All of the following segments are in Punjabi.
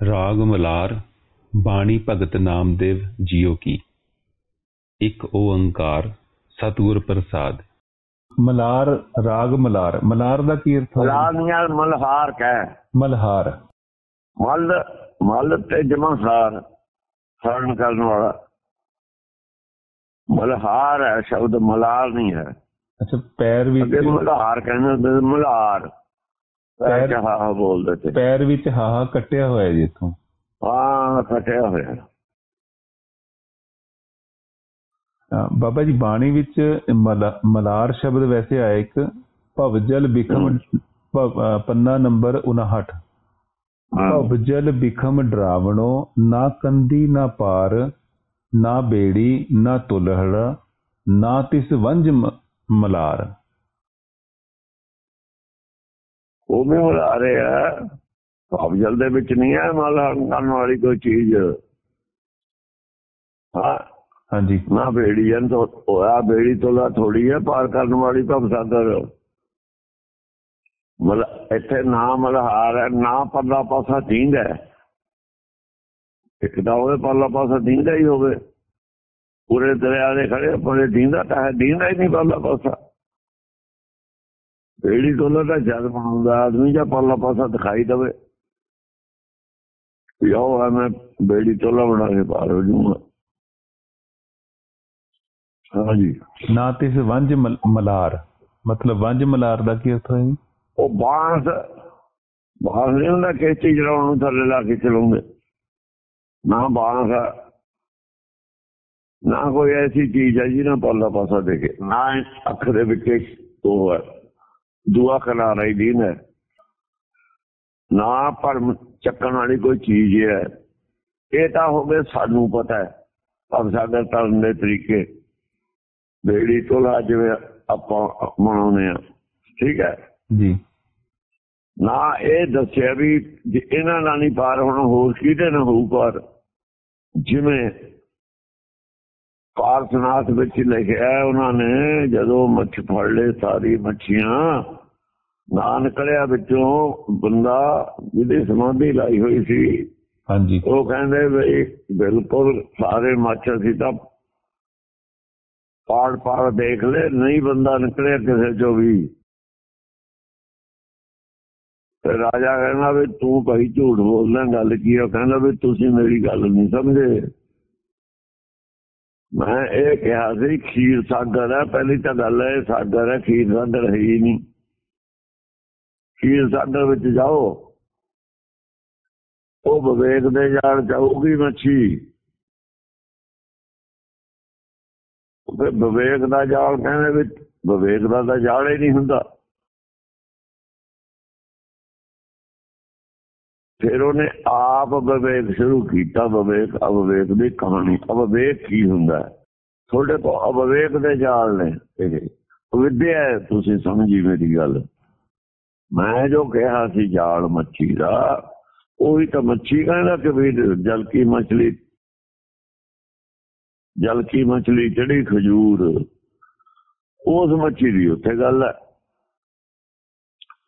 ਰਾਗ ਮਲਾਰ ਬਾਣੀ ਭਗਤ ਨਾਮਦੇਵ ਜੀਓ ਕੀ। ਇੱਕ ਓੰਕਾਰ ਸਤਿਗੁਰ ਪ੍ਰਸਾਦ। ਮਲਾਰ ਰਾਗ ਮਲਾਰ। ਮਲਾਰ ਦਾ ਕੀ ਅਰਥ ਹੈ ਰਾਨੀਆਂ ਮਲਹਾਰ ਕਹਿ। ਮਲਹਾਰ। ਮਲ ਮਲ ਤੇ ਜਮਹਾਰ ਹਰਨ ਕਰਨ ਵਾਲਾ। ਮਲਹਾਰ ਹੈ ਸ਼ਬਦ ਮਲਾਰ ਨਹੀਂ ਹੈ। ਅੱਛਾ ਪੈਰ ਅੱਗੇ ਮਲਹਾਰ ਕਹਿੰਦੇ ਮਲਹਾਰ ਪੈਰ ਪੈਰ- ਕਹਾ ਬੋਲਦੇ ਤੇ। ਪੈਰ ਵਿੱਚ ਹਾਹਾ ਕੱਟਿਆ ਹੋਇਆ ਜੀ ਇੱਥੋਂ। ਹਾਂ ਕਟਿਆ ਹੋਇਆ। ਹਾਂ, ਬਾਬਾ ਜੀ ਬਾਣੀ ਵਿੱਚ ਮਲਾ- ਮਲਾਰ ਸ਼ਬਦ ਵੈਸੇ ਆਇਆ ਇੱਕ ਭਵਜਲ ਬਿਖਮ ਪੰਨਾ ਨੰਬਰ 59 ਹਾਂ। ਭਵਜਲ ਬਿਖਮ ਡਰਾਵਣੋ ਨਾ ਕੰਦੀ ਨਾ ਪਾਰ ਨਾ ਬੇੜੀ ਨਾ ਤੁਲਹੜ ਨਾ ਤਿਸ ਵੰਜ ਮਲਾਰ। ਉਹ ਵੀ ਮਲਹਾਰੇ ਆ ਭਾਵ ਜਲ ਦੇ ਵਿੱਚ ਨਹੀਂ ਹੈ ਮਲਹਾਰ ਕਰਨ ਵਾਲੀ ਕੋਈ ਚੀਜ਼। ਹਾਂ। ਹਾਂਜੀ। ਨਾ ਬੇੜੀ ਜਨ ਤੋਂ ਹੋਇਆ ਬੇੜੀ ਤੋਲਾ ਥੋੜੀ ਹੈ ਪਾਰ ਕਰਨ ਵਾਲੀ ਭਵ ਸਾਗਰ ਮਲ ਇੱਥੇ ਨਾ ਮਲਹਾਰ ਹੈ ਨਾ ਪਰਲਾ ਪਾਸਾ ਦੀਂਦਾ ਹੈ। ਇੱਕ ਤਾਂ ਹੋਵੇ ਪਰਲਾ ਪਾਸਾ ਦੀਂਦਾ ਹੀ ਹੋਵੇ। ਪੂਰੇ ਦਰਿਆ ਦੇ ਖੜੇ ਪਰੇ ਦੀਂਦਾ ਤਾਂ ਹੈ ਦੀਂਦਾ ਹੀ ਨਹੀਂ ਪਰਲਾ ਪਾਸਾ। ਬੇੜੀ ਤੋਲਾ ਤਾਂ ਜਦ ਬਣਾਉਂਦਾ ਆਦਮੀ ਜਾਂ ਪਰਲਾ ਪਾਸਾ ਦਿਖਾਈ ਦਵੇ ਯੋ ਹੈ ਮੈਂ ਬੇੜੀ ਤੋਲਾ ਬਣਾ ਕੇ ਪਾਰ ਹੋ ਜੂਗਾ ਹਾਂਜੀ ਨਾ ਤਿਸ ਵੰਜ ਮਲ- ਮਲਾਰ ਮਤਲਬ ਵੰਜ ਮਲਾਰ ਦਾ ਕੀ ਅਰਥ ਹੈ ਜੀ? ਉਹ ਬਾਂਸ ਬਾਂਸ ਨਹੀਂ ਹੁੰਦਾ ਕਿਸ਼ਤੀ ਚਲਾਉਣ ਨੂੰ ਥੱਲੇ ਲਾ ਕੇ ਚਲਾਉਂਦੇ ਨਾ ਬਾਂਸ ਆ, ਨਾ ਕੋਈ ਐਸੀ ਚੀਜ਼ ਹੈ ਜਿਹਨਾਂ ਪਰਲਾ ਪਾਸਾ ਦੇਖੇ ਨਾ ਅੱਖ ਦੇ ਵਿੱਚ ਉਹ ਹੈ ਦੁਆ ਕਿਨਾਰਾ ਹੀ ਦੀਨ ਹੈ ਨਾ ਪਰਮ ਚੱਕਣ ਵਾਲੀ ਕੋਈ ਚੀਜ਼ ਹੈ। ਇਹ ਤਾਂ ਹੋਵੇ ਸਾਨੂੰ ਪਤਾ ਹੈ। ਪਰ ਸਾਗਰ ਤਰਨ ਦੇ ਤਰੀਕੇ। ਬੇੜੀ ਤੋਲਾ ਜਿਵੇਂ ਆਪਾਂ ਮਨਾਉਂਦੇ ਆ ਠੀਕ ਹੈ? ਜੀ। ਨਾ ਇਹ ਦੱਸਿਆ ਵੀ ਇਹਨਾਂ ਨਾਲ ਨਹੀਂ ਪਾਰ ਹੁਣ ਹੋਰ ਕਿਹਦੇ ਨਾਲ ਹੋਊ ਪਾਰ? ਜਿਵੇਂ ਪਾਰਸਨਾਥ ਵਿੱਚ ਲਿਖਿਆ ਉਹਨਾਂ ਨੇ ਜਦੋਂ ਮੱਛ ਫੜ ਲਏ ਸਾਰੀ ਮੱਛੀਆਂ ਨਾ ਨਿਕਲਿਆ ਵਿੱਚੋਂ ਬੰਦਾ ਜਿਹਦੀ ਸਮਾਧੀ ਲਾਈ ਹੋਈ ਸੀ ਹਾਂਜੀ। ਉਹ ਕਹਿੰਦੇ ਵੀ ਬਿਲਕੁਲ ਸਾਰੇ ਮੱਛ ਅਸੀਂ ਤਾਂ ਪਾੜ ਪਾੜ ਦੇਖ ਲੈ ਨਹੀਂ ਬੰਦਾ ਨਿਕਲਿਆ ਕਿਸੇ ਚੋਂ ਵੀ। ਤੇ ਰਾਜਾ ਕਹਿੰਦਾ ਵੀ ਤੂੰ ਭਾਈ ਝੂਠ ਬੋਲਦਾ ਗੱਲ ਕੀ ਆ? ਉਹ ਕਹਿੰਦਾ ਵੀ ਤੁਸੀਂ ਮੇਰੀ ਗੱਲ ਨਹੀਂ ਸਮਝੇ। ਮੈਂ ਇਹ ਕਿਹਾ ਸੀ, ਖੀਰ ਸਾਗਰ ਹੈ, ਪਹਿਲੀ ਤਾਂ ਗੱਲ ਹੈ, ਇਹ ਸਾਗਰ ਹੈ, ਖੀਰ ਸਾਗਰ ਹੈ ਹੀ ਨਹੀਂ। ਖੀਰ ਸਾਗਰ ਵਿੱਚ ਜਾਓ। ਉਹ ਵਿਵੇਕ ਦੇ ਜਾਲ ਜਾਊਗੀ ਮੱਛੀ। ਫਿਰ ਵਿਵੇਕ ਦਾ ਜਾਲ ਕਹਿੰਦੇ ਵਿੱਚ, ਵਿਵੇਕ ਦਾ ਤਾਂ ਜਾਲ ਹੀ ਨਹੀਂ ਹੁੰਦਾ। ਫਿਰ ਉਹਨੇ ਆਪ ਵਿਵੇਕ ਸ਼ੁਰੂ ਕੀਤਾ ਵਿਵੇਕ ਅਵਿਵੇਕ ਦੀ ਕਹਾਣੀ। ਅਵਿਵੇਕ ਕੀ ਹੁੰਦਾ? ਤੁਹਾਡੇ ਕੋਲ ਅਵਿਵੇਕ ਦੇ ਜਾਲ ਨੇ ਇਹ ਵਿਦਿਆ ਤੁਸੀਂ ਸਮਝੀ ਮੇਰੀ ਗੱਲ। ਮੈਂ ਜੋ ਕਿਹਾ ਸੀ ਜਾਲ ਮੱਛੀ ਦਾ, ਉਹੀ ਤਾਂ ਮੱਛੀ ਕਹਿੰਦਾ ਕਿ ਵੀ ਜਲ ਕੀ ਮਛਲੀ। ਜਲ ਕੀ ਮਛਲੀ ਚੜੀ ਖਜੂਰ, ਉਸ ਮੱਛੀ ਦੀ ਉੱਥੇ ਗੱਲ ਹੈ।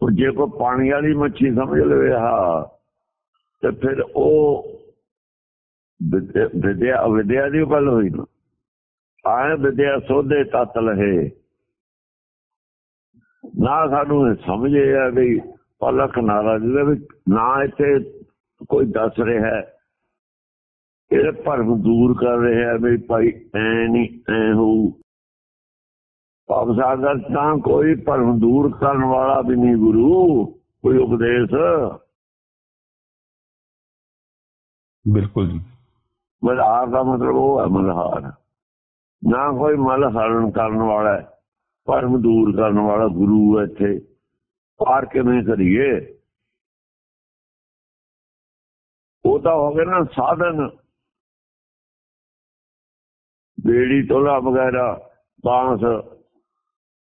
ਉਹ ਜੇ ਕੋ ਪਾਣੀ ਵਾਲੀ ਮੱਛੀ ਸਮਝ ਲਵੇ ਹਾਂ ਤੇ ਫਿਰ ਉਹ ਵਿਦਿਆ- ਵਿਦਿਆ ਦੀ ਗੱਲ ਹੋਈ ਨਾ। ਆਏ ਵਿਦਿਆ ਸੋਧੇ ਤਤ ਲਹੇ। ਨਾ ਸਾਨੂੰ ਸਮਝੇ ਆ ਵੀ ਪਲਕ ਨਾਰਾ ਜਿਹਦੇ ਵਿੱਚ ਨਾ ਇੱਥੇ ਕੋਈ ਦੱਸ ਰਿਹਾ। ਹੈ ਇਹ ਭਰਮ ਦੂਰ ਕਰ ਰਿਹਾ ਹੈ ਵੀ ਭਾਈ ਐ ਨਹੀਂ ਐ ਹੋਊ। ਭਾਵ ਸਾਗਰ ਤਾਂ ਕੋਈ ਭਰਮ ਦੂਰ ਕਰਨ ਵਾਲਾ ਵੀ ਨਹੀਂ ਗੁਰੂ, ਕੋਈ ਉਪਦੇਸ਼। ਬਿਲਕੁਲ ਜੀ। ਮਲਹਾਰ ਦਾ ਮਤਲਬ ਉਹ ਹੈ ਮਲਹਾਰ ਨਾ ਕੋਈ ਮਲ ਹਰਨ ਕਰਨ ਵਾਲਾ ਹੈ, ਦੂਰ ਕਰਨ ਵਾਲਾ ਗੁਰੂ ਇੱਥੇ। ਪਾਰ ਕਿਵੇਂ ਕਰੀਏ? ਉਹ ਤਾਂ ਹੋ ਗਿਆ ਨਾ ਸਾਧਨ। ਬੇੜੀ ਤੋਲਾ ਵਗੈਰਾ ਬਾਂਸ।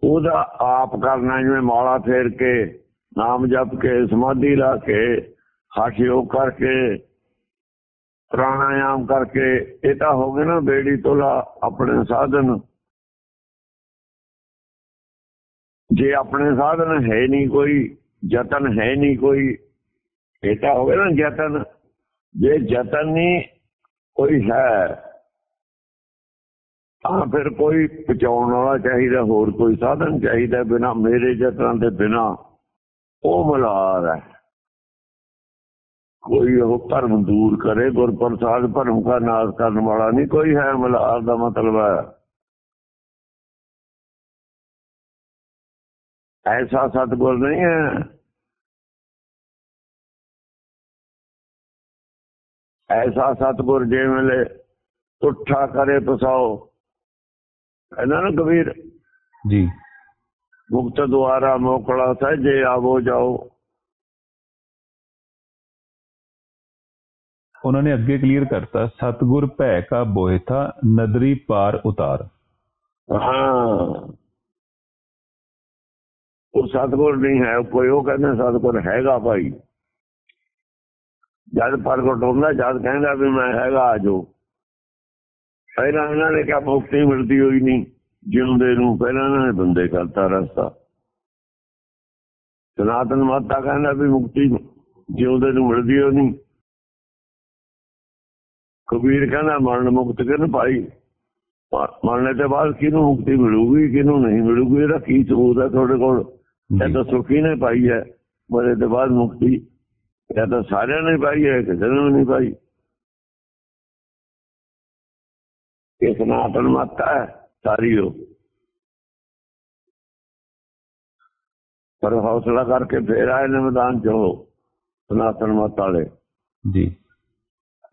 ਉਹਦਾ ਆਪ ਕਰਨਾ ਜਿਵੇਂ ਮਾਲਾ ਫੇਰ ਕੇ ਨਾਮ ਜਪ ਕੇ ਸਮਾਧੀ ਲਾ ਕੇ ਹਾਸ਼ਿਓ ਕਰਕੇ ਪ੍ਰਾਣਾਯਾਮ ਕਰਕੇ, ਇਹ ਤਾਂ ਹੋ ਗਏ ਨਾ ਬੇੜੀ ਤੋਲਾ ਆਪਣੇ ਸਾਧਨ। ਜੇ ਆਪਣੇ ਸਾਧਨ ਹੈ ਨਹੀਂ ਕੋਈ, ਯਤਨ ਹੈ ਨਹੀਂ ਕੋਈ, ਇਹ ਤਾਂ ਹੋ ਗਏ ਨਾ ਯਤਨ। ਜੇ ਯਤਨ ਨਹੀਂ ਕੋਈ ਹੈ, ਤਾਂ ਫਿਰ ਕੋਈ ਪਹੁੰਚਾਉਣ ਵਾਲਾ ਚਾਹੀਦਾ, ਹੋਰ ਕੋਈ ਸਾਧਨ ਚਾਹੀਦਾ ਬਿਨਾ ਮੇਰੇ ਯਤਨਾਂ ਦੇ ਬਿਨਾ। ਉਹ ਮਲਾਰ ਹੈ। ਕੋਈ ਉਹ ਧਰਮ ਦੂਰ ਕਰੇ ਗੁਰ ਪ੍ਰਸਾਦ ਭਰਮ ਦਾ ਨਾਸ਼ ਕਰਨ ਵਾਲਾ ਨਹੀਂ ਕੋਈ ਹੈ ਮਲਾਰ ਦਾ ਮਤਲਬ ਹੈ ਐਸਾ ਸਤਗੁਰ ਨਹੀਂ ਹੈ ਐਸਾ ਸਤਗੁਰ ਜੇ ਮਿਲੇ ਤੁਠਾ ਕਰੇ ਪਸਾਓ ਕਹਿੰਦਾ ਨਾ ਕਬੀਰ ਜੀ ਮੁਕਤ ਦੁਆਰਾ ਮੋਕਲਾ ਸਹਜੇ ਆਵੋ ਜਾਓ ਉਹਨਾਂ ਨੇ ਅੱਗੇ ਕਲੀਅਰ ਕਰਤਾ, ਸਤਗੁਰ ਭੈ ਕਾ ਬੋਹਿਥਾ ਨਦਰੀ ਪਾਰ ਉਤਾਰ। ਹਾਂ। ਉਹ ਸਤਗੁਰ ਨਹੀਂ ਹੈ, ਕੋਈ ਉਹ ਕਹਿੰਦਾ ਸਤਗੁਰ ਹੈਗਾ ਭਾਈ। ਜਦ ਪ੍ਰਗਟ ਹੁੰਦਾ, ਜਦ ਕਹਿੰਦਾ ਵੀ ਮੈਂ ਹੈਗਾ ਆਜੋ ਪਹਿਲਾਂ ਇਹਨਾਂ ਨੇ ਕਿਹਾ ਮੁਕਤੀ ਮਿਲਦੀ ਹੋਈ ਨਹੀਂ, ਜਿਉਂਦੇ ਨੂੰ। ਪਹਿਲਾਂ ਇਹਨਾਂ ਨੇ ਬੰਦੇ ਕਰਤਾ ਰਸਤਾ। ਸਨਾਤਨ ਮਾਤਾ ਕਹਿੰਦਾ ਵੀ ਮੁਕਤੀ ਜਿਉਂਦੇ ਨੂੰ ਮਿਲਦੀ ਹੋਈ ਨਹੀਂ। ਕਬੀਰ ਕਹਿੰਦਾ ਮਰਨ ਮੁਕਤ ਕਿਨ ਪਾਈ? ਮਰਨੇ ਤੋਂ ਬਾਅਦ ਕਿਹਨੂੰ ਮੁਕਤੀ ਮਿਲੂਗੀ ਕਿਹਨੂੰ ਨਹੀਂ ਮਿਲੂਗੀ ਇਹਦਾ ਕੀ ਸਬੂਤ ਹੈ ਤੁਹਾਡੇ ਕੋਲ? ਇਹ ਤਾਂ ਸੁਖੀ ਨੇ ਪਾਈ ਹੈ ਮਰੇ ਤੋਂ ਬਾਅਦ ਮੁਕਤੀ। ਇਹ ਤਾਂ ਸਾਰਿਆਂ ਨੇ ਪਾਈ ਹੈ ਕਿਸੇ ਨੇ ਨਹੀਂ ਪਾਈ। ਇਹ ਸਨਾਤਨ ਮਾਤਾ ਹੈ ਸਾਰੀ ਉਹ ਪਰ ਹੌਸਲਾ ਕਰਕੇ ਫੇਰ ਆਏ ਨੇ ਮੈਦਾਨ ਚ ਸਨਾਤਨ ਮਾਤਾ ਵਾਲੇ। ਜੀ।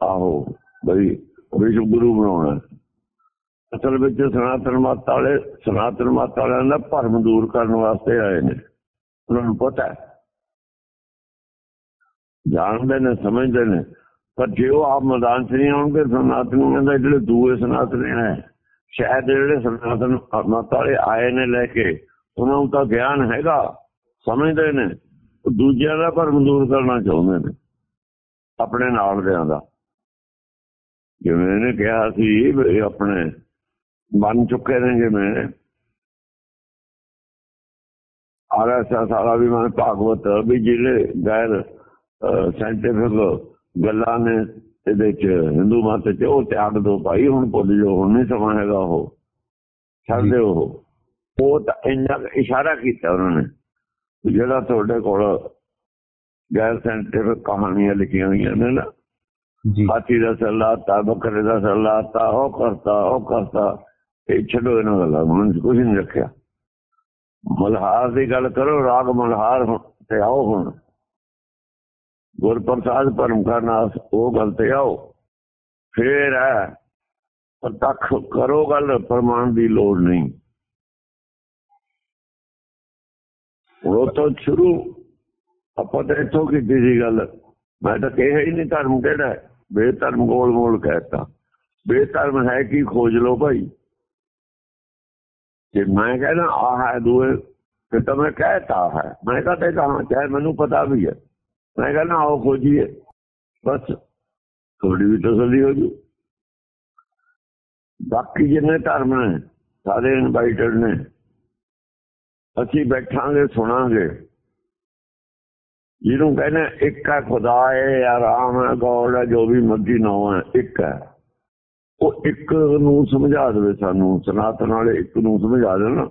ਆਹੋ। ਬਈ ਵਿਸ਼ਵ ਗੁਰੂ ਬਣਾਉਣਾ। ਅਸਲ ਵਿੱਚ ਸਨਾਤਨ ਮਾਤਾ ਵਾਲੇ, ਸਨਾਤਨ ਮਾਤਾ ਵਾਲਿਆਂ ਦਾ ਭਰਮ ਦੂਰ ਕਰਨ ਵਾਸਤੇ ਆਏ ਨੇ। ਉਹਨਾਂ ਨੂੰ ਪਤਾ ਹੈ। ਜਾਣਦੇ ਨੇ, ਸਮਝਦੇ ਨੇ। ਪਰ ਜੇ ਉਹ ਆਪ ਮੈਦਾਨ 'ਚ ਨਹੀਂ ਆਉਣਗੇ ਸਨਾਤਨੀਆਂ ਦਾ ਜਿਹੜੇ ਦੂਏ ਸਨਾਤਨੀ ਹੈ ਸ਼ਾਇਦ ਜਿਹੜੇ ਸਨਾਤਨ ਮਾਤਾ ਵਾਲੇ ਆਏ ਨੇ ਲੈ ਕੇ, ਉਹਨਾਂ ਨੂੰ ਤਾਂ ਗਿਆਨ ਹੈਗਾ। ਸਮਝਦੇ ਨੇ। ਦੂਜਿਆਂ ਦਾ ਭਰਮ ਦੂਰ ਕਰਨਾ ਚਾਹੁੰਦੇ ਨੇ। ਆਪਣੇ ਨਾਲ ਦਿਆਂ ਦਾ। ਜਿਵੇਂ ਇਹਨੇ ਕਿਹਾ ਸੀ ਆਪਣੇ ਬਣ ਚੁੱਕੇ ਨੇ ਜਿਵੇਂ। ਆਰਐਸਐਸ ਸਾਰਾ ਵੀ ਮਨ ਭਾਗਵਤ ਵੀ ਜਿਹੜੇ ਗੈਰ ਸਾਇੰਟਿਫਿਕ ਗੱਲਾਂ ਨੇ ਇਹਦੇ ਚ ਹਿੰਦੂ ਮਤ ਚ ਉਹ ਤਿਆਗ ਦੋ ਭਾਈ ਹੁਣ ਭੁੱਲ ਜੋ ਹੁਣ ਨਹੀਂ ਸਮਾਂ ਹੈਗਾ ਉਹ। ਛੱਡ ਦਿਓ ਉਹ। ਉਹ ਤਾਂ ਇੰਨਾ ਇਸ਼ਾਰਾ ਕੀਤਾ ਉਹਨਾਂ ਨੇ ਜਿਹੜਾ ਤੁਹਾਡੇ ਕੋਲ ਗੈਰ ਸਾਇੰਟਿਫਿਕ ਕਹਾਣੀਆਂ ਲਿਖੀਆਂ ਹੋਈਆਂ ਨੇ ਨਾ ਹਾਥੀ ਦਾ ਸਿਰ ਲਾਤਾ, ਬੱਕਰੇ ਦਾ ਸਿਰ ਲਾਤਾ, ਉਹ ਕਰਤਾ ਉਹ ਕਰਤਾ। ਇਹ ਛੱਡੋ ਇਹਨਾਂ ਗੱਲਾਂ ਮਨ ਚ ਕੁਝ ਨਹੀਂ ਰੱਖਿਆ। ਮਲਹਾਰ ਦੀ ਗੱਲ ਕਰੋ, ਰਾਗ ਮਲਹਾਰ ਤੇ ਆਓ ਹੁਣ। ਗੁਰ ਪ੍ਰਸਾਦ ਪਰਮ ਕਾ ਉਹ ਗੱਲ ਤੇ ਆਓ। ਫੇਰ ਹੈ, ਪ੍ਰਤੱਖ ਕਰੋ ਗੱਲ, ਪ੍ਰਮਾਣ ਦੀ ਲੋੜ ਨਹੀਂ। ਉਹ ਤਾਂ ਸ਼ੁਰੂ ਆਪਾਂ ਤਾਂ ਇੱਥੋਂ ਕੀਤੀ ਸੀ ਗੱਲ। ਮੈਂ ਤਾਂ ਕਿਹਾ ਹੀ ਨਹੀਂ ਧਰਮ ਕਿਹੜਾ ਹੈ। ਬੇਧਰਮ ਗੋਲ ਮੋਲ ਕਹਿਤਾ। ਬੇਧਰਮ ਹੈ ਕੀ ਖੋਜ ਲੋ ਭਾਈ। ਜੇ ਮੈਂ ਕਹਿੰਦਾ ਆ ਹੈ ਦੂਏ ਤੇ ਤਾਂ ਮੈਂ ਕਹਿਤਾ ਹੈ। ਮੈਂ ਕਹਤੇ ਕਹਾਂ? ਚਾਹੇ ਮੈਨੂੰ ਪਤਾ ਵੀ ਹੈ। ਮੈਂ ਕਹਿੰਦਾ ਆਓ ਖੋਜੀਏ। ਬਸ ਥੋੜੀ ਵੀ ਤਸੱਲੀ ਹੋ ਜੂ। ਬਾਕੀ ਜਿੰਨੇ ਧਰਮ ਨੇ, ਸਾਰੇ ਇਨਵਾਈਟਡ ਨੇ। ਅਸੀਂ ਬੈਠਾਂਗੇ, ਸੁਣਾਂਗੇ। ਜਿਹਨੂੰ ਕਹਿੰਦੇ ਇੱਕ ਹੈ ਖੁਦਾ ਹੈ ਜਾਂ ਰਾਮ ਹੈ, ਗੋਡ ਹੈ, ਜੋ ਵੀ ਮਰਜ਼ੀ ਨਾਮ ਹੈ, ਇੱਕ ਹੈ। ਉਹ ਇੱਕ ਨੂੰ ਸਮਝਾ ਦੇਵੇ ਸਾਨੂੰ, ਸਨਾਤਨ ਵਾਲੇ ਇੱਕ ਨੂੰ ਸਮਝਾ ਦੇਣ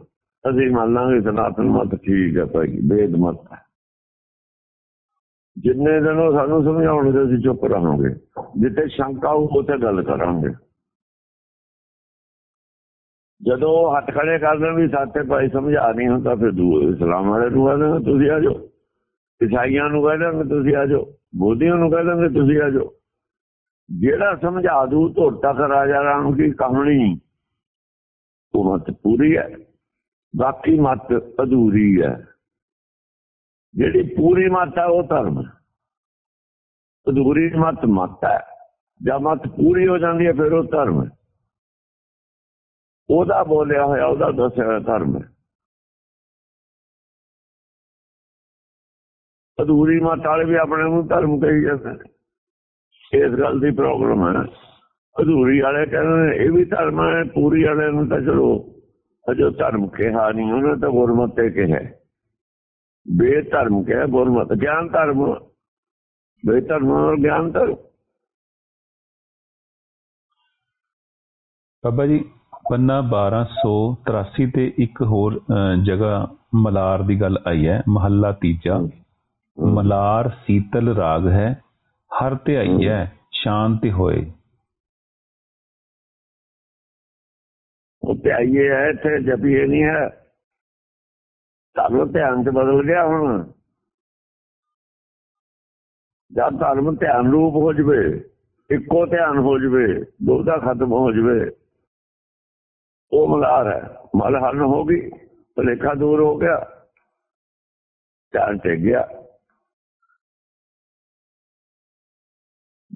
ਅਸੀਂ ਮੰਨ ਲਾਂਗੇ ਸਨਾਤਨ ਮਤ ਠੀਕ ਹੈ ਭਾਈ ਵੇਦ ਮਤ ਹੈ। ਜਿੰਨੇ ਦਿਨ ਉਹ ਸਾਨੂੰ ਸਮਝਾਉਣਗੇ, ਅਸੀਂ ਚੁੱਪ ਰਹਾਂਗੇ। ਜਿੱਥੇ ਸ਼ੰਕਾ ਹੋਊ, ਉੱਥੇ ਗੱਲ ਕਰਾਂਗੇ। ਜਦੋਂ ਉਹ ਹੱਥ ਖੜੇ ਕਰਦੇ ਵੀ ਸਾਥੇ ਭਾਈ ਸਮਝਾ ਨਹੀਂ ਹੁੰਦਾ, ਫਿਰ ਦੂਏ ਇਸਲਾਮ ਵਾਲੇ ਨੂੰ ਕਹਿੰਦੇ ਤੁਸੀਂ ਆ ਜਾਓ। ਇਸਾਈਆਂ ਨੂੰ ਕਹਿੰਦੇ ਤੁਸੀਂ ਆ ਜਾਓ, ਬੋਧੀਆਂ ਨੂੰ ਕਹਿੰਦੇ ਤੁਸੀਂ ਆ ਜਾਓ। ਜਿਹੜਾ ਸਮਝਾ ਦੂ ਢੋਟਾ ਕਰ ਰਾਜਾ ਰਾਮ ਦੀ ਕਹਾਣੀ। ਉਹ ਮਤ ਪੂਰੀ ਹੈ, ਬਾਕੀ ਮਤ ਅਧੂਰੀ ਹੈ। ਜਿਹੜੀ ਪੂਰੀ ਮਤ ਹੈ ਉਹ ਧਰਮ ਅਧੂਰੀ ਮਤ ਮਤ ਹੈ। ਜਦ ਮਤ ਪੂਰੀ ਹੋ ਜਾਂਦੀ ਹੈ, ਫਿਰ ਉਹ ਧਰਮ ਉਹਦਾ ਬੋਲਿਆ ਹੋਇਆ, ਉਹਦਾ ਦੱਸਿਆ ਹੋਇਆ ਧਰਮ ਹੈ। ਅਧੂਰੀ ਮਤ ਵਾਲੇ ਵੀ ਆਪਣੇ ਨੂੰ ਧਰਮ ਕਹੀ ਜਾਂਦੇ ਨੇ। ਇਸ ਗੱਲ ਦੀ ਪ੍ਰੋਬਲਮ ਹੈ। ਅਧੂਰੀ ਵਾਲੇ ਕਹਿੰਦੇ ਇਹ ਵੀ ਧਰਮ ਹੈ, ਪੂਰੀ ਵਾਲੇ ਨੂੰ ਤਾਂ ਚਲੋ, ਅਜੋ ਧਰਮ ਕਿਹਾ ਨਹੀਂ, ਉਹਨਾਂ ਤਾਂ ਗੁਰਮਤੇ ਕਿਹਾ। ਬੇਧਰਮ ਕਿਹਾ, ਗੁਰਮਤ, ਗਿਆਨ ਧਰਮ। ਬੇਧਰਮ ਔਰ ਗਿਆਨ ਧਰਮ। ਬਾਬਾ ਜੀ, ਪੰਨਾ 1283 ਤੇ ਇੱਕ ਹੋਰ ਜਗ੍ਹਾ ਮਲਾਰ ਦੀ ਗੱਲ ਆਈ ਹੈ, ਮਹੱਲਾ ਤੀਜਾ। ਮਲਾਰ ਸੀਤਲ ਰਾਗ ਹੈ ਹਰ ਧਿਆਈ ਹੈ ਸ਼ਾਂਤ ਹੋਏ ਉਹ ਧਿਆਈਏ ਹੈ ਇੱਥੇ ਜਪੀਏ ਨਹੀਂ ਹੈ ਧਰਮ ਧਿਆਨ ਚ ਬਦਲ ਗਿਆ ਹੁਣ ਜਦ ਧਰਮ ਧਿਆਨ ਰੂਪ ਹੋ ਜਵੇ ਇੱਕੋ ਧਿਆਨ ਹੋ ਜਵੇ ਦੁਬਦਾ ਖਤਮ ਹੋ ਜਵੇ ਉਹ ਮਲਾਰ ਹੈ ਮਲ ਹਰਨ ਹੋ ਗਈ ਭਲੇਖਾ ਦੂਰ ਹੋ ਗਿਆ ਧਿਆਨ ਤੇ ਗਿਆ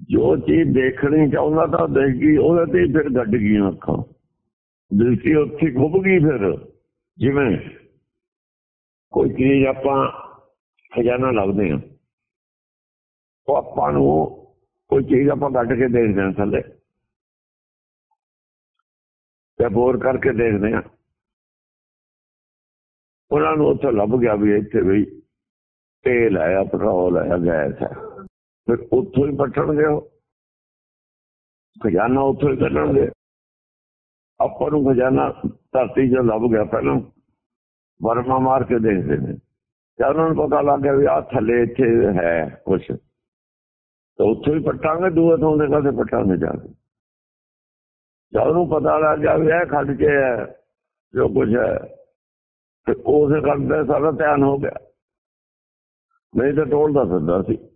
ਜੋ ਚੀਜ਼ ਦੇਖਣੀ ਚਾਹੁੰਦਾ ਤਾਂ ਦੇਖ ਗਈ, ਉਹਦੇ ਤੇ ਫਿਰ ਗੱਡ ਗਈਆਂ ਅੱਖਾਂ। ਦ੍ਰਿਸ਼ਟੀ ਉੱਥੇ ਖੁੱਭ ਗਈ ਫਿਰ। ਜਿਵੇਂ ਕੋਈ ਚੀਜ਼ ਆਪਾਂ ਖਜ਼ਾਨਾ ਲੱਭਦੇ ਹਾਂ, ਉਹ ਆਪਾਂ ਨੂੰ ਕੋਈ ਚੀਜ਼ ਆਪਾਂ ਕੱਢ ਕੇ ਦੇਖਦੇ ਹਾਂ ਥੱਲੇ। ਤੇ ਬੋਰ ਕਰਕੇ ਦੇਖਦੇ ਹਾਂ। ਉਹਨਾਂ ਨੂੰ ਉੱਥੇ ਲੱਭ ਗਿਆ ਵੀ ਇੱਥੇ ਵੀ ਤੇਲ ਆਇਆ, ਪੈਟਰੋਲ ਆਇਆ, ਗੈਸ ਹੈ ਫਿਰ ਉੱਥੋਂ ਹੀ ਪਟਣਗੇ ਉਹ। ਖਜ਼ਾਨਾ ਉੱਥੋਂ ਹੀ ਕੱਢਣਗੇ ਆਪਾਂ ਨੂੰ ਖਜ਼ਾਨਾ ਧਰਤੀ 'ਚ ਲੱਭ ਗਿਆ, ਪਹਿਲਾਂ ਵਰਮਾ ਮਾਰ ਕੇ ਦੇਖਦੇ ਨੇ। ਜਾਂ ਉਹਨਾਂ ਨੂੰ ਪਤਾ ਲੱਗ ਗਿਆ ਵੀ ਆਹ ਥੱਲੇ ਇੱਥੇ ਹੈ ਕੁਛ। ਤਾਂ ਉੱਥੋਂ ਹੀ ਪਟਾਂਗੇ, ਦੂਏ ਤੋਂ ਦੇ ਕਾਸੇ ਪਟਾਂਗੇ ਜਾ ਕੇ? ਜਦ ਉਹਨੂੰ ਪਤਾ ਲੱਗ ਗਿਆ ਵੀ ਇਹ ਖੱਡ 'ਚ ਹੈ, ਜੋ ਕੁਛ ਹੈ। ਤੇ ਉਸੇ ਗੱਲ ਦਾ ਸਾਰਾ ਧਿਆਨ ਹੋ ਗਿਆ। ਨਹੀਂ ਤਾਂ ਟੋਲਦਾ ਫਿਰਦਾ ਸੀ।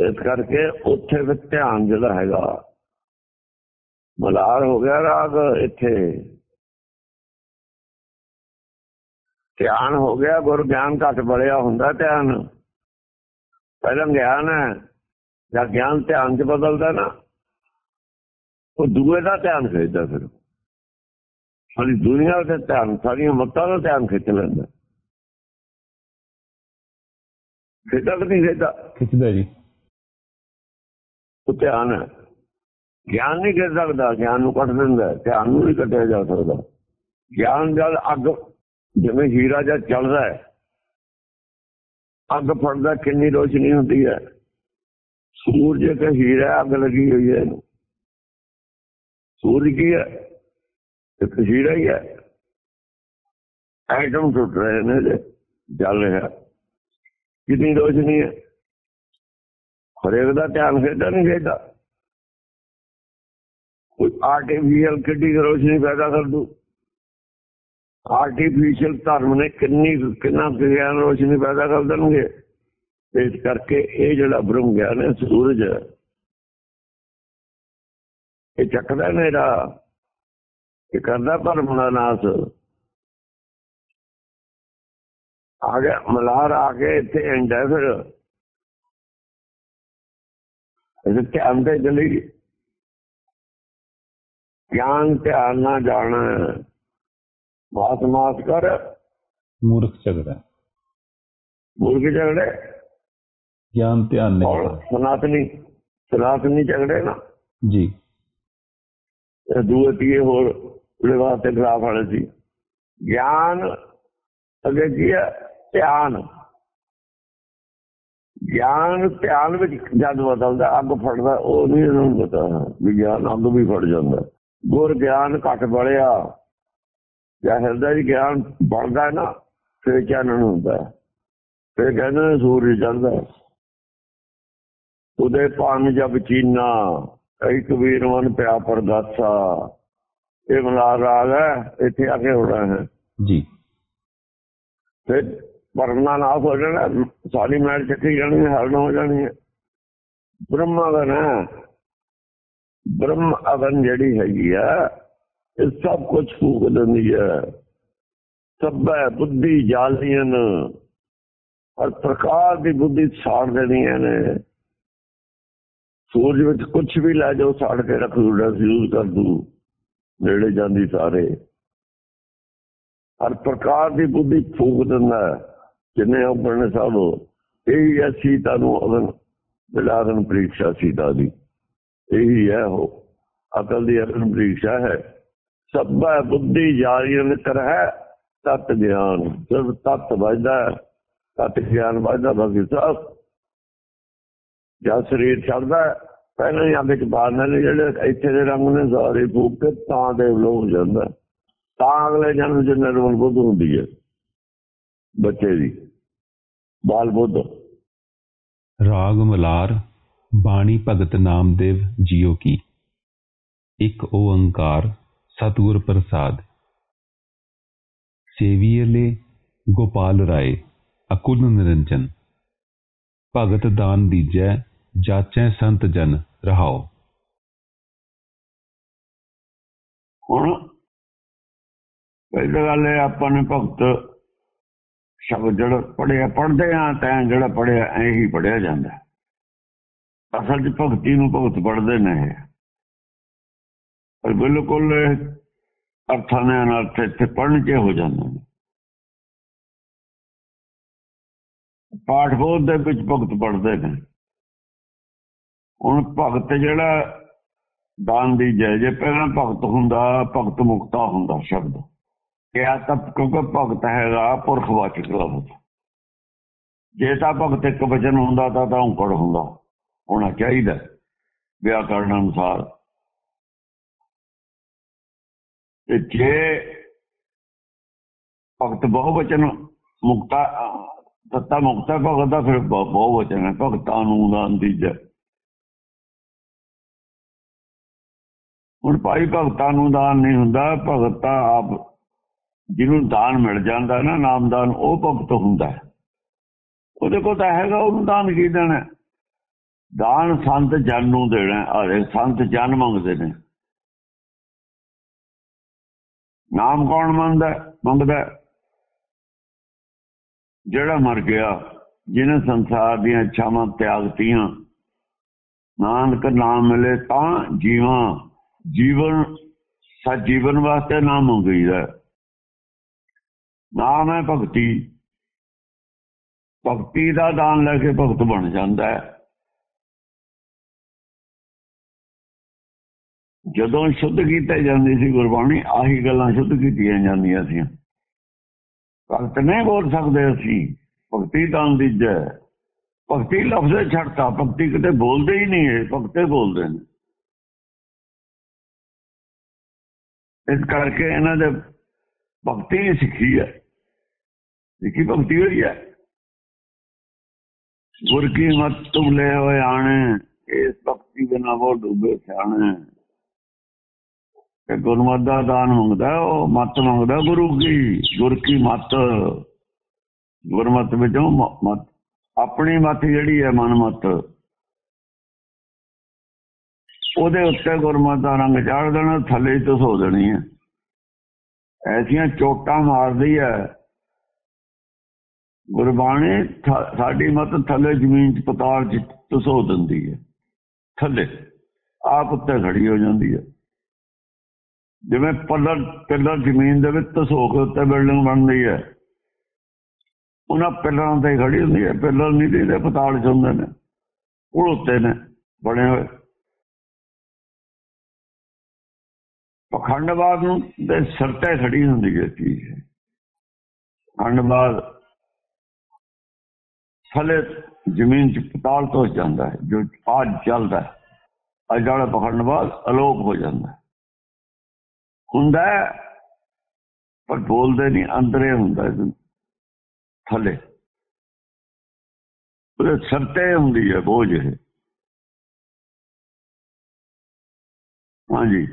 ਇਸ ਕਰਕੇ ਉੱਥੇ ਫਿਰ ਧਿਆਨ ਜਿਹੜਾ ਹੈਗਾ, ਮਲਾਰ ਹੋ ਗਿਆ ਰਾਗ ਇੱਥੇ। ਧਿਆਨ ਹੋ ਗਿਆ, ਗੁਰ ਗਿਆਨ ਘਟ ਬੜਿਆ ਹੁੰਦਾ ਧਿਆਨ। ਪਹਿਲਾਂ ਗਿਆਨ ਹੈ, ਜਾਂ ਗਿਆਨ ਧਿਆਨ ਚ ਬਦਲਦਾ ਨਾ, ਉਹ ਦੂਏ ਦਾ ਧਿਆਨ ਖਿੱਚਦਾ ਫਿਰ। ਸਾਰੀ ਦੁਨੀਆ ਦਾ ਧਿਆਨ, ਸਾਰੀਆਂ ਮੱਤਾਂ ਦਾ ਧਿਆਨ ਖਿੱਚ ਲੈਂਦਾ। ਖਿੱਚਦਾ ਕਿ ਨਹੀਂ ਖਿੱਚਦਾ? ਖਿੱਚਦਾ ਜੀ। ਉਹ ਧਿਆਨ ਹੈ। ਗਿਆਨ ਨਹੀਂ ਕਰ ਸਕਦਾ, ਗਿਆਨ ਨੂੰ ਕੱਟ ਦਿੰਦਾ ਧਿਆਨ ਨੂੰ ਨਹੀਂ ਕੱਟਿਆ ਜਾ ਸਕਦਾ। ਗਿਆਨ ਜਦ ਅੱਗ, ਜਿਵੇਂ ਹੀਰਾ ਜਦ ਚੱਲਦਾ ਹੈ, ਅੱਗ ਫੜਦਾ ਕਿੰਨੀ ਰੋਸ਼ਨੀ ਹੁੰਦੀ ਹੈ। ਸੂਰਜ ਤੇ ਹੀਰਾ ਅੱਗ ਲੱਗੀ ਹੋਈ ਹੈ। ਇਹਨੂੰ ਸੂਰਜ ਕੀ ਹੈ? ਇੱਕ ਹੀਰਾ ਹੀ ਹੈ। ਐਟਮ ਟੁੱਟ ਰਹੇ ਨੇ, ਜਲ ਰਿਹਾ। ਕਿੰਨੀ ਰੋਸ਼ਨੀ ਹੈ? ਹਰੇਕ ਦਾ ਧਿਆਨ ਖੇਡਾ ਨਹੀਂ ਖੇਡਦਾ ਕੋਈ ਆਰਟੀਫੀਸ਼ੀਅਲ ਕਿੱਡੀ ਰੋਸ਼ਨੀ ਪੈਦਾ ਕਰ ਦੂ। ਆਰਟੀਫੀਸ਼ੀਅਲ ਧਰਮ ਨੇ ਕਿੰਨੀ ਕਿੰਨਾ ਗਿਆਨ ਰੋਸ਼ਨੀ ਪੈਦਾ ਕਰ ਦੇਣਗੇ। ਇਸ ਕਰਕੇ ਇਹ ਜਿਹੜਾ ਬ੍ਰਹਮ ਗਿਆਨ ਹੈ, ਸੂਰਜ, ਇਹ ਚੱਕਦਾ ਮੇਰਾ। ਇਹ ਕਰਦਾ ਭਰਮ ਦਾ ਨਾਸ। ਆ ਗਿਆ, ਮਲਾਰ ਆ ਕੇ ਇੱਥੇ ਐਂਡ ਹੈ ਫਿਰ। ਧਿਆਨ ਚਲੀ ਗਈ ਗਿਆਨ ਧਿਆਨ ਨਾ ਜਾਣਾ। ਮਾਸ ਮਾਸ ਕਰ। ਮੂਰਖ ਝਗੜਾ। ਮੁਰਗ ਝਗੜੇ? ਗਿਆਨ ਧਿਆਨ ਨਹੀਂ ਸਨਾਤਨੀ ਸਨਾਤਨੀ ਝਗੜੇ ਨਾ। ਜੀ। ਇਹ ਦੂਏ ਤੀਏ ਹੋਰ ਉਹਦੇ ਵਾਸਤੇ ਖਿਲਾਫ ਵਾਲੇ ਸੀ। ਗਿਆਨ ਅੱਗੇ ਕੀ ਧਿਆਨ। ਗਿਆਨ ਧਿਆਨ ਵਿੱਚ ਜਦ ਬਦਲਦਾ ਅੱਗ ਫੜਦਾ ਉਹ ਨਹੀਂ ਇਹਨਾਂ ਨੂੰ ਪਤਾ ਵੀ ਗਿਆਨ ਅੱਗ ਵੀ ਫੜ ਜਾਂਦਾ ਗੁਰ ਗਿਆਨ ਘਟ ਬੜਿਆ ਜਾਂ ਹਿਰਦਾ ਜੀ ਗਿਆਨ ਬਣਦਾ ਨਾ ਫਿਰ ਚਾਨਣ ਹੁੰਦਾ। ਫਿਰ ਕਹਿੰਦੇ ਸੂਰਜ ਚੜ੍ਹਦਾ ਹੈ। ਉਦੇ ਪਾਨ ਜਬ ਚੀਨਾ ਕਈ ਕਬੀਰ ਮਨ ਪਿਆ ਪਰਦਾਸਾ ਇਹ ਮਲਾ ਰਾਗ ਹੈ ਇੱਥੇ ਆ ਕੇ ਹੋਣਾ ਹੈ ਜੀ ਫਿਰ ਪਰਨਾ ਨਾ ਹੋ ਜਾਣਾ ਸਾਰੀ ਮੈਲ ਚੱਕੀ ਜਾਣੀ ਹੈ, ਹਰਨ ਹੋ ਜਾਣੀ ਹੈ। ਬ੍ਰਹਮ ਅਗਨ ਬ੍ਰਹਮ ਅਗਨ ਜਿਹੜੀ ਹੈਗੀ ਆ ਇਹ ਸਭ ਕੁਝ ਫੂਕ ਦਿੰਦੀ ਹੈ ਸਭੈ ਬੁੱਧੀ ਜਾਲੀਆਂ ਹਰ ਪ੍ਰਕਾਰ ਦੀ ਬੁੱਧੀ ਸਾੜ ਦੇਣੀਆਂ ਨੇ। ਸੂਰਜ ਵਿੱਚ ਕੁਝ ਵੀ ਲੈ ਜਾਓ ਸਾੜ ਕੇ ਰੱਖ ਦੂ ਡਿਫਿਊਜ਼ ਕਰ ਦੂ ਨੇੜੇ ਜਾਂਦੀ ਸਾਰੇ। ਹਰ ਪ੍ਰਕਾਰ ਦੀ ਬੁੱਧੀ ਫੂਕ ਦਿੰਦਾ। ਹੈ। ਜਿੰਨੇ ਆਪਣੇ ਸਭ ਇਹੀ ਹੈ ਸੀਤਾ ਨੂੰ ਅਗਨ, ਬਿਲਾਗਨ ਪ੍ਰੀਖਿਆ ਸੀਤਾ ਦੀ। ਇਹੀ ਹੈ ਉਹ। ਅਕਲ ਦੀ ਅਗਨ ਪ੍ਰੀਖਿਆ ਹੈ। ਸਭੈ ਬੁੱਧੀ ਜਾਰੀਨ ਕਰਹਿ ਤਤ ਗਿਆਨ। ਸਿਰਫ ਤਤ ਵਜਦਾ ਤਤ ਗਿਆਨ ਵਜਦਾ, ਬਾਕੀ ਸਭ ਜਦ ਸਰੀਰ ਛੱਡਦਾ ਪਹਿਲਾਂ ਹੀ ਆਪੇ ਚ ਪਾਉਂਦੇ ਨੇ ਜਿਹੜੇ ਇੱਥੇ ਦੇ ਰੰਗ ਨੇ ਸਾਰੇ ਫੂਕ ਕੇ ਤਾਂ ਦੇ ਲੋਕ ਹੋ ਜਾਂਦਾ ਤਾਂ ਅਗਲੇ ਜਨਮ ਚ ਨਿਰਮਲ ਬੁੱਧ ਹੁੰਦੀ ਹੈ, ਬੱਚੇ ਦੀ। ਬਾਲ ਬੁੱਧ ਰਾਗ ਮਲਾਰ ਬਾਣੀ ਭਗਤ ਨਾਮਦੇਵ ਜੀਓ ਕੀ। ਇੱਕ ਓੰਕਾਰ ਸਤਿਗੁਰ ਪ੍ਰਸਾਦ। ਸੇਵੀਅਲੇ ਗੋਪਾਲ ਰਾਏ ਅਕੁਲ ਨਿਰੰਜਨ। ਭਗਤ ਦਾਨ ਦੀਜੈ ਜਾਚੈ ਸੰਤ ਜਨ ਰਹਾਓ। ਹੁਣ ਪਹਿਲੀ ਗੱਲ ਇਹ ਆਪਾਂ ਨੇ ਭਗਤ ਸ਼ਬਦ ਜਿਹੜਾ ਪੜਿਆ ਪੜਦੇ ਆ, ਤਾਂ ਜਿਹੜਾ ਪੜਿਆ ਇਹੀ ਹੀ ਪੜਿਆ ਜਾਂਦਾ। ਅਸਲ 'ਚ ਭਗਤੀ ਨੂੰ ਭਗਤ ਪੜਦੇ ਨੇ ਇਹ। ਪਰ ਬਿਲਕੁਲ ਅਰਥਾਂ ਦੇ ਅਨਰਥ ਇੱਥੇ ਪੜਨ ਕੇ ਹੋ ਜਾਂਦੇ ਨੇ। ਪਾਠ ਬੋਧ ਦੇ ਵਿੱਚ ਭਗਤ ਪੜਦੇ ਨੇ। ਹੁਣ ਭਗਤ ਜਿਹੜਾ ਦਾਨ ਦੀ ਜੈ, ਜੇ ਪਹਿਲਾਂ ਭਗਤ ਹੁੰਦਾ, ਭਗਤ ਮੁਕਤਾ ਹੁੰਦਾ ਸ਼ਬਦ। ਕਿਹਾ ਤਾਂ ਕਿਉਂਕਿ ਭਗਤ ਹੈਗਾ ਪੁਰਖਵਾਚਕ ਲਫ਼ਜ਼ ਜੇ ਤਾਂ ਭਗਤ ਇੱਕ ਵਚਨ ਹੁੰਦਾ ਤਾਂ ਤਾਂ ਔਂਕੜ ਹੁੰਦਾ, ਹੋਣਾ ਚਾਹੀਦਾ ਵਿਆਕਰਣ ਅਨੁਸਾਰ। ਤੇ ਜੇ ਭਗਤ ਬਹੁਵਚਨ ਮੁਕਤਾ ਤਤਾ ਮੁਕਤਾ ਭਗਤ ਦਾ, ਫਿਰ ਬਹੁਵਚਨ ਹੈ, ਭਗਤਾਂ ਨੂੰ ਦਾਨ ਦੀਜੈ ਹੁਣ ਭਾਈ ਭਗਤਾਂ ਨੂੰ ਦਾਨ ਨਹੀਂ ਹੁੰਦਾ, ਭਗਤ ਤਾਂ ਆਪ ਜਿਹਨੂੰ ਦਾਨ ਮਿਲ ਜਾਂਦਾ ਨਾ, ਨਾਮਦਾਨ ਉਹ ਭਗਤ ਹੁੰਦਾ ਉਹਦੇ ਕੋਲ ਤਾਂ ਹੈਗਾ, ਉਹਨੂੰ ਦਾਨ ਕੀ ਦੇਣਾ ਦਾਨ ਸੰਤ ਜਨ ਨੂੰ ਦੇਣਾ ਆਰੇ ਸੰਤ ਜਨ ਮੰਗਦੇ ਨੇ। ਨਾਮ ਕੌਣ ਮੰਗਦਾ ਮੰਗਦਾ ਜਿਹੜਾ ਮਰ ਗਿਆ, ਜਿਹਨੇ ਸੰਸਾਰ ਦੀਆਂ ਇੱਛਾਵਾਂ ਤਿਆਗਤੀਆਂ ਨਾਨਕ ਨਾਮ ਮਿਲੇ ਤਾਂ ਜੀਵਾਂ, ਜੀਵਨ ਸਾ ਜੀਵਨ ਵਾਸਤੇ ਨਾਮ ਮੰਗੀਦਾ ਹੈ। ਨਾਮ ਹੈ ਭਗਤੀ। ਭਗਤੀ ਦਾ ਦਾਨ ਲੈ ਕੇ ਭਗਤ ਬਣ ਜਾਂਦਾ ਹੈ। ਜਦੋਂ ਸ਼ੁੱਧ ਕੀਤੇ ਜਾਂਦੀ ਸੀ ਗੁਰਬਾਣੀ, ਆਹੀ ਗੱਲਾਂ ਸ਼ੁੱਧ ਕੀਤੀਆਂ ਜਾਂਦੀਆਂ ਸੀ ਭਗਤ ਨਹੀਂ ਬੋਲ ਸਕਦੇ ਅਸੀਂ, ਭਗਤੀ ਦਾਨ ਦੀ ਜੈ ਭਗਤੀ ਲਫ਼ਜ਼ ਛੱਡਤਾ ਭਗਤੀ ਕਿਤੇ ਬੋਲਦੇ ਹੀ ਨਹੀਂ ਹੈ ਭਗਤੇ ਬੋਲਦੇ ਨੇ। ਇਸ ਕਰਕੇ ਇਹਨਾਂ ਦੇ ਭਗਤੀ ਸਿੱਖੀ ਹੈ। ਸਿੱਖੀ ਭਗਤੀ ਹੋਈ ਹੈ? ਗੁਰ ਕੀ ਮਤ ਤੁਮ ਲੈ ਹੋਏ ਆਣੇ, ਇਸ ਭਗਤੀ ਬਿਨਾ ਉਹ ਡੁੱਬੇ ਸਿਆਣੇ। ਤੇ ਗੁਰਮਤਿ ਦਾ ਦਾਨ ਮੰਗਦਾ ਉਹ ਮਤ ਮੰਗਦਾ ਗੁਰੂ ਕੀ, ਗੁਰ ਕੀ ਮਤ? ਗੁਰਮਤ ਵਿੱਚੋਂ ਮਤ, ਆਪਣੀ ਮਤ ਜਿਹੜੀ ਹੈ ਮਨ ਮਤ, ਉਹਦੇ ਉੱਤੇ ਗੁਰਮਤ ਦਾ ਰੰਗ ਚਾੜ ਦੇਣਾ, ਥੱਲੇ ਹੀ ਸੋ ਦੇਣੀ ਹੈ। ਐਸੀਆਂ ਚੋਟਾਂ ਮਾਰਦੀ ਹੈ ਗੁਰਬਾਣੀ ਸਾਡੀ ਮਤ ਥੱਲੇ ਜ਼ਮੀਨ ਚ ਪਤਾਲ ਚ ਧਸੋ ਦਿੰਦੀ ਹੈ। ਥੱਲੇ ਆਪ ਉੱਤੇ ਖੜੀ ਹੋ ਜਾਂਦੀ ਹੈ। ਜਿਵੇਂ ਪੱਲਰ ਪਿੱਲਰ ਜ਼ਮੀਨ ਦੇ ਵਿੱਚ ਧਸੋ ਕੇ ਉੱਤੇ ਬਿਲਡਿੰਗ ਬਣਦੀ ਹੈ, ਉਹਨਾਂ ਪਿੱਲਰਾਂ ਤੇ ਖੜੀ ਹੁੰਦੀ ਹੈ। ਪਿੱਲਰ ਨਹੀਂ ਦੇ ਪਤਾਲ ਚ ਹੁੰਦੇ ਨੇ ਉਹ ਉੱਤੇ ਨੇ, ਬਣੇ ਹੋਏ। ਪਖੰਡਵਾਦ ਨੂੰ ਦੇ ਸਿਰ ਤੇ ਖੜੀ ਹੁੰਦੀ ਹੈ ਚੀਜ਼। ਪਖੰਡਵਾਦ ਥਲੇ ਜ਼ਮੀਨ ਚ ਪਤਾਲ ਤੋਂ ਜਾਂਦਾ ਹੈ ਜੋ ਅੱਜ ਚੱਲਦਾ ਹੈ ਅੱਜ ਜਿਹੜਾ ਪਖੰਡਵਾਦ ਅਲੋਪ ਹੋ ਜਾਂਦਾ ਹੈ ਹੁੰਦਾ ਹੈ, ਪਰ ਬੋਲਦੇ ਨਹੀਂ ਅੰਦਰੇ ਹੁੰਦਾ ਹੈ ਥੱਲੇ ਉਹਦੇ ਸਿਰ ਤੇ ਹੁੰਦੀ ਹੈ ਬੋਝ ਇਹ ਹਾਂਜੀ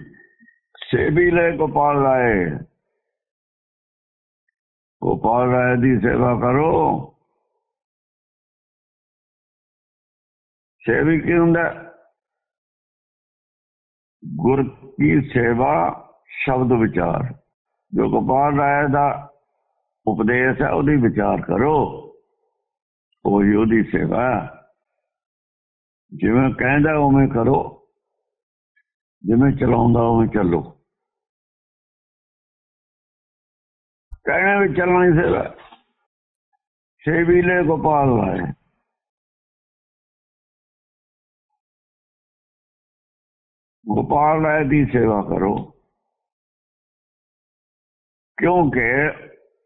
ਸੇਵੀ ਲੈ ਗੋਪਾਲ ਰਾਏ ਗੋਪਾਲ ਰਾਏ ਦੀ ਸੇਵਾ ਕਰੋ ਸੇਵੀ ਕੀ ਹੁੰਦਾ ਗੁਰ ਕੀ ਸੇਵਾ ਸ਼ਬਦ ਵਿਚਾਰ ਜੋ ਗੋਪਾਲ ਰਾਏ ਦਾ ਉਪਦੇਸ਼ ਹੈ ਉਹਦੀ ਵਿਚਾਰ ਕਰੋ ਉਹੀ ਉਹਦੀ ਸੇਵਾ ਜਿਵੇਂ ਕਹਿੰਦਾ ਉਵੇਂ ਕਰੋ ਜਿਵੇਂ ਚਲਾਉਂਦਾ ਉਵੇਂ ਚੱਲੋ ਕਹਿਣਾ ਵੀ ਚੱਲਣਾ ਹੀ ਸੇਵਾ ਸੇਵੀਲੇ ਗੋਪਾਲ ਰਾਏ ਗੋਪਾਲ ਰਾਏ ਦੀ ਸੇਵਾ ਕਰੋ। ਕਿਉਂਕਿ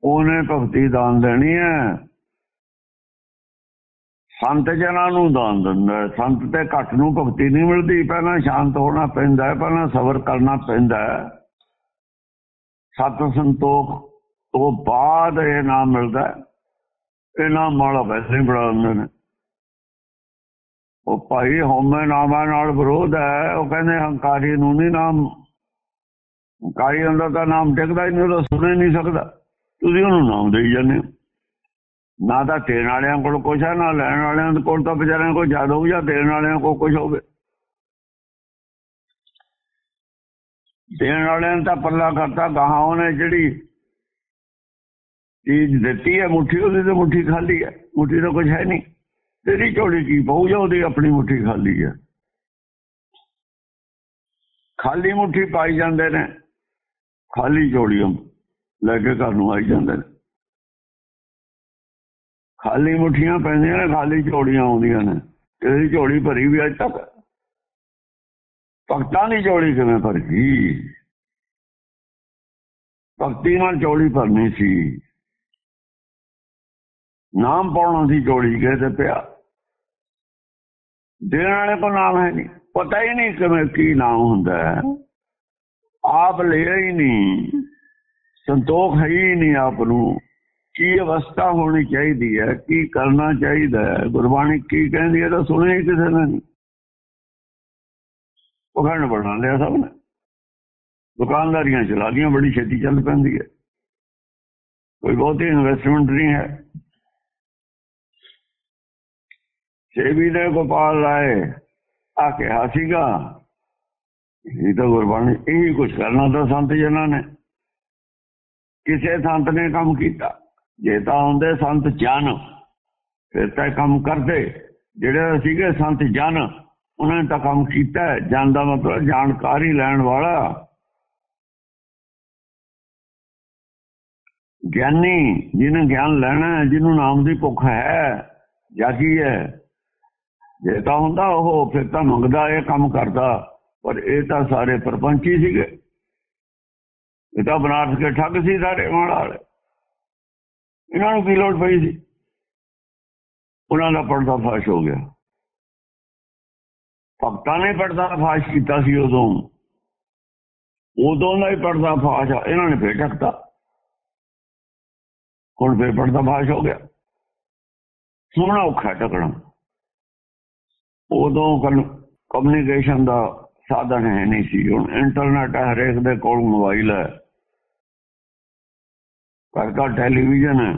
ਉਹਨੇ ਭਗਤੀ ਦਾਨ ਦੇਣੀ ਹੈ। ਸੰਤ ਜਨਾਂ ਨੂੰ ਦਾਨ ਦਿੰਦਾ ਸੰਤ ਤੇ ਘੱਟ ਨੂੰ ਭਗਤੀ ਨਹੀਂ ਮਿਲਦੀ। ਪਹਿਲਾਂ ਸ਼ਾਂਤ ਹੋਣਾ ਪੈਂਦਾ ਹੈ, ਪਹਿਲਾਂ ਸਬਰ ਕਰਨਾ ਪੈਂਦਾ ਹੈ। ਸਤ ਸੰਤੋਖ ਤੋਂ ਬਾਅਦ ਇਹ ਨਾਮ ਮਿਲਦਾ ਇਹ ਨਾਮ ਮਾਲਾ ਵੈਸੇ ਹੀ ਬੜਾ ਹੁੰਦੇ ਨੇ। ਉਹ ਭਾਈ ਹਉਮੈ ਨਾਮਾਂ ਨਾਲ ਵਿਰੋਧ ਹੈ, ਉਹ ਕਹਿੰਦੇ ਹੰਕਾਰੀ ਨੂੰ ਨਹੀਂ ਨਾਮ। ਹੰਕਾਰੀ ਹੁੰਦਾ ਤਾਂ ਨਾਮ ਟਿਕਦਾ ਹੀ ਨਹੀਂ ਉਹਦਾ ਸੁਣ ਹੀ ਨਹੀਂ ਸਕਦਾ। ਤੁਸੀਂ ਉਹਨੂੰ ਨਾਮ ਦੇਈ ਜਾਂਦੇ ਹੋ। ਨਾ ਤਾਂ ਦੇਣ ਵਾਲਿਆਂ ਕੋਲ ਕੁਛ ਹੈ, ਨਾ ਲੈਣ ਵਾਲਿਆਂ ਕੋਲ ਤਾਂ ਵਿਚਾਰਿਆਂ ਕੋਲ ਜ਼ਿਆਦਾ ਹੋਊ, ਜਾਂ ਦੇਣ ਵਾਲਿਆਂ ਕੋਲ ਕੁਛ ਹੋਵੇ। ਦੇਣ ਵਾਲਿਆਂ ਨੇ ਤਾਂ ਪੱਲਾ ਕਰਤਾ, ਗਾਹਾਂ ਉਹਨੇ ਜਿਹੜੀ ਚੀਜ਼ ਦਿੱਤੀ ਹੈ, ਮੁੱਠੀ ਉਹਦੀ ਤੇ ਮੁੱਠੀ ਖਾਲੀ ਹੈ, ਮੁੱਠੀ ਤਾਂ ਕੁਝ ਹੈ ਨਹੀਂ ਤੇਰੀ ਝੋਲੀ ਕੀ ਬਹੁ ਜਾ ਉਹਦੀ ਆਪਣੀ ਮੁੱਠੀ ਖਾਲੀ ਹੈ ਖਾਲੀ ਮੁੱਠੀ ਪਾਈ ਜਾਂਦੇ ਨੇ, ਖਾਲੀ ਝੋਲੀਆਂ ਲੈ ਕੇ ਘਰ ਨੂੰ ਆਈ ਜਾਂਦੇ ਨੇ। ਖਾਲੀ ਮੁੱਠੀਆਂ ਪੈਂਦੀਆਂ ਨੇ, ਖਾਲੀ ਝੋਲੀਆਂ ਆਉਂਦੀਆਂ ਨੇ। ਤੇਰੀ ਝੋਲੀ ਭਰੀ ਵੀ ਅਜ ਤੱਕ। ਭਗਤਾਂ ਦੀ ਝੋਲੀ ਕਿਵੇਂ ਭਰ? ਗਈ ਭਗਤੀ ਨਾਲ ਝੋਲੀ ਭਰਨੀ ਸੀ। ਨਾਮ ਪਾਉਣਾ ਸੀ ਜੋੜੀ ਕੇ ਤੇ ਪਿਆ? ਦੇਣ ਵਾਲੇ ਕੋ ਨਾਮ ਹੈ ਨਹੀਂ। ਪਤਾ ਹੀ ਨਹੀਂ ਕਿਵੇਂ ਕੀ ਨਾਮ ਹੁੰਦਾ ਹੈ। ਆਪ ਲਿਆ ਹੀ ਨਹੀਂ। ਸੰਤੋਖ ਹੈ ਹੀ ਨਹੀਂ ਆਪ ਨੂੰ। ਕੀ ਅਵਸਥਾ ਹੋਣੀ ਚਾਹੀਦੀ ਹੈ? ਕੀ ਕਰਨਾ ਚਾਹੀਦਾ ਹੈ? ਗੁਰਬਾਣੀ ਕੀ ਕਹਿੰਦੀ ਹੈ ਤਾਂ ਸੁਣਿਆ ਹੀ ਕਿਸੇ ਨੇ ਨਹੀਂ। ਪਖੰਡ ਬਣਾ ਲਿਆ ਸਭ ਨੇ। ਦੁਕਾਨਦਾਰੀਆਂ ਚਲਾ ਲੀਆਂ ਬੜੀ ਛੇਤੀ ਚੱਲ ਪੈਂਦੀ ਹੈ। ਕੋਈ ਬਹੁਤੀ ਇਨਵੈਸਟਮੈਂਟ ਨਹੀਂ ਹੈ। ਸੇਵੀ ਨੇ ਗੋਪਾਲ ਲਾਏ ਆ ਕਿਹਾ ਸੀਗਾ। ਇਹ ਤਾਂ ਗੁਰਬਾਣੀ, ਇਹੀ ਕੁਝ ਕਰਨਾ ਤਾਂ ਸੰਤ ਜਨਾਂ ਨੇ। ਕਿਸੇ ਸੰਤ ਨੇ ਕੰਮ ਕੀਤਾ। ਜੇ ਤਾਂ ਹੁੰਦੇ ਸੰਤ ਜਨ, ਫਿਰ ਤਾਂ ਕੰਮ ਕਰਦੇ। ਜਿਹੜੇ ਸੀਗੇ ਸੰਤ ਜਨ, ਉਹਨਾਂ ਨੇ ਤਾਂ ਕੰਮ ਕੀਤਾ। ਜਨ ਦਾ ਮਤਲਬ ਜਾਣਕਾਰੀ ਲੈਣ ਵਾਲਾ। ਗਿਆਨੀ, ਜਿਹਨੂੰ ਗਿਆਨ ਲੈਣਾ ਜਿਹਨੂੰ ਨਾਮ ਦੀ ਭੁੱਖ ਹੈ, ਜਾਗੀ ਹੈ। ਜੇ ਤਾਂ ਹੁੰਦਾ ਉਹ ਫਿਰ ਤਾਂ ਮੰਗਦਾ ਇਹ ਕੰਮ ਕਰਦਾ। ਪਰ ਇਹ ਤਾਂ ਸਾਰੇ ਪਰਪੰਚੀ ਸੀਗੇ। ਇਹ ਤਾਂ ਬਨਾਰਸ ਕੇ ਠੱਗ ਸੀ ਸਾਰੇ ਮਾਲ ਵਾਲੇ। ਇਹਨਾਂ ਨੂੰ ਕੀ ਲੋੜ ਪਈ ਸੀ? ਉਹਨਾਂ ਦਾ ਪਰਦਾ ਫਾਸ਼ ਹੋ ਗਿਆ। ਭਗਤਾਂ ਨੇ ਪਰਦਾ ਫਾਸ਼ ਕੀਤਾ ਸੀ ਉਦੋਂ। ਉਦੋਂ ਦਾ ਹੀ ਪਰਦਾ ਫਾਸ਼ ਆ, ਇਹਨਾਂ ਨੇ ਫੇਰ ਢੱਕਤਾ ਹੁਣ ਫੇਰ ਪਰਦਾ ਫਾਸ਼ ਹੋ ਗਿਆ। ਸੋਹਣਾ ਔਖਾ ਢਕਣਾ। ਉਦੋਂ ਕਮਿਊਨੀਕੇਸ਼ਨ ਦਾ ਸਾਧਨ ਹੈ ਨਹੀਂ ਸੀ। ਹੁਣ ਇੰਟਰਨੈਟ ਹੈ, ਹਰੇਕ ਦੇ ਕੋਲ ਮੋਬਾਈਲ ਹੈ। ਘਰ ਘਰ ਟੈਲੀਵਿਜ਼ਨ ਹੈ।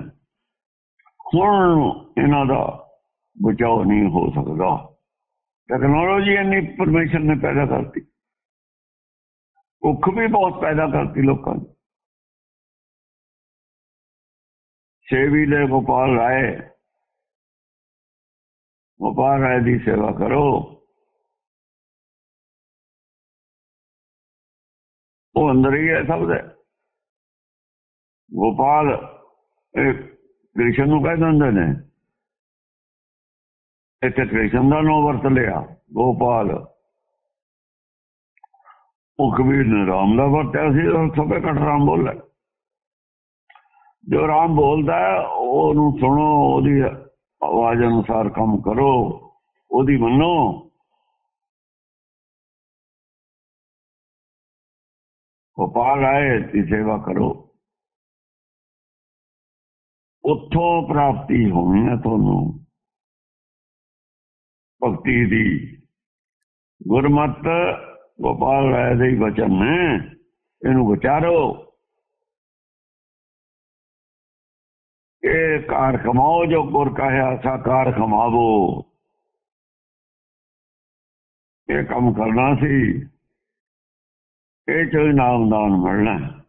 ਹੁਣ ਇਹਨਾਂ ਦਾ ਬਚਾਓ ਨਹੀਂ ਹੋ ਸਕਦਾ। ਟੈਕਨੋਲੋਜੀ ਇੰਨੀ ਪਰਮਿਸ਼ਨ ਨੇ ਪੈਦਾ ਕਰਤੀ। ਭੁੱਖ ਵੀ ਬਹੁਤ ਪੈਦਾ ਕਰਤੀ ਲੋਕਾਂ ਦੀ। ਸੇਵੀ ਦੇ ਗੋਪਾਲ ਰਾਏ ਗੋਪਾਲ ਰਾਏ ਦੀ ਸੇਵਾ ਕਰੋ। ਉਹ ਅੰਦਰ ਹੀ ਹੈ ਸਭ ਦੇ। ਗੋਪਾਲ ਕ੍ਰਿਸ਼ਨ ਨੂੰ ਕਹਿ ਦਿੰਦੇ ਨੇ। ਇੱਥੇ ਕ੍ਰਿਸ਼ਨ ਦਾ ਨਾਮ ਵਰਤ ਲਿਆ, ਗੋਪਾਲ। ਉਹ ਕਬੀਰ ਨੇ ਰਾਮ ਦਾ ਵਰਤਿਆ ਸੀ, ਉਹ ਸਭੇ ਘਟ ਰਾਮ ਬੋਲੇ। ਜੋ ਰਾਮ ਬੋਲਦਾ ਉਹਨੂੰ ਸੁਣੋ, ਉਹਦੀ ਆਵਾਜ਼ ਅਨੁਸਾਰ ਕੰਮ ਕਰੋ, ਉਹਦੀ ਮੰਨੋ। ਗੋਪਾਲ ਆਏ ਦੀ ਸੇਵਾ ਕਰੋ। ਉੱਥੋਂ ਪ੍ਰਾਪਤੀ ਹੋਣੀ ਹੈ ਤੁਹਾਨੂੰ। ਭਗਤੀ ਦੀ ਗੁਰਮਤ ਗੋਪਾਲ ਰਾਏ ਦੇ ਹੀ ਬਚਨ ਨੇ। ਇਹਨੂੰ ਵਿਚਾਰੋ। ਇਹ ਕਾਰ ਕਮਾਓ ਜੋ ਗੁਰ ਕਹਿਆ ਸਾਕਾਰ ਕਮਾਵੋ ਇਹ ਕੰਮ ਕਰਨਾ ਸੀ। ਇਹ ਚੋਂ ਹੀ ਨਾਮਦਾਨ ਮਿਲਣਾ।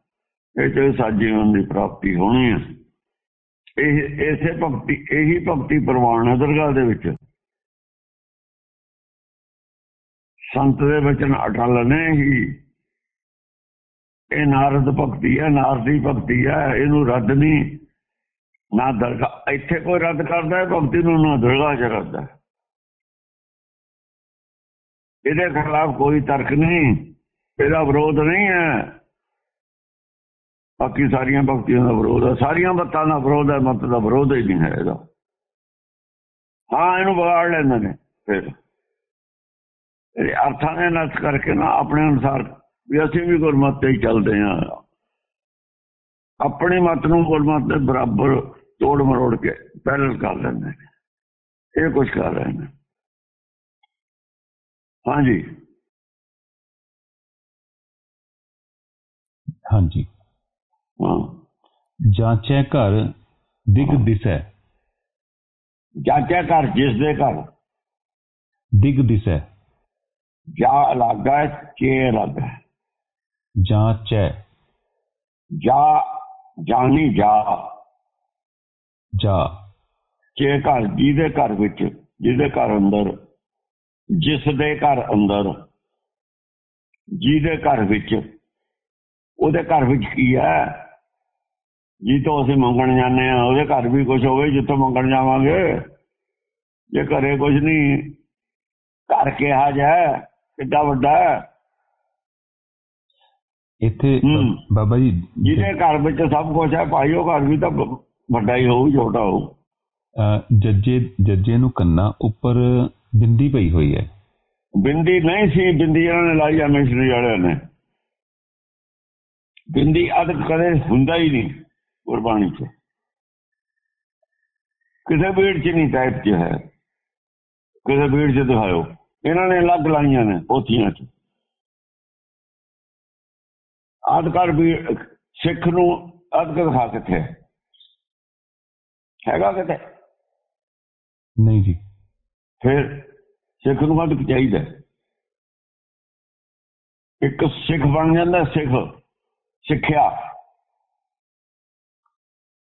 ਇਹ ਚੋਂ ਹੀ ਸਾਜੀਵਨ ਦੀ ਪ੍ਰਾਪਤੀ ਹੋਣੀ ਹੈ ਇਹ, ਇਸੇ ਭਗਤੀ, ਇਹੀ ਭਗਤੀ ਪ੍ਰਵਾਨ ਹੈ ਦਰਗਾਹ ਦੇ ਵਿੱਚ। ਸੰਤ ਦੇ ਵਚਨ ਅਟਲ ਨੇ ਹੀ। ਇਹ ਨਾਰਦ ਭਗਤੀ ਹੈ, ਨਾਰਦੀ ਭਗਤੀ ਹੈ, ਇਹਨੂੰ ਰੱਦ ਨਹੀਂ। ਨਾ ਦਰਗਾਹ ਇੱਥੇ ਕੋਈ ਰੱਦ ਕਰਦਾ ਹੈ, ਭਗਤੀ ਨੂੰ ਨਾ ਦਰਗਾਹ 'ਚ ਇਹਦੇ ਖਿਲਾਫ ਕੋਈ ਤਰਕ ਨਹੀਂ, ਇਹਦਾ ਵਿਰੋਧ ਨਹੀਂ ਹੈ। ਬਾਕੀ ਸਾਰੀਆਂ ਭਗਤੀਆਂ ਦਾ ਵਿਰੋਧ ਹੈ, ਸਾਰੀਆਂ ਮਤਾਂ ਦਾ ਵਿਰੋਧ ਹੈ, ਮਤ ਦਾ ਵਿਰੋਧ ਹੀ ਨਹੀਂ ਹੈ ਇਹਦਾ। ਹਾਂ, ਇਹਨੂੰ ਵਿਗਾੜ ਲੈਂਦੇ ਨੇ, ਫਿਰ। ਇਹ ਅਰਥਾਂ ਦੇ ਨਸ ਕਰਕੇ ਨਾ, ਆਪਣੇ ਅਨੁਸਾਰ ਵੀ ਅਸੀਂ ਵੀ ਗੁਰਮਤਿ ਤੇ ਹੀ ਚੱਲਦੇ ਹਾਂ। ਆਪਣੀ ਮਤ ਨੂੰ ਗੁਰਮਤਿ ਦੇ ਬਰਾਬਰ ਤੋੜ ਮਰੋੜ ਕੇ ਪੈਰਲ ਕਰ ਲੈਂਦੇ ਨੇ ਇਹ ਕੁਝ ਕਰ ਰਹੇ ਨੇ ਹਾਂਜੀ ਹਾਂਜੀ ਹਾਂ ਜਾਂਚੈ ਘਰ ਦਿਗ ਦਿਸੈ ਜਾਚਾ ਘਰ ਜਿਸ ਦੇ ਘਰ ਦਿਗ ਦਿਸੈ ਜਾ ਅਲੱਗ ਹੈ ਚੇ ਅਲੱਗ ਹੈ ਜਾਂਚੈ ਜਾ ਜਾਣੀ ਜਾ। ਜਾ ਘਰ ਜਿਹਦੇ ਘਰ ਵਿੱਚ ਜਿਹਦੇ ਘਰ ਅੰਦਰ ਜਿਸ ਦੇ ਘਰ ਅੰਦਰ ਜਿਹਦੇ ਘਰ ਵਿੱਚ ਉਹਦੇ ਘਰ ਵਿੱਚ ਕੀ ਹੈ? ਜੀ ਤੋਂ ਅਸੀਂ ਮੰਗਣ ਜਾਂਦੇ ਆ ਉਹਦੇ ਘਰ ਵੀ ਕੁਝ ਹੋਵੇ ਜਿੱਥੋਂ ਮੰਗਣ ਜਾਵਾਂਗੇ। ਜੇ ਘਰੇ ਕੁਝ ਨਹੀਂ ਘਰ ਕਿਹਾ ਜਾ ਕਿੱਡਾ ਵੱਡਾ ਹੈ? ਇੱਥੇ। ਬਾਬਾ ਜੀ ਜਿਹਦੇ ਘਰ ਵਿੱਚ ਸਭ ਕੁਝ ਹੈ ਭਾਈ ਉਹ ਘਰ ਵੀ ਤਾਂ ਵੱਡਾ ਹੀ ਹੋਊ ਛੋਟਾ ਹੋਊ। ਜੱਜੇ ਜੱਜੇ ਨੂੰ ਕੰਨਾ ਉੱਪਰ ਬਿੰਦੀ ਪਈ ਹੋਈ ਹੈ। ਬਿੰਦੀ ਨਹੀਂ ਸੀ ਬਿੰਦੀ ਇਹਨਾਂ ਨੇ ਲਾਈ ਆ ਮਿਸ਼ਨਰੀ ਵਾਲਿਆਂ ਨੇ। ਬਿੰਦੀ ਅਦ ਕਦੇ ਹੁੰਦਾ ਹੀ ਨਹੀਂ ਗੁਰਬਾਣੀ 'ਚ। ਕਿਸੇ ਵੀੜ 'ਚ ਨਹੀਂ ਟਾਈਪ 'ਚ ਹੈ। ਕਿਸੇ ਵੀੜ 'ਚ ਦਿਖਾਓ ਇਹਨਾਂ ਨੇ ਅਲੱਗ ਲਾਈਆਂ ਨੇ ਪੋਥੀਆਂ 'ਚ। ਅਧਕਾਰ ਵੀ ਸਿੱਖ ਨੂੰ ਅਧਕ ਦਿਖਾ ਕਿੱਥੇ ਹੈ? ਹੈਗਾ ਕਿਤੇ? ਨਹੀਂ ਜੀ। ਫਿਰ ਸਿੱਖ ਨੂੰ ਅਧਕ ਚਾਹੀਦਾ। ਇੱਕ ਸਿੱਖ ਬਣ ਜਾਂਦਾ ਸਿੱਖ ਸਿੱਖਿਆ।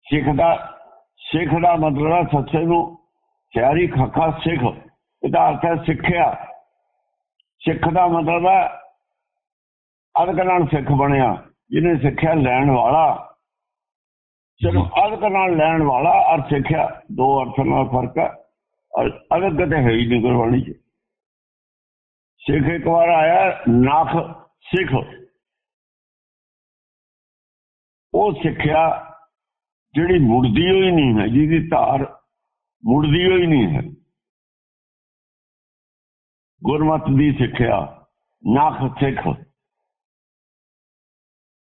ਸਿੱਖ ਦਾ ਸਿੱਖ ਦਾ ਮਤਲਬ ਹੈ ਸੱਚੇ ਨੂੰ ਸਿਆਰੀ ਖੱਖਾ ਸਿੱਖ। ਇਹਦਾ ਅਰਥ ਹੈ ਸਿੱਖਿਆ। ਸਿੱਖ ਦਾ ਮਤਲਬ ਹੈ ਅਦਕ ਨਾਲ ਸਿੱਖ ਬਣਿਆ ਜਿਹਨੇ ਸਿੱਖਿਆ ਲੈਣ ਵਾਲਾ ਸਿਰਫ ਅਦਕ ਨਾਲ ਲੈਣ ਵਾਲਾ ਔਰ ਸਿੱਖਿਆ ਦੋ ਅਰਥਾਂ ਨਾਲ ਫ਼ਰਕ ਹੈ। ਅਦਕ ਤੇ ਹੈ ਹੀ ਨਹੀਂ ਗੁਰਬਾਣੀ ਚ। ਸਿੱਖ ਇੱਕ ਵਾਰ ਆਇਆ ਨਖ ਸਿੱਖ। ਉਹ ਸਿੱਖਿਆ ਜਿਹੜੀ ਮੁੜਦੀ ਹੋਈ ਨਹੀਂ ਹੈ ਜਿਹਦੀ ਧਾਰ ਮੁੜਦੀ ਹੋਈ ਨਹੀਂ ਹੈ। ਗੁਰਮਤ ਦੀ ਸਿੱਖਿਆ ਨਖ ਸਿੱਖ।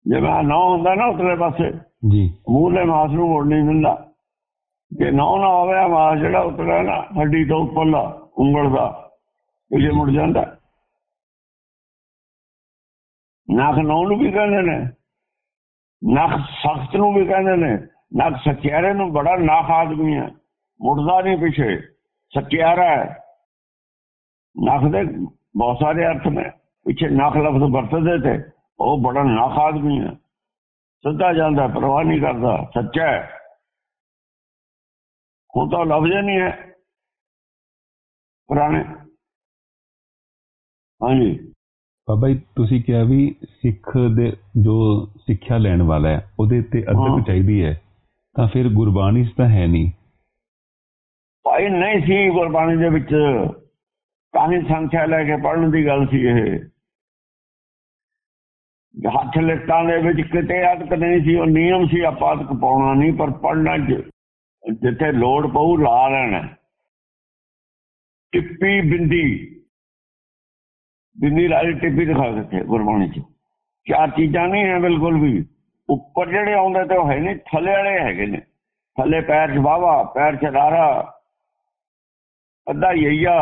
ਜਿਵੇਂ ਨਾ ਹੁੰਦਾ ਨਾ ਉਤਲੇ ਪਾਸੇ ਜੀ ਮੂਹਲੇ ਮਾਸ ਨੂੰ ਮੋੜ ਨਹੀਂ ਦਿੰਦਾ ਜੇ ਨਾ ਨਾ ਹੋਵੇ ਆਹ ਮਾਸ ਜਿਹੜਾ ਉਤਰਿਆ ਨਾ ਹੱਡੀ ਤੋਂ ਉੱਪਰਲਾ ਉਂਗਲ ਦਾ ਇਹ ਮੁੜ ਜਾਂਦਾ ਨਖ ਨੌ ਨੂੰ ਵੀ ਕਹਿੰਦੇ ਨੇ ਨਖ ਸਖਤ ਨੂੰ ਵੀ ਕਹਿੰਦੇ ਨੇ ਨਖ ਸਕਿਆਰੇ ਨੂੰ ਬੜਾ ਨਖ ਆਦਮੀ ਹੈ ਮੁੜਦਾ ਨਹੀਂ ਪਿੱਛੇ ਸਕਿਆਰਾ ਹੈ ਨਖ ਦੇ ਬਹੁਤ ਸਾਰੇ ਅਰਥ ਨੇ ਪਿੱਛੇ ਨਖ ਲਫ਼ਜ਼ ਵਰਤਦੇ ਤੇ ਉਹ ਬੜਾ ਨਖ ਆਦਮੀ ਹੈ ਸਿੱਧਾ ਜਾਂਦਾ ਪਰਵਾਹ ਨਹੀਂ ਕਰਦਾ ਸੱਚਾ ਹੈ। ਹੁਣ ਤਾਂ ਲਫ਼ਜ਼ ਨਹੀਂ ਹੈ। ਪੁਰਾਣੇ। ਹਾਂਜੀ। ਬਾਬਾ ਜੀ ਤੁਸੀਂ ਕਿਹਾ ਵੀ ਸਿੱਖ ਦੇ ਜੋ ਸਿੱਖਿਆ ਲੈਣ ਵਾਲਾ ਹੈ ਉਹਦੇ ਤੇ। ਅਦਬ ਚਾਹੀਦੀ ਹੈ। ਤਾਂ ਫਿਰ ਗੁਰਬਾਣੀ ਤਾਂ ਹੈ ਨਹੀਂ। ਭਾਈ ਨਹੀਂ ਸੀ ਗੁਰਬਾਣੀ ਦੇ ਵਿੱਚ। ਤਾਂ ਹੀ ਸੰਖਿਆ ਲੈ ਕੇ ਪੜਨ ਦੀ ਗੱਲ ਸੀ ਇਹ। ਹੱਥ ਲਿਖਤਾਂ ਦੇ ਵਿੱਚ ਕਿਤੇ ਅਦਕ ਨਹੀਂ ਸੀ, ਉਹ ਨਿਯਮ ਸੀ, ਆਪਾਂ ਅਦਕ ਪਾਉਣਾ ਨਹੀਂ, ਪਰ ਪੜਨਾ ਜਿੱਥੇ ਲੋੜ ਪਊ, ਲਾ ਲੈਣਾ। ਟਿੱਪੀ ਬਿੰਦੀ। ਬਿੰਦੀ ਰਾਜ ਟਿੱਪੀ ਦਿਖਾ ਦਿੱਤੇ ਗੁਰਬਾਣੀ ਚ। ਚਾਰ ਚੀਜ਼ਾਂ ਨਹੀਂ ਹੈ ਬਿਲਕੁਲ ਵੀ। ਉੱਪਰ ਜਿਹੜੇ ਆਉਂਦੇ ਤੇ ਉਹ ਹੈ ਨਹੀਂ, ਥੱਲੇ ਵਾਲੇ ਹੈਗੇ ਨੇ। ਥੱਲੇ ਪੈਰ ਚ ਵਾਵਾ ਪੈਰ ਚ ਰਾਰਾ, ਅੱਧਾ ਯਈਆ।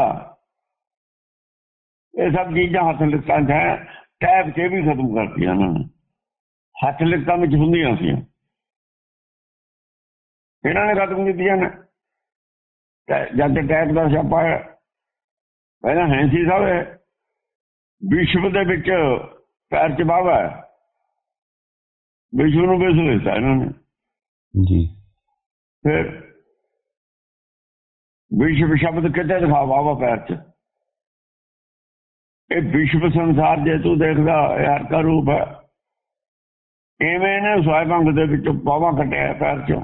ਇਹ ਸਭ ਚੀਜ਼ਾਂ ਹੱਥ ਲਿਖਤਾਂ ਚ ਹੈ। ਟੈਪ ਕੇ ਵੀ ਖਤਮ ਕਰਤੀਆਂ ਇਹਨਾਂ ਨੇ। ਹੱਥ ਲਿਖਤਾਂ ਵਿੱਚ ਹੁੰਦੀਆਂ ਸੀ ਇਹਨਾਂ ਨੇ ਖਤਮ ਕੀਤੀਆਂ ਨੇ। ਜਦ ਤੇ ਟੈਪ ਦਾ ਸਿਆਪਾ ਹੈ ਪਹਿਲਾਂ ਹੈਂਸੀ ਸਾਹਿਬ ਹੈ। ਵਿਸ਼ਵ ਦੇ ਵਿੱਚ ਪੈਰ ਚ ਬਾਵਾ ਹੈ। ਵਿਸ਼ਵ ਨੂੰ ਵਿਸ ਲਿਖਤਾ ਇਹਨਾਂ ਨੇ? ਜੀ। ਫਿਰ ਵਿਸ਼ਵ ਸ਼ਬਦ ਕਿੱਥੇ ਦਿਖਾ ਵਾਵਾ ਪੈਰ ਚ? ਇਹ ਵਿਸ਼ਵ ਸੰਸਾਰ ਜੇ ਤੂੰ ਦੇਖਦਾ, ਯਾਰ ਕਾ ਰੂਪ ਹੈ। ਐਵੇਂ ਨੇ ਸਵਾਇਬੰਗ ਦੇ ਵਿੱਚ ਬਾਵਾ ਕੱਟਿਆ ਪੈਰ ਚੋਂ।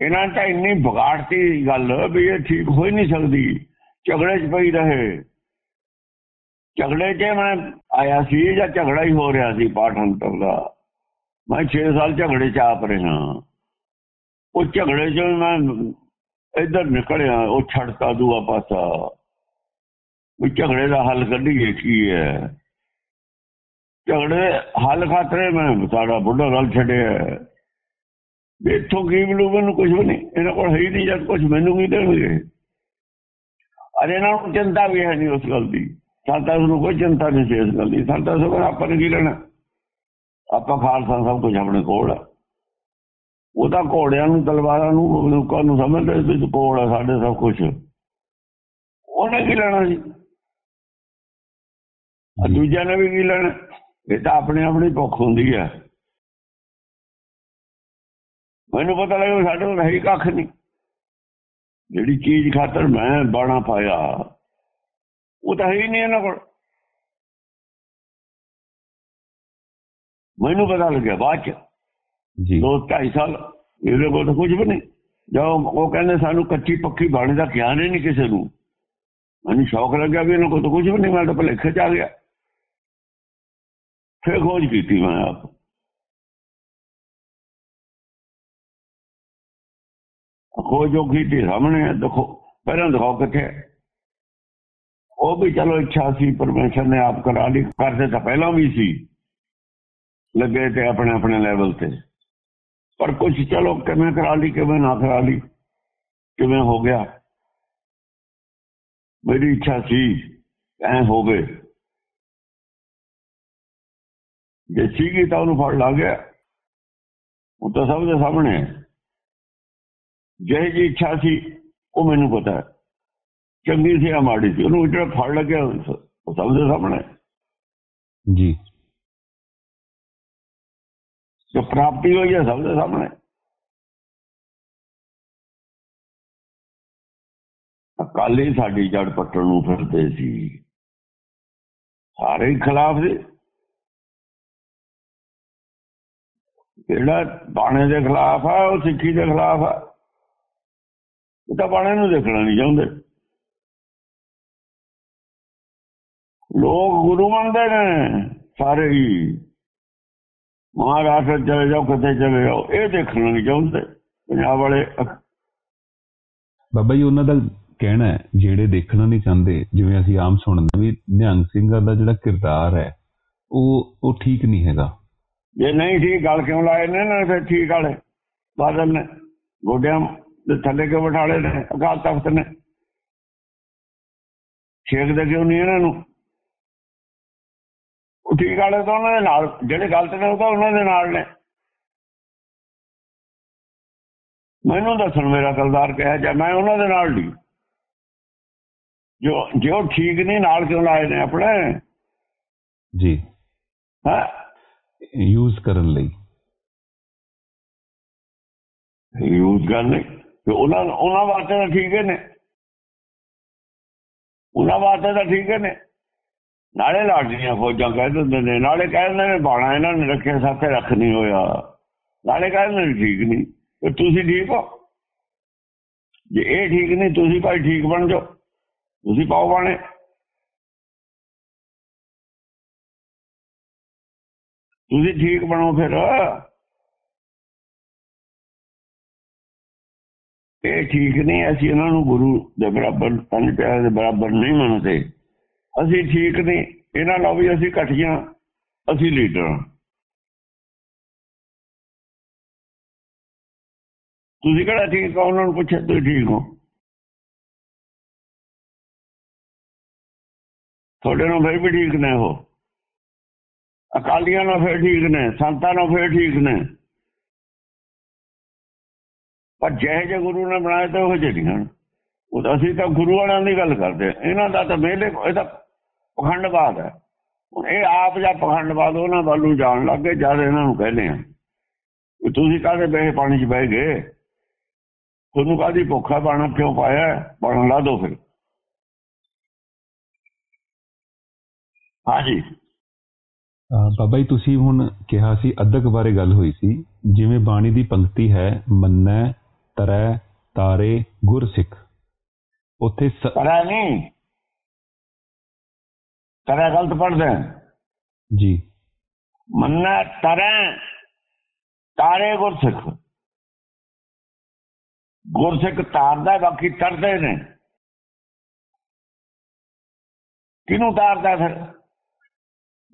ਇਹਨਾਂ ਨੇ ਤਾਂ ਇੰਨੀ ਵਿਗਾੜਤੀ ਗੱਲ ਵੀ ਇਹ ਠੀਕ ਹੋ ਹੀ ਨਹੀਂ ਸਕਦੀ। ਝਗੜੇ 'ਚ ਪਈ ਰਹੇ। ਝਗੜੇ 'ਚ ਮੈਂ ਆਇਆ ਸੀ ਜਾਂ ਝਗੜਾ ਹੀ ਹੋ ਰਿਹਾ ਸੀ ਪਾਠੰਤਰ ਦਾ। ਮੈਂ 6 ਸਾਲ ਝਗੜੇ 'ਚ ਆਪ ਰਿਹਾ। ਉਹ ਝਗੜੇ ਚੋਂ ਮੈਂ ਇੱਧਰ ਨਿਕਲਿਆ, ਉਹ ਛੱਡਤਾ ਦੂਆ ਪਾਸਾ। ਉਹ ਝਗੜੇ ਦਾ ਹੱਲ ਕੱਢੀਏ, ਕੀ ਹੈ? ਝਗੜੇ ਹੱਲ ਖਾਤਰੇ ਮੈਂ ਸਾਡਾ ਬੁੱਢਾ ਗੱਲ ਛੱਡਿਆ ਇੱਥੋਂ ਕੀ ਮਿਲੂ ਮੈਨੂੰ ਕੁਝ ਵੀ ਨਹੀਂ, ਇਹਨਾਂ ਕੋਲ ਹੈ ਹੀ ਨਹੀਂ, ਜਦ ਕੁਝ ਮੈਨੂੰ ਕੀ ਦੇਣਗੇ। ਅਰੇ ਇਹਨਾਂ ਨੂੰ ਚਿੰਤਾ ਵੀ ਹੈ ਨਹੀਂ ਉਸ ਗੱਲ ਦੀ। ਸਾਡਾ ਨੂੰ ਕੋਈ ਚਿੰਤਾ ਨਹੀਂ ਸੀ ਇਸ ਗੱਲ ਦੀ। ਸਾਡਾ ਸਭ ਆਪਾਂ ਨੇ ਕੀ ਲੈਣਾ? ਆਪਾਂ ਖਾਲਸਾ ਸਭ ਕੁਝ ਆਪਣੇ ਕੋਲ ਆ। ਉਹਦਾ ਘੋੜਿਆਂ ਨੂੰ, ਤਲਵਾਰਾਂ ਨੂੰ, ਲੋਕਾਂ ਨੂੰ ਸਮਝਦੇ ਸੀ ਕੋਲ ਆ, ਸਾਡੇ ਸਭ ਕੁਝ ਉਹਨੇ ਕੀ ਲੈਣਾ ਸੀ? ਦੂਜਿਆਂ ਨੇ ਵੀ ਕੀ ਲੈਣਾ? ਇਹ ਤਾਂ ਆਪਣੇ ਆਪਣੀ ਭੁੱਖ ਹੁੰਦੀ ਹੈ ਮੈਨੂੰ ਪਤਾ ਲੱਗਾ ਸਾਡੇ ਕੋਲ ਹੈ ਹੀ ਕੱਖ ਨਹੀਂ। ਜਿਹੜੀ ਚੀਜ਼ ਖਾਤਰ ਮੈਂ ਬਾਣਾ ਪਾਇਆ ਉਹ ਤਾਂ ਹੈ ਹੀ ਨਹੀਂ ਇਹਨਾਂ ਕੋਲ। ਮੈਨੂੰ ਪਤਾ ਲੱਗਿਆ ਬਾਅਦ ਚ। ਜੀ। ਦੋ ਢਾਈ ਸਾਲ ਇਹਦੇ ਕੋਲ ਤਾਂ ਕੁਝ ਵੀ ਨਹੀਂ। ਜਦੋਂ ਉਹ ਕਹਿੰਦੇ ਸਾਨੂੰ ਕੱਚੀ ਪੱਕੀ ਬਾਣੀ ਦਾ ਗਿਆਨ ਹੀ ਨਹੀਂ ਕਿਸੇ ਨੂੰ। ਮੈਨੂੰ ਸ਼ੌਕ ਲੱਗਿਆ ਵੀ ਇਹਨਾਂ ਕੋਲ ਤਾਂ ਕੁਝ ਵੀ ਨਹੀਂ ਮੈਂ ਤਾਂ ਭਲੇਖੇ ਚ ਆ ਗਿਆ। ਫਿਰ ਖੋਜ ਕੀਤੀ ਮੈਂ ਆਪ ਖੋਜ ਜੋ ਕੀਤੀ ਸਾਹਮਣੇ ਹੈ, ਦੇਖੋ ਪਹਿਲਾਂ ਦਿਖਾਓ ਕਿੱਥੇ ਹੈ। ਉਹ ਵੀ ਚਲੋ ਇੱਛਾ ਸੀ ਪਰਮੇਸ਼ਰ ਨੇ ਆਪ ਕਰਾ ਲਈ ਕਰਦੇ ਤਾਂ ਪਹਿਲਾਂ ਵੀ ਸੀ ਲੱਗੇ ਤੇ ਆਪਣੇ ਆਪਣੇ ਲੈਵਲ ਤੇ ਪਰ ਕੁਝ ਚਲੋ ਕਿਵੇਂ ਕਰਾ ਲਈ ਕਿਵੇਂ ਨਾ ਕਰਾ ਲਈ ਕਿਵੇਂ ਹੋ ਗਿਆ ਮੇਰੀ ਇੱਛਾ ਸੀ ਐ ਹੋਵੇ ਜੇ ਸੀਗੀ ਤਾਂ ਉਹਨੂੰ ਫੜ ਲਾ ਗਿਆ। ਉਹ ਤਾਂ ਸਭ ਦੇ ਸਾਹਮਣੇ ਜਿਹੇ ਜੀ ਇੱਛਾ ਸੀ ਉਹ ਮੈਨੂੰ ਪਤਾ ਚੰਗੀ ਸੀ ਆ ਮਾੜੀ ਸੀ ਉਹਨੂੰ ਜਿਹੜਾ ਫੜ ਲੱਗਿਆ ਉਹ ਸਭ ਦੇ ਸਾਹਮਣੇ। ਜੀ। ਜੋ ਪ੍ਰਾਪਤੀ ਹੋਈ ਹੈ ਸਭ ਦੇ ਸਾਹਮਣੇ ਅਕਾਲੀ ਸਾਡੀ ਜੜ ਪੱਟਣ ਨੂੰ ਫਿਰਦੇ ਸੀ। ਸਾਰੇ ਖਿਲਾਫ ਸੀ। ਜਿਹੜਾ ਬਾਣੇ ਦੇ ਖਿਲਾਫ ਆ, ਉਹ ਸਿੱਖੀ ਦੇ ਖਿਲਾਫ ਆ। ਉਹ ਤਾਂ ਬਾਣੇ ਨੂੰ ਦੇਖਣਾ ਨਹੀਂ ਚਾਹੁੰਦੇ। ਲੋਕ ਗੁਰੂ ਮੰਨਦੇ ਨੇ, ਸਾਰੇ ਹੀ। ਮਹਾਰਾਸ਼ਟਰ ਚਲੇ ਜਾਓ, ਕਿਤੇ ਚਲੇ ਜਾਓ, ਇਹ ਦੇਖਣਾ ਨਹੀਂ ਚਾਹੁੰਦੇ, ਪੰਜਾਬ ਵਾਲੇ। ਬਾਬਾ ਜੀ, ਉਹਨਾਂ ਦਾ ਕਹਿਣਾ ਹੈ, ਜਿਹੜੇ ਦੇਖਣਾ ਨਹੀਂ ਚਾਹੁੰਦੇ, ਜਿਵੇਂ ਅਸੀਂ ਆਮ ਸੁਣਦੇ ਵੀ ਨਿਹੰਗ ਸਿੰਘਾਂ ਦਾ ਜਿਹੜਾ ਕਿਰਦਾਰ ਹੈ, ਉਹ ਉਹ ਠੀਕ ਨਹੀਂ ਹੈਗਾ। ਜੇ ਨਹੀਂ ਠੀਕ ਗੱਲ ਕਿਉਂ ਲਾਏ ਨੇ ਨਾ ਫਿਰ ਠੀਕ ਵਾਲੇ ਬਾਦਲ ਨੇ ਗੋਡਿਆਂ ਦੇ ਥੱਲੇ ਕਿਉਂ ਬਿਠਾਲੇ ਨੇ ਅਕਾਲ ਤਖਤ ਨੇ। ਛੇਕਦੇ ਕਿਉਂ ਨਹੀਂ ਇਹਨਾਂ ਨੂੰ? ਉਹ ਠੀਕ ਵਾਲੇ ਤਾਂ ਉਹਨਾਂ ਦੇ ਨਾਲ ਜਿਹੜੇ ਗਲਤ ਨੇ ਉਹ ਤਾਂ ਉਹਨਾਂ ਦੇ ਨਾਲ ਨੇ। ਮੈਨੂੰ ਦੱਸਣ ਮੇਰਾ ਕਲਦਾਰ ਕਿਹਾ ਜਾਂ ਮੈਂ ਉਹਨਾਂ ਦੇ ਨਾਲ ਨਹੀਂ। ਜੋ ਜੋ ਠੀਕ ਨਹੀਂ ਨਾਲ ਕਿਉਂ ਲਾਏ ਨੇ ਆਪਣੇ? ਜੀ। ਹਾਂ? ਯੂਜ਼ ਕਰਨ ਲਈ। ਯੂਜ਼ ਕਰਨੇ ਤੇ ਉਹਨਾਂ ਉਹਨਾਂ ਵਾਸਤੇ ਤਾਂ ਠੀਕ ਨੇ। ਉਹਨਾਂ ਵਾਸਤੇ ਤਾਂ ਠੀਕ ਨੇ। ਨਾਲੇ ਲਾਡੀਆਂ ਫੌਜਾਂ ਕਹਿ ਦਿੰਦੇ ਨੇ, ਨਾਲੇ ਕਹਿ ਦਿੰਦੇ ਨੇ ਬਾਣਾ ਇਹਨਾਂ ਨੇ ਰੱਖਿਆ, ਸਾਥੇ ਰੱਖ ਨਹੀਂ ਹੋਇਆ। ਨਾਲੇ ਕਹਿ ਦਿੰਦੇ ਨੇ ਠੀਕ ਨਹੀਂ। ਤੇ ਤੁਸੀਂ ਠੀਕ ਹੋ? ਜੇ ਇਹ ਠੀਕ ਨਹੀਂ, ਤੁਸੀਂ ਭਾਈ ਠੀਕ ਬਣ ਜਾਓ। ਤੁਸੀਂ ਪਾਓ ਬਾਣੇ। ਤੁਸੀਂ ਠੀਕ ਬਣੋ ਫਿਰ। ਇਹ ਠੀਕ ਨਹੀਂ, ਅਸੀਂ ਇਹਨਾਂ ਨੂੰ ਗੁਰੂ ਦੇ ਬਰਾਬਰ, ਪੰਜ ਪਿਆਰੇ ਦੇ ਬਰਾਬਰ ਨਹੀਂ ਮੰਨਦੇ। ਅਸੀਂ ਠੀਕ ਨਹੀਂ, ਇਹਨਾਂ ਨਾਲ ਵੀ ਅਸੀਂ ਘਟੀਆਂ ਅਸੀਂ ਲੀਡਰ ਹਾਂ। ਤੁਸੀਂ ਕਿਹੜਾ ਠੀਕ ਹੋ ਉਹਨਾਂ ਨੂੰ ਪੁੱਛਿਆ ਤੁਸੀਂ ਠੀਕ ਹੋ। ਤੁਹਾਡੇ ਨਾਲ ਫਿਰ ਵੀ ਠੀਕ ਨੇ ਉਹ। ਅਕਾਲੀਆਂ ਨਾਲ ਫਿਰ ਠੀਕ ਨੇ, ਸੰਤਾਂ ਨਾਲ ਫਿਰ ਠੀਕ ਨੇ। ਪਰ ਜਿਹੇ ਜੇ ਗੁਰੂ ਨੇ ਬਣਾਏ ਤੇ ਉਹ ਜਿਹੇ ਹਨ। ਉਹ ਅਸੀਂ ਤਾਂ ਗੁਰੂ ਵਾਲਿਆਂ ਦੀ ਗੱਲ ਕਰਦੇ ਇਹਨਾਂ ਦਾ ਤਾਂ ਮੇਲੇ ਇਹ ਤਾਂ ਪਖੰਡਵਾਦ ਹੈ। ਹੁਣ ਇਹ ਆਪ ਜਾਂ ਪਖੰਡਵਾਦ ਉਹਨਾਂ ਵੱਲ ਨੂੰ ਜਾਣ ਲੱਗੇ ਜਦ ਇਹਨਾਂ ਨੂੰ ਕਹਿੰਦੇ ਆ ਵੀ ਤੁਸੀਂ ਕਾਹਦੇ ਬਹਿ ਪਾਣੀ 'ਚ ਬਹਿ ਗਏ? ਤੁਹਾਨੂੰ ਕਾਹਦੀ ਭੁੱਖਾ ਬਾਣਾ ਕਿਉਂ ਪਾਇਆ ਹੈ? ਬਾਣਾ ਲਾ ਦੋ ਫਿਰ। ਹਾਂਜੀ। ਬਾਬਾ ਜੀ ਤੁਸੀਂ ਹੁਣ ਕਿਹਾ ਸੀ ਅਦਕ ਬਾਰੇ ਗੱਲ ਹੋਈ ਸੀ। ਜਿਵੇਂ ਬਾਣੀ ਦੀ ਪੰਕਤੀ ਹੈ ਮੰਨੈ ਤਰੈ ਤਾਰੇ ਗੁਰ ਸਿੱਖ। ਉੱਥੇ ਕਰਾ ਨਹੀਂ। ਕਰਾ ਗਲਤ ਪੜਦੇ ਜੀ। ਮੰਨਾ ਤਰੈ ਤਾਰੇ ਗੁਰਸਿੱਖ ਗੁਰਸਿੱਖ ਤਾਰਦਾ ਬਾਕੀ ਤਰਦੇ ਨੇ। ਕਿਹਨੂੰ ਤਾਰਦਾ ਫਿਰ?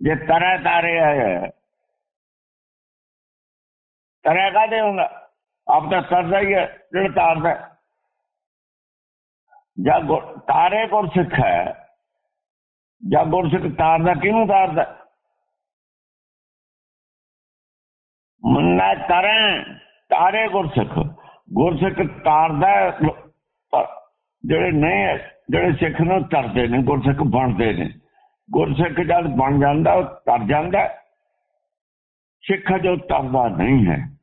ਜੇ ਤਰੇ ਤਾਰੇ ਆਇਆ ਤਰੇ ਕਾਦੇ ਹੁੰਦਾ ਆਪ ਤਾਂ ਤਰਦਾ ਹੀ ਹੈ ਜਿਹੜਾ ਤਾਰਦਾ ਜਾਂ ਗੁਰ- ਤਾਰੇ ਗੁਰਸਿੱਖ ਹੈ। ਜਾਂ ਗੁਰਸਿੱਖ ਤਾਰਦਾ ਕਿਹਨੂੰ ਤਾਰਦਾ? ਮੰਨਾ ਤਰੇ ਤਾਰੇ ਗੁਰਸਿੱਖ। ਗੁਰਸਿੱਖ ਤਾਰਦਾ ਜਿਹੜੇ ਨਹੀਂ ਹੈ, ਜਿਹੜੇ ਸਿੱਖ ਨੂੰ ਤਰਦੇ ਨੇ ਗੁਰਸਿੱਖ ਬਣਦੇ ਨੇ। ਗੁਰਸਿੱਖ ਜਦ ਬਣ ਜਾਂਦਾ, ਉਹ ਤਰ ਜਾਂਦਾ। ਹੈ। ਸਿੱਖ ਜੋ ਤਰਦਾ ਨਹੀਂ ਹੈ।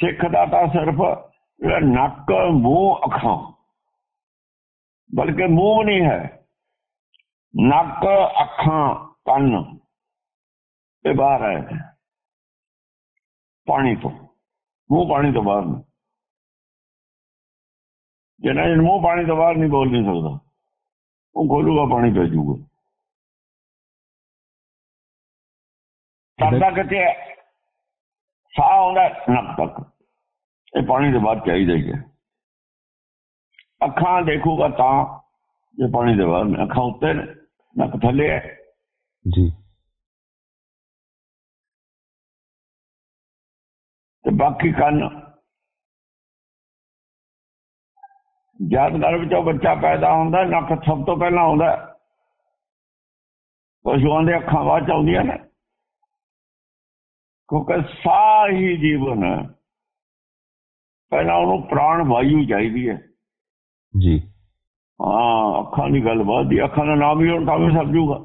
ਸਿੱਖ ਦਾ ਤਾਂ ਸਿਰਫ ਨੱਕ, ਮੂੰਹ, ਅੱਖਾਂ। ਬਲਕਿ ਮੂੰਹ ਨਹੀਂ ਹੈ। ਨੱਕ, ਅੱਖਾਂ, ਕੰਨ ਇਹ ਬਾਹਰ ਹੈ ਪਾਣੀ ਤੋਂ। ਮੂੰਹ ਪਾਣੀ ਤੋਂ ਬਾਹਰ ਨਹੀਂ। ਜਿਹਨਾਂ ਜਨ ਮੂੰਹ ਪਾਣੀ ਤੋਂ ਬਾਹਰ ਨਹੀਂ ਬੋਲ ਨਹੀਂ ਸਕਦਾ। ਉਹ ਖੋਲੂਗਾ ਪਾਣੀ ਪੈ ਜਾਊਗਾ ਤਰਦਾ ਕਿਤੇ? ਸਾਹ ਆਉਂਦਾ ਨੱਕ ਤੱਕ ਇਹ ਪਾਣੀ ਦੇ ਬਾਅਦ ਚਾਹੀਦਾ ਹੀ ਹੈ। ਅੱਖਾਂ ਦੇਖੂਗਾ ਤਾਂ ਜੇ ਪਾਣੀ ਦੇ ਬਾਅਦ। ਅੱਖਾਂ ਉੱਤੇ ਨੇ। ਨੱਕ ਥੱਲੇ ਹੈ। ਜੀ। ਤੇ ਬਾਕੀ ਕੰਨ ਜਦ ਗਰਭ ਚੋਂ ਬੱਚਾ ਪੈਦਾ ਹੁੰਦਾ ਨੱਕ ਸਭ ਤੋਂ ਪਹਿਲਾਂ ਆਉਂਦਾ। ਪਸ਼ੂਆਂ ਦੇ ਅੱਖਾਂ ਬਾਅਦ ਆਉਂਦੀਆਂ ਨੇ। ਕਿਉਂਕਿ ਸਾਹ ਹੀ ਜੀਵਨ ਹੈ। ਪਹਿਲਾਂ ਉਹਨੂੰ ਪ੍ਰਾਣ ਵਾਯੂ ਚਾਹੀਦੀ ਹੈ। ਜੀ। ਹਾਂ ਅੱਖਾਂ ਦੀ ਗੱਲ ਬਾਤ ਦੀ। ਅੱਖਾਂ ਦਾ ਨਾਮ ਹੀ ਹੁਣ ਤਾਂ ਵੀ ਸਭ ਜੂਗਾ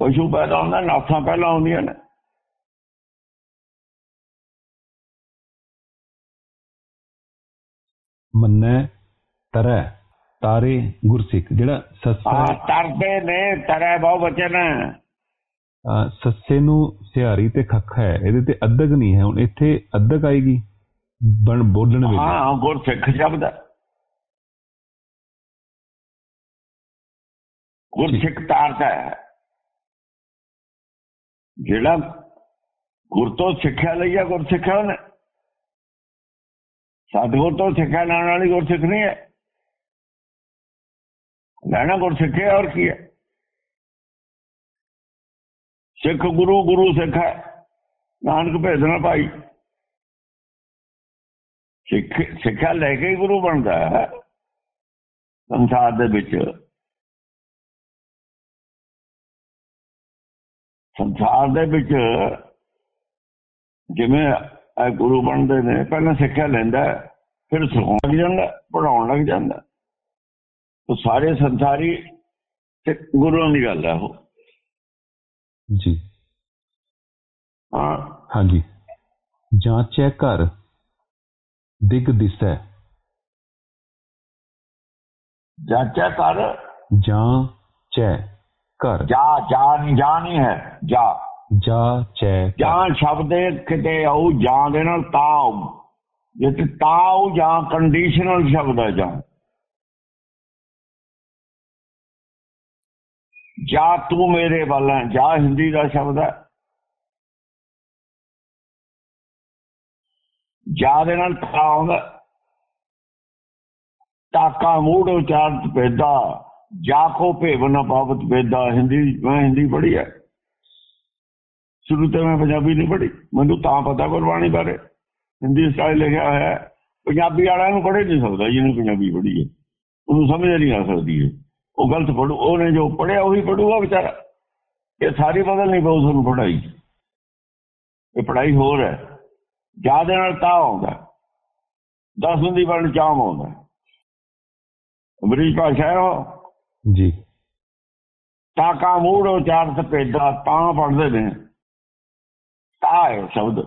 ਪਸ਼ੂ ਪੈਦਾ ਹੁੰਦਾ ਨਾਸਾਂ ਪਹਿਲਾਂ ਆਉਂਦੀਆਂ ਨੇ। ਮੰਨੈ ਤਰੈ ਤਾਰੇ ਗੁਰਸਿੱਖ ਜਿਹੜਾ ਸੱਸਾ ਤਰਦੇ ਨੇ ਤਰੇ ਬਹੁ ਬਚਨ ਅਹ ਸੱਸੇ ਨੂੰ ਸਿਹਾਰੀ ਤੇ ਖੱਖਾ ਹੈ ਇਹਦੇ ਤੇ ਅੱਧਕ ਨਹੀਂ ਹੈ। ਹੁਣ ਇੱਥੇ ਅੱਧਕ ਆਏਗੀ ਬਣ ਬੋਲਣ ਵੇਲੇ। ਹਾਂ ਗੁਰ ਸਿੱਖ ਸ਼ਬਦ ਹੈ। ਗੁਰ ਸਿੱਖ ਤਾਰਦਾ ਹੈ। ਜਿਹੜਾ ਗੁਰ ਤੋਂ ਸਿੱਖਿਆ ਲਈਆ ਗੁਰ ਸਿੱਖਿਆ ਉਹਨੇ। ਸਾਧੂ ਤੋਂ ਸਿੱਖਿਆ ਲੈਣ ਵਾਲੀ ਗੁਰ ਸਿੱਖ ਨਹੀਂ ਹੈ। ਲੈਣਾ ਗੁਰ ਸਿੱਖਿਆ ਔਰ ਕੀ ਹੈ? ਸਿੱਖ ਗੁਰੂ ਗੁਰੂ ਸਿੱਖ ਹੈ। ਨਾਨਕ ਭੇਜਣਾ ਭਾਈ ਸਿੱਖ, ਸਿੱਖਿਆ ਲੈ ਕੇ ਹੀ ਗੁਰੂ ਬਣਦਾ ਹੈ, ਸੰਸਾਰ ਦੇ ਵਿੱਚ। ਸੰਸਾਰ ਦੇ ਵਿੱਚ ਜਿਵੇਂ ਇਹ ਗੁਰੂ ਬਣਦੇ ਨੇ ਪਹਿਲਾਂ ਸਿੱਖਿਆ ਲੈਂਦਾ ਫਿਰ ਸਿਖਾਉਣ ਲੱਗ ਜਾਂਦਾ ਪੜਾਉਣ ਲੱਗ ਜਾਂਦਾ। ਉਹ ਸਾਰੇ ਸੰਸਾਰੀ ਤੇ ਗੁਰੂਆਂ ਦੀ ਗੱਲ ਹੈ ਉਹ। ਜੀ। ਹਾਂ। ਹਾਂਜੀ। ਜਾਂਚੈ ਘਰ ਦਿਗ ਦਿਸੈ ਜਾਚਾ ਕਰ ਜਾਂ ਚੈ ਘਰ। ਜਾ ਜਾ ਨਹੀਂ ਜਾ ਨਹੀਂ ਹੈ ਜਾ। ਜਾ ਚੈ ਜਾਂ ਸ਼ਬਦ ਕਿਤੇ ਆਉ ਜਾਂ ਦੇ ਨਾਲ ਤਾਂ ਆਊ। ਜੇ ਤੇ ਤਾਂ ਆਊ, ਜਾਂ ਕੰਡੀਸ਼ਨਲ ਸ਼ਬਦ ਹੈ ਜਾਂ। ਜਾ ਤੂੰ ਮੇਰੇ ਵੱਲ ਹੈ, ਜਾ ਹਿੰਦੀ ਦਾ ਸ਼ਬਦ ਹੈ। ਜਾ ਦੇ ਨਾਲ ਤਾਂ ਆਉਂਦਾ ਤਾਕਾ ਮੂੜ ਉਚਾਰਤ ਪੈਦਾ ਜਾ ਕੋ ਭੇਵ ਨ ਪਾਵਤ ਪੈਦਾ ਹਿੰਦੀ, ਮੈਂ ਹਿੰਦੀ ਪੜ੍ਹੀ ਹੈ। ਸ਼ੁਰੂ ਤੋਂ ਮੈਂ ਪੰਜਾਬੀ ਨਹੀਂ ਪੜ੍ਹੀ। ਮੈਨੂੰ ਤਾਂ ਪਤਾ ਗੁਰਬਾਣੀ ਬਾਰੇ। ਹਿੰਦੀ ਸਟਾਈਲ ਲਿਖਿਆ ਹੋਇਆ ਹੈ। ਪੰਜਾਬੀ ਵਾਲਿਆਂ ਨੂੰ ਪੜ੍ਹ ਨਹੀਂ ਸਕਦਾ ਜਿਹਨੇ ਪੰਜਾਬੀ ਪੜ੍ਹੀ ਹੈ। ਉਹਨੂੰ ਸਮਝ ਨਹੀਂ ਆ ਸਕਦੀ ਹੈ। ਉਹ ਗਲਤ ਪੜੂ ਉਹਨੇ ਜੋ ਪੜ੍ਹਿਆ ਉਹੀ ਪੜੂਗਾ ਵਿਚਾਰਾ। ਇਹ ਸਾਰੀ ਬਦਲ ਨਹੀਂ ਪਊ ਤੁਹਾਨੂੰ ਪੜ੍ਹਾਈ ਇਹ ਪੜ੍ਹਾਈ ਹੋਰ ਹੈ। ਜਾ ਦੇ ਨਾਲ ਤਾਂ ਆਉਂਦਾ ਦਸ ਹੁੰਦੀ ਬਣ ਚਾਮ ਆਉਂਦਾ ਅੰਗਰੇਜ਼ੀ ਭਾਸ਼ਾ ਹੈ ਜੀ। ਤਾਕਾ ਮੂੜ ਉਚਾਰਤ ਪੈਦਾ ਤਾਂ ਪੜਦੇ ਨੇ। ਤਾ ਹੈ ਸ਼ਬਦ।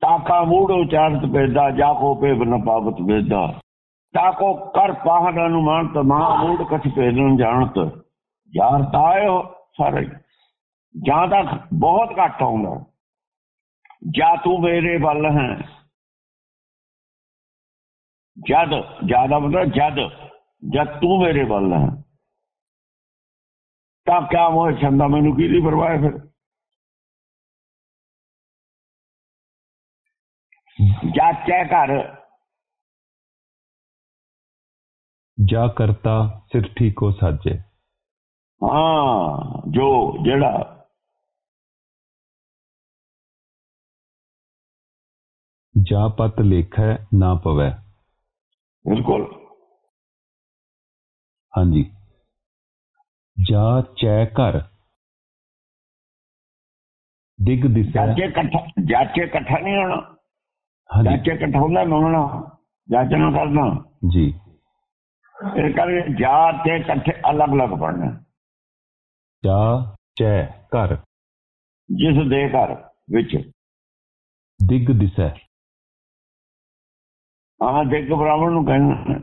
ਤਾਕਾ ਮੂੜ ਉਚਾਰਤ ਪੈਦਾ ਜਾ ਕੋ ਪੇਵ ਨ ਪਾਵਤ ਵੇਦਾ ਤਾਕੋ ਕਰ ਪਾਹਨ ਅਨੁਮਾਨ ਤਮਾ ਮੂੜ ਕਛ ਪੇਲਨ ਜਾਣਤ। ਯਾਰ ਤਾਇਓ ਸਾਰੇ। ਜਾਂ ਤਾਂ ਬਹੁਤ ਘੱਟ ਆਉਂਦਾ। ਜਾ ਤੂੰ ਮੇਰੇ ਵੱਲ ਹੈ। ਜਦ, ਜ਼ਿਆਦਾ ਮਤਲਬ ਜਦ ਜਦ ਤੂੰ ਮੇਰੇ ਵੱਲ ਹੈ। ਤਾਂ ਕਿਆ ਮੋਹ ਛੰਦਾ? ਮੈਨੂੰ ਕੀ ਦੀ ਪਰਵਾਹ ਫਿਰ? ਫਿਰ ਜਾਚੈ ਘਰ ਜਾ ਕਰਤਾ ਸਿਰ ਠੀਕੋ ਸਾਜੇ ਹਾਂ ਜੋ ਜਿਹੜਾ ਜਾ ਪਤ ਲੇਖੈ ਨਾ ਪਵੈ ਬਿਲਕੁਲ ਹਾਂਜੀ ਜਾ ਚੈ ਘਰ ਦਿਗ ਦਿਸੈ ਜਾਚੇ ਇਕੱਠਾ ਜਾਚੇ ਇਕੱਠਾ ਨਹੀਂ ਹੋਣਾ ਹਾਂਜੀ ਜਾਚੇ ਇਕੱਠਾ ਹੁੰਦਾ ਮੰਗਣਾ ਜਾਚਣਾ ਕਰਨਾ। ਜੀ। ਇਹ ਕਰਕੇ ਜਾ ਤੇ ਇਕੱਠੇ ਅਲੱਗ-ਅਲੱਗ ਪੜਨਾ ਜਾ ਚੈ ਘਰ। ਜਿਸ ਦੇ ਘਰ ਵਿੱਚ। ਦਿਗ ਦਿਸੈ। ਆਹ ਦੇਖ ਬ੍ਰਾਹਮਣ ਨੂੰ ਕਹਿੰਦਾ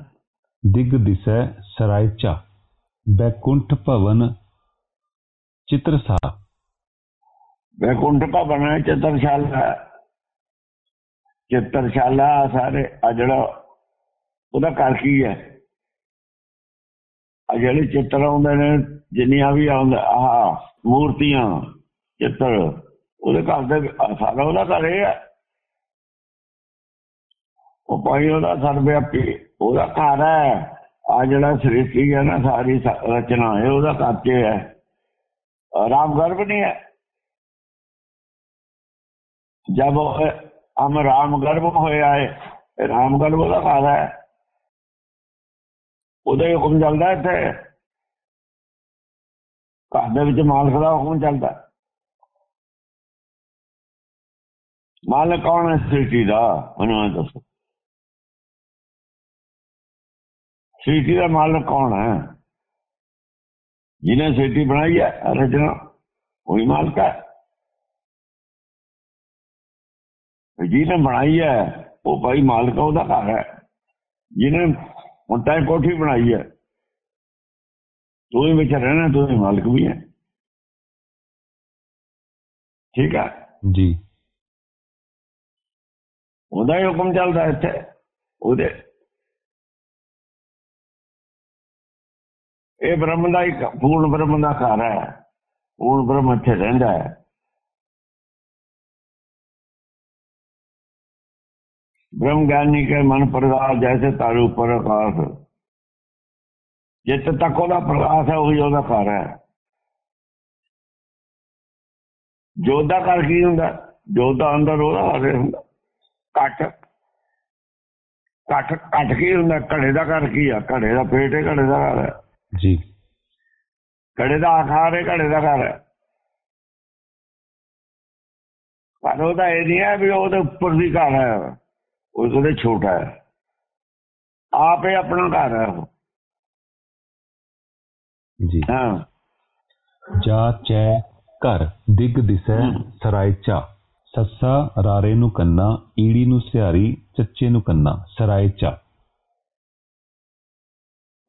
ਦਿਗ ਦਿਸੈ ਸਰਾਇਚਾ ਬੈਕੁੰਠ ਭਵਨ ਚਿਤਰਸਾ। ਵੈਕੁੰਠ ਭਵਨ ਹੈ ਚਤਰਸ਼ਾਲਾ ਚਤਰਸ਼ਾਲਾ ਸਾਰੇ ਆ ਜਿਹੜਾ ਉਹਦਾ ਕਰ ਕੀ ਹੈ? ਆ ਜਿਹੜੇ ਚਿੱਤਰ ਆਉਂਦੇ ਨੇ, ਜਿੰਨੀਆਂ ਵੀ ਆਉਂਦਾ, ਆਹ ਮੂਰਤੀਆਂ, ਚਿੱਤਰ, ਉਹਦੇ ਘਰ ਦੇ, ਆਹ ਸਾਰਾ ਉਹਦਾ ਘਰ ਇਹ ਹੈ। ਉਹ ਭਾਈ ਉਹਦਾ ਸਰਵਿਆਪੀ ਉਹਦਾ ਘਰ ਹੈ। ਆ ਜਿਹੜਾ ਸ੍ਰਿਸ਼ਟੀ ਹੈ ਨਾ, ਸਾਰੀ ਰਚਨਾ ਹੈ ਉਹਦਾ ਘਰ ਹੈ। ਰਾਮ ਗਰਭ ਨਹੀਂ ਹੈ। ਜਦ ਅਮ ਰਾਮ ਗਰਭ ਹੋਇਆ ਏ ਰਾਮ ਗਰਭ ਉਹਦਾ ਫਾਇਦਾ ਹੈ। ਉਹਦਾ ਹੀ ਹੁਕਮ ਚੱਲਦਾ ਇੱਥੇ। ਘਰ ਦੇ ਵਿੱਚ ਮਾਲਕ ਦਾ ਹੁਕਮ ਚੱਲਦਾ। ਮਾਲਕ ਕੌਣ ਹੈ? ਸ੍ਰਿਸ਼ਟੀ ਦਾ। ਉਹਨਾਂ ਦੱਸੋ। ਸ੍ਰਿਸ਼ਟੀ ਦਾ ਮਾਲਕ ਕੌਣ ਹੈ? ਜਿਹਨੇ ਸ੍ਰਿਸ਼ਟੀ ਬਣਾਈ ਹੈ, ਰਚਨਾ, ਉਹੀ ਮਾਲਕ ਹੈ। ਜਿਹਨੇ ਬਣਾਈ ਹੈ ਉਹ ਭਾਈ ਮਾਲਕ ਉਹਦਾ ਘਰ ਹੈ। ਜਿਹਨੇ ਹੁਣ ਤਾਂ ਕੋਠੀ ਬਣਾਈ ਹੈ। ਤੂੰ ਹੀ ਵਿੱਚ ਰਹਿਣਾ ਤੂੰ ਹੀ ਮਾਲਕ ਵੀ ਹੈ। ਠੀਕ ਹੈ ਜੀ। ਉਹਦਾ ਹੀ ਹੁਕਮ ਚੱਲਦਾ ਇੱਥੇ ਉਹਦੇ। ਇਹ ਬ੍ਰਹਮ ਦਾ ਹੀ ਪੂਰਨ ਬ੍ਰਹਮ ਦਾ ਘਰ ਹੈ। ਪੂਰਨ ਬ੍ਰਹਮ ਇੱਥੇ ਰਹਿੰਦਾ ਹੈ। ब्रह्म ज्ञानी के मन प्रकाश जैसे तारे ऊपर आकाश ਜਿੱਥੇ ਤੱਕ ਉਹਦਾ ਪ੍ਰਕਾਸ਼ ਹੈ ਉਹੀ ਉਹਦਾ ਘਰ ਹੈ ਜੋਤ ਦਾ ਘਰ ਕੀ ਹੁੰਦਾ ਜੋਤ ਦਾ ਅੰਦਰ ਉਹਦਾ ਘਰ ਹੁੰਦਾ ਘਟ ਘਟ ਘਟ ਕੀ ਹੁੰਦਾ ਘੜੇ ਦਾ ਘਰ ਕੀ ਆ ਘੜੇ ਦਾ ਪੇਟ ਹੈ ਘੜੇ ਦਾ ਘਰ ਹੈ ਜੀ ਘੜੇ ਦਾ ਆਕਾਰ ਹੈ ਘੜੇ ਦਾ ਘਰ ਹੈ ਪਰ ਉਹਦਾ ਇਹ ਨਹੀਂ ਹੈ ਵੀ ਉਹਦੇ ਉੱਪਰ ਵੀ ਘਰ ਹੈ ਉਹ ਉਹਦੇ ਛੋਟਾ ਹੈ। ਆਪੇ ਆਪਣਾ ਘਰ ਹੈ ਉਹ। ਜੀ। ਹਾਂ। ਜਾ ਚੈ ਘਰ ਦਿਗ ਦਿਸੈ ਸਰਾਇਚਾ ਸੱਸਾ ਰਾਰੇ ਨੂੰ ਕੰਨਾ ਈੜੀ ਨੂੰ ਸਿਹਾਰੀ ਚੱਚੇ ਨੂੰ ਕੰਨਾ ਸਰਾਇਚਾ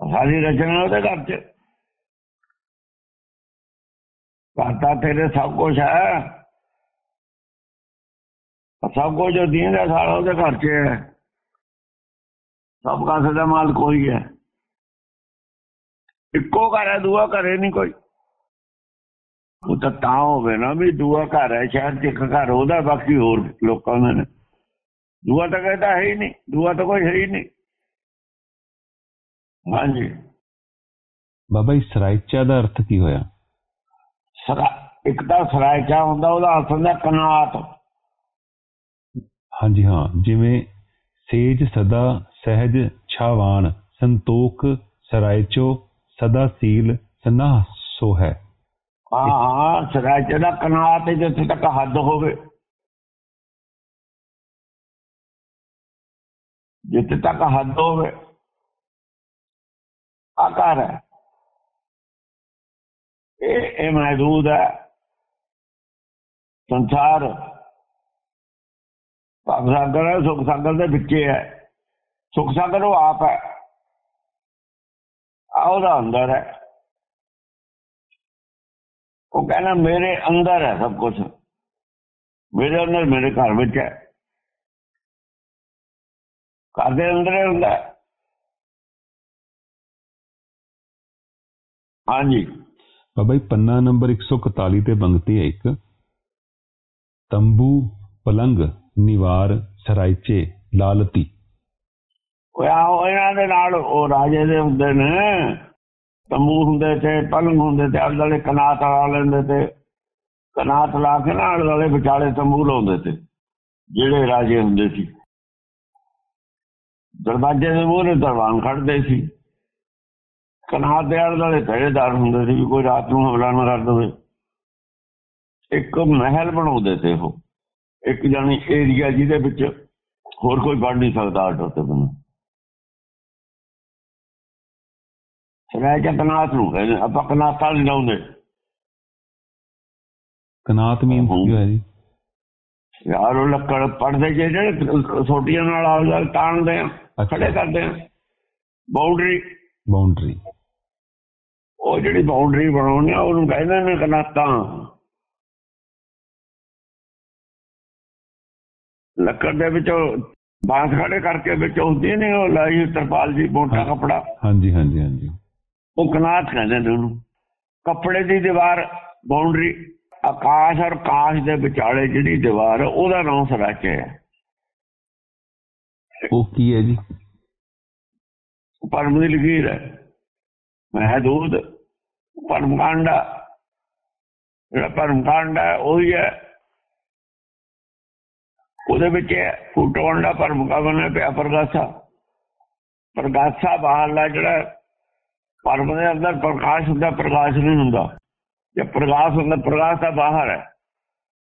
ਸਾਰੀ ਰਚਨਾ ਉਹਦੇ ਘਰ ਚ। ਕਰਤਾ ਤੇਰੇ ਸਭ ਕੁਝ ਹੈ। ਸਭ ਕੁਝ ਜੋ ਦੀਂਦਾ ਸਾਰਾ ਉਹਦੇ ਘਰ ਚ ਹੈ। ਸਭ ਕਾਸੇ ਦਾ ਮਾਲ ਕੋਈ ਹੈ। ਇੱਕੋ ਘਰ ਹੈ ਦੂਆ ਘਰੇ ਨਹੀਂ ਕੋਈ। ਉਹ ਤਾਂ ਤਾਂ ਹੋਵੇ ਨਾ ਵੀ ਦੂਆ ਘਰ ਹੈ ਸ਼ਾਇਦ ਇੱਕ ਘਰ ਉਹਦਾ ਬਾਕੀ ਹੋਰ ਲੋਕਾਂ ਦੇ ਨੇ। ਦੂਆ ਤਾਂ ਕਹਿੰਦਾ ਹੈ ਹੀ ਨਹੀਂ ਦੂਆ ਤਾਂ ਕੋਈ ਹੈ ਹੀ ਨਹੀਂ। ਹਾਂਜੀ। ਬਾਬਾ ਜੀ ਸਰਾਇਚਾ ਦਾ ਅਰਥ ਕੀ ਹੋਇਆ? ਸਰਾ ਇੱਕ ਤਾਂ ਸਰਾਇਚਾ ਹੁੰਦਾ ਉਹਦਾ ਅਰਥ ਹੁੰਦਾ ਕਨਾਤ। ਹਾਂਜੀ ਹਾਂ, ਜਿਵੇਂ ਸੇਜ ਸਦਾ ਸਹਿਜ ਛਾਵਾਨ, ਸੰਤੋਖ ਸਰਾਇਚੋ ਸਦਾ ਸੀਲ ਸਨਾਹ ਸੋ ਹੈ। ਹਾਂ ਹਾਂ, ਸਰਾਇਚਾ ਦਾ ਕਨਾਤ ਹੈ ਜਿੱਥੇ ਤੱਕ ਹੱਦ ਹੋਵੇ। ਜਿੱਥੇ ਤੱਕ ਹੱਦ ਹੋਵੇ ਆਕਾਰ ਹੈ। ਇਹ ਇਹ ਮੌਜੂਦ ਹੈ। ਸੰਸਾਰ ਭਵ ਸਾਗਰ ਹੈ, ਸੁਖ ਸਾਗਰ ਦੇ ਵਿੱਚੇ ਹੈ। ਸੁਖ ਸਾਗਰ ਉਹ ਆਪ ਹੈ। ਆ ਉਹਦਾ ਅੰਦਰ ਹੈ। ਉਹ ਕਹਿੰਦਾ, ਮੇਰੇ ਅੰਦਰ ਹੈ ਸਭ ਕੁਝ ਮੇਰੇ ਅੰਦਰ, ਮੇਰੇ ਘਰ ਵਿੱਚ ਹੈ। ਘਰ ਦੇ ਅੰਦਰ ਹੁੰਦਾ ਹਾਂਜੀ। ਬਾਬਾ ਜੀ, ਪੰਨਾ ਨੰਬਰ 141 ਤੇ ਬੰਗਤੀ ਹੈ ਇੱਕ। ਤੰਬੂ ਪਲੰਗ। ਨਿਵਾਰ ਸਰਾਇਚੇ ਲਾਲਤੀ। ਉਹ ਇਹਨਾਂ ਦੇ ਨਾਲ, ਉਹ ਰਾਜੇ ਦੇ ਹੁੰਦੇ ਨੇ। ਤੰਬੂ ਹੁੰਦੇ ਤੇ, ਪਲੰਗ ਹੁੰਦੇ ਤੇ ਆਲੇ ਕਨਾਤ ਲਾ ਲੈਂਦੇ ਤੇ। ਕਨਾਤ ਲਾ ਕੇ ਨਾ ਆਲੇ ਵਿਚਾਲੇ ਤੰਬੂ ਲਾਉਂਦੇ ਤੇ, ਜਿਹੜੇ ਰਾਜੇ ਹੁੰਦੇ ਸੀ। ਦਰਵਾਜ਼ੇ ਦੇ ਮੂਹਰੇ ਦਰਵਾਨ ਖੜਦੇ ਸੀ। ਕਨਾਤ ਦੇ ਆਲੇ ਦੁਆਲੇ ਪਹਿਰੇਦਾਰ ਹੁੰਦੇ ਸੀ ਵੀ ਕੋਈ ਰਾਤ ਨੂੰ ਹਮਲਾ ਨਾ ਕਰ ਦੇਵੇ। ਇੱਕ ਮਹਿਲ ਬਣਾਉਂਦੇ ਤੇ ਉਹ। ਇੱਕ ਜਾਨੀ ਏਰੀਆ ਜਿਹਦੇ ਵਿੱਚ ਹੋਰ ਕੋਈ ਵੜ ਨਹੀਂ ਸਕਦਾ ਆਟੋ ਤੇ ਬਣਾ ਸਰਾਇ ਕਨਾਤ ਨੂੰ ਕਹਿੰਦੇ ਆਪਾਂ ਕਨਾਤਾਂ ਨਹੀਂ ਲਾਉਂਦੇ ਕਨਾਤ ਮੀਨ ਕੀ ਹੋਇਆ ਜੀ? ਯਾਰ ਉਹ ਲੱਕੜ ਪੜਦੇ ਜਿਹੜੇ ਛੋਟੀਆਂ ਨਾਲ ਆਲ ਤਾਣਦੇ ਆ ਖੜੇ ਕਰਦੇ ਆ। ਬਾਉਂਡਰੀ ਬਾਉਂਡਰੀ ਉਹ ਜਿਹੜੀ ਬਾਉਂਡਰੀ ਬਣਾਉਣੀ ਆ ਉਹਨੂੰ ਕਹਿੰਦੇ ਨੇ ਕਨਾਤਾਂ ਲੱਕੜ ਦੇ ਵਿੱਚ ਬਾਂਸ ਖੜੇ ਕਰਕੇ ਵਿੱਚ ਹੁੰਦੀ ਨੇ ਉਹ ਲਾਈ ਤਰਪਾਲ ਜੀ ਮੋਟਾ ਕਪੜਾ। ਹਾਂਜੀ ਹਾਂਜੀ ਹਾਂਜੀ। ਉਹ ਕਨਾਤ ਕਹਿੰਦੇ ਨੇ ਉਹਨੂੰ। ਕੱਪੜੇ ਦੀ ਦੀਵਾਰ ਬਾਉਂਡਰੀ ਆਕਾਸ਼ ਔਰ ਕਾਸ਼ ਦੇ ਵਿਚਾਲੇ ਜਿਹੜੀ ਦੀਵਾਰ ਉਹਦਾ ਨਾਮ ਸਰਾਚੇ ਹੈ। ਉਹ ਕੀ ਹੈ ਜੀ? ਪਰਮ ਦੀ ਲਕੀਰ ਹੈ। ਮਹਦੂਦ ਪਰਮਕਾਂਡਾ ਜਿਹੜਾ ਪਰਮਕਾਂਡਾ ਹੈ ਉਹੀ ਹੈ। ਉਹਦੇ ਵਿੱਚ ਫੁੱਟਵਾਂਡਾ ਪਰਮਕਾ ਬਣਿਆ ਪਿਆ ਪ੍ਰਗਾਸਾ। ਪ੍ਰਗਾਸਾ ਬਾਹਰਲਾ ਜਿਹੜਾ ਪਰਮ ਦੇ ਅੰਦਰ ਪ੍ਰਕਾਸ਼ ਹੁੰਦਾ, ਪ੍ਰਕਾਸ਼ ਨਹੀਂ ਹੁੰਦਾ। ਜੇ ਪ੍ਰਕਾਸ਼ ਹੁੰਦਾ ਪ੍ਰਕਾਸ਼ ਤਾਂ ਬਾਹਰ ਹੈ।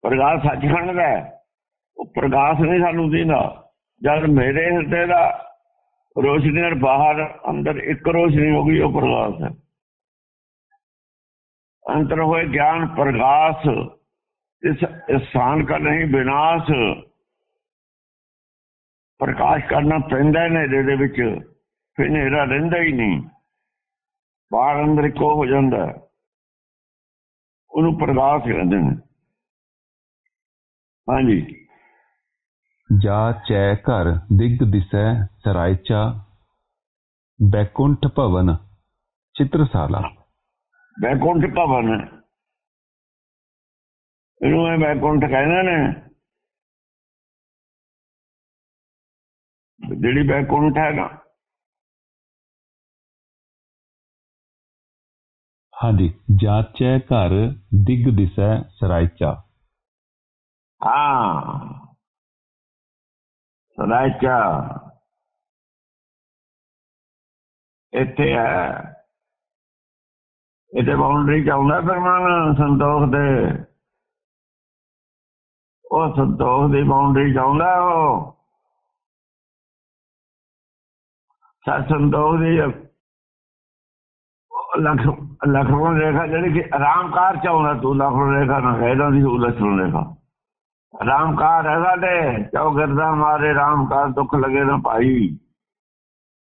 ਪ੍ਰਕਾਸ਼ ਸੱਚਖੰਡ ਦਾ ਹੈ। ਉਹ ਪ੍ਰਕਾਸ਼ ਨਹੀਂ ਸਾਨੂੰ ਦਿੰਦਾ। ਜਦ ਮੇਰੇ ਹਿਰਦੇ ਦਾ ਰੋਸ਼ਨੀ ਔਰ ਬਾਹਰ ਅੰਦਰ ਇੱਕ ਰੋਸ਼ਨੀ ਹੋ ਗਈ, ਉਹ ਪ੍ਰਕਾਸ਼ ਹੈ। ਅੰਤਰ ਹੋਏ ਗਿਆਨ ਪ੍ਰਕਾਸ਼ ਇਸ ਸਥਾਨ का ਨਹੀਂ, ਵਿਨਾਸ਼ ਪ੍ਰਕਾਸ਼ ਕਰਨਾ ਪੈਂਦਾ ਹੈ ਨੇੜੇ ਦੇ ਵਿੱਚ ਫਿਰ ਹਨੇਰਾ ਰਹਿੰਦਾ ਹੀ ਨਹੀਂ। ਬਾਹਰ ਅੰਦਰ ਇੱਕੋ ਹੋ ਜਾਂਦਾ। ਉਹਨੂੰ ਪ੍ਰਕਾਸ਼ ਕਹਿੰਦੇ ਨੇ। ਹਾਂਜੀ। ਜਾ ਚੈ ਘਰ ਦਿਗ ਦਿਸੈ ਸਰਾਇਚਾ ਬੈਕੁੰਠ ਭਵਨ ਚਿੱਤਰਸਾਲਾ। ਬੈਕੁੰਠ ਭਵਨ। ਇਹਨੂੰ ਇਹ ਬੈਕੁੰਠ ਕਹਿੰਦੇ ਨੇ। ਜਿਹੜੀ ਬੈਕੁੰਠ ਹੈ ਨਾ ਹਾਂਜੀ ਜਾਚੈ ਘਰ ਦਿਗ ਦਿਸੈ ਸਰਾਇਚਾ ਹਾਂ। ਸਦਾਚਾ ਇੱਥੇ ਹੈ। ਇਹਦੇ ਬਾਉਂਡਰੀ ਚ ਆਉਂਦਾ ਫਰਮਾਨ ਸੰਤੋਖ ਦੇ। ਉਹ ਸੰਤੋਖ ਦੀ ਬਾਉਂਡਰੀ ਚ ਆਉਂਦਾ ਉਹ। ਸਾ ਸੰਤੋਖ ਦੀ ਲਖ ਲਖਮਣ ਰੇਖਾ ਜਿਹੜੀ ਕਿ ਆਰਾਮਕਾਰ ਚ ਆਉਂਦਾ ਤੂੰ ਲਖਮਣ ਰੇਖਾ ਨਾ ਕਹਿੰਦਾ ਦੀ ਉਹ ਲਖਮਣ ਰੇਖਾ। ਰਾਮਕਾਰ ਹੈਗਾ ਤੇ ਚੌਗਰਦਾ ਮਾਰੇ, ਰਾਮਕਾਰ ਦੁੱਖ ਲਗੇ ਨਾ ਭਾਈ।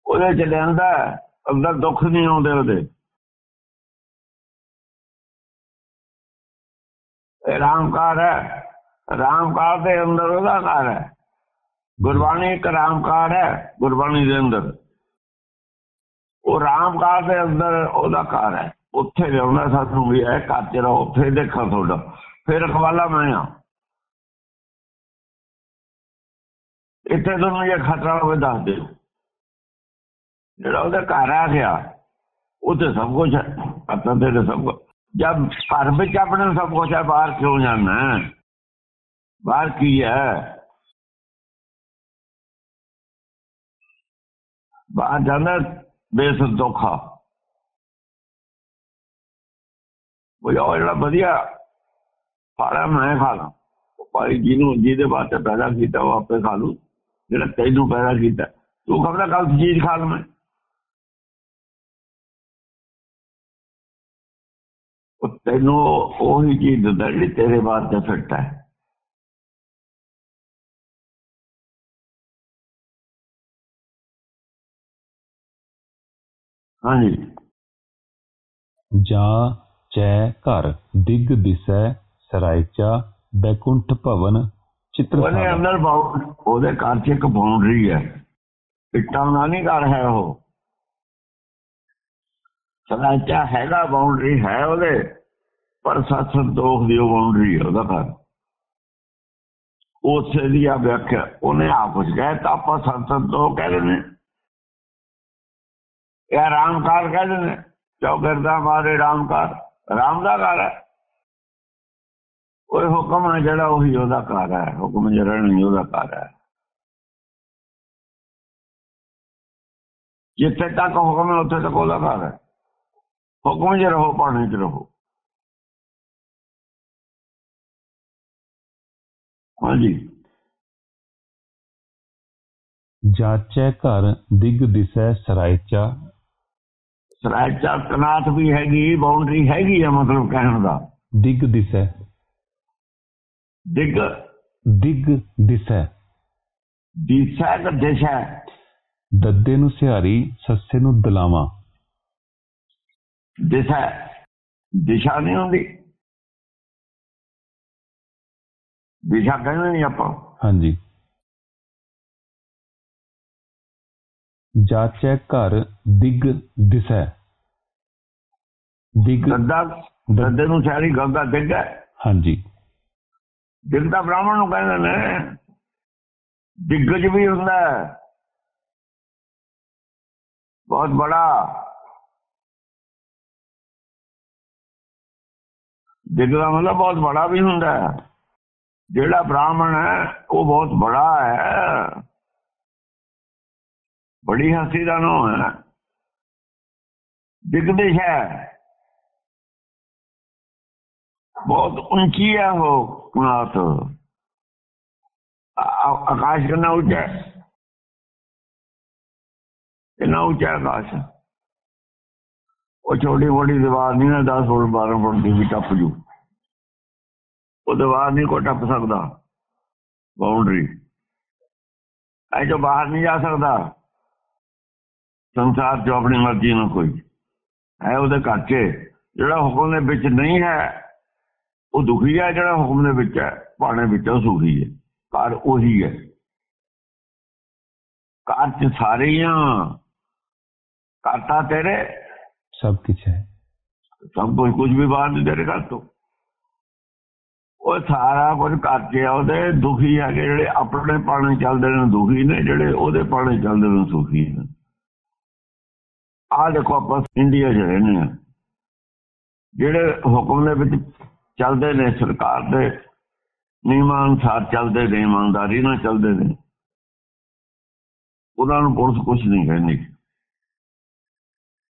ਉਹਦੇ ਚ ਲੈਂਦਾ ਅੰਦਰ ਦੁੱਖ ਨਹੀਂ ਆਉਂਦੇ ਉਹਦੇ। ਇਹ ਰਾਮਕਾਰ ਹੈ, ਰਾਮਕਾਰ ਦੇ ਅੰਦਰ ਉਹਦਾ ਘਰ ਹੈ। ਗੁਰਬਾਣੀ ਇੱਕ ਰਾਮਕਾਰ ਹੈ, ਗੁਰਬਾਣੀ ਦੇ ਅੰਦਰ। ਉਹ ਰਾਮਕਾਰ ਦੇ ਅੰਦਰ ਉਹਦਾ ਘਰ ਹੈ। ਉੱਥੇ ਲਿਆਉਣਾ ਸਾਨੂੰ ਵੀ ਇਹ ਘਰ ਚ ਦੇਖਾਂ ਤੁਹਾਡਾ। ਫਿਰ ਰਖਵਾਲਾ ਮੈਂ ਆ। ਇੱਥੇ ਤੁਹਾਨੂੰ ਇਹ ਖਤਰਾ ਹੋਵੇ ਦੱਸ ਦਿਓ। ਜਿਹੜਾ ਉਹਦੇ ਘਰ ਆ ਗਿਆ ਉੱਥੇ ਸਭ ਕੁਝ ਹੈ। ਆਪਾਂ ਤੇ ਸਭ ਕੁਝ ਜਦ ਘਰ ਵਿੱਚ ਆਪਣੇ ਨੂੰ ਸਭ ਕੁਝ ਹੈ, ਬਾਹਰ ਕਿਉਂ ਜਾਣਾ ਬਾਹਰ ਕੀ ਹੈ? ਬਾਹਰ ਜਾਣਾ ਬੇਸੰਤੋਖਾ ਉਹ ਯਾਰ ਜਿਹੜਾ ਵਧੀਆ ਫਾੜਾ ਮੈਂ ਖਾ ਲਾਂ। ਉਹ ਭਾਈ ਜਿਹਨੂੰ ਜਿਹਦੇ ਵਾਸਤੇ ਪੈਦਾ ਕੀਤਾ, ਉਹ ਆਪੇ ਖਾ ਲੂ, ਜਿਹੜਾ ਤੈਨੂੰ ਪੈਦਾ ਕੀਤਾ। ਤੂੰ ਖਬਰਾਂ ਗਲਤ ਚੀਜ਼ ਖਾ ਲਵੇਂ ਉਹ ਤੈਨੂੰ ਉਹੀ ਚੀਜ਼ ਦਿੰਦਾ ਜਿਹੜੀ ਤੇਰੇ ਵਾਸਤੇ ਫਿੱਟ ਹੈ। ਹਾਂਜੀ। ਜਾ ਚੈ ਘਰ ਦਿਗ ਦਿਸੈ ਸਰਾਇਚਾ ਬੈਕੁੰਠ ਭਵਨ ਉਹਦੇ ਚਿੱਤਰਸਾਲਾ ਅੰਦਰ ਉਹਦੇ ਘਰ 'ਚ ਇੱਕ ਬਾਉਂਡਰੀ ਹੈ। ਇੱਟਾਂ ਦਾ ਨਹੀਂ ਘਰ ਹੈ ਉਹ। ਸਦਾਚਾ ਹੈਗਾ ਬਾਉਂਡਰੀ ਹੈ ਉਹਦੇ ਪਰ ਸੱਤ ਸੰਤੋਖ ਦੀ ਉਹ ਬਾਉਂਡਰੀ ਹੈ ਉਹਦਾ ਘਰ। ਉਸੇ ਦੀ ਆ ਵਿਆਖਿਆ। ਉਹਨੇ ਆ ਕੁਝ ਕਹਿਤਾ ਆਪਾਂ ਸੰਸਦ ਤੋਂ ਕਹਿ ਦਿੰਦੇ ਇਹ ਰਾਮਕਾਰ ਕਹਿ ਦਿੰਦੇ ਚੌਗਰਦਾ ਮਾਰੇ ਰਾਮਕਾਰ। ਰਾਮ ਦਾ ਘਰ ਹੈ। ਉਹ ਹੁਕਮ ਹੈ ਜਿਹੜਾ ਉਹੀ ਉਹਦਾ ਘਰ ਹੈ। ਹੁਕਮ ਜਿਹੜਾ ਨਹੀਂ ਉਹਦਾ ਘਰ ਹੈ। ਜਿੱਥੇ ਤੱਕ ਹੁਕਮ ਹੈ, ਉੱਥੇ ਤੱਕ ਉਹਦਾ ਘਰ ਹੈ। ਹੁਕਮ 'ਚ ਰਹੋ ਪਾਣੀ 'ਚ ਰਹੋ। ਹਾਂਜੀ। ਜਾਚੈ ਘਰ, ਦਿਗ ਦਿਸੈ ਸਰਾਇਚਾ। ਸਰਾਇਚਾ ਕਨਾਤ ਵੀ ਹੈਗੀ ਬਾਉਂਡਰੀ ਹੈਗੀ ਆ ਮਤਲਬ ਕਹਿਣ ਦਾ। ਦਿਗ ਦਿਸੈ। ਦਿਗ? ਦਿਗ ਦਿਸੈ। ਦਿਸ਼ਾ ਦਾ ਦਿਸ਼ਾ। ਦੱਦੇ ਨੂੰ ਸਿਹਾਰੀ ਸੱਸੇ ਨੂੰ ਦਲਾਵਾਂ। ਦਿਸ਼ਾ। ਦਿਸ਼ਾ ਨਹੀਂ ਹੁੰਦੀ। ਦਿਸ਼ਾ ਕਹਿੰਦੇ ਨਹੀਂ ਆਪਾਂ। ਹਾਂਜੀ। ਜਾਚੈ ਘਰ ਦਿਗ ਦਿਸੈ ਦਿਗ ਦੱਦਾ ਦੱਦੇ ਨੂੰ ਸਾਰੀ ਗੰਗਾ ਦਿਗ ਹੈ ਹਾਂਜੀ ਦਿਗ ਤਾਂ ਬ੍ਰਾਹਮਣ ਨੂੰ ਕਹਿੰਦੇ ਨੇ ਦਿੱਗਜ ਵੀ ਹੁੰਦਾ ਹੈ ਬਹੁਤ ਬੜਾ ਦਿਗ ਦਾ ਮਤਲਬ ਬਹੁਤ ਬੜਾ ਵੀ ਹੁੰਦਾ ਹੈ ਜਿਹੜਾ ਬ੍ਰਾਹਮਣ ਹੈ ਉਹ ਬਹੁਤ ਬੜਾ ਹੈ ਬੜੀ ਹਸਤੀ ਦਾ ਨਾਮ ਹੈ। ਦਿਗਦੇਸ਼ ਹੈ। ਬਹੁਤ ਉੱਚੀ ਹੈ ਉਹ ਕੁਨਾਤ। ਆਕਾਸ਼ ਕਿੰਨਾ ਉੱਚਾ ਹੈ। ਕਿੰਨਾ ਉੱਚਾ ਆਕਾਸ਼। ਉਹ ਛੋਟੀ ਮੋਟੀ ਦੀਵਾਰ ਨਹੀਂ ਨਾ 10 ਫੁੱਟ 12 ਫੁੱਟ ਦੀ ਵੀ ਟੱਪ ਜੂ। ਉਹ ਦੀਵਾਰ ਨਹੀਂ ਕੋ ਟੱਪ ਸਕਦਾ। ਬਾਉਂਡਰੀ ਐ ਜੋ ਬਾਹਰ ਨਹੀਂ ਜਾ ਸਕਦਾ। ਸੰਸਾਰ 'ਚ ਆਪਣੀ ਮਰਜ਼ੀ ਨਾਲ ਕੋਈ। ਹੈ ਉਹਦੇ ਘਰ 'ਚ ਜਿਹੜਾ ਹੁਕਮ ਦੇ ਵਿੱਚ ਨਹੀਂ ਹੈ ਉਹ ਦੁਖੀ ਹੈ ਜਿਹੜਾ ਹੁਕਮ ਦੇ ਵਿੱਚ ਹੈ ਪਾਣੇ ਵਿੱਚ ਉਹ ਸੁਖੀ ਹੈ। ਘਰ ਉਹੀ ਹੈ। ਘਰ 'ਚ ਸਾਰੇ ਹੀ ਆ। ਕਰਤਾ ਤੇਰੇ। ਸਭ ਕੁਝ ਹੈ। ਸਭ ਕੁਝ ਕੁਝ ਵੀ ਬਾਹਰ ਨਹੀਂ ਤੇਰੇ ਘਰ ਤੋਂ। ਉਹ ਸਾਰਾ ਕੁਝ ਕਰਕੇ ਆ ਉਹਦੇ ਦੁਖੀ ਹੈਗੇ ਜਿਹੜੇ ਆਪਣੇ ਪਾਣੇ ਚੱਲਦੇ ਨੇ ਦੁਖੀ ਨੇ ਜਿਹੜੇ ਉਹਦੇ ਪਾਣੇ ਚੱਲਦੇ ਨੇ ਸੁਖੀ ਨੇ। ਆ ਦੇਖੋ ਆਪਾਂ ਇੰਡੀਆ 'ਚ ਰਹਿੰਦੇ ਆ ਜਿਹੜੇ ਹੁਕਮ ਦੇ ਵਿੱਚ ਚੱਲਦੇ ਨੇ ਸਰਕਾਰ ਦੇ ਨਿਯਮਾਂ ਅਨੁਸਾਰ ਚੱਲਦੇ ਨੇ ਇਮਾਨਦਾਰੀ ਨਾਲ ਚੱਲਦੇ ਨੇ ਉਹਨਾਂ ਨੂੰ ਪੁਲਿਸ ਕੁਝ ਨਹੀਂ ਕਹਿੰਦੀ।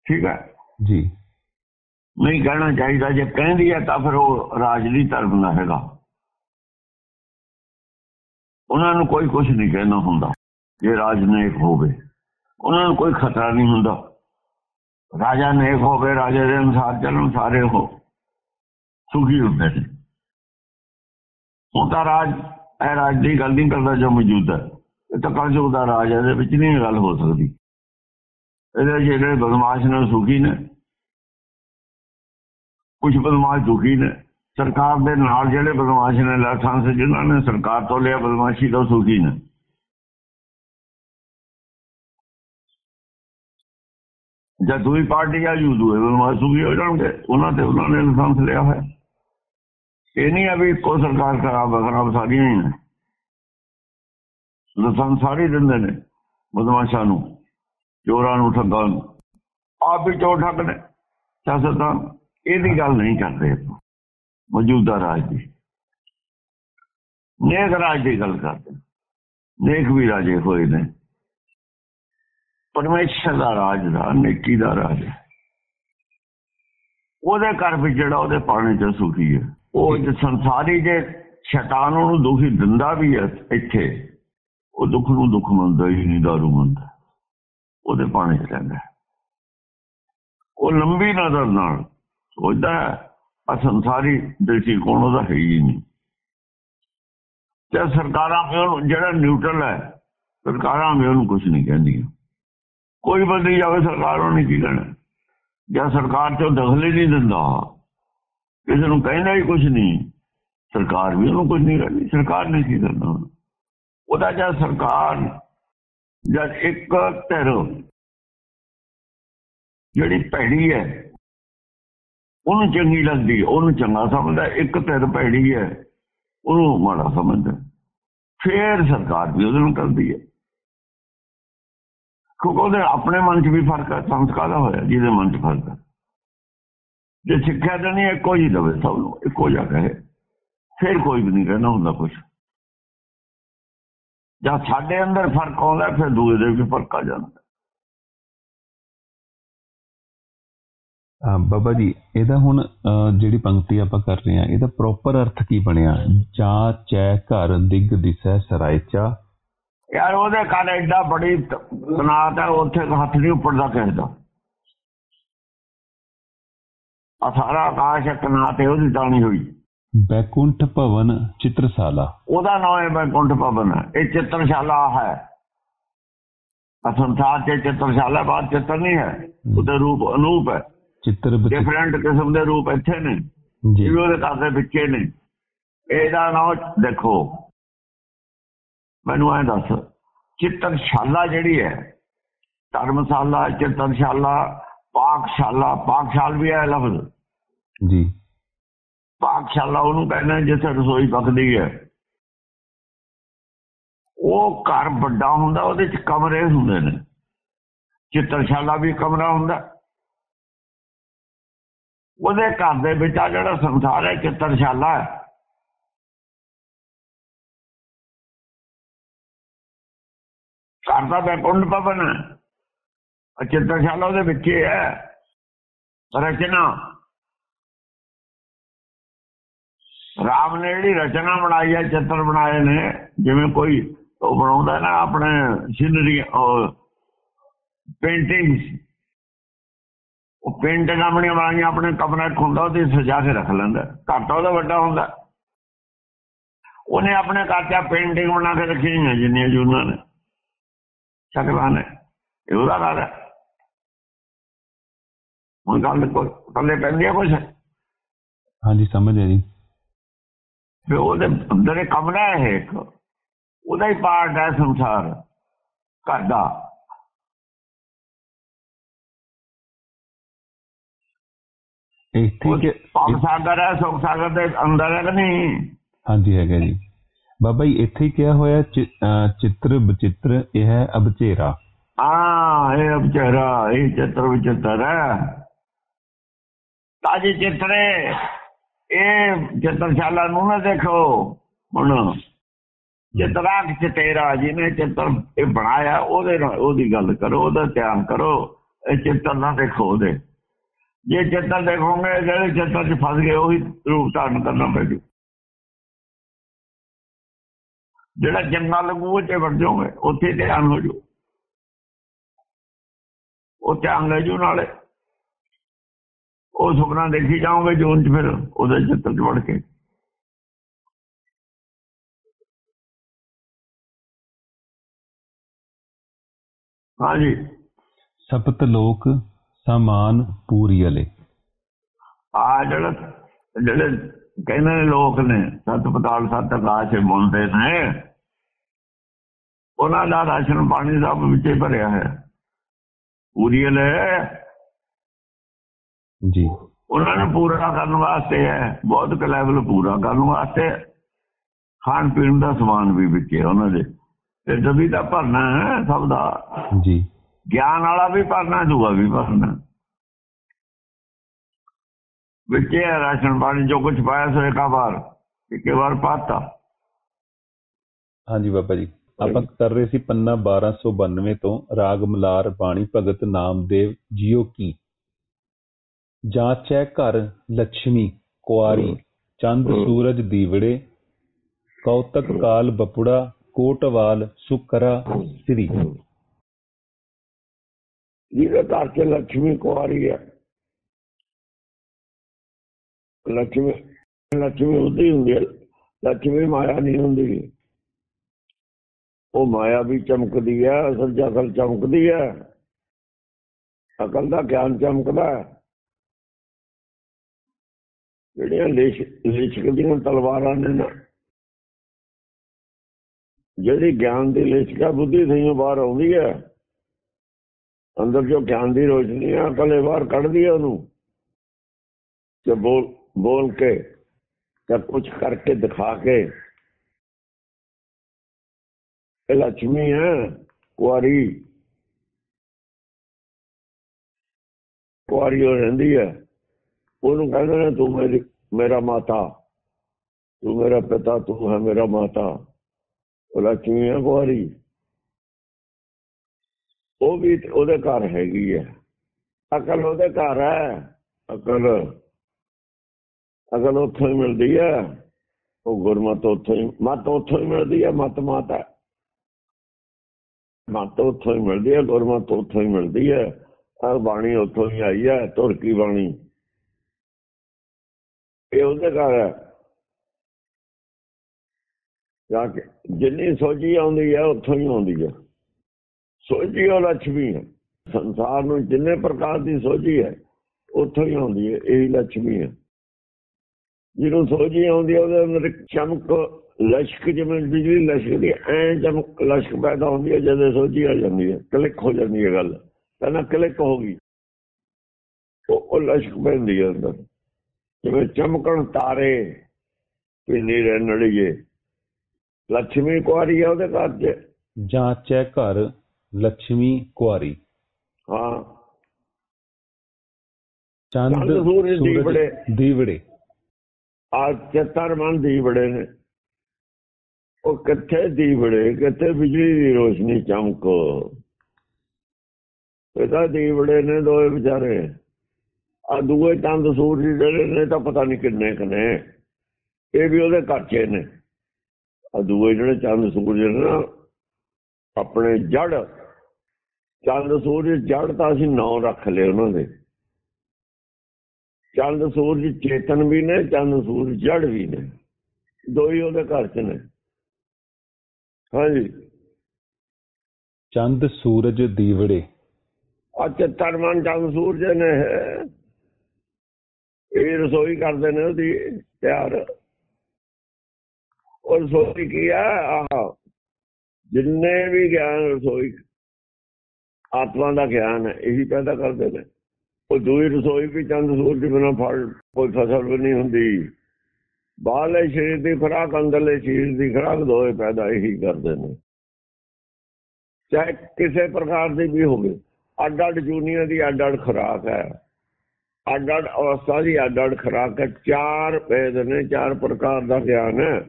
ਠੀਕ ਹੈ? ਜੀ। ਨਹੀਂ ਕਹਿਣਾ ਚਾਹੀਦਾ ਜੇ ਕਹਿੰਦੀ ਹੈ ਤਾਂ ਫਿਰ ਉਹ ਰਾਜ ਦੀ ਧਰਮ ਦਾ ਹੈਗਾ। ਉਹਨਾਂ ਨੂੰ ਕੋਈ ਕੁਝ ਨਹੀਂ ਕਹਿਣਾ ਹੁੰਦਾ ਜੇ ਰਾਜਨੇਕ ਹੋਵੇ। ਉਹਨਾਂ ਨੂੰ ਕੋਈ ਖਤਰਾ ਨਹੀਂ ਹੁੰਦਾ। ਰਾਜਾ ਨੇਕ ਹੋਵੇ ਰਾਜੇ ਦੇ ਅਨੁਸਾਰ ਚੱਲਣ, ਸਾਰੇ ਹੋ ਸੁਖੀ ਹੁੰਦੇ ਨੇ। ਹੁਣ ਤਾਂ ਰਾਜ, ਇਹ ਰਾਜ ਦੀ ਗੱਲ ਨਹੀਂ ਕਰਦਾ ਜੋ ਮੌਜੂਦ ਹੈ। ਇਹ ਤਾਂ ਕਲਯੁਗ ਦਾ ਰਾਜ ਹੈ, ਇਹਦੇ ਵਿੱਚ ਨਹੀਂ ਗੱਲ ਹੋ ਸਕਦੀ। ਇਹਦੇ ਜਿਹੜੇ ਬਦਮਾਸ਼ ਨੇ ਸੁਖੀ ਨੇ। ਕੁਝ ਬਦਮਾਸ਼ ਦੁਖੀ ਨੇ। ਸਰਕਾਰ ਦੇ ਨਾਲ ਜਿਹੜੇ ਬਦਮਾਸ਼ ਨੇ ਲਾਇਸੈਂਸ ਜਿਨ੍ਹਾਂ ਨੇ ਸਰਕਾਰ ਤੋਂ ਲਿਆ ਬਦਮਾਸ਼ੀ ਤੋਂ ਸੁਖੀ ਨੇ। ਜਦ ਦੂਈ ਪਾਰਟੀ ਆ ਜੂ ਦੂਏ ਬਦਮਾਸ਼ ਸੁਖੀ ਹੋ ਜਾਣਗੇ। ਉਹਨਾਂ ਤੇ ਉਹਨਾਂ ਨੇ ਲਾਇਸੈਂਸ ਲਿਆ ਹੋਇਆ। ਇਹ ਨਹੀਂ ਆ ਵੀ ਇੱਕੋ ਸਰਕਾਰ ਖਰਾਬ ਖਰਾਬ ਸਾਰੀਆਂ ਹੀ ਨੇ। ਲਾਇਸੈਂਸ ਸਾਰੇ ਦਿੰਦੇ ਨੇ ਬਦਮਾਸ਼ਾਂ ਨੂੰ, ਚੋਰਾਂ ਨੂੰ, ਠੱਗਾਂ ਨੂੰ। ਆਪ ਵੀ ਚੋਰ ਠੱਗ ਨੇ, ਸਿਆਸਤਾਂ। ਇਹਦੀ ਗੱਲ ਨਹੀਂ ਕਰਦੇ ਮੌਜੂਦਾ ਰਾਜ ਦੀ ਨੇਕ ਰਾਜ ਦੀ ਗੱਲ ਕਰਦੇ। ਨੇਕ ਵੀ ਰਾਜੇ ਹੋਏ ਨੇ। ਪਰਮੇਸ਼ਰ ਦਾ ਰਾਜ ਦਾ ਨੇਕੀ ਦਾ ਰਾਜ ਹੈ। ਉਹਦੇ ਘਰ ਵਿੱਚ ਜਿਹੜਾ ਉਹਦੇ ਪਾਣੀ ਚ ਸੁਖੀ ਹੈ ਉਹ ਜੇ। ਸੰਸਾਰੀ ਜੇ ਸ਼ੈਤਾਨ ਨੂੰ ਦੁਖੀ ਦਿੰਦਾ ਵੀ ਹੈ ਇੱਥੇ ਉਹ ਦੁੱਖ ਨੂੰ ਦੁੱਖ ਮੰਨਦਾ ਹੀ ਨਹੀਂ ਦਾਰੂ ਮੰਨਦਾ ਉਹਦੇ ਪਾਣੀ ਚ ਰਹਿੰਦਾ ਉਹ ਲੰਬੀ ਨਜ਼ਰ ਨਾਲ ਸੋਚਦਾ ਆ ਸੰਸਾਰੀ ਦ੍ਰਿਸ਼ਟੀਕੋਣ ਉਹਦਾ ਹੈ ਹੀ ਨਹੀਂ। ਤੇ ਸਰਕਾਰਾਂ ਜਿਹੜਾ ਨਿਊਟਰਲ ਹੈ ਸਰਕਾਰਾਂ ਵੀ ਉਹਨੂੰ ਕੁਝ ਨਹੀਂ ਕਹਿੰਦੀਆਂ। ਕੋਈ ਬੰਦੀ ਜਾਵੇ ਸਰਕਾਰ ਉਹਨੇ ਕੀ ਕਹਿਣਾ ਜਾਂ ਸਰਕਾਰ ਚੋਂ ਦਖਲ ਹੀ ਨਹੀਂ ਦਿੰਦਾ। ਕਿਸੇ ਨੂੰ ਕਹਿੰਦਾ ਹੀ ਕੁਝ ਨਹੀਂ। ਸਰਕਾਰ ਵੀ ਉਹਨੂੰ ਕੁਝ ਨਹੀਂ ਕਰਦੀ ਸਰਕਾਰ ਨੇ ਕੀ ਕਰਨਾ ਉਹਦਾ ਜਾਂ ਸਰਕਾਰ ਜਾਂ ਇੱਕ ਧਿਰ ਜਿਹੜੀ ਭੈੜੀ ਹੈ, ਉਹਨੂੰ ਚੰਗੀ ਲੱਗਦੀ ਉਹਨੂੰ ਚੰਗਾ ਸਮਝਦਾ। ਇੱਕ ਧਿਰ ਭੈੜੀ ਹੈ, ਉਹਨੂੰ ਮਾੜਾ ਸਮਝਦਾ। ਫੇਰ ਸਰਕਾਰ ਵੀ ਉਹਦੇ ਨੂੰ ਕਰਦੀ ਹੈ। ਕਿਉਂਕਿ ਉਹਦੇ ਆਪਣੇ ਮਨ 'ਚ ਵੀ ਫ਼ਰਕ ਹੈ ਸੰਸਕਾਰ ਦਾ ਹੋਇਆ, ਜਿਹਦੇ ਮਨ 'ਚ ਫ਼ਰਕ ਹੈ ਜੇ ਸਿੱਖਿਆ ਦੇਣੀ ਇੱਕੋ ਹੀ ਦਵੇ ਸਭ ਨੂੰ, ਇੱਕੋ ਜਿਹਾ ਕਹੇ। ਫਿਰ ਕੋਈ ਵੀ ਨਹੀਂ ਕਹਿਣਾ ਹੁੰਦਾ ਕੁਝ ਜਾਂ ਸਾਡੇ ਅੰਦਰ ਫ਼ਰਕ ਆਉਂਦਾ, ਫਿਰ ਦੂਏ ਦੇ ਵੀ ਫ਼ਰਕ ਆ ਜਾਂਦਾ। ਬਾਬਾ ਜੀ, ਇਹਦਾ ਹੁਣ, ਅਹ ਜਿਹੜੀ ਪੰਕਤੀ ਆਪਾਂ ਕਰ ਰਹੇ ਹਾਂ, ਇਹਦਾ ਪ੍ਰੋਪਰ ਅਰਥ ਕੀ ਬਣਿਆ? ਜਾਂ ਚੈ ਘਰ, ਦਿਗ ਦਿਸੈ ਸਰਾਇਚਾ ਯਾਰ ਉਹਦੇ ਕੰਨ ਐਡਾ ਬੜੀ ਤਨਾਤ ਹੈ ਉੱਥੇ ਹੱਥ ਨਹੀਂ ਉੱਪਰਦਾ ਕਿਸੇ ਦਾ ਆ ਸਾਰਾ ਆਕਾਸ਼ ਤਨਾਤ ਹੈ ਉਹਦੀ ਤਾਣੀ ਹੋਈ। ਬੈਕੁੰਠ ਭਵਨ ਚਿੱਤਰਸਾਲਾ। ਉਹਦਾ ਨਾਮ ਹੈ ਬੈਕੁੰਠ ਭਵਨ। ਇਹ ਚਿੱਤਰਸ਼ਾਲਾ ਹੈ। ਆ ਸੰਸਾਰ ਚ ਚਿੱਤਰਸ਼ਾਲਾ ਬਾਤ ਚਿੱਤਰ ਨਹੀਂ ਹੈ। ਉਹਦੇ ਰੂਪ ਅਨੂਪ ਹੈ। ਚਿੱਤਰ ਡਿਫਰੈਂਟ ਕਿਸਮ ਦੇ ਰੂਪ ਇੱਥੇ ਨੇ। ਜੀ। ਉਹਦੇ ਘਰ ਦੇ ਵਿੱਚੇ ਨੇ। ਇਹਦਾ ਨਾਮ ਦੇਖੋ। ਮੈਨੂੰ ਐ ਦੱਸ ਚਿੱਤਰਸ਼ਾਲਾ ਜਿਹੜੀ ਹੈ ਧਰਮਸ਼ਾਲਾ ਚਿੱਤਰਸ਼ਾਲਾ ਪਾਕਸ਼ਾਲਾ ਪਾਕਸ਼ਾਲ ਵੀ ਹੈ ਲਫ਼ਜ਼। ਜੀ। ਪਾਕਸ਼ਾਲਾ ਉਹਨੂੰ ਕਹਿੰਦੇ ਜਿੱਥੇ ਰਸੋਈ ਪੱਕਦੀ ਹੈ। ਉਹ ਘਰ ਵੱਡਾ ਹੁੰਦਾ ਉਹਦੇ ਚ ਕਮਰੇ ਹੁੰਦੇ ਨੇ। ਚਿੱਤਰਸ਼ਾਲਾ ਵੀ ਕਮਰਾ ਹੁੰਦਾ। ਉਹਦੇ ਘਰ ਦੇ ਵਿੱਚ ਆ ਜਿਹੜਾ ਸੰਸਾਰ ਹੈ ਚਿੱਤਰਸ਼ਾਲਾ ਹੈ। ਘਰ ਦਾ ਬੈਕੁੰਡ ਭਵਨ ਹੈ। ਚਿੱਤਰਸ਼ਾਲਾ ਉਹਦੇ ਵਿੱਚ ਹੀ ਹੈ। ਰਚਨਾ। ਰਾਮ ਨੇ ਜਿਹੜੀ ਰਚਨਾ ਬਣਾਈ ਹੈ, ਚਿੱਤਰ ਬਣਾਏ ਨੇ, ਜਿਵੇਂ ਕੋਈ ਉਹ ਬਣਾਉਂਦਾ ਨਾ ਆਪਣੇ ਸਿਨਰੀ ਪੇਂਟਿੰਗਸ ਉਹ ਪੇਂਟਿੰਗਾਂ ਬਣੀਆਂ ਬਣਾਈਆਂ, ਆਪਣੇ ਕਮਰਾ 'ਚ ਹੁੰਦਾ, ਉਹਦੀ ਸਜਾ ਕੇ ਰੱਖ ਲੈਂਦਾ। ਘਰ ਤਾਂ ਉਹਦਾ ਵੱਡਾ ਹੁੰਦਾ। ਉਹਨੇ ਆਪਣੇ ਘਰ 'ਚ ਪੇਂਟਿੰਗ ਬਣਾ ਕੇ ਰੱਖੀਆਂ ਹੋਈਆਂ, ਜਿੰਨੀਆਂ ਜੂਨਾਂ ਨੇ। ਇਹ ਘਰ ਹੈ ਹੁਣ ਗੱਲ ਥੱਲੇ ਪੈਂਦੀ ਹੈ ਕੁਛ? ਹਾਂਜੀ ਸਮਝ ਹੈ ਜੀ। ਫਿਰ ਉਹਦੇ ਅੰਦਰ ਇੱਕ ਕਮਰਾ ਹੈ ਇੱਕ। ਉਹਦਾ ਹੀ ਪਾਰਟ ਹੈ ਸੰਸਾਰ ਘਰ ਦਾ। ਇੱਥੇ ਕਿ ਭਵ ਸਾਗਰ ਹੈ ਸੁਖ ਸਾਗਰ ਦੇ ਅੰਦਰ ਹੈ ਕਿ ਨਹੀਂ? ਹਾਂਜੀ ਹੈਗਾ ਜੀ। ਬਾਬਾ ਜੀ, ਇੱਥੇ ਕਿਹਾ ਹੋਇਆ ਚਿੱਤਰ ਬਚਿੱਤਰ ਇਹ ਹੈ ਅਬਚੇਰਾ। ਹਾਂ, ਇਹ ਅਬਚੇਰਾ, ਇਹ ਚਿੱਤਰ ਵਿਚਿੱਤਰ ਹੈ। ਤਾਜੀ ਚਿੱਤਰੇ, ਇਹ ਚਿੱਤਰਸ਼ਾਲਾ ਨੂੰ ਨਾ ਦੇਖੋ, ਹੁਣ। ਚਿੱਤਰਾਕ ਚਿਤੇਰਾ ਜਿਹਨੇ ਚਿੱਤਰ ਇਹ ਬਣਾਇਆ, ਉਹਦੇ ਨਾਲ ਉਹਦੀ ਗੱਲ ਕਰੋ, ਉਹਦਾ ਧਿਆਨ ਕਰੋ, ਇਹ ਚਿੱਤਰ ਨਾ ਦੇਖੋ ਉਹਦੇ। ਜੇ ਚਿੱਤਰ ਦੇਖੋਗੇ, ਜਿਹੜੇ ਚਿੱਤਰ 'ਚ ਫਸ ਗਏ, ਉਹੀ ਰੂਪ ਧਾਰਨ ਕਰਨਾ ਪੈ ਪੈਜੂ ਜਿਹੜਾ ਚੰਗਾ ਲੱਗੂ ਤੇ ਵੜ ਜਾਓਗੇ ਉੱਥੇ ਧਿਆਨ ਹੋ ਜਾਊ। ਉਹ ਧਿਆਨ ਲੈ ਜੂ ਨਾਲੇ। ਉਹ ਸੁਪਨਾ ਦੇਖੀ ਜਾਓਗੇ ਜੂਨ ਚ ਫਿਰ ਉਹਦੇ ਚਿੱਤਰ ਚ ਵੜ ਕੇ। ਹਾਂਜੀ। ਸਪਤ ਲੋਕ ਸਮਾਨ ਪੂਰੀਅਲੇ ਆ ਜਿਹੜਾ ਜਿਹੜੇ ਕਹਿੰਦੇ ਨੇ ਲੋਕ ਨੇ ਸੱਤ ਪਤਾਲ ਸੱਤ ਆਕਾਸ਼ ਬੁਣਦੇ ਨੇ। ਉਹਨਾਂ ਦਾ ਰਾਸ਼ਨ ਪਾਣੀ ਸਭ ਵਿੱਚੇ ਭਰਿਆ ਹੈ। ਪੂਰੀ ਲੈ ਜੀ। ਉਹਨਾਂ ਨੂੰ ਪੂਰਾ ਕਰਨ ਵਾਸਤੇ ਹੈ। ਬਹੁਤ ਲੈਵਲ ਪੂਰਾ ਕਰਨ ਵਾਸਤੇ। ਖਾਣ ਪੀਣ ਦਾ ਸਮਾਨ ਵੀ ਵਿਕੇ ਉਹਨਾਂ ਦੇ। ਤੇ ਦਬੀ ਦਾ ਭਰਨਾ ਹੈ ਸਭ ਦਾ। ਜੀ। ਗਿਆਨ ਵਾਲਾ ਵੀ ਭਰਨਾ ਦੂਆ ਵੀ ਭਰਨਾ। ਵਿੱਚੇ ਰਾਸ਼ਨ ਪਾਣੀ ਜੋ ਕੁਝ ਪਾਇਆ ਸੋ ਇੱਕਾ ਵਾਰ ਇੱਕੇ ਵਾਰ ਪਾਤਾ। ਹਾਂਜੀ ਬਾਬਾ ਜੀ ਆਪਾਂ ਕਰ ਰਹੇ ਸੀ ਪੰਨਾ 1292 ਤੋਂ ਰਾਗ ਮਲਾਰ ਬਾਣੀ ਭਗਤ ਨਾਮਦੇਵ ਜੀਓ ਕੀ। ਜਾਂਚ ਘਰ ਲక్ష్ਮੀ ਕੁਆਰੀ ਚੰਦ ਸੂਰਜ ਦੀਵੜੇ ਕੌਤਕ ਕਾਲ ਬਪੁੜਾ ਕੋਟਵਾਲ ਸੁਕਰਾ ਸ੍ਰੀ। ਜਿਹਦਾ ਤਾਂ ਕਿ ਲక్ష్ਮੀ ਕੁਆਰੀ ਹੈ। ਲక్ష్ਮੀ ਲక్ష్ਮੀ ਉਹਦੀ ਹੁੰਦੀ ਹੈ ਲక్ష్ਮੀ ਮਾਇਆ ਨਹੀਂ ਹੁੰਦੀ। ਉਹ ਮਾਇਆ ਵੀ ਚਮਕਦੀ ਹੈ, ਅਸਲ ਜਸਲ ਚਮਕਦੀ ਹੈ। ਅਕਲ ਦਾ ਗਿਆਨ ਚਮਕਦਾ ਹੈ। ਜਿਹੜੀਆਂ ਲਿਸ਼ਕ ਦੀਆਂ ਤਲਵਾਰਾਂ ਨੇ ਨਾ, ਜਿਹੜੀ ਗਿਆਨ ਦੀ ਲਿਸ਼ਕਾ ਬੁੱਧੀ ਸਹੀਓ ਬਾਹਰ ਆਉਂਦੀ ਹੈ। ਅੰਦਰ ਜੋ ਗਿਆਨ ਦੀ ਰੋਸ਼ਨੀ ਆ, ਅਕਲੇ ਬਾਹਰ ਕੱਢਦੀ ਹੈ ਉਹਨੂੰ। ਤੇ ਬੋਲ ਬੋਲ ਕੇ ਜਾਂ ਕੁਝ ਕਰਕੇ ਦਿਖਾ ਕੇ। ਇਹ ਲక్ష్ਮੀ ਹੈ, ਕੁਆਰੀ। ਕੁਆਰੀ ਹੋ ਰਹਿੰਦੀ ਹੈ। ਉਹਨੂੰ ਕਹਿੰਦੇ ਨੇ, ਤੂੰ ਮੇਰੀ, ਮੇਰਾ ਮਾਤਾ। ਤੂੰ ਮੇਰਾ ਪਿਤਾ, ਤੂੰ ਹੈ ਮੇਰਾ ਮਾਤਾ। ਉਹ ਲక్ష్ਮੀ ਹੈ, ਕੁਆਰੀ। ਉਹ ਵੀ ਉਹਦੇ ਘਰ ਹੈਗੀ ਹੈ। ਅਕਲ ਉਹਦੇ ਘਰ ਹੈ। ਅਕਲ ਅਗਲ ਉੱਥੋਂ ਹੀ ਮਿਲਦੀ ਹੈ ਉਹ ਗੁਰਮਤ ਉੱਥੋਂ ਹੀ, ਮਤ ਉੱਥੋਂ ਹੀ ਮਿਲਦੀ ਹੈ ਮਤ ਮਾਤ ਹੈ। ਮਤ ਉੱਥੋਂ ਹੀ ਮਿਲਦੀ ਹੈ ਗੁਰਮਤ ਉੱਥੋਂ ਹੀ ਮਿਲਦੀ ਹੈ ਆ ਬਾਣੀ ਉੱਥੋਂ ਹੀ ਆਈ ਹੈ ਤੁਰਕੀ ਬਾਣੀ। ਇਹ ਉਹਦੇ ਘਰ ਹੈ। ਜਾ ਕੇ ਜਿੰਨੀ ਸੋਝੀ ਆਉਂਦੀ ਹੈ ਉੱਥੋਂ ਹੀ ਆਉਂਦੀ ਹੈ ਸੋਝੀ ਉਹ ਲక్ష్ਮੀ ਹੈ। ਸੰਸਾਰ ਨੂੰ ਜਿੰਨੇ ਪ੍ਰਕਾਰ ਦੀ ਸੋਝੀ ਹੈ, ਉੱਥੋਂ ਹੀ ਆਉਂਦੀ ਹੈ, ਇਹੀ ਲక్ష్ਮੀ ਹੈ। ਜਿਹਨੂੰ ਸੋਝੀ ਆਉਂਦੀ ਉਹਦੇ ਅੰਦਰ ਚਮਕ ਲਸ਼ਕ ਜਿਵੇਂ ਬਿਜਲੀ ਲਸ਼ਕਦੀ ਐ ਚਮਕ ਲਸ਼ਕ ਪੈਦਾ ਹੁੰਦੀ ਹੈ ਜਦੋਂ ਸੋਝੀ ਆ ਜਾਂਦੀ ਹੈ ਕਲਿੱਕ ਹੋ ਜਾਂਦੀ ਹੈ ਗੱਲ। ਕਹਿੰਦਾ ਕਲਿੱਕ ਹੋ ਗਈ। ਉਹ ਲਸ਼ਕ ਪੈਂਦੀ ਹੈ ਅੰਦਰ। ਜਿਵੇਂ ਚਮਕਣ ਤਾਰੇ ਵੀ ਨੀਰੇ ਨੜੀਏ ਲక్ష్ਮੀ ਕੁਆਰੀ ਆ ਉਹਦੇ ਘਰ 'ਚ। ਜਾਂ ਘਰ ਲక్ష్ਮੀ ਕੁਆਰੀ। ਹਾਂ। ਚੰਦ ਸੂਰਜ ਦੀਵੜੇ। ਦੀਵੜੇ। ਆ ਚਤਰ ਮਨ ਦੀ ਬੜੇ ਨੇ। ਉਹ ਕਿੱਥੇ ਦੀ ਬੜੇ? ਕਿੱਥੇ ਬਿਜਲੀ ਦੀ ਰੋਸ਼ਨੀ ਚਮਕ? ਇਹਦਾ ਦੀ ਬੜੇ ਨੇ ਦੋਏ ਵਿਚਾਰੇ? ਆ ਦੂਏ ਚੰਦ ਸੂਰਜ ਜਿਹੜੇ ਨੇ ਤਾਂ ਪਤਾ ਨਹੀਂ ਕਿੰਨੇ ਕਨੇ ਇਹ ਵੀ ਉਹਦੇ ਕੱਚੇ ਨੇ। ਆ ਦੂਏ ਜਿਹੜੇ ਚੰਦ ਸੂਰਜ ਨੇ ਨਾ, ਆਪਣੇ ਜੜ ਚੰਦ ਸੂਰਜ ਜੜ ਤਾਂ ਅਸੀਂ ਨੌ ਰੱਖ ਲਏ ਉਹਨਾਂ ਦੇ। ਚੰਦ ਸੂਰਜ ਚੇਤਨ ਵੀ ਨੇ ਚੰਦ ਸੂਰਜ ਜੜ ਵੀ ਨੇ। ਦੋ ਹੀ ਉਹਦੇ ਘਰ ਚ ਨੇ। ਹਾਂਜੀ। ਚੰਦ ਸੂਰਜ ਦੀਵੜੇ। ਅੱਛਾ ਤਰਮਨ ਚੰਦ ਸੂਰਜ ਨੇ। ਇਹ ਰਸੋਈ ਕਰਦੇ ਨੇ ਉਹਦੀ ਤਿਆਰ। ਉਹ ਰਸੋਈ ਕੀ ਆ? ਆਹ ਜਿੰਨੇ ਵੀ ਗਿਆਨ ਰਸੋਈ ਆਤਮਾ ਦਾ ਗਿਆਨ ਹੈ ਇਹੀ ਪੈਦਾ ਕਰਦੇ ਨੇ। ਉਹ ਦੂਈ ਰਸੋਈ ਵੀ ਚੰਦ ਸੂਰਜ ਬਿਨਾਂ ਫਲ ਕੋਈ ਫਸਲ ਵੀ ਨਹੀਂ ਹੁੰਦੀ। ਬਾਹਰਲੇ ਸਰੀਰ ਦੀ ਖੁਰਾਕ, ਅੰਦਰਲੇ ਸਰੀਰ ਦੀ ਖੁਰਾਕ ਦੋਏ ਪੈਦਾ ਇਹੀ ਕਰਦੇ ਨੇ। ਚਾਹੇ ਕਿਸੇ ਪ੍ਰਕਾਰ ਦੀ ਵੀ ਹੋਵੇ ਅੱਡ ਅੱਡ ਜੂਨੀਆਂ ਦੀ ਅੱਡ ਅੱਡ ਖੁਰਾਕ ਹੈ। ਅੱਡ ਅੱਡ ਅਵਸਥਾ ਦੀ ਅੱਡ ਅੱਡ ਖੁਰਾਕ ਹੈ। ਚਾਰ ਭੇਦ ਨੇ, ਚਾਰ ਪ੍ਰਕਾਰ ਦਾ ਗਿਆਨ ਹੈ।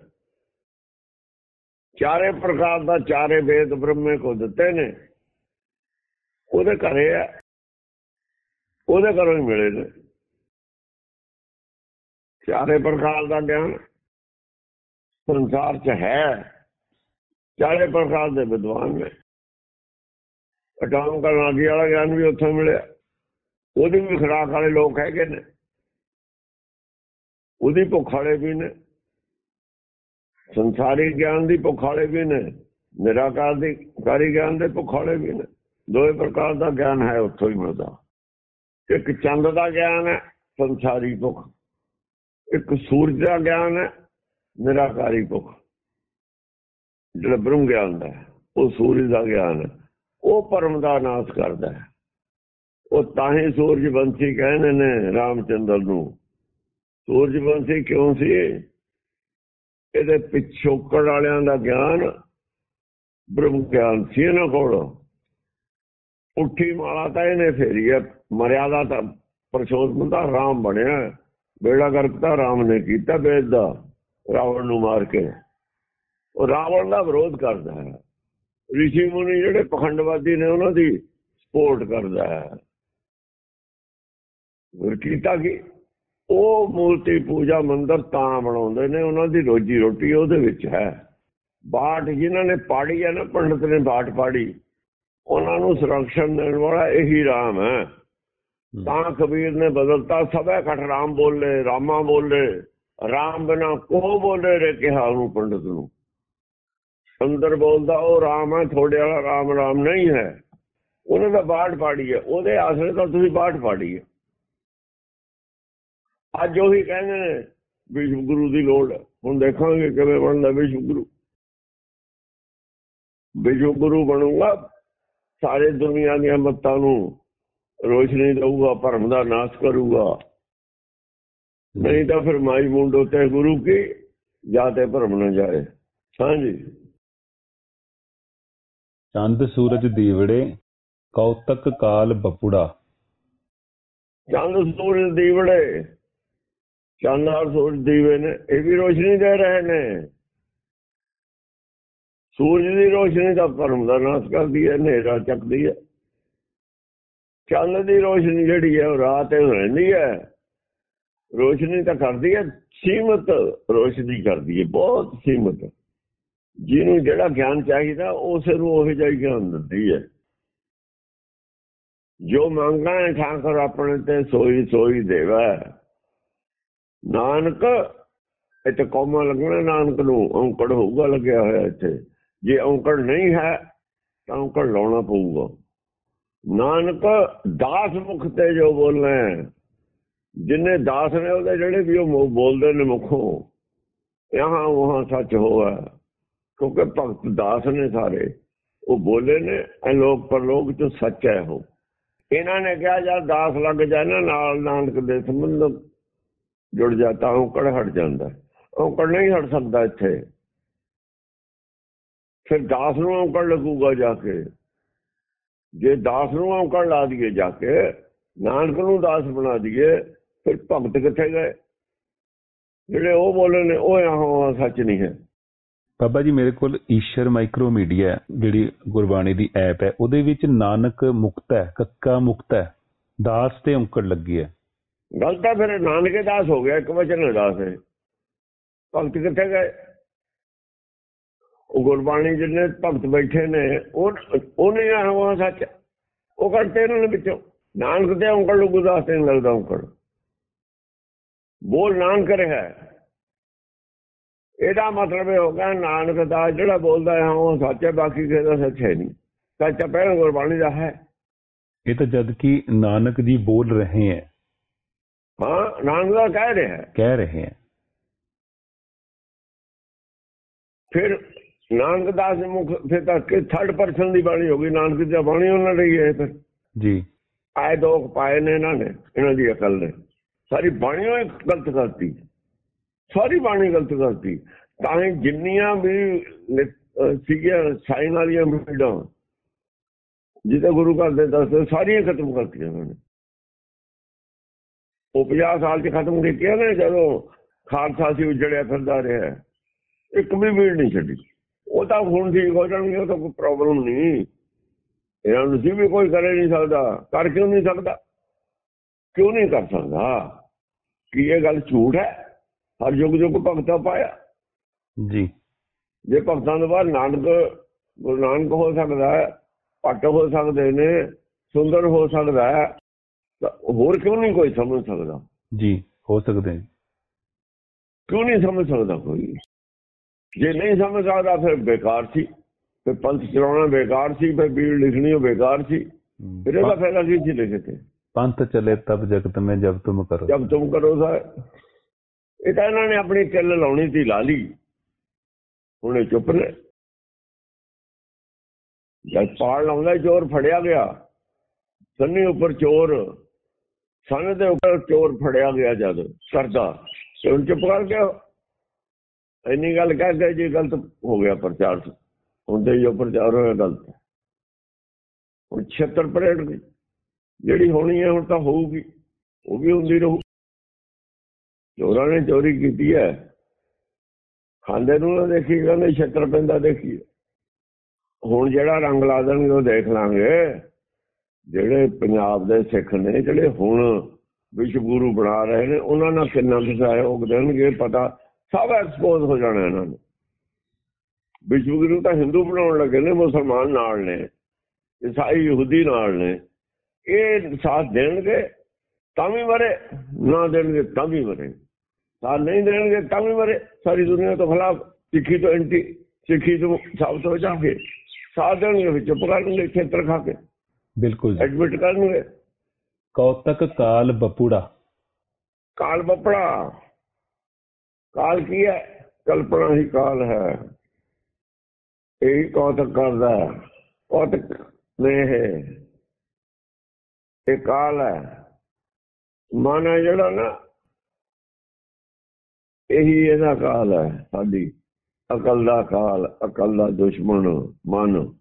ਚਾਰੇ ਪ੍ਰਕਾਰ ਦਾ ਚਾਰੇ ਵੇਦ ਬ੍ਰਹਮੇ ਕੋ ਦਿੱਤੇ ਨੇ। ਉਹਦੇ ਘਰੇ ਹੈ ਉਹਦੇ ਘਰੋਂ ਹੀ ਮਿਲੇ ਨੇ। ਚਾਰੇ ਪ੍ਰਕਾਰ ਦਾ ਗਿਆਨ ਸੰਸਾਰ 'ਚ ਹੈ। ਚਾਰੇ ਪ੍ਰਕਾਰ ਦੇ ਵਿਦਵਾਨ ਨੇ। ਅਟਾਮ ਕਰਨਾਗੀ ਵਾਲਾ ਗਿਆਨ ਵੀ ਉੱਥੋਂ ਮਿਲਿਆ। ਉਹਦੀ ਵੀ ਖਰਾਕ ਵਾਲੇ ਲੋਕ ਹੈਗੇ ਨੇ। ਉਹਦੀ ਭੁੱਖ ਵਾਲੇ ਵੀ ਨੇ। ਸੰਸਾਰੀ ਗਿਆਨ ਦੀ ਭੁੱਖ ਵਾਲੇ ਵੀ ਨੇ। ਨਿਰਾਕਾਰ ਦੀ ਕਾਰੀ ਗਿਆਨ ਦੇ ਭੁੱਖ ਵਾਲੇ ਵੀ ਨੇ। ਦੋਏ ਪ੍ਰਕਾਰ ਦਾ ਗਿਆਨ ਹੈ, ਉੱਥੋਂ ਹੀ ਮਿਲਦਾ। ਇੱਕ ਚੰਦ ਦਾ ਗਿਆਨ ਹੈ, ਸੰਸਾਰੀ ਭੁੱਖ। ਇੱਕ ਸੂਰਜ ਦਾ ਗਿਆਨ ਹੈ, ਨਿਰਾਕਾਰੀ ਭੁੱਖ। ਜਿਹੜਾ ਬ੍ਰਹਮ ਗਿਆਨ ਦਾ ਉਹ ਸੂਰਜ ਦਾ ਗਿਆਨ ਹੈ। ਉਹ ਪਰਮ ਦਾ ਨਾਸ਼ ਕਰਦਾ ਹੈ। ਉਹ ਤਾਂ ਹੀ ਸੂਰਜ ਬੰਸੀ ਕਹਿੰਦੇ ਨੇ ਰਾਮਚੰਦਰ ਨੂੰ। ਸੂਰਜ ਬੰਸੀ ਕਿਉਂ ਸੀ? ਇਹਦੇ ਪਿਛੋਕੜ ਵਾਲਿਆਂ ਦਾ ਗਿਆਨ ਬ੍ਰਹਮ ਗਿਆਨ ਸੀ ਇਹਨਾਂ ਕੋਲ। ਉੱਠੀ ਮਾਲਾ ਤਾਂ ਇਹਨੇ ਫੇਰੀ ਹੈ ਮਰਿਆਦਾ ਤਾਂ ਪਰਸ਼ੋਤਮ ਦਾ ਰਾਮ ਬਣਿਆ। ਬੇੜਾ ਗਰਕ ਤਾਂ ਰਾਮ ਨੇ ਕੀਤਾ ਵੇਦ ਦਾ ਰਾਵਣ ਨੂੰ ਮਾਰ ਕੇ। ਉਹ ਰਾਵਣ ਦਾ ਵਿਰੋਧ ਕਰਦਾ ਹੈ। ਰਿਸ਼ੀ ਮੁਨੀ ਜਿਹੜੇ ਪਖੰਡਵਾਦੀ ਨੇ ਉਹਨਾਂ ਦੀ ਸਪੋਰਟ ਕਰਦਾ ਹੈ। ਫਿਰ ਕੀਤਾ ਕਿ? ਉਹ ਮੂਰਤੀ ਪੂਜਾ ਮੰਦਰ ਤਾਂ ਬਣਾਉਂਦੇ ਨੇ, ਉਹਨਾਂ ਦੀ ਰੋਜੀ ਰੋਟੀ ਉਹਦੇ ਵਿੱਚ ਹੈ। ਬਾਟ ਜਿਨ੍ਹਾਂ ਨੇ ਪਾੜੀ ਹੈ ਨਾ, ਪੰਡਤ ਨੇ ਬਾਟ ਪਾੜੀ। ਉਹਨਾਂ ਨੂੰ ਸੁਰੱਖਿਆ ਦੇਣ ਵਾਲਾ ਇਹੀ ਰਾਮ ਹੈ। ਤਾਂ ਕਬੀਰ ਨੇ ਬਦਲਤਾ ਸਭੇ ਘਟ ਰਾਮ ਬੋਲੇ ਰਾਮਾ ਬੋਲੇ ਰਾਮ ਬਿਨਾ ਕੋ ਬੋਲੇ ਰੇ ਕਿਹਾ ਉਹਨੂੰ ਪੰਡਤ ਨੂੰ। ਅੰਦਰ ਬੋਲਦਾ ਉਹ ਰਾਮ ਹੈ ਤੁਹਾਡੇ ਵਾਲਾ ਰਾਮ ਰਾਮ ਨਹੀਂ ਹੈ। ਉਹਨੇ ਤਾਂ ਬਾਟ ਪਾੜੀ ਹੈ ਉਹਦੇ ਆਸਰੇ ਤਾਂ ਤੁਸੀਂ ਬਾਟ ਪਾੜੀ ਹੈ। ਅੱਜ ਉਹੀ ਕਹਿੰਦੇ ਨੇ ਵਿਸ਼ਵ ਗੁਰੂ ਦੀ ਲੋੜ। ਹੁਣ ਦੇਖਾਂਗੇ ਕਿਵੇਂ ਬਣਦਾ ਵਿਸ਼ਵ ਗੁਰੂ। ਵਿਸ਼ਵ ਗੁਰੂ ਬਣੂਗਾ ਸਾਰੇ ਦੁਨੀਆ ਦੀਆਂ ਮੱਤਾਂ ਨੂੰ ਰੋਸ਼ਨੀ ਦਊਗਾ ਭਰਮ ਦਾ ਨਾਸ਼ ਕਰੂਗਾ। ਨਹੀਂ ਤਾਂ ਫਿਰ ਮਾਈ ਮੁੰਡੋ ਤੇ ਗੁਰੂ ਕੀ? ਜਾਤੇ ਭਰਮ ਨਾ ਜਾਏ। ਹਾਂਜੀ। ਚੰਦ ਸੂਰਜ ਦੀਵੜੇ ਕੌਤਕ ਕਾਲ ਬਪੁੜਾ। ਚੰਦ ਸੂਰਜ ਦੀਵੜੇ ਚੰਦ ਸੂਰਜ ਦੀਵੇ ਨੇ ਇਹ ਵੀ ਰੋਸ਼ਨੀ ਦੇ ਰਹੇ ਨੇ। ਸੂਰਜ ਦੀ ਰੋਸ਼ਨੀ ਤਾਂ ਪਰਮ ਦਾ ਨਾਸ਼ ਕਰਦੀ ਹੈ, ਹਨੇਰਾ ਚੱਕਦੀ ਹੈ। ਚੰਦ ਦੀ ਰੋਸ਼ਨੀ ਜਿਹੜੀ ਹੈ, ਉਹ ਰਾਤ ਹੀ ਰਹਿੰਦੀ ਹੈ। ਰੋਸ਼ਨੀ ਤਾਂ ਕਰਦੀ ਹੈ, ਸੀਮਤ ਰੋਸ਼ਨੀ ਕਰਦੀ ਹੈ, ਬਹੁਤ ਸੀਮਤ। ਜਿਹਨੂੰ ਜਿਹੜਾ ਗਿਆਨ ਚਾਹੀਦਾ ਉਸੇ ਨੂੰ ਉਹ ਜਿਹਾ ਹੀ ਗਿਆਨ ਦਿੰਦੀ ਹੈ। ਜੋ ਮੰਗਾਂ ਹੈ, ਠਾਕੁਰ ਆਪਣੇ ਤੇ ਸੋਈ ਸੋਈ ਦੇਵਾ। ਨਾਨਕ, ਇੱਥੇ ਕੌਮਾ ਲੱਗਣਾ, ਨਾਨਕ ਨੂੰ ਔਂਕੜ ਹੋਊਗਾ ਲੱਗਿਆ ਹੋਇਆ ਇੱਥੇ। ਜੇ ਔਂਕੜ ਨਹੀਂ ਹੈ, ਤਾਂ ਔਂਕੜ ਲਾਉਣਾ ਪਊਗਾ। ਨਾਨਕ, ਦਾਸ ਮੁਖ ਤੇ ਜੋ ਬੋਲਣਾ ਜਿੰਨੇ ਦਾਸ ਨੇ ਉਹਦੇ ਜਿਹੜੇ ਵੀ ਉਹ ਬੋਲਦੇ ਨੇ ਮੁਖੋਂ, ਯਹਾਂ ਵਹਾਂ ਸੱਚ ਹੋਆ ਕਿਉਂਕਿ ਭਗਤ ਦਾਸ ਨੇ ਸਾਰੇ, ਉਹ ਬੋਲੇ ਨੇ, ਇਹ ਲੋਕ ਪਰਲੋਕ ਚ ਸੱਚ ਹੈ ਉਹ। ਇਹਨਾਂ ਨੇ ਕਿਹਾ ਜਦ ਦਾਸ ਲੱਗ ਜਾਏ ਨਾ, ਨਾਲ ਨਾਨਕ ਦੇ ਸੰਬੰਧ ਜੁੜ ਜਾਂਦਾ ਔਂਕੜ ਹਟ ਜਾਂਦਾ। ਔਂਕੜ ਨਹੀਂ ਹਟ ਸਕਦਾ ਇੱਥੇ। ਫਿਰ ਦਾਸ ਨੂੰ ਔਂਕੜ ਲੱਗੂਗਾ ਜਾ ਕੇ। ਜੇ ਦਾਸ ਨੂੰ ਔਂਕੜ ਲਾ ਦਈਏ ਜਾ ਕੇ ਨਾਨਕ ਨੂੰ ਦਾਸ ਬਣਾ ਦਈਏ ਫਿਰ ਭਗਤ ਕਿੱਥੇ ਗਏ? ਜਿਹੜੇ ਉਹ ਬੋਲੇ ਨੇ ਉਹ ਆਹ ਸੱਚ ਨਹੀਂ ਹੈ। ਬਾਬਾ ਜੀ ਮੇਰੇ ਕੋਲ ਈਸ਼ਰ ਮਾਈਕਰੋ ਮੀਡੀਆ ਹੈ, ਜਿਹੜੀ ਗੁਰਬਾਣੀ ਦੀ ਐਪ ਹੈ। ਉਹਦੇ ਵਿੱਚ ਨਾਨਕ ਮੁਕਤ ਹੈ ਕੱਕਾ ਮੁਕਤ ਹੈ ਦਾਸ ਤੇ ਔਂਕੜ ਲੱਗੀ ਹੈ। ਗੱਲ ਤਾਂ ਫਿਰ ਨਾਨਕੇ ਦਾਸ ਹੋ ਗਿਆ ਇੱਕ ਵਚਨ ਦਾਸ ਹੈ ਭਗਤ ਕਿੱਥੇ ਗਏ? ਉਹ ਗੁਰਬਾਣੀ ਜਿਹਨੇ ਭਗਤ ਬੈਠੇ ਨੇ ਉਹ ਉਹਨੇ ਆਹ ਸੱਚ ਉਹ ਕੱਢਤੇ ਇਹਨਾਂ ਨੇ ਵਿੱਚੋਂ। ਨਾਨਕ ਤੇ ਔਂਕੜ ਨੂੰ ਗੁਰਦਾਸ ਤੇ ਨਹੀਂ ਲੱਗਦਾ ਔਂਕੜ। ਬੋਲ ਨਾਨਕ ਰਿਹਾ। ਇਹਦਾ ਮਤਲਬ ਇਹ ਹੋ ਗਿਆ ਨਾਨਕ ਦਾ ਜਿਹੜਾ ਬੋਲਦਾ ਹੈ ਉਹ ਸੱਚ ਹੈ ਬਾਕੀ ਕਿਸੇ ਦਾ ਸੱਚ ਹੈ ਨਹੀਂ। ਸੱਚ ਪਹਿਲਾਂ ਗੁਰਬਾਣੀ ਦਾ ਹੈ। ਇਹ ਤਾਂ ਜਦ ਕਿ ਨਾਨਕ ਜੀ ਬੋਲ ਰਹੇ ਹੈ। ਹਾਂ ਨਾਨਕ ਦਾ ਕਹਿ ਰਿਹਾ ਕਹਿ ਰਹੇ ਹੈ। ਫਿਰ ਨਾਨਕ ਦਾਸ ਦੇ ਮੁਖ ਫਿਰ ਤਾਂ ਕਿ ਥਰਡ ਪਰਸਨ ਦੀ ਬਾਣੀ ਹੋ ਗਈ ਨਾਨਕ ਦੀ ਬਾਣੀ ਉਹਨਾਂ ਲਈ ਹੈ ਫਿਰ ਜੀ। ਆਏ ਦੋਖ ਪਾਏ ਨੇ ਇਹਨਾਂ ਨੇ ਇਹਨਾਂ ਦੀ ਅਕਲ ਨੇ। ਸਾਰੀ ਬਾਣੀ ਉਹ ਗਲਤ ਕਰਤੀ। ਸਾਰੀ ਬਾਣੀ ਗਲਤ ਕਰਤੀ। ਤਾਂ ਜਿੰਨੀਆਂ ਵੀ ਸੀਗੀਆਂ ਸਾਈਨ ਵਾਲੀਆਂ ਵੀਡਾਂ ਜਿਹਦੇ ਗੁਰੂ ਘਰ ਦੇ ਦੱਸਦੇ ਸਾਰੀਆਂ ਖਤਮ ਕਰਤੀਆਂ ਉਹਨਾਂ ਨੇ। ਉਹ 50 ਸਾਲ ਚ ਖਤਮ ਕੀਤੀਆਂ ਨੇ ਜਦੋਂ ਖਾਲਸਾ ਸੀ ਉਜੜਿਆ ਫਿਰਦਾ ਰਿਹਾ। ਇੱਕ ਵੀ ਵੀੜ ਨਹੀਂ ਛੱਡੀ। ਉਹ ਤਾਂ ਹੁਣ ਠੀਕ ਹੋ ਜਾਣਗੇ ਉਹ ਤਾਂ ਕੋਈ ਪ੍ਰੋਬਲਮ ਨਹੀਂ। ਇਹਨਾਂ ਨੂੰ ਸੀ ਵੀ ਕੋਈ ਕਰੇ ਨਹੀਂ ਸਕਦਾ ਕਰ ਕਿਉਂ ਨਹੀਂ ਸਕਦਾ? ਕਿਉਂ ਨਹੀਂ ਕਰ ਸਕਦਾ? ਕੀ ਇਹ ਗੱਲ ਝੂਠ ਹੈ? ਹਰ ਯੁੱਗ ਯੁੱਗ ਭਗਤਾ ਪਾਇਆ। ਜੀ। ਜੇ ਭਗਤਾਂ ਤੋਂ ਬਾਅਦ ਨਾਨਕ ਗੁਰੂ ਨਾਨਕ ਹੋ ਸਕਦਾ ਹੈ ਭੱਟ ਹੋ ਸਕਦੇ ਨੇ ਸੁੰਦਰ ਹੋ ਸਕਦਾ ਹੈ ਹੋਰ ਕਿਉਂ ਨਹੀਂ ਕੋਈ ਸਮਝ ਸਕਦਾ? ਜੀ ਹੋ ਸਕਦੇ। ਕਿਉਂ ਨਹੀਂ ਸਮਝ ਸਕਦਾ ਕੋਈ? ਜੇ ਨਹੀਂ ਸਮਝ ਆਦਾ ਫਿਰ ਬੇਕਾਰ ਸੀ। ਫਿਰ ਪੰਥ ਚਲਾਉਣਾ ਬੇਕਾਰ ਸੀ ਫਿਰ ਬੀੜ ਲਿਖਣੀ ਉਹ ਬੇਕਾਰ ਸੀ। ਫਿਰ ਇਹਦਾ ਫਾਇਦਾ ਕੀ ਸੀ ਲਿਖੇ ਤੇ ਪੰਥ ਚਲੇ ਤਬ ਜਗਤ ਮੇ ਜਬ ਤੁਮ ਕਰੋ। ਜਬ ਤੁਮ ਕਰੋ ਸਾ ਇਹ ਤਾਂ ਇਹਨਾਂ ਨੇ ਆਪਣੀ ਚੱਲ ਲਾਉਣੀ ਸੀ ਲਾਲੀ ਲਈ। ਉਹਨੇ ਚੁੱਪ ਲੈ ਜਦ ਪਾੜ ਲਾਉਂਦਾ ਚੋਰ ਫੜਿਆ ਗਿਆ। ਸੰਨੀ ਉੱਪਰ ਚੋਰ ਸੰਨ ਦੇ ਉੱਪਰ ਚੋਰ ਫੜਿਆ ਗਿਆ ਜਦ। ਸਰਦਾ ਤੇ ਉਹ ਚੁੱਪ ਕਰ ਗਿਆ ਇੰਨੀ ਗੱਲ ਕਹਿ ਕੇ ਜੇ ਗਲਤ ਹੋ ਗਿਆ ਪ੍ਰਚਾਰ ਹੁੰਦੇ ਜੋ ਪ੍ਰਚਾਰ ਹੋਇਆ ਗਲਤ। ਹੁਣ 76 ਪਰੇਡ ਜਿਹੜੀ ਹੋਣੀ ਹੈ ਹੁਣ ਤਾਂ ਹੋਊਗੀ। ਉਹ ਵੀ ਹੁੰਦੀ ਰਹੂ। ਚੋਰਾਂ ਨੇ ਚੋਰੀ ਕੀਤੀ ਹੈ। ਖਾਂਦੇ ਨੂੰ ਨਾ ਦੇਖੀ, ਕਹਿੰਦੇ ਛੱਤਰ ਪੈਂਦਾ ਦੇਖੀ। ਹੁਣ ਜਿਹੜਾ ਰੰਗ ਲਾ ਦੇਣਗੇ, ਉਹ ਦੇਖ ਲਾਂਗੇ। ਜਿਹੜੇ ਪੰਜਾਬ ਦੇ ਸਿੱਖ ਨੇ, ਜਿਹੜੇ ਹੁਣ ਵਿਸ਼ਵ ਗੁਰੂ ਬਣਾ ਰਹੇ ਨੇ, ਉਹਨਾਂ ਨਾਲ ਕਿੰਨਾ ਕੁ ਸਹਿਯੋਗ ਦੇਣਗੇ, ਪਤਾ ਸਭ ਐਕਸਪੋਜ਼ ਹੋ ਜਾਣਾ ਇਹਨਾਂ ਨੂੰ ਵਿਸ਼ਵ ਗੁਰੂ ਤਾਂ ਹਿੰਦੂ ਬਣਾਉਣ ਲੱਗੇ ਨੇ ਮੁਸਲਮਾਨ ਨਾਲ ਨੇ ਈਸਾਈ ਯਹੂਦੀ ਨਾਲ ਨੇ ਇਹ ਸਾਥ ਦੇਣਗੇ ਤਾਂ ਵੀ ਮਰੇ ਨਾ ਦੇਣਗੇ ਤਾਂ ਵੀ ਮਰੇ ਸਾਥ ਨਹੀਂ ਦੇਣਗੇ ਤਾਂ ਵੀ ਮਰੇ ਸਾਰੀ ਦੁਨੀਆ ਤੋਂ ਖਿਲਾਫ ਸਿੱਖੀ ਤੋਂ ਐਂਟੀ ਸਿੱਖੀ ਤੋਂ ਸਾਬਤ ਹੋ ਜਾਣਗੇ ਸਾਥ ਦੇਣਗੇ ਫਿਰ ਚੁੱਪ ਕਰਨਗੇ ਖੇਤਰ ਖਾ ਕੇ ਬਿਲਕੁਲ ਜੀ। ਐਡਮਿਟ ਕਰਨਗੇ ਕੌਤਕ ਕਾਲ ਬਪੂੜਾ ਕਾਲ ਬੱਪੜਾ ਕਾਲ ਕੀ ਹੈ? ਕਲਪਨਾ ਹੀ ਕਾਲ ਹੈ। ਇਹੀ ਕੌਤਕ ਕਰਦਾ ਕੌਤਕ ਨੇ ਇਹ ਕਾਲ ਹੈ। ਮਨ ਹੈ ਜਿਹੜਾ ਨਾ, ਇਹੀ ਇਹਦਾ ਕਾਲ ਹੈ ਸਾਡੀ। ਅਕਲ ਦਾ ਕਾਲ, ਅਕਲ ਦਾ ਦੁਸ਼ਮਣ, ਮਨ।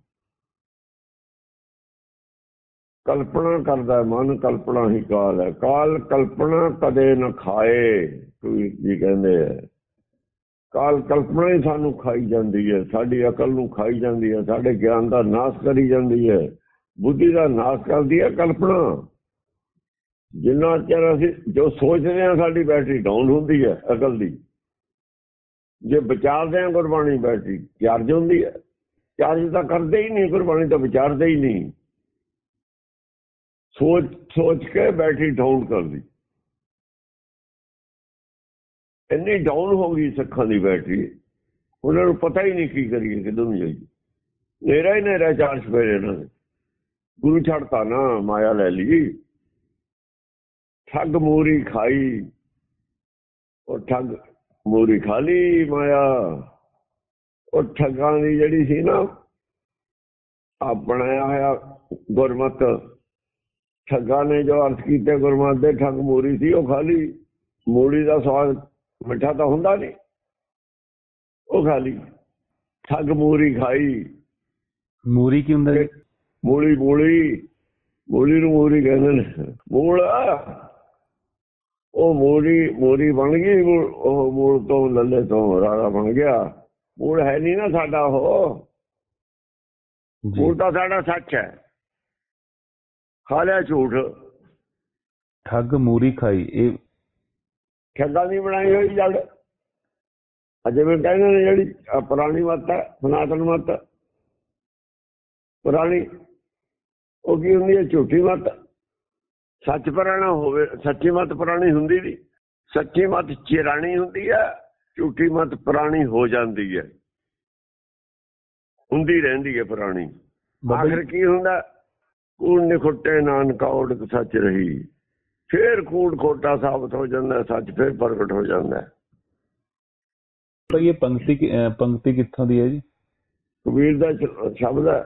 ਕਲਪਨਾ ਕਰਦਾ ਮਨ, ਕਲਪਨਾ ਹੀ ਕਾਲ ਹੈ। ਕਾਲ ਕਲਪਨਾ ਕਦੇ ਨਾ ਖਾਏ। ਕੋਈ ਜੀ ਕਹਿੰਦੇ ਆ। ਕਾਲ ਕਲਪਨਾ ਹੀ ਸਾਨੂੰ ਖਾਈ ਜਾਂਦੀ ਹੈ, ਸਾਡੀ ਅਕਲ ਨੂੰ ਖਾਈ ਜਾਂਦੀ ਹੈ, ਸਾਡੇ ਗਿਆਨ ਦਾ ਨਾਸ਼ ਕਰੀ ਜਾਂਦੀ ਹੈ, ਬੁੱਧੀ ਦਾ ਨਾਸ਼ ਕਰਦੀ ਹੈ ਕਲਪਨਾ। ਜਿੰਨਾ ਚਿਰ ਅਸੀਂ ਜੋ ਸੋਚਦੇ ਹਾਂ ਸਾਡੀ ਬੈਟਰੀ ਡਾਊਨ ਹੁੰਦੀ ਹੈ ਅਕਲ ਦੀ, ਜੇ ਵਿਚਾਰਦੇ ਹਾਂ ਗੁਰਬਾਣੀ ਬੈਟਰੀ, ਚਾਰਜ ਹੁੰਦੀ ਹੈ। ਚਾਰਜ ਤਾਂ ਕਰਦੇ ਹੀ ਨਹੀਂ, ਗੁਰਬਾਣੀ ਤਾਂ ਵਿਚਾਰਦੇ ਹੀ ਨਹੀਂ। ਸੋਚ ਸੋਚ ਕੇ ਬੈਟਰੀ ਡਾਊਨ ਕਰਦੀ। ਇੰਨੀ ਡਾਊਨ ਹੋ ਗਈ ਸਿੱਖਾਂ ਦੀ ਬੈਟਰੀ। ਉਹਨਾਂ ਨੂੰ ਪਤਾ ਹੀ ਨਹੀਂ ਕੀ ਕਰੀਏ ਕਿਦੋਂ ਨੂੰ ਜਾਈਏ। ਨੇਰਾ ਹੀ ਨੇਰਾ ਚਾਰ ਸਵੇਰੇ ਇਹਨਾਂ ਨੇ ਗੁਰੂ ਛੱਡਤਾ ਨਾ, ਮਾਇਆ ਲੈ ਲਈ। ਠੱਗ ਮੂਰੀ ਖਾਈ। ਉਹ ਠੱਗ ਮੂਰੀ ਖਾ ਲਈ ਮਾਇਆ। ਉਹ ਠੱਗਾਂ ਦੀ ਜਿਹੜੀ ਸੀ ਨਾ ਆਪਣਾ ਹੋਇਆ ਗੁਰਮਤ। ਠੱਗਾਂ ਨੇ ਜੋ ਅਰਥ ਕੀਤੇ ਗੁਰਮਤ ਦੇ, ਠੱਗ ਮੂਰੀ ਸੀ, ਉਹ ਖਾਲੀ ਮੂੜੀ ਦਾ ਸਵਾਦ ਮਿੱਠਾ ਤਾਂ ਹੁੰਦਾ ਨਹੀਂ ਉਹ ਖਾਲੀ ਠੱਗ ਮੂਰੀ ਖਾਈ। ਮੂਰੀ ਕੀ ਹੁੰਦਾ ਜੀ? ਮੂਲੀ ਮੂਲੀ। ਮੂਲੀ ਨੂੰ ਮੂਰੀ ਕਹਿੰਦੇ ਨੇ। ਮੂਲ ਉਹ ਮੂਲੀ ਮੂਰੀ ਬਣ ਗਈ। ਉਹ ਮੂਲ ਤੋਂ ਲੱਲੇ ਤੋਂ ਰਾਣਾ ਬਣ ਗਿਆ। ਮੂਲ ਹੈ ਨਹੀਂ ਨਾ ਸਾਡਾ ਉਹ। ਮੂਲ ਤਾਂ ਸਾਡਾ ਸੱਚ ਹੈ। ਖਾ ਲਿਆ ਝੂਠ। ਠੱਗ ਮੂਰੀ ਖਾਈ। ਇਹ ਠੱਗਾ ਦੀ ਬਣਾਈ ਹੋਈ ਜੜ ਅਜੇ ਮੈਂ ਕਹਿੰਦੇ ਨੇ ਜਿਹੜੀ ਪੁਰਾਣੀ ਮੱਤ ਹੈ ਸਨਾਤਨ ਮੱਤ। ਪੁਰਾਣੀ ਉਹ ਕੀ ਹੁੰਦੀ ਹੈ? ਝੂਠੀ ਮੱਤ। ਸੱਚ ਪੁਰਾਣਾ ਹੋਵੇ ਸੱਚੀ ਮੱਤ ਪੁਰਾਣੀ ਹੁੰਦੀ ਨਹੀਂ। ਸੱਚੀ ਮੱਤ ਚਿਰਾਣੀ ਹੁੰਦੀ ਹੈ ਝੂਠੀ ਮੱਤ ਪੁਰਾਣੀ ਹੋ ਜਾਂਦੀ ਹੈ। ਹੁੰਦੀ ਰਹਿੰਦੀ ਹੈ ਪੁਰਾਣੀ। ਆਖਰ ਕੀ ਹੁੰਦਾ? ਕੂੜ ਨਿਖੁੱਟੇ ਨਾਨਕਾ ਉਡਕ ਸੱਚ ਰਹੀ। ਫੇਰ ਕੂੜ ਖੋਟਾ ਸਾਬਤ ਹੋ ਜਾਂਦਾ ਸੱਚ ਫੇਰ ਪ੍ਰਗਟ ਹੋ ਜਾਂਦਾ। ਹੈ। ਤਾਂ ਇਹ ਪੰਕਤੀ ਪੰਕਤੀ ਕਿੱਥੋਂ ਦੀ ਹੈ ਜੀ? ਕਬੀਰ ਦਾ ਸ਼ਬਦ ਹੈ।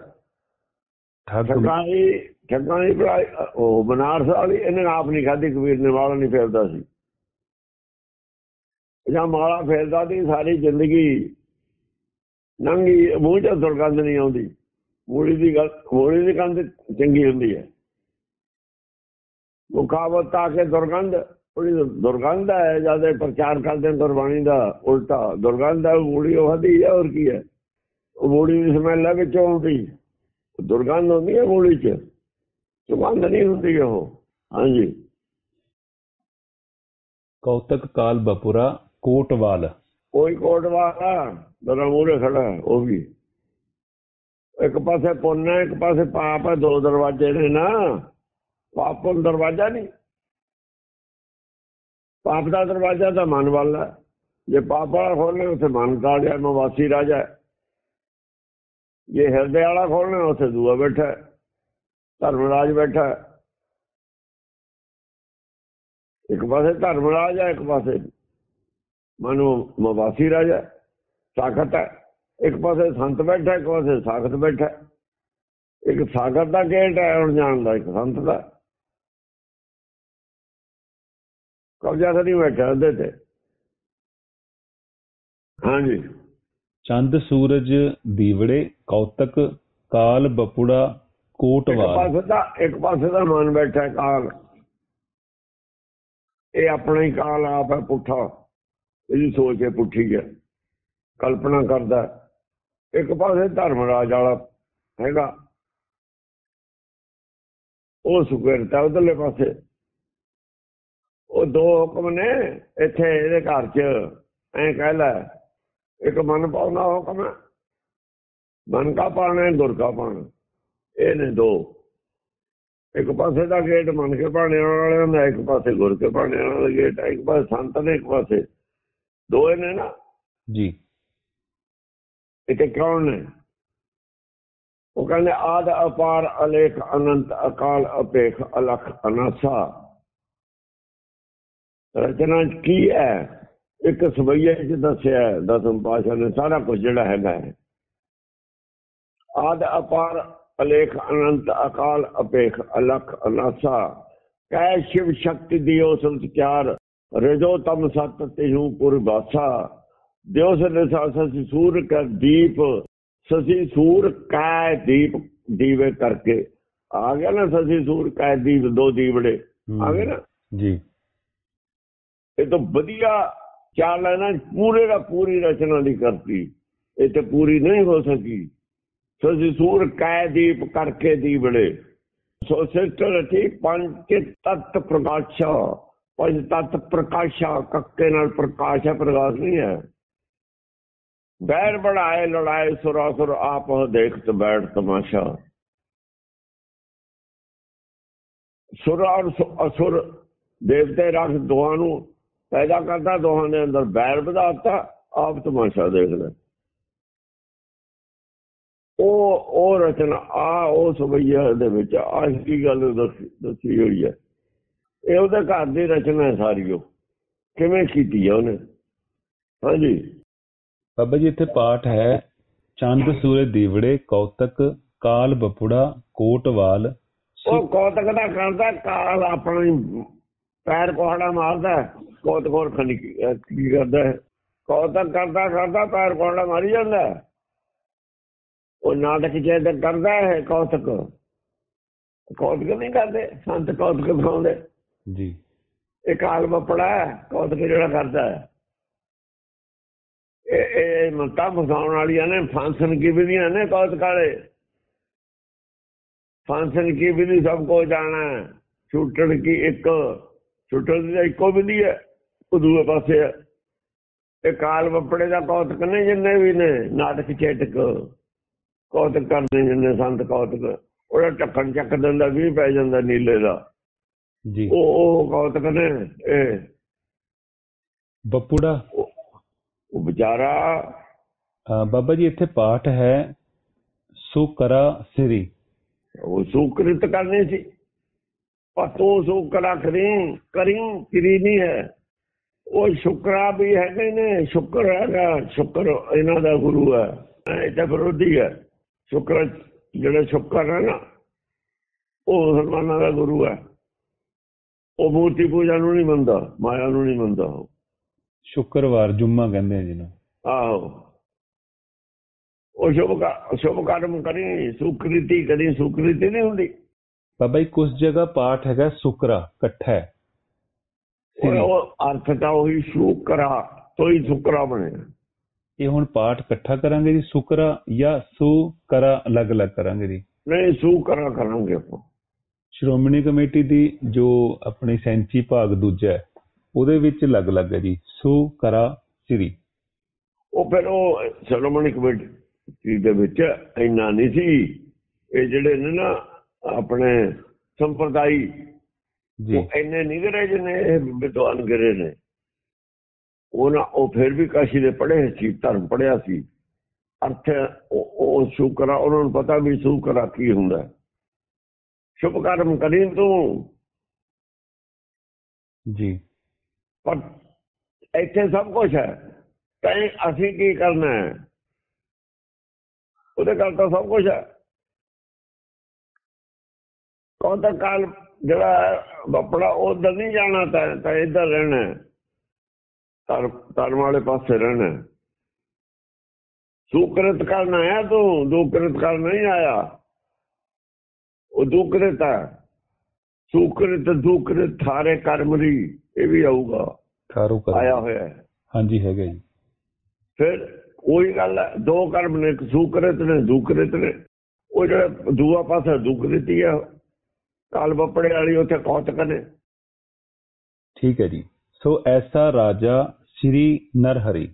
ਠੱਗ ਠੱਗਾਂ ਦੀ ਠੱਗਾਂ ਦੀ ਭਰਾਈ ਉਹ ਬਨਾਰਸ ਵਾਲੀ ਇਹਨੇ ਆਪ ਨਹੀਂ ਖਾਧੀ ਕਬੀਰ ਨੇ ਮਾਲਾ ਨਹੀਂ ਫੇਰਦਾ ਸੀ। ਜਾਂ ਮਾਲਾ ਫੇਰਦਾ ਸੀ ਸਾਰੀ ਜ਼ਿੰਦਗੀ ਨੰਗੀ ਮੂੰਹ ਚ ਦੁਰਗੰਧ ਨਹੀਂ ਆਉਂਦੀ। ਮੂਲੀ ਦੀ ਗੱਲ ਮੂਲੀ ਦੀ ਗੰਧ ਚੰਗੀ ਹੁੰਦੀ ਹੈ। ਮੁਕਾਬਤ ਆ ਕੇ ਦੁਰਗੰਧ ਉਹਦੀ ਦੁਰਗੰਧ ਹੈ ਇਹ ਪ੍ਰਚਾਰ ਕਰਦੇ ਗੁਰਬਾਣੀ ਦਾ ਉਲਟਾ ਦੁਰਗੰਧ ਹੈ ਮੂਲੀ ਉਹ ਹਦੀ ਹੈ ਹੋਰ ਕੀ ਹੈ? ਉਹ ਮੂਲੀ ਦੀ ਸਮੈਲ ਹੈ ਵਿੱਚੋਂ ਆਉਂਦੀ ਦੁਰਗੰਧ ਹੁੰਦੀ ਹੈ ਮੂਲੀ ਚ। ਸੁਗੰਧ ਨਹੀਂ ਹੁੰਦੀ ਉਹ। ਹਾਂਜੀ। ਕੌਤਕ ਕਾਲ ਬਪੁਰਾ ਕੋਟਵਾਲ ਕੋਈ ਕੋਟ ਵਾਲਾ ਦਰਾ ਮੂਰੇ ਖੜਾ ਉਹ ਵੀ। ਇੱਕ ਪਾਸੇ ਪੁੰਨ ਹੈ ਇੱਕ ਪਾਸੇ ਪਾਪ ਹੈ ਦੋ ਦਰਵਾਜ਼ੇ ਨੇ ਨਾ। ਪਾਪ ਪੁੰਨ ਦਰਵਾਜ਼ਾ ਨਹੀਂ। ਪਾਪ ਦਾ ਦਰਵਾਜ਼ਾ ਤਾਂ ਮਨ ਵਾਲਾ ਜੇ ਪਾਪ ਵਾਲਾ ਖੋਲ੍ਹਣਾ ਉੱਥੇ ਮਨ ਕਾੜਿਆ ਮਵਾਸੀ ਰਾਜਾ ਜੇ ਹਿਰਦੇ ਵਾਲਾ ਖੋਲ੍ਹਣਾ ਉੱਥੇ ਦੂਆ ਬੈਠਾ ਧਰਮ ਰਾਜ ਬੈਠਾ ਇੱਕ ਪਾਸੇ ਧਰਮ ਰਾਜ ਹੈ, ਇੱਕ ਪਾਸੇ ਮਨੋ ਮਵਾਸੀ ਰਾਜਾ ਸਾਖਤ ਹੈ। ਇੱਕ ਪਾਸੇ ਸੰਤ ਬੈਠਾ ਇੱਕ ਪਾਸੇ ਸਾਖਤ ਬੈਠਾ ਇੱਕ ਸਾਖਤ ਦਾ ਗੇਟ ਹੈ, ਹੁਣ ਜਾਣ ਦਾ ਇੱਕ ਸੰਤ ਦਾ। ਕਬਜ਼ਾ ਤਾਂ ਨਹੀਂ ਬੈਠਾ ਉਹਦੇ ਤੇ। ਹਾਂਜੀ। ਚੰਦ ਸੂਰਜ ਦੀਵੜੇ ਕੌਤਕ ਕਾਲ ਬਪੁੜਾ ਇੱਕ ਕੋਟਵਾਲ ਪਾਸੇ ਦਾ ਇੱਕ ਪਾਸੇ ਦਾ ਮਨ ਬੈਠਾ ਕਾਲ। ਇਹ ਆਪਣਾ ਹੀ ਕਾਲ ਆਪ ਹੈ ਪੁੱਠਾ। ਇਹਦੀ ਸੋਚ ਹੈ ਪੁੱਠੀ ਹੈ। ਕਲਪਨਾ ਕਰਦਾ। ਇੱਕ ਪਾਸੇ ਧਰਮਰਾਜ ਵਾਲਾ ਹੈਗਾ। ਉਹ ਸੁਗਰਤਾ ਉਧਰਲੇ ਪਾਸੇ। ਉਹ ਦੋ ਹੁਕਮ ਨੇ ਇੱਥੇ ਇਹਦੇ ਘਰ 'ਚ। ਐਂ ਕਹਿ ਲੈ ਇੱਕ ਮਨ ਪਾਉਣਾ ਹੁਕਮ ਹੈ ਮਨ ਕਾ ਪਾਣਾ ਗੁਰ ਕਾ ਪਾਣਾ। ਇਹ ਨੇ ਦੋ। ਇੱਕ ਪਾਸੇ ਦਾ ਗੇਟ ਮੰਨ ਕੇ ਪਾਣੇ ਵਾਲਿਆਂ ਦਾ ਇੱਕ ਪਾਸੇ ਗੁਰ ਕੇ ਪਾਣੇ ਵਾਲਿਆਂ ਦਾ ਗੇਟ ਇੱਕ ਪਾਸੇ ਸੰਤ ਨੇ ਇੱਕ ਪਾਸੇ ਦੋਏ ਨੇ ਨਾ। ਜੀ। ਇੱਥੇ ਕੌਣ ਨੇ? ਉਹ ਕਹਿੰਦੇ ਆਦ ਅਪਾਰ ਅਲੇਖ ਅਨੰਤ ਅਕਾਲ ਅਪੇਖ ਅਲਖ ਅਨਾਸਾ। ਰਚਨਾ 'ਚ ਕੀ ਹੈ ਇੱਕ ਸਵਈਏ ਚ ਦੱਸਿਆ ਹੈ, ਦਸਮ ਪਾਸ਼ਾ ਨੇ ਸਾਰਾ ਕੁਝ ਜਿਹੜਾ ਹੈਗਾ ਹੈ ਆਦ ਅਪਾਰ ਅਲੇਖ ਅਨੰਤ ਅਕਾਲ ਅਪੇਖ ਅਲਖ ਅਨਾਸਾ ਕੈ ਸ਼ਿਵ ਸ਼ਕਤੀ ਦਿਓ ਸੰਤਿਕਾਰ ਰਜੋ ਤਮ ਸਤ ਤਿਹੂ ਪੁਰ ਬਾਸਾ ਦਿਓ ਸਨਸਾ ਸਸੀ ਸੂਰ ਕਰ ਦੀਪ ਸਸੀ ਸੂਰ ਕੈ ਦੀਪ ਦੀਵੇ ਕਰਕੇ ਆ ਗਿਆ ਨਾ ਸਸੀ ਸੂਰ ਕੈਦੀ ਦੋ ਦੀਵੜੇ ਹਮ, ਆ ਗਏ ਨਾ ਜੀ ਇਹ ਤਾਂ ਵਧੀਆ ਚਾਲ ਹੈ ਨਾ, ਪੂਰੇ ਦਾ ਪੂਰੀ ਰਚਨਾ ਦੀ ਕਰਤੀ। ਇਹ ਤੇ ਪੂਰੀ ਨਹੀਂ ਹੋ ਸਕੀ। ਸਸੀ ਸੂਰ ਕੈਦੀਪ ਕਰਕੇ ਦੀਵੜੇ ਸੋ ਸਿਸਟਰ ਰਚੀ ਪੰਜ ਤਤ ਪ੍ਰਕਾਸ਼ਾ, ਪੰਜ ਤਤ ਪ੍ਰਕਾਸ਼ਾ, ਕੱਕੇ ਨਾਲ ਪ੍ਰਕਾਸ਼ ਹੈ, ਪ੍ਰਕਾਸ਼ ਨਹੀਂ ਹੈ। ਬੈਰ ਬੜਾਏ ਲੜਾਏ ਸੁਰਾਸੁਰ ਆਪ ਦੇਖਤ ਬੈਠ ਤਮਾਸ਼ਾ। ਸੁਰ ਔਰ ਅਸੁਰ ਦੇਵਤੇ ਰੱਖ ਦੋਹਾਂ ਨੂੰ। ਪੈਦਾ ਕਰਦਾ ਦੋਹਾਂ ਦੇ ਅੰਦਰ ਬੈਰ ਵਧਾਤਾ ਆਪ ਤਮਾਸ਼ਾ ਦੇਖਦਾ ਉਹ ਉਹ ਰਚਨਾ ਆ ਉਹ ਸਵਈਆ ਦੇ ਵਿੱਚ ਆਹ ਕੀ ਗੱਲ ਦੱਸੀ ਹੋਈ ਹੈ। ਇਹ ਉਹਦੇ ਘਰ ਦੀ ਰਚਨਾ ਹੈ ਸਾਰੀ ਉਹ। ਕਿਵੇਂ ਕੀਤੀ ਹੈ ਉਹਨੇ? ਹਾਂਜੀ। ਬਾਬਾ ਜੀ ਇੱਥੇ ਪਾਠ ਹੈ ਚੰਦ ਸੂਰੇ ਦੀਵੜੇ ਕੌਤਕ ਕਾਲ ਬਪੁੜਾ ਕੋਟਵਾਲ ਉਹ ਕੌਤਕ ਦਾ ਕਰਦਾ ਕਾਲ ਆਪਣਾ ਪੈਰ ਕੋਹੜਾ ਮਾਰਦਾ ਹੈ। ਕੌਤਕ ਹੋਰ ਖਣੀ ਕੀ ਕਰਦਾ ਹੈ? ਕੌਤਕ ਕਰਦਾ ਕਰਦਾ ਪੈਰ ਕੋਹੜਾ ਮਾਰੀ ਜਾਂਦਾ। ਉਹ ਨਾਟਕ ਜੇ ਤੇ ਕਰਦਾ ਹੈ ਕੌਤਕ ਕੌਤਕ ਨਹੀਂ ਕਰਦੇ ਸੰਤ ਕੌਤਕ ਦਿਖਾਉਂਦੇ ਜੀ ਇਹ ਕਾਲ ਬਪੜਾ ਕੌਤਕ ਜਿਹੜਾ ਕਰਦਾ ਹੈ ਇਹ ਇਹ ਮਤਾਂ ਫਸਾਉਣ ਵਾਲੀਆਂ ਨੇ ਫਾਂਸਨ ਕੀ ਵਿਧੀਆਂ ਨੇ ਕੌਤਕ ਵਾਲੇ ਫਾਂਸਨ ਕੀ ਵਿਧੀ ਸਭ ਕੋ ਜਾਣਾ ਛੁੱਟਣ ਕੀ ਇੱਕ ਛੁੱਟਣ ਦੀ ਇੱਕੋ ਵਿਧੀ ਹੈ ਉਹ ਦੂਏ ਪਾਸੇ ਹੈ। ਇਹ ਕਾਲ ਬਪੜੇ ਦਾ ਕੌਤਕ ਨੇ ਜਿੰਨੇ ਵੀ ਨੇ ਨਾਟਕ ਚੇਟਕ ਕੌਤਕ ਕਰਦੇ ਜਿੰਨੇ ਸੰਤ ਕੌਤਕ। ਉਹਦਾ ਢੱਕਣ ਚੱਕ ਦਿੰਦਾ ਵੀ ਪੈ ਜਾਂਦਾ ਨੀਲੇ ਦਾ। ਜੀ। ਉਹ ਉਹ ਕੌਤਕ ਨੇ ਇਹ। ਬਪੁੜਾ। ਉਹ ਵਿਚਾਰਾ। ਬਾਬਾ ਜੀ ਇੱਥੇ ਪਾਠ ਹੈ ਸੁਕਰਾ ਸਿਰੀ। ਉਹ ਸੁਕ੍ਰਿਤ ਕਰਨੀ ਸੀ। ਪਰ ਤੂੰ ਸੁਕਰਾ ਕਰੀ ਕਰੀ ਕਰੀ ਨਹੀਂ ਹੈ। ਉਹ ਸ਼ੁਕਰਾ ਵੀ ਹੈਗੇ ਨੇ ਸ਼ੁਕਰ ਹੈਗਾ ਸ਼ੁਕਰ ਇਹਨਾਂ ਦਾ ਗੁਰੂ ਹੈ। ਇਹ ਤਾਂ ਵਿਰੋਧੀ ਹੈ। ਸ਼ੁਕਰ ਜਿਹੜਾ ਸ਼ੁਕਰ ਹੈ ਨਾ ਉਹ ਮੁਸਲਮਾਨਾਂ ਦਾ ਗੁਰੂ ਹੈ। ਉਹ ਮੂਰਤੀ ਪੂਜਾ ਨੂੰ ਨਹੀਂ ਮੰਨਦਾ ਮਾਇਆ ਨੂੰ ਨਹੀਂ ਮੰਨਦਾ ਉਹ। ਸ਼ੁੱਕਰਵਾਰ ਜੁਮਾ ਕਹਿੰਦੇ ਆ ਜਿਹਨੂੰ ਆਹੋ। ਉਹ ਸ਼ੁਭ ਸ਼ੁਭ ਕਰਮ ਕਰੀ ਸੁਕ੍ਰਿਤੀ ਕਰੀ ਸੁਕ੍ਰਿਤੀ ਨਹੀਂ ਹੁੰਦੀ। ਬਾਬਾ ਜੀ ਕੁਝ ਜਗ੍ਹਾ ਪਾਠ ਹੈਗਾ ਸੁਕਰਾ ਇਕੱਠਾ ਹੈ। ਉਹ ਅਰਥ ਤਾਂ ਉਹੀ ਸ਼ੁਕਰਾ ਤੋਈ ਸ਼ੁਕਰਾ ਬਣਿਆ। ਇਹ ਹੁਣ ਪਾਠ ਇਕੱਠਾ ਕਰਾਂਗੇ ਜੀ ਸੁਕਰਾ ਜਾਂ ਸੁਕਰਾ ਅਲੱਗ-ਅਲੱਗ ਕਰਾਂਗੇ ਜੀ। ਨਹੀਂ ਸ਼ੁਕਰਾ ਕਰਾਂਗੇ ਆਪਾਂ। ਸ਼੍ਰੋਮਣੀ ਕਮੇਟੀ ਦੀ ਜੋ ਆਪਣੀ ਸੈਂਚੀ ਭਾਗ ਦੂਜਾ ਹੈ ਉਹਦੇ ਵਿੱਚ ਅਲੱਗ-ਅਲੱਗ ਹੈ ਜੀ ਸੁਕਰਾ ਸ੍ਰੀ। ਉਹ ਫਿਰ ਉਹ ਸ਼੍ਰੋਮਣੀ ਕਮੇਟੀ ਦੇ ਵਿੱਚ ਇੰਨਾ ਨਹੀਂ ਸੀ। ਇਹ ਜਿਹੜੇ ਨੇ ਨਾ ਆਪਣੇ ਸੰਪਰਦਾਈ ਜੀ। ਉਹ ਇੰਨੇ ਨਹੀਂ ਗਰੇ ਜਿੰਨੇ ਇਹ ਵਿਦਵਾਨ ਗਰੇ ਨੇ। ਉਹ ਨਾ ਉਹ ਫਿਰ ਵੀ ਕਾਸ਼ੀ ਦੇ ਪੜ੍ਹੇ ਸੀ ਧਰਮ ਪੜਿਆ ਸੀ। ਅਰਥ ਉਹ ਸ਼ੁਕਰਾ ਉਹਨਾਂ ਨੂੰ ਪਤਾ ਵੀ ਸ਼ੁਕਰਾ ਕੀ ਹੁੰਦਾ। ਸ਼ੁਭ ਕਰਮ ਕਰੀ ਤੂੰ। ਜੀ। ਪਰ ਇੱਥੇ ਸਭ ਕੁਝ ਹੈ। ਤੈਂ ਅਸੀਂ ਕੀ ਕਰਨਾ ਹੈ? ਉਹਦੇ ਗੱਲ ਤਾਂ ਸਭ ਕੁਝ ਹੈ। ਕੌਣ ਤਾਂ ਕਾਲ ਜਿਹੜਾ ਬਪੜਾ ਉਧਰ ਨਹੀਂ ਜਾਣਾ ਤਾਂ ਤਾਂ ਇੱਧਰ ਰਹਿਣਾ। ਧਰਮ ਧਰਮ ਵਾਲੇ ਪਾਸੇ ਰਹਿਣਾ। ਸੁਕ੍ਰਿਤ ਕਰਨਾ ਹੈ ਤੂੰ? ਦੁਕ੍ਰਿਤ ਕਰਨ ਨਹੀਂ ਆਇਆ? ਉਹ ਦੁਕ੍ਰਿਤ ਹੈ। ਸੁਕ੍ਰਿਤ ਦੁਕ੍ਰਿਤ ਥਾਰੇ ਕਰਮਰੀ ਇਹ ਵੀ ਆਊਗਾ। ਖਾਰੂ ਕਰ ਆਇਆ ਹੋਇਆ ਹਾਂਜੀ ਹੈਗਾ ਜੀ। ਫਿਰ ਉਹੀ ਗੱਲ ਦੋ ਕਰਮ ਨੇ ਇੱਕ ਸੁਕ੍ਰਿਤ ਨੇ ਦੁਕ੍ਰਿਤ ਨੇ। ਉਹ ਜਿਹੜਾ ਦੂਆ ਪਾਸਾ ਦੁਕ੍ਰਿਤ ਆ ਕਾਲ ਬੱਪੜੇ ਵਾਲੀ ਉੱਥੇ ਕੌਤਕ ਨੇ ਠੀਕ ਹੈ ਜੀ। ਸੋ ਐਸਾ ਰਾਜਾ ਸ੍ਰੀ ਨਰਹਰੀ।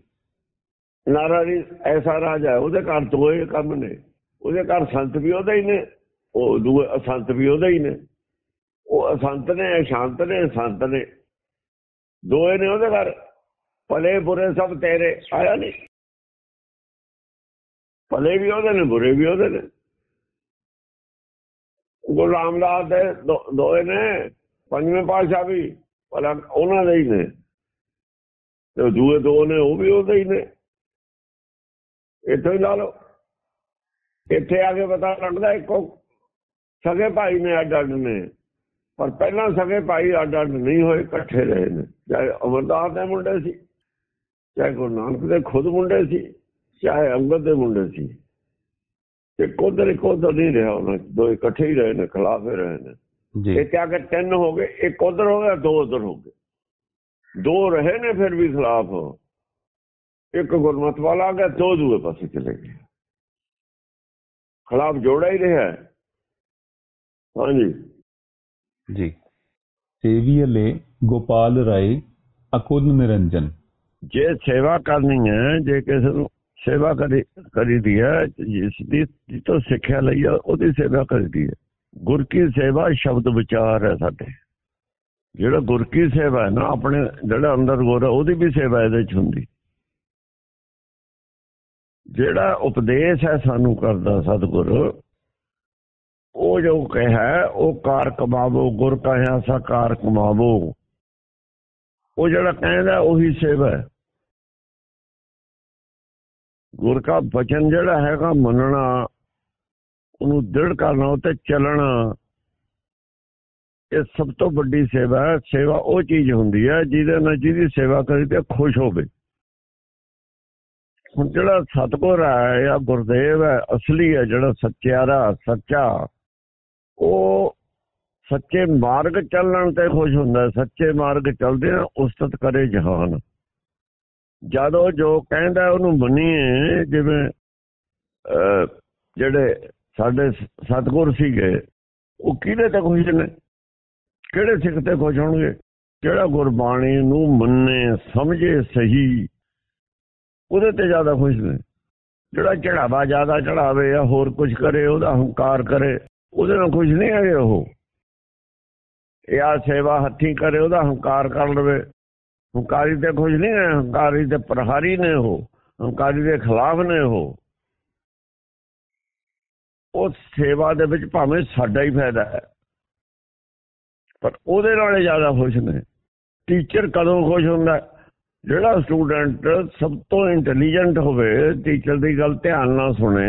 ਨਾਰਾਇਣ ਐਸਾ ਰਾਜਾ ਉਹਦੇ ਘਰ ਦੋਏ ਕੰਮ ਨੇ। ਉਹਦੇ ਘਰ ਸੰਤ ਵੀ ਉਹਦੇ ਹੀ ਨੇ ਉਹ ਦੂਏ ਅਸੰਤ ਵੀ ਉਹਦੇ ਹੀ ਨੇ। ਉਹ ਅਸੰਤ ਨੇ ਸ਼ਾਂਤ ਨੇ ਸੰਤ ਨੇ। ਦੋਏ ਨੇ ਉਹਦੇ ਘਰ। ਭਲੇ ਬੁਰੇ ਸਭ ਤੇਰੇ ਆਇਆ ਨਹੀਂ। ਭਲੇ ਵੀ ਉਹਦੇ ਨੇ ਬੁਰੇ ਵੀ ਉਹਦੇ ਨੇ। ਗੁਰੂ ਰਾਮਦਾਸ ਦੇ ਦੋ- ਦੋਏ ਨੇ, ਪੰਜਵੇਂ ਪਾਤਸ਼ਾਹ ਵੀ, ਪਰ ਉਹਨਾਂ ਦੇ ਹੀ ਨੇ। ਤੇ ਦੂਏ ਦੋ ਨੇ, ਉਹ ਵੀ ਉਹਦੇ ਹੀ ਨੇ। ਇੱਥੇ ਹੀ ਲਾ ਲਓ। ਇੱਥੇ ਆ ਕੇ ਪਤਾ ਲੱਗਦਾ, ਇੱਕੋ ਸਗੇ ਭਾਈ ਨੇ ਅੱਡ ਅੱਡ ਨੇ। ਪਰ ਪਹਿਲਾਂ ਸਗੇ ਭਾਈ ਅੱਡ ਅੱਡ ਨਹੀਂ ਹੋਏ, ਇਕੱਠੇ ਰਹੇ ਨੇ। ਚਾਹੇ ਅਮਰਦਾਸ ਦੇ ਮੁੰਡੇ ਸੀ, ਚਾਹੇ ਗੁਰੂ ਨਾਨਕ ਦੇ ਖੁਦ ਮੁੰਡੇ ਸੀ, ਚਾਹੇ ਅੰਗਦ ਦੇ ਮੁੰਡੇ ਸੀ। ਇੱਕ ਉਧਰ ਇੱਕ ਉਧਰ ਨਹੀਂ ਰਿਹਾ ਉਹਨਾਂ 'ਚ, ਦੋ ਇਕੱਠੇ ਹੀ ਰਹੇ ਨੇ ਖਿਲਾਫ ਹੀ ਰਹੇ ਨੇ। ਜੀ। ਇਹ ਆ ਕੇ ਤਿੰਨ ਹੋ ਗਏ ਇੱਕ ਉਧਰ ਹੋ ਗਿਆ ਦੋ ਉਧਰ ਹੋ ਗਏ। ਦੋ ਰਹੇ ਨੇ ਫਿਰ ਵੀ ਖਿਲਾਫ। ਇੱਕ ਗੁਰਮਤ ਵਾਲਾ ਆ ਗਿਆ ਦੋ ਦੂਏ ਪਾਸੇ ਚਲੇ ਗਏ ਖਿਲਾਫ ਜੋੜਾ ਹੀ ਰਿਹਾ। ਹੈ। ਹਾਂਜੀ। ਜੀ। ਸੇਵੀਅਲੇ ਗੋਪਾਲ ਰਾਏ ਅਕੁਲ ਨਿਰੰਜਨ। ਜੇ ਸੇਵਾ ਕਰਨੀ ਹੈ ਜੇ ਕਿਸੇ ਨੂੰ ਸੇਵਾ ਕਰੀ ਕਰੀਦੀ ਹੈ, ਜਿਸ ਦੀ ਜਿਸ ਸਿੱਖਿਆ ਲਈ ਆ ਉਹਦੀ ਸੇਵਾ ਕਰੀਦੀ ਹੈ। ਗੁਰ ਕੀ ਸੇਵਾ ਸ਼ਬਦ ਵਿਚਾਰ ਹੈ ਸਾਡੇ। ਜਿਹੜਾ ਗੁਰ ਕੀ ਸੇਵਾ ਹੈ ਨਾ, ਆਪਣੇ ਜਿਹੜਾ ਅੰਦਰ ਗੁਰ ਹੈ, ਉਹਦੀ ਵੀ ਸੇਵਾ ਇਹਦੇ ਚ ਹੁੰਦੀ। ਜਿਹੜਾ ਉਪਦੇਸ਼ ਹੈ ਸਾਨੂੰ ਕਰਦਾ ਸਤਿਗੁਰ, ਉਹ ਜੋ ਕਹੇ ਉਹ ਕਾਰ ਕਮਾਵੋ, ਗੁਰ ਕਹਿਆ ਸਾ ਕਾਰ ਕਮਾਵੋ। ਉਹ ਜਿਹੜਾ ਕਹਿੰਦਾ, ਉਹੀ ਸੇਵਾ ਹੈ। ਗੁਰ ਕਾ ਬਚਨ ਜਿਹੜਾ ਹੈਗਾ ਮੰਨਣਾ, ਉਹਨੂੰ ਦ੍ਰਿੜ ਕਰਨਾ ਉਹ ਤੇ ਚੱਲਣਾ, ਇਹ ਸਭ ਤੋਂ ਵੱਡੀ ਸੇਵਾ ਹੈ। ਸੇਵਾ ਉਹ ਚੀਜ਼ ਹੁੰਦੀ ਹੈ ਜਿਹਦੇ ਨਾਲ ਜਿਹਦੀ ਸੇਵਾ ਕਰੀ ਤੇ ਖੁਸ਼ ਹੋਵੇ। ਹੁਣ ਜਿਹੜਾ ਸਤਗੁਰ ਹੈ ਜਾਂ ਗੁਰਦੇਵ ਹੈ, ਅਸਲੀ ਹੈ ਜਿਹੜਾ ਸੱਚਿਆਰਾ ਸੱਚਾ, ਉਹ ਸੱਚੇ ਮਾਰਗ ਚੱਲਣ ਤੇ ਖੁਸ਼ ਹੁੰਦਾ ਸੱਚੇ ਮਾਰਗ ਚੱਲਦੇ ਆ, ਉਸਤਤ ਕਰੇ ਜਹਾਨ। ਜਦੋਂ ਜੋ ਕਹਿੰਦਾ ਉਹਨੂੰ ਮੰਨੀਏ, ਜਿਵੇਂ ਜਿਹੜੇ ਸਾਡੇ ਸ- ਸਤਿਗੁਰ ਸੀਗੇ, ਉਹ ਕਿਹਦੇ ਤੇ ਖੁਸ਼ ਨੇ? ਕਿਹੜੇ ਸਿੱਖ ਤੇ ਖੁਸ਼ ਹੋਣਗੇ? ਜਿਹੜਾ ਗੁਰਬਾਣੀ ਨੂੰ ਮੰਨੇ, ਸਮਝੇ ਸਹੀ, ਉਹਦੇ ਤੇ ਜ਼ਿਆਦਾ ਖੁਸ਼ ਨੇ। ਜਿਹੜਾ ਚੜਾਵਾ ਜ਼ਿਆਦਾ ਚੜਾਵੇ ਜਾਂ ਹੋਰ ਕੁਝ ਕਰੇ, ਉਹਦਾ ਹੰਕਾਰ ਕਰੇ, ਉਹਦੇ ਨਾਲ ਖੁਸ਼ ਨਹੀਂ ਹੈਗੇ ਉਹ। ਇਹ ਆ ਸੇਵਾ ਹੱਥੀਂ ਕਰੇ, ਉਹਦਾ ਹੰਕਾਰ ਕਰ ਲਵੇ। ਹੰਕਾਰੀ ਤੇ ਖੁਸ਼ ਨਹੀਂ ਹੈ, ਹੰਕਾਰੀ ਤੇ ਪ੍ਰਹਾਰੀ ਨੇ ਉਹ, ਹੰਕਾਰੀ ਦੇ ਖਿਲਾਫ ਨੇ ਉਹ। ਉਸ ਸੇਵਾ ਦੇ ਵਿੱਚ ਭਾਵੇਂ ਸਾਡਾ ਹੀ ਫਾਇਦਾ ਹੈ, ਪਰ ਉਹਦੇ ਨਾਲ ਜ਼ਿਆਦਾ ਖੁਸ਼ ਨੇ। ਟੀਚਰ ਕਦੋਂ ਖੁਸ਼ ਹੁੰਦਾ? ਜਿਹੜਾ ਸਟੂਡੈਂਟ ਸਭ ਤੋਂ ਇੰਟੈਲੀਜੈਂਟ ਹੋਵੇ, ਟੀਚਰ ਦੀ ਗੱਲ ਧਿਆਨ ਨਾਲ ਸੁਣੇ,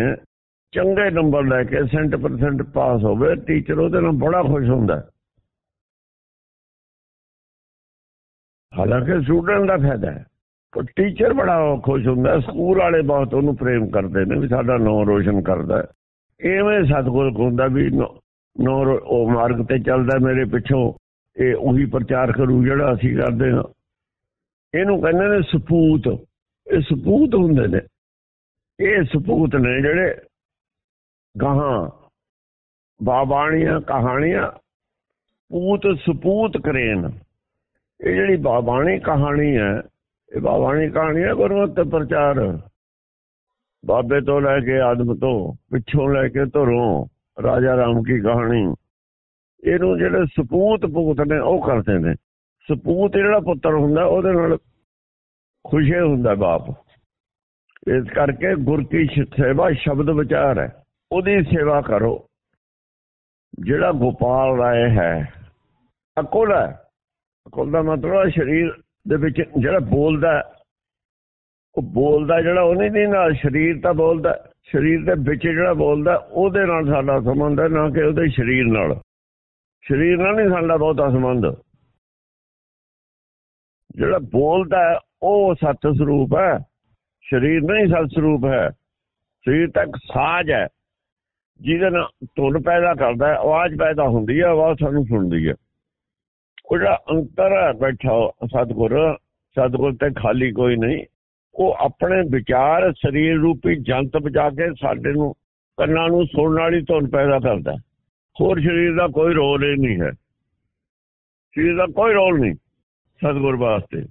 ਚੰਗੇ ਨੰਬਰ ਲੈ ਕੇ 100% ਪਾਸ ਹੋਵੇ, ਟੀਚਰ ਉਹਦੇ ਨਾਲ ਬੜਾ ਖੁਸ਼ ਹੁੰਦਾ। ਹਾਲਾਂਕਿ ਸਟੂਡੈਂਟ ਦਾ ਫਾਇਦਾ ਹੈ। ਪਰ ਟੀਚਰ ਬੜਾ ਖੁਸ਼ ਹੁੰਦਾ ਸਕੂਲ ਵਾਲੇ ਬਹੁਤ ਉਹਨੂੰ ਪ੍ਰੇਮ ਕਰਦੇ ਨੇ ਵੀ ਸਾਡਾ ਨਾਂ ਰੋਸ਼ਨ ਕਰਦਾ ਹੈ। ਐਵੇਂ ਸਤਿਗੁਰ ਹੁੰਦਾ ਵੀ ਨਾਂ ਉਹ ਮਾਰਗ ਤੇ ਚੱਲਦਾ ਮੇਰੇ ਪਿੱਛੋਂ, ਇਹ ਉਹੀ ਪ੍ਰਚਾਰ ਕਰੂ ਜਿਹੜਾ ਅਸੀਂ ਕਰਦੇ ਹਾਂ। ਇਹਨੂੰ ਕਹਿੰਦੇ ਨੇ ਸਪੂਤ। ਇਹ ਸਪੂਤ ਹੁੰਦੇ ਨੇ। ਇਹ ਸਪੂਤ ਨੇ ਜਿਹੜੇ ਗਾਹਾਂ, ਬਾਬਾਣੀਆਂ, ਕਹਾਣੀਆਂ, ਪੂਤ ਸਪੂਤ ਕਰੇਨ। ਇਹ ਜਿਹੜੀ ਬਾਬਾਣੀ ਕਹਾਣੀ ਹੈ, ਇਹ ਬਾਬਾਣੀ ਕਹਾਣੀ ਹੈ ਗੁਰਮਤਿ ਪ੍ਰਚਾਰ। ਬਾਬੇ ਤੋਂ ਲੈ ਕੇ ਆਦਮ ਤੋਂ, ਪਿੱਛੋਂ ਲੈ ਕੇ ਧਰੋਂ, ਰਾਜਾ ਰਾਮ ਕੀ ਕਹਾਣੀ। ਇਹਨੂੰ ਜਿਹੜੇ ਸਪੂਤ ਭੂਤ ਨੇ, ਉਹ ਕਰਦੇ ਨੇ। ਸਪੂਤ ਜਿਹੜਾ ਪੁੱਤਰ ਹੁੰਦਾ, ਉਹਦੇ ਨਾਲ ਖੁਸ਼ੇ ਹੁੰਦਾ ਬਾਪ। ਇਸ ਕਰਕੇ ਗੁਰ ਕੀ ਸੇਵਾ ਸ਼ਬਦ ਵਿਚਾਰ ਹੈ। ਉਹਦੀ ਸੇਵਾ ਕਰੋ। ਜਿਹੜਾ ਗੋਪਾਲ ਰਾਏ ਹੈ, ਅਕੋਲਾ ਅਕੁਲ ਦਾ ਮਤਲਬ ਸਰੀਰ ਦੇ ਵਿੱਚ ਜਿਹੜਾ ਬੋਲਦਾ ਉਹ ਬੋਲਦਾ ਜਿਹੜਾ ਉਹਨੇ ਨਹੀਂ ਨਾਲ ਸਰੀਰ ਤਾਂ ਬੋਲਦਾ ਸਰੀਰ ਦੇ ਵਿੱਚ ਜਿਹੜਾ ਬੋਲਦਾ ਉਹਦੇ ਨਾਲ ਸਾਡਾ ਸੰਬੰਧ ਹੈ, ਨਾ ਕਿ ਉਹਦੇ ਸਰੀਰ ਨਾਲ। ਸਰੀਰ ਨਾਲ ਨਹੀਂ ਸਾਡਾ ਬਹੁਤਾ ਸੰਬੰਧ। ਜਿਹੜਾ ਬੋਲਦਾ ਉਹ ਸਤ ਸਰੂਪ ਹੈ। ਸਰੀਰ ਨਹੀਂ ਸਤ ਸਰੂਪ ਹੈ। ਸਰੀਰ ਤਾਂ ਇੱਕ ਸਾਜ਼ ਹੈ। ਜਿਹਦੇ ਨਾਲ ਧੁਨ ਪੈਦਾ ਕਰਦਾ ਹੈ, ਆਵਾਜ਼ ਪੈਦਾ ਹੁੰਦੀ ਹੈ, ਆਵਾਜ਼ ਸਾਨੂੰ ਸੁਣਦੀ ਹੈ। ਉਹ ਜਿਹੜਾ ਅੰਤਰ ਹੈ ਬੈਠਾ ਸਤਿਗੁਰ ਸਤਿਗੁਰ ਤੇ ਖਾਲੀ ਕੋਈ ਨਹੀਂ। ਉਹ ਆਪਣੇ ਵਿਚਾਰ ਸਰੀਰ ਰੂਪੀ ਜੰਤ ਬਚਾ ਕੇ ਸਾਡੇ ਨੂੰ ਕੰਨਾਂ ਨੂੰ ਸੁਣਨ ਵਾਲੀ ਧੁਨ ਪੈਦਾ ਕਰਦਾ ਹੋਰ ਸਰੀਰ ਦਾ ਕੋਈ ਰੋਲ ਹੀ ਨਹੀਂ ਹੈ। ਸਰੀਰ ਦਾ ਕੋਈ ਰੋਲ ਨਹੀਂ ਸਤਿਗੁਰ ਵਾਸਤੇ।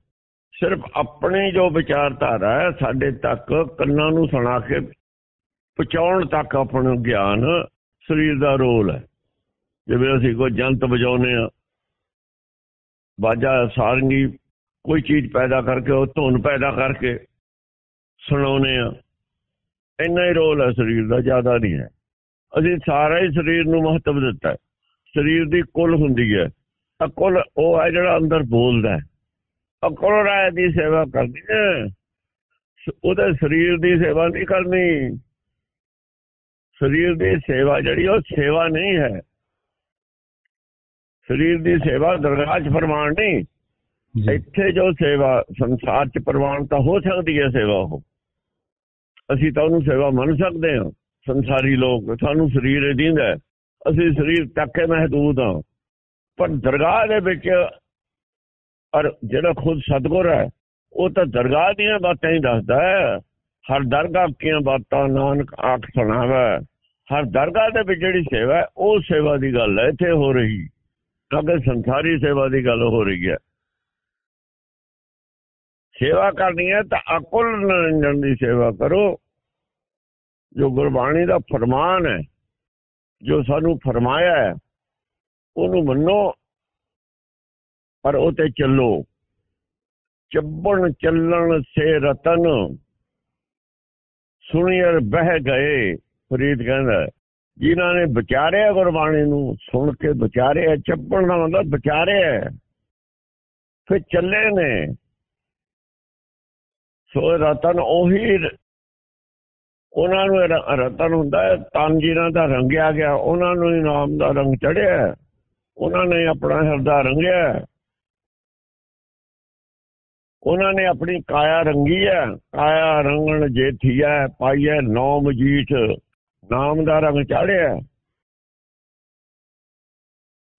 ਸਿਰਫ ਆਪਣੀ ਜੋ ਵਿਚਾਰਧਾਰਾ ਹੈ, ਸਾਡੇ ਤੱਕ ਕੰਨਾਂ ਨੂੰ ਸੁਣਾ ਕੇ ਪਹੁੰਚਾਉਣ ਤੱਕ ਆਪਣਾ ਗਿਆਨ ਸਰੀਰ ਦਾ ਰੋਲ ਹੈ। ਜਿਵੇਂ ਅਸੀਂ ਕੋਈ ਜੰਤ ਵਜਾਉਨੇ ਆ ਬਾਜਾ ਸਾਰੰਗੀ ਕੋਈ ਚੀਜ਼ ਪੈਦਾ ਕਰਕੇ, ਉਹ ਧੁਨ ਪੈਦਾ ਕਰਕੇ ਸੁਣਾਉਨੇ ਆ ਇੰਨਾ ਹੀ ਰੋਲ ਹੈ ਸਰੀਰ ਦਾ, ਜ਼ਿਆਦਾ ਨਹੀਂ ਹੈ। ਅਸੀਂ ਸਾਰਾ ਹੀ ਸਰੀਰ ਨੂੰ ਮਹੱਤਵ ਦਿੱਤਾ ਹੈ। ਸਰੀਰ ਦੀ ਕੁੱਲ ਹੁੰਦੀ ਹੈ। ਅਕੁਲ ਉਹ ਹੈ ਜਿਹੜਾ ਅੰਦਰ ਬੋਲਦਾ ਹੈ। ਅਕੁਲ ਰਾਏ ਦੀ ਸੇਵਾ ਕਰਨੀ ਹੈ। ਉਹਦੇ ਸਰੀਰ ਦੀ ਸੇਵਾ ਨਹੀਂ ਕਰਨੀ। ਸਰੀਰ ਦੀ ਸੇਵਾ ਜਿਹੜੀ, ਉਹ ਸੇਵਾ ਨਹੀਂ ਹੈ। ਸਰੀਰ ਦੀ ਸੇਵਾ ਦਰਗਾਹ 'ਚ ਪ੍ਰਮਾਣ ਨਹੀਂ। ਇੱਥੇ ਜੋ ਸੇਵਾ ਸੰਸਾਰ 'ਚ ਪ੍ਰਮਾਣ ਤਾਂ ਹੋ ਸਕਦੀ ਹੈ ਸੇਵਾ ਉਹ। ਅਸੀਂ ਤਾਂ ਉਹਨੂੰ ਸੇਵਾ ਮੰਨ ਸਕਦੇ ਹਾਂ। ਸੰਸਾਰੀ ਲੋਕ ਸਾਨੂੰ ਸਰੀਰ ਦਿੰਦਾ ਹੈ। ਅਸੀਂ ਸਰੀਰ ਤੱਕੇ ਮਹਦੂਦ ਹਾਂ। ਪਰ ਦਰਗਾਹ ਦੇ ਵਿੱਚ ਔਰ ਜਿਹੜਾ ਖੁਦ ਸਤਗੁਰ ਹੈ ਉਹ ਤਾਂ ਦਰਗਾਹ ਦੀਆਂ ਬਾਤਾਂ ਹੀ ਦੱਸਦਾ ਹੈ। ਹਰ ਦਰਗਾਹ ਦੀਆਂ ਬਾਤਾਂ ਨਾਨਕ ਆਖ ਸੁਣਾਵੇ। ਹਰ ਦਰਗਾਹ ਦੇ ਵਿੱਚ ਜਿਹੜੀ ਸੇਵਾ ਹੈ ਉਹ ਸੇਵਾ ਦੀ ਗੱਲ ਹੈ। ਇੱਥੇ ਹੋ ਰਹੀ। ਕਿਉਂਕਿ ਸੰਸਾਰੀ ਸੇਵਾ ਦੀ ਗੱਲ ਹੋ ਰਹੀ ਹੈ। ਸੇਵਾ ਕਰਨੀ ਹੈ ਤਾਂ ਅਕਲ ਨਿਰੰਜਨ ਦੀ ਸੇਵਾ ਕਰੋ। ਜੋ ਗੁਰਬਾਣੀ ਦਾ ਫਰਮਾਨ ਹੈ, ਜੋ ਸਾਨੂੰ ਫਰਮਾਇਆ ਹੈ, ਉਹਨੂੰ ਮੰਨੋ, ਪਰ ਉਹ ਤੇ ਚੱਲੋ। ਚੱਬਣ ਚੱਲਣ ਸੇ ਰਤਨ ਸੁਣੀਰ ਬਹਿ ਗਏ, ਫਰੀਦ ਕਹਿੰਦਾ ਜਿਨ੍ਹਾਂ ਨੇ ਵਿਚਾਰਿਆ ਗੁਰਬਾਣੀ ਨੂੰ, ਸੁਣ ਕੇ ਵਿਚਾਰਿਆ, ਚੱਪਣ ਦਾ ਮਤਲਬ ਵਿਚਾਰਿਆ ਫਿਰ ਚੱਲੇ ਨੇ। ਸੋ ਰਤਨ ਉਹੀ ਉਹਨਾਂ ਨੂੰ ਰਤਨ ਹੁੰਦਾ ਤਨ ਜਿਨ੍ਹਾਂ ਦਾ ਰੰਗਿਆ ਗਿਆ, ਉਹਨਾਂ ਨੂੰ ਇਨਾਮ ਦਾ ਰੰਗ ਚੜਿਆ ਉਹਨਾਂ ਨੇ ਆਪਣਾ ਹਿਰਦਾ ਰੰਗਿਆ ਉਹਨਾਂ ਨੇ ਆਪਣੀ ਕਾਇਆ ਰੰਗੀ ਹੈ। ਕਾਇਆ ਰੰਗਣ ਜੇਠੀਆ ਪਾਈਐ ਨੌ ਮਜੀਠ। ਨਾਮ ਦਾ ਰੰਗ ਚੜਿਆ।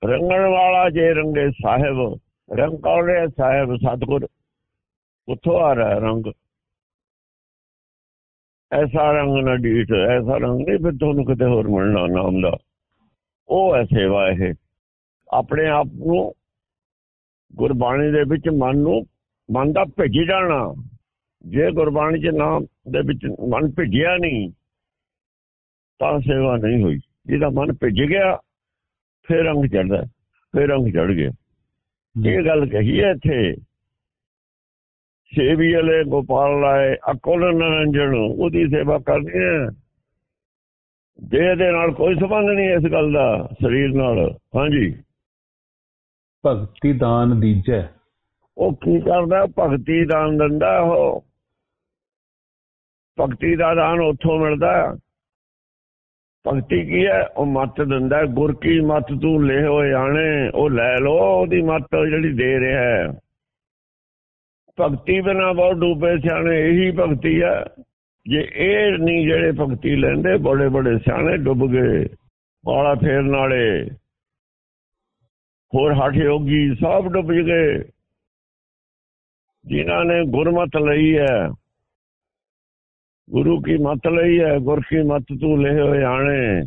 ਰੰਗਣ ਵਾਲਾ ਜੇ ਰੰਗੇ ਸਾਹਿਬ, ਰੰਗ ਕੌੜੇ ਸਾਹਿਬ ਸਤਗੁਰ, ਉੱਥੋਂ ਆ ਰਿਹਾ ਰੰਗ। ਐਸਾ ਰੰਗ ਨਾ ਡੀਠ ਐਸਾ ਰੰਗ ਨਹੀਂ, ਫਿਰ ਤੁਹਾਨੂੰ ਕਿਤੇ ਹੋਰ ਮਿਲਣਾ ਨਾਮ ਦਾ। ਉਹ ਹੈ ਸੇਵਾ ਇਹ। ਆਪਣੇ ਆਪ ਨੂੰ ਗੁਰਬਾਣੀ ਦੇ ਵਿੱਚ ਮਨ ਨੂੰ, ਮਨ ਦਾ ਭਿੱਜ ਜਾਣਾ। ਜੇ ਗੁਰਬਾਣੀ ਚ ਨਾਮ ਦੇ ਵਿੱਚ ਮਨ ਭਿੱਜਿਆ ਨਹੀਂ ਤਾਂ ਸੇਵਾ ਨਹੀਂ ਹੋਈ। ਜਿਹਦਾ ਮਨ ਭੇਜ ਗਿਆ ਫਿਰ ਰੰਗ ਚੜਦਾ ਫਿਰ ਰੰਗ ਚੜ ਗਿਆ। ਇਹ ਗੱਲ ਕਹੀ ਹੈ ਇੱਥੇ। ਸੇਵੀਲੇ ਗੋਪਾਲ ਲਾਏ ਅਕਲ ਨਰੰਜਨ ਉਹਦੀ ਸੇਵਾ ਕਰਨੀ ਹੈ। ਦੇਹ ਦੇ ਨਾਲ ਕੋਈ ਸੰਬੰਧ ਨਹੀਂ ਇਸ ਗੱਲ ਦਾ ਸਰੀਰ ਨਾਲ। ਹਾਂਜੀ। ਭਗਤੀ ਦਾਨ ਦੀਜੈ। ਉਹ ਕੀ ਕਰਦਾ? ਭਗਤੀ ਦਾਨ ਦਿੰਦਾ ਉਹ। ਭਗਤੀ ਦਾ ਦਾਨ ਉੱਥੋਂ ਮਿਲਦਾ। ਭਗਤੀ ਕੀ ਹੈ? ਉਹ ਮੱਤ ਦਿੰਦਾ ਗੁਰ ਕੀ ਮੱਤ ਤੂੰ ਲੈ ਹੋਏ ਆਣੇ, ਉਹ ਲੈ ਲੋ ਉਹਦੀ ਮੱਤ ਜਿਹੜੀ ਦੇ ਰਿਹਾ ਹੈ। ਭਗਤੀ ਬਿਨਾ ਬਹੁਤ ਡੂਬੇ ਸਿਆਣੇ, ਇਹੀ ਭਗਤੀ ਹੈ। ਜੇ ਇਹ ਨਹੀਂ ਜਿਹੜੇ ਭਗਤੀ ਲੈਂਦੇ, ਬੜੇ ਬੜੇ ਸਿਆਣੇ ਡੁੱਬ ਗਏ, ਵਾਲਾ ਫੇਰਨ ਵਾਲੇ ਹੋਰ ਹਠ ਯੋਗੀ ਸਭ ਡੁੱਬ ਗਏ। ਜਿਨ੍ਹਾਂ ਨੇ ਗੁਰਮਤ ਲਈ ਹੈ ਗੁਰੂ ਕੀ ਮਤ ਲਈ ਹੈ ਗੁਰ ਕੀ ਮਤ ਤੂੰ ਲੈ ਹੋਏ ਆਣੇ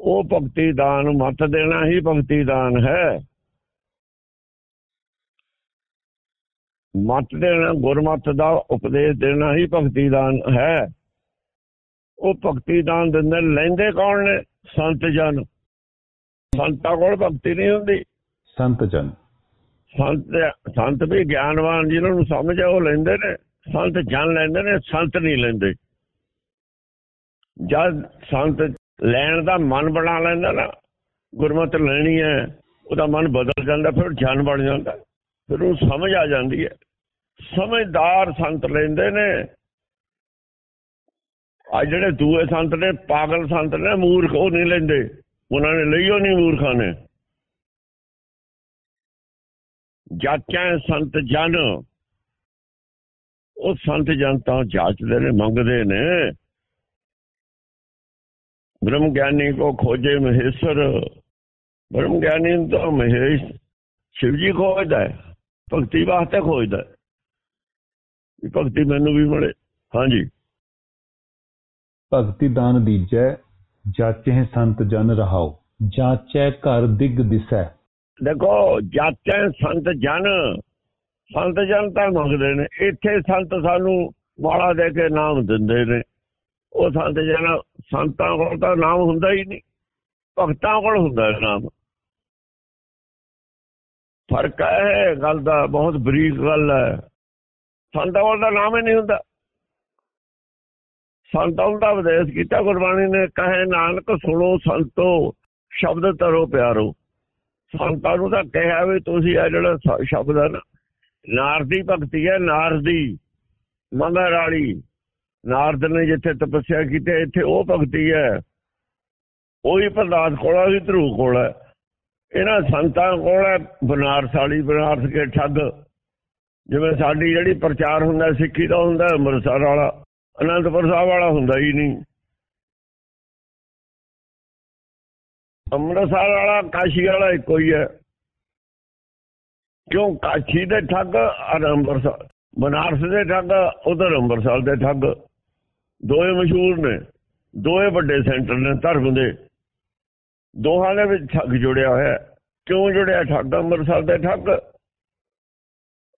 ਉਹ ਭਗਤੀ ਦਾਨ ਮਤ ਦੇਣਾ ਹੀ ਭਗਤੀ ਦਾਨ ਹੈ। ਮਤ ਦੇਣਾ ਗੁਰਮਤ ਦਾ ਉਪਦੇਸ਼ ਦੇਣਾ ਹੀ ਭਗਤੀ ਦਾਨ ਹੈ। ਉਹ ਭਗਤੀ ਦਾਨ ਦਿੰਦੇ ਲੈਂਦੇ ਕੌਣ ਨੇ? ਸੰਤ ਜਨ। ਸੰਤਾਂ ਕੋਲ ਭਗਤੀ ਨਹੀਂ ਹੁੰਦੀ। ਸੰਤ ਜਨ। ਸੰਤ ਸੰਤ ਵੀ ਗਿਆਨਵਾਨ ਜਿਨ੍ਹਾਂ ਨੂੰ ਸਮਝ ਆ ਉਹ ਲੈਂਦੇ ਨੇ। ਸੰਤ ਜਨ ਲੈਂਦੇ ਨੇ, ਸੰਤ ਨਹੀਂ ਲੈਂਦੇ। ਜਦ ਸੰਤ ਲੈਣ ਦਾ ਮਨ ਬਣਾ ਲੈਂਦਾ ਨਾ, ਗੁਰਮਤਿ ਲੈਣੀ ਹੈ, ਉਹਦਾ ਮਨ ਬਦਲ ਜਾਂਦਾ, ਫਿਰ ਜਨ ਬਣ ਜਾਂਦਾ, ਫਿਰ ਉਹ ਸਮਝ ਆ ਜਾਂਦੀ ਹੈ। ਸਮਝਦਾਰ ਸੰਤ ਲੈਂਦੇ ਨੇ। ਆ ਜਿਹੜੇ ਦੂਏ ਸੰਤ ਨੇ, ਪਾਗਲ ਸੰਤ ਨੇ, ਮੂਰਖ ਉਹ ਨਹੀਂ ਲੈਂਦੇ। ਉਹਨਾਂ ਨੇ ਲਈਓ ਨਹੀਂ ਮੂਰਖਾਂ ਨੇ ਜਾਚੈ ਸੰਤ ਜਨ ਉਹ ਸੰਤ ਜਨਤਾ ਜਾਚਦੇ ਨੇ ਮੰਗਦੇ ਨੇ। ਬ੍ਰਹਮ ਗਿਆਨੀ ਕੋ ਖੋਜੇ ਮਹੇਸ਼ਰ ਬ੍ਰਹਮ ਗਿਆਨੀ ਤਾਂ ਮਹੇਸ਼ ਸ਼ਿਵ ਜੀ ਖੋਜਦਾ ਹੈ ਭਗਤੀ ਵਾਸਤੇ ਖੋਜਦਾ ਹੈ। ਭਗਤੀ ਮੈਨੂੰ ਵੀ ਮਿਲੇ। ਹਾਂਜੀ। ਭਗਤੀ ਦਾਨ ਦੀਜੈ ਜਾਚੇ ਸੰਤ ਜਨ ਰਹਾਓ ਜਾਚੈ ਘਰ ਦਿਗ ਦਿਸੈ। ਦੇਖੋ ਜਾਚੈ ਸੰਤ ਜਨ ਸੰਤ ਜਨ ਤਾਂ ਮੰਗਦੇ ਨੇ। ਇੱਥੇ ਸੰਤ ਸਾਨੂੰ ਮਾਲਾ ਦੇ ਕੇ ਨਾਮ ਦਿੰਦੇ ਨੇ। ਉਹ ਸੰਤ ਜਨ, ਸੰਤਾਂ ਕੋਲ ਤਾਂ ਨਾਮ ਹੁੰਦਾ ਹੀ ਨਹੀਂ। ਭਗਤਾਂ ਕੋਲ ਹੁੰਦਾ ਹੈ ਨਾਮ। ਫ਼ਰਕ ਹੈ ਗੱਲ ਦਾ ਬਹੁਤ ਬਰੀਕ ਗੱਲ ਹੈ। ਸੰਤਾਂ ਕੋਲ ਤਾਂ ਨਾਮ ਹੀ ਨਹੀਂ ਹੁੰਦਾ। ਸੰਤਾਂ ਦਾ ਉਪਦੇਸ਼ ਕੀਤਾ ਗੁਰਬਾਣੀ ਨੇ, ਕਹੇ ਨਾਨਕ ਸੁਣੋ ਸੰਤੋ, ਸ਼ਬਦ ਤਰੋ ਪਿਆਰੋ। ਸੰਤਾਂ ਨੂੰ ਤਾਂ ਕਿਹਾ ਵੀ ਤੁਸੀਂ ਆ ਜਿਹੜਾ ਸ਼ਬਦ ਹੈ ਨਾ ਨਾਰਦ ਦੀ ਭਗਤੀ ਹੈ ਨਾਰਦ ਦੀ। ਮੰਗਰ ਵਾਲੀ ਨਾਰਦ ਨੇ ਜਿੱਥੇ ਤਪੱਸਿਆ ਕੀਤੀ, ਇੱਥੇ ਉਹ ਭਗਤੀ ਹੈ। ਉਹੀ ਪ੍ਰਦਾਤ ਕੋਲਾ ਵੀ ਧਰੂ ਕੋਲਾ ਇਹਨਾਂ ਸੰਤਾਂ ਕੋਲ ਬਨਾਰਸ ਵਾਲੀ, ਬਨਾਰਸ ਕੇ ਠੱਗ। ਜਿਵੇਂ ਸਾਡੀ ਜਿਹੜੀ ਪ੍ਰਚਾਰ ਹੁੰਦਾ, ਸਿੱਖੀ ਦਾ ਹੁੰਦਾ, ਅੰਮ੍ਰਿਤਸਰ ਵਾਲਾ, ਅਨੰਦਪੁਰ ਸਾਹਿਬ ਵਾਲਾ ਹੁੰਦਾ ਹੀ ਨਹੀਂ। ਅੰਮ੍ਰਿਤਸਰ ਵਾਲਾ, ਕਾਸ਼ੀ ਵਾਲਾ ਇੱਕੋ ਹੀ ਹੈ। ਕਿਉਂ ਕਾਸ਼ੀ ਦੇ ਠੱਗ ਅੰਮ੍ਰਿਤਸਰ ਬਨਾਰਸ ਦੇ ਠੱਗ ਉਧਰ ਅੰਮ੍ਰਿਤਸਰ ਦੇ ਠੱਗ। ਦੋਏ ਮਸ਼ਹੂਰ ਨੇ। ਦੋਏ ਵੱਡੇ ਸੈਂਟਰ ਨੇ ਧਰਮ ਦੇ। ਦੋਹਾਂ ਦੇ ਵਿੱਚ ਠੱਗ ਜੁੜਿਆ ਹੋਇਆ। ਕਿਉਂ ਜੁੜਿਆ ਠੱਗ? ਅੰਮ੍ਰਿਤਸਰ ਦੇ ਠੱਗ।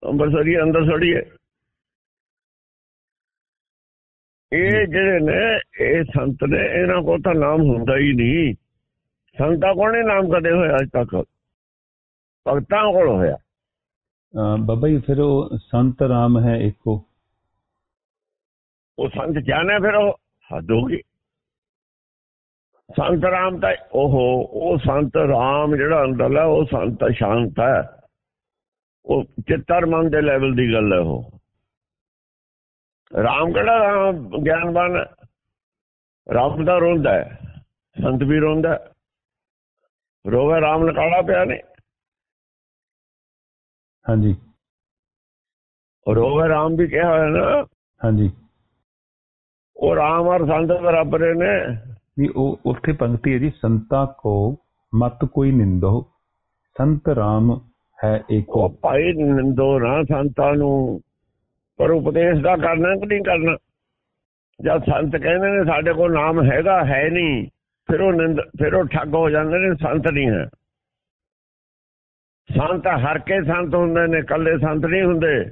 ਅੰਮ੍ਰਿਤਸਰੀ ਅੰਦਰ ਸੜੀਏ ਇਹ ਜਿਹੜੇ ਨੇ ਇਹ ਸੰਤ ਨੇ ਇਹਨਾਂ ਕੋਲ ਤਾਂ ਨਾਮ ਹੁੰਦਾ ਹੀ ਨਹੀਂ। ਸੰਤਾਂ ਕੋਲ ਨਾਮ ਕਦੇ ਹੋਇਆ ਅੱਜ ਤੱਕ। ਭਗਤਾਂ ਕੋਲ ਹੋਇਆ। ਬਾਬਾ ਜੀ, ਫਿਰ ਉਹ ਸੰਤ ਰਾਮ ਹੈ ਇੱਕੋ। ਉਹ ਸੰਤ ਜਾਣੇ ਫਿਰ ਉਹ? ਹੱਦ ਹੋ ਗਈ। ਸੰਤ ਰਾਮ ਤਾਂ ਉਹ ਉਹ ਸੰਤ ਰਾਮ ਜਿਹੜਾ ਅੰਦਰਲਾ, ਉਹ ਸੰਤ ਸ਼ਾਂਤ ਹੈ। ਉਹ ਚਿੱਤਰ ਮਨ ਦੇ ਲੈਵਲ ਦੀ ਗੱਲ ਹੈ ਉਹ। ਰਾਮ ਕਿਹੜਾ ਰਾਮ? ਗਿਆਨਵਾਨ। ਹੈ? ਰਾਮ ਦਾ ਰੋਂਦਾ ਹੈ। ਸੰਤ ਵੀ ਰੋਂਦਾ ਰੋਵੇ ਰਾਮ ਨਕਾਲਾ ਪਿਆ ਨੇ ਹਾਂਜੀ। ਰੋਵੇ ਰਾਮ ਵੀ ਕਿਹਾ ਹੋਇਆ ਨਾ। ਹਾਂਜੀ। ਉਹ ਰਾਮ ਔਰ ਸੰਤ ਬਰਾਬਰ ਨੇ। ਨਹੀਂ ਉਹ ਉੱਥੇ ਪੰਕਤੀ ਹੈ ਜੀ ਸੰਤਾ ਕੋ ਮਤ ਕੋਈ ਨਿੰਦੋ। ਸੰਤ ਰਾਮ ਹੈ ਏਕੋ। ਭਾਈ ਨਿੰਦੋ ਨਾ ਸੰਤਾਂ ਨੂੰ ਪਰ ਉਪਦੇਸ਼ ਦਾ ਕਰਨਾ ਕਿ ਨਹੀਂ ਕਰਨਾ? ਜਦ ਸੰਤ ਕਹਿੰਦੇ ਨੇ ਸਾਡੇ ਕੋਲ ਨਾਮ ਹੈਗਾ ਹੈ ਨਹੀਂ ਫਿਰ ਉਹ ਨਿੰਦ ਫਿਰ ਉਹ ਠੱਗ ਹੋ ਜਾਂਦੇ ਨੇ ਸੰਤ ਨਹੀਂ ਹੈ। ਸੰਤ ਹਰ ਕੇ ਸੰਤ ਹੁੰਦੇ ਨੇ ਕੱਲੇ ਸੰਤ ਨਹੀਂ ਹੁੰਦੇ।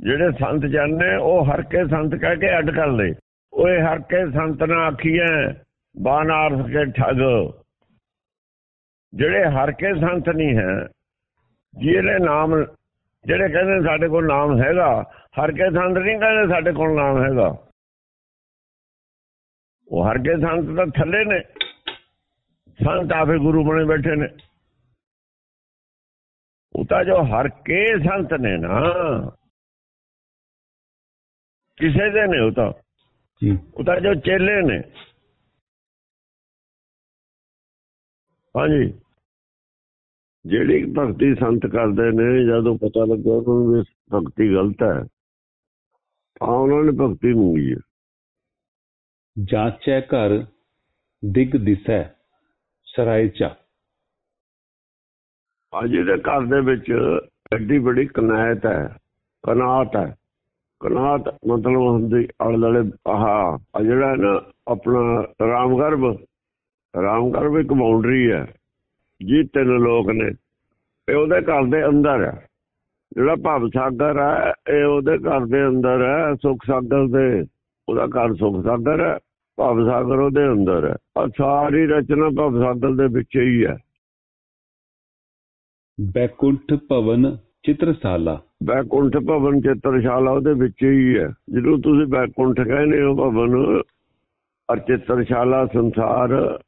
ਜਿਹੜੇ ਸੰਤ ਜਾਣੇ ਉਹ ਹਰ ਕੇ ਸੰਤ ਕਹਿ ਕੇ ਅੱਡ ਕਰਦੇ ਲਏ। ਓਏ ਹਰ ਕੇ ਸੰਤ ਨਾ ਆਖੀਐ ਬਾਨਾਰਸ ਕੇ ਠੱਗ। ਜਿਹੜੇ ਹਰ ਕੇ ਸੰਤ ਨਹੀਂ ਹੈ ਜਿਹੜੇ ਨਾਮ, ਜਿਹੜੇ ਕਹਿੰਦੇ ਸਾਡੇ ਕੋਲ ਨਾਮ ਹੈਗਾ, ਹਰ ਕੇ ਸੰਤ ਨਹੀਂ ਕਹਿੰਦੇ ਸਾਡੇ ਕੋਲ ਨਾਮ ਹੈਗਾ। ਉਹ ਹਰ ਕੇ ਸੰਤ ਤਾਂ ਥੱਲੇ ਨੇ। ਸੰਤ ਆਪੇ ਗੁਰੂ ਬਣੇ ਬੈਠੇ ਨੇ। ਉਹ ਤਾਂ ਜੋ ਹਰ ਕੇ ਸੰਤ ਨੇ ਨਾ। ਕਿਸੇ ਦੇ ਨੇ ਉਹ ਤਾਂ। ਉਹ ਤਾਂ ਜੋ ਚੇਲੇ ਨੇ। ਹਾਂਜੀ। ਜਿਹੜੀ ਭਗਤੀ ਸੰਤ ਕਰਦੇ ਨੇ ਜਦੋਂ ਪਤਾ ਲੱਗਿਆ ਉਹਨਾਂ ਨੂੰ ਵੀ ਭਗਤੀ ਗਲਤ ਹੈ ਤਾਂ ਉਹਨਾਂ ਨੇ ਭਗਤੀ ਮੰਗੀ ਹੈ। ਜਾਚੈ ਘਰ ਦਿਗ ਦਿਸੈ ਸਰਾਇ ਚਾ ਅੱਜ ਦੇ ਘਰ ਦੇ ਵਿੱਚ ਐਡੀ ਬੜੀ ਕਨਾਇਤ ਹੈ, ਕਨਾਤ ਹੈ। ਕਨਾਤ ਮਤਲਬ ਹੁੰਦੀ ਆਲੇ ਦੁਆਲੇ, ਆਹ, ਆ ਜਿਹੜਾ ਹੈ ਨਾ ਆਪਣਾ ਰਾਮਗਰਭ ਰਾਮਗਰਭ ਇੱਕ ਬਾਉਂਡਰੀ ਹੈ, ਜੀ ਤਿੰਨ ਲੋਕ ਨੇ, ਇਹ ਉਹਦੇ ਘਰ ਦੇ ਅੰਦਰ ਹੈ। ਜਿਹੜਾ ਭਵ ਸਾਗਰ ਹੈ, ਇਹ ਉਹਦੇ ਘਰ ਦੇ ਅੰਦਰ ਹੈ, ਸੁਖ ਸਾਗਰ ਦੇ, ਉਹਦਾ ਘਰ ਸੁਖ ਸਾਗਰ ਹੈ, ਭਵ ਸਾਗਰ ਉਹਦੇ ਅੰਦਰ ਹੈ। ਆ ਸਾਰੀ ਰਚਨਾ ਭਵ ਸਾਗਰ ਦੇ ਵਿੱਚ ਹੀ ਹੈ। ਬੈਕੁੰਠ ਭਵਨ ਚਿਤਰਸਾਲਾ। ਬੈਕੁੰਠ ਭਵਨ ਚਿੱਤਰਸ਼ਾਲਾ ਉਹਦੇ ਵਿੱਚ ਹੀ ਹੈ। ਜਦੋਂ ਤੁਸੀਂ ਬੈਕੁੰਠ ਕਹਿੰਦੇ ਹੋ ਭਵਨ ਅਰ ਚਿੱਤਰਸ਼ਾਲਾ ਸੰਸਾਰ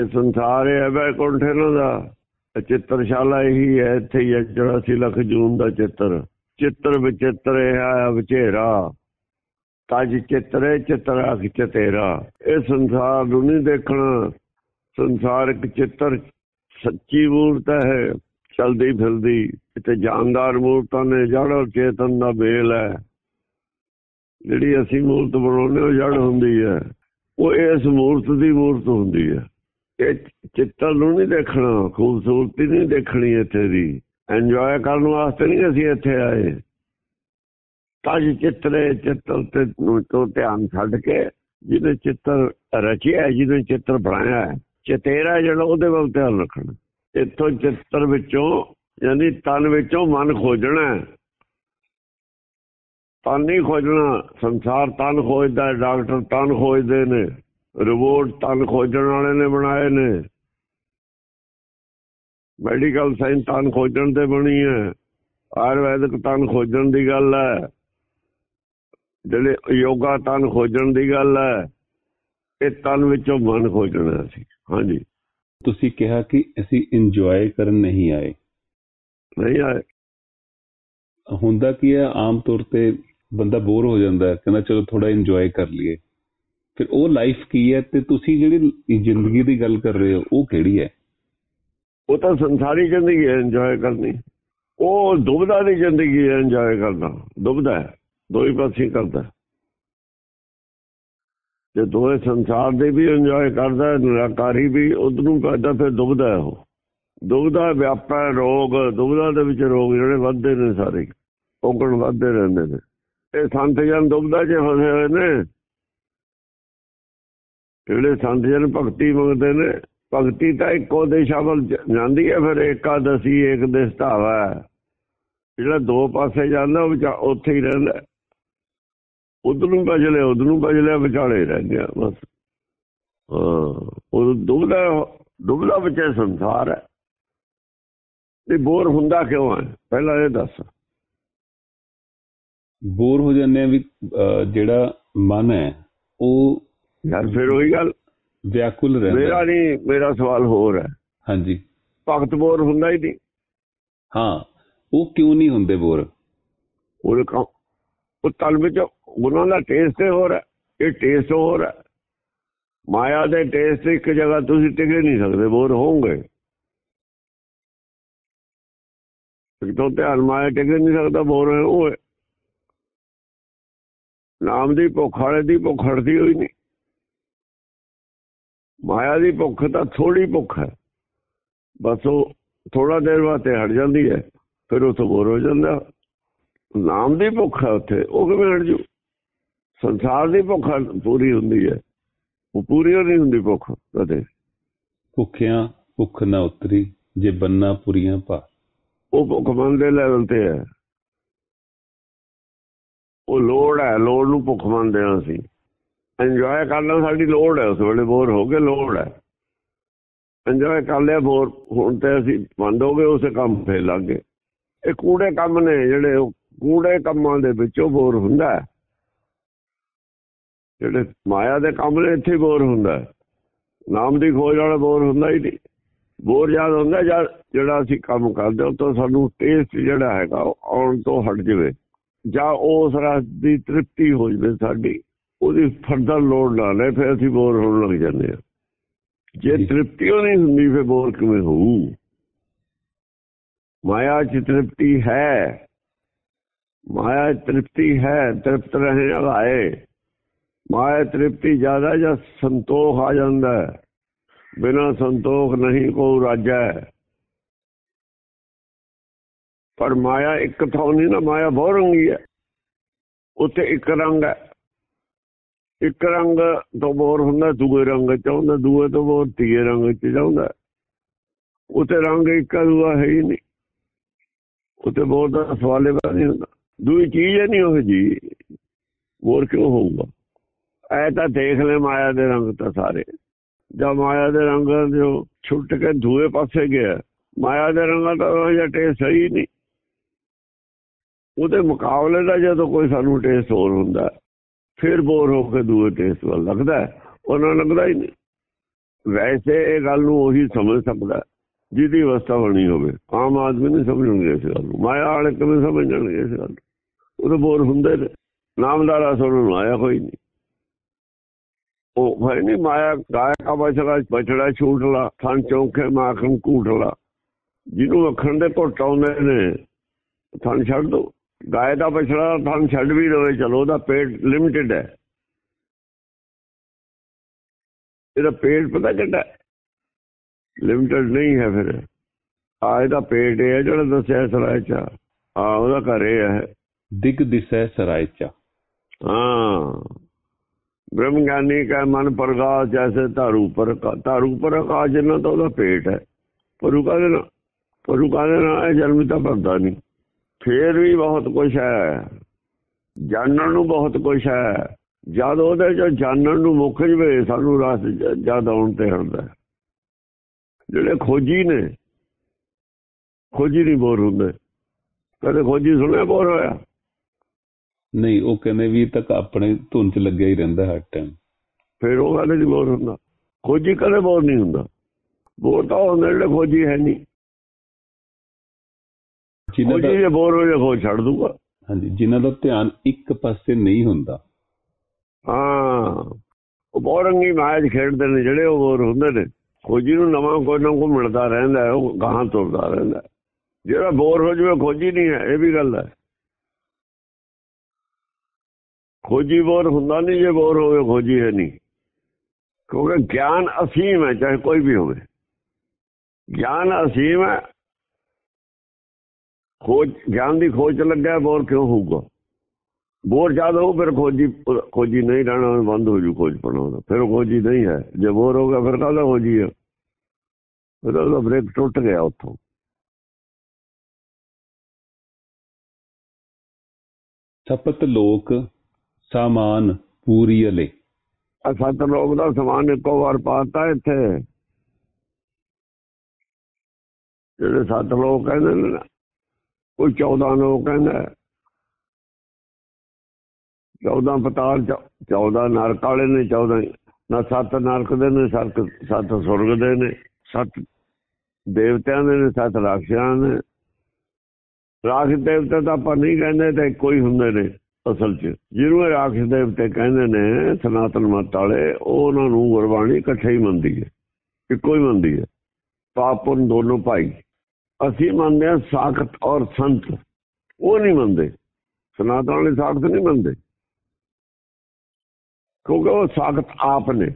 ਇਹ ਸੰਸਾਰ ਹੈ ਬੈਕੁੰਠ ਇਹਨਾਂ ਦਾ। ਇਹ ਚਿੱਤਰਸ਼ਾਲਾ ਇਹੀ ਹੈ, ਇੱਥੇ ਹੀ ਹੈ 84 ਲੱਖ ਜੂਨ ਦਾ ਚਿੱਤਰ। ਚਿੱਤਰ ਵਿਚਿੱਤਰ ਹੈ, ਵਿਚੇਰਾ। ਤਜ ਚਿੱਤਰੇ ਚਿੱਤਰਾ ਚਤੇਰਾ। ਇਹ ਸੰਸਾਰ ਨੂੰ ਨਹੀਂ ਦੇਖਣਾ। ਸੰਸਾਰਿਕ ਚਿੱਤਰ ਸੱਚੀ ਮੂਰਤ ਹੈ, ਚਲਦੀ ਫਿਰਦੀ ਤੇ ਜਾਨਦਾਰ ਮੂਰਤਾਂ ਨੇ ਜੜ ਚੇਤਨ ਦਾ ਮੇਲ ਹੈ। ਜਿਹੜੀ ਅਸੀਂ ਮੂਰਤ ਬਣਾਉਂਦੇ ਉਹ ਜੜ ਹੁੰਦੀ ਹੈ। ਉਹ ਇਸ ਮੂਰਤ ਦੀ ਮੂਰਤ ਹੁੰਦੀ ਹੈ। ਇਹ ਚਿੱਤਰ ਨੂੰ ਨਹੀਂ ਦੇਖਣਾ, ਖੂਬਸੂਰਤੀ ਨਹੀਂ ਦੇਖਣੀ ਇੱਥੇ ਦੀ। ਇੰਜੋਏ ਕਰਨ ਵਾਸਤੇ ਨਹੀਂ ਅਸੀਂ ਇੱਥੇ ਆਏ। ਤਾਂ ਜੀ ਚਿੱਤਰੇ ਚਿੱਤਰ ਤੇ ਤੋਂ ਧਿਆਨ ਛੱਡ ਕੇ ਜਿਹਨੇ ਚਿੱਤਰ ਰਚਿਆ ਜਿਹਨੇ ਚਿੱਤਰ ਬਣਾਇਆ ਹੈ। ਚਤੇਰਾ ਜਿਹੜਾ ਉਹਦੇ ਵੱਲ ਧਿਆਨ ਰੱਖਣਾ। ਇੱਥੋਂ ਚਿੱਤਰ ਵਿੱਚੋਂ, ਯਾਨੀ ਤਨ ਵਿੱਚੋਂ ਮਨ ਖੋਜਣਾ ਹੈ। ਤਨ ਨਹੀਂ ਖੋਜਣਾ, ਸੰਸਾਰ ਤਨ ਖੋਜਦਾ ਡਾਕਟਰ ਤਨ ਖੋਜਦੇ ਨੇ ਰਿਪੋਰਟ ਤਨ ਖੋਜਣ ਵਾਲੇ ਨੇ ਬਣਾਏ ਨੇ। ਮੈਡੀਕਲ ਸਾਇੰਸ ਤਨ ਖੋਜਣ ਤੇ ਬਣੀ ਹੈ। ਆਯੁਰਵੈਦਿਕ ਤਨ ਖੋਜਣ ਦੀ ਗੱਲ ਹੈ। ਜਿਹੜੇ ਯੋਗਾ ਤਨ ਖੋਜਣ ਦੀ ਗੱਲ ਹੈ, ਇਹ ਤਨ ਵਿੱਚੋਂ ਮਨ ਖੋਜਣਾ ਸੀ ਹਾਂਜੀ। ਤੁਸੀਂ ਕਿਹਾ ਕਿ ਅਸੀਂ ਇੰਜੋਏ ਕਰਨ ਨਹੀਂ ਆਏ। ਨਹੀਂ ਆਏ। ਹੁੰਦਾ ਕੀ ਹੈ ਆਮ ਤੌਰ ਤੇ ਬੰਦਾ ਬੋਰ ਹੋ ਜਾਂਦਾ ਹੈ ਕਹਿੰਦਾ ਚਲੋ ਥੋੜਾ ਇੰਜੋਏ ਕਰ ਲਈਏ। ਫਿਰ ਉਹ ਲਾਈਫ ਕੀ ਹੈ ਤੇ ਤੁਸੀਂ ਜਿਹੜੀ ਜ਼ਿੰਦਗੀ ਦੀ ਗੱਲ ਕਰ ਰਹੇ ਹੋ ਉਹ ਕਿਹੜੀ ਹੈ? ਉਹ ਤਾਂ ਸੰਸਾਰੀ ਜ਼ਿੰਦਗੀ ਹੈ ਇੰਜੋਏ ਕਰਨੀ। ਉਹ ਦੁਬਦਾ ਦੀ ਜ਼ਿੰਦਗੀ ਹੈ ਇੰਜੋਏ ਕਰਨਾ। ਦੁਬਦਾ ਹੈ ਦੋ ਹੀ ਪਾਸੇ ਕਰਦਾ ਜੇ ਦੋਏ ਸੰਸਾਰ ਦੇ ਵੀ ਇੰਜੋਏ ਕਰਦਾ ਹੈ, ਨਿਰਾਕਾਰੀ ਵੀ ਉਧਰੋਂ ਪੈਦਾ ਫਿਰ ਦੁਬਦਾ ਹੈ ਉਹ। ਦੁਬਦਾ ਵਿਆਪਾ ਰੋਗ ਦੁਬਦਾ ਦੇ ਵਿੱਚ ਰੋਗ ਜਿਹੜੇ ਵੱਧਦੇ ਨੇ ਸਾਰੇ ਔਗਣ ਵੱਧਦੇ ਰਹਿੰਦੇ ਨੇ। ਇਹ ਸੰਤ ਜਨ ਦੁਬਦਾ ਜੇ ਫਸੇ ਹੋਏ ਨੇ ਜਿਹੜੇ ਸੰਤ ਜਨ ਭਗਤੀ ਮੰਗਦੇ ਨੇ ਭਗਤੀ ਤਾਂ ਇੱਕੋ ਦਿਸ਼ਾ ਵੱਲ ਜਾਂਦੀ ਹੈ ਫਿਰ ਏਕਾਦਸੀ ਏਕ ਦਿਸ ਧਾਵਾ ਜਿਹੜਾ ਦੋ ਪਾਸੇ ਜਾਂਦਾ ਉਹ ਵਿਚਾ- ਉੱਥੇ ਹੀ ਰਹਿੰਦਾ ਉਧਰ ਨੂੰ ਭਜਲੇ ਉਧਰ ਨੂੰ ਭਜਲੇ ਵਿਚਾਲੇ ਰਹਿ ਗਿਆ ਬਸ। ਹਾਂ ਉਹ ਦੁਬਦਾ ਦੁਬਦਾ ਵਿੱਚ ਸੰਸਾਰ ਹੈ। ਤੇ ਬੋਰ ਹੁੰਦਾ ਕਿਉਂ ਹੈ? ਪਹਿਲਾਂ ਇਹ ਦੱਸ। ਬੋਰ ਹੋ ਜਾਂਦੇ ਆ ਵੀ ਜਿਹੜਾ ਮਨ ਹੈ ਉਹ ਯਾਰ ਫਿਰ ਉਹੀ ਗੱਲ। ਵਿਆਕੁਲ ਰਹਿੰਦਾ ਮੇਰਾ। ਨਹੀਂ ਮੇਰਾ ਸਵਾਲ ਹੋਰ ਹੈ। ਹਾਂਜੀ। ਭਗਤ ਬੋਰ ਹੁੰਦਾ ਹੀ ਨਹੀਂ। ਹਾਂ ਉਹ ਕਿਉਂ ਨਹੀਂ ਹੁੰਦੇ ਬੋਰ? ਉਹ ਉਹ ਤਲ ਵਿੱਚ ਉਹਨਾਂ ਦਾ ਟੇਸਟ ਹੋਰ ਹੈ, ਇਹ ਟੇਸਟ ਹੋਰ ਹੈ। ਮਾਇਆ ਦੇ ਟੇਸਟ ਇੱਕ ਜਗ੍ਹਾ ਤੁਸੀਂ ਟਿਕੇ ਨਹੀਂ ਸਕਦੇ, ਬੋਰ ਹੋਵੋਗੇ। ਇੱਕ ਤੋਂ ਧਿਆਨ ਮਾਇਆ ਟਿਕੇ ਨਹੀਂ ਸਕਦਾ, ਬੋਰ ਉਹ ਨਾਮ ਦੀ ਭੁੱਖ ਵਾਲੇ ਦੀ ਭੁੱਖ ਹਟਦੀ ਹੋਈ ਨਹੀਂ। ਮਾਇਆ ਦੀ ਭੁੱਖ ਤਾਂ ਥੋੜੀ ਭੁੱਖ ਹੈ। ਬਸ ਉਹ ਥੋੜਾ ਦੇਰ ਬਾਅਦ ਤੇ ਹਟ ਜਾਂਦੀ ਹੈ, ਫਿਰ ਉਹ ਤੋਂ ਬੋਰ ਹੋ ਜਾਂਦਾ। ਨਾਮ ਦੀ ਭੁੱਖ ਹੈ ਉੱਥੇ, ਉਹ ਕਿਵੇਂ ਹਟ ਜੂ? ਸੰਸਾਰ ਦੀ ਭੁੱਖ ਪੂਰੀ ਹੁੰਦੀ ਹੈ। ਉਹ ਪੂਰੀ ਨਹੀਂ ਹੁੰਦੀ ਭੁੱਖ ਕਦੇ। ਭੁੱਖਿਆਂ ਭੁੱਖ ਨਾ ਉਤਰੀ ਜੇ ਬੰਨਾ ਪੁਰੀਆਂ ਭਾ ਉਹ ਭੁੱਖ ਮਨ ਦੇ ਲੈਵਲ ਤੇ ਹੈ। ਉਹ ਲੋੜ ਹੈ ਲੋੜ ਨੂੰ ਭੁੱਖ ਮੰਨਦੇ ਹਾਂ ਅਸੀਂ। ਇੰਜੋਏ ਕਰਨਾ ਸਾਡੀ ਲੋੜ ਹੈ ਉਸ ਵੇਲੇ ਬੋਰ ਹੋ ਕੇ ਲੋੜ ਹੈ। ਇੰਜੋਏ ਕਰ ਲਿਆ ਬੋਰ ਹੁਣ ਤੇ ਅਸੀਂ ਬੰਦ ਹੋ ਗਏ ਉਸੇ ਕੰਮ ਫੇਰ ਲੱਗ ਗਏ। ਇਹ ਕੂੜੇ ਕੰਮ ਨੇ ਜਿਹੜੇ ਕੂੜੇ ਕੰਮਾਂ ਦੇ ਵਿੱਚੋਂ ਬੋਰ ਹੁੰਦਾ ਹੈ। ਜਿਹੜੇ ਮਾਇਆ ਦੇ ਕੰਮ ਨੇ ਇੱਥੇ ਬੋਰ ਹੁੰਦਾ ਹੈ। ਨਾਮ ਦੀ ਖੋਜ ਵਾਲਾ ਬੋਰ ਹੁੰਦਾ ਹੀ ਨਹੀਂ। ਬੋਰ ਯਾਦ ਹੁੰਦਾ ਜਿਹੜਾ ਅਸੀਂ ਕੰਮ ਕਰਦੇ ਉਹ ਤੋਂ ਸਾਨੂੰ ਟੇਸਟ ਜਿਹੜਾ ਹੈਗਾ ਉਹ ਆਉਣ ਤੋਂ ਹਟ ਜਾਵੇ। ਜਾਂ ਉਸ ਰਸ ਦੀ ਤ੍ਰਿਪਤੀ ਹੋ ਜਾਵੇ ਸਾਡੀ ਉਹਦੀ ਫਰਦਰ ਲੋੜ ਨਾ ਲੈ ਫਿਰ ਅਸੀਂ ਬੋਰ ਹੋਣ ਲੱਗ ਜਾਂਦੇ ਆ ਜੇ। ਤ੍ਰਿਪਤੀ ਨਹੀਂ ਹੁੰਦੀ ਫਿਰ ਬੋਰ ਕਿਵੇਂ ਹੋਊ? ਮਾਇਆ ਚ ਤ੍ਰਿਪਤੀ ਹੈ। ਮਾਇਆ ਚ ਤ੍ਰਿਪਤੀ ਹੈ ਤ੍ਰਿਪਤ ਰਹਿਣ ਵਾਲਾ ਹੈ। ਮਾਇਆ ਤ੍ਰਿਪਤੀ ਜ਼ਿਆਦਾ ਜਾਂ ਸੰਤੋਖ ਆ ਜਾਂਦਾ ਹੈ? ਬਿਨਾ ਸੰਤੋਖ ਨਹੀਂ ਕੋ ਰਾਜਾ ਹੈ। ਪਰ ਮਾਇਆ ਇੱਕ ਥਾਂ ਨਹੀਂ ਨਾ, ਮਾਇਆ ਬਹੁ ਰੰਗੀ ਹੈ। ਉੱਥੇ ਇੱਕ ਰੰਗ ਹੈ। ਇੱਕ ਰੰਗ ਤੋਂ ਬੋਰ ਹੁੰਦਾ, ਦੂਏ ਰੰਗ ਚ ਆਉਂਦਾ, ਦੂਏ ਤੋਂ ਬੋਰ ਤੀਏ ਰੰਗ ਚ ਜਾਂਦਾ ਉੱਥੇ ਰੰਗ ਇੱਕ ਦੂਆ ਹੈ ਹੀ ਨਹੀਂ। ਉੱਥੇ ਬੋਰ ਦਾ ਸਵਾਲੇ ਬਾ ਨਹੀਂ ਹੁੰਦਾ। ਦੂਈ ਚੀਜ਼ ਹੀ ਨਹੀਂ ਉਹ ਜੀ। ਬੋਰ ਕਿਉਂ ਹੋਊਗਾ? ਐ ਤਾਂ ਦੇਖ ਲੈ ਮਾਇਆ ਦੇ ਰੰਗ ਤਾਂ ਸਾਰੇ। ਜਦ ਮਾਇਆ ਦੇ ਰੰਗ ਜੋ ਛੁੱਟ ਕੇ ਦੂਏ ਪਾਸੇ ਗਿਆ ਮਾਇਆ ਦੇ ਰੰਗਾਂ ਦਾ ਉਹ ਜਿਹਾ ਟੇਸਟ ਸਹੀ ਨਹੀਂ। ਉਹਦੇ ਮੁਕਾਬਲੇ ਦਾ ਜਦੋਂ ਕੋਈ ਸਾਨੂੰ ਟੇਸਟ ਹੋਰ ਹੁੰਦਾ ਫਿਰ ਬੋਰ ਹੋ ਕੇ ਦੂਏ ਟੇਸਟ ਵੱਲ ਲੱਗਦਾ ਹੈ, ਉਹਨਾਂ ਲੱਗਦਾ ਹੀ ਨਹੀਂ। ਵੈਸੇ ਇਹ ਗੱਲ ਨੂੰ ਉਹੀ ਸਮਝ ਸਕਦਾ ਜਿਹਦੀ ਅਵਸਥਾ ਬਣੀ ਹੋਵੇ। ਆਮ ਆਦਮੀ ਨਹੀਂ ਸਮਝਣਗੇ ਇਸ ਗੱਲ ਨੂੰ। ਮਾਇਆ ਵਾਲੇ ਕਿਵੇਂ ਸਮਝਣਗੇ ਇਸ ਗੱਲ ਨੂੰ? ਉਹ ਤਾਂ ਬੋਰ ਹੁੰਦੇ ਨੇ। ਨਾਮਦਾਰਾ ਉਹਨਾਂ ਨੂੰ ਆਇਆ ਕੋਈ ਨਹੀਂ। ਉਹ ਭਾਈ ਨਹੀਂ ਮਾਇਆ ਗਾਇਆ ਕਾ ਬਛੜਾ ਬਛੜਾ ਛੂਟਲਾ ਥਣ ਚੌਂਕੇ ਮਾਖਣ ਕੂਟਲਾ ਜਿਹਨੂੰ ਅੱਖਣ ਦੇ ਘੁੱਟ ਆਉਂਦੇ ਨੇ ਥਣ ਛੱਡ ਦੋ। ਗਾਇ ਦਾ ਬਛੜਾ ਥਣ ਛੱਡ ਵੀ ਦੇਵੇ ਚਲੋ ਉਹਦਾ ਪੇਟ ਲਿਮਟਿਡ ਹੈ। ਇਹਦਾ ਪੇਟ ਪਤਾ ਕਿੱਡਾ ਲਿਮਟਿਡ ਨਹੀਂ ਹੈ ਫਿਰ। ਆ ਇਹਦਾ ਪੇਟ ਹੈ ਜਿਹੜਾ ਦੱਸਿਆ ਸਰਾਇ ਚ। ਆ ਉਹਦਾ ਘਰ ਇਹ ਹੈ। ਦਿਗ ਦਿਸੈ ਸਰਾਇ ਚਾ। ਹਾਂ। ਬ੍ਰਹਮ ਗਿਆਨੀ ਕਾ ਮਨ ਪ੍ਰਗਾਸ ਜੈਸੇ ਧਾਰੂ ਪਰ ਧਾਰੂ ਪਰ ਆਕਾਸ਼ ਜਿੰਨਾ ਤਾਂ ਉਹਦਾ ਪੇਟ ਹੈ। ਪਰੂ ਕਹਿੰਦੇ ਨਾਲ ਪਰੂ ਕਾਹਦੇ ਨਾਲ ਜਨਮ ਤਾਂ ਭਰਦਾ ਨਹੀਂ ਫੇਰ ਵੀ ਬਹੁਤ ਕੁਝ ਹੈ। ਜਾਣਨ ਨੂੰ ਬਹੁਤ ਕੁਝ ਹੈ। ਜਦ ਉਹਦੇ ਚ ਜਾਣਨ ਨੂੰ ਮੁੱਕ ਜਵੇ, ਸਾਨੂੰ ਰਸ ਜਦ ਆਉਣ ਤੇ ਹੁੰਦਾ ਜਿਹੜੇ ਖੋਜੀ ਨੇ, ਖੋਜੀ ਨਹੀਂ ਬੋਰ ਹੁੰਦੇ। ਕਦੇ ਖੋਜੀ ਸੁਣਿਆ ਬੋਰ ਹੋਇਆ? ਨਹੀਂ ਉਹ ਕਹਿੰਦੇ ਵੀ ਤੱਕ ਆਪਣੇ ਧੁਨ ਚ ਲੱਗਿਆ ਹੀ ਰਹਿੰਦਾ ਹਰ ਟਾਈਮ ਫਿਰ ਉਹ ਗੱਲ ਨਹੀਂ ਬੋਰ ਹੁੰਦਾ। ਖੋਜੀ ਕਦੇ ਬੋਰ ਨਹੀਂ ਹੁੰਦਾ। ਬੋਰ ਤਾਂ ਉਹ ਜਿਹੜੇ ਖੋਜੀ ਹੈ ਨਹੀਂ। ਜਿਨ੍ਹਾਂ ਦਾ ਜੇ ਬੋਰ ਹੋ ਜਾ ਖੋਜ ਛੱਡ ਦੂਗਾ। ਹਾਂਜੀ ਜਿਨ੍ਹਾਂ ਦਾ ਧਿਆਨ ਇੱਕ ਪਾਸੇ ਨਹੀਂ ਹੁੰਦਾ। ਹਾਂ। ਉਹ ਬੋਰੰਗੀ ਮਾਇਆ 'ਚ ਖੇਡਦੇ ਨੇ ਜਿਹੜੇ ਉਹ ਬੋਰ ਹੁੰਦੇ ਨੇ। ਖੋਜੀ ਨੂੰ ਨਵਾਂ ਕੋਈ ਨਾ ਕੋਈ ਮਿਲਦਾ ਰਹਿੰਦਾ ਉਹ ਗਾਹਾਂ ਤੁਰਦਾ ਰਹਿੰਦਾ। ਜਿਹੜਾ ਬੋਰ ਹੋ ਜਾਵੇ ਖੋਜੀ ਨਹੀਂ ਹੈ ਇਹ ਵੀ ਗੱਲ ਹੈ। ਖੋਜੀ ਬੋਰ ਹੁੰਦਾ ਨਹੀਂ, ਜੇ ਬੋਰ ਹੋਵੇ ਖੋਜੀ ਹੈ ਨਹੀਂ। ਕਿਉਂਕਿ ਗਿਆਨ ਅਸੀਮ ਹੈ, ਚਾਹੇ ਕੋਈ ਵੀ ਹੋਵੇ। ਗਿਆਨ ਅਸੀਮ ਹੈ। ਖੋਜ, ਗਿਆਨ ਦੀ ਖੋਜ ਚ ਲੱਗਿਆ, ਬੋਰ ਕਿਉਂ ਹੋਊਗਾ? ਬੋਰ ਜ਼ਿਆਦਾ ਹੋ ਫਿਰ ਖੋਜੀ ਖੋਜੀ ਨਹੀਂ ਰਹਿਣਾ, ਬੰਦ ਹੋ ਜੂ ਖੋਜ ਪਣਾ ਫਿਰ ਖੋਜੀ ਨਹੀਂ ਹੈ। ਜੇ ਬੋਰ ਹੋ ਗਿਆ, ਫਿਰ ਕਾਹਦਾ ਖੋਜੀ ਹੈ? ਫਿਰ ਉਹਦਾ ਬ੍ਰੇਕ ਟੁੱਟ ਗਿਆ ਉੱਥੋਂ। ਸਪਤ ਲੋਕ ਸਾਮਾਨ ਪੂਰੀ ਅਲੇ। ਆ ਸੱਤ ਲੋਕ ਦਾ ਸਮਾਨ ਇੱਕੋ ਵਾਰ ਪਾਤਾ ਇੱਥੇ। ਜਿਹੜੇ ਸੱਤ ਲੋਕ ਕਹਿੰਦੇ ਨੇ ਨਾ, ਕੋਈ 14 ਲੋਕ ਕਹਿੰਦਾ 14 ਪਤਾਲ 14 ਨਰਕ ਵਾਲੇ ਨੇ 14 ਨਾ ਸੱਤ ਨਰਕ ਦੇ ਨੇ ਸੱਤ ਸੱਤ ਸੁਰਗ ਦੇ ਨੇ ਸੱਤ ਦੇਵਤਿਆਂ ਦੇ ਨੇ ਸੱਤ ਰਾਖਸ਼ਾਂ ਨੇ। ਰਾਖ ਦੇਵਤੇ ਤਾਂ ਆਪਾਂ ਨਹੀਂ ਕਹਿੰਦੇ ਤੇ ਕੋਈ ਹੁੰਦੇ ਨੇ। ਅਸਲ 'ਚ। ਜਿਹਨੂੰ ਇਹ ਰਾਖਸ਼ ਦੇਵਤੇ ਕਹਿੰਦੇ ਨੇ, ਸਨਾਤਨ ਮਤ ਵਾਲੇ ਉਹਨਾਂ ਨੂੰ ਗੁਰਬਾਣੀ ਇਕੱਠੇ ਹੀ ਮੰਨਦੀ ਹੈ। ਇੱਕੋ ਹੀ ਮੰਨਦੀ ਹੈ। ਪਾਪਨ ਦੋਨੋਂ ਭਾਈ। ਅਸੀਂ ਮੰਨਦੇ ਹਾਂ ਸਾਖਤ ਔਰ ਸੰਤ। ਉਹ ਨਹੀਂ ਮੰਨਦੇ। ਸਨਾਤਨ ਵਾਲੇ ਸਾਖਤ ਨਹੀਂ ਮੰਨਦੇ। ਕਿਉਂਕਿ ਉਹ ਸਾਖਤ ਆਪ ਨੇ।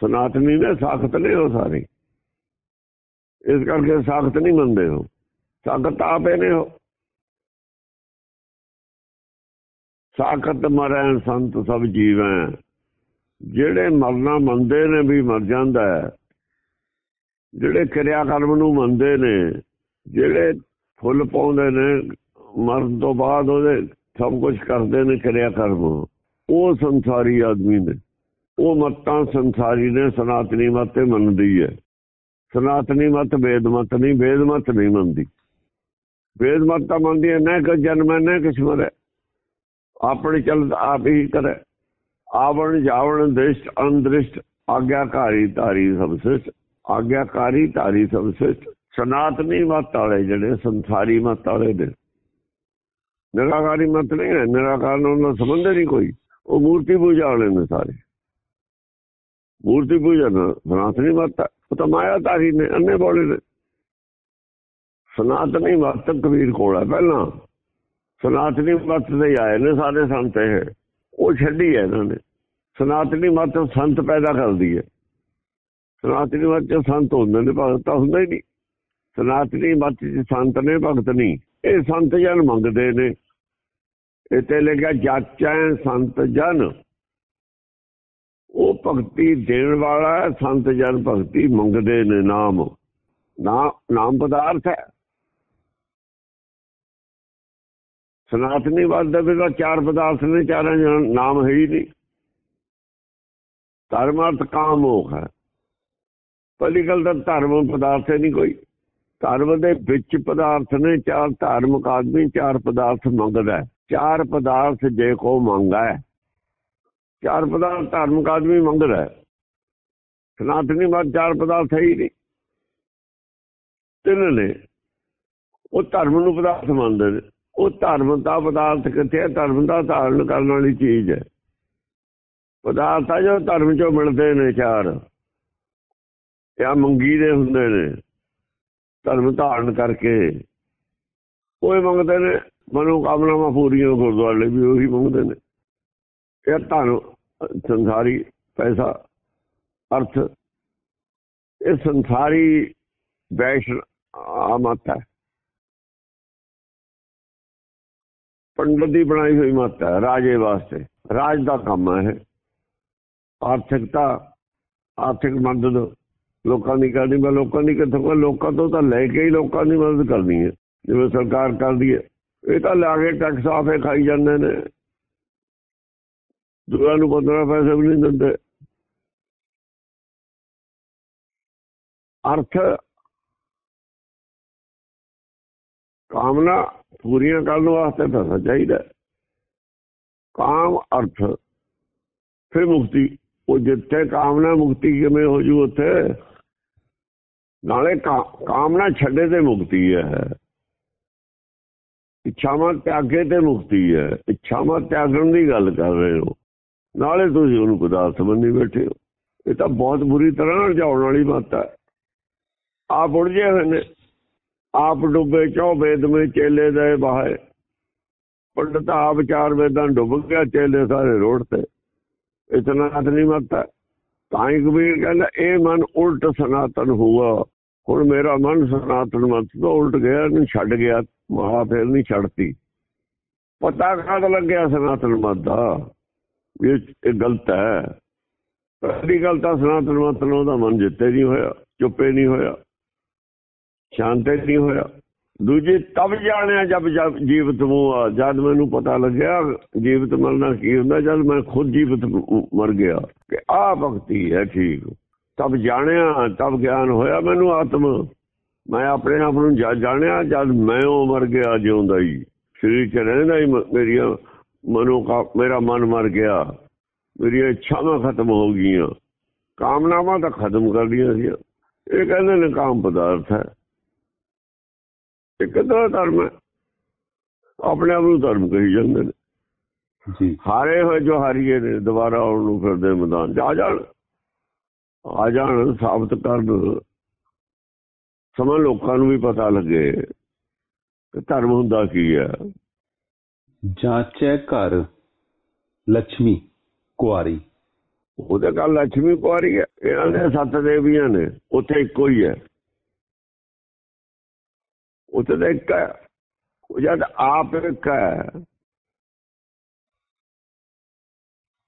ਸਨਾਤਨੀ ਨੇ, ਸਾਖਤ ਨੇ ਉਹ ਸਾਰੇ। ਇਸ ਕਰਕੇ ਸਾਖਤ ਨਹੀਂ ਮੰਨਦੇ ਹੋ ਸਾਖਤ ਆਪੇ ਨੇ ਉਹ। ਸਾਖਤ ਮਰੈ, ਸੰਤ ਸਭ ਜੀਵੈ। ਜਿਹੜੇ ਮਰਨਾ ਮੰਨਦੇ ਨੇ ਵੀ ਮਰ ਜਾਂਦਾ ਹੈ। ਜਿਹੜੇ ਕਿਰਿਆ ਕਰਮ ਨੂੰ ਮੰਨਦੇ ਨੇ, ਜਿਹੜੇ ਫੁੱਲ ਪਾਉਂਦੇ ਨੇ, ਮਰਨ ਤੋਂ ਬਾਅਦ ਉਹਦੇ ਸਭ ਕੁਝ ਕਰਦੇ ਨੇ ਕਿਰਿਆ ਕਰਮ ਉਹ ਸੰਸਾਰੀ ਆਦਮੀ ਨੇ। ਉਹ ਮਤਾਂ ਸੰਸਾਰੀ ਨੇ, ਸਨਾਤਨੀ ਮਤ ਤੇ ਮੰਨਦੀ ਹੈ। ਸਨਾਤਨੀ ਮਤ ਵੇਦ ਮਤ ਨਹੀਂ, ਵੇਦ ਮਤ ਨਹੀਂ ਮੰਨਦੀ। ਵੇਦ ਮਤ ਤਾਂ ਮੰਨਦੀ ਹੈ, ਨਾ ਕਿ ਜਨਮ ਹੈ, ਨਾ ਕਿਸਮਤ ਹੈ। ਆਪਣੇ ਚਲ ਆਪ ਹੀ ਕਰੇ। ਆਵਣ ਜਾਵਣ ਦ੍ਰਿਸ਼ਟ, ਅੰਦ੍ਰਿਸ਼ਟ, ਆਗਿਆਕਾਰੀ ਧਾਰੀ ਸਭ ਸਿਸ਼ਟ ਆਗਿਆਕਾਰੀ ਧਾਰੀ ਸਭ ਸਿਸ਼ਟ ਸਨਾਤਨੀ ਮਤ ਵਾਲੇ ਜਿਹੜੇ ਸੰਸਾਰੀ ਮਤ ਵਾਲੇ ਨੇ। ਨਿਰਾਕਾਰੀ ਮਤ ਨਹੀਂ ਹੈ। ਨਿਰਾਕਾਰ ਨਾਲ ਉਹਨਾਂ ਸੰਬੰਧ ਨਹੀਂ ਕੋਈ। ਉਹ ਮੂਰਤੀ ਪੂਜਾ ਵਾਲੇ ਨੇ ਸਾਰੇ। ਮੂਰਤੀ ਪੂਜਾ ਨਾਲ ਸਨਾਤਨੀ ਮਤ ਹੈ। ਉਹ ਤਾਂ ਮਾਇਆ ਧਾਰੀ ਨੇ ਅੰਨੇ ਬੋਲੇ ਨੇ। ਸਨਾਤਨੀ ਮਤ ਕਬੀਰ ਕੋਲ ਹੈ ਪਹਿਲਾਂ। ਸਨਾਤਨੀ ਮਤ ਦੇ ਆਏ ਨੇ ਸਾਰੇ ਸੰਤ ਇਹ। ਉਹ ਛੱਡੀ ਹੈ ਇਹਨਾਂ ਨੇ। ਸਨਾਤਨੀ ਮਤ ਸੰਤ ਪੈਦਾ ਕਰਦੀ ਹੈ। ਸਨਾਤਨੀ ਮਤ ਚ ਸੰਤ ਹੁੰਦੇ ਨੇ, ਭਗਤ ਤਾਂ ਹੁੰਦਾ ਹੀ ਨਹੀਂ। ਸਨਾਤਨੀ ਮਤ ਚ ਸੰਤ ਨੇ, ਭਗਤ ਨਹੀਂ। ਇਹ ਸੰਤ ਜਨ ਮੰਗਦੇ ਨੇ। ਇੱਥੇ ਲਿਖਿਆ, ਜਾਚੈ ਸੰਤ ਜਨ। ਉਹ ਭਗਤੀ ਦੇਣ ਵਾਲਾ ਸੰਤ ਜਨ ਭਗਤੀ ਮੰਗਦੇ ਨੇ ਨਾਮ। ਨਾਮ ਨਾਮ ਪਦਾਰਥ ਹੈ। ਸਨਾਤਨੀ ਵਾਦ ਦੇ ਵਿੱਚ ਚਾਰ ਪਦਾਰਥ ਨੇ, ਚਾਰਾਂ ਨਾਮ ਹੈ ਹੀ ਨਹੀਂ। ਧਰਮ ਅਰਥ ਕਾਮ ਮੋਖ ਹੈ। ਪਹਿਲੀ ਗੱਲ ਤਾਂ ਧਰਮ ਪਦਾਰਥ ਨਹੀਂ ਕੋਈ। ਧਰਮ ਦੇ ਵਿੱਚ ਪਦਾਰਥ ਨੇ, ਚਾਰ ਧਾਰਮਿਕ ਆਦਮੀ ਚਾਰ ਪਦਾਰਥ ਮੰਗਦਾ ਚਾਰ ਪਦਾਰਥ ਜੇ ਕੋ ਮੰਗਾ ਚਾਰ ਪਦਾਰਥ ਧਾਰਮਿਕ ਆਦਮੀ ਮੰਗਦਾ ਸਨਾਤਨੀ ਮਤ ਚਾਰ ਪਦਾਰਥ ਹੈ ਹੀ ਨਹੀਂ। ਤਿੰਨ ਨੇ, ਉਹ ਧਰਮ ਨੂੰ ਪਦਾਰਥ ਮੰਨਦੇ ਨੇ। ਉਹ ਧਰਮ ਦਾ ਪਦਾਰਥ ਕਿੱਥੇ ਹੈ? ਧਰਮ ਦਾ ਧਾਰਨ ਕਰਨ ਵਾਲੀ ਚੀਜ਼ ਹੈ। ਪਦਾਰਥ ਆ ਜੋ ਧਰਮ ਚੋਂ ਮਿਲਦੇ ਨੇ ਚਾਰ। ਇਹ ਮੰਗੀ ਦੇ ਹੁੰਦੇ ਨੇ। ਧਰਮ ਧਾਰਨ ਕਰਕੇ। ਉਹ ਮੰਗਦੇ ਨੇ ਮਨੋ ਕਾਮਨਾਵਾਂ ਪੂਰੀਆਂ ਗੁਰਦੁਆਰੇ ਵੀ ਉਹੀ ਮੰਗਦੇ ਨੇ। ਇਹ ਧਨ, ਸੰਸਾਰੀ ਪੈਸਾ, ਅਰਥ, ਇਹ ਸੰਸਾਰੀ ਵੈਸ਼ ਆਮਤ ਹੈ। ਪੰਡਤ ਦੀ ਬਣਾਈ ਹੋਈ ਮਤ ਹੈ, ਰਾਜੇ ਵਾਸਤੇ। ਰਾਜ ਦਾ ਕੰਮ ਹੈ ਆਰਥਿਕਤਾ, ਆਰਥਿਕ ਮਦਦ। ਲੋਕਾਂ ਦੀ ਕਰਨੀ, ਮੈਂ ਲੋਕਾਂ ਦੀ ਕਿੱਥੋਂ ਲੋਕਾਂ ਤੋਂ ਤਾਂ ਲੈ ਕੇ ਹੀ ਲੋਕਾਂ ਦੀ ਮਦਦ ਕਰਨੀ ਹੈ। ਜਿਵੇਂ ਸਰਕਾਰ ਕਰਦੀ ਹੈ, ਇਹ ਤਾਂ ਲਾ ਕੇ ਟੈਕਸ ਆਫੇ ਖਾਈ ਜਾਂਦੇ ਨੇ। ਦੂਰਾਂ ਨੂੰ 15 ਪੈਸੇ ਵੀ ਨਹੀਂ ਦਿੰਦੇ। ਅਰਥ ਕਾਮਨਾ ਪੂਰੀਆਂ ਕਰਨ ਵਾਸਤੇ ਪੈਸਾ ਚਾਹੀਦਾ ਕਾਮ ਅਰਥ, ਫਿਰ ਮੁਕਤੀ। ਉਹ ਜਿੱਥੇ ਕਾਮਨਾ ਮੁਕਤੀ ਕਿਵੇਂ ਹੋ ਜੂ ਉੱਥੇ? ਨਾਲੇ ਕਾ- ਕਾਮਨਾ ਛੱਡੇ ਤੇ ਮੁਕਤੀ ਹੈ। ਇੱਛਾਵਾਂ ਤਿਆਗੇ ਤੇ ਮੁਕਤੀ ਹੈ। ਇੱਛਾਵਾਂ ਤਿਆਗਣ ਦੀ ਗੱਲ ਕਰ ਰਹੇ ਹੋ। ਨਾਲੇ ਤੁਸੀਂ ਉਹਨੂੰ ਪਦਾਰਥ ਮੰਨੀ ਬੈਠੇ ਹੋ। ਇਹ ਤਾਂ ਬਹੁਤ ਬੁਰੀ ਤਰ੍ਹਾਂ ਨਾਲ ਜਾਉਣ ਵਾਲੀ ਬਾਤ ਹੈ। ਆਪ ਉਲਝੇ ਹੋਏ ਨੇ। ਆਪ ਡੁੱਬੇ ਚੌ ਵੇਦ ਵਿੱਚ ਚੇਲੇ ਦੇ ਬਾਹਰ ਪੰਡਤ ਆਪ ਚਾਰ ਵੇਦਾਂ ਡੁੱਬ ਗਿਆ ਚੇਲੇ ਸਾਰੇ ਰੋਡ ਤੇ। ਇਤਨਾ ਨਹੀਂ ਮਤ ਹੈ ਤਾਂ ਹੀ ਕਬੀਰ ਕਹਿੰਦਾ, ਇਹ ਮਨ ਉਲਟ ਸਨਾਤਨ ਹੁਆ ਹੁਣ ਮੇਰਾ ਮਨ ਸਨਾਤਨ ਮਤ ਤੋਂ ਉਲਟ ਗਿਆ, ਇਹਨੂੰ ਛੱਡ ਗਿਆ, ਮਹਾ ਫੇਰ ਨਹੀਂ ਛੱਡਤੀ। ਪਤਾ ਕਦ ਲੱਗਿਆ ਸਨਾਤਨ ਮਤ ਦਾ? ਇਹ ਇਹ ਗਲਤ ਹੈ। ਪਹਿਲੀ ਗੱਲ ਤਾਂ ਸਨਾਤਨ ਮਤ ਨੂੰ ਉਹਦਾ ਮਨ ਜਿੱਤੇ ਨਹੀਂ ਹੋਇਆ, ਚੁੱਪੇ ਨਹੀਂ ਹੋਇਆ। ਸ਼ਾਂਤੇ ਨਹੀਂ ਹੋਇਆ। ਦੂਜੀ ਤਬ ਜਾਣਿਆ ਜਦ ਜੀਵਤ ਮੂਆ ਜਦ ਮੈਨੂੰ ਪਤਾ ਲੱਗਿਆ ਜੀਵਤ ਮਰਨਾ ਕੀ ਹੁੰਦਾ, ਜਦ ਮੈਂ ਖੁਦ ਜੀਵਤ ਮਰ ਗਿਆ ਕਿ ਆ ਭਗਤੀ ਹੈ ਠੀਕ। ਤਬ ਜਾਣਿਆ, ਤਬ ਗਿਆਨ ਹੋਇਆ ਮੈਨੂੰ ਆਤਮ। ਮੈਂ ਆਪਣੇ ਆਪ ਨੂੰ ਜਾ- ਜਾਣਿਆ ਜਦ ਮੈਂ ਉਹ ਮਰ ਗਿਆ ਜਿਉਂਦਾ ਹੀ। ਸਰੀਰ ਚ ਰਹਿੰਦਾ ਹੀ ਮੇਰੀਆਂ ਮਨੋ ਕਾ, ਮੇਰਾ ਮਨ ਮਰ ਗਿਆ। ਮੇਰੀਆਂ ਇੱਛਾਵਾਂ ਖਤਮ ਹੋ ਗਈਆਂ। ਕਾਮਨਾਵਾਂ ਤਾਂ ਖਤਮ ਕਰ ਲਈਆਂ ਸੀ ਇਹ ਕਹਿੰਦੇ ਨੇ ਕਾਮ ਪਦਾਰਥ ਹੈ। ਇਹ ਕਿਹਦਾ ਧਰਮ ਹੈ? ਆਪਣੇ ਆਪ ਨੂੰ ਧਰਮ ਕਹੀ ਜਾਂਦੇ ਨੇ। ਜੀ। ਹਾਰੇ ਹੋਏ ਜੋ ਹਾਰੀਏ ਨੇ ਦੁਬਾਰਾ ਆਉਣ ਨੂੰ ਫਿਰਦੇ ਮੈਦਾਨ ਜਾ ਜਾਣ। ਆ ਜਾਣ ਸਾਬਤ ਕਰਨ। ਸਮਾਂ ਲੋਕਾਂ ਨੂੰ ਵੀ ਪਤਾ ਲੱਗੇ ਕਿ ਧਰਮ ਹੁੰਦਾ ਕੀ ਹੈ। ਜਾਂਚੇ ਘਰ ਲక్ష్ਮੀ ਕੁਆਰੀ। ਉਹਦੇ ਘਰ ਲక్ష్ਮੀ ਕੁਆਰੀ ਹੈ। ਇਹਨਾਂ ਦੇ ਸੱਤ ਦੇਵੀਆਂ ਨੇ ਉੱਥੇ ਇੱਕੋ ਹੀ ਹੈ। ਉੱਥੇ ਤਾਂ ਇੱਕ ਹੈ ਉਹ ਜਦ ਆਪ ਇੱਕ ਹੈ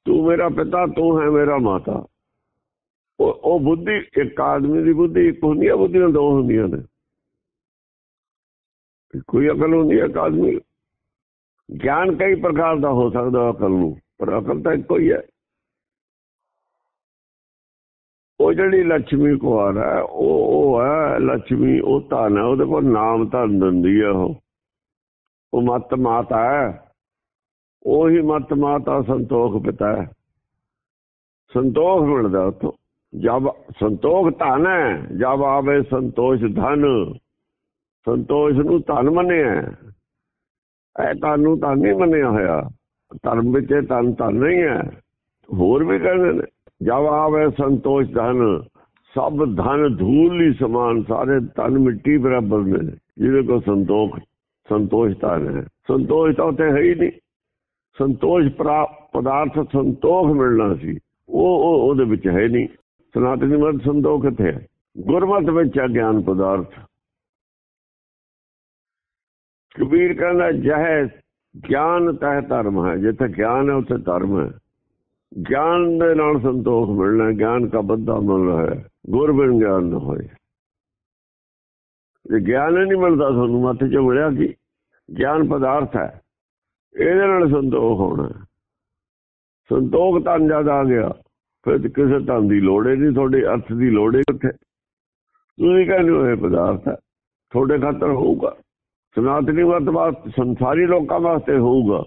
ਤੂੰ ਮੇਰਾ ਪਿਤਾ, ਤੂੰ ਹੈ ਮੇਰਾ ਮਾਤਾ। ਉਹ ਉਹ ਬੁੱਧੀ, ਇੱਕ ਆਦਮੀ ਦੀ ਬੁੱਧੀ, ਇੱਕ ਹੁੰਦੀ ਹੈ ਬੁੱਧੀਆਂ, ਦੋ ਹੁੰਦੀਆਂ ਨੇ। ਕੋਈ ਅਕਲ ਹੁੰਦੀ ਹੈ ਇੱਕ ਆਦਮੀ ਗਿਆਨ ਕਈ ਪ੍ਰਕਾਰ ਦਾ ਹੋ ਸਕਦਾ ਅਕਲ ਨੂੰ, ਪਰ ਅਕਲ ਤਾਂ ਇੱਕੋ ਹੀ ਹੈ। ਉਹ ਜਿਹੜੀ ਲక్ష్ਮੀ ਕੁਆਰ ਹੈ, ਉਹ ਉਹ ਹੈ ਲక్ష్ਮੀ ਉਹ ਧਨ ਹੈ, ਉਹਦੇ ਕੋਲ ਨਾਮ ਧਨ ਦਿੰਦੀ ਹੈ ਉਹ। ਉਹ ਮਤ ਮਾਤਾ ਹੈ। ਉਹੀ ਮਤ ਮਾਤਾ ਸੰਤੋਖ ਪਿਤਾ ਹੈ। ਸੰਤੋਖ ਮਿਲਦਾ ਉਤੋਂ ਜਦ ਸੰਤੋਖ ਧਨ ਹੈ ਜਦ ਆਵੇ ਸੰਤੋਸ਼ ਧਨ। ਸੰਤੋਸ਼ ਨੂੰ ਧਨ ਮੰਨਿਆ ਐ ਤੁਹਾਨੂੰ ਧਨ ਨਹੀਂ ਮੰਨਿਆ ਹੋਇਆ। ਧਰਮ ਵਿੱਚ ਧਨ ਧਨ ਨਹੀਂ ਹੈ। ਹੋਰ ਵੀ ਕਹਿੰਦੇ ਨੇ। ਜਬ ਆਵੇ ਸੰਤੋਸ਼ ਧਨ ਸਭ ਧਨ ਧੂਲ ਹੀ ਸਮਾਨ ਸਾਰੇ ਧਨ ਮਿੱਟੀ ਬਰਾਬਰ ਨੇ ਜਿਹਦੇ ਕੋ ਸੰਤੋਖ ਸੰਤੋਸ਼ ਧਨ ਹੈ ਸੰਤੋਸ਼ ਤਾਂ ਉੱਥੇ ਹੈ ਹੀ ਨਹੀਂ ਸੰਤੋਸ਼ ਪ੍ਰਾ- ਪਦਾਰਥ ਸੰਤੋਖ ਮਿਲਣਾ ਸੀ ਉਹ ਉਹ ਉਹਦੇ ਵਿੱਚ ਹੈ ਨਹੀਂ ਸਨਾਤਨੀ ਮਤ ਸੰਤੋਖ ਕਿੱਥੇ ਹੈ ਗੁਰਮਤ ਵਿੱਚ ਹੈ ਗਿਆਨ ਪਦਾਰਥ ਕਬੀਰ ਕਹਿੰਦਾ ਜਹ ਗਿਆਨ ਤਹਿ ਧਰਮ ਹੈ ਜਿੱਥੇ ਗਿਆਨ ਹੈ ਉੱਥੇ ਧਰਮ ਹੈ ਗਿਆਨ ਦੇ ਨਾਲ ਸੰਤੋਖ ਮਿਲਣਾ, ਗਿਆਨ ਦਾ ਬੰਦਾ ਮਿਲ ਹੈ, ਗੁਰ ਬਿਨ ਗਿਆਨ ਨਾ ਹੋਏ। ਜੇ ਗਿਆਨ ਹੀ ਨਹੀਂ ਮਿਲਦਾ ਤੁਹਾਨੂੰ ਮੱਥ ਚ ਮਿਲਿਆ ਕੀ? ਗਿਆਨ ਪਦਾਰਥ ਹੈ, ਇਹਦੇ ਨਾਲ ਸੰਤੋਖ ਹੋਣਾ। ਸੰਤੋਖ ਤਾਂ ਜ਼ਿਆਦਾ ਆ ਗਿਆ, ਫਿਰ ਕਿਸੇ ਧਨ ਦੀ ਲੋੜ ਹੀ ਨਹੀਂ, ਤੁਹਾਡੇ ਅਰਥ ਦੀ ਲੋੜ ਹੀ ਉੱਥੇ ਤੁਸੀਂ ਕਹਿੰਦੇ ਹੋ ਇਹ ਪਦਾਰਥ ਹੈ, ਤੁਹਾਡੇ ਖਾਤਰ ਹੋਊਗਾ। ਸਨਾਤਨੀ ਵਰਤ ਵਾਸਤੇ, ਸੰਸਾਰੀ ਲੋਕਾਂ ਵਾਸਤੇ ਹੋਊਗਾ,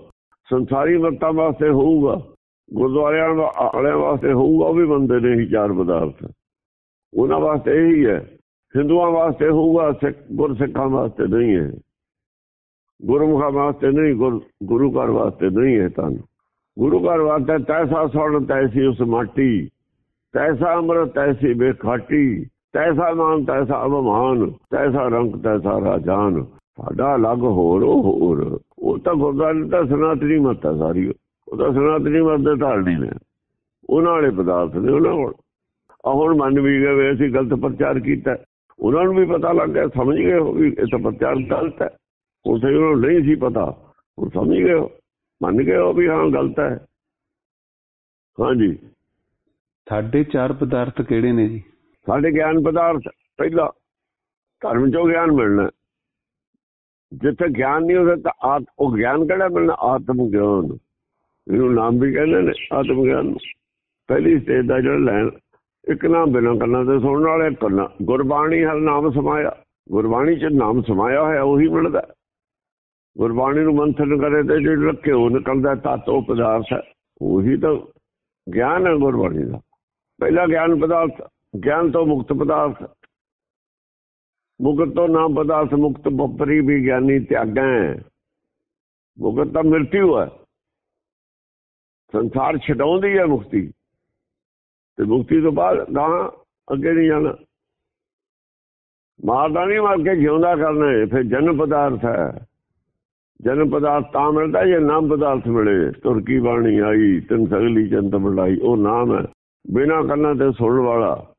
ਸੰਸਾਰੀ ਮਤਾਂ ਵਾਸਤੇ ਹੋਊਗਾ। ਗੁਰਦੁਆਰਿਆਂ ਵਾ- ਵਾਲਿਆਂ ਵਾਸਤੇ ਹੋਊਗਾ ਉਹ ਵੀ ਬੰਦੇ ਨੇ ਹੀ ਚਾਰ ਪਦਾਰਥ। ਉਹਨਾਂ ਵਾਸਤੇ ਇਹੀ ਹੈ। ਹਿੰਦੂਆਂ ਵਾਸਤੇ ਹੋਊਗਾ, ਸਿੱਖ ਗੁਰਸਿੱਖਾਂ ਵਾਸਤੇ ਨਹੀਂ ਹੈ। ਗੁਰਮੁਖਾਂ ਵਾਸਤੇ ਨਹੀਂ, ਗੁਰ- ਗੁਰੂ ਘਰ ਵਾਸਤੇ ਨਹੀਂ ਹੈ ਤਾਂ। ਗੁਰੂ ਘਰ ਵਾਸਤੇ ਤੈਸਾ ਸੁਣ ਤੈਸੀ ਉਸ ਮਾਟੀ। ਤੈਸਾ ਅੰਮ੍ਰਿਤ, ਤੈਸੀ ਬੇਖਾਟੀ। ਤੈਸਾ ਮਾਨ ਤੈਸਾ ਅਭਮਾਨ ਤੈਸਾ ਰੰਗ, ਤੈਸਾ ਰਾਜਾਨ। ਸਾਡਾ ਅਲੱਗ ਹੋਰ, ਉਹ ਹੋਰ। ਉਹ ਤਾਂ ਗੁਰਦੁਆਰੇ ਦਾ ਸਨਾਤਨੀ ਮਤ ਹੈ ਸਾਰੀ। ਉਹ ਤਾਂ ਸਨਾਤਨੀ ਮਤ ਦੇ ਧਾਰਨੀ ਨੇ। ਉਹਨਾਂ ਵਾਲੇ ਪਦਾਰਥ ਨੇ ਉਹਨਾਂ ਕੋਲ। ਆ ਹੁਣ ਮੰਨ ਵੀ ਗਏ ਵੀ ਅਸੀਂ ਗਲਤ ਪ੍ਰਚਾਰ ਕੀਤਾ। ਉਹਨਾਂ ਨੂੰ ਵੀ ਪਤਾ ਲੱਗ ਗਿਆ ਸਮਝ ਗਏ ਉਹ ਵੀ ਇਹ ਤਾਂ ਪ੍ਰਚਾਰ ਗਲਤ ਹੈ। ਉਸੇ ਨੂੰ ਨਹੀਂ ਸੀ ਪਤਾ ਉਹ ਸਮਝ ਗਏ ਮੰਨ ਗਏ ਉਹ ਵੀ ਹਾਂ ਗਲਤ ਹੈ। ਹਾਂਜੀ। ਸਾਡੇ ਚਾਰ ਪਦਾਰਥ ਕਿਹੜੇ ਨੇ ਜੀ? ਸਾਡੇ ਗਿਆਨ ਪਦਾਰਥ ਪਹਿਲਾ ਧਰਮ ਚੋਂ ਗਿਆਨ ਮਿਲਣਾ। ਜਿੱਥੇ ਗਿਆਨ ਨਹੀਂ ਹੁੰਦਾ ਤਾਂ ਆਤ ਉਹ ਗਿਆਨ ਕਿਹੜਾ ਮਿਲਣਾ? ਆਤਮ ਗਿਆਨ। ਇਹਨੂੰ ਨਾਮ ਵੀ ਕਹਿੰਦੇ ਨੇ, ਆਤਮ ਗਿਆਨ ਨੂੰ। ਪਹਿਲੀ ਸਟੇਜ ਦਾ ਜਿਹੜਾ ਲੈਣ ਇੱਕ ਨਾਮ ਬਿਨਾਂ ਕੰਨਾਂ ਤੇ ਸੁਣਨ ਵਾਲੇ ਕਰਨਾ ਗੁਰਬਾਣੀ ਹਰ ਨਾਮ ਸਮਾਇਆ। ਗੁਰਬਾਣੀ ਚ ਨਾਮ ਸਮਾਇਆ ਹੋਇਆ, ਉਹੀ ਮਿਲਦਾ। ਗੁਰਬਾਣੀ ਨੂੰ ਮੰਥਨ ਕਰੇ ਤੇ ਜਿਹੜਾ ਘਿਓ ਨਿਕਲਦਾ, ਤਤ ਪਦਾਰਥ ਹੈ। ਉਹੀ ਤਾਂ ਗਿਆਨ ਹੈ ਗੁਰਬਾਣੀ ਦਾ। ਪਹਿਲਾ ਗਿਆਨ ਪਦਾਰਥ, ਗਿਆਨ ਤੋਂ ਮੁਕਤ ਪਦਾਰਥ। ਮੁਕਤ ਤੋਂ ਨਾਮ ਪਦਾਰਥ ਮੁਕਤ, ਬਪਰੀ ਵੀ ਗਿਆਨੀ ਤਿਆਗਾਂ ਮੁਕਤ ਤਾਂ ਮਰਤਿਉ ਹੈ ਸੰਸਾਰ ਛਡਾਉਂਦੀ ਹੈ ਮੁਕਤੀ। ਤੇ ਮੁਕਤੀ ਤੋਂ ਬਾਅਦ ਗਾਂ ਅੱਗੇ ਨਹੀਂ ਜਾਣਾ। ਮਾਰਦਾ ਨਹੀਂ ਮਾਰ ਕੇ ਜਿਉਂਦਾ ਕਰਨਾ ਹੈ ਫਿਰ ਜਨਮ ਪਦਾਰਥ ਹੈ। ਜਨਮ ਪਦਾਰਥ ਤਾਂ ਮਿਲਦਾ ਜੇ ਨਾਮ ਪਦਾਰਥ ਮਿਲੇ। ਤੁਰਕੀ ਬਾਣੀ ਆਈ, ਤਿੰਨ ਸਗਲੀ ਚੰਤ ਮਲਾਈ ਉਹ ਨਾਮ ਹੈ। ਬਿਨਾਂ ਕੰਨਾਂ ਤੇ ਸੁਣਨ ਵਾਲਾ।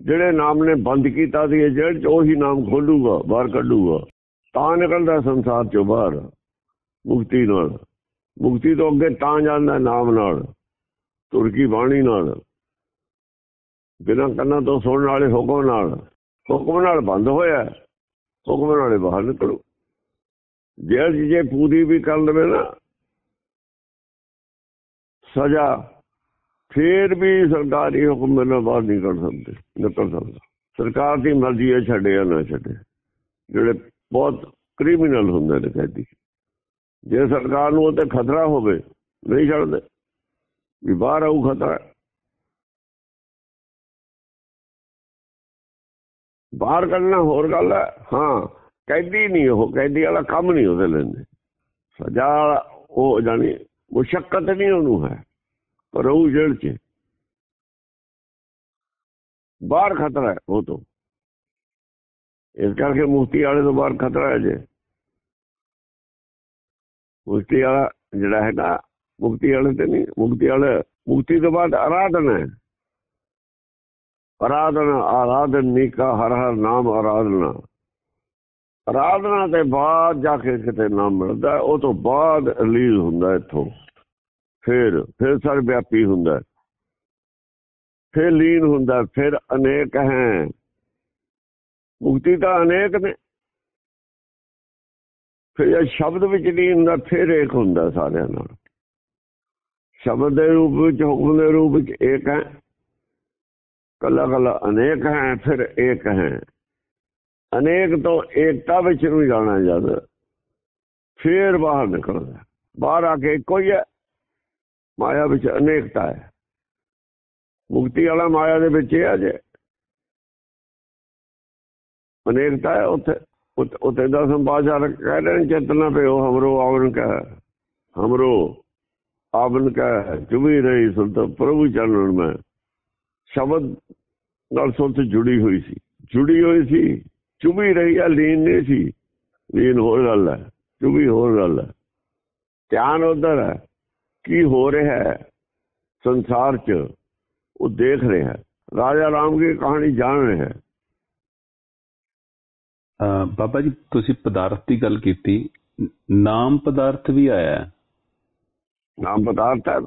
ਜਿਹੜੇ ਨਾਮ ਨੇ ਬੰਦ ਕੀਤਾ ਸੀ ਜੇਲ੍ਹ ਚ ਉਹੀ ਨਾਮ ਖੋਲੂਗਾ, ਬਾਹਰ ਕੱਢੂਗਾ। ਤਾਂ ਨਿਕਲਦਾ ਸੰਸਾਰ ਚੋਂ ਬਾਹਰ, ਮੁਕਤੀ ਨਾਲ। ਮੁਕਤੀ ਤੋਂ ਅੱਗੇ ਤਾਂ ਜਾਂਦਾ ਨਾਮ ਨਾਲ, ਤੁਰਕੀ ਬਾਣੀ ਨਾਲ, ਬਿਨਾਂ ਕੰਨਾਂ ਤੋਂ ਸੁਣਨ ਵਾਲੇ ਹੁਕਮ ਨਾਲ। ਹੁਕਮ ਨਾਲ ਬੰਦ ਹੋਇਆ, ਹੁਕਮ ਨਾਲੇ ਬਾਹਰ ਨਿਕਲੋ ਜੇਲ੍ਹ 'ਚ ਜੇ ਪੂਰੀ ਵੀ ਕਰ ਲਵੇ ਨਾ, ਸਜ਼ਾ ਫੇਰ ਵੀ ਸਰਕਾਰੀ ਹੁਕਮ ਨਾਲ ਬਾਹਰ ਨਹੀਂ ਕੱਢ ਸਕਦੇ ਨਿਕਲ ਸਕਦਾ। ਸਰਕਾਰ ਦੀ ਮਰਜ਼ੀ ਹੈ ਛੱਡੇ ਜਾਂ ਨਾ ਛੱਡੇ, ਜਿਹੜੇ ਬਹੁਤ ਕ੍ਰਿਮੀਨਲ ਹੁੰਦੇ ਨੇ ਕੈਦੀ। ਜੇ ਸਰਕਾਰ ਨੂੰ ਤੇ ਖਤਰਾ ਹੋਵੇ, ਨਹੀਂ ਛੱਡਦੇ। ਵੀ ਬਾਹਰ ਆਉ ਖਤਰਾ। ਬਾਹਰ ਕੱਢਣਾ ਹੋਰ ਗੱਲ ਹੈ। ਹਾਂ, ਕੈਦੀ ਨਹੀਂ ਉਹ, ਕੈਦੀ ਵਾਲਾ ਕੰਮ ਨਹੀਂ ਉਹਦੇ ਲੈਂਦੇ। ਸਜ਼ਾ ਉਹ ਜਾਨੀ ਮੁਸ਼ਕਲ ਨਹੀਂ ਉਹਨੂੰ ਹੈ, ਪਰ ਉਹ ਜੇਲ੍ਹ 'ਚ। ਬਾਹਰ ਖਤਰਾ ਹੈ ਉਹ ਤੋਂ। ਇਸ ਕਰਕੇ ਮੁਫ਼ਤੀ ਵਾਲੇ ਤੋਂ ਬਾਹਰ ਖਤਰਾ ਹੈ ਜੇ। ਮੁਕਤੀ ਵਾਲਾ ਜਿਹੜਾ ਹੈਗਾ, ਮੁਕਤੀ ਵਾਲੇ ਤੇ ਨਹੀਂ, ਮੁਕਤੀ ਵਾਲੇ, ਮੁਕਤੀ ਤੋਂ ਬਾਅਦ ਆਰਾਧਨਾ ਹੈ। ਆਰਾਧਨਾ, ਆਰਾਧਨੀ ਕਾ ਹਰ ਹਰ ਨਾਮ ਆਰਾਧਨਾ। ਆਰਾਧਨਾ ਤੇ ਬਾਅਦ ਜਾ ਕੇ ਕਿਤੇ ਨਾਮ ਮਿਲਦਾ, ਉਹ ਤੋਂ ਬਾਅਦ ਰਿਲੀਜ਼ ਹੁੰਦਾ ਇਥੋਂ। ਫਿਰ ਫਿਰ ਸਰ ਵਿਆਪੀ ਹੁੰਦਾ। ਫਿਰ ਲੀਨ ਹੁੰਦਾ, ਫਿਰ ਅਨੇਕ ਹੈ। ਮੁਕਤੀ ਤਾਂ ਅਨੇਕ ਨੇ। ਫਿਰ ਇਹ ਸ਼ਬਦ ਵਿੱਚ ਨਹੀਂ ਹੁੰਦਾ, ਫਿਰ ਇੱਕ ਹੁੰਦਾ ਸਾਰਿਆਂ ਨਾਲ। ਸ਼ਬਦ ਦੇ ਰੂਪ ਵਿੱਚ, ਹੁਕਮ ਦੇ ਰੂਪ ਵਿੱਚ ਇੱਕ ਹੈ। ਕੱਲਾ ਕੱਲਾ ਅਨੇਕ ਹੈ, ਫਿਰ ਇੱਕ ਹੈ। ਅਨੇਕ ਤੋਂ ਏਕਤਾ ਵਿੱਚ ਨੂੰ ਜਾਣਾ ਜਦ, ਫਿਰ ਬਾਹਰ ਨਿਕਲਦਾ ਬਾਹਰ ਆ ਕੇ ਇੱਕੋ ਹੀ ਹੈ, ਮਾਇਆ ਵਿੱਚ ਅਨੇਕਤਾ ਹੈ। ਮੁਕਤੀ ਵਾਲਾ ਮਾਇਆ ਦੇ ਵਿੱਚ ਹੈ ਜੇ ਅਨੇਕਤਾ ਹੈ ਉੱਥੇ। ਉੱਥੇ ਦਾ ਸੰਪਾਚਾਰ ਕਹਿ ਰਹੇ ਚੇਤਨਾ ਪੇ ਹਮਰੋ ਆਵਨ ਕਾ ਹਮਰੋ ਆਵਨ ਕਾ ਜੁਬੀ ਰਹੀ ਸੁਲਤ ਪ੍ਰਭੂ ਚਰਨ ਮੈਂ। ਸ਼ਬਦ ਨਾਲ ਸੁਲਤ ਜੁੜੀ ਹੋਈ ਸੀ। ਜੁੜੀ ਹੋਈ ਸੀ, ਚੁਬੀ ਰਹੀ ਆ ਲੀਨ ਨਹੀਂ ਸੀ। ਲੀਨ ਹੋਰ ਗੱਲ ਹੈ, ਚੁਬੀ ਹੋਰ ਗੱਲ ਹੈ। ਧਿਆਨ ਉਧਰ ਹੈ, ਕੀ ਹੋ ਰਿਹਾ ਹੈ, ਸੰਸਾਰ 'ਚ, ਉਹ ਦੇਖ ਰਿਹਾ ਹੈ। ਰਾਜਾ ਰਾਮ ਦੀ ਕਹਾਣੀ ਜਾਣ ਰਿਹਾ ਹੈ। ਬਾਬਾ ਜੀ ਤੁਸੀਂ ਪਦਾਰਥ ਦੀ ਗੱਲ ਕੀਤੀ। ਨਾਮ ਪਦਾਰਥ ਵੀ ਆਇਆ ਹੈ। ਨਾਮ ਪਦਾਰਥ ਹੈ।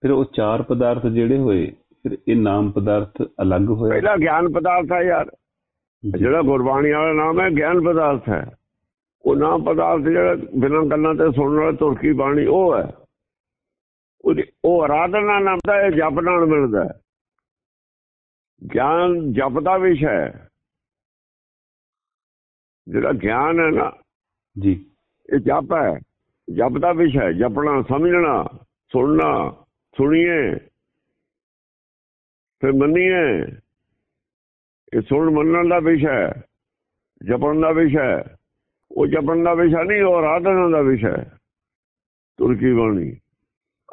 ਫਿਰ ਉਹ ਚਾਰ ਪਦਾਰਥ ਜਿਹੜੇ ਹੋਏ ਫਿਰ ਇਹ ਨਾਮ ਪਦਾਰਥ ਅਲੱਗ ਹੋਇਆ। ਪਹਿਲਾ ਗਿਆਨ ਪਦਾਰਥ ਹੈ ਯਾਰ। ਜਿਹੜਾ ਗੁਰਬਾਣੀ ਵਾਲਾ ਨਾਮ ਹੈ ਗਿਆਨ ਪਦਾਰਥ ਹੈ। ਉਹ ਨਾਮ ਪਦਾਰਥ ਜਿਹੜਾ ਬਿਨਾਂ ਕੰਨਾਂ ਤੇ ਸੁਣਨ ਵਾਲਾ ਤੁਰਕੀ ਬਾਣੀ ਉਹ ਹੈ। ਉਹ ਆਰਾਧਨਾ ਨਾਮ ਦਾ ਇਹ ਜਪ ਨਾਲ ਮਿਲਦਾ ਹੈ। ਗਿਆਨ ਜਪ ਦਾ ਵਿਸ਼ਾ ਹੈ। ਜਿਹੜਾ ਗਿਆਨ ਹੈ ਨਾ ਜੀ। ਇਹ ਜਪ ਹੈ। ਜਪ ਦਾ ਵਿਸ਼ਾ ਹੈ। ਜਪਣਾ ਸਮਝਣਾ ਸੁਣਨਾ ਸੁਣੀਏ ਫਿਰ ਮੰਨੀਏ। ਇਹ ਸੁਣ ਮੰਨਣ ਦਾ ਵਿਸ਼ਾ ਹੈ। ਜਪਣ ਦਾ ਵਿਸ਼ਾ ਹੈ। ਉਹ ਜਪਣ ਦਾ ਵਿਸ਼ਾ ਨਹੀਂ ਉਹ ਆਰਾਧਨਾ ਦਾ ਵਿਸ਼ਾ ਹੈ। ਤੁਰਕੀ ਬਾਣੀ?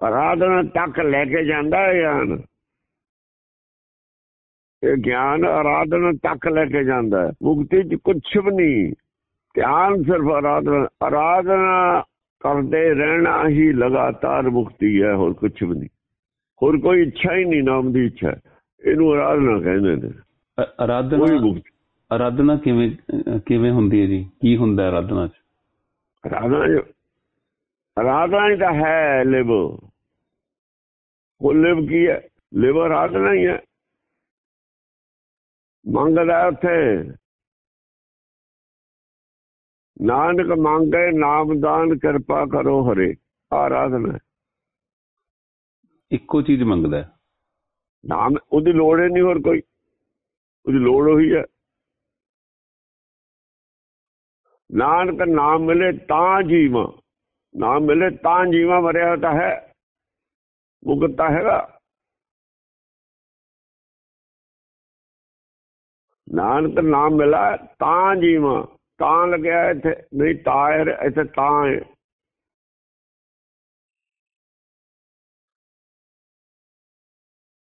ਆਰਾਧਨਾ ਤੱਕ ਲੈ ਕੇ ਜਾਂਦਾ ਹੈ ਗਿਆਨ। ਇਹ ਗਿਆਨ ਆਰਾਧਨਾ ਤੱਕ ਲੈ ਕੇ ਜਾਂਦਾ ਹੈ। ਮੁਕਤੀ ਚ ਕੁਝ ਵੀ ਨਹੀਂ। ਧਿਆਨ ਸਿਰਫ ਆਰਾਧਨਾ ਆਰਾਧਨਾ ਕਰਦੇ ਰਹਿਣਾ ਹੀ ਲਗਾਤਾਰ ਮੁਕਤੀ ਹੈ ਹੋਰ ਕੁਝ ਵੀ ਨਹੀਂ। ਹੋਰ ਕੋਈ ਇੱਛਾ ਹੀ ਨਹੀਂ ਨਾਮ ਦੀ ਇੱਛਾ। ਇਹਨੂੰ ਆਰਾਧਨਾ ਕਹਿੰਦੇ ਨੇ। ਆਰਾਧਨਾ ਆਰਾਧਨਾ ਕਿਵੇਂ ਕਿਵੇਂ ਹੁੰਦੀ ਹੈ ਜੀ? ਕੀ ਹੁੰਦਾ ਆਰਾਧਨਾ ਚ? ਆਰਾਧਨਾ ਆਰਾਧਨਾ ਹੀ ਤਾਂ ਹੈ ਲਿਵ। ਉਹ ਲਿਵ ਕੀ ਹੈ? ਲਿਵ ਆਰਾਧਨਾ ਹੀ ਹੈ। ਮੰਗਦਾ ਉੱਥੇ। ਨਾਨਕ ਮੰਗੇ ਨਾਮਦਾਨ ਕਿਰਪਾ ਕਰੋ ਹਰੇ। ਆਰਾਧਨਾ। ਇੱਕੋ ਚੀਜ਼ ਮੰਗਦਾ। ਨਾਮ ਉਹਦੀ ਲੋੜ ਹੀ ਨਹੀਂ ਹੋਰ ਕੋਈ। ਉਹਦੀ ਲੋੜ ਉਹੀ ਹੈ। ਨਾਨਕ ਨਾਮ ਮਿਲੇ ਤਾਂ ਜੀਵਾਂ। ਨਾਮ ਮਿਲੇ ਤਾਂ ਜੀਵਾਂ ਮਰਿਆ ਤਾਂ ਹੈ। ਮੁਕਤਾ ਹੈਗਾ। ਨਾਨਕ ਨਾਮ ਮਿਲਾ, ਤਾਂ ਜੀਵਾਂ, ਤਾਂ ਲੱਗਿਆ ਇੱਥੇ ਨਹੀਂ ਤਾਂ ਇੱਥੇ ਤਾਂ ਹੈ।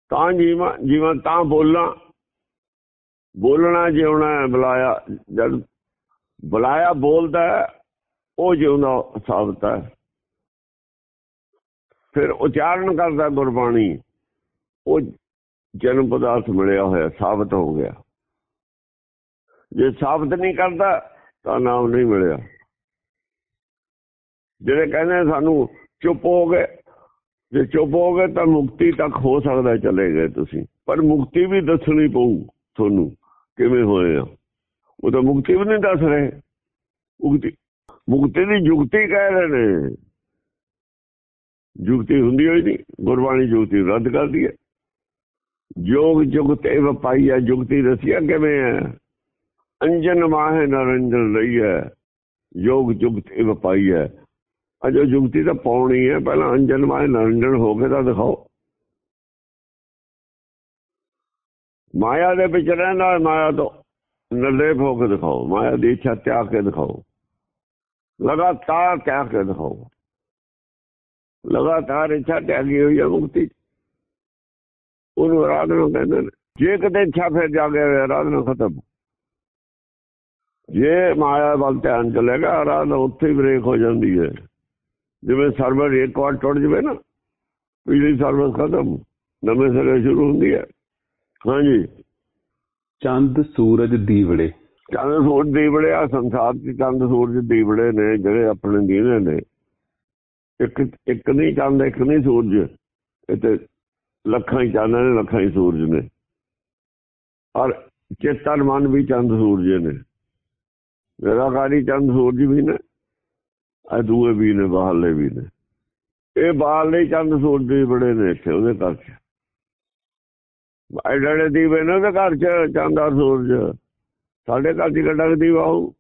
ਤਾਂ ਜੀਵਾਂ ਜੀਵਾਂ ਤਾਂ ਬੋਲਾਂ। ਬੋਲਣਾ ਜਿਉਣਾ ਬੁਲਾਇਆ, ਜਦ ਬੁਲਾਇਆ ਬੋਲਦਾ ਉਹ ਜਿਉਂਦਾ ਸਾਬਤ ਹੈ। ਫਿਰ ਉਚਾਰਨ ਕਰਦਾ ਗੁਰਬਾਣੀ। ਉਹ ਜਨਮ ਪਦਾਰਥ ਮਿਲਿਆ ਹੋਇਆ, ਸਾਬਤ ਹੋ ਗਿਆ। ਜੇ ਸਾਬਤ ਨਹੀਂ ਕਰਦਾ, ਤਾਂ ਨਾਮ ਨਹੀਂ ਮਿਲਿਆ। ਜਿਹੜੇ ਕਹਿੰਦੇ ਸਾਨੂੰ ਚੁੱਪ ਹੋ ਗਏ, ਜੇ ਚੁੱਪ ਹੋ ਗਏ ਤਾਂ ਮੁਕਤੀ ਤੱਕ ਹੋ ਸਕਦਾ ਚਲੇ ਗਏ ਤੁਸੀਂ। ਪਰ ਮੁਕਤੀ ਵੀ ਦੱਸਣੀ ਪਊ ਤੁਹਾਨੂੰ, ਕਿਵੇਂ ਹੋਏ ਆ। ਉਹ ਤਾਂ ਮੁਕਤੀ ਵੀ ਨਹੀਂ ਦੱਸ ਰਹੇ। ਮੁਕਤੀ ਮੁਕਤੀ ਦੀ ਯੁਕਤੀ ਕਹਿ ਰਹੇ ਨੇ। ਯੁਕਤੀ ਹੁੰਦੀ ਹੋਈ ਨਹੀਂ, ਗੁਰਬਾਣੀ ਯੁਕਤੀ ਰੱਦ ਕਰਦੀ ਹੈ। ਜੋਗ ਜੁਗਤੇ ਵਪਾਈ ਹੈ ਜੁਗਤੀ ਰਸੀਆ ਕਿਵੇਂ ਹੈ। ਅੰਜਨ ਮਾਹੇ ਨਰੰਜਨ ਰਹੀ ਹੈ, ਯੋਗ ਜੁਗਤੇ ਵਪਾਈ ਹੈ। ਅਜੋ ਜੁਗਤੀ ਤਾਂ ਪਾਉਣੀ ਹੈ, ਪਹਿਲਾਂ ਅੰਜਨ ਮਾਹੇ ਨਰੰਜਨ ਹੋ ਕੇ ਤਾਂ ਦਿਖਾਓ। ਮਾਇਆ ਦੇ ਵਿੱਚ ਰਹਿਣ ਨਾਲ ਮਾਇਆ ਤੋਂ ਨਿਰਲੇਪ ਹੋ ਕੇ ਦਿਖਾਓ, ਮਾਇਆ ਦੀ ਇੱਛਾ ਤਿਆਗ ਕੇ ਦਿਖਾਓ। ਲਗਾਤਾਰ ਤਿਆਗ ਕੇ ਦਿਖਾਓ। ਲਗਾਤਾਰ ਇੱਛਾ ਤਿਆਗੀ ਹੋਈ ਹੈ ਮੁਕਤੀ। ਉਹਨੂੰ ਆਰਾਧਨਾ ਕਹਿੰਦੇ ਨੇ, ਜੇ ਕਿਤੇ ਇੱਛਾ ਫਿਰ ਜਾਗੇ ਆਰਾਧਨਾ ਖਤਮ। ਜੇ ਮਾਇਆ ਵੱਲ ਧਿਆਨ ਚਲੇਗਾ ਆਰਾਧਨਾ ਉੱਥੇ ਹੀ ਬ੍ਰੇਕ ਹੋ ਜਾਂਦੀ ਹੈ। ਜਿਵੇਂ ਸਰਵਰ ਇੱਕ ਵਾਰ ਟੁੱਟ ਜਵੇ ਨਾ ਪਿਛਲੀ ਸਰਵਿਸ ਖਤਮ ਨਵੇਂ ਸਿਰੇ ਸ਼ੁਰੂ ਹੁੰਦੀ ਹੈ। ਹਾਂਜੀ। ਚੰਦ ਸੂਰਜ ਦੀਵੜੇ। ਚੰਦ ਸੂਰਜ ਦੀਵੜੇ ਆ ਸੰਸਾਰ 'ਚ ਚੰਦ ਸੂਰਜ ਦੀਵੜੇ ਨੇ ਜਿਹੜੇ ਆਪਣੇ ਦੀਨੇ ਨੇ। ਇੱਕ ਇੱਕ ਨਹੀਂ ਚੰਦ ਇੱਕ ਨਹੀਂ ਸੂਰਜ। ਇੱਥੇ ਲੱਖਾਂ ਹੀ ਚੰਦ ਨੇ ਲੱਖਾਂ ਹੀ ਸੂਰਜ ਨੇ। ਔਰ ਚੇਤਨ ਮਨ ਵੀ ਚੰਦ ਸੂਰਜ ਨੇ। ਨਿਰਾਕਾਰੀ ਚੰਦ ਸੂਰਜ ਵੀ ਨੇ ਆ ਦੂਏ ਵੀ ਨੇ ਬਾਹਰਲੇ ਵੀ ਨੇ। ਇਹ ਬਾਹਰਲੇ ਚੰਦ ਸੂਰਜ ਵੀ ਬੜੇ ਨੇ ਇੱਥੇ ਉਹਦੇ ਘਰ 'ਚ। ਐਡੜੇ ਦੀਵੇ ਨੇ ਉਹਦੇ ਘਰ 'ਚ ਚੰਦਾ ਸੂਰਜ। ਸਾਡੇ ਘਰ ਕੁ ਦੀਵਾ ਹੋਊ?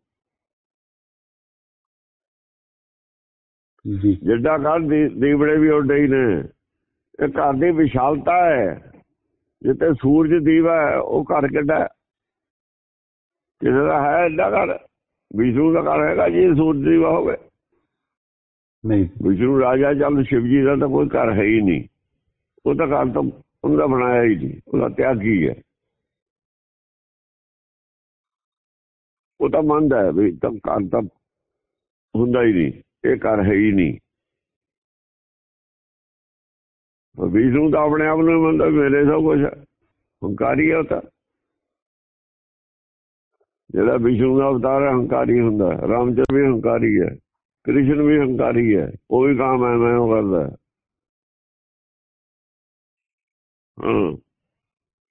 ਜੀ। ਜਿੱਡਾ ਘਰ ਦੀ ਦੀਵੜੇ ਵੀ ਓਡੇ ਹੀ ਨੇ। ਇਹ ਘਰ ਦੀ ਵਿਸ਼ਾਲਤਾ ਹੈ। ਜਿੱਤੇ ਸੂਰਜ ਦੀਵਾ ਉਹ ਘਰ ਕਿੱਡਾ? ਕਿਸੇ ਦਾ ਹੈ ਐਡਾ ਘਰ? ਵਿਸ਼ਨੂੰ ਦਾ ਘਰ ਹੈਗਾ ਜੀ ਸੂਰਜ ਦੀਵਾ ਹੋਵੇ। ਨਹੀਂ। ਵਿਸ਼ਨੂੰ ਰਾਜਾ ਚੰਦ ਸ਼ਿਵ ਜੀ ਦਾ ਤਾਂ ਕੋਈ ਘਰ ਹੈ ਹੀ ਨਹੀਂ। ਉਹ ਤਾਂ ਘਰ ਤਾਂ ਉਹਦਾ ਬਣਾਇਆ ਹੀ ਨਹੀਂ ਉਹਦਾ ਤਿਆਗੀ ਹੈ ਉਹ ਤਾਂ ਮੰਨਦਾ ਹੈ ਵੀ ਤਾਂ ਘਰ ਤਾਂ ਹੁੰਦਾ ਹੀ ਨਹੀਂ ਇਹ ਘਰ ਹੈ ਹੀ ਨਹੀਂ। ਵਿਸ਼ਨੂੰ ਤਾਂ ਆਪਣੇ ਆਪ ਨੂੰ ਮੰਨਦਾ ਮੇਰੇ ਸਭ ਕੁਝ ਹੰਕਾਰੀ ਹੈ ਉਹ ਤਾਂ। ਜਿਹੜਾ ਵਿਸ਼ਨੂੰ ਦਾ ਅਵਤਾਰ ਹੈ ਹੰਕਾਰੀ ਹੁੰਦਾ ਹੈ। ਰਾਮਚੰਦਰ ਵੀ ਹੰਕਾਰੀ ਹੈ ਕ੍ਰਿਸ਼ਨ ਵੀ ਹੰਕਾਰੀ ਹੈ ਉਹ ਵੀ ਕੰਮ ਹੈ ਮੈਂ ਉਹ ਕਰਦਾ ਹੈ।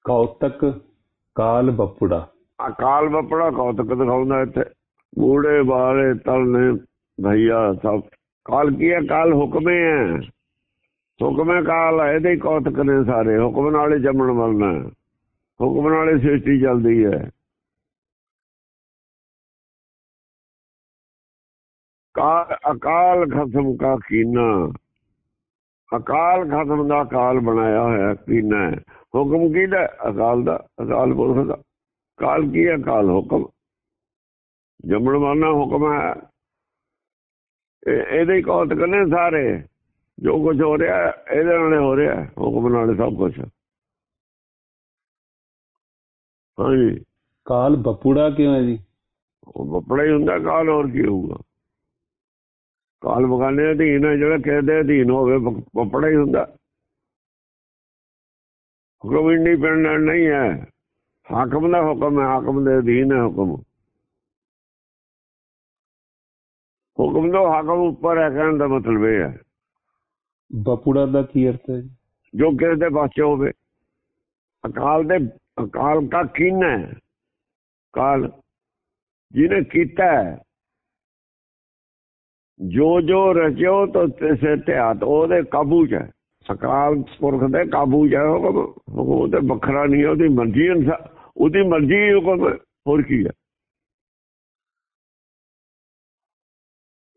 ਕੌਤਕ ਕਾਲ ਬਪੁੜਾ। ਅਕਾਲ ਬਪੜਾ ਕੌਤਕ ਦਿਖਾਉਂਦਾ ਇੱਥੇ। ਮੂੜੇ ਬਾਰੇ ਤਲਨੇ ਭਈਆ ਸਭ। ਕਾਲ ਕੀ ਹੈ? ਕਾਲ ਹੁਕਮੇ ਹੈ। ਹੁਕਮੇ ਕਾਲ ਹੈ ਇਹਦੇ ਕੌਤਕ ਨੇ ਸਾਰੇ। ਹੁਕਮ ਨਾਲ ਜੰਮਣ ਮਰਨਾ। ਹੁਕਮ ਨਾਲ ਸ੍ਰਿਸ਼ਟੀ ਚੱਲਦੀ ਹੈ। ਕਾਲ ਅਕਾਲ ਖਸਮ ਕਾ ਕੀਨਾ। ਅਕਾਲ ਖਸਮ ਦਾ ਕਾਲ ਬਣਾਇਆ ਹੋਇਆ ਕੀਨਾ ਹੁਕਮ ਕਿਹਦਾ ਅਕਾਲ ਦਾ। ਅਕਾਲ ਪੁਰਖ ਦਾ। ਕਾਲ ਕੀ ਹੈ? ਕਾਲ ਹੁਕਮ। ਜੰਮਣ ਮਰਨਾ ਹੁਕਮ ਹੈ। ਇਹ- ਇਹਦੇ ਹੀ ਕੌਤਕ ਨੇ ਸਾਰੇ। ਜੋ ਕੁਝ ਹੋ ਰਿਹਾ ਇਹਦੇ ਨਾਲ ਹੀ ਰਿਹਾ ਹੁਕਮ ਨਾਲ ਸਭ ਕੁਝ ਹਾਂਜੀ। ਕਾਲ ਬਪੁੜਾ ਕਿਉਂ ਹੈ ਜੀ? ਉਹ ਬੱਪੜਾ ਹੀ ਹੁੰਦਾ ਕਾਲ ਹੋਰ ਕੀ ਹੋਊਗਾ? ਕਾਲ ਬਗਾਨੇ ਅਧੀਨ ਹੈ ਜਿਹੜਾ ਕਹਿੰਦੇ ਅਧੀਨ ਹੋਵੇ ਬੱਪੜਾ ਹੀ ਹੁੰਦਾ। ਹੁਕਮ ਇੰਡੀਪੈਂਡੈਂਟ ਨਹੀਂ ਹੈ। ਹਾਕਮ ਦਾ ਹੁਕਮ ਹੈ ਹਾਕਮ ਦੇ ਅਧੀਨ ਹੈ ਹੁਕਮ। ਹੁਕਮ ਤੋਂ ਹਾਕਮ ਉੱਪਰ ਹੈ ਕਹਿਣ ਦਾ ਮਤਲਬ ਇਹ ਹੈ। ਬਪੁੜਾ ਦਾ ਕੀ ਅਰਥ ਹੈ ਜੀ? ਕਿਸੇ ਦੇ ਪਾਸੇ ਹੋਵੇ। ਅਕਾਲ ਦੇ ਅਕਾਲ ਦਾ ਕੀਨ ਹੈ? ਕਾਲ ਜਿਹਨੇ ਕੀਤਾ ਹੈ, ਜੋ ਜੋ ਰਚਿਓ ਤੋ ਤਿਸੇ ਧਿਆਤ ਉਹਦੇ ਕਾਬੂ ਚ ਹੈ। ਅਕਾਲ ਪੁਰਖ ਦੇ ਕਾਬੂ ਚ ਹੈ ਹੁਕਮ ਹੁਕਮ ਵੱਖਰਾ ਨਹੀਂ ਹੈ, ਉਹਦੀ ਮਰਜ਼ੀ ਉਹਦੀ ਮਰਜ਼ੀ ਹੋਰ ਕੀ ਹੈ।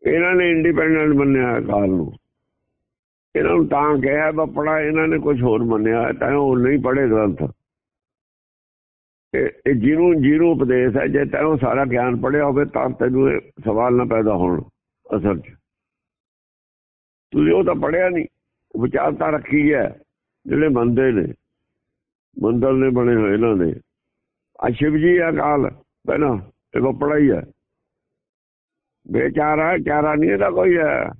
ਇਹਨਾਂ ਨੇ ਇੰਡੀਪੈਂਡੈਂਟ ਮੰਨਿਆ ਕਾਲ ਨੂੰ। ਇਹਨਾਂ ਨੂੰ ਤਾਂ ਕਿਹਾ ਬੱਪੜਾ ਇਹਨਾਂ ਨੇ ਕੁਝ ਹੋਰ ਮੰਨਿਆ ਹੈ, ਤਾਂ ਉਹ ਨਹੀਂ ਪੜ੍ਹੇ ਗ੍ਰੰਥ ਇਹ ਜਿਹਨੂੰ ਜਿਹਨੂੰ ਉਪਦੇਸ਼ ਹੈ ਜੇ ਤੈਨੂੰ ਸਾਰਾ ਗਿਆਨ ਪੜਿਆ ਹੋਵੇ ਤਾਂ ਤੈਨੂੰ ਇਹ ਸਵਾਲ ਨਾ ਪੈਦਾ ਹੋਣ। ਅਸਲ 'ਚ। ਤੁਸੀਂ ਉਹ ਤਾਂ ਪੜਿਆ ਨਹੀਂ ਵਿਚਾਰਤਾ ਰੱਖੀ ਹੈ ਜਿਹੜੇ ਮੰਨਦੇ ਨੇ। ਮੰਦਰ ਨੇ ਬਣੇ ਹੋਏ ਇਹਨਾਂ ਦੇ। ਆ ਸ਼ਿਵ ਜੀ ਅਕਾਲ ਪਹਿਲਾਂ ਇਹ ਬੱਪੜਾ ਹੀ। ਹੈ ਬੇਚਾਰਾ ਚਾਰਾ ਨਹੀਂ ਇਹਦਾ ਕੋਈ ਹੈ।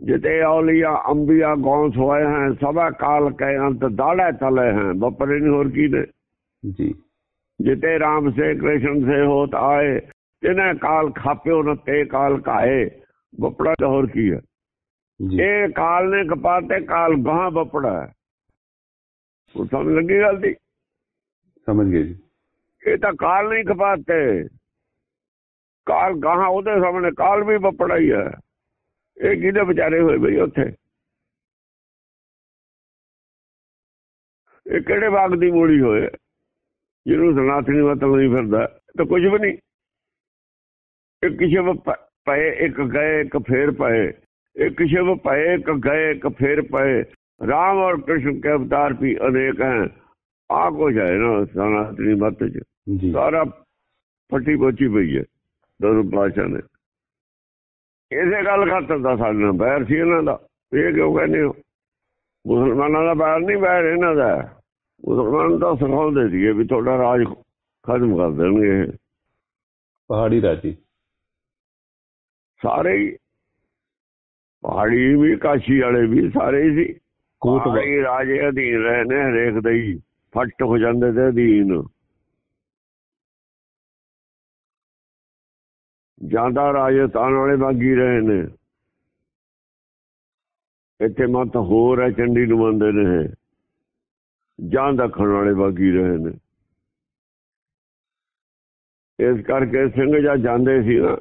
ਜਿਤੇ ਔਲੀਆ ਅੰਬੀਆ ਗੌਂਸ ਹੋਏ हैं ਸਭਾ ਕਾਲ ਕੇ ਅੰਤ ਦਾੜੇ ਤਲੇ हैं ਬਪਰੇ ਨਹੀਂ ਹੋਰ ਕੀ ਨੇ। ਜੀ। ਜਿਤੇ ਰਾਮ ਸੇ ਕ੍ਰਿਸ਼ਨ ਸੇ ਹੋਤ ਆਏ ਜਿਨੇ ਕਾਲ ਖਾਪਿਓ ਨ ਤੇ ਕਾਲ ਕਾਏ ਬਪੜਾ ਤਾਂ ਹੋਰ ਕੀ ਹੈ? ਜੀ। ਇਹ ਕਾਲ ਨੇ ਕਪਾਤੇ ਕਾਲ ਗਾਂ ਬਪੜਾ ਉਹ ਸਮਝ ਲੱਗੀ ਗੱਲ ਦੀ? ਸਮਝ ਗਏ ਜੀ। ਇਹ ਤਾਂ ਕਾਲ ਨਹੀਂ ਕਪਾਤੇ ਕਾਲ ਗਾਂ ਉਹਦੇ ਸਾਹਮਣੇ ਕਾਲ ਵੀ ਬਪੜਾ ਹੀ ਹੈ। ਇਹ ਕਿਹਦੇ ਵਿਚਾਰੇ ਹੋਏ ਬਈ ਉੱਥੇ? ਇਹ ਕਿਹੜੇ ਬਾਗ ਦੀ ਮੂਲੀ ਹੋਏ? ਜਿਹਨੂੰ ਸਨਾਤਨੀ ਮਤਲਬ ਨਹੀਂ ਫਿਰਦਾ ਤਾਂ ਕੁਝ ਵੀ ਨਹੀਂ। ਇਹ ਕਿਸੇ ਪਏ ਇੱਕ ਗਏ ਇੱਕ ਫੇਰ ਪਏ। ਇਹ ਕਿਸੇ ਵ ਪਏ ਇੱਕ ਗਏ ਇੱਕ ਫੇਰ ਪਏ। ਰਾਮ ਔਰ ਕ੍ਰਿਸ਼ਨ ਕੇ ਅਵਤਾਰ ਵੀ ਅਨੇਕ ਹੈ। ਆ ਕੁਝ ਹੈ ਨਾ ਸਨਾਤਨੀ ਮਤ ਚ। ਸਾਰਾ ਫੱਟੀ ਪੋਚੀ ਪਈ ਹੈ ਦੋਨੋਂ ਪਾਸ਼ਾ ਨੇ। ਇਸੇ ਗੱਲ ਖਾਤਰ ਦਾ ਸਾਡੇ ਨਾਲ ਬੈਰ ਸੀ ਇਹਨਾਂ ਦਾ। ਇਹ ਕਿਉਂ ਕਹਿੰਦੇ ਹੋ? ਮੁਸਲਮਾਨਾਂ ਦਾ ਬੈਰ ਨਹੀਂ ਬੈਰ ਇਹਨਾਂ ਦਾ। ਮੁਸਲਮਾਨ ਤਾਂ ਸਿਖਾਉਂਦੇ ਸੀਗੇ ਵੀ ਤੁਹਾਡਾ ਰਾਜ ਖਤਮ ਕਰ ਦੇਣਗੇ। ਪਹਾੜੀ ਰਾਜੀ। ਸਾਰੇ ਹੀ ਪਹਾੜੀ ਵੀ ਕਾਸ਼ੀ ਵਾਲੇ ਵੀ ਸਾਰੇ ਹੀ ਸੀ। ਕੋਟ ਪਹਾੜੀ ਰਾਜੇ ਅਧੀਨ ਰਹੇ ਨੇ ਹਰੇਕ ਦੇ ਹੀ ਫੱਟ ਹੋ ਜਾਂਦੇ ਤੇ ਅਧੀਨ। ਜ਼ਿਆਦਾ ਰਾਜਸਥਾਨ ਵਾਲੇ ਬਾਗੀ ਰਹੇ ਨੇ ਇੱਥੇ ਮਤ ਹੋਰ ਹੈ ਚੰਡੀ ਨੂੰ ਮੰਨਦੇ ਨੇ। ਜਾਂ ਦੱਖਣ ਵਾਲੇ ਬਾਗੀ ਰਹੇ ਨੇ ਇਸ ਕਰਕੇ ਸਿੰਘ ਜਾਂ ਜਾਂਦੇ ਸੀ ਨਾ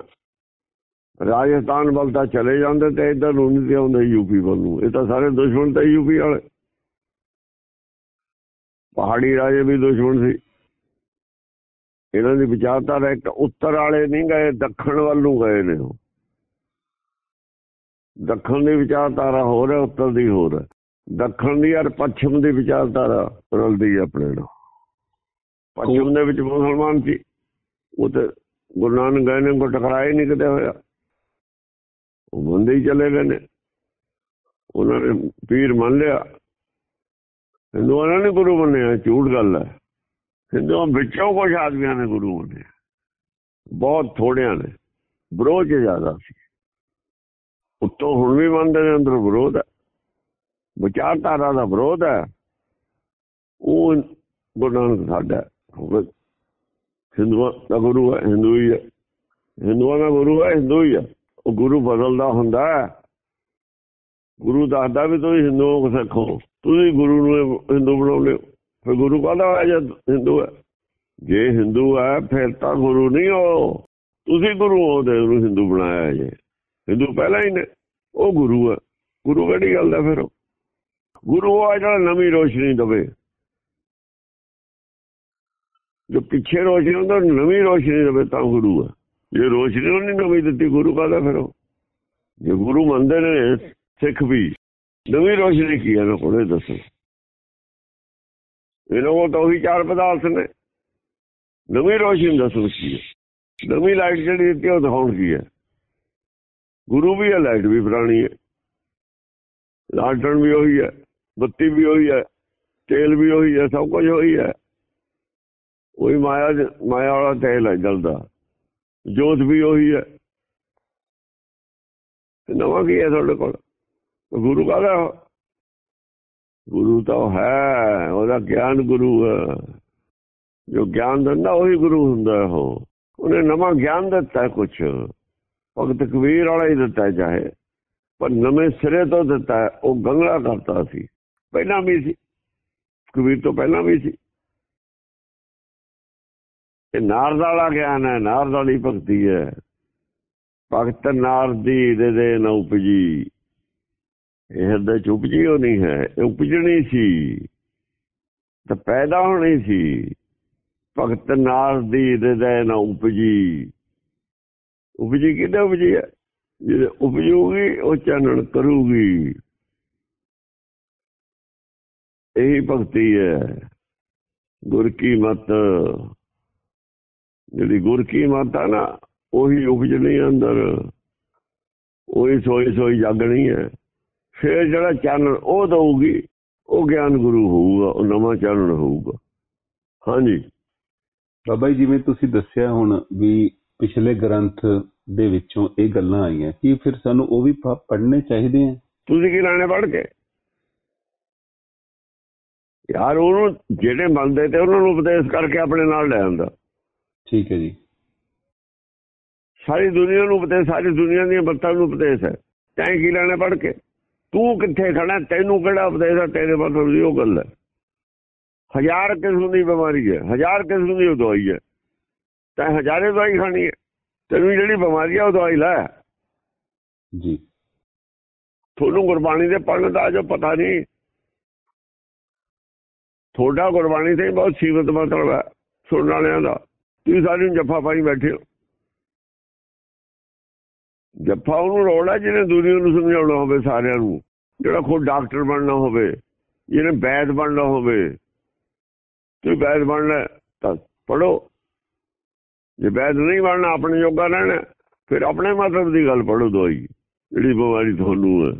ਰਾਜਸਥਾਨ ਵੱਲ ਤਾਂ ਚਲੇ ਜਾਂਦੇ ਤੇ ਇਧਰ ਨੂੰ ਨਹੀਂ ਤੇ ਆਉਂਦੇ ਯੂਪੀ ਵੱਲ ਨੂੰ। ਇਹ ਤਾਂ ਸਾਰੇ ਦੁਸ਼ਮਣ ਤੇ ਯੂਪੀ ਵਾਲੇ। ਪਹਾੜੀ ਰਾਜੇ ਵੀ ਦੁਸ਼ਮਣ ਸੀ। ਇਹਨਾਂ ਦੀ ਵਿਚਾਰਧਾਰਾ ਇੱਕ ਉੱਤਰ ਵਾਲੇ ਨਹੀਂ ਗਏ, ਦੱਖਣ ਵੱਲ ਨੂੰ ਗਏ ਨੇ ਉਹ। ਦੱਖਣ ਦੀ ਵਿਚਾਰਧਾਰਾ ਹੋਰ ਹੈ, ਉੱਤਰ ਦੀ ਹੋਰ ਹੈ। ਦੱਖਣ ਦੀ ਔਰ ਪੱਛਮ ਦੀ ਵਿਚਾਰਧਾਰਾ ਰਲਦੀ ਹੈ ਆਪਣੇ ਨਾਲ। ਪੱਛਮ ਦੇ ਵਿੱਚ ਮੁਸਲਮਾਨ ਸੀ। ਉਹ ਤੇ ਗੁਰੂ ਨਾਨਕ ਗਏ ਨੇ ਕੋ ਟਕਰਾਏ ਨਹੀਂ ਕਿਤੇ ਹੋਇਆ। ਉਹ ਮੰਦੇ ਹੀ ਚਲੇ ਗਏ ਨੇ। ਉਹਨਾਂ ਨੇ ਪੀਰ ਮੰਨ ਲਿਆ। ਹਿੰਦੂਆਂ ਨੇ ਗੁਰੂ ਮੰਨਿਆ ਝੂਠ ਗੱਲ ਹੈ। ਹਿੰਦੂਆਂ ਵਿੱਚੋਂ ਕੁਝ ਆਦਮੀਆਂ ਨੇ ਗੁਰੂ ਮੰਨਿਆ। ਬਹੁਤ ਥੋੜਿਆਂ ਨੇ, ਵਿਰੋਧ ਜ਼ਿਆਦਾ ਸੀ। ਉੱਤੋਂ ਹੁਣ ਵੀ ਮੰਨਦੇ ਨੇ, ਅੰਦਰ ਵਿਰੋਧ ਹੈ। ਵਿਚਾਰਧਾਰਾ ਦਾ ਵਿਰੋਧ ਹੈ। ਉਹ ਗੁਰੂ ਨਾਨਕ ਸਾਡਾ ਹਿੰਦੂਆਂ ਦਾ ਗੁਰੂ ਹੈ, ਹਿੰਦੂ ਹੀ ਹੈ। ਹਿੰਦੂਆਂ ਦਾ ਗੁਰੂ ਹੈ, ਹਿੰਦੂ ਹੀ ਹੈ। ਉਹ ਗੁਰੂ ਬਦਲਦਾ ਹੁੰਦਾ ਗੁਰੂ ਦੱਸਦਾ ਵੀ ਤੁਸੀਂ ਹਿੰਦੂ ਕੋ ਸਿੱਖੋ ਤੁਸੀਂ ਗੁਰੂ ਨੂੰ ਹਿੰਦੂ ਬਣਾਉਂਦੇ ਹੋ। ਫਿਰ ਗੁਰੂ ਕਾਹਦਾ ਹੋਇਆ ਜਦ ਹਿੰਦੂ ਹੈ? ਜੇ ਹਿੰਦੂ ਹੈ, ਫਿਰ ਤਾਂ ਗੁਰੂ ਨਹੀਂ ਹੋ। ਤੁਸੀਂ ਗੁਰੂ ਹੋ ਤੇ ਉਹਨੂੰ ਹਿੰਦੂ ਬਣਾਇਆ ਜੇ। ਹਿੰਦੂ ਪਹਿਲਾਂ ਹੀ ਨੇ। ਉਹ ਗੁਰੂ ਹੈ। ਗੁਰੂ ਕਿਹੜੀ ਗੱਲ ਦਾ ਫਿਰ? ਗੁਰੂ ਉਹ ਜਿਹੜਾ ਨਵੀਂ ਰੋਸ਼ਨੀ ਦਵੇ। ਜੋ ਪਿੱਛੇ ਰੋਸ਼ਨੀ ਹੁੰਦਾ, ਨਵੀਂ ਰੋਸ਼ਨੀ ਦੇਵੇ ਤਾਂ ਗੁਰੂ ਹੈ। ਜੇ ਰੋਸ਼ਨੀ ਉਹਨੇ ਨਵੀਂ ਦਿੱਤੀ, ਗੁਰੂ ਕਾਹਦਾ ਫਿਰ ਉਹ? ਜੇ ਗੁਰੂ ਮੰਨਦੇ ਨੇ, ਸਿੱਖ ਵੀ। ਨਵੀਂ ਰੋਸ਼ਨੀ ਕੀ ਹੈ ਨਾ ਕੋਲੇ ਦੱਸੋ। ਇਹਨਾਂ ਕੋਲ ਤਾਂ ਉਹੀ ਚਾਰ ਪਦਾਰਥ ਨੇ। ਨਵੀਂ ਰੋਸ਼ਨੀ ਦੱਸੋ ਕੀ ਹੈ ਨਵੀਂ ਲਾਈਟ ਜਿਹੜੀ ਦਿੱਤੀ ਉਹ ਦਿਖਾਉਣ ਕੀ ਹੈ ਗੁਰੂ ਵੀ ਹੈ ਲਾਈਟ ਵੀ ਪੁਰਾਣੀ ਹੈ ਲਾਂਟਣ ਵੀ ਉਹੀ ਹੈ ਬੱਤੀ ਵੀ ਉਹੀ ਹੈ ਤੇਲ ਵੀ ਉਹੀ ਹੈ ਸਭ ਕੁਝ ਉਹੀ ਹੈ ਉਹੀ ਮਾਇਆ ਮਾਇਆ ਵਾਲਾ ਤੇਲ ਹੈ ਜਲਦਾ ਜੋਤ ਵੀ ਉਹੀ ਹੈ। ਨਵਾਂ ਕੀ ਹੈ ਤੁਹਾਡੇ ਕੋਲ? ਗੁਰੂ ਕਾਹਦਾ ਗੁਰੂ ਤਾਂ ਉਹ ਹੈ, ਉਹਦਾ ਗਿਆਨ ਗੁਰੂ ਹੈ। ਜੋ ਗਿਆਨ ਦਿੰਦਾ ਉਹੀ ਗੁਰੂ ਹੁੰਦਾ ਉਹ। ਉਹਨੇ ਨਵਾਂ ਗਿਆਨ ਦਿੱਤਾ ਹੈ ਕੁਛ। ਭਗਤ ਕਬੀਰ ਵਾਲਾ ਹੀ ਦਿੱਤਾ ਚਾਹੇ। ਪਰ ਨਵੇਂ ਸਿਰੇ ਤੋਂ ਦਿੱਤਾ ਉਹ ਗੰਗਲਾ ਕਰਤਾ ਸੀ। ਪਹਿਲਾਂ ਵੀ ਸੀ। ਕਬੀਰ ਤੋਂ ਪਹਿਲਾਂ ਵੀ ਸੀ। ਇਹ ਨਾਰਦ ਵਾਲਾ ਗਿਆਨ ਹੈ ਨਾਰਦ ਵਾਲੀ ਭਗਤੀ ਹੈ। ਭਗਤ ਨਾਰਦੀ ਦੇ ਦੇ ਨਾ ਉਪਜੀ। ਇਹ ਹਿਰਦੇ ਚ ਉਪਜੀ ਉਹ ਨਹੀਂ ਹੈ, ਇਹ ਉਪਜਣੀ ਸੀ। ਤਾਂ ਪੈਦਾ ਹੋਣੀ ਸੀ। ਭਗਤ ਨਾਰਦੀ ਦੇ ਦੇ ਨਾ ਉਪਜੀ। ਉਪਜੀ ਕਿਹਦੇ ਉਪਜੀ ਹੈ? ਜਿਹੜੇ ਉਪਜੂਗੀ, ਉਹ ਚਾਨਣ ਕਰੂਗੀ। ਇਹੀ ਭਗਤੀ ਹੈ। ਗੁਰ ਕੀ ਮਤ ਜਿਹੜੀ ਗੁਰ ਕੀ ਮਤ ਨਾ ਉਹੀ ਉਪਜਣੀ ਅੰਦਰ। ਉਹੀ ਸੋਈ ਸੋਈ ਜਾਗਣੀ ਹੈ। ਫਿਰ ਜਿਹੜਾ ਚਾਨਣ ਉਹ ਦਊਗੀ ਉਹ ਗਿਆਨ ਗੁਰੂ ਹੋਊਗਾ ਉਹ ਨਵਾਂ ਚਾਨਣ ਹੋਊਗਾ। ਹਾਂਜੀ। ਬਾਬਾ ਜੀ ਜਿਵੇਂ ਤੁਸੀਂ ਦੱਸਿਆ ਹੁਣ ਵੀ ਪਿਛਲੇ ਗ੍ਰੰਥ ਦੇ ਵਿੱਚੋਂ ਇਹ ਗੱਲਾਂ ਆਈਆਂ ਕੀ ਫਿਰ ਸਾਨੂੰ ਉਹ ਵੀ ਪੜ੍ਹਨੇ ਚਾਹੀਦੇ ਆ? ਤੁਸੀਂ ਕੀ ਲੈਣੇ ਪੜ ਕੇ? ਯਾਰ ਉਹਨੂੰ ਜਿਹੜੇ ਮੰਨਦੇ ਤੇ ਉਹਨਾਂ ਨੂੰ ਉਪਦੇਸ਼ ਕਰਕੇ ਆਪਣੇ ਨਾਲ ਲੈ ਆਂਦਾ ਠੀਕ ਹੈ ਜੀ। ਸਾਰੀ ਦੁਨੀਆ ਨੂੰ ਉਪਦੇਸ਼ ਸਾਰੀ ਦੁਨੀਆ ਦੀਆਂ ਬੱਤਾਂ ਨੂੰ ਉਪਦੇਸ਼ ਹੈ ਤੈਂ ਕੀ ਲੈਣੇ ਪੜ ਕੇ? ਤੂੰ ਕਿੱਥੇ ਖੜਾ ਤੈਨੂੰ ਕਿਹੜਾ ਉਪਦੇਸ਼ ਹੈ ਤੇਰੇ ਮਤਲਬ ਦੀ ਉਹ ਗੱਲ ਹੈ। ਹਜ਼ਾਰ ਕਿਸਮ ਦੀ ਬਿਮਾਰੀ ਹੈ ਹਜ਼ਾਰ ਕਿਸਮ ਦੀ ਦਵਾਈ ਹੈ। ਤੈਂ ਹਜ਼ਾਰੇ ਦਵਾਈ ਖਾਣੀ ਹੈ। ਤੈਨੂੰ ਜਿਹੜੀ ਬਿਮਾਰੀ ਹੈ ਉਹ ਦਵਾਈ ਲੈ। ਜੀ। ਤੁਹਾਨੂੰ ਗੁਰਬਾਣੀ ਦੇ ਪੜਨ ਦਾ ਜੋ ਪਤਾ ਨਹੀਂ। ਤੁਹਾਡਾ ਗੁਰਬਾਣੀ ਤੇ ਬਹੁਤ ਸੀਮਤ ਮਤਲਬ ਹੈ ਸੁਣਨ ਵਾਲਿਆਂ ਦਾ। ਤੁਸੀਂ ਸਾਰਿਆਂ ਨੂੰ ਜੱਫਾ ਪਾਈ ਬੈਠੇ ਹੋ। ਜੱਫਾ ਉਹਨੂੰ ਹੈ ਜਿਹਨੇ ਦੁਨੀਆ ਨੂੰ ਸਮਝਾਉਣਾ ਹੋਵੇ ਸਾਰਿਆਂ ਨੂੰ ਜਿਹੜਾ ਖੁਦ ਡਾਕਟਰ ਬਣਨਾ ਹੋਵੇ ਜਿਹਨੇ ਵੈਦ ਬਣਨਾ ਹੋਵੇ। ਤੁਸੀਂ ਵੈਦ ਬਣਨਾ ਤਾਂ ਪੜੋ ਜੇ ਵੈਦ ਨਹੀਂ ਬਣਨਾ ਆਪਣੇ ਯੋਗਾ ਰਹਿਣਾ ਫਿਰ ਆਪਣੇ ਮਤਲਬ ਦੀ ਗੱਲ ਪੜੋ ਦੋਈ ਜਿਹੜੀ ਬਿਮਾਰੀ ਤੁਹਾਨੂੰ ਹੈ।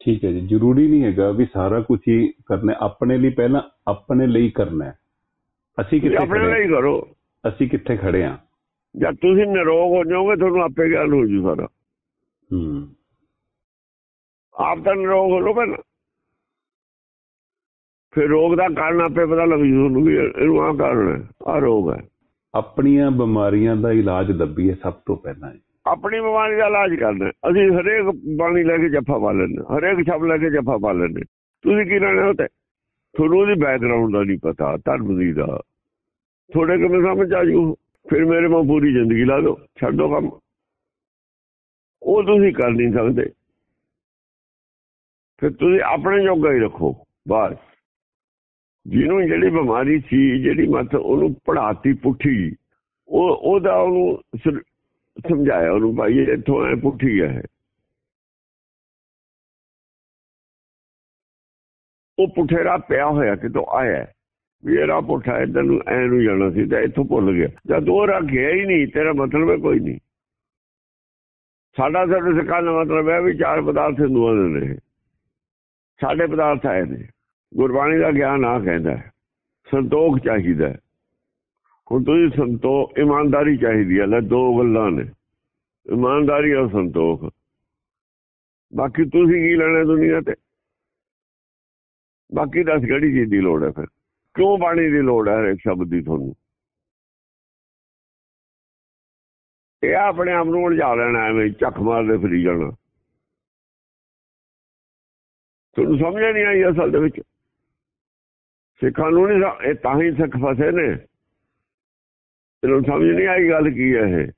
ਠੀਕ ਹੈ ਜੀ ਜ਼ਰੂਰੀ ਨਹੀਂ ਹੈਗਾ ਵੀ ਸਾਰਾ ਕੁਝ ਹੀ ਕਰਨਾ। ਆਪਣੇ ਲਈ ਪਹਿਲਾਂ ਆਪਣੇ ਲਈ ਕਰਨਾ ਅਸੀਂ ਕਿੱਥੇ ਆਪਣੇ ਲਈ ਕਰੋ? ਅਸੀਂ ਕਿੱਥੇ ਖੜੇ ਆ? ਜਦ ਤੁਸੀਂ ਨਿਰੋਗ ਹੋ ਜਾਓਗੇ ਤੁਹਾਨੂੰ ਆਪੇ ਗਿਆਨ ਹੋ ਜੂ ਸਾਰਾ। ਹੂੰ। ਆਪ ਤਾਂ ਨਿਰੋਗ ਹੋ ਲੋ ਪਹਿਲਾਂ। ਫਿਰ ਰੋਗ ਦਾ ਕਾਰਨ ਆਪੇ ਪਤਾ ਲੱਗ ਜੂ ਤੁਹਾਨੂੰ ਵੀ ਇਹਨੂੰ ਆ ਕਾਰਨ ਹੈ ਆ ਰੋਗ ਹੈ। ਆਪਣੀਆਂ ਬਿਮਾਰੀਆਂ ਦਾ ਇਲਾਜ ਲੱਭੀਏ ਸਭ ਤੋਂ ਪਹਿਲਾਂ। ਆਪਣੀ ਬਿਮਾਰੀ ਦਾ ਇਲਾਜ ਕਰਨਾ। ਅਸੀਂ ਹਰੇਕ ਬਾਣੀ ਲੈ ਕੇ ਜੱਫਾ ਪਾ ਲੈਂਦੇ ਹਰੇਕ ਸ਼ਬਦ ਲੈ ਕੇ ਜੱਫਾ ਪਾ ਲੈਂਦੇ ਤੁਸੀਂ ਕੀ ਲੈਣਾ ਤੇ? ਤੁਹਾਨੂੰ ਉਹਦੀ ਬੈਕਗ੍ਰਾਉਂਡ ਦਾ ਨਹੀਂ ਪਤਾ ਧਰਮ ਦੀ ਦਾ। ਥੋੜੇ ਕਿਵੇਂ ਸਮਝ ਆ ਜੂ ਫਿਰ ਮੇਰੇ ਮਾਂ ਪੂਰੀ ਜ਼ਿੰਦਗੀ ਲਾ ਦੋ ਛੱਡ ਦਿਓ ਕੰਮ। ਉਹ ਤੁਸੀਂ ਕਰ ਨਹੀਂ ਸਕਦੇ। ਫਿਰ ਤੁਸੀਂ ਆਪਣੇ ਜੋਗਾ ਹੀ ਰੱਖੋ। ਬਸ। ਜਿਹਨੂੰ ਜਿਹੜੀ ਬਿਮਾਰੀ ਸੀ, ਜਿਹੜੀ ਮਤ ਉਹਨੂੰ ਪੜਾਤੀ ਪੁੱਠੀ, ਉਹ ਉਹਦਾ ਉਹਨੂੰ ਸਮਝਾਇਆ ਉਹਨੂੰ ਭਾਈ, ਇੱਥੋਂ ਐ ਪੁੱਠੀ ਹੈ ਉਹ ਪੁੱਠੇਰਾ ਪਿਆ ਹੋਇਆ ਕਿਤੋਂ ਆਇਆ। ਵੀ ਇਹ ਰਾਹ ਪੁੱਠਾ ਇਧਰ ਨੂੰ ਐ ਨੂੰ ਜਾਣਾ ਸੀ ਤੇ ਇੱਥੋਂ ਭੁੱਲ ਗਿਆ। ਜਦ ਉਹ ਰਾਹ ਗਿਆ ਹੀ ਨਹੀਂ, ਤੇਰਾ ਮਤਲਬ ਹੈ ਕੋਈ ਨਹੀਂ। ਸਾਡਾ ਸਾਡੇ ਸਿੱਖਾਂ ਦਾ ਮਤਲਬ ਹੈ ਵੀ ਚਾਰ ਪਦਾਰਥ ਹਿੰਦੂਆਂ ਦੇ ਨੇ। ਸਾਡੇ ਪਦਾਰਥ ਆਏ ਨੇ। ਗੁਰਬਾਣੀ ਦਾ ਗਿਆਨ ਆ ਕਹਿੰਦਾ ਸੰਤੋਖ ਚਾਹੀਦਾ ਹੁਣ ਤੁਸੀਂ ਸੰਤੋਖ ਇਮਾਨਦਾਰੀ ਚਾਹੀਦੀ ਹੈ, ਲੈ ਦੋ ਗੱਲਾਂ ਨੇ। ਇਮਾਨਦਾਰੀ ਔਰ ਸੰਤੋਖ। ਬਾਕੀ ਤੁਸੀਂ ਕੀ ਲੈਣਾ ਦੁਨੀਆ ਤੇ? ਬਾਕੀ ਦੱਸ ਕਿਹੜੀ ਚੀਜ਼ ਦੀ ਲੋੜ ਹੈ ਫਿਰ? ਕਿਉਂ ਬਾਣੀ ਦੀ ਲੋੜ ਹੈ ਹਰੇਕ ਸ਼ਬਦ ਦੀ ਤੁਹਾਨੂੰ? ਇਹ ਆਪਣੇ ਆਪ ਨੂੰ ਉਲਝਾ ਲੈਣਾ ਐਵੇਂ ਹੀ, ਚੱਕ ਮਾਰਦੇ ਫਰੀ ਜਾਣਾ। ਤੁਹਾਨੂੰ ਸਮਝ ਨਹੀਂ ਆਈ ਅਸਲ ਦੇ ਵਿੱਚ? ਸਿੱਖਾਂ ਨੂੰ ਨਹੀਂ ਇਹ ਤਾਂ ਹੀ ਸਿੱਖ ਫਸੇ ਨੇ। ਇਹਨੂੰ ਸਮਝ ਨਹੀਂ ਆਈ ਗੱਲ ਕੀ ਹੈ ਇਹ?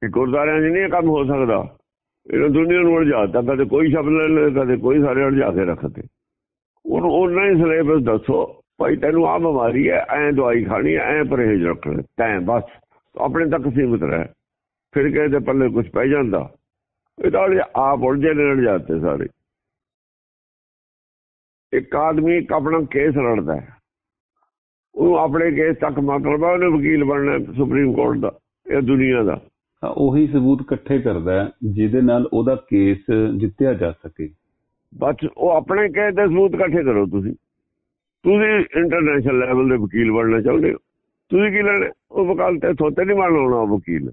ਕਿ ਗੁਰਦਾਰਿਆਂ 'ਚ ਨਹੀਂ ਇਹ ਕੰਮ ਹੋ ਸਕਦਾ। ਇਹਨਾਂ ਦੁਨੀਆ ਨੂੰ ਉਲਝਾਤਾ ਕਦੇ ਕੋਈ ਸ਼ਬਦ ਲੈ ਲੈ ਕਦੇ ਕੋਈ ਸਾਰੇ ਉਲਝਾ ਕੇ ਰੱਖਦੇ ਉਹਨੂੰ ਉਹਨਾਂ ਹੀ ਸਿਲੇਬਸ ਦੱਸੋ, ਭਾਈ ਤੈਨੂੰ ਆ ਬਿਮਾਰੀ ਹੈ, ਐ ਦਵਾਈ ਖਾਣੀ ਹੈ, ਐ ਪਰਹੇਜ਼ ਰੱਖਣਾ ਤੈਂ ਬਸ, ਆਪਣੇ ਤੱਕ ਸੀਮਿਤ ਰਹਿ। ਫਿਰ ਕਿਸੇ ਦੇ ਪੱਲੇ ਕੁਝ ਪੈ ਜਾਂਦਾ। ਇਹ ਆਪ ਉਲਝੇ ਨੇ ਉਲਝਾਤੇ ਸਾਰੇ। ਇੱਕ ਆਦਮੀ ਇੱਕ ਆਪਣਾ ਕੇਸ ਲੜਦਾ ਹੈ। ਉਹ ਆਪਣੇ ਕੇਸ ਤੱਕ ਮਤਲਬ ਹੈ, ਉਹਨੇ ਵਕੀਲ ਬਣਨਾ ਸੁਪਰੀਮ ਕੋਰਟ ਦਾ ਇਹ ਦੁਨੀਆ ਦਾ। ਉਹੀ ਸਬੂਤ ਇਕੱਠੇ ਕਰਦਾ ਜਿਹਦੇ ਨਾਲ ਉਹਦਾ ਕੇਸ ਜਿੱਤਿਆ ਜਾ ਸਕੇ। ਬਸ ਉਹ ਆਪਣੇ ਕੇਸ ਦੇ ਸਬੂਤ ਇਕੱਠੇ ਕਰੋ ਤੁਸੀਂ। ਤੁਸੀਂ ਇੰਟਰਨੈਸ਼ਨਲ ਲੈਵਲ ਦੇ ਵਕੀਲ ਬਣਨਾ ਚਾਹੁੰਦੇ ਹੋ। ਤੁਸੀਂ ਕੀ ਲੈਣਾ? ਉਹ ਵਕਾਲਤ ਤੇ ਥੋਤੇ ਨਹੀਂ ਬਣਨਾ ਹੋਣਾ ਉਹ ਵਕੀਲ।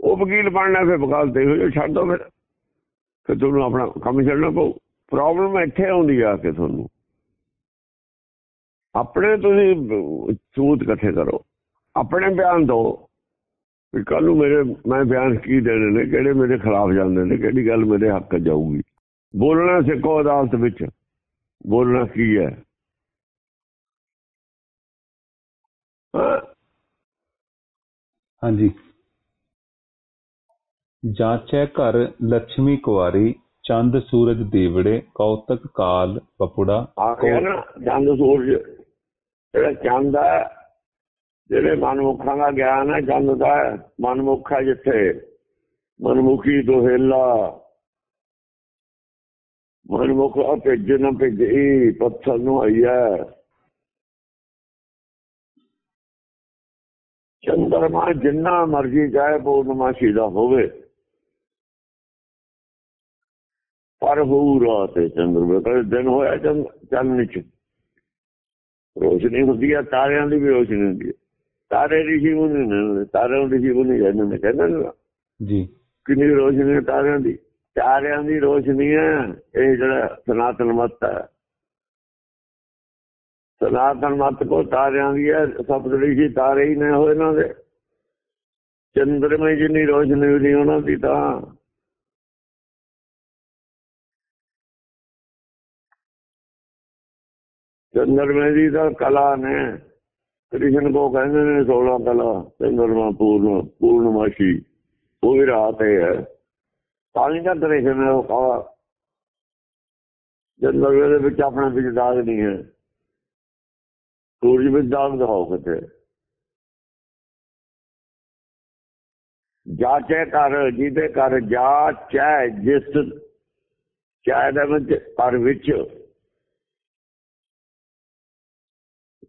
ਉਹ ਵਕੀਲ ਬਣਨਾ ਫਿਰ ਵਕਾਲਤ ਤੇ ਹੋ ਛੱਡ ਦੋ ਫਿਰ। ਫਿਰ ਤੁਹਾਨੂੰ ਆਪਣਾ ਕੰਮ ਛੱਡਣਾ ਪਊ। ਪ੍ਰੋਬਲਮ ਇੱਥੇ ਆਉਂਦੀ ਆ ਕੇ ਤੁਹਾਨੂੰ। ਆਪਣੇ ਤੁਸੀਂ ਬ- ਸਬੂਤ ਇਕੱਠੇ ਕਰੋ। ਆਪਣੇ ਬਿਆਨ ਦਿਓ। ਵੀ ਕੱਲ ਨੂੰ ਮੇਰੇ ਮੈਂ ਬਿਆਨ ਕੀ ਦੇਣੇ ਨੇ ਕਿਹੜੇ ਮੇਰੇ ਖਿਲਾਫ ਜਾਂਦੇ ਨੇ ਕਿਹੜੀ ਗੱਲ ਮੇਰੇ ਹੱਕ ਜਾਊਗੀ? ਬੋਲਣਾ ਸਿੱਖੋ ਅਦਾਲਤ ਵਿੱਚ। ਬੋਲਣਾ ਕੀ ਹੈ? ਹਾਂਜੀ। ਜਾਚੈ ਘਰ ਲక్ష్ਮੀ ਕੁਆਰੀ ਚੰਦ ਸੂਰਜ ਦੇਵੜੇ ਕੌਤਕ ਕਾਲ ਪਪੁੜਾ ਆ ਗਿਆ ਨਾ ਚੰਦ ਸੂਰਜ। ਜਿਹੜਾ ਚੰਦ ਹੈ ਜਿਹੜੇ ਮਨਮੁਖਾਂ ਦਾ ਗਿਆਨ ਹੈ ਚੰਦ ਦਾ ਹੈ। ਹੈ ਜਿੱਥੇ। ਮਨਮੁਖੀ ਦੁਹੇਲਾ। ਮਨਮੁਖ ਆ ਭੇਜ ਨਾ ਭੇਜੀ ਪੱਥਰ ਨੂੰ ਆਈਆ ਚੰਦਰਮਾ ਜਿੰਨਾ ਮਰਜ਼ੀ ਚਾਹੇ, ਪੂਰਨਮਾਸ਼ੀ ਦਾ ਹੋਵੇ। ਪਰ ਹੋਊ ਰਾਤ ਹੈ ਚੰਦਰ ਦਿਨ ਹੋਇਆ ਚੰਦ, ਚੰਨ ਚ ਰੋਸ਼ਨੀ ਹੁੰਦੀ ਆ ਤਾਰਿਆਂ ਦੀ ਵੀ ਰੋਸ਼ਨੀ ਹੁੰਦੀ ਹੈ। ਤਾਰੇ ਰਿਸ਼ੀ ਮੁਨੀ ਨੇ ਤਾਰਿਆਂ ਰਿਸ਼ੀ ਮੁਨੀ ਕਹਿੰਦੇ ਨੇ ਕਹਿੰਦੇ ਜੀ। ਕਿੰਨੀ ਰੋਸ਼ਨੀ ਹੈ ਤਾਰਿਆਂ ਦੀ। ਤਾਰਿਆਂ ਦੀ ਰੋਸ਼ਨੀ ਹੈ ਇਹ ਜਿਹੜਾ ਸਨਾਤਨ ਮਤ ਹੈ ਸਨਾਤਨ ਮਤ ਕੋ ਤਾਰਿਆਂ ਦੀ ਹੈ ਸਭ ਰਿਸ਼ੀ ਤਾਰੇ ਹੀ ਨੇ ਹੋਏ ਇਹਨਾਂ ਦੇ। ਚੰਦਰਮੇ ਜਿੰਨੀ ਰੋਸ਼ਨੀ ਨਹੀਂ ਉਹਨਾਂ ਦੀ ਤਾਂ। ਚੰਦਰਮੇ ਦੀ ਤਾਂ ਕਲਾ ਨੇ। ਕ੍ਰਿਸ਼ਨ ਕੋ ਕਹਿੰਦੇ ਨੇ 16 ਕਲਾ ਚੰਦਰਮਾ ਪੂਰਨ, ਪੂਰਨਮਾਸ਼ੀ, ਉਹ ਵੀ ਰਾਤ ਹੈ। ਪਾਣੀ ਦਾ ਕ੍ਰਿਸ਼ਨ ਹੈ ਉਹ ਕਲਾ ਦੇ ਵਿੱਚ ਆਪਣਾ ਵਿੱਚ ਦਾਗ ਨਹੀਂ ਹੈ, ਸੂਰਜ ਵਿੱਚ ਦਾਗ ਦਿਖਾਓ ਕਿਤੇ। ਜਾਚੇ ਕਰ ਜਿਹਦੇ ਕਰ ਜਾਚੈ ਜਿਸ, ਚਾਹ ਦਾ ਵਿੱਚ ਕਰ ਵਿੱਚ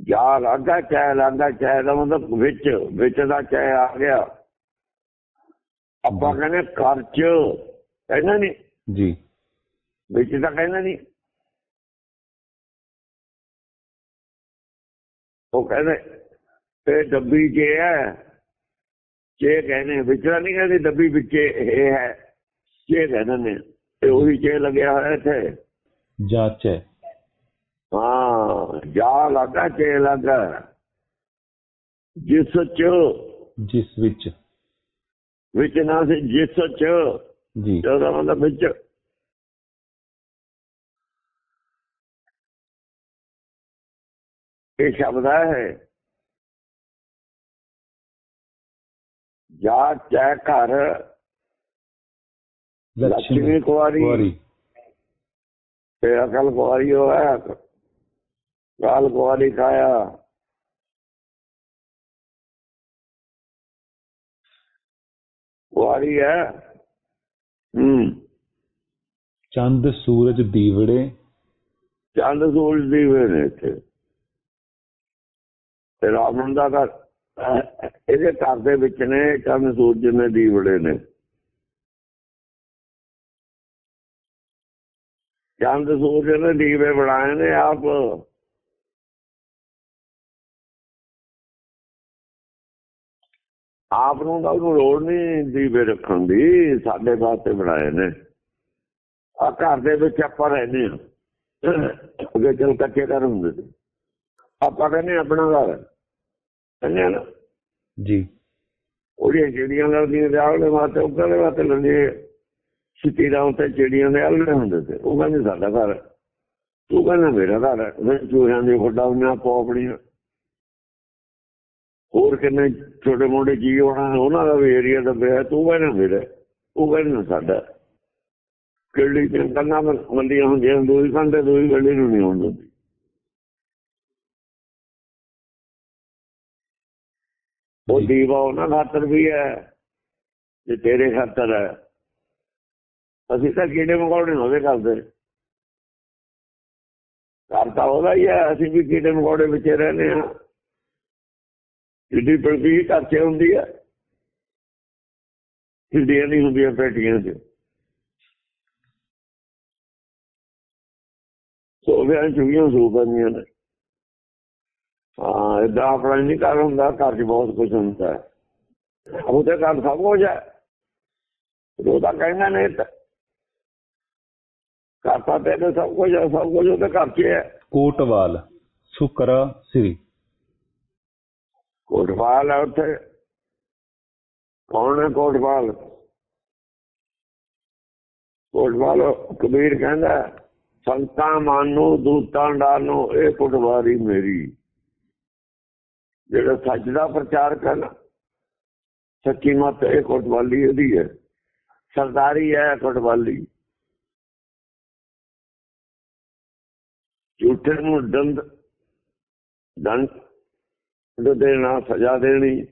ਜਾ ਲੱਗਾ ਚਾਹ ਲੱਗਾ ਚਾਹ ਦਾ ਮਤਲਬ ਵਿੱਚ ਵਿੱਚ ਦਾ ਚਾਹ ਆ ਗਿਆ। ਆਪਾਂ ਕਹਿੰਦੇ ਘਰ ਚ। ਕਹਿੰਦਾ ਨਹੀਂ। ਜੀ। ਵਿੱਚ ਤਾਂ ਕਹਿੰਦਾ ਨਹੀਂ। ਉਹ ਕਹਿੰਦੇ ਤੇ ਡੱਬੀ ਚ ਹੈ। ਚੇ ਕਹਿੰਦੇ ਵਿੱਚ ਨਹੀਂ ਕਹਿੰਦੇ ਡੱਬੀ ਵਿੱਚ ਇਹ ਹੈ। ਚੇ ਕਹਿੰਦੇ ਨੇ ਤੇ ਉਹੀ ਚੇ ਲੱਗਿਆ ਹੋਇਆ ਇੱਥੇ। ਜਾਚੈ ਹਾਂ। ਜਾ ਲੱਗਾ ਚੇ ਲੱਗਾ ਜਿਸ ਚ ਜਿਸ ਵਿੱਚ ਵਿੱਚ ਨਾ ਸੀ ਜਿਸ ਚ ਜੀ ਉਹਦਾ ਮਤਲਬ ਵਿੱਚ ਇਹ ਸ਼ਬਦ ਹੈ ਜਾ ਚੈ ਘਰ ਲక్ష్ਮੀ ਕੁਆਰੀ ਕੁਆਰੀ ਤੇ ਅਕਲ ਕਾਲ ਕੁਆਰੀ ਕਾਇਆ ਕੁਆਰੀ ਹੈ ਹੂੰ ਚੰਦ ਸੂਰਜ ਦੀਵੜੇ ਚੰਦ ਸੂਰਜ ਦੀ ਵੇ ਨੇ ਇੱਥੇ ਤੇ ਰਾਵਣ ਦਾ ਘਰ ਇਹਦੇ ਘਰ ਦੇ ਵਿੱਚ ਨੇ ਚੰਦ ਸੂਰਜ ਨੇ ਦੀਵੜੇ ਨੇ ਚੰਦ ਸੂਰਜ ਨੇ ਦੀਵੇ ਬਣਾਏ ਨੇ ਆਪ ਆਪ ਨੂੰ ਤਾਂ ਉਹਨੂੰ ਲੋੜ ਨਹੀਂ ਦੀਵੇ ਰੱਖਣ ਦੀ ਸਾਡੇ ਵਾਸਤੇ ਬਣਾਏ ਨੇ। ਆ ਘਰ ਦੇ ਵਿੱਚ ਆਪਾਂ ਰਹਿੰਦੇ ਹਾਂ। ਅੱਗੇ ਚਲ ਕੱਚੇ ਘਰ ਹੁੰਦੇ ਸੀ। ਆਪਾਂ ਕਹਿੰਦੇ ਆਪਣਾ ਘਰ। ਕਹਿੰਦੇ ਨਾ ਜੀ। ਉਹਦੀਆਂ ਚਿੜੀਆਂ ਲੜਦੀਆਂ ਤੇ ਆਲੇ ਵਾਸਤੇ ਉਹ ਕਹਿੰਦੇ ਵਾਸਤੇ ਲੜਦੇ ਸਿੱਟੀ ਦਾ ਉੱਤੇ ਚਿੜੀਆਂ ਦੇ ਆਲੇ ਹੁੰਦੇ ਤੇ ਉਹ ਕਹਿੰਦੇ ਸਾਡਾ ਘਰ। ਤੂੰ ਕਹਿੰਦਾ ਮੇਰਾ ਘਰ ਹੈ। ਫਿਰ ਚੂਹਿਆਂ ਦੇ ਖੁੱਡਾ ਉਹਨਾਂ ਪੋਪੜੀਆਂ ਹੋਰ ਕਿੰਨੇ ਛੋਟੇ ਮੋਟੇ ਜੀ ਹੋਣਾ ਉਹਨਾਂ ਦਾ ਵੀ ਏਰੀਆ ਦੱਬਿਆ ਤੂੰ ਕਹਿੰਦਾ ਮੇਰਾ ਉਹ ਕਹਿੰਦਾ ਸਾਡਾ। ਕਿਹੜੀ ਤੇ ਕੰਨਾਂ ਮੰਦੀਆਂ ਹੁੰਦੀਆਂ, ਦੋਈ ਕੰਡੇ ਦੋਈ ਗਲੀ ਨੂੰ ਨਹੀਂ ਹੁੰਦੀ ਉਹ ਦੀਵਾ ਉਹਨਾਂ ਖਾਤਰ ਵੀ ਹੈ, ਤੇ ਤੇਰੇ ਖਾਤਰ ਹੈ। ਅਸੀਂ ਤਾਂ ਕੀੜੇ ਮਕੌੜੇ ਉਹਦੇ ਕਰਦੇ। ਘਰ ਤਾਂ ਉਹਦਾ ਹੀ ਹੈ, ਅਸੀਂ ਵੀ ਕੀੜੇ ਮਕੌੜੇ ਵਿੱਚ ਰਹਿੰਦੇ ਹਾਂ। ਜਿੱਡੀ ਪੜਦੀ ਘਰ 'ਚ ਹੁੰਦੀ ਹੈ ਹਿੱਡੀਆਂ ਨਹੀਂ ਹੁੰਦੀਆਂ ਪੇਟੀਆਂ 'ਚ। ਸੋਵਿਆਂ ਚੁਗੀਆਂ ਸੋ ਬੰਦੀਆਂ ਨੇ। ਹਾਂ ਇਦਾਂ ਆਪਣਾ ਨਹੀਂ ਘਰ ਹੁੰਦਾ, ਘਰ 'ਚ ਬਹੁਤ ਕੁਝ ਹੁੰਦਾ। ਹੈ ਉਹਦੇ ਘਰ ਸਭ ਕੁਝ ਹੈ ਉਹ ਤਾਂ ਕਹਿੰਦਾ ਨਹੀਂ ਤਾਂ ਘਰ ਤਾਂ ਤੇਰੇ ਸਭ ਕੁਝ ਹੈ ਸਭ ਕੁਝ ਉਹਦੇ ਘਰ 'ਚ ਹੈ ਕੋਟਵਾਲ, ਸੁਕਰਾ ਸ੍ਰੀ ਕੋਟਵਾਲ ਹੈ ਉੱਥੇ। ਕੌਣ ਹੈ ਕੋਟਵਾਲ? ਕੋਟਵਾਲ ਕਬੀਰ ਕਹਿੰਦਾ, ਸੰਤਾਂ ਮਾਨੋ, ਦੂਤਾਂ ਡਾਨੋ ਇਹ ਪਟਵਾਰੀ ਮੇਰੀ। ਜਿਹੜਾ ਸੱਚ ਦਾ ਪ੍ਰਚਾਰ ਕਰਨਾ, ਸੱਚੀ ਮਤ ਇਹ ਕੋਟਵਾਲੀ ਇਹਦੀ ਹੈ। ਸਰਦਾਰੀ ਹੈ ਕੋਟਵਾਲੀ। ਝੂਠੇ ਨੂੰ ਦੰਦ ਦੰਦ ਦੇਣਾ ਸਜ਼ਾ ਦੇਣੀ।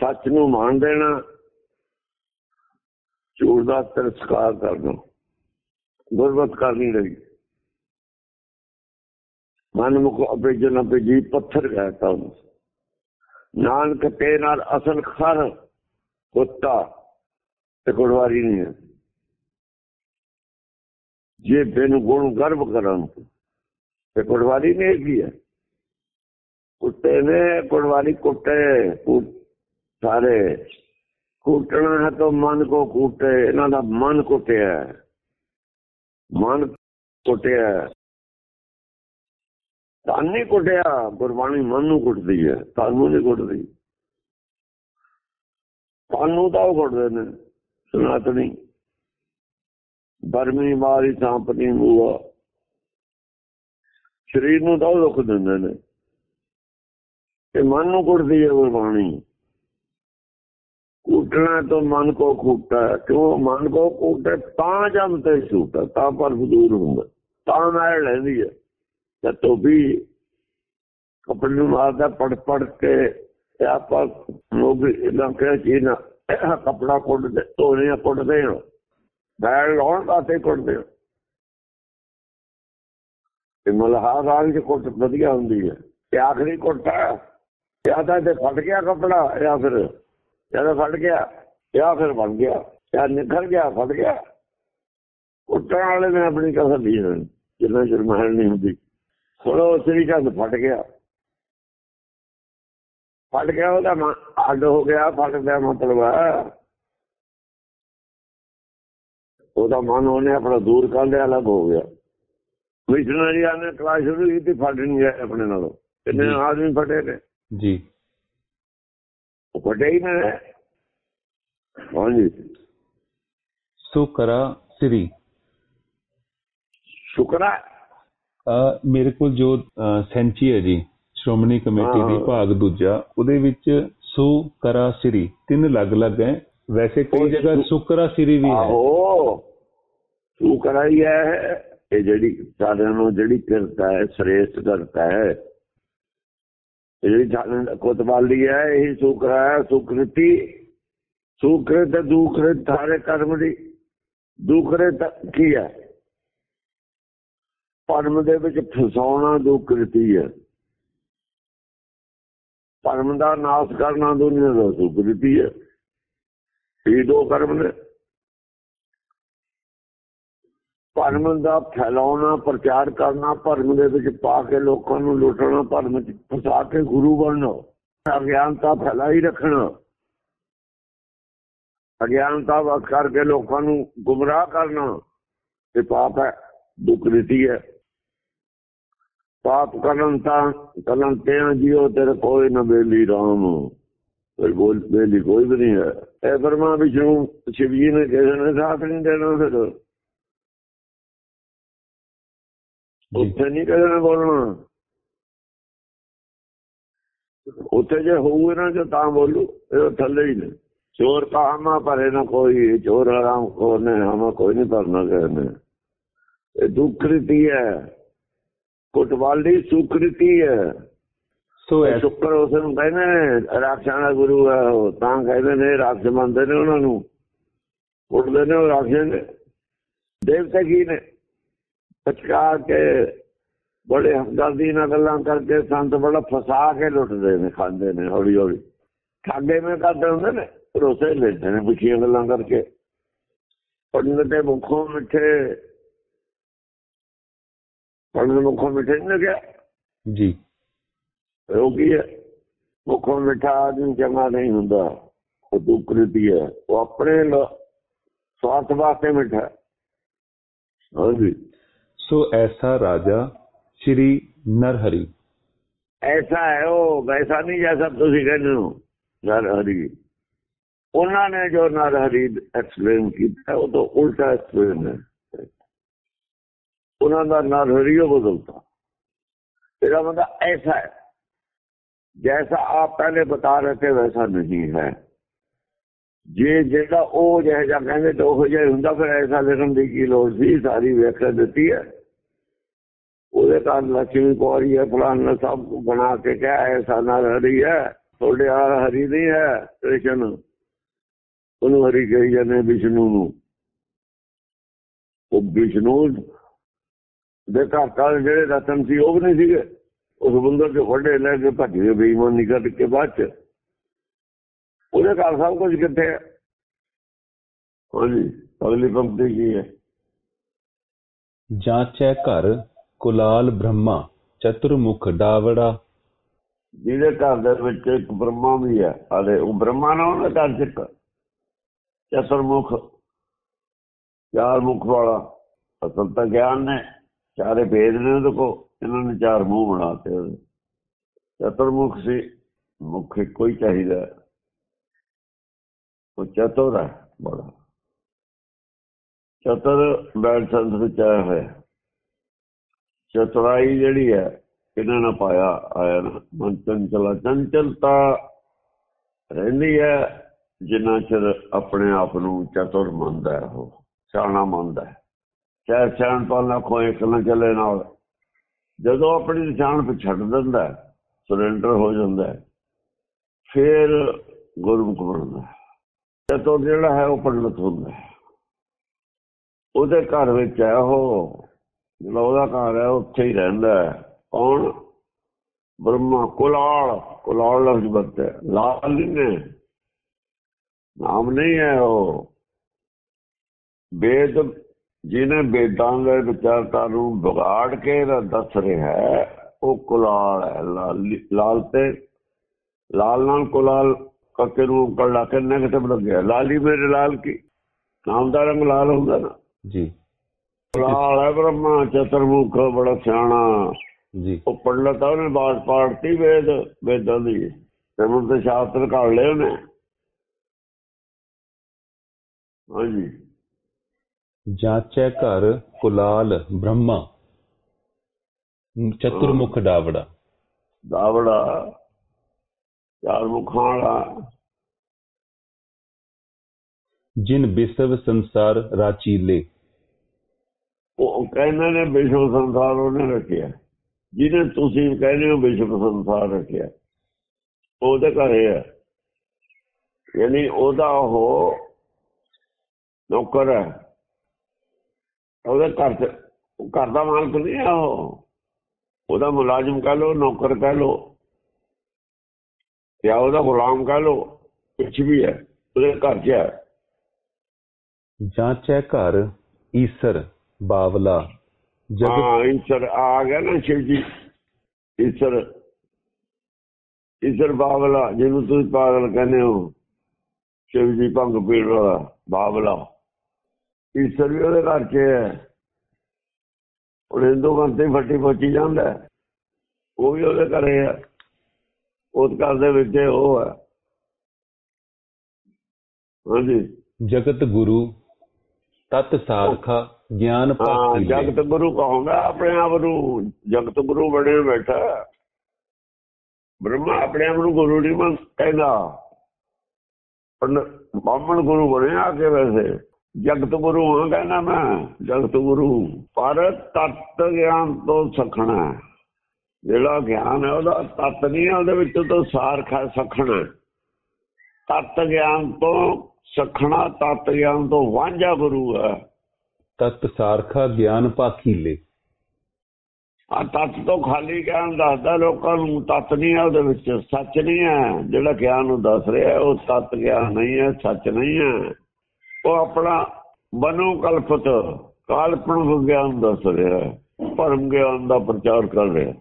ਸੱਚ ਨੂੰ ਮਾਨ ਦੇਣਾ। ਝੂਠ ਦਾ ਤਿਰਸਕਾਰ ਕਰਨਾ। ਗੁਰਬਤ ਕਰਨੀ ਰਹੀ। ਮਨ ਮੁਖ ਅਪੇਜਨ ਅਪੇਜੀ ਪੱਥਰ ਕਹਤਾ ਹੂੰ ਨਾਨਕ ਤੇ ਨਾਲ ਅਸਲ ਖਰ ਕੁੱਤਾ ਤੇ ਗੁਰਵਾਰੀ ਨਹੀਂ ਹੈ। ਜੇ ਬਿਨ ਗੁਣ ਗਰਭ ਕਰਨ ਤੇ ਪਟਵਾਰੀ ਨੇ ਹੈਗੀ ਹੈ। ਕੁੱਤੇ ਨੇ ਪਟਵਾਰੀ ਕੁੱਤੇ ਸਾਰੇ। ਕੁੱਟਣਾ ਹੈ ਤਾਂ ਮਨ ਕੋ ਕੁੱਟੇ, ਇਹਨਾਂ ਦਾ ਮਨ ਕੁੱਟਿਆ। ਮਨ ਕੁੱਟਿਆ। ਤਨ ਤਾਂ ਨਹੀਂ ਕੁੱਟਿਆ, ਗੁਰਬਾਣੀ ਮਨ ਨੂੰ ਕੁੱਟਦੀ ਹੈ ਤੁਹਾਨੂੰ ਨਹੀਂ ਕੁੱਟਦੀ। ਤੁਹਾਨੂੰ ਤਾਂ ਉਹ ਕੁੱਟਦੇ ਨੇ, ਸਨਾਤਨੀ। ਬਰਮੀ ਮਾਰੀ ਸਾਂਪਨੀ ਮੂਆ। ਸਰੀਰ ਨੂੰ ਤਾਂ ਉਹ ਦੁੱਖ ਦਿੰਦੇ ਨੇ। ਤੇ ਮਨ ਨੂੰ ਕੁੱਟਦੀ ਹੈ ਗੁਰਬਾਣੀ ਕੁੱਟਣਾ ਤਾਂ ਮਨ ਕੋ ਖੂਟਾ ਕਿਉਂ? ਮਨ ਕੋ ਕੂਟੇ ਤਾਂ ਜਮ ਤੇ ਛੂਟਾ, ਤਾਂ ਪਰ ਦੂਰ ਹੁੰਦਾ, ਤਾਂ ਮੈਲ ਲੈਂਦੀ ਹੈ। ਤੇ ਤੋਬੀ ਕੱਪੜੇ ਨੂੰ ਮਾਰਦਾ ਪੜ ਪੜ ਕੇ ਤੇ ਆਪਾਂ ਲੋਕ ਇਲਾਕੇ ਚ ਨਾ, ਕਪੜਾ ਕੁੱਟ ਧੋਣੇ ਕੁੱਟਦੇ ਹਾਂ। ਬੈਲ ਲਾਉਣ ਪਾਸੇ ਕੁੱਟਦੇ ਹੋ। ਤੇ ਮਲਹਾਰ ਰਾਗ ਕੁੱਟ ਵਧੀਆ ਹੁੰਦੀ ਹੈ। ਤੇ ਆਖਰੀ ਕੁੱਟਾ ਜਾਂ ਤਾਂ ਤੇ ਫਟ ਗਿਆ ਕਪੜਾ ਜਾਂ ਫਿਰ ਜਦੋਂ ਫਟ ਗਿਆ ਜਾਂ ਫਿਰ ਬਣ ਗਿਆ ਜਾਂ ਨਿਕਲ ਗਿਆ ਫਟ ਗਿਆ। ਕੁੱਟਣ ਵਾਲੇ ਨੇ ਆਪਣੀ ਕਸਰ ਹੋਣੀ ਜਿੰਨਾ ਚਿਰ ਮਹਿਲ ਨਹੀਂ ਹੁੰਦੀ। ਹੁਣ ਉਹ ਸ੍ਰੀ ਚੰਦ ਫਟ ਗਿਆ। ਫਟ ਗਿਆ ਉਹਦਾ ਮਨ ਅੱਡ ਹੋ ਗਿਆ ਫਟ ਗਿਆ ਮਤਲਬ ਉਹਦਾ ਮਨ ਉਹਨੇ ਆਪਣਾ ਦੂਰ ਕਰ ਲਿਆ ਅਲੱਗ ਹੋ ਗਿਆ। ਮਿਸ਼ਨਰੀਆਂ ਨੇ ਕਲਾਸ ਸ਼ੁਰੂ ਕੀਤੀ ਫਟ ਨਹੀਂ ਗਿਆ ਆਪਣੇ ਨਾਲੋਂ। ਕਿੰਨੇ। ਆਦਮੀ ਫਟੇ ਨੇ। ਜੀ। ਫਟੇ ਹੀ ਨੇ। ਹਾਂਜੀ। ਸੋ ਕਰਾ ਸ੍ਰੀ। ਸ਼ੁਕਰ। ਹੈ ਮੇਰੇ ਕੋਲ ਜੋ ਸੈਂਚੀ ਹੈ ਜੀ ਸ਼੍ਰੋਮਣੀ ਕਮੇਟੀ ਦੀ ਹਾਂ। ਭਾਗ ਦੂਜਾ ਉਹਦੇ ਵਿੱਚ ਸੋ ਕਰਾ ਸ੍ਰੀ ਤਿੰਨ ਅਲੱਗ-ਅਲੱਗ ਹੈ। ਵੈਸੇ ਕਈ ਜਗ੍ਹਾ ਸੁਕਰਾ ਸ੍ਰੀ ਵੀ ਹੈ। ਆਹੋ। ਤੂੰ ਕਰਾਈ ਹੈ ਇਹ ਜਿਹੜੀ ਸਾਰਿਆਂ ਨੂੰ ਜਿਹੜੀ ਕਿਰਤਾ ਹੈ ਸ੍ਰੇਸ਼ਟ ਕਰਤਾ ਹੈ। ਜਿਹੜੀ ਜਾਣਨ ਕੋਤਵਾਲੀ ਹੈ, ਇਹ ਸੁਕਰਾ ਹੈ, ਸੁਕ੍ਰਿਤੀ। ਸੁਕ੍ਰਿਤ ਦੁਕ੍ਰਿਤ ਸਾਰੇ ਕਰਮ ਦੀ। ਦੁਕ੍ਰਿਤ ਕੀ ਹੈ? ਪਰਮ ਦੇ ਵਿੱਚ ਫਸਾਉਣਾ ਦੁਕ੍ਰਿਤੀ ਹੈ। ਪਰਮ ਦਾ ਨਾਸ਼ ਕਰਨਾ ਦੁਨੀਆ ਦਾ ਸੁਕ੍ਰਿਤੀ ਹੈ। ਇਹ ਦੋ ਕਰਮ ਨੇ। ਭਰਮ ਦਾ ਫੈਲਾਉਣਾ, ਪ੍ਰਚਾਰ ਕਰਨਾ ਭਰਮ ਦੇ ਵਿੱਚ ਪਾ ਕੇ ਲੋਕਾਂ ਨੂੰ ਲੁੱਟਣਾ ਭਰਮ ਚ ਫਸਾ ਕੇ ਗੁਰੂ ਬਣਨਾ, ਅਗਿਆਨਤਾ ਫੈਲਾਈ ਰੱਖਣਾ। ਅਗਿਆਨਤਾ ਵਸ ਕਰਕੇ ਲੋਕਾਂ ਨੂੰ ਗੁੰਮਰਾਹ ਕਰਨਾ, ਇਹ ਪਾਪ ਹੈ ਦੁਕ੍ਰਿਤੀ ਹੈ। ਪਾਪ ਕਰਨ ਤਾਂ ਕਰਨ ਤੇ ਜਿਉ ਤੇਰੇ ਕੋਈ ਨਾ ਬੇਲੀ ਰਾਮ। ਕੋਈ ਬੋਲ ਬੇਲੀ ਕੋਈ ਵੀ ਨਹੀਂ ਹੈ। ਇਹ ਬਰਮਾ ਵਿਸ਼ਨੂੰ, ਸ਼ਿਵ ਜੀ ਨੇ ਕਿਸੇ ਨੇ ਸਾਥ ਨਹੀਂ ਦੇਣਾ ਫਿਰ। ਉੱਥੇ ਨਹੀਂ ਕਿਸੇ ਨੇ ਬੋਲਣਾ। ਉੱਥੇ ਜੇ ਹੋਊ ਇਹਨਾਂ ਚ ਤਾਂ ਬੋਲੂ ਇਹ ਥੱਲੇ ਹੀ ਨੇ। ਚੋਰ ਕਹਾਮਾ ਪਰੇ ਨਾ ਕੋਈ ਚੋਰ ਹਰਾਮ ਕੋ ਨੇ ਹਮਾ ਕੋਈ ਨਹੀਂ ਕਰਨਾ ਕਹਿੰਦੇ ਇਹ ਦੁਕ੍ਰਿਤੀ ਹੈ। ਕੁਟਵਾਲੀ ਸੁਕ੍ਰਿਤੀ ਹੈ। ਸੋ ਸ਼ੁਕਰ ਉਸ ਨੂੰ ਕਹਿੰਦੇ ਨੇ ਰਾਖਸ਼ਾਂ ਦਾ ਗੁਰੂ ਹੈ ਉਹ। ਤਾਂ ਕਹਿੰਦੇ ਨੇ ਰਾਖਸ਼ ਮੰਨਦੇ ਨੇ ਉਹਨਾਂ ਨੂੰ। ਉੱਠਦੇ ਨੇ ਉਹ ਰਾਖਸ਼ ਨੇ ਦੇਵਤੇ ਕੀ ਨੇ? ਪਚਕਾ ਕੇ ਬੜੇ ਹਮਦਰਦੀ ਨਾਲ ਗੱਲਾਂ ਕਰਕੇ ਸੰਤ ਬੜਾ ਫਸਾ ਕੇ ਲੁੱਟਦੇ ਨੇ ਖਾਂਦੇ ਨੇ ਹੌਲੀ ਹੌਲੀ। ਖਾਂਦੇ ਮੈਂ ਕਰਦੇ ਹੁੰਦੇ ਨੇ ਭਰੋਸੇ ਲੈਂਦੇ ਨੇ ਪੁੱਛੀਆਂ ਗੱਲਾਂ ਕਰਕੇ। ਪੰਡਤ ਦੇ ਮੁਖੋਂ ਮਿੱਠੇ ਪੰਡਤ ਮੁਖੋਂ ਮਿੱਠੇ ਨਹੀਂ ਲੱਗਿਆ? ਜੀ। ਉਹ ਕੀ ਹੈ? ਮੁਖੋਂ ਮਿੱਠਾ ਆਦਮੀ ਚੰਗਾ ਨਹੀਂ ਹੁੰਦਾ ਉਹ ਦੁਕ੍ਰਿਤੀ ਹੈ। ਉਹ ਆਪਣੇ ਸਵਾਰਥ ਵਾਸਤੇ ਮਿੱਠਾ। ਹਾਂਜੀ ਸੋ ਐਸਾ ਰਾਜਾ ਸ਼੍ਰੀ ਨਰਹਰੀ ਐਸਾ ਹੈ ਉਹ ਵੈਸਾ ਨਹੀਂ ਜੈਸਾ ਤੁਸੀਂ ਕਹਿੰਦੇ ਹੋ ਨਰ ਹਰੀ ਉਹਨਾਂ ਨੇ ਜੋ ਨਰ ਹਰੀ ਐਕਸਪਲੇਨ ਕੀਤਾ ਉਹ ਤੋਂ ਉਲਟਾ ਐਕਸਪਲੇਨ ਹੈ ਉਹਨਾਂ ਦਾ ਨਰ ਹਰੀ ਉਹ ਬਦਲਤਾ ਇਹਦਾ ਮਤਲਬ ऐसा है जैसा आप पहले बता रहे थे वैसा नहीं है ਜੇ ਜਿਹੜਾ ਉਹ ਜਿਹੋ ਜਿਹਾ ਕਹਿੰਦੇ ਤੇ ਉਹ ਜਿਹਾ ਹੀ ਹੁੰਦਾ ਫਿਰ ਐਸਾ ਲਿਖਣ ਦੀ ਕੀ ਲੋੜ ਸੀ ਸਾਰੀ ਵਿਆਖਿਆ ਦਿੱਤੀ ਹੈ ਉਹਦੇ ਘਰ ਲక్ష్ਮੀ ਕੌਰੀ ਹੈ ਫਲਾਨ ਸਭ ਬਣਾ ਕੇ ਕਿਹਾ ਐਸਾ ਨਾਲ ਹਰੀ ਹੈ, ਤੁਹਾਡੇ ਆ ਹਰੀ ਨਹੀਂ ਹੈ, ਕ੍ਰਿਸ਼ਨ। ਉਹਨੂੰ ਹਰੀ ਕਹੀ ਜਾਂਦੇ ਵਿਸ਼ਨੂੰ ਨੂੰ। ਉਹ ਵਿਸ਼ਨੂੰ ਦੇ ਘਰ ਕਾਲ ਜਿਹੜੇ ਰਤਨ ਸੀ, ਉਹ ਵੀ ਨਹੀਂ ਸੀਗੇ। ਉਹ ਸਮੁੰਦਰ ਦੇ ਵੱਡੇ ਲੈ ਕੇ ਭੱਜ ਗਏ, ਬੇਈਮਾਨੀ ਕੇ ਬਾਅਦ ਚ। ਉਹਦੇ ਘਰ ਸਭ ਕੁਝ ਕਿੱਥੇ ਹੈ? ਹਾਂਜੀ, ਅਗਲੀ ਪੰਕਤੀ ਕੀ ਹੈ? ਜਾਂਚੈ ਘਰ। ਕੁਲਾਲ ਬ੍ਰਹਮਾ, ਚਤੁਰਮੁਖ ਡਾਵੜਾ। ਜਿਹਦੇ ਘਰ ਦੇ ਵਿੱਚ ਇੱਕ ਬ੍ਰਹਮਾ ਵੀ ਹੈ ਆਲੇ ਉਹ ਬ੍ਰਹਮਾ ਨਾ ਉਹਦੇ ਘਰ ਚ ਚਤੁਰਮੁਖ, ਚਾਰ ਮੁਖ ਵਾਲਾ। ਅਸਲ ਤਾਂ ਗਿਆਨ ਨੇ, ਚਾਰੇ ਭੇਦ ਨੇ ਉਹਦੇ ਕੋ ਇਹਨਾਂ ਨੇ ਚਾਰ ਮੂੰਹ ਬਣਾਤੇ ਉਹਦੇ। ਚਤੁਰਮੁਖ ਸੀ, ਮੁਖ ਕੋਈ ਚਾਹੀਦਾ ਉਹ ਚਤੁਰ ਹੈ ਬੜਾ। ਚਤੁਰ ਬੈਠ ਸੰਤ ਵਿੱਚ ਆਇਆ ਹੋਇਆ। ਚਤੁਰਾਈ ਜਿਹੜੀ ਹੈ, ਇਹਨਾਂ ਨਾਲ ਪਾਇਆ ਆਇਆ ਨਾ। ਮਨ ਚੰਚਲਾ ਚੰਚਲਤਾ ਰਹਿੰਦੀ ਹੈ, ਜਿੰਨਾ ਚਿਰ ਆਪਣੇ ਆਪ ਨੂੰ ਚਤੁਰ ਮੰਨਦਾ ਉਹ, ਸਿਆਣਾ ਮੰਨਦਾ ਚਾਹੇ ਸਿਆਣ ਪਾਲਣਾ ਕੋਈ ਇੱਕ ਚੱਲੇ ਨਾਲ। ਜਦੋਂ ਆਪਣੀ ਸਿਆਣ ਛੱਡ ਦਿੰਦਾ ਸਰੈਂਡਰ ਹੋ ਜਾਂਦਾ ਹੈ, ਫਿਰ ਗੁਰਮੁਖ ਬਣਦਾ ਚਤੁਰ ਜਿਹੜਾ ਹੈ ਉਹ ਪੰਡਤ ਹੁੰਦਾ ਹੈ। ਉਹਦੇ ਘਰ ਵਿੱਚ ਹੈ ਉਹ ਜਿਹੜਾ ਉਹਦਾ ਘਰ ਹੈ, ਉੱਥੇ ਹੀ ਰਹਿੰਦਾ ਹੈ। ਕੌਣ? ਬ੍ਰਹਮਾ, ਕੁਲਾਲ। ਕੁਲਾਲ ਲਫ਼ਜ਼ ਵਰਤਿਆ ਲਾਲ ਨੇ ਨਾਮ ਨਹੀਂ ਹੈ ਉਹ। ਵੇਦ, ਜਿਹਨੇ ਵੇਦਾਂ ਦੇ ਵਿਚਾਰਤਾ ਨੂੰ ਵਿਗਾੜ ਕੇ ਦੱਸ ਰਿਹਾ ਹੈ, ਉਹ ਕੁਲਾਲ ਹੈ। ਲਾਲ ਲਾਲ ਤੇ, ਲਾਲ ਨਾਲ ਕੁਲਾਲ ਕੱਕੇ ਨੂੰ ਕੱਲਾ ਕੇ ਨੈਗੇਟਿਵ ਲੱਗਿਆ। ਲਾਲੀ ਮੇਰੇ ਲਾਲ ਕੀ? ਨਾਮ ਦਾ ਰੰਗ ਲਾਲ ਹੁੰਦਾ ਨਾ। ਜੀ। ਕੁਲਾਲ ਹੈ ਬ੍ਰਹਮਾ ਚਤੁਰਮੁਖ ਬੜਾ ਸਿਆਣਾ। ਜੀ। ਉਹ ਪੰਡਤ ਆ ਉਹਨੇ ਬਾਤ ਪਾੜਤੀ ਵੇਦ ਵੇਦਾਂ ਦੀ। ਸਿਮਰ ਤੇ ਸ਼ਾਸਤਰ ਕੱਢ ਲਏ ਉਹਨੇ। ਹਾਂਜੀ। ਜਾਂਚੈ ਘਰ ਕੁਲਾਲ ਬ੍ਰਹਮਾ ਚਤੁਰਮੁਖ ਡਾਵੜਾ। ਦਾਵੜਾ ਚਾਰ ਮੁਖਾਂ ਵਾਲਾ। ਜਿਨ ਬਿਸਵ ਸੰਸਾਰ ਰਾਚੀਲੇ। ਉਹ ਕਹਿੰਦੇ ਨੇ ਵਿਸ਼ਵ ਸੰਸਾਰ ਉਹਨੇ ਰੱਖਿਆ। ਜਿਹਨੇ ਤੁਸੀਂ ਕਹਿੰਦੇ ਹੋ ਵਿਸ਼ਵ ਸੰਸਾਰ ਰੱਖਿਆ। ਉਹਦੇ ਘਰੇ ਹੈ ਯਾਨੀ ਉਹਦਾ ਉਹ ਨੌਕਰ ਹੈ। ਉਹਦੇ ਘਰ ਚ, ਘਰ ਦਾ ਮਾਲਕ ਨਹੀਂ ਹੈ ਉਹ। ਉਹਦਾ ਮੁਲਾਜ਼ਮ ਕਹ ਲੋ ਨੌਕਰ ਕਹ ਲੋ ਜਾਂ ਉਹਦਾ ਗੁਲਾਮ ਕਹ ਲੋ ਕੁਝ ਵੀ ਹੈ। ਉਹਦੇ ਘਰ ਚ ਹੈ। ਜਾਂਚੈ ਘਰ ਈਸਰ। ਬਾਵਲਾ। ਹਾਂ ਈਸ਼ਰ ਆ ਗਿਆ ਨਾ ਸ਼ਿਵ ਜੀ ਈਸ਼ਰ ਈਸ਼ਰ ਬਾਬਲਾ ਜਿਹਨੂੰ ਤੁਸੀਂ ਪਾਗਲ ਕਹਿੰਦੇ ਹੋ। ਸ਼ਿਵ ਜੀ ਭੰਗ ਪੀਣ ਵਾਲਾ ਬਾਬਲਾ ਈਸ਼ਰ ਵੀ ਉਹਦੇ ਘਰ 'ਚ ਹੈ ਉਹ ਹਿੰਦੂ ਬੰਦੇ ਫੱਟੀ ਪੋਚੀ ਜਾਂਦਾ। ਉਹ ਵੀ ਉਹਦੇ ਘਰੇ ਹੈ। ਉਸ ਘਰ ਦੇ ਵਿੱਚ ਉਹ ਹੈ। ਹਾਂਜੀ। ਜਗਤ ਗੁਰੂ ਤਤ ਸਾਰਖਾ ਗਿਆਨ ਹਾਂ ਜਗਤ ਗੁਰੂ ਕਹੋਗਾ ਆਪਣੇ ਆਪ ਨੂੰ ਜਗਤ ਗੁਰੂ ਬਣੇ ਬੈਠਾ। ਬ੍ਰਹਮਾ ਆਪਣੇ ਆਪ ਨੂੰ ਗੁਰੂ ਨਹੀਂ ਮੰਨ ਕਹਿੰਦਾ। ਪਰ ਬਾਹਮਣ ਗੁਰੂ ਬਣਿਆ ਕੇ ਵੈਸੇ? ਜਗਤ ਗੁਰੂ ਹਾਂ ਕਹਿੰਦਾ ਮੈਂ ਜਗਤ ਗੁਰੂ। ਪਰ ਤਤ ਗਿਆਨ ਤੋਂ ਸਖਣਾ। ਜਿਹੜਾ ਗਿਆਨ ਹੈ ਉਹਦਾ ਤਤ ਨਹੀਂ ਉਹਦੇ ਵਿੱਚ ਤੋਂ ਸਾਰ ਖਾ ਸਖਣਾ ਤਤ ਗਿਆਨ ਤੋਂ ਸਖਣਾ ਤਤ ਗਿਆਨ ਤੋਂ ਵਾਂਝਾ ਗੁਰੂ ਹੈ। ਤਤ ਸਾਰਖਾ ਗਿਆਨ ਪਾਖੀਲੇ ਆ ਤੱਤ ਤੋਂ ਖਾਲੀ ਗਿਆਨ ਦੱਸਦਾ ਲੋਕਾਂ ਨੂੰ, ਤੱਤ ਨਹੀਂ ਹੈ ਉਹਦੇ ਵਿੱਚ, ਸੱਚ ਨਹੀਂ ਹੈ ਜਿਹੜਾ ਗਿਆਨ ਨੂੰ ਦੱਸ ਰਿਹਾ, ਉਹ ਤੱਤ ਗਿਆਨ ਨਹੀਂ ਹੈ ਸੱਚ ਨਹੀਂ ਹੈ ਉਹ ਆਪਣਾ ਬਨੋ ਕਲਪਤ ਕਾਲਪਨਿਕ ਗਿਆਨ ਦੱਸ ਰਿਹਾ ਹੈ, ਭਰਮ ਗਿਆਨ ਦਾ ਪ੍ਰਚਾਰ ਕਰ ਰਿਹਾ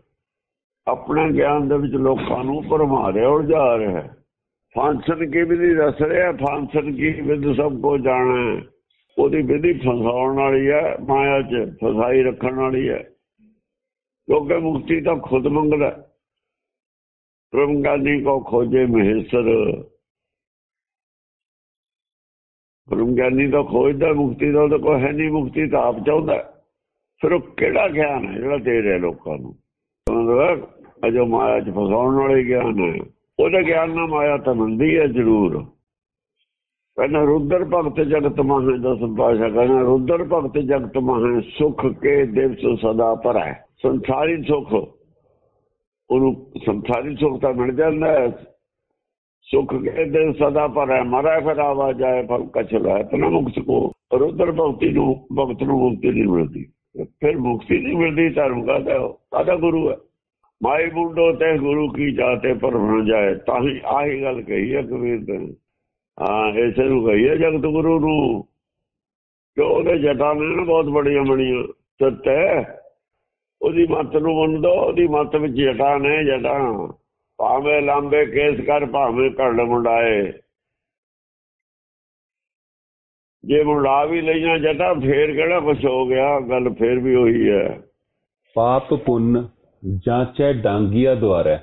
ਆਪਣੇ ਗਿਆਨ ਦੇ ਵਿੱਚ ਲੋਕਾਂ ਨੂੰ ਭਰਮਾ ਰਿਹਾ, ਉਲਝਾ ਰਿਹਾ ਹੈ। ਕੀ ਵਿਧੀ ਦੱਸ ਰਿਹਾ ਫਾਂਸਨ ਕੀ ਵਿਧ ਸਭ ਕੋ ਜਾਣਾ ਉਹਦੀ ਵਿਧੀ ਫਸਾਉਣ ਵਾਲੀ ਹੈ, ਮਾਇਆ 'ਚ ਫਸਾਈ ਰੱਖਣ ਵਾਲੀ ਹੈ। ਕਿਉਂਕਿ ਮੁਕਤੀ ਤਾਂ ਖੁਦ ਮੰਗਦਾ ਪ੍ਰਮ ਬ੍ਰਹਮਗਾਨੀ ਕੋ ਖੋਜੇ ਮਹੇਸ਼ਰ। ਬ੍ਰਹਮਗਾਨੀ ਤਾਂ ਖੋਜਦਾ, ਮੁਕਤੀ ਦਾ ਉਹਦੇ ਕੋਲ ਹੈ ਨਹੀਂ, ਮੁਕਤੀ ਤਾਂ ਆਪ ਚਾਹੁੰਦਾ ਫਿਰ ਉਹ ਕਿਹੜਾ ਗਿਆਨ ਹੈ ਜਿਹੜਾ ਦੇ ਰਿਹਾ ਲੋਕਾਂ ਨੂੰ? ਮਤਲਬ ਅਜੋ ਮਾਇਆ ਚ ਫਸਾਉਣ ਵਾਲੇ ਗਿਆਨ ਹੈ। ਉਹਦਾ ਗਿਆਨ ਨਾਲ ਮਾਇਆ ਤਾਂ ਮੰਦੀ ਹੈ ਜ਼ਰੂਰ। ਕਹਿੰਦਾ ਰੁਦਰ ਭਗਤ ਜਗਤ ਮਾਹੇ ਦਸ ਪਾਸ਼ਾ ਕਹਿੰਦਾ ਰੁਦਰ ਭਗਤ ਜਗਤ ਮਾਹੇ ਸੁਖ ਕੇ ਦਿਵਸ ਸਦਾ ਪਰ ਸੰਸਾਰੀ ਸੁਖ, ਉਹਨੂੰ ਸੰਸਾਰੀ ਸੁਖ ਤਾਂ ਮਿਲ ਜਾਂਦਾ ਹੈ। ਸੁਖ ਕੇ ਦਿਨ ਸਦਾ ਪਰ ਹੈ ਫਿਰ ਆਵਾ ਫਲ ਕਛਲ ਤਨਾ ਮੁਕਤ ਕੋ ਰੁਦਰ ਭਗਤੀ ਨੂੰ, ਭਗਤ ਨੂੰ ਮੁਕਤੀ ਨਹੀਂ ਮਿਲਦੀ। ਫਿਰ ਮੁਕਤੀ ਨਹੀਂ ਮਿਲਦੀ, ਧਰਮ ਕਾਹਦਾ ਕਾਹਦਾ ਗੁਰੂ ਹੈ? ਮਾਈ ਬੁੰਡੋ ਤੇ ਗੁਰੂ ਕੀ ਜਾਤੇ ਪਰ ਬਣ ਜਾਏ, ਤਾਂ ਹੀ ਆਹੀ ਗੱਲ ਕਹੀ ਹੈ ਕਬੀਰ ਨੇ। ਹਾਂ ਇਸੇ ਨੂੰ ਕਹੀ ਹੈ ਜਗਤ ਗੁਰੂ ਨੂੰ। ਕਿ ਉਹਦੇ ਜਟਾਂ ਨੇ ਨਾ ਬਹੁਤ ਬੜੀਆਂ ਬਣੀਆਂ। ਸੱਤ ਹੈ। ਉਹਦੀ ਮੱਤ ਨੂੰ ਮੰਨਦੋ ਉਹਦੀ ਮੱਤ ਵਿੱਚ ਜਟਾਂ ਨੇ ਜਟਾਂ। ਭਾਵੇਂ ਲੰਬੇ ਕੇਸ ਕਰ ਭਾਵੇਂ ਘੜ ਮੁੰਡਾਏ। ਜੇ ਮੁੰਡਾ ਵੀ ਲਈਆਂ ਜਟਾਂ ਫੇਰ ਕਿਹੜਾ ਕੁਛ ਹੋ ਗਿਆ? ਗੱਲ ਫੇਰ ਵੀ ਉਹੀ ਹੈ। ਪਾਪ ਪੁੰਨ ਜਾਂਚੈ ਡਾਂਗੀਆ ਦੁਆਰਾ।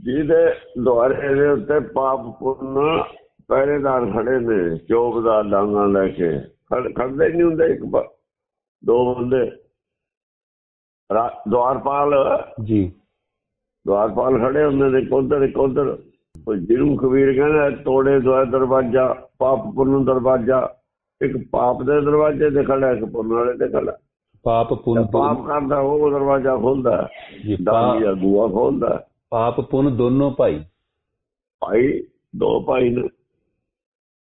ਜਿਹਦੇ ਦੁਆਰੇ ਦੇ ਉੱਤੇ ਪਾਪ ਪੁੰਨ ਪਹਿਰੇਦਾਰ ਖੜੇ ਨੇ ਚੋਪ ਦਾ ਡਾਂਗਾ ਲੈ ਕੇ। ਖੜ- ਖੜਦੇ ਨਹੀਂ ਹੁੰਦੇ ਇੱਕ ਦੋ ਬੰਦੇ। ਦੁਆਰਪਾਲ ਜੀ। ਦੁਆਰਪਾਲ ਖੜੇ ਹੁੰਦੇ ਨੇ ਕੋਧਰ ਕੋਧਰ। ਉਹ ਜਿਹਨੂੰ ਕਬੀਰ ਕਹਿੰਦਾ ਤੋੜੇ ਦੁਆ ਦਰਵਾਜ਼ਾ ਪਾਪ ਪੁੰਨ ਦਰਵਾਜ਼ਾ। ਇੱਕ ਪਾਪ ਦੇ ਦਰਵਾਜ਼ੇ ਤੇ ਖੜਾ ਇੱਕ ਪੁੰਨ ਵਾਲੇ ਤੇ ਖੜਾ। ਪਾਪ ਪੁੰਨ ਪਾਪ ਕਰਦਾ ਉਹ ਦਰਵਾਜ਼ਾ ਖੋਲਦਾ ਜੀ ਦਾਨੀ ਪਾ- ਦਾ ਦੂਆ ਖੋਲਦਾ ਪਾਪ ਪੁੰਨ ਦੋਨੋਂ ਭਾਈ। ਭਾਈ ਦੋ ਭਾਈ ਨੇ।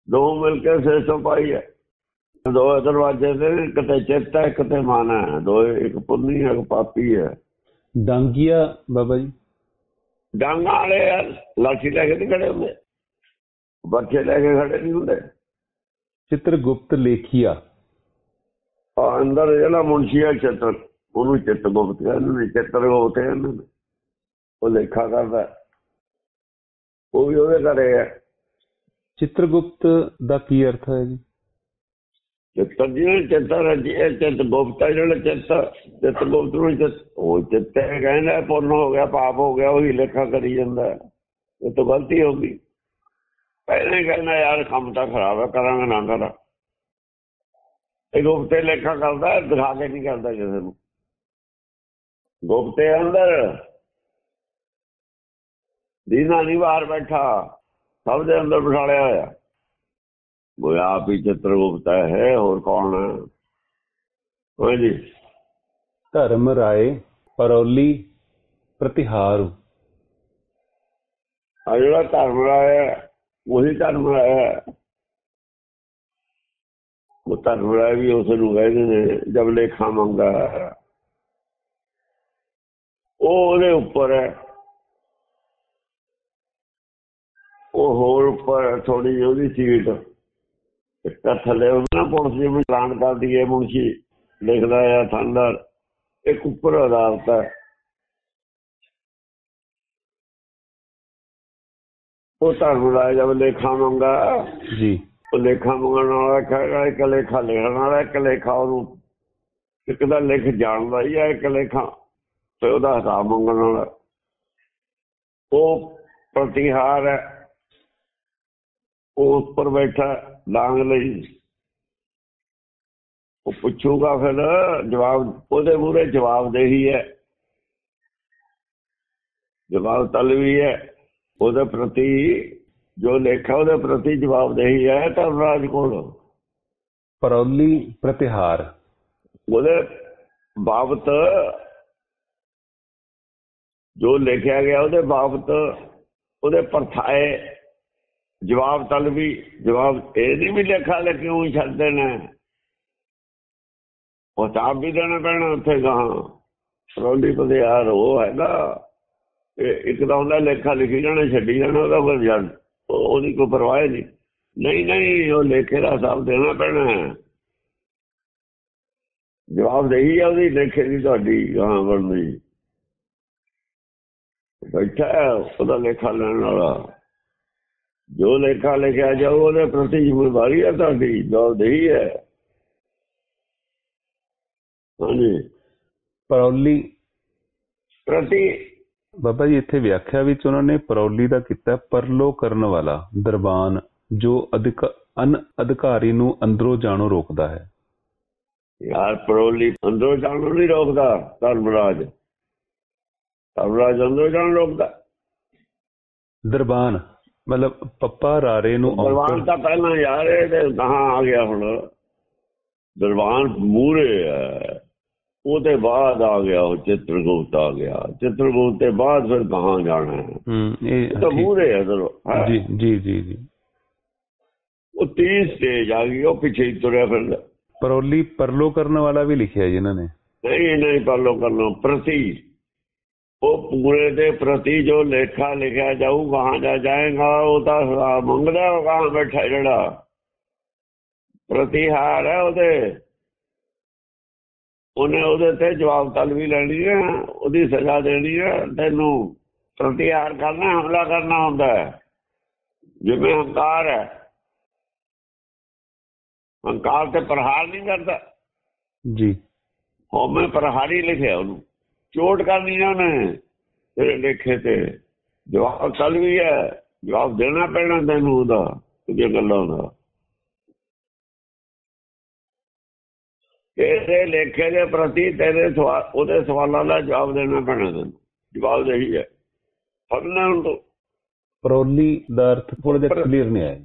ਦੋ ਮਿਲ ਕੇ ਸੇ ਸੋ ਭਾਈ ਹੈ। ਦੋ ਦਰਵਾਜ਼ੇ ਤੇ ਕਿਤੇ ਚਿੱਤ ਹੈ ਕਿਤੇ ਮਨ ਹੈ। ਦੋ ਇੱਕ ਪੁੰਨੀ ਹੈ ਇੱਕ ਪਾਪੀ ਹੈ। ਡਾਂਗੀਆ ਬਾਬਾ ਜੀ? ਡਾਂਗਾ ਵਾਲੇ ਲਾਠੀ ਲੈ ਕੇ ਨਹੀਂ ਖੜੇ ਹੁੰਦੇ। ਬੱਚੇ ਲੈ ਕੇ ਖੜੇ ਨਹੀਂ ਹੁੰਦੇ। ਚਿੱਤਰਗੁਪਤ ਲੇਖੀਆ। ਆ ਅੰਦਰ ਜਿਹੜਾ ਮੁਨਸ਼ੀ ਹੈ ਚਿੱਤਰ ਉਹਨੂੰ ਚਿੱਤ ਗੁਪਤ ਕਹਿੰਦੇ ਨੇ ਚਿੱਤਰ ਗੁਪਤ ਕਹਿੰਦੇ ਨੇ। ਉਹ ਲੇਖਾ ਕਰਦਾ। ਉਹ ਵੀ ਉਹਦੇ ਘਰੇ ਹੈ। ਚਿੱਤਰਗੁਪਤ ਦਾ ਕੀ ਅਰਥ ਹੈ ਜੀ? ਚਿੱਤਰ ਜਿਹਨੇ ਚਿੱਤਰ ਰਚਿਆ ਚਿੱਤ ਗੁਪਤ ਜਿਹੜਾ ਚਿੱਤ ਚਿੱਤ ਗੁਪਤ ਨੂੰ ਉਹ ਚਿੱਤ ਕਹਿੰਦਾ, ਪੁੰਨ ਹੋ ਗਿਆ, ਪਾਪ ਹੋ ਗਿਆ, ਉਹੀ ਲੇਖਾ ਕਰੀ ਜਾਂਦਾ ਇਹ ਤਾਂ ਗਲਤੀ ਹੋ ਗਈ। ਪਹਿਲੇ ਕਹਿੰਦਾ, ਯਾਰ ਕੰਮ ਤਾਂ ਖਰਾਬ ਹੈ ਕਰਾਂਗਾ ਨਾ ਕਰਾਂ। ਇਹ ਗੁਪਤੇ ਲੇਖਾ ਕਰਦਾ ਦਿਖਾ ਕੇ ਨਹੀਂ ਕਰਦਾ ਕਿਸੇ ਨੂੰ। ਗੁਪਤੇ ਅੰਦਰ ਦੀਨਾ ਨਹੀਂ ਬਾਹਰ ਬੈਠਾ। ਸਭ ਦੇ ਅੰਦਰ ਬਿਠਾਲਿਆ ਹੋਇਆ। ਉਹ ਆਪ ਹੀ ਚਿੱਤਰਗੁਪਤ ਹੈ ਹੋਰ ਕੌਣ ਹੈ? ਹਾਂਜੀ ਧਰਮ ਰਾਏ ਪਰੌਲੀ ਪ੍ਰਤਿਹਾਰ। ਆ ਜਿਹੜਾ ਧਰਮ ਰਾਇਆ ਉਹੀ ਧਰਮ ਰਾਇਆ ਉਹ ਧਰਮ ਰਾਇਆ ਵੀ ਉਸ ਨੂੰ ਕਹਿੰਦੇ ਨੇ ਜਬ ਲੇਖਾ ਮੰਗਾ ਉਹ ਉਹਦੇ ਉੱਪਰ ਹੈ। ਉਹ ਹੋਰ ਉੱਪਰ ਥੋੜੀ ਜਿਹੀ ਉਹਦੀ ਸੀਟ। ਇੱਕ ਥੱਲੇ ਉਹਨਾਂ ਪੁਲਿਸ ਜਿਵੇਂ ਚਲਾਨ ਕਰਦੀ ਹੈ ਮੁਨਸ਼ੀ। ਲਿਖਦਾ ਹੈ ਥਾਣਦਾਰ ਇੱਕ ਉੱਪਰ ਅਦਾਲਤ ਹੈ। ਉਹ ਧਰਮ ਰਾਜ ਜਬ ਲੇਖਾ ਮੰਗਾ ਜੀ। ਉਹ ਲੇਖਾ ਮੰਗਣ ਵਾਲਾ ਕਹੇਗਾ ਇੱਕ ਲੇਖਾ ਲਿਖਣ ਵਾਲਾ ਇੱਕ ਲੇਖਾ ਉਹਨੂੰ ਇੱਕ ਦਾ ਲਿਖ ਜਾਣਦਾ ਹੀ ਹੈ ਇੱਕ ਲੇਖਾ ਤੇ ਉਹਦਾ ਹਿਸਾਬ ਮੰਗਣ ਵਾਲਾ। ਉਹ ਪ੍ਰਤੀਹਾਰ ਹੈ। ਉਹ ਉੱਪਰ ਬੈਠਾ ਲਾਂਗ ਲਈ। ਉਹ ਪੁੱਛੂਗਾ ਫਿਰ ਜਵਾਬ ਉਹਦੇ ਮੂਹਰੇ ਜਵਾਬ ਦੇਹੀ ਹੈ। ਜਵਾਬ ਤਲਵੀ ਹੈ। ਉਹਦੇ ਪ੍ਰਤੀ ਜੋ ਲੇਖਾ ਉਹਦੇ ਪ੍ਰਤੀ ਜਵਾਬ ਦੇਹੀ ਹੈ ਤਾਂ ਰਾਜ ਕੋਲ। ਪਰੌਲੀ ਪ੍ਰਤਿਹਾਰ। ਉਹਦੇ ਬਾਬਤ ਜੋ ਲਿਖਿਆ ਗਿਆ ਉਹਦੇ ਬਾਬਤ ਉਹਦੇ ਪਰਥਾਏ ਜਵਾਬ ਤਲਬੀ ਜਵਾਬ ਇਹ ਨਹੀਂ ਵੀ ਲਿਖਾ ਲੈ ਕਿਉਂ ਛੱਡ ਦੇਣਾ ਉਹ ਤਾਂ ਵੀ ਦੇਣਾ ਪੈਣਾ ਉੱਥੇ ਗਾਂ ਰੋਲੀ ਪਦੇ ਉਹ ਹੈਗਾ। ਇਹ ਇੱਕ ਤਾਂ ਉਹਦਾ ਲੇਖਾ ਲਿਖੀ ਜਾਣਾ, ਛੱਡੀ ਜਾਣਾ, ਉਹਦਾ ਕੋਈ ਜਨ ਉਹਦੀ ਕੋਈ ਪਰਵਾਹ ਨਹੀਂ। ਨਹੀਂ ਨਹੀਂ, ਉਹ ਲੇਖੇ ਦਾ ਹਿਸਾਬ ਦੇਣਾ ਪੈਣਾ ਜਵਾਬ ਦੇਹੀ ਆ ਉਹਦੀ, ਲੇਖੇ ਦੀ ਤੁਹਾਡੀ ਗਾਂ ਬਣਦੀ। ਬੈਠਾ ਉਹਦਾ ਲੇਖਾ ਲੈਣ ਵਾਲਾ। ਜੋ ਲੇਖਾ ਲਿਖਿਆ ਜਾਊ ਉਹਦੇ ਪ੍ਰਤੀ ਜ਼ਿੰਮੇਵਾਰੀ ਹੈ ਤੁਹਾਡੀ ਜਵਾਬ ਦੇਹੀ ਹੈ। ਹਾਂਜੀ। ਪਰੌਲੀ। ਪ੍ਰਤੀ ਬਾਬਾ ਜੀ ਇੱਥੇ ਵਿਆਖਿਆ ਵਿੱਚ ਉਹਨਾਂ ਨੇ ਪਰੌਲੀ ਦਾ ਕੀਤਾ ਪਰਲੋ ਕਰਨ ਵਾਲਾ ਦਰਬਾਨ ਜੋ ਅਧਿਕ ਅਨ ਅਧਿਕਾਰੀ ਨੂੰ ਅੰਦਰੋਂ ਜਾਣੋਂ ਰੋਕਦਾ ਹੈ। ਯਾਰ ਪਰੋਲੀ ਅੰਦਰੋਂ ਜਾਣ ਨਹੀਂ ਰੋਕਦਾ ਧਰਮਰਾਜ। ਧਰਮਰਾਜ ਅੰਦਰੋਂ ਜਾਣ ਰੋਕਦਾ। ਦਰਬਾਨ ਮਤਲਬ ਪੱਪਾ ਰਾਰੇ ਨੂੰ ਔਂਕੜ- ਤਾਂ ਪਹਿਲਾਂ ਯਾਰ ਇਹ ਤੇ ਕਹਾਂ ਆ ਗਿਆ ਹੁਣ। ਦਰਬਾਨ ਮੂਰੇ ਹੈ। ਉਹਦੇ ਬਾਅਦ ਆ ਗਿਆ ਉਹ ਚਿੱਤਰਗੁਪਤ ਆ ਗਿਆ। ਚਿੱਤਰਗੁਪਤ ਦੇ ਬਾਅਦ ਫਿਰ ਕਹਾਂ ਜਾਣਾ ਹੈ। ਹੂੰ ਇਹ ਤਾਂ ਮੂਰੇ ਹੈ ਜੀ ਜੀ ਜੀ ਜੀ। ਉਹ 30 ਸਟੇਜ ਆ ਗਈ ਉਹ ਪਿੱਛੇ ਹੀ ਤੁਰਿਆ ਫਿਰਦਾ। ਪਰੌਲੀ ਪਰਲੋ ਕਰਨ ਵਾਲਾ ਵੀ ਲਿਖਿਆ ਜੀ ਇਹਨਾਂ ਨੇ। ਨਹੀਂ ਨਹੀਂ ਪਾਲੋ ਕਰਨਾ ਪ੍ਰਤੀ ਉਹ ਪੂਰੇ ਦੇ ਪ੍ਰਤੀ ਜੋ ਲੇਖਾ ਲਿਖਿਆ ਜਾਊ ਵਹਾਂ ਜਾ ਜਾਏਗਾ ਉਹ ਤਾਂ ਹਿਸਾਬ ਮੰਗਦਾ ਉਹ ਕਹਾਂ ਬੈਠਾ ਜਿਹੜਾ ਪ੍ਰਤੀਹਾਰ ਹੈ ਉਹਦੇ। ਉਹਨੇ ਉਹਦੇ ਤੇ ਜਵਾਬ ਤਲਬੀ ਲੈਣੀ ਹੈ ਉਹਦੀ ਸਜ਼ਾ ਦੇਣੀ ਹੈ ਤੈਨੂੰ ਪ੍ਰਤੀਹਾਰ ਕਰਨਾ ਹਮਲਾ ਕਰਨਾ ਹੁੰਦਾ ਹੈ। ਜਿਵੇਂ ਹੰਕਾਰ ਹੈ। ਹੰਕਾਰ ਤੇ ਪ੍ਰਹਾਰ ਨਹੀਂ ਕਰਦਾ। ਜੀ। ਹਉਮੈ ਪ੍ਰਹਾਰੀ ਲਿਖਿਆ ਉਹਨੂੰ। ਚੋਟ ਕਰਨੀ ਹੈ ਉਹਨੇ ਤੇਰੇ ਲੇਖੇ ਤੇ। ਜਵਾਬ ਤਲਬੀ ਹੈ। ਜਵਾਬ ਦੇਣਾ ਪੈਣਾ ਤੈਨੂੰ ਉਹਦਾ ਉਹਦੀਆਂ ਗੱਲਾਂ ਦਾ। ਤੇਰੇ ਲੇਖੇ ਦੇ ਪ੍ਰਤੀ ਤੇਰੇ ਸਵਾਲ ਉਹਦੇ ਸਵਾਲਾਂ ਦਾ ਜਵਾਬ ਦੇਣਾ ਪੈਣਾ ਤੈਨੂੰ। ਜਵਾਬ ਦੇਹੀ ਹੈ ਫੜਨਾ ਤੋਂ ਪਰੋਲੀ ਦਾ ਅਰਥ ਥੋੜਾ ਜਿਹਾ ਕਲੀਅਰ ਨਹੀਂ ਆਇਆ।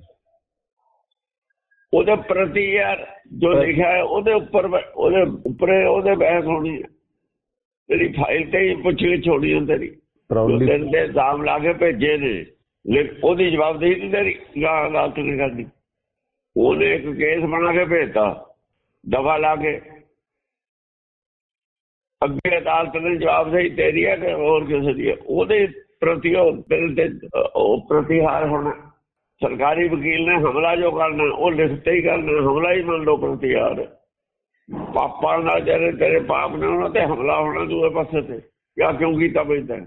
ਉਹਦੇ ਪ੍ਰਤੀ ਯਾਰ ਜੋ ਲਿਖਿਆ ਹੈ ਉਹਦੇ ਉੱਪਰ ਉਹਦੇ ਉੱਪਰੇ ਉਹਦੇ ਬਹਿਸ ਹੋਣੀ ਹੈ। ਤੇਰੀ ਫਾਈਲ ਤੇ ਹੀ ਪੁੱਛ ਕੇ ਛੋੜੀ ਹੈ ਤੇਰੀ ਤੇਰੇ ਤੇ ਇਲਜ਼ਾਮ ਲਾ ਕੇ ਭੇਜੇ ਨੇ ਲੇਕਿਨ ਉਹਦੀ ਜਵਾਬਦੇਹੀ ਨਹੀਂ ਤੇਰੀ ਗਾਲ ਗਲਤ ਨਹੀਂ। ਕਰਦੀ ਉਹਨੇ ਇੱਕ ਕੇਸ ਬਣਾ ਕੇ ਭੇਜਤਾ ਦਫਾ ਲਾ ਕੇ। ਅੱਗੇ ਅਦਾਲਤ ਨੇ ਜਵਾਬਦੇਹੀ ਤੇਰੀ ਹੈ ਕਿ ਹੋਰ ਕਿਸੇ ਦੀ। ਹੈ ਉਹਦੇ ਪ੍ਰਤੀ ਉਹ ਤੇ ਅ, ਉਹ ਪ੍ਰਤੀਹਾਰ ਹੋਣਾ ਸਰਕਾਰੀ ਵਕੀਲ ਨੇ ਹਮਲਾ ਜੋ ਕਰਨਾ ਉਹ ਲਿਖਤੇ ਹੀ ਕਰਨਾ ਹਮਲਾ ਹੀ ਮੰਨ ਲਓ ਪ੍ਰਤੀਹਾਰ। ਪਾਪਾਂ ਦਾ ਜਿਹੜੇ ਤੇਰੇ ਪਾਪ ਨੇ ਉਹਨਾਂ ਤੇ ਹਮਲਾ ਹੋਣਾ ਦੂਏ ਪਾਸੇ ਤੇ ਕਿਆ ਕਿਉਂ ਕੀਤਾ ਪੈਂਦਾ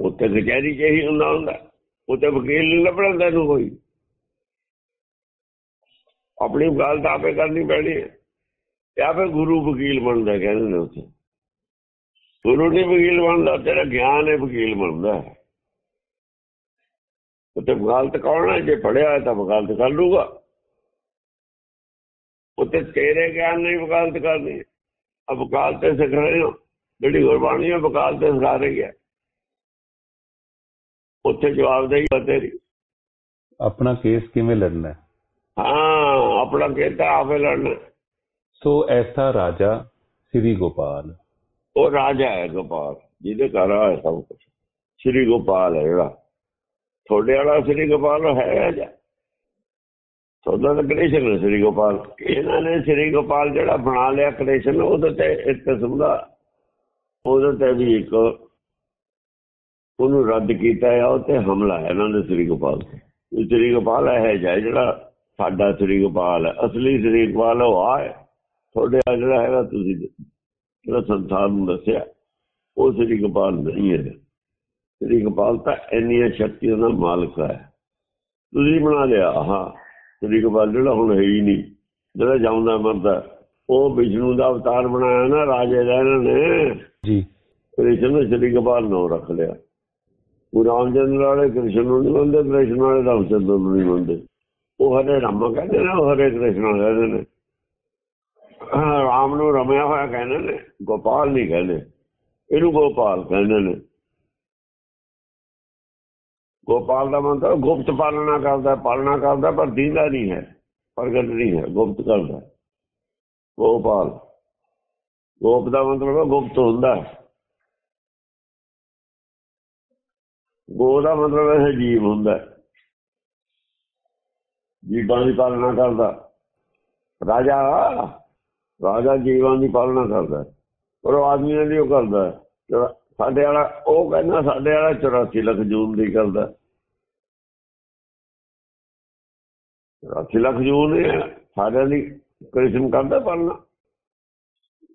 ਉੱਤੇ ਕਚਹਿਰੀ ਚ ਹੀ ਹੁੰਦਾ ਹੁੰਦਾ ਉੱਤੇ ਵਕੀਲ ਨਹੀਂ ਲੱਭਣਾ ਤੈਨੂੰ ਕੋਈ। ਆਪਣੀ ਗੱਲ ਤਾਂ ਆਪੇ ਕਰਨੀ ਪੈਣੀ ਹੈ। ਜਾਂ ਫਿਰ ਗੁਰੂ ਵਕੀਲ ਬਣਦਾ ਕਹਿੰਦੇ ਨੇ ਉੱਥੇ। ਗੁਰੂ ਨਹੀਂ ਵਕੀਲ ਬਣਦਾ, ਤੇਰਾ ਗਿਆਨ ਹੈ ਵਕੀਲ ਬਣਦਾ ਉੱਤੇ ਵਕਾਲਤ ਕੌਣ ਹੈ? ਜੇ ਪੜਿਆ ਹੈ ਤਾਂ ਵਕਾਲਤ ਕਰ ਲੂਗਾ ਉੱਤੇ ਤੇਰੇ ਗਿਆਨ ਨਹੀਂ ਵਕਾਲਤ ਕਰਨੀ ਆ ਵਕਾਲਤ ਸਿੱਖ ਰਹੇ ਹੋ। ਜਿਹੜੀ ਗੁਰਬਾਣੀ ਹੈ ਵਕਾਲਤ ਸਿਖਾ ਰਹੀ ਹੈ। ਉੱਥੇ ਜਵਾਬ ਦੇਈ ਤੇਰੀ। ਆਪਣਾ ਕੇਸ ਕਿਵੇਂ ਲੜਨਾ ਹੈ? ਹਾਂ ਆਪਣਾ ਕਹਿੰਦਾ ਆਪੇ ਲੜਨਾ ਸੋ ਐਸਾ ਰਾਜਾ ਸ੍ਰੀ ਗੋਪਾਲ। ਉਹ ਰਾਜਾ ਹੈ ਗੋਪਾਲ। ਜਿਹਦੇ ਘਰ ਆ ਸਭ ਕੁਝ ਸ੍ਰੀ ਗੋਪਾਲ ਹੈ ਜਿਹੜਾ। ਤੁਹਾਡੇ ਵਾਲਾ ਸ੍ਰੀ ਗੋਪਾਲ ਹੈ ਰਾਜਾ ਤੁਹਾਡਾ ਤਾਂ ਕ੍ਰਿਸ਼ਨ ਨੇ, ਸ੍ਰੀ ਗੋਪਾਲ। ਇਹਨਾਂ ਨੇ ਸ੍ਰੀ ਗੋਪਾਲ ਜਿਹੜਾ ਬਣਾ ਲਿਆ ਕ੍ਰਿਸ਼ਨ, ਉਹਦੇ ਤੇ ਇੱਕ ਕਿਸਮ ਦਾ ਉਹਦੇ ਤੇ ਵੀ ਇੱਕ ਉਹਨੂੰ ਰੱਦ ਕੀਤਾ ਹੈ ਉਹ ਤੇ ਹਮਲਾ ਹੈ ਇਹਨਾਂ ਦੇ ਸ੍ਰੀ ਗੋਪਾਲ ਤੇ। ਸ੍ਰੀ ਗੋਪਾਲ ਹੈ ਜਿਹੜਾ ਸਾਡਾ ਸ੍ਰੀ ਗੋਪਾਲ ਅਸਲੀ ਸ੍ਰੀ ਗੋਪਾਲ ਉਹ ਆ ਤੁਹਾਡੇ ਆ ਜਿਹੜਾ ਹੈਗਾ, ਤੁਸੀਂ ਜਿਹੜਾ ਸੰਸਾਰ ਨੂੰ ਦੱਸਿਆ, ਉਹ ਸ੍ਰੀ ਗੋਪਾਲ ਨਹੀਂ ਹੈ। ਸ੍ਰੀ ਗੋਪਾਲ ਤਾਂ ਇੰਨੀਆਂ ਸ਼ਕਤੀਆਂ ਦਾ ਮਾਲਕ ਹੈ। ਤੁਸੀਂ ਬਣਾ ਲਿਆ, ਹਾਂ। ਸ੍ਰੀ ਗੋਪਾਲ ਜਿਹੜਾ ਹੁਣ ਹੈ ਹੀ ਨਹੀਂ ਜਿਹੜਾ ਜਾਉਂਦਾ ਮਰਦਾ ਉਹ ਵਿਸ਼ਨੂੰ ਦਾ ਅਵਤਾਰ ਬਣਾਇਆ ਨਾ ਰਾਜੇ ਦਾ ਇਹਨਾਂ ਨੇ। ਜੀ। ਕ੍ਰਿਸ਼ਨ ਨੇ ਸ੍ਰੀ ਗੋਪਾਲ ਨਾਮ ਰੱਖ ਲਿਆ। ਉਹ ਰਾਮਚੰਦਰ ਵਾਲੇ ਕ੍ਰਿਸ਼ਨ ਨੂੰ ਨਹੀਂ ਮੰਨਦੇ ਕ੍ਰਿਸ਼ਨ ਵਾਲੇ ਰਾਮਚੰਦਰ ਨੂੰ ਨਹੀਂ ਮੰਨਦੇ। ਉਹ ਹਰੇ ਰਾਮਾ ਕਹਿੰਦੇ ਨੇ ਉਹ ਹਰੇ ਕ੍ਰਿਸ਼ਨ ਕਹਿੰਦੇ ਨੇ। ਰਾਮ ਨੂੰ ਰਮਿਆ ਹੋਇਆ ਕਹਿੰਦੇ ਨੇ ਗੋਪਾਲ ਨਹੀਂ ਕਹਿੰਦੇ। ਇਹਨੂੰ ਗੋਪਾਲ ਕਹਿੰਦੇ ਨੇ। ਗੋਪਾਲ ਦਾ ਮਤਲਬ ਗੁਪਤ ਪਾਲਣਾ ਕਰਦਾ ਪਾਲਣਾ ਕਰਦਾ, ਪਰ ਦੀਦਾ ਨਹੀਂ ਹੈ, ਪ੍ਰਗਟ ਨਹੀਂ ਹੈ, ਗੁਪਤ ਕਰਦਾ। ਗੋਪਾਲ। ਗੋਪ ਦਾ ਮਤਲਬ ਹੈ ਗੁਪਤ ਹੁੰਦਾ ਗੋ ਦਾ ਮਤਲਬ ਹੈ ਜੀਵ ਹੁੰਦਾ ਜੀਵਾਂ ਦੀ ਪਾਲਣਾ ਕਰਦਾ। ਰਾਜਾ ਰਾਜਾ ਜੀਵਾਂ ਦੀ ਪਾਲਣਾ ਕਰਦਾ ਪਰ ਉਹ ਆਦਮੀਆਂ ਦੀ ਉਹ ਕਰਦਾ ਸਾਡੇ ਵਾਲਾ ਉਹ ਕਹਿੰਦਾ ਸਾਡੇ ਵਾਲਾ 84 ਲੱਖ ਜੂਨ ਦੀ ਕਰਦਾ ਹੈ। 84 ਲੱਖ ਜੂਨ ਹੈ ਸਾਰਿਆਂ ਦੀ ਕ੍ਰਿਸ਼ਨ ਕਰਦਾ ਪਾਲਣਾ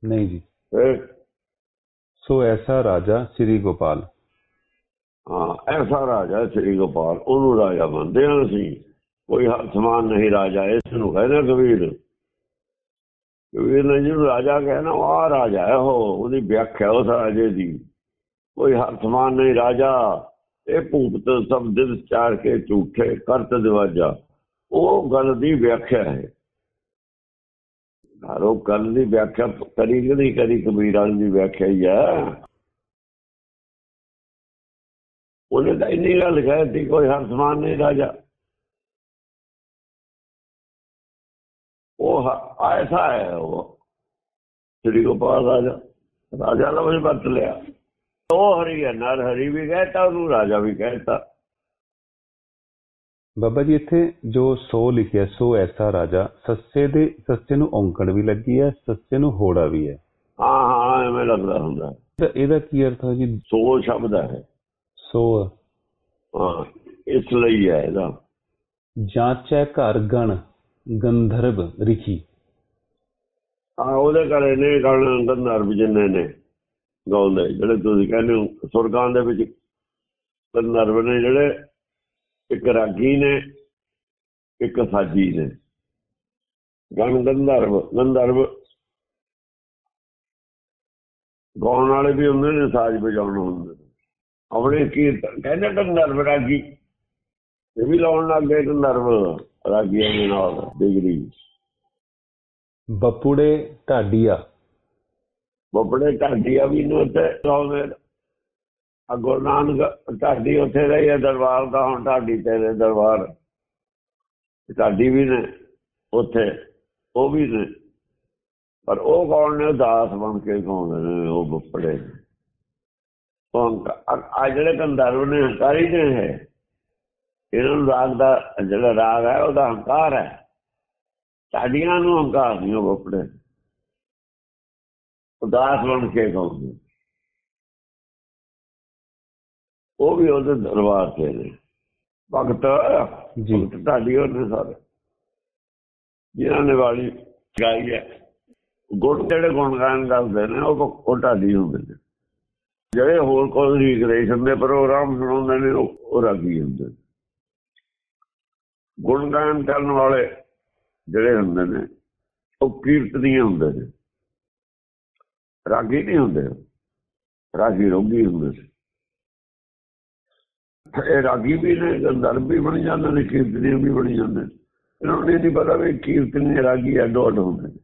ਨਹੀਂ ਜੀ। ਸੋ ਐਸਾ ਰਾਜਾ ਸ੍ਰੀ ਗੋਪਾਲ। ਹਾਂ ਐਸਾ ਰਾਜਾ ਸ੍ਰੀ ਗੋਪਾਲ ਉਹਨੂੰ ਰਾਜਾ ਮੰਨਦੇ ਹਾਂ ਅਸੀਂ। ਕੋਈ ਸਮਾਨ ਨਹੀਂ ਰਾਜਾ ਇਸ ਨੂੰ ਕਹਿੰਦੇ ਕਬੀਰ। ਕਬੀਰ ਨੇ ਜਿਹਨੂੰ ਰਾਜਾ ਕਹਿਣਾ ਉਹ ਰਾਜਾ ਹੈ ਉਹ ਉਹਦੀ ਵਿਆਖਿਆ ਉਸ ਰਾਜੇ ਦੀ। ਕੋਈ ਹੱਥ ਸਮਾਨ ਨਹੀਂ ਰਾਜਾ ਇਹ ਭੂਪਤ ਸਭ ਦਿਨ ਚਾਰ ਕੇ ਝੂਠੇ ਕਰਤ ਦਿਵਾਜਾ ਉਹ ਗੱਲ ਦੀ ਵਿਆਖਿਆ ਹੈ ਹਰੋ ਗੱਲ ਦੀ ਵਿਆਖਿਆ ਕਰੀ ਕਿ ਨਹੀਂ ਕਰੀ ਕਬੀਰਾਂ ਦੀ ਵਿਆਖਿਆ ਹੀ ਆ ਉਹਨੇ ਤਾਂ ਇੰਨੀ ਗੱਲ ਕਹਿਤੀ ਕੋਈ ਹਰ ਸਮਾਨ ਨਹੀਂ ਰਾਜਾ ਉਹ ਹ- ਐਸਾ ਹੈ ਉਹ ਸ੍ਰੀ ਗੋਪਾਲ ਰਾਜਾ ਰਾਜਾ ਦਾ ਵੀ ਵਰਤ ਲਿਆ ਉਹ ਹਰੀ ਹੈ ਨਰ ਹਰੀ ਵੀ ਕਹਿਤਾ ਉਹਨੂੰ ਰਾਜਾ ਵੀ ਕਹਿਤਾ। ਬਾਬਾ ਜੀ ਇੱਥੇ ਜੋ ਸੋ ਲਿਖਿਆ ਸੋ ਐਸਾ ਰਾਜਾ ਸੱਸੇ ਦੇ ਸੱਸੇ ਨੂੰ ਔਂਕੜ ਵੀ ਲੱਗੀ ਹੈ ਸੱਸੇ ਨੂੰ ਹੋੜਾ ਵੀ ਹੈ। ਹਾਂ ਹਾਂ ਐਵੇਂ ਲੱਗਦਾ ਹੁੰਦਾ। ਤਾਂ ਇਹਦਾ ਕੀ ਅਰਥ ਹੈ ਜੀ? ਸੋ ਸ਼ਬਦ ਹੈ। ਸੋ। ਹਾਂ ਇਸ ਲਈ ਹੈ ਇਹਦਾ। ਜਾਂਚੈ ਘਰ ਗਣ ਗੰਧਰਵ ਰਿਖੀ। ਆ ਉਹਦੇ ਘਰੇ ਨੇ ਗਣ ਗੰਧਰਵ ਜਿੰਨੇ ਨੇ। ਗਾਉਂਦੇ ਜਿਹੜੇ ਤੁਸੀਂ ਕਹਿੰਦੇ ਹੋ, ਸੁਰਗਾਂ ਦੇ ਵਿੱਚ ਗੰਧਰਵ ਨੇ ਜਿਹੜੇ, ਇੱਕ ਰਾਗੀ ਨੇ, ਇੱਕ ਸਾਜੀ ਨੇ। ਗਣ ਗੰਧਰਵ ਗੰਧਰਵ ਗਾਉਣ ਵਾਲੇ ਵੀ ਹੁੰਦੇ ਨੇ, ਸਾਜ਼ ਵਜਾਉਣ ਹੁੰਦੇ ਨੇ। ਆਪਣੇ ਕੀਰਤਨ, ਕਹਿੰਦੇ ਗੰਧਰਵ ਰਾਗੀ। ਇਹ ਵੀ ਲਾਉਣ ਲੱਗ ਗਏ ਗੰਧਰਵ ਰਾਗੀਆਂ ਦੇ ਨਾਲ, ਡਿਗਰੀ। ਬਪੂੜੇ ਢਾਡੀਆ। ਬੱਬੜੇ ਢਾਡੀਆ ਵੀ ਨੇ ਉੱਥੇ ਲਾਉਂਦੇ ਆ ਗੁਰੂ ਨਾਨਕ ਢਾਡੀ ਉੱਥੇ ਰਹੀ ਹੈ ਦਰਬਾਰ ਦਾ, ਹੁਣ ਢਾਡੀ ਤੇਰੇ ਦਰਬਾਰ। ਢਾਡੀ ਵੀ ਨੇ ਉੱਥੇ, ਉਹ ਵੀ ਨੇ। ਪਰ ਉਹ ਕੌਣ ਨੇ? ਦਾਸ ਬਣ ਕੇ ਗਾਉਂਦੇ ਨੇ? ਉਹ ਬੱਪੜੇ ਉਹ ਆ ਜਿਹੜੇ ਗੰਧਰਵ ਨੇ, ਹੰਕਾਰੀ ਨੇ ਹੈ ਇਹਨਾਂ ਨੂੰ ਰਾਗ ਦਾ ਜਿਹੜਾ ਰਾਗ ਹੈ, ਉਹਦਾ ਹੰਕਾਰ ਹੈ। ਸਾਡੀਆਂ ਨੂੰ ਹੰਕਾਰ ਨਹੀਂ, ਉਹ ਬੱਪੜੇ ਉਦਾਸ ਬਣ ਕੇ ਗਾਉਂਦੇ ਉਹ ਵੀ ਉਹਦੇ ਦਰਬਾਰ ਤੇ ਨੇ। ਭਗਤ ਜੀ। ਢਾਡੀ ਉਹਨੇ ਸਾਰੇ। ਜਿਨ੍ਹਾਂ ਨੇ ਵਾਲੀ ਗਾਈ ਹੈ। ਗੁਣ ਜਿਹੜੇ ਗੁਣ ਗਾਇਨ ਕਰਦੇ ਨੇ ਉਹ ਉਹ ਢਾਡੀ ਹੁੰਦੇ ਨੇ। ਜਿਹੜੇ ਹੋਰ ਕੋਈ ਰੀਕ੍ਰੀਏਸ਼ਨ ਦੇ ਪ੍ਰੋਗਰਾਮ ਸੁਣਾਉਂਦੇ ਨੇ ਉਹ ਰਾਗੀ ਹੁੰਦੇ ਨੇ। ਗੁਣ ਗਾਇਨ ਕਰਨ ਵਾਲੇ ਜਿਹੜੇ ਹੁੰਦੇ ਨੇ ਉਹ ਕੀਰਤਨੀਏ ਹੁੰਦੇ ਨੇ। ਰਾਗੀ ਨਹੀਂ ਹੁੰਦੇ, ਰਾਗੀ ਰੋਗੀ ਹੁੰਦੇ ਸੀ। ਇਹ ਰਾਗੀ ਵੀ ਨੇ ਗੰਧਰਵ ਵੀ ਬਣ ਜਾਂਦੇ ਨੇ, ਕੀਰਤਨੀ ਵੀ ਬਣ ਜਾਂਦੇ ਨੇ। ਇਹਨਾਂ ਨੂੰ ਨਹੀਂ ਪਤਾ ਵੀ ਕੀਰਤਨੀ ਰਾਗੀ ਅੱਡੋ ਅੱਡ ਹੁੰਦੇ ਨੇ।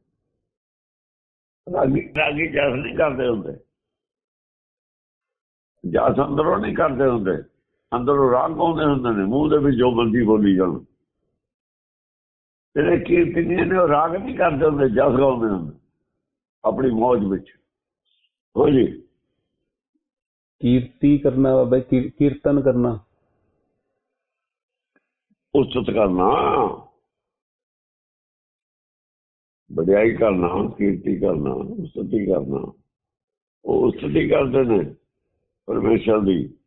ਰਾਗੀ ਰਾਗੀ ਜਸ ਨਹੀਂ ਕਰਦੇ ਹੁੰਦੇ। ਜਸ ਅੰਦਰੋਂ ਨਹੀਂ ਕਰਦੇ ਹੁੰਦੇ। ਅੰਦਰੋਂ ਰਾਗ ਗਾਉਂਦੇ ਹੁੰਦੇ ਨੇ, ਮੂੰਹ ਦੇ ਵਿੱਚ ਜੋ ਬੰਦੀ ਬੋਲੀ ਜਾਣ। ਜਿਹੜੇ ਕੀਰਤਨੀ ਨੇ ਉਹ ਰਾਗ ਨਹੀਂ ਕਰਦੇ ਹੁੰਦੇ, ਜਸ ਗਾਉਂਦੇ ਹੁੰਦੇ, ਆਪਣੀ ਮੌਜ ਵਿੱਚ। ਹੋ ਜੀ ਕੀਰਤੀ ਕਰਨਾ ਬਾਬਾ ਕੀਰਤਨ ਕਰਨਾ। ਉਸਤਤ ਕਰਨਾ। ਵਡਿਆਈ ਕਰਨਾ ਕੀਰਤੀ ਕਰਨਾ ਉਸਤਤੀ ਕਰਨਾ। ਉਹ ਉਸਤਤੀ ਕਰਦੇ ਨੇ ਪਰਮੇਸ਼ਰ ਦੀ।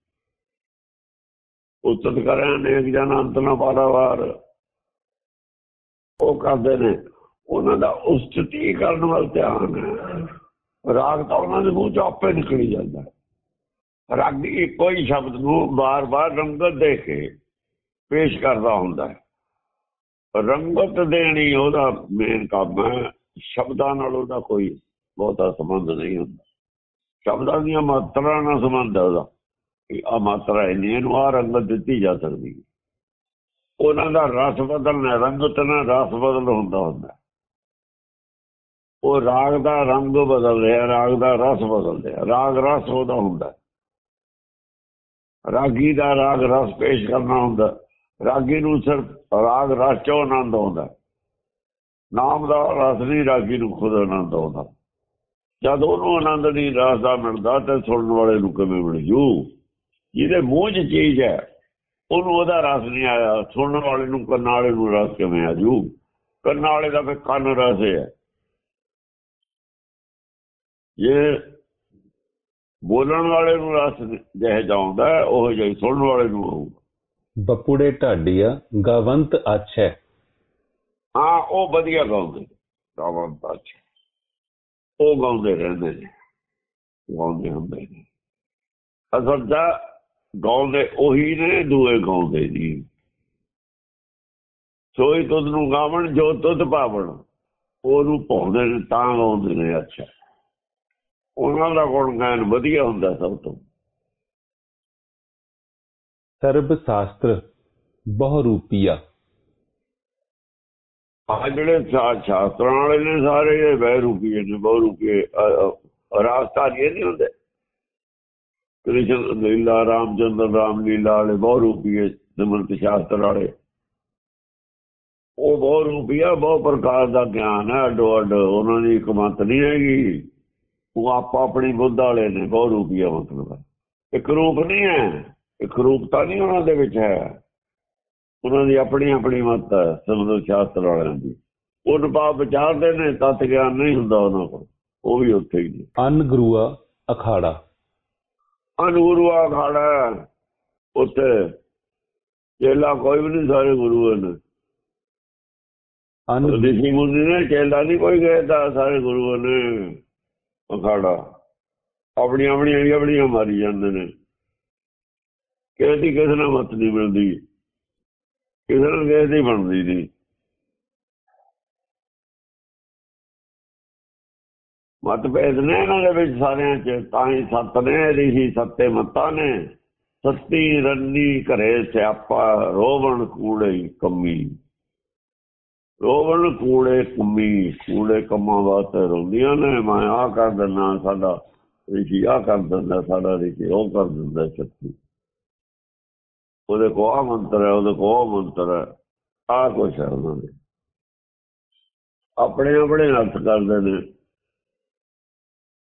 ਉਸਤਤ ਕਰਾਂ ਨੇਕ ਜਨ ਅੰਤ ਨਾ ਪਾਰਾਵਾਰ ਉਹ ਕਰਦੇ ਨੇ। ਉਹਨਾਂ ਦਾ ਉਸਤਤੀ ਕਰਨ ਵੱਲ ਧਿਆਨ। ਹੈ ਰਾਗ ਤਾਂ ਉਹਨਾਂ ਦੇ ਮੂੰਹ ਚੋਂ ਆਪੇ ਨਿਕਲੀ ਜਾਂਦਾ। ਹੈ। ਰਾਗੀ ਕੋਈ ਸ਼ਬਦ ਨੂੰ ਬਾਰ-ਬਾਰ ਰੰਗਤ ਦੇ ਕੇ ਪੇਸ਼ ਕਰਦਾ ਹੁੰਦਾ ਹੈ। ਰੰਗਤ ਦੇਣੀ ਉਹਦਾ ਮੇਨ ਕੰਮ ਹੈ, ਸ਼ਬਦਾਂ ਨਾਲ ਉਹਦਾ ਕੋਈ ਬਹੁਤਾ ਸੰਬੰਧ ਨਹੀਂ ਹੁੰਦਾ। ਸ਼ਬਦਾਂ ਦੀਆਂ ਮਾਤਰਾ ਨਾਲ ਸੰਬੰਧ ਹੈ ਉਹਦਾ ਕਿ ਆ ਮਾਤਰਾ ਇੰਨੀ ਇਹਨੂੰ ਆ ਰੰਗਤ ਦਿੱਤੀ ਜਾ ਸਕਦੀ ਹੈ। ਉਹਨਾਂ ਦਾ ਰਸ ਬਦਲਣਾ, ਰੰਗਤ ਨਾਲ ਰਸ ਬਦਲ ਹੁੰਦਾ ਹੁੰਦਾ ਉਹ ਰਾਗ ਦਾ ਰੰਗ ਬਦਲ ਰਿਹਾ, ਰਾਗ ਦਾ ਰਸ ਬਦਲ ਰਿਹਾ। ਰਾਗ ਰਸ ਉਹਦਾ ਹੁੰਦਾ। ਰਾਗੀ ਦਾ ਰਾਗ ਰਸ ਪੇਸ਼ ਕਰਨਾ ਹੁੰਦਾ। ਰਾਗੀ ਨੂੰ ਸਿਰਫ ਰਾਗ ਰਸ ਚੋਂ ਆਨੰਦ ਆਉਂਦਾ। ਨਾਮ ਦਾ ਰਸ ਨਹੀਂ, ਰਾਗੀ ਨੂੰ ਖੁਦ ਆਨੰਦ ਆਉਂਦਾ। ਜਦ ਉਹਨੂੰ ਆਨੰਦ ਨਹੀਂ ਰਸ ਦਾ ਮਿਲਦਾ, ਤੇ ਸੁਣਨ ਵਾਲੇ ਨੂੰ ਕਿਵੇਂ ਮਿਲ ਜੂ? ਜਿਹਦੇ ਮੂੰਹ 'ਚ ਚੀਜ਼ ਹੈ, ਉਹਨੂੰ ਉਹਦਾ ਰਸ ਨਹੀਂ ਆਇਆ। ਸੁਣਨ ਵਾਲੇ ਨੂੰ, ਕੰਨਾਂ ਵਾਲੇ ਨੂੰ ਰਸ ਕਿਵੇਂ ਆ ਜੂ? ਕੰਨਾਂ ਵਾਲੇ ਦਾ ਫਿਰ ਕੰਨ ਰਸ ਹੈ। ਇਹ ਬੋਲਣ ਵਾਲੇ ਨੂੰ ਰਸ ਜਿਹੇ ਜਾਉਂਦਾ ਉਹ ਜਿਹੀ ਸੁਣਨ ਵਾਲੇ ਨੂੰ ਆਊਗਾ ਬਪੂੜੇ ਢਾਡੀਆ ਗਵੰਤ ਆਛੈ ਹਾਂ। ਉਹ ਵਧੀਆ ਗਾਉਂਦੇ ਗਾਉਂਦਾ ਅੱਛਾ ਉਹ ਗਾਉਂਦੇ ਰਹਿੰਦੇ ਨੇ ਗਾਉਂਦੇ ਹੁੰਦੇ ਨੇ। ਅਸਲ ਦਾ ਗਾਉਂਦੇ ਉਹੀ ਨੇ ਦੂਏ ਗਾਉਂਦੇ ਜੀ ਸੋਈ ਤੁਧ ਨੂੰ ਗਾਵਣ ਜੋ ਤੁਧ ਪਾਵਣ ਉਹਨੂੰ ਪਾਉਂਦੇ ਨੇ ਤਾਂ ਗਾਉਂਦੇ ਨੇ ਅੱਛਾ। ਉਹਨਾਂ ਦਾ ਗੁਣ ਗਾਇਨ ਵਧੀਆ ਹੁੰਦਾ ਸਭ ਤੋਂ। ਸਰਬ ਸ਼ਾਸਤਰ ਬਹੁ ਰੂਪੀਆ ਆ ਜਿਹੜੇ ਸ਼ਾਸਤਰਾਂ ਵਾਲੇ ਨੇ ਸਾਰੇ ਇਹ ਬਹਿ ਰੂਪੀਏ ਨੇ ਬਹੁ ਰੂਪੀਏ ਰਾਸਤਾਰੀ ਨਹੀਂ ਹੁੰਦੇ। ਕ੍ਰਿਸ਼ਨ ਲੀਲਾ ਰਾਮਚੰਦਰ ਰਾਮ ਲੀਲਾ ਵਾਲੇ ਬਹੁ ਰੂਪੀਏ ਸਿਮਰਤ ਸ਼ਾਸਤਰ ਵਾਲੇ। ਉਹ ਬਹੁ ਰੂਪੀਆ ਬਹੁ ਪ੍ਰਕਾਰ ਦਾ ਗਿਆਨ ਹੈ ਅੱਡੋ ਅੱਡ ਉਹਨਾਂ ਦੀ ਇੱਕ ਮਤ ਨਹੀਂ ਹੈਗੀ। ਉਹ ਆਪੋ ਆਪਣੀ ਬੁੱਧ ਵਾਲੇ ਨੇ ਬਹੁ ਰੂਪੀਆ ਮਤਲਬ। ਹੈ। ਇੱਕ ਰੂਪ ਨਹੀਂ ਹੈ ਇੱਕ ਰੂਪਤਾ ਨਹੀਂ ਉਹਨਾਂ ਦੇ ਵਿੱਚ ਹੈ। ਉਹਨਾਂ ਦੀ ਆਪਣੀ ਆਪਣੀ ਮਤ ਹੈ ਸਮਝੋ ਸ਼ਾਸਤਰ ਵਾਲਿਆਂ ਦੀ। ਉਹ ਰੂਪਾ ਵਿਚਾਰਦੇ ਨੇ ਤਤ ਗਿਆਨ ਨਹੀਂ ਹੁੰਦਾ ਉਹਨਾਂ ਕੋਲ। ਉਹ ਵੀ ਉੱਥੇ ਹੀ ਅਨ ਗੁਰੂਆ ਅਖਾੜਾ। ਅਨੂਰਵਾ ਖਾੜਾ ਉੱਥੇ ਚੇਲਾ ਕੋਈ ਵੀ ਨਹੀਂ ਸਾਰੇ ਗੁਰੂ ਹਨ। ਅਨ ਰਿਸ਼ੀ ਮੁਨੀ ਨੇ ਚੇਲਾ ਨਹੀਂ ਕੋਈ ਗਏ ਤਾਂ ਸਾਰੇ ਗੁਰੂਆਂ ਨੇ ਅਖਾੜਾ ਆਪਣੀਆਂ ਆਪਣੀਆਂ ਆਪਣੀਆਂ ਮਾਰੀ ਜਾਂਦੇ ਨੇ। ਕਿਸੇ ਦੀ ਕਿਸੇ ਨਾਲ ਮਤ ਨਹੀਂ ਮਿਲਦੀ ਕਿਸੇ ਨਾਲ ਕਿਸੇ ਦੀ ਬਣਦੀ ਨਹੀਂ। ਮਤਭੇਦ ਨੇ ਇਹਨਾਂ ਦੇ ਵਿੱਚ ਸਾਰਿਆਂ ਚ, ਤਾਂ ਹੀ ਸੱਤ ਨੇ ਰਿਸ਼ੀ ਸੱਤੇ ਮਤਾਂ ਨੇ। ਸੱਤੀ ਰੰਨੀ ਘਰੇ ਸਿਆਪਾ, ਰੋਵਣ ਕੂੜੇ ਕੰਮੀ। ਰੋਵਣ ਕੂੜੇ ਕੰਮੀ, ਕੂੜੇ ਕੰਮਾਂ ਵਾਸਤੇ ਰੋਂਦੀਆਂ ਨੇ, ਮੈਂ ਆ ਕਰ ਦਿੰਦਾ, ਸਾਡਾ ਰਿਸ਼ੀ ਆ ਕਰ ਦਿੰਦਾ, ਸਾਡਾ ਰਿਸ਼ੀ ਉਹ ਕਰ ਦਿੰਦਾ ਸ਼ਕਤੀ ਉਹਦੇ ਕੋ ਆ ਮੰਤਰ ਹੈ, ਉਹਦੇ ਕੋ ਉਹ ਮੰਤਰ ਹੈ ਆ ਕੁਛ ਹੈ ਉਹਨਾਂ ਦੇ। ਆਪਣੇ ਆਪਣੇ ਅਰਥ ਕਰਦੇ ਨੇ।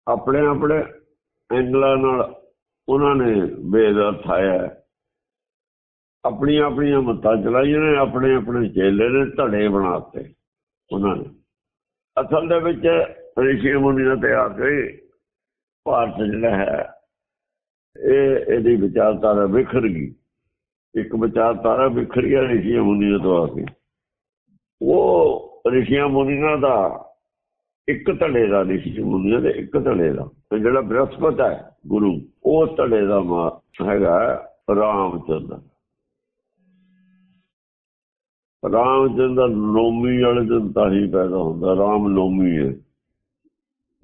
ਆਪਣੇ ਆਪਣੇ ਐਂਗਲਾਂ ਨਾਲ ਉਹਨਾਂ ਨੇ ਵੇਦ ਅਰਥਾਇਆ ਆਪਣੀਆਂ ਆਪਣੀਆਂ ਮੱਤਾਂ ਚਲਾਈਆਂ ਨੇ, ਆਪਣੇ ਆਪਣੇ ਚੇਲੇ ਨੇ, ਧੜੇ ਬਣਾਤੇ ਉਹਨਾਂ ਨੇ। ਅਸਲ ਦੇ ਵਿੱਚ ਰਿਸ਼ੀ ਮੁਨੀਆਂ ਤੇ ਆ ਕੇ ਭਾਰਤ ਜਿਹੜਾ ਹੈ, ਇਹ ਇਹਦੀ ਵਿਚਾਰਧਾਰਾ ਵਿਖਰ ਗਈ। ਇੱਕ ਵਿਚਾਰਧਾਰਾ ਵਿਖਰ ਗਿਆ ਰਿਸ਼ੀ ਮੁਨੀਆਂ ਤੋਂ ਆ ਕੇ ਉਹ ਰਿਸ਼ੀਆਂ ਮੁਨੀਆਂ ਦਾ ਇੱਕ ਧੜੇ ਦਾ, ਰਿਸ਼ੀ ਮੁਨੀਆਂ ਦੇ ਇੱਕ ਧੜੇ ਦਾ, ਤੇ ਜਿਹੜਾ ਬ੍ਰਹਸਪਤ ਹੈ ਗੁਰੂ, ਉਹ ਧੜੇ ਦਾ ਮਾ ਹੈਗਾ ਰਾਮਚੰਦਰ। ਰਾਮਚੰਦਰ ਨੌਮੀ ਵਾਲੇ ਦਿਨ ਤਾਂ ਹੀ ਪੈਦਾ ਹੁੰਦਾ ਰਾਮ ਨੌਮੀ ਹੈ।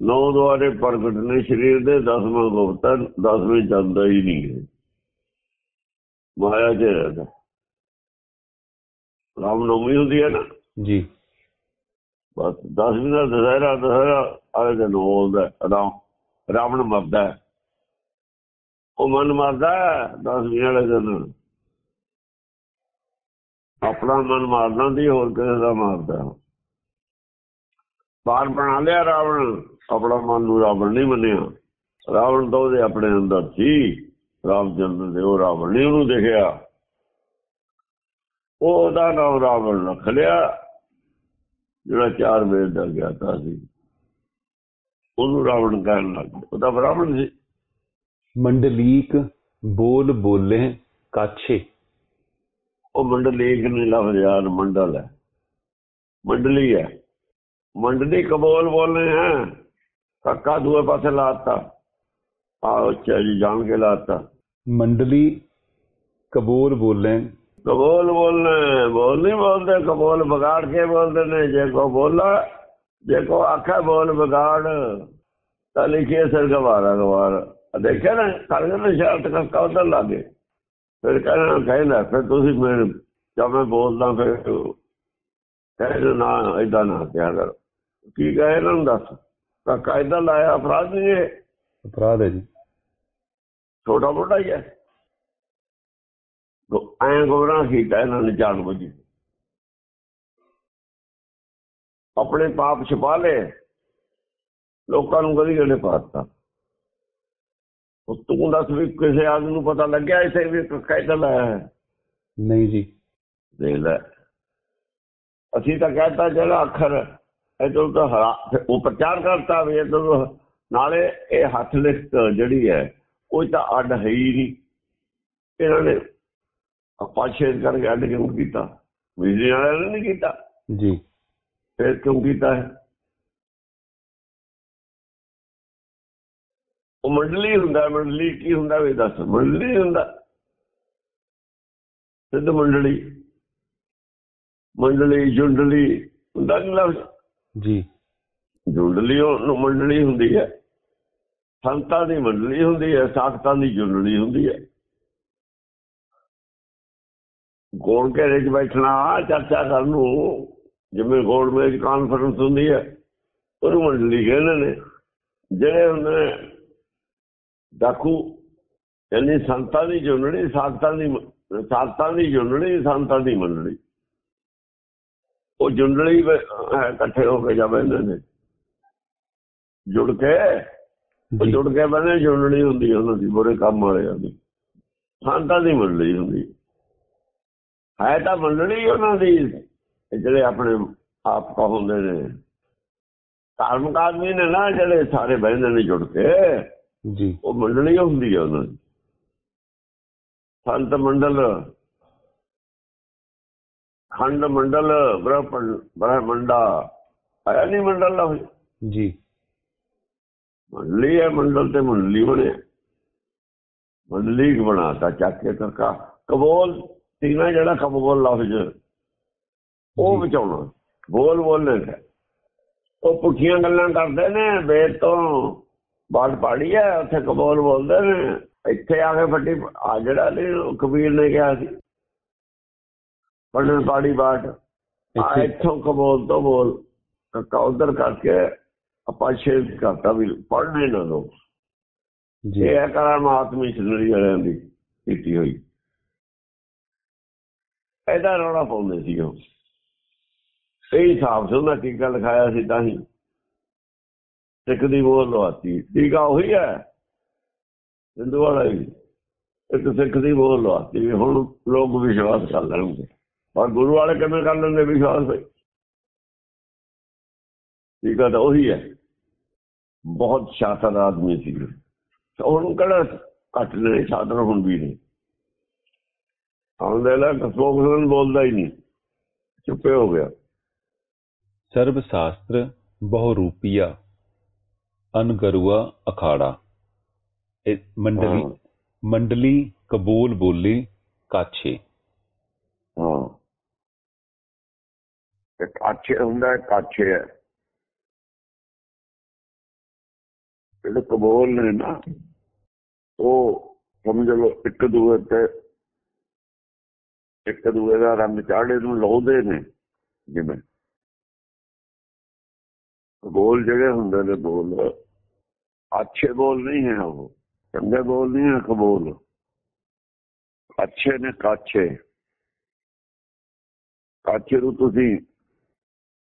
ਨੌ ਦੁਆਰੇ ਪ੍ਰਗਟ ਨੇ ਸਰੀਰ ਦੇ ਦਸਵਾਂ ਗੁਪਤਾ ਦਸਵੇਂ ਜਾਂਦਾ ਹੀ ਨਹੀਂ ਹੈ। ਮਾਇਆ ਚ ਰਹਿੰਦਾ ਰਾਮ ਨੌਮੀ ਹੁੰਦੀ ਹੈ ਨਾ? ਜੀ। ਬਸ ਦਸਵੀਂ ਦਾ ਦੁਸਹਿਰਾ ਦੁਸਹਿਰਾ ਆਲੇ ਦਿਨ ਬੋਲਦਾ ਰਾਮ ਰਾਵਣ ਮਰਦਾ। ਉਹ ਮਨ ਮਰਦਾ ਹੈ ਦਸਵੀਂ ਵਾਲੇ ਦਿਨ। ਆਪਣਾ ਮਨ ਮਾਰਨਾ ਦੀ ਹੋਰ ਕਿਸੇ ਦਾ ਮਾਰਦਾ। ਬਾਹਰ ਬਣਾ ਲਿਆ ਰਾਵਣ, ਆਪਣਾ ਮਨ ਨੂੰ ਰਾਵਣ ਨਹੀਂ ਮੰਨਿਆ। ਰਾਵਣ ਤਾਂ ਉਹਦੇ ਆਪਣੇ ਅੰਦਰ ਸੀ। ਰਾਮਚੰਦਰ ਦੇ ਉਹ ਰਾਵਣ ਨਹੀਂ ਉਹਨੂੰ ਦੇਖਿਆ। ਉਹਦਾ ਨਾਮ ਰਾਵਣ ਰੱਖ ਲਿਆ, ਜਿਹੜਾ ਚਾਰ ਵੇਦ ਦਾ ਗਿਆਤਾ ਸੀ। ਉਹਨੂੰ ਰਾਵਣ ਕਹਿਣ ਲੱਗ ਗਿਆ। ਉਹਦਾ ਬ੍ਰਾਹਮਣ ਸੀ। ਮੰਡਲੀਕ ਬੋਲ ਬੋਲੇ ਕਾਛੇ। ਉਹ ਮੰਡਲੀਕ ਨਹੀਂ ਲਫ਼ਜ਼ ਯਾਰ ਮੰਡਲ ਹੈ। ਮੰਡਲੀ ਹੈ। ਮੰਡਲੀ ਕਬੋਲ ਬੋਲਨੇ ਹੈ। ਕੱਕਾ ਦੂਏ ਪਾਸੇ ਲਾਤਾ। ਆਹ ਅੱਛਾ ਜੀ ਜਾਣ ਕੇ ਲਾਤਾ। ਮੰਡਲੀ ਕਬੋਲ ਬੋਲੇ ਕਬੋਲ ਬੋਲਨੇ ਬੋਲ ਨਹੀਂ ਬੋਲਦੇ ਕਬੋਲ ਵਿਗਾੜ ਕੇ ਬੋਲਦੇ ਨੇ। ਜੇ ਕੋ ਬੋਲਾ ਜੇ ਕੋ ਆਖਾ ਬੋਲ ਵਿਗਾੜ ਤਾਂ ਲਿਖੇ ਸਿਰ ਗਵਾਰਾ ਗਵਾਰ ਦੇਖਿਆ ਨਾ ਕਰਦੇ ਨੇ ਸ਼ਰਤ ਕੱਕਾ ਉਧਰ ਲਾਗੇ ਫਿਰ ਕਹਿੰਦਾ ਕਹਿੰਦਾ ਫਿਰ ਤੁਸੀਂ ਮੇਰੇ ਜਦ ਮੈਂ ਬੋਲਦਾ ਫਿਰ ਕਹਿੰਦਾ ਨਾ ਏਦਾਂ ਨਾ ਕਿਹਾ ਕਰ। ਕੀ ਕਹੇ ਇਹਨਾਂ ਨੂੰ ਦੱਸ। ਕਾਕਾ ਏਦਾਂ ਲਾਇਆ ਅਪਰਾਧ ਨਹੀਂ ਇਹ? ਅਪਰਾਧ ਹੈ ਜੀ। ਛੋਟਾ ਮੋਟਾ ਹੀ ਹੈ। ਐ ਗੁਮਰਾਹ ਕੀਤਾ ਇਹਨਾਂ ਨੇ ਜਾਣ ਬੁੱਝੀ ਆਪਣੇ ਪਾਪ ਛੁਪਾ ਲਏ। ਲੋਕਾਂ ਨੂੰ ਕਦੀ ਕਦੇ ਪਾਤਾ ਉਹ ਤੂੰ ਦੱਸ ਵੀ ਕਿਸੇ ਆਦਮੀ ਨੂੰ ਪਤਾ ਲੱਗਿਆ ਇੱਥੇ ਵੀ ਕਾਇਦਾ ਲਾਇਆ ਹੈ? ਨਹੀਂ ਜੀ। ਦੇਖ ਲੈ। ਅਸੀਂ ਤਾਂ ਕਹਿੰਦਾ ਜਿਹੜਾ ਅੱਖਰ ਇਦੋਂ ਤਾਂ ਹਰਾ- ਉਹ ਪ੍ਰਚਾਰ ਕਰਤਾ ਵੀ ਇਦੋਂ ਨਾਲੇ ਇਹ ਹੱਥ ਲਿਖਤ ਜਿਹੜੀ ਹੈ ਕੋਈ ਤਾਂ ਅੱਡ ਹੈ ਹੀ ਨਹੀਂ। ਇਹਨਾਂ ਨੇ ਪਾਛੇ ਕਰਕੇ ਅੱਡ ਕਿਉਂ ਕੀਤਾ? ਵਿਜੇ ਵਾਲਿਆਂ ਨੇ ਨਹੀਂ ਕੀਤਾ। ਜੀ। ਫਿਰ ਕਿਉਂ ਕੀਤਾ ਹੈ ਉਹ ਮੰਡਲੀ ਹੁੰਦਾ ਮੰਡਲੀ ਕੀ ਹੁੰਦਾ ਵੀ ਦੱਸ ਮੰਡਲੀ ਹੁੰਦਾ। ਸਿੱਧ ਮੰਡਲੀ ਮੰਡਲੀ ਜੁੰਡਲੀ ਹੁੰਦਾ ਨਹੀਂ ਲਫ਼ਜ਼? ਜੀ। ਜੁੰਡਲੀ ਉਹ ਮੰਡਲੀ ਹੁੰਦੀ ਹੈ। ਸੰਤਾਂ ਦੀ ਮੰਡਲੀ ਹੁੰਦੀ ਹੈ ਸਾਖਤਾਂ ਦੀ ਜੁੰਡਲੀ ਹੁੰਦੀ ਹੈ। ਗੋਲ ਘੇਰੇ 'ਚ ਬੈਠਣਾ ਚਰਚਾ ਕਰਨ ਨੂੰ ਜਿਵੇਂ ਗੋਲ ਮੇਜ ਕਾਨਫਰੰਸ ਹੁੰਦੀ ਹੈ ਉਹਨੂੰ ਮੰਡਲੀ ਕਹਿੰਦੇ ਨੇ। ਜਿਹੜੇ ਹੁੰਦੇ ਨੇ ਡਾਕੂ ਯਾਨੀ ਸੰਤਾਂ ਦੀ ਜੁੰਡਲੀ ਸਾਖਤਾਂ ਦੀ ਸਾਖਤਾਂ ਦੀ ਜੁੰਡਲੀ ਸੰਤਾਂ ਦੀ ਮੰਡਲੀ ਉਹ ਜੁੰਡਲੀ ਇਕੱਠੇ ਹੋ ਕੇ ਜਾ ਬੈਠਦੇ ਨੇ। ਜੁੜ ਕੇ ਉਹ ਜੁੜ ਕੇ ਬੰਦੇ ਜੁੜਣੀ ਹੁੰਦੀ ਉਹਨਾਂ ਦੀ ਬੁਰੇ ਕੰਮ ਵਾਲਿਆਂ ਦੀ। ਸੰਤਾਂ ਦੀ ਮੰਡਲੀ ਹੁੰਦੀ ਹੈ ਤਾਂ ਮੰਡਲੀ ਉਹਨਾਂ ਦੀ ਜਿਹੜੇ ਆਪਣੇ ਆਪ ਕਹੁੰਦੇ ਨੇ। ਧਾਰਮਿਕ ਆਦਮੀ ਨੇ ਨਾ ਜਿਹੜੇ ਸਾਰੇ ਬਹਿੰਦੇ ਨੇ ਜੁੜ ਕੇ। ਜੀ। ਉਹ ਮੰਡਲੀ ਹੁੰਦੀ ਹੈ ਉਹਨਾਂ ਦੀ। ਸੰਤ ਮੰਡਲ। ਖੰਡ ਮੰਡਲ ਬ੍ਰਹਮੰਡ ਬ੍ਰਹਮੰਡਾ। ਆਇਆ ਨਹੀਂ ਮੰਡਲ ਦਾ ਜੀ। ਮੰਡਲੀ ਹੈ ਮੰਡਲ ਤੇ ਮੰਡਲੀ ਬਣੇ। ਮੰਡਲੀ ਬਣਾਤਾ ਚੱਕ ਕੇ ਕਰਕਾ ਕਬੋਲ ਤੀਨਾ ਜਿਹੜਾ ਕਬੋਲ ਲਫ਼ਜ਼ ਉਹ। ਬਚਾਉਣਾ ਬੋਲ ਬੋਲਣੇ ਉਹ ਪੁੱਠੀਆਂ ਗੱਲਾਂ ਕਰਦੇ ਨੇ ਵੇਦ ਤੋਂ ਬਾਤ ਪਾੜੀ ਹੈ ਉੱਥੇ ਕਬੋਲ ਬੋਲਦੇ ਨੇ। ਇੱਥੇ ਆ ਕੇ ਫੱਟੀ ਆ ਜਿਹੜਾ ਨੇ ਕਬੀਰ ਨੇ ਕਿਹਾ ਸੀ। ਪੜਨ ਪਾੜੀ ਬਾਟ। ਆ ਇੱਥੇ- ਕਬੋਲ ਤੋਂ ਬੋਲ। ਉਧਰ ਕਰਕੇ ਆਪਾਂ ਸ਼ੇਰ ਕਰਤਾ ਵੀ ਪੜਨੇ ਨਾ ਦੋ ਜੀ। ਇਹ ਹੈ ਕਰਾਮਾਤ ਮਿਸ਼ਨਰੀ ਵਾਲਿਆਂ ਦੀ ਕੀਤੀ ਹੋਈ। ਇਹਦਾ ਰੌਲਾ ਪਾਉਂਦੇ ਸੀ ਉਹ। ਸਹੀ ਹਿਸਾਬ से ਉਹਨਾਂ ਟੀਕਾ ਲਿਖਾਇਆ ਸੀ ਤਾਂ ਹੀ। ਸਿੱਖ ਦੀ ਬੋਲ ਲਵਾਤੀ। ਟੀਕਾ ਉਹੀ ਹੈ। ਹਿੰਦੂ ਵਾਲਾ ਹੀ ਇੱਕ ਸਿੱਖ ਦੀ ਬੋਲ ਲਵਾਤੀ। ਹੁਣ ਲੋਕ ਵਿਸ਼ਵਾਸ ਕਰ ਲੈਣਗੇ। ਔਰ ਗੁਰੂ ਵਾਲੇ ਕਿਵੇਂ ਕਰ ਲੈਂਦੇ ਵਿਸ਼ਵਾਸ? ਭਾਈ ਟੀਕਾ ਤਾਂ ਉਹੀ ਹੈ। ਬਹੁਤ ਸ਼ਾਤਰ ਆਦਮੀ ਸੀ। ਉਹਨੂੰ ਕਿਹੜਾ ਘੱਟ ਨੇ ਸਾਧਨ ਹੁਣ ਵੀ ਨਹੀਂ ਆਉਂਦੇ ਲਾ ਕਸੋਗਨ ਬੋਲਦਾ ਹੀ ਨਹੀਂ। ਚੁੱਪੇ ਹੋ ਗਿਆ। ਸਰਬ ਸ਼ਾਸਤਰ ਬਹੁ ਰੂਪੀਆ ਅਨਗਰੂਆ ਅਖਾੜਾ। ਇਹ ਮੰਡਲੀ। ਮੰਡਲੀ ਕਬੂਲ ਬੋਲੀ ਕਾਛੇ। ਹਾਂ। ਇਹ ਕਾਛੇ ਹੁੰਦਾ ਹੈ ਕਾਛੇ ਹੈ। ਜਿਹੜੇ ਕਬੂਲ ਨੇ ਨਾ ਉਹ ਸਮਝ ਲਓ ਇੱਕ ਦੂਏ ਤੇ ਇੱਕ ਦੂਏ ਦਾ ਰੰਗ ਚਾੜੇ ਨੂੰ ਲਾਉਂਦੇ ਨੇ ਜਿਵੇਂ। ਬੋਲ ਜਿਹੜੇ ਹੁੰਦੇ ਨੇ ਬੋਲ ਅੱਛੇ ਬੋਲ ਨਹੀਂ ਹੈ ਉਹ ਚੰਗੇ ਬੋਲ ਨਹੀਂ ਹੈ ਕਬੂਲ ਅੱਛੇ ਨੇ ਕਾਛੇ ਕਾਛੇ ਨੂੰ ਤੁਸੀਂ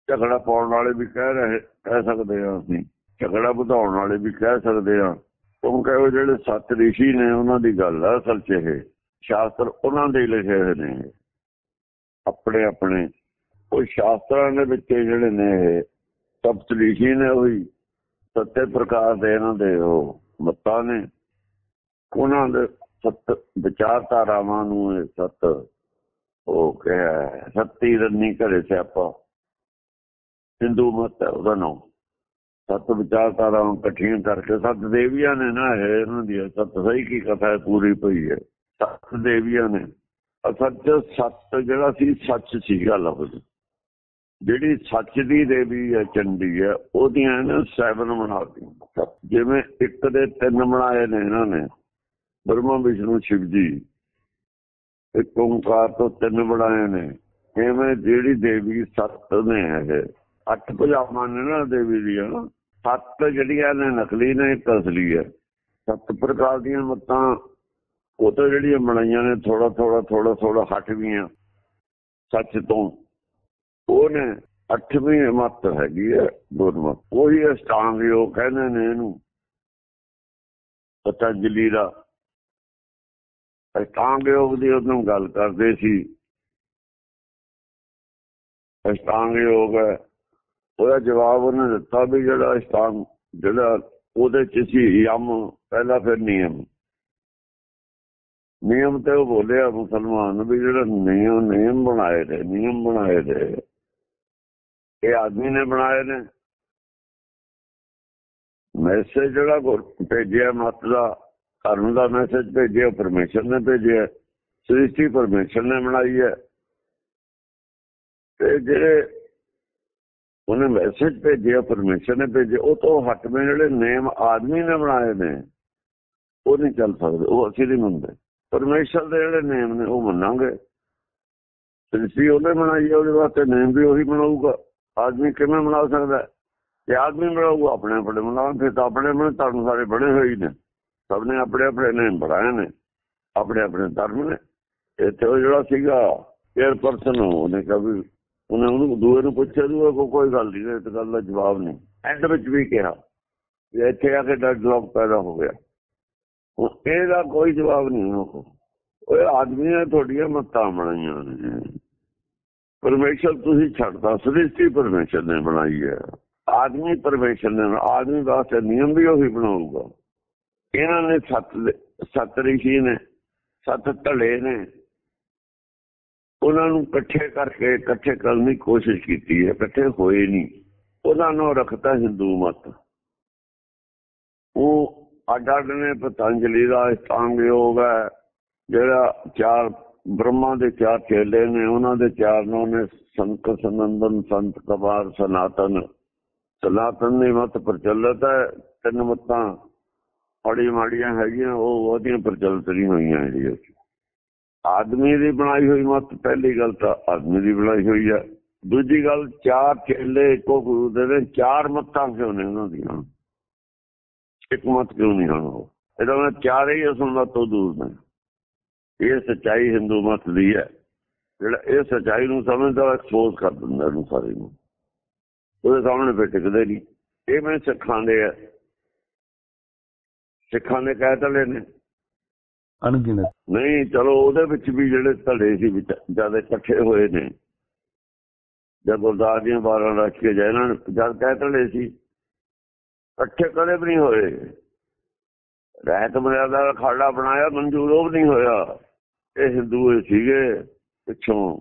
ਝਗੜਾ ਪਾਉਣ ਵਾਲੇ ਵੀ ਕਹਿ ਰਹੇ ਕਹਿ ਸਕਦੇ ਆ ਅਸੀਂ ਝਗੜਾ ਵਧਾਉਣ ਵਾਲੇ ਵੀ ਕਹਿ ਸਕਦੇ ਆ ਉਹ ਕਹੋ ਜਿਹੜੇ ਸੱਤ ਰਿਸ਼ੀ ਨੇ ਉਹਨਾਂ ਦੀ ਗੱਲ ਆ ਅਸਲ 'ਚ ਇਹ ਸ਼ਾਸਤਰ ਉਹਨਾਂ ਦੇ ਲਿਖੇ ਹੋਏ ਨੇ ਆਪਣੇ ਆਪਣੇ ਉਹ ਸ਼ਾਸਤਰਾਂ ਦੇ ਵਿੱਚ ਜਿਹੜੇ ਨੇ ਇਹ ਸਪਤ ਰਿਸ਼ੀ ਨੇ ਉਹੀ ਸੱਤੇ ਪ੍ਰਕਾਰ ਦੇ ਇਹਨਾਂ ਦੇ ਉਹ ਮੱਤਾਂ ਨੇ। ਉਹਨਾਂ ਦੇ ਸੱਤ ਵਿਚਾਰਧਾਰਾਵਾਂ ਨੂੰ ਇਹ ਸੱਤ ਉਹ ਕਿਹਾ ਸੱਤੀ ਰੰਨੀ ਘਰੇ ਸਿਆਪਾ। ਹਿੰਦੂ ਮਤ ਹੈ ਉਹਦਾ ਨਾਮ। ਸੱਤ ਵਿਚਾਰਧਾਰਾਵਾਂ ਇਕੱਠੀਆਂ ਕਰਕੇ ਸੱਤ ਦੇਵੀਆਂ ਨੇ ਨਾ ਇਹ ਇਹਨਾਂ ਦੀ ਸੱਤ ਸਹੀ ਕੀ ਕਥਾ ਹੈ, ਪੂਰੀ ਪਈ ਹੈ। ਸੱਤ ਦੇਵੀਆਂ ਨੇ। ਅਸਲ 'ਚ ਸੱਤ ਜਿਹੜਾ ਸੀ, ਸੱਚ ਸੀਗਾ ਲਫ਼ਜ਼। ਜਿਹੜੀ ਸੱਚ ਦੀ ਦੇਵੀ ਹੈ ਚੰਡੀ ਹੈ ਉਹਦੀਆਂ ਇਹਨਾਂ ਸੈਵਨ ਬਣਾਤੀਆਂ। ਜਿਵੇਂ ਇੱਕ ਦੇ ਤਿੰਨ ਬਣਾਏ ਨੇ ਇਹਨਾਂ ਨੇ, ਬ੍ਰਹਮਾ, ਵਿਸ਼ਨੂੰ ਸ਼ਿਵ ਜੀ ਇੱਕ ਓੰਕਾਰ ਤੋਂ ਤਿੰਨ ਬਣਾਏ ਨੇ, ਐਵੇਂ ਜਿਹੜੀ ਦੇਵੀ ਸੱਤ ਨੇ ਇਹ, ਅੱਠ ਭੁਜਾਵਾਂ ਨੇ ਨਾ ਦੇਵੀ ਦੀਆਂ, ਸੱਤ ਜਿਹੜੀਆਂ ਨੇ ਨਕਲੀ ਨੇ, ਇੱਕ ਅਸਲੀ ਹੈ ਸੱਤ ਪ੍ਰਕਾਰ ਦੀਆਂ ਮੱਤਾਂ, ਉਹ ਤਾਂ ਜਿਹੜੀਆਂ ਬਣਾਈਆਂ ਨੇ ਥੋੜਾ ਥੋੜਾ ਥੋੜਾ ਥੋੜਾ ਹਟ ਗਈਆਂ, ਸੱਚ ਤੋਂ। ਉਹਨੇ ਅੱਠਵੀਂ ਮੱਤ ਹੈਗੀ ਹੈ ਗੁਰਮਤ। ਉਹੀ ਅਸ਼ਟਾਂਗ ਯੋਗ ਕਹਿੰਦੇ ਨੇ ਇਹਨੂੰ। ਪਤੰਜਲੀ ਦਾ। ਅਸ਼ਟਾਂਗ ਯੋਗ ਦੀ ਉਹਨੂੰ ਗੱਲ ਕਰਦੇ ਸੀ। ਅਸ਼ਟਾਂਗ ਯੋਗ ਹੈ। ਉਹਦਾ ਜਵਾਬ ਉਹਨੇ ਦਿੱਤਾ ਵੀ ਜਿਹੜਾ ਅਸ਼ਟਾਂਗ, ਜਿਹੜਾ ਉਹਦੇ ਚ ਸੀ ਯਮ, ਪਹਿਲਾ ਫਿਰ ਨਿਯਮ। ਨਿਯਮ ਤੇ ਉਹ ਬੋਲਿਆ ਮੁਸਲਮਾਨ ਵੀ ਜਿਹੜਾ ਨਿਯਮ ਨਿਯਮ ਬਣਾਏ ਨੇ ਨਿਯਮ ਬਣਾਏ ਨੇ ਇਹ ਆਦਮੀ ਨੇ ਬਣਾਏ ਨੇ। ਮੈਸੇਜ ਜਿਹੜਾ ਗੁਰ- ਭੇਜਿਆ ਮਤ ਦਾ ਧਰਮ ਦਾ ਮੈਸੇਜ ਭੇਜਿਆ ਪਰਮੇਸ਼ਰ ਨੇ ਭੇਜਿਆ, ਸ੍ਰਿਸ਼ਟੀ ਪਰਮੇਸ਼ਰ ਨੇ ਬਣਾਈ ਹੈ। ਤੇ ਜਿਹੜੇ ਉਹਨੇ ਮੈਸੇਜ ਭੇਜਿਆ, ਪਰਮੇਸ਼ਰ ਨੇ ਭੇਜਿਆ, ਉਹ ਤੋਂ ਹਟਵੇਂ ਜਿਹੜੇ ਨੇਮ ਆਦਮੀ ਨੇ ਬਣਾਏ ਨੇ, ਉਹ ਨਹੀਂ ਚੱਲ ਸਕਦੇ, ਉਹ ਅਸੀਂ ਨਹੀਂ ਮੰਨਦੇ। ਪਰਮੇਸ਼ਰ ਦੇ ਜਿਹੜੇ ਨੇਮ ਨੇ, ਉਹ ਮੰਨਾਂਗੇ। ਸ੍ਰਿਸ਼ਟੀ ਉਹਨੇ ਬਣਾਈ ਹੈ, ਉਹਦੇ ਵਾਸਤੇ ਨੇਮ ਵੀ ਉਹੀ ਬਣਾਊਗਾ। ਆਦਮੀ ਕਿਵੇਂ ਬਣਾ ਸਕਦਾ ਹੈ? ਆਦਮੀ ਬਣਾਊਗਾ ਆਪਣੇ ਆਪਣੇ ਬਣਾਉਣ ਫਿਰ ਤਾਂ ਆਪਣੇ ਆਪਣੇ ਧਰਮ ਸਾਰੇ ਬਣੇ ਹੋਏ ਨੇ। ਸਭ ਨੇ ਆਪਣੇ ਆਪਣੇ ਨੇਮ ਬਣਾਏ ਨੇ, ਆਪਣੇ ਆਪਣੇ ਧਰਮ ਨੇ। ਇੱਥੇ ਉਹ ਜਿਹੜਾ ਸੀਗਾ 에ਅਰ ਪਰਸਨ ਉਹਨੇ ਕਿਹਾ ਉਹਨੇ ਉਹਨੂੰ ਦੂਏ ਨੂੰ ਪੁੱਛਿਆ ਦੂਆ ਕੋ ਕੋਈ ਗੱਲ ਨਹੀਂ, ਇਸ ਗੱਲ ਦਾ ਜਵਾਬ ਨਹੀਂ। ਐਂਡ ਵਿੱਚ ਵੀ ਕਿਹਾ ਇੱਥੇ ਆ ਕੇ ਡੈਡਲੌਕ ਪੈਦਾ ਹੋ ਗਿਆ। ਉਹ ਇਹਦਾ ਕੋਈ ਜਵਾਬ ਨਹੀਂ ਉਹ ਉਹ ਆਦਮੀ ਨੇ ਤੁਹਾਡੀਆਂ ਮੱਤਾਂ ਬਣਾਈਆਂ ਨੇ। ਪਰਮੇਸ਼ਰ ਤੁਸੀਂ ਛੱਡਦਾ ਸ੍ਰਿਸ਼ਟੀ ਪਰਮੇਸ਼ਰ ਨੇ ਬਣਾਈ ਹੈ। ਆਦਮੀ ਪਰਮੇਸ਼ਰ ਨੇ, ਆਦਮੀ ਵਾਸਤੇ ਨਿਯਮ ਵੀ ਉਹੀ ਬਣਾਊਗਾ। ਇਹਨਾਂ ਨੇ ਸੱਤ ਸੱਤ ਰਿਸ਼ੀ ਨੇ, ਸੱਤ ਢਲੇ ਨੇ। ਉਹਨਾਂ ਨੂੰ ਇਕੱਠੇ ਕਰਕੇ, ਇਕੱਠੇ ਕਰਨ ਦੀ ਕੋਸ਼ਿਸ਼ ਕੀਤੀ ਹੈ, ਇਕੱਠੇ ਹੋਏ ਨਹੀਂ। ਉਹਨਾਂ ਨੂੰ ਰੱਖਤਾ ਹਿੰਦੂ ਮਤ। ਉਹ ਅੱਡ ਅੱਡ ਨੇ, ਪਤੰਜਲੀ ਦਾ ਇਸਤਾਂਗ ਯੋਗ ਹੈ, ਜਿਹੜਾ ਚਾਰ ਬ੍ਰਹਮਾ ਦੇ ਚਾਰ ਚੇਲੇ ਨੇ, ਉਹਨਾਂ ਦੇ ਚਾਰ ਨਾਮ ਨੇ ਸੰਤ ਸੰਨੰਦਨ, ਸੰਤ ਕਬਾਰ ਸਨਾਤਨ। ਸਨਾਤਨ ਦੀ ਮਤ ਪ੍ਰਚਲਿਤ ਹੈ, ਤਿੰਨ ਮਤਾਂ ਬੜੀ ਮਾੜੀਆਂ ਹੈਗੀਆਂ, ਉਹ ਉਹਦੀਆਂ ਪ੍ਰਚਲਿਤ ਨਹੀਂ ਹੋਈਆਂ ਜਿਹੜੀਆਂ ਆਦਮੀ ਦੀ ਬਣਾਈ ਹੋਈ ਮਤ, ਪਹਿਲੀ ਗੱਲ ਤਾਂ ਆਦਮੀ ਦੀ ਬਣਾਈ ਹੋਈ ਹੈ। ਦੂਜੀ ਗੱਲ, ਚਾਰ ਚੇਲੇ ਇੱਕੋ ਗੁਰੂ ਦੇ ਨੇ, ਚਾਰ ਮੱਤਾਂ ਕਿਉਂ ਨੇ ਉਹਨਾਂ ਦੀਆਂ? ਇੱਕ ਮਤ ਕਿਉਂ ਨਹੀਂ ਹੋਣਾ ਉਹ? ਇਹਦਾ ਮਤਲਬ ਚਾਰੇ ਹੀ ਅਸਲ ਤੋਂ ਦੂਰ ਨੇ। ਇਹ ਸੱਚਾਈ ਹਿੰਦੂ ਮਤ ਦੀ ਹੈ। ਜਿਹੜਾ ਇਹ ਸੱਚਾਈ ਨੂੰ ਸਮਝਦਾ ਐਕਸਪੋਜ਼ ਕਰ ਦਿੰਦਾ ਇਹਨੂੰ ਸਾਰੇ ਨੂੰ। ਉਹਦੇ ਸਾਹਮਣੇ ਫਿਰ ਟਿਕਦੇ ਨਹੀਂ। ਇਹ ਮੈਂ ਸਿੱਖਾਂ ਦੇ ਆ। ਸਿੱਖਾਂ ਨੇ ਕਹਿ ਤਲੇ ਨੇ। ਅਣਗਿਣਤ। ਨਹੀਂ ਚਲੋ ਉਹਦੇ ਵਿੱਚ ਵੀ ਜਿਹੜੇ ਧੜੇ ਸੀ ਵਿੱਚ ਜਦ ਇਕੱਠੇ ਹੋਏ ਨੇ। ਜਦ ਗੁਰਦਾਸ ਦੀਆਂ 12 ਰਾਸ਼ਟਰੀ ਜੈ ਇਹਨਾਂ ਨੇ ਜਦ ਕਹਿ ਤਲੇ ਸੀ ਇਕੱਠੇ ਕਦੇ ਵੀ ਨਹੀਂ ਹੋਏ। ਰਹਿਤ ਮਰਿਆਦਾ ਦਾ ਖਾੜਾ ਬਣਾਇਆ ਮਨਜ਼ੂਰ ਉਹ ਵੀ ਨਹੀਂ ਹੋਇਆ। ਇਹ ਹਿੰਦੂ ਸੀਗੇ ਪਿੱਛੋਂ।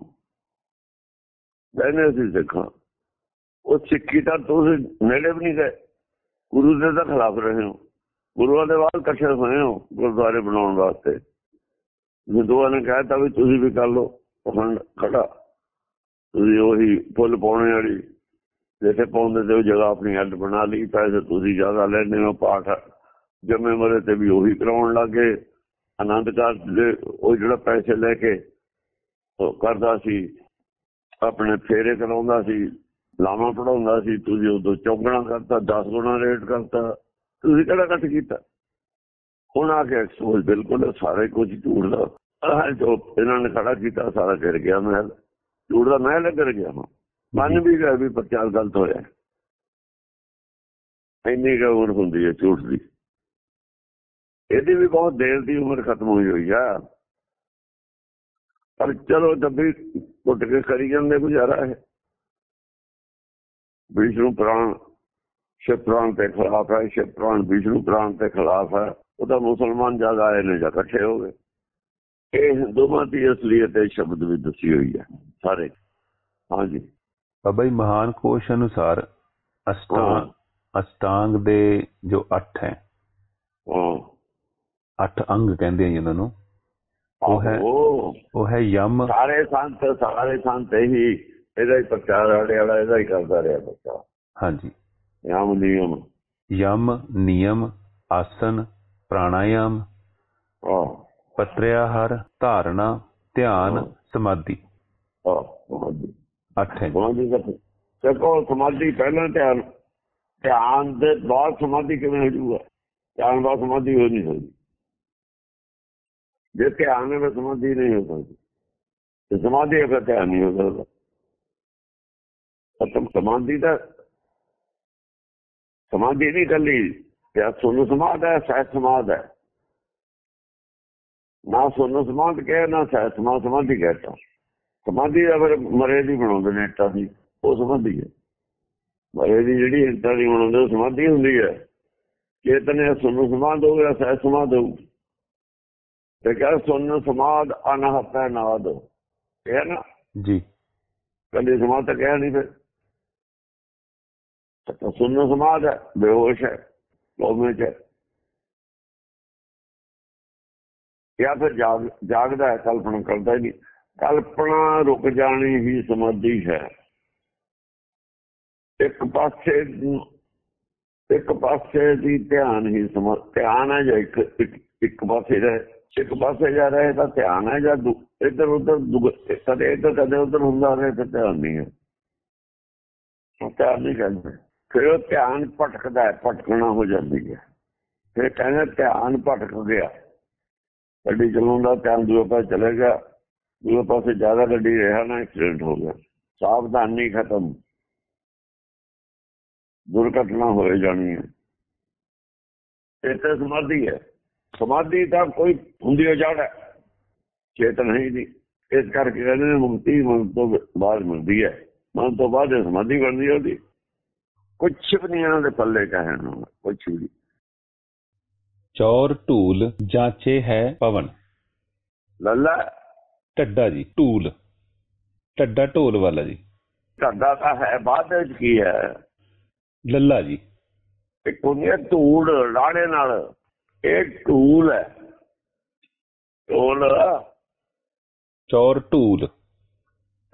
ਕਹਿੰਦੇ ਸੀ ਸਿੱਖਾਂ ਉਹ ਸਿੱਖੀ ਤਾਂ ਤੁਸੀਂ ਨੇੜੇ ਵੀ ਨਹੀਂ ਗਏ। ਗੁਰੂ ਦੇ ਤਾਂ ਖਿਲਾਫ ਰਹੇ ਹੋ। ਗੁਰੂਆਂ ਦੇ ਬਾਅਦ ਇਕੱਠੇ ਹੋਏ ਹੋ ਗੁਰਦੁਆਰੇ ਬਣਾਉਣ ਵਾਸਤੇ। ਹਿੰਦੂਆਂ ਨੇ ਕਹਿਤਾ ਵੀ ਤੁਸੀਂ ਵੀ ਕਰ ਲਓ, ਪਖੰਡ ਖੜਾ। ਤੁਸੀਂ ਉਹੀ ਫੁੱਲ ਪਾਉਣੇ ਵਾਲੀ, ਜਿੱਥੇ ਪਾਉਂਦੇ ਤੇ ਉਹ ਜਗ੍ਹਾ ਆਪਣੀ ਹੱਡ ਬਣਾ ਲਈ, ਪੈਸੇ ਤੁਸੀਂ ਜ਼ਿਆਦਾ ਲੈਣੇ ਹੋ, ਪਾਠ ਜੰਮੇ ਮਰੇ ਤੇ ਵੀ ਉਹੀ ਕਰਾਉਣ ਲੱਗੇ ਆਨੰਦ ਕਾਰਜ ਦੇ ਉਹ ਜਿਹੜਾ ਪੈਸੇ ਲੈ ਕੇ ਉਹ ਕਰਦਾ ਸੀ, ਆਪਣੇ ਫੇਰੇ ਕਰਾਉਂਦਾ ਸੀ, ਲਾਵਾਂ ਪੜਾਉਂਦਾ ਸੀ, ਤੁਸੀਂ ਉਦੋਂ ਚੌਗਣਾ ਕਰਤਾ 10 ਗੁਣਾ ਰੇਟ ਕਰਤਾ, ਤੁਸੀਂ ਕਿਹੜਾ ਕੱਟ ਕੀਤਾ? ਹੁਣ ਆ ਕੇ ਐਕਸਪੋਜ਼ ਬਿਲਕੁਲ ਸਾਰੇ ਕੁਝ ਝੂਠ ਦਾ ਜੋ ਇਹਨਾਂ ਨੇ ਖੜਾ ਕੀਤਾ, ਸਾਰਾ ਗਿਰ ਗਿਆ ਮਹਿਲ, ਝੂਠ ਦਾ ਮਹਿਲ ਗਿਰ ਗਿਆ ਹੁਣ। ਮੰਨ ਵੀ ਗਿਆ ਵੀ ਪ੍ਰਚਾਰ ਗਲਤ ਹੋਇਆ। ਇੰਨੀ ਕੁ ਉਮਰ ਹੁੰਦੀ ਹੈ ਝੂਠ ਦੀ। ਇਹਦੀ ਵੀ ਬਹੁਤ ਦੇਰ ਦੀ ਉਮਰ ਖਤਮ ਹੋਈ ਹੋਈ ਆ। ਪਰ ਚਲੋ ਡੱਬੀ ਟੁੱਟ ਕੇ ਕਰੀ ਜਾਂਦੇ ਗੁਜ਼ਾਰਾ ਹੈ ਵਿਸ਼ਨੂੰ ਪ੍ਰਾਣ ਪ੍ਰਾਣ ਦੇ ਖਿਲਾਫ ਹੈ ਪ੍ਰਾਣ ਵਿਸ਼ਨੂੰ ਪ੍ਰਾਣ ਦੇ ਖਿਲਾਫ ਹੈ। ਉਹਦਾ ਮੁਸਲਮਾਨ ਜ਼ਿਆਦਾ ਆਏ ਨੇ ਜਾਂ ਇਕੱਠੇ ਹੋ ਗਏ। ਇਹ ਹਿੰਦੂਆਂ ਦੀ ਅਸਲੀਅਤ ਇਹ ਸ਼ਬਦ ਵੀ ਦੱਸੀ ਹੋਈ ਹੈ ਸਾਰੇ। ਹਾਂਜੀ। ਬਾਬਾ ਜੀ ਮਹਾਨ ਕੋਸ਼ ਅਨੁਸਾਰ ਅਸ਼ਟਾਂਗ ਅਸ਼ਟਾਂਗ ਦੇ ਜੋ 8 ਹੈ ਹਾਂ। 8 ਅੰਗ ਕਹਿੰਦੇ ਆ ਜੀ ਉਹਨਾਂ ਨੂੰ। ਉਹ ਹੈ ਉਹ ਹੈ ਯਮ। ਸਾਰੇ ਸੰਤ ਸਾਰੇ ਸੰਤ ਹੀ ਇਹਦਾ ਹੀ ਪ੍ਰਚਾਰ ਵਾਲੇ ਵਾਲਾ ਇਹਦਾ ਹੀ ਕਰਦਾ ਰਿਹਾ ਬੱਚਾ। ਹਾਂਜੀ। ਯਮ ਨਿਯਮ। ਯਮ ਨਿਯਮ ਆਸਨ ਪ੍ਰਾਣਾਯਾਮ ਹਾਂ ਪਤਰਿਆਹਾਰ ਧਾਰਨਾ ਧਿਆਨ ਸਮਾਧੀ। ਹਾਂ ਸਮਾਧੀ। 8 ਹੈ ਸਮਾਧੀ ਪਹਿਲਾਂ ਧਿਆਨ ਧਿਆਨ ਦੇ ਬਾਅਦ ਸਮਾਧੀ ਕਿਵੇਂ ਹੋ ਜੂਗਾ ਧਿਆਨ ਬਾਅਦ ਸਮਾਧੀ ਹੋ ਨਹੀਂ ਸਕਦੀ। ਜੇ ਧਿਆਨ ਹੈ ਤਾਂ ਸਮਾਧੀ ਨਹੀਂ ਹੋ ਸਕਦੀ। ਤੇ ਸਮਾਧੀ ਹੈ ਫਿਰ ਧਿਆਨ ਨਹੀਂ ਹੋ ਸਕਦਾ। ਖਤਮ ਸਮਾਧੀ ਦਾ ਸਮਾਧੀ ਨਹੀਂ ਕੱਲੀ ਜਾਂ ਸੁਨ ਸਮਾਧ ਹੈ ਸਹਿ ਸਮਾਧ ਹੈ। ਨਾ ਸੁਨ ਸਮਾਧ ਕਹੇ, ਨਾ ਸਹਿ ਸਮਾਧ, ਸਮਾਧੀ ਕਹਤਾ ਸਮਾਧੀ ਦਾ ਫਿਰ ਮਰੇ ਦੀ ਬਣਾਉਂਦੇ ਨੇ ਇੱਟਾਂ ਦੀ, ਉਹ ਸਮਾਧੀ ਹੈ। ਮਰੇ ਦੀ ਜਿਹੜੀ ਇੱਟਾਂ ਦੀ ਬਣਾਉਂਦੇ, ਉਹ ਸਮਾਧੀ ਹੁੰਦੀ ਹੈ। ਚੇਤਨੇ ਸੁਨ ਸਮਾਧ ਹੋ ਗਿਆ ਸਹਿ ਸਮਾਧ ਹੋ ਤੇ ਕਹ ਸੁਨ ਸਮਾਧ ਅਨਹਤ ਨਾਦ ਇਹ ਨਾ? ਜੀ। ਕੱਲੀ ਸਮਾਧ ਤਾਂ ਕਹਿ ਨਹੀਂ ਫਿਰ। ਤਾਂ ਸੁਨ ਸਮਾਧ ਹੈ ਬੇਹੋਸ਼ ਹੈ ਲੋਮੇ ਚ। ਜਾਂ ਫਿਰ ਜਾਗ ਜਾਗਦਾ ਹੈ ਕਲਪਨਾ ਕਰਦਾ ਹੀ ਨਹੀਂ। ਕਲਪਨਾ ਰੁਕ ਜਾਣੀ ਹੀ ਸਮਾਧੀ ਹੈ। ਇੱਕ ਪਾਸੇ ਇੱਕ ਪਾਸੇ ਦੀ ਧਿਆਨ ਹੀ ਸਮਾ ਧਿਆਨ ਹੈ ਜਾਂ ਇੱਕ- ਇੱਕ ਪਾਸੇ ਦਾ ਇੱਕ ਪਾਸੇ ਜਾ ਰਿਹਾ ਤਾਂ ਧਿਆਨ ਹੈ ਜਾਂ ਇੱਧਰ ਉੱਧਰ ਕਦੇ ਇੱਧਰ ਕਦੇ ਉੱਧਰ ਹੁੰਦਾ ਰਹੇ ਤਾਂ ਧਿਆਨ ਨਹੀਂ ਹੈ। ਧਿਆਨ ਨਹੀਂ ਕਹਿੰਦੇ ਫਿਰ ਉਹ ਧਿਆਨ ਭਟਕਦਾ ਹੈ, ਭਟਕਣਾ ਹੋ ਜਾਂਦੀ ਹੈ। ਫਿਰ ਕਹਿੰਦੇ ਧਿਆਨ ਭਟਕ ਗਿਆ। ਗੱਡੀ ਚਲਾਉਂਦਾ, ਧਿਆਨ ਦੂਜੇ ਪਾਸੇ ਚਲੇ ਗਿਆ। ਦੂਜੇ ਪਾਸੇ ਜ਼ਿਆਦਾ ਗੱਡੀ ਰਿਹਾ ਨਾ ਐਕਸੀਡੈਂਟ ਹੋ ਗਿਆ। ਸਾਵਧਾਨੀ ਖਤਮ। ਦੁਰਘਟਨਾ ਹੋਏ ਜਾਣੀ ਹੈ। ਇਹ ਤਾਂ ਸਮਾਧੀ ਹੈ। ਸਮਾਧੀ ਤਾਂ ਕੋਈ ਹੁੰਦੀ ਹੋ ਹੈ ਚੇਤਨ ਹੈ ਨਹੀਂ। ਇਸ ਕਰਕੇ ਕਹਿੰਦੇ ਨੇ ਮੁਕਤੀ ਮਨ ਤੋਂ ਬਾਅਦ ਮਿਲਦੀ ਹੈ। ਮਨ ਤੋਂ ਬਾਅਦ ਸਮਾਧੀ ਬਣਦੀ ਹੈ ਉਹਦੀ। ਕੁਛ ਵੀ ਨਹੀਂ ਇਹਨਾਂ ਦੇ ਪੱਲੇ ਕਹਿਣ ਨੂੰ ਕੁਛ ਵੀ। ਚੌਰ ਢੂਲ ਜਾਂਚੇ ਹੈ ਪਵਨ। ਲੱਲਾ। ਢੱਡਾ ਜੀ ਢੂਲ। ਢੱਡਾ ਢੋਲ ਵਾਲਾ ਜੀ। ਢੱਡਾ ਤਾਂ ਹੈ ਬਾਅਦ ਵਿੱਚ ਕੀ ਹੈ? ਲੱਲਾ ਜੀ। ਇੱਕ ਹੁੰਦੀ ਹੈ ਧੂੜ ਲਾੜੇ ਨਾਲ। ਇਹ ਢੂਲ ਹੈ। ਢੋਲ ਚੌਰ ਢੂਲ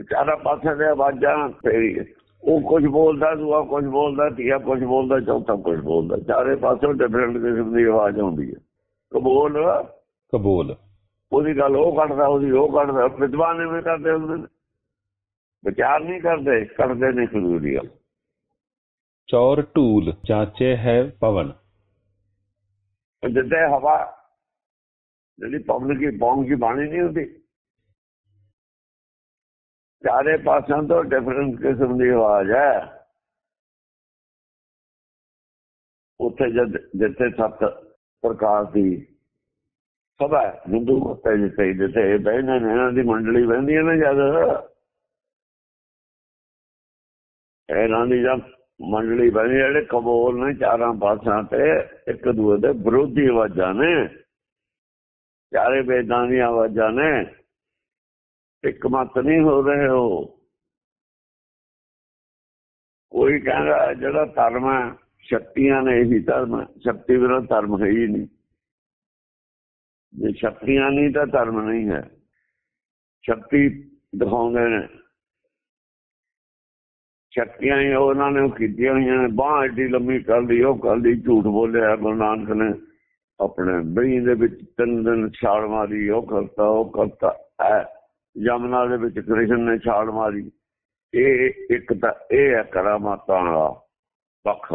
ਚਾਰਾ ਪਾਸੇ ਦੇ ਆਵਾਜ਼ਾਂ ਫੇਰੀ ਉਹ ਕੁਝ ਬੋਲਦਾ ਦੂਆ ਕੁਝ ਬੋਲਦਾ ਤੀਆ ਕੁਝ ਬੋਲਦਾ ਚੌਥਾ ਕੁਝ ਬੋਲਦਾ। ਚਾਰੇ ਪਾਸੋਂ ਡਿਫਰੈਂਟ ਕਿਸਮ ਦੀ ਆਵਾਜ਼ ਆਉਂਦੀ ਹੈ। ਕਬੂਲ। ਕਬੂਲ। ਉਹਦੀ ਗੱਲ ਉਹ ਕੱਢਦਾ ਉਹਦੀ ਉਹ ਕੱਢਦਾ। ਵਿਦਵਾਨ ਐਵੇਂ ਕਰਦੇ ਹੁੰਦੇ ਨੇ। ਵਿਚਾਰ ਨਹੀਂ ਕਰਦੇ ਕਰਦੇ ਨਹੀਂ ਦੀ ਗੱਲ। ਚੌਰ ਢੂਲ ਚਾਚੇ ਹੈ ਪਵਨ। ਜਿੱਦੇ ਹਵਾ ਜਿਹੜੀ ਪਬਲਿਕ ਦੀ ਬੌਂਗ ਦੀ ਬਾਣੀ ਨਹੀਂ ਹੁੰਦੀ ਚਾਰੇ ਪਾਸਿਆਂ ਤੋਂ ਡਿਫਰੈਂਟ ਕਿਸਮ ਦੀ ਆਵਾਜ਼ ਹੈ ਉੱਥੇ ਜਦ ਜਿੱਥੇ ਸੱਤ ਪ੍ਰਕਾਰ ਦੀ ਸਭਾ ਹੈ, ਹਿੰਦੂ ਮਤੇ ਜਿੱਥੇ ਜਿੱਥੇ ਬਹਿਨੇ ਨੇ ਇਹਨਾਂ ਦੀ ਮੰਡਲੀ ਬਹਿੰਦੀ ਹੈ ਨਾ ਜਦ ਇਹਨਾਂ ਦੀ ਜਦ ਮੰਡਲੀ ਬਣੀ ਜਿਹੜੇ ਕਬੂਲ ਨੇ ਚਾਰਾਂ ਪਾਸਿਆਂ ਤੇ, ਇੱਕ ਦੂਏ ਦੇ ਵਿਰੋਧੀ ਆਵਾਜ਼ਾਂ ਨੇ। ਚਾਰੇ ਵੇਦਾਂ ਦੀਆਂ ਆਵਾਜ਼ਾਂ ਨੇ। ਇੱਕ ਮਤ ਨਹੀਂ ਹੋ ਰਹੇ ਹੋ ਕੋਈ ਕਹਿੰਦਾ ਜਿਹੜਾ ਧਰਮ ਹੈ, ਸ਼ਕਤੀਆਂ ਨੇ ਇਹੀ ਧਰਮ ਸ਼ਕਤੀ ਬਿਨਾਂ ਧਰਮ ਹੈ ਹੀ ਨਹੀਂ। ਜੇ ਸ਼ਕਤੀਆਂ ਨਹੀਂ ਤਾਂ ਧਰਮ ਨਹੀਂ ਹੈ। ਸ਼ਕਤੀ ਦਿਖਾਉਂਦੇ ਨੇ। ਸ਼ਕਤੀਆਂ ਹੀ ਉਹਨਾਂ ਨੇ ਕੀਤੀਆਂ ਹੋਈਆਂ ਨੇ। ਬਾਹ ਏਡੀ ਲੰਮੀ ਕਰ ਲਈ, ਉਹ ਕਰ ਲਈ, ਝੂਠ ਬੋਲਿਆ ਗੁਰੂ ਨਾਨਕ ਨੇ। ਆਪਣੇ ਬਈ ਦੇ ਵਿੱਚ ਤਿੰਨ ਦਿਨ ਛਾਲ ਮਾਰੀ, ਉਹ ਕਰਤਾ ਉਹ ਕਰਤਾ। ਹੈ ਯਮਨਾ ਦੇ ਵਿੱਚ ਕ੍ਰਿਸ਼ਨ ਨੇ ਛਾਲ ਮਾਰੀ। ਇਹ ਇੱਕ ਤਾਂ ਇਹ ਹੈ ਕਰਾਮਾਤਾਂ ਦਾ ਪੱਖ।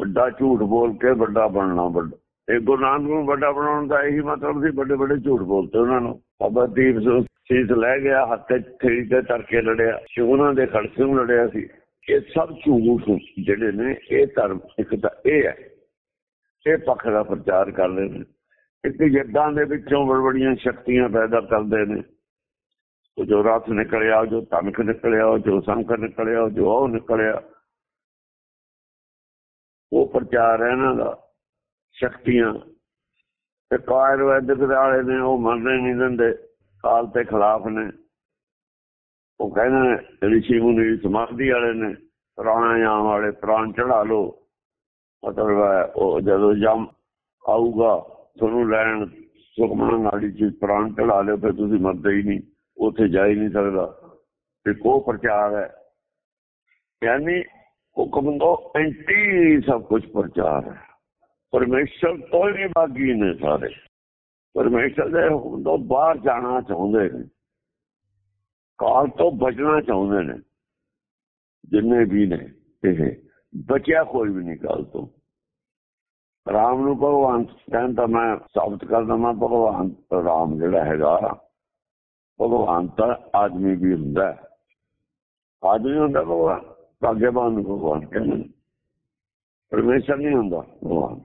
ਵੱਡਾ ਝੂਠ ਬੋਲ ਕੇ ਵੱਡਾ ਬਣਨਾ ਵੱਡਾ। ਇਹ ਗੁਰੂ ਨਾਨਕ ਨੂੰ ਵੱਡਾ ਬਣਾਉਣ ਦਾ ਇਹੀ ਮਤਲਬ ਸੀ ਵੱਡੇ ਵੱਡੇ ਝੂਠ ਬੋਲਤੇ ਉਹਨਾਂ ਨੂੰ। ਬਾਬਾ ਦੀਪ ਸਿੰਘ ਸੀਸ ਲੈ ਗਿਆ, ਹੱਥੇ ਥੇੜੀ ਤੇ ਤਰਕੇ ਲੜਿਆ ਸ਼ਿਵਨਾ ਦੇ ਖੜਕੇ ਨੂੰ ਲੜਿਆ ਸੀ। ਇਹ ਸਭ ਝੂਠ ਜਿਹੜੇ ਨੇ, ਇਹ ਧਰਮ ਇੱਕ ਤਾਂ ਇਹ ਹੈ। ਇਹ ਪੱਖ ਦਾ ਪ੍ਰਚਾਰ ਕਰਦੇ ਨੇ। ਇੱਕ ਯੱਦਾਂ ਦੇ ਵਿੱਚੋਂ ਬੜੀਆਂ ਸ਼ਕਤੀਆਂ ਪੈਦਾ ਕਰਦੇ ਨੇ। ਜੋ ਰਾਤ ਨਿਕਲਿਆ ਜੋ ਤਨਕ ਨਿਕਲਿਆ ਜੋ ਸੰਖ ਨਿਕਲਿਆ ਜੋ ਉਹ ਨਿਕਲਿਆ। ਉਹ ਪ੍ਰਚਾਰ ਹੈ ਇਹਨਾਂ ਦਾ, ਸ਼ਕਤੀਆਂ। ਤੇ ਕਾਇਰਵੈਦਿਕ ਵਾਲੇ ਨੇ, ਉਹ ਮੰਨਣੇ ਨਹੀਂ ਦਿੰਦੇ। ਕਾਲ ਤੇ ਖਿਲਾਫ ਨੇ। ਉਹ ਕਹਿੰਦੇ ਨੇ ਰਿਸ਼ੀ ਮੁਨੀ ਸਮਾਧੀ ਵਾਲੇ ਨੇ, ਪ੍ਰਾਣਾਯਾਮ ਵਾਲੇ, ਪ੍ਰਾਣ ਚੜਾ ਲੋ ਮਤਲਬ ਉਹ ਜਦੋਂ ਜਮ ਆਊਗਾ, ਤੁਹਾਨੂੰ ਲੈਣ ਸੁਖਮਨ ਨਾੜੀ ਚ ਪ੍ਰਾਣ ਚੜਾ ਲਿਓ, ਫਿਰ ਤੁਸੀਂ ਮਰਦੇ ਹੀ ਨਹੀਂ, ਉੱਥੇ ਜਾ ਹੀ ਨਹੀਂ ਸਕਦਾ। ਤੇ ਕੋ ਪ੍ਰਚਾਰ ਹੈ, ਯਾਨੀ ਹੁਕਮ ਤੋਂ ਐਂਟੀ ਸਭ ਕੁਝ ਪ੍ਰਚਾਰ ਹੈ। ਪਰਮੇਸ਼ਰ ਤੋਂ ਹੀ ਬਾਗੀ ਨੇ ਸਾਰੇ। ਪਰਮੇਸ਼ਰ ਦੇ ਹੁਕਮ ਤੋਂ ਬਾਹਰ ਜਾਣਾ ਚਾਹੁੰਦੇ ਨੇ। ਕਾਲ ਤੋਂ ਬਚਣਾ ਚਾਹੁੰਦੇ ਨੇ। ਜਿੰਨੇ ਵੀ ਨੇ ਇਹ, ਬਚਿਆ ਕੋਈ ਵੀ ਨਹੀਂ ਕਾਲ ਤੋਂ। ਰਾਮ ਨੂੰ ਭਗਵਾਨ ਕਹਿੰਦਾ ਮੈਂ ਸਾਬਤ ਕਰਦਾ ਮੈਂ ਭਗਵਾਨ ਰਾਮ ਜਿਹੜਾ ਹੈਗਾ, ਭਗਵਾਨ ਤਾਂ ਆਦਮੀ ਵੀ ਹੁੰਦਾ ਆਦਮੀ ਹੁੰਦਾ ਭਗਵਾਨ ਭਾਗਿਆਵਾਨ ਭਗਵਾਨ ਕਹਿੰਦੇ ਨੇ। ਪਰਮੇਸ਼ਰ ਨਹੀਂ ਹੁੰਦਾ ਭਗਵਾਨ।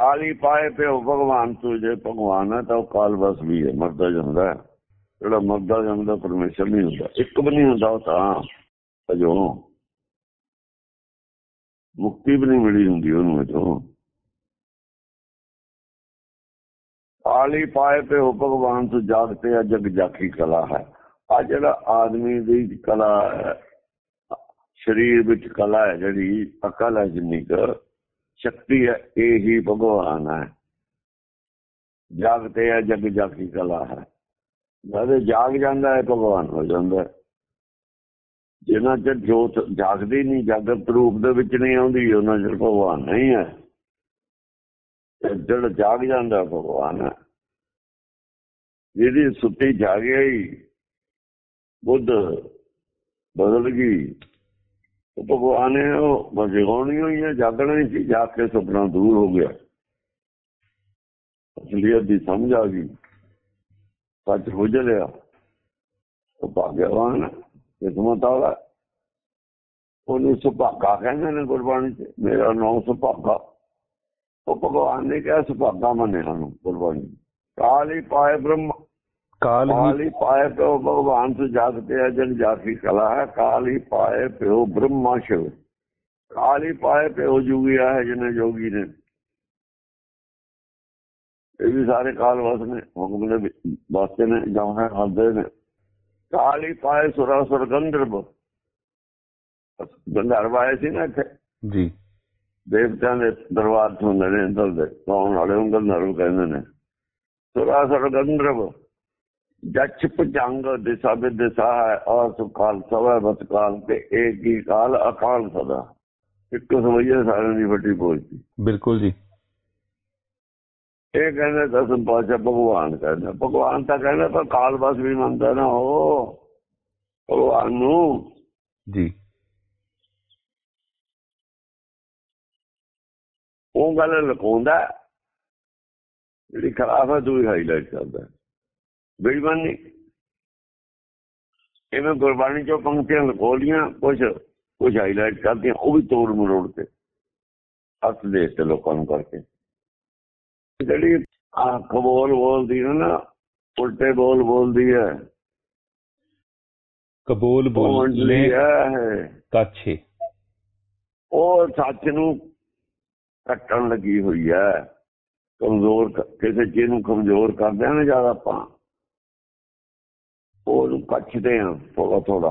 ਕਾਲੀ ਪਾਏ ਪਿਓ ਭਗਵਾਨ ਤੂੰ ਜੇ ਭਗਵਾਨ ਹੈ ਤਾਂ ਉਹ ਕਾਲ ਬਸ ਵੀ ਹੈ, ਮਰਦਾ ਜਾਂਦਾ ਜਿਹੜਾ ਮਰਦਾ ਜਾਂਦਾ ਪਰਮੇਸ਼ਰ ਨਹੀਂ ਹੁੰਦਾ, ਇੱਕ ਵੀ ਨਹੀਂ ਹੁੰਦਾ ਉਹ ਤਾਂ ਅਜੋ ਮੁਕਤੀ ਵੀ ਨਹੀਂ ਮਿਲੀ ਹੁੰਦੀ ਉਹਨੂੰ ਅਜੋ ਕਾਲੀ ਪਾਏ ਤੇ ਉਹ ਭਗਵਾਨ ਤੋਂ ਜਾਗਤੇ ਆ ਜਗ ਜਾਖੀ ਕਲਾ ਹੈ। ਆ ਜਿਹੜਾ ਆਦਮੀ ਦੀ ਕਲਾ ਹੈ, ਸਰੀਰ ਵਿੱਚ ਕਲਾ ਹੈ, ਜਿਹੜੀ ਅਕਲ ਹੈ ਜਿੰਨੀ ਕੁ ਸ਼ਕਤੀ ਹੈ, ਇਹ ਹੀ ਭਗਵਾਨ ਹੈ। ਜਾਗਤੇ ਆ ਜਗ ਜਾਖੀ ਕਲਾ ਹੈ। ਜਦ ਜਾਗ ਜਾਂਦਾ ਹੈ, ਭਗਵਾਨ ਹੋ ਜਾਂਦਾ ਜਿਨ੍ਹਾਂ ਚਿਰ ਜੋਤ ਜਾਗਦੀ ਨਹੀਂ ਜਾਗਤ ਰੂਪ ਦੇ ਵਿੱਚ ਨਹੀਂ ਆਉਂਦੀ, ਉਹਨਾਂ ਚਿਰ ਭਗਵਾਨ ਨਹੀਂ ਹੈ। ਤੇ ਜਿਹੜਾ ਜਾਗ ਜਾਂਦਾ, ਭਗਵਾਨ ਹੈ। ਜਿਹਦੀ ਸੁੱਤੀ ਜਾਗਿਆ ਹੀ ਬੁੱਧ ਬਦਲ ਗਈ। ਉਹ ਭਗਵਾਨ ਨੇ ਉਹ ਬਜਗਾਉਣੀ ਹੋਈ ਹੈ, ਜਾਗਣਾ ਹੀ ਸੀ ਜਾਗ ਕੇ ਸੁਪਨਾ ਦੂਰ ਹੋ ਗਿਆ। ਅਸਲੀਅਤ ਦੀ ਸਮਝ ਆ ਗਈ। ਸੱਚ ਬੁੱਝ ਲਿਆ। ਉਹ ਭਾਗਿਆਵਾਨ ਕਿਸਮਤ ਵਾਲਾ ਉਹਨੂੰ ਸੁਭਾਗਾ ਕਹਿੰਦੇ ਨੇ ਗੁਰਬਾਣੀ ਚ, ਮੇਰਾ ਨਾਮ ਸੁਭਾਗਾ। ਉਹ ਭਗਵਾਨ ਨੇ ਕਿਹਾ ਸੁਭਾਗਾ ਮੰਨਿਆ ਸਾਨੂੰ ਗੁਰਬਾਣੀ ਕਾਲੀ ਪਾਏ ਬ੍ਰਹਮ। ਕਾਲ ਹੀ ਪਾਏ ਪਿਓ ਭਗਵਾਨ ਤੋਂ ਜਾਗਤੇ ਹੈ ਜਨ ਜਾਤੀ ਕਲਾ ਹੈ ਕਾਲੀ ਪਾਏ ਪਿਓ ਬ੍ਰਹਮਾ ਸ਼ਿਵ। ਕਾਲੀ ਪਾਏ ਪਿਓ ਜੁਗਿਆ ਹੈ ਜਿਹਨੇ ਜੋਗੀ ਨੇ। ਇਹ ਵੀ ਸਾਰੇ ਕਾਲ ਵਸ ਨੇ ਹੁਕਮ ਦੇ ਵਾਸਤੇ ਨੇ ਜਾਉਣਾ ਹੱਦੇ ਨੇ। ਕਾਲੀ ਪਾਏ ਸੁਰਾ ਸੁਰ ਗੰਧਰਵ। ਆਏ ਸੀ ਨਾ ਇੱਥੇ। ਜੀ। ਦੇਵਤਿਆਂ ਦੇ ਦਰਬਾਰ ਤੋਂ ਹੁੰਦੇ ਨੇ ਇੰਦਰ ਦੇ। ਕੌਣ ਵਾਲੇ ਨੂੰ ਗੰਧਰਵ ਕਹਿੰਦੇ ਨੇ। ਸੁਰਾ ਸੁਰ ਜਛ ਭਜੰਗ ਦਿਸ਼ਾ ਦੇ ਦਿਸ਼ਾ ਹੈ ਔਰ ਸੁਕਾਲ ਸਵੈ ਬਤਕਾਲ ਤੇ ਏਕ ਹੀ ਕਾਲ ਅਕਾਲ ਸਦਾ ਇੱਕ ਸਮਝੇ ਸਾਰਿਆਂ ਦੀ ਵੱਡੀ ਬੋਲਦੀ ਬਿਲਕੁਲ ਜੀ। ਇਹ ਕਹਿੰਦੇ ਦਸਮ ਪਾਸ਼ਾ ਭਗਵਾਨ ਕਹਿੰਦਾ। ਭਗਵਾਨ ਤਾਂ ਕਹਿੰਦਾ ਪਰ ਕਾਲ ਬਸ ਵੀ ਮੰਨਦਾ ਨਾ ਉਹ। ਭਗਵਾਨ ਨੂੰ। ਜੀ। ਉਹ ਗੱਲ ਲੁਕਾਉਂਦਾ ਹੈ। ਜਿਹੜੀ ਖਰਾਬ ਹੈ ਦੂਈ ਹਾਈਲਾਈਟ ਕਰਦਾ। ਹੈ। ਬੇਈਮਾਨੀ ਇਹਨੂੰ ਗੁਰਬਾਣੀ ਚੋਂ ਪੰਕਤੀਆਂ ਲੁਕੋ ਲੀਆਂ ਕੁਝ ਕੁਝ ਹਾਈਲਾਈਟ ਕਰਦੀਆਂ ਉਹ ਵੀ ਤੋੜ ਮਰੋੜ ਕੇ ਅਸ ਦੇ ਤੇ ਲੋਕਾਂ ਨੂੰ ਕਰਕੇ। ਜਿਹੜੀ ਆ ਕਬੋਲ ਬੋਲਦੀ ਨਾ ਉਲਟੇ ਬੋਲ ਬੋਲਦੀ ਹੈ। ਕਬੂਲ ਉਹ ਬੋਲੇ ਮੰਡਲੀ ਹੈ। ਕਾਛੇ। ਉਹ ਸੱਚ ਨੂੰ ਕੱਟਣ ਲੱਗੀ ਹੋਈ ਹੈ। ਕਮਜ਼ੋਰ ਕਿਸੇ ਚੀਜ਼ ਨੂੰ ਕਮਜ਼ੋਰ ਕਰਦੇ ਨਾ ਜ਼ਿਆਦਾ ਆਪਾਂ। ਉਹਨੂੰ ਕੱਚਦੇ ਆ ਥੋੜਾ ਥੋੜਾ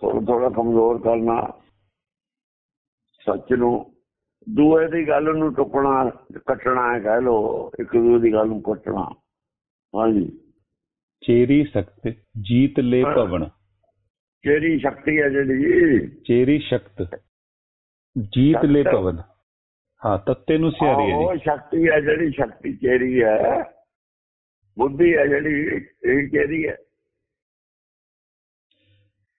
ਥੋੜਾ ਥੋੜਾ ਕਮਜ਼ੋਰ ਕਰਨਾ ਸੱਚ ਨੂੰ। ਦੂਏ ਦੀ ਗੱਲ ਨੂੰ ਟੁੱਕਣਾ ਕੱਟਣਾ ਹੈ ਕਹਿ ਲੋ ਇੱਕ ਦੂਏ ਦੀ ਗੱਲ ਨੂੰ ਕੱਟਣਾ। ਹਾਂਜੀ। ਚੇਰੀ ਸਖਤ ਜੀਤ ਲੈ ਭਵਨ। ਕਿਹੜੀ ਸ਼ਕਤੀ ਹੈ ਜਿਹੜੀ ਚੇਰੀ ਸ਼ਕਤ ਜੀਤ ਲੈ ਸ਼ਕਤ। ਭਵਨ। ਹਾਂ ਤੱਤੇ ਨੂੰ ਸਿਆਰੀ ਹੈ ਉਹ ਸ਼ਕਤੀ ਹੈ ਜਿਹੜੀ ਸ਼ਕਤੀ ਚੇਰੀ ਹੈ। ਬੁੱਧੀ ਹੈ ਜਿਹੜੀ ਇਹ ਕਿਹਦੀ ਹੈ?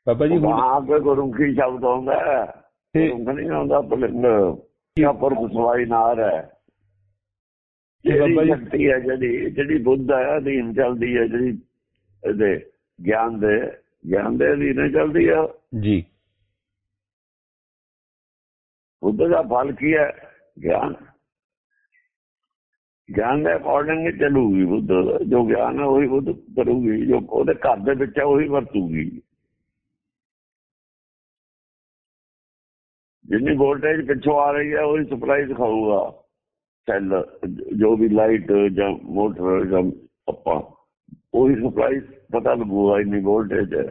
ਬਾਬਾ ਜੀ ਹੁਣ ਕੇ ਗੁਰਮੁਖੀ ਸ਼ਬਦ ਆਉਂਦਾ ਹੈ। ਨਹੀਂ ਆਉਂਦਾ ਬਲਿੰਦ ਕਿਆ ਪਰ ਕੁਸਵਾਈ ਨਾਰ ਹੈ। ਜਿਹੜੀ ਜੀ- ਸ਼ਕਤੀ ਹੈ ਜਿਹੜੀ ਜਿਹੜੀ ਬੁੱਧ ਹੈ ਅਧੀਨ ਚੱਲਦੀ ਹੈ ਜਿਹੜੀ ਇਹਦੇ ਗਿਆਨ ਦੇ ਗਿਆਨ ਦੇ ਅਧੀਨ ਚੱਲਦੀ ਹੈ। ਜੀ। ਬੁੱਧ ਦਾ ਫਲ ਕੀ ਹੈ? ਗਿਆਨ। ਗਿਆਨ ਦੇ ਅਕੋਰਡਿੰਗ ਚੱਲੂਗੀ ਬੁੱਧ, ਜੋ ਗਿਆਨ ਹੈ ਉਹੀ ਬੁੱਧ ਕਰੂਗੀ, ਜੋ ਉਹਦੇ ਘਰ ਦੇ ਵਿੱਚ ਹੈ ਉਹੀ ਵਰਤੂਗੀ। ਜਿੰਨੀ ਵੋਲਟੇਜ ਪਿੱਛੋਂ ਆ ਰਹੀ ਹੈ, ਉਹੀ ਸਪਲਾਈ ਦਿਖਾਊਗਾ। ਸੈੱਲ ਜੋ ਵੀ ਲਾਈਟ ਜਾਂ ਮੋਟਰ ਜਾਂ ਆਪਾਂ, ਉਹੀ ਸਪਲਾਈ ਪਤਾ ਲੱਗੂਗਾ ਇੰਨੀ ਵੋਲਟੇਜ ਹੈ।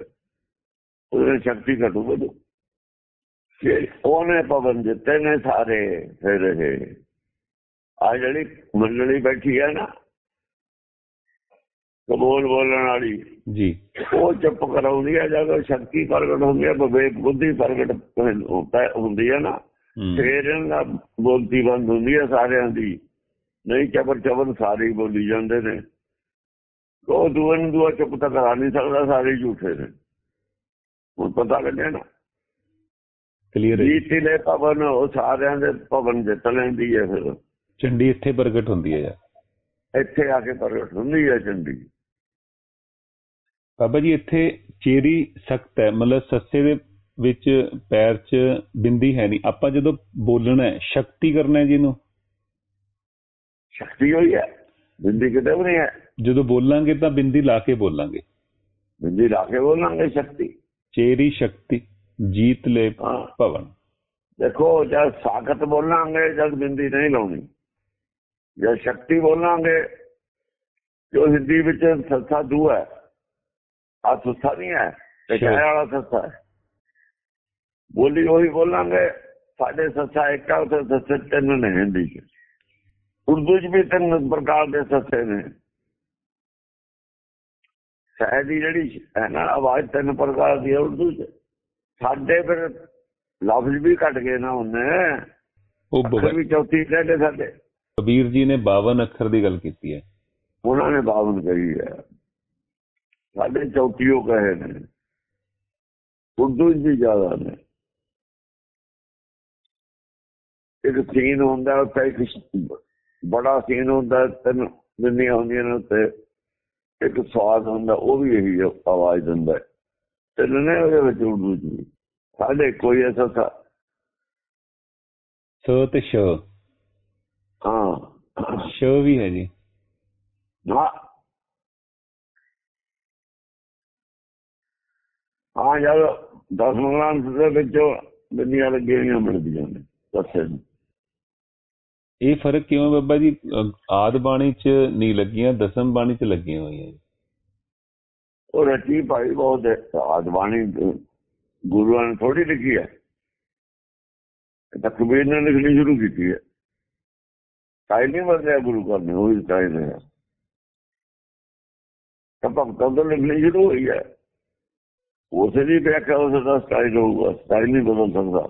ਉਹਦੀ ਸ਼ਕਤੀ ਘਟੂਗਾ ਤੇ ਫਿਰ ਉਹਨੇ ਪਵਨ ਦਿੱਤੇ ਨੇ ਸਾਰੇ, ਫਿਰ ਇਹ ਆ ਜਿਹੜੀ ਮੰਡਲੀ ਬੈਠੀ ਹੈ ਨਾ ਕਬੂਲ ਬੋਲਣ ਵਾਲੀ ਜੀ। ਉਹ ਚੁੱਪ ਕਰਾਉਂਦੀ ਹੈ ਜਦੋਂ ਸ਼ਕਤੀ ਪ੍ਰਗਟ ਹੁੰਦੀ ਹੈ ਵਿਵੇਕ ਬੁੱਧੀ ਪ੍ਰਗਟ ਹੁੰਦਾ- ਹੈ ਨਾ ਫੇਰ ਇਹਨਾਂ ਬੋਲਤੀ ਬੰਦ ਹੁੰਦੀ ਹੈ ਸਾਰਿਆਂ ਦੀ। ਨਹੀਂ ਚਬਰ ਚਬਰ ਸਾਰੇ ਬੋਲੀ ਜਾਂਦੇ ਨੇ। ਉਹ ਦੂਏ ਨੂੰ ਦੂਆ ਚੁੱਪ ਤਾਂ ਕਰਾ ਨਹੀਂ ਸਕਦਾ ਸਾਰੇ ਝੂਠੇ ਨੇ। ਹੁਣ ਪਤਾ ਲੱਗਿਆ ਨਾ। ਕਲੀਅਰ ਹੈ ਜੀ। ਜੀਤੀ ਲੈ ਭਵਨ ਉਹ ਸਾਰਿਆਂ ਦੇ ਭਵਨ ਜਿੱਤ ਲੈਂਦੀ ਹੈ ਫਿਰ। ਚੰਡੀ ਇੱਥੇ ਪ੍ਰਗਟ ਹੁੰਦੀ ਹੈ ਯਾਰ। ਇੱਥੇ ਆ ਕੇ ਪ੍ਰਗਟ ਹੁੰਦੀ ਹੈ ਚੰਡੀ। ਬਾਬਾ ਜੀ ਇੱਥੇ ਚੇਰੀ ਸਖਤ ਹੈ ਮਤਲਬ ਸੱਸੇ ਦੇ ਵਿੱਚ ਪੈਰ 'ਚ ਬਿੰਦੀ ਹੈ ਨਹੀਂ। ਆਪਾਂ ਜਦੋਂ ਬੋਲਣਾ ਹੈ ਸ਼ਕਤੀ ਕਰਨਾ ਹੈ ਜਿਹਨੂੰ? ਸ਼ਕਤੀ ਹੋਈ ਹੈ ਬਿੰਦੀ ਕਿਤੇ ਵੀ ਨਹੀਂ ਹੈ। ਜਦੋਂ ਬੋਲਾਂਗੇ ਤਾਂ ਬਿੰਦੀ ਲਾ ਕੇ ਬੋਲਾਂਗੇ। ਬਿੰਦੀ ਲਾ ਕੇ ਬੋਲਾਂਗੇ ਸ਼ਕਤੀ। ਚੇਰੀ ਸ਼ਕਤੀ ਜੀਤ ਲੈ ਭਵਨ। ਦੇਖੋ ਜਦ ਸਾਖਤ ਬੋਲਾਂਗੇ ਜਦ ਬਿੰਦੀ ਨਹੀਂ ਲਾਉਣੀ। ਜਦ ਸ਼ਕਤੀ ਬੋਲਾਂਗੇ ਜੋ ਹਿੰਦੀ ਵਿੱਚ ਸੱਸਾ ਦੂ ਹੈ ਆ ਸੱਸਾ ਨਹੀਂ ਹੈ ਇਹ Sure. ਕਹਿ ਵਾਲਾ ਸੱਸਾ ਹੈ। ਬੋਲੀ ਉਹੀ ਬੋਲਾਂਗੇ ਸਾਡੇ ਸੱਸਾ ਇੱਕ ਆ ਤਿੰਨ ਨੇ ਹਿੰਦੀ ਚ। ਉਰਦੂ ਚ ਵੀ ਤਿੰਨ ਪ੍ਰਕਾਰ ਦੇ ਸੱਸੇ ਨੇ। ਸ਼ਾਇਦ ਦੀ ਜਿਹੜੀ ਹੈ ਨਾ ਆਵਾਜ਼ ਤਿੰਨ ਪ੍ਰਕਾਰ ਦੀ ਹੈ ਉਰਦੂ ਚ। ਸਾਡੇ ਫਿਰ ਲਫ਼ਜ਼ ਵੀ ਘਟ ਗਏ ਨਾ ਉਹਨੇ। ਉਹ ਵੀ ਚੌਥੀ ਰਹਿ ਗਏ ਸਾਡੇ। ਕਬੀਰ ਜੀ ਨੇ 52 ਅੱਖਰ ਦੀ ਗੱਲ ਕੀਤੀ ਹੈ। ਉਹਨਾਂ ਨੇ ਬਾਵਨ ਕਹੀ ਹੈ। ਸਾਡੇ ਚੌਥੀ ਉਹ ਕਹੇ ਨੇ। ਉਰਦੂ ਵੀ ਜ਼ਿਆਦਾ ਨੇ। ਇੱਕ ਸੀਨ ਹੁੰਦਾ ਉੱਤੇ ਇੱਕ ਬੜਾ ਸੀਨ ਹੁੰਦਾ ਤਿੰਨ ਬਿੰਦੀਆਂ ਹੁੰਦੀਆਂ ਨੇ ਉੱਤੇ ਇੱਕ ਸਵਾਦ ਹੁੰਦਾ ਉਹ ਵੀ ਇਹੀ ਆਵਾਜ਼ ਦਿੰਦਾ। ਤਿੰਨ ਨੇ ਉਹਦੇ ਵਿੱਚ ਉਰਦੂ ਵੀ। ਸਾਡੇ ਕੋਈ ਐਸਾ ਸਾ- ਸ ਤੇ ਸ਼। ਹਾਂ ਸ਼ ਵੀ ਹੈ ਜੀ। ਹਾਂ ਜਦ ਦਸ ਮੰਗਲਾਂ ਦੇ ਵਿੱਚੋਂ ਬਿੰਦੀਆਂ ਲੱਗੀਆਂ ਹੋਈਆਂ ਮਿਲਦੀਆਂ ਨੇ ਦੱਸੇ ਇਹ ਫ਼ਰਕ ਕਿਉਂ ਹੈ ਬਾਬਾ ਜੀ? ਆਦ ਬਾਣੀ ਚ ਨਹੀਂ ਲੱਗੀਆਂ ਦਸਮ ਬਾਣੀ ਚ ਲੱਗੀਆਂ ਹੋਈਆਂ। ਉਹ ਰਚੀ ਭਾਈ ਬਹੁਤ ਹੈ ਆਦਵਾਨੀ ਗੁਰੂਆਂ ਨੇ ਥੋੜੀ ਲਿਖੀ ਹੈ। ਕਬੀਰ ਨੇ ਲਿਖਣੀ ਸ਼ੁਰੂ ਕੀਤੀ ਹੈ। ਸਟਾਈਲ ਨਹੀਂ ਬਦਲਿਆ ਗੁਰੂ ਘਰ ਨੇ, ਉਹੀ ਸਟਾਈਲ ਹੈ ਤਾਂ ਭਗਤਾਂ ਤੋਂ ਲਿਖਣੀ ਸ਼ੁਰੂ ਹੋਈ ਹੈ। ਉਸੇ ਦੀ ਵਿਆਖਿਆ ਉਸ ਦਾ ਸਟਾਈਲ ਹੋਊਗਾ, ਸਟਾਈਲ ਨਹੀਂ ਬਦਲ ਸਕਦਾ।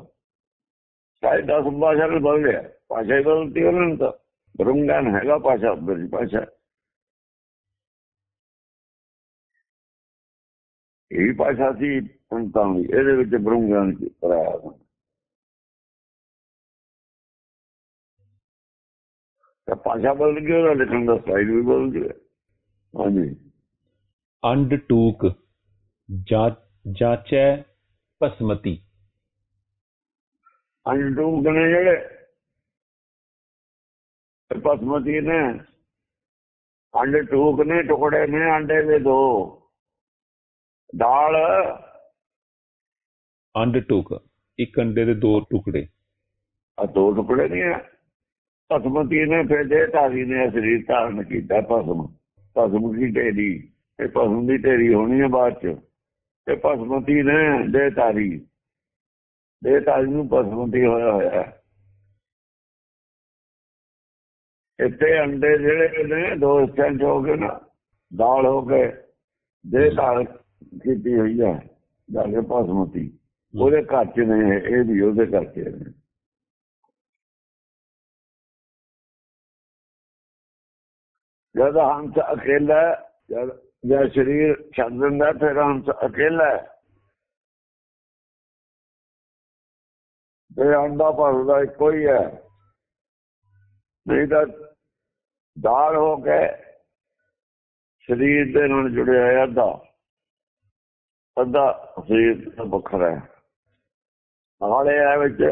ਸਟਾਈਲ ਦਾ ਸੰਭਾਸ਼ਾ ਨੇ ਬਦਲ ਗਿਆ, ਭਾਸ਼ਾ ਹੀ ਬਦਲਤੀ ਉਹਨਾਂ ਨੂੰ ਤਾਂ। ਬਰੰਗਾਨ ਹੈਗਾ ਭਾਸ਼ਾ, ਮੇਰੀ ਭਾਸ਼ਾ। ਇਹ ਭਾਸ਼ਾ ਸੀ ਪੰਤਾਂ ਦੀ, ਇਹਦੇ ਵਿੱਚ ਬਰੰਗਾਨ ਕਰਾਇਆ ਤਾਂ ਭਾਸ਼ਾ ਬਦਲ ਗਈ ਉਹਦਾ ਲਿਖਣ ਦਾ ਸਟਾਈਲ ਵੀ ਬਦਲ ਗਿਆ। ਹਾਂਜੀ। ਅੰਡ ਟੂਕ ਜਾਚੈ ਭਸਮਤੀ। ਅੰਡੂ ਕਨੇ ਜਿਹੜੇ ਤੇ ਪਸਮਤੀ ਨੇ ਅੰਡੇ ਟੂਕ ਨੇ ਟੁਕੜੇ ਨੇ ਅੰਡੇ ਦੇ ਦੋ। ਦਾਲ। ਅੰਡ ਟੂਕ ਇੱਕ ਅੰਡੇ ਦੇ ਦੋ ਟੁਕੜੇ। ਆ ਦੋ ਟੁਕੜੇ ਨਹੀਂ ਹੈ ਪਸਮਤੀ ਨੇ ਫਿਰ ਦੇ ਧਾਰੀ ਨੇ ਸਰੀਰ ਧਾਰਨ ਕੀਤਾ ਪਸਮ ਪਸਮ ਕੀ ਢੇਰੀ? ਇਹ ਪਸਮ ਦੀ ਢੇਰੀ ਹੋਣੀ ਹੈ ਬਾਅਦ ਚ। ਤੇ ਪਸਮਤੀ ਨੇ ਦੇ ਧਾਰੀ। ਦੇ ਧਾਰੀ ਨੂੰ ਪਸਮਤੀ ਹੋਇਆ ਹੋਇਆ ਇੱਥੇ ਅੰਡੇ ਜਿਹੜੇ ਨੇ ਦੋ ਸਟੈਂਡ ਹੋ ਗਏ ਨਾ ਦਾਲ ਹੋ ਗਏ ਦੇ ਧਾਰ ਕੀਤੀ ਹੋਈ ਹੈ ਜਾ ਕੇ ਪਸਮਤੀ ਉਹਦੇ ਘਰ ਚ ਨੇ ਇਹ ਇਹ ਵੀ ਉਹਦੇ ਘਰ ਚ ਨੇ। ਜਦ ਹੰਸ ਅਕੇਲਾ ਜਦ ਜਦ ਸਰੀਰ ਛੱਡ ਦਿੰਦਾ ਫਿਰ ਹੰਸ ਅਕੇਲਾ ਹੈ। ਤੇ ਅੰਡਾ ਭਰਦਾ ਇੱਕੋ ਹੀ ਹੈ। ਨਹੀਂ ਤਾਂ ਦਾਲ ਹੋ ਕੇ ਸਰੀਰ ਦੇ ਨਾਲ ਜੁੜਿਆ ਹੈ ਅੱਧਾ। ਅੱਧਾ ਸਰੀਰ ਤੋਂ ਵੱਖਰਾ ਹੈ। ਨਾਲੇ ਹੈ ਵਿੱਚ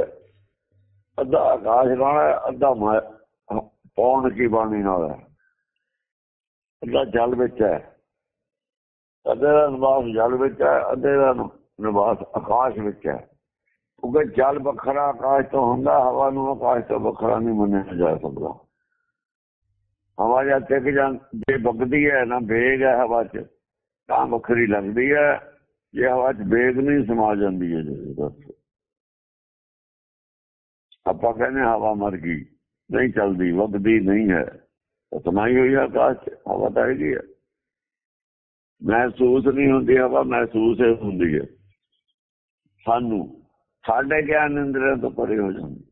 ਅੱਧਾ ਆਕਾਸ਼ ਨਾਲ ਹੈ, ਅੱਧਾ ਮਾ- ਪੌਣ ਕੀ ਬਾਣੀ ਨਾਲ ਹੈ। ਅੱਧਾ ਜਲ ਵਿੱਚ ਹੈ। ਅੱਧੇ ਦਾ ਨਿਵਾਸ ਜਲ ਵਿੱਚ ਹੈ, ਅੱਧੇ ਦਾ ਨਿਵਾਸ ਆਕਾਸ਼ ਵਿੱਚ ਹੈ। ਕਿਉਂਕਿ ਜਲ ਵੱਖਰਾ ਆਕਾਸ਼ ਤੋਂ ਹੁੰਦਾ, ਹਵਾ ਨੂੰ ਆਕਾਸ਼ ਤੋਂ ਵੱਖਰਾ ਨਹੀਂ ਮੰਨਿਆ ਜਾ ਸਕਦਾ। ਹਵਾ ਜਾਂ ਟਿਕ ਜਾਂ ਜੇ ਵਗਦੀ ਹੈ ਨਾ ਵੇਗ ਹੈ ਹਵਾ 'ਚ, ਤਾਂ ਵੱਖਰੀ ਲੱਗਦੀ ਹੈ। ਜੇ ਹਵਾ 'ਚ ਵੇਗ ਨਹੀਂ, ਸਮਾ ਜਾਂਦੀ ਹੈ ਜੀ ਆਪਾਂ ਕਹਿੰਦੇ ਹਵਾ ਮਰ ਗਈ, ਨਹੀਂ ਚੱਲਦੀ, ਵਗਦੀ ਨਹੀਂ ਹੈ। ਸਮਾਈ ਹੋਈ ਆਕਾਸ਼ 'ਚ ਹਵਾ ਤਾਂ ਹੈਗੀ ਹੈ ਮਹਿਸੂਸ ਨਹੀਂ ਹੁੰਦੀ ਹਵਾ ਮਹਿਸੂਸ ਹੀ ਹੁੰਦੀ ਹੈ ਸਾਨੂੰ ਸਾਡੇ ਗਿਆਨ ਇੰਦਰੀਆਂ ਤੋਂ ਪਰੇ ਹੋ ਜਾਂਦੀ।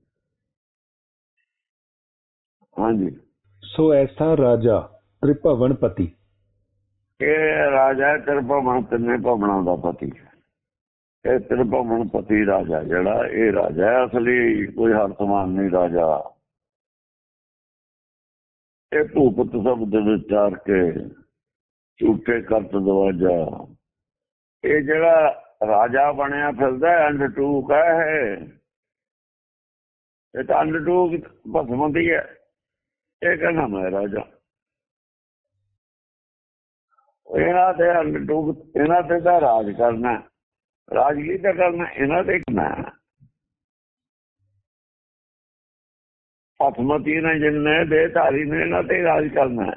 ਹਾਂਜੀ। ਸੋ ਐਸਾ ਰਾਜਾ ਤ੍ਰਿਭਵਨਪਤੀ। ਇਹ ਰਾਜਾ ਹੈ ਤ੍ਰਿਭਵਨ ਤਿੰਨੇ ਭਵਨਾਂ ਦਾ ਪਤੀ ਇਹ ਤ੍ਰਿਭਵਨ ਪਤੀ ਰਾਜਾ ਜਿਹੜਾ ਇਹ ਰਾਜਾ ਅਸਲੀ ਕੋਈ ਹਰਤਮਾਨ ਨਹੀਂ ਰਾਜਾ। ਇਹ ਭੂਪਤ ਸ਼ਬਦ ਵਿਚਾਰ ਕੇ ਝੂਠੇ ਕਰਤ ਦਵਾਜਾ ਇਹ ਜਿਹੜਾ ਰਾਜਾ ਬਣਿਆ ਫਿਰਦਾ ਅੰਡ ਟੂਕ ਹੈ ਇਹ। ਤਾਂ ਅੰਡ ਟੂਕ ਹੈ। ਇਹ ਕਹਿੰਦਾ, ਮੈਂ ਰਾਜਾ। ਇਹਨਾਂ ਤੇ ਅੰਡ ਟੂਕ ਇਹਨਾਂ ਤੇ ਤਾਂ ਰਾਜ ਕਰਨਾ ਰਾਜਗੀ ਤਾਂ ਕਰਨਾ ਇਹਨਾਂ ਤੇ ਕਰਨਾ ਭਸਮਤੀ ਨੇ ਜਿੰਨੇ ਦੇ ਨੇ, ਇਹਨਾਂ ਤੇ ਰਾਜ ਕਰਨਾ ਹੈ।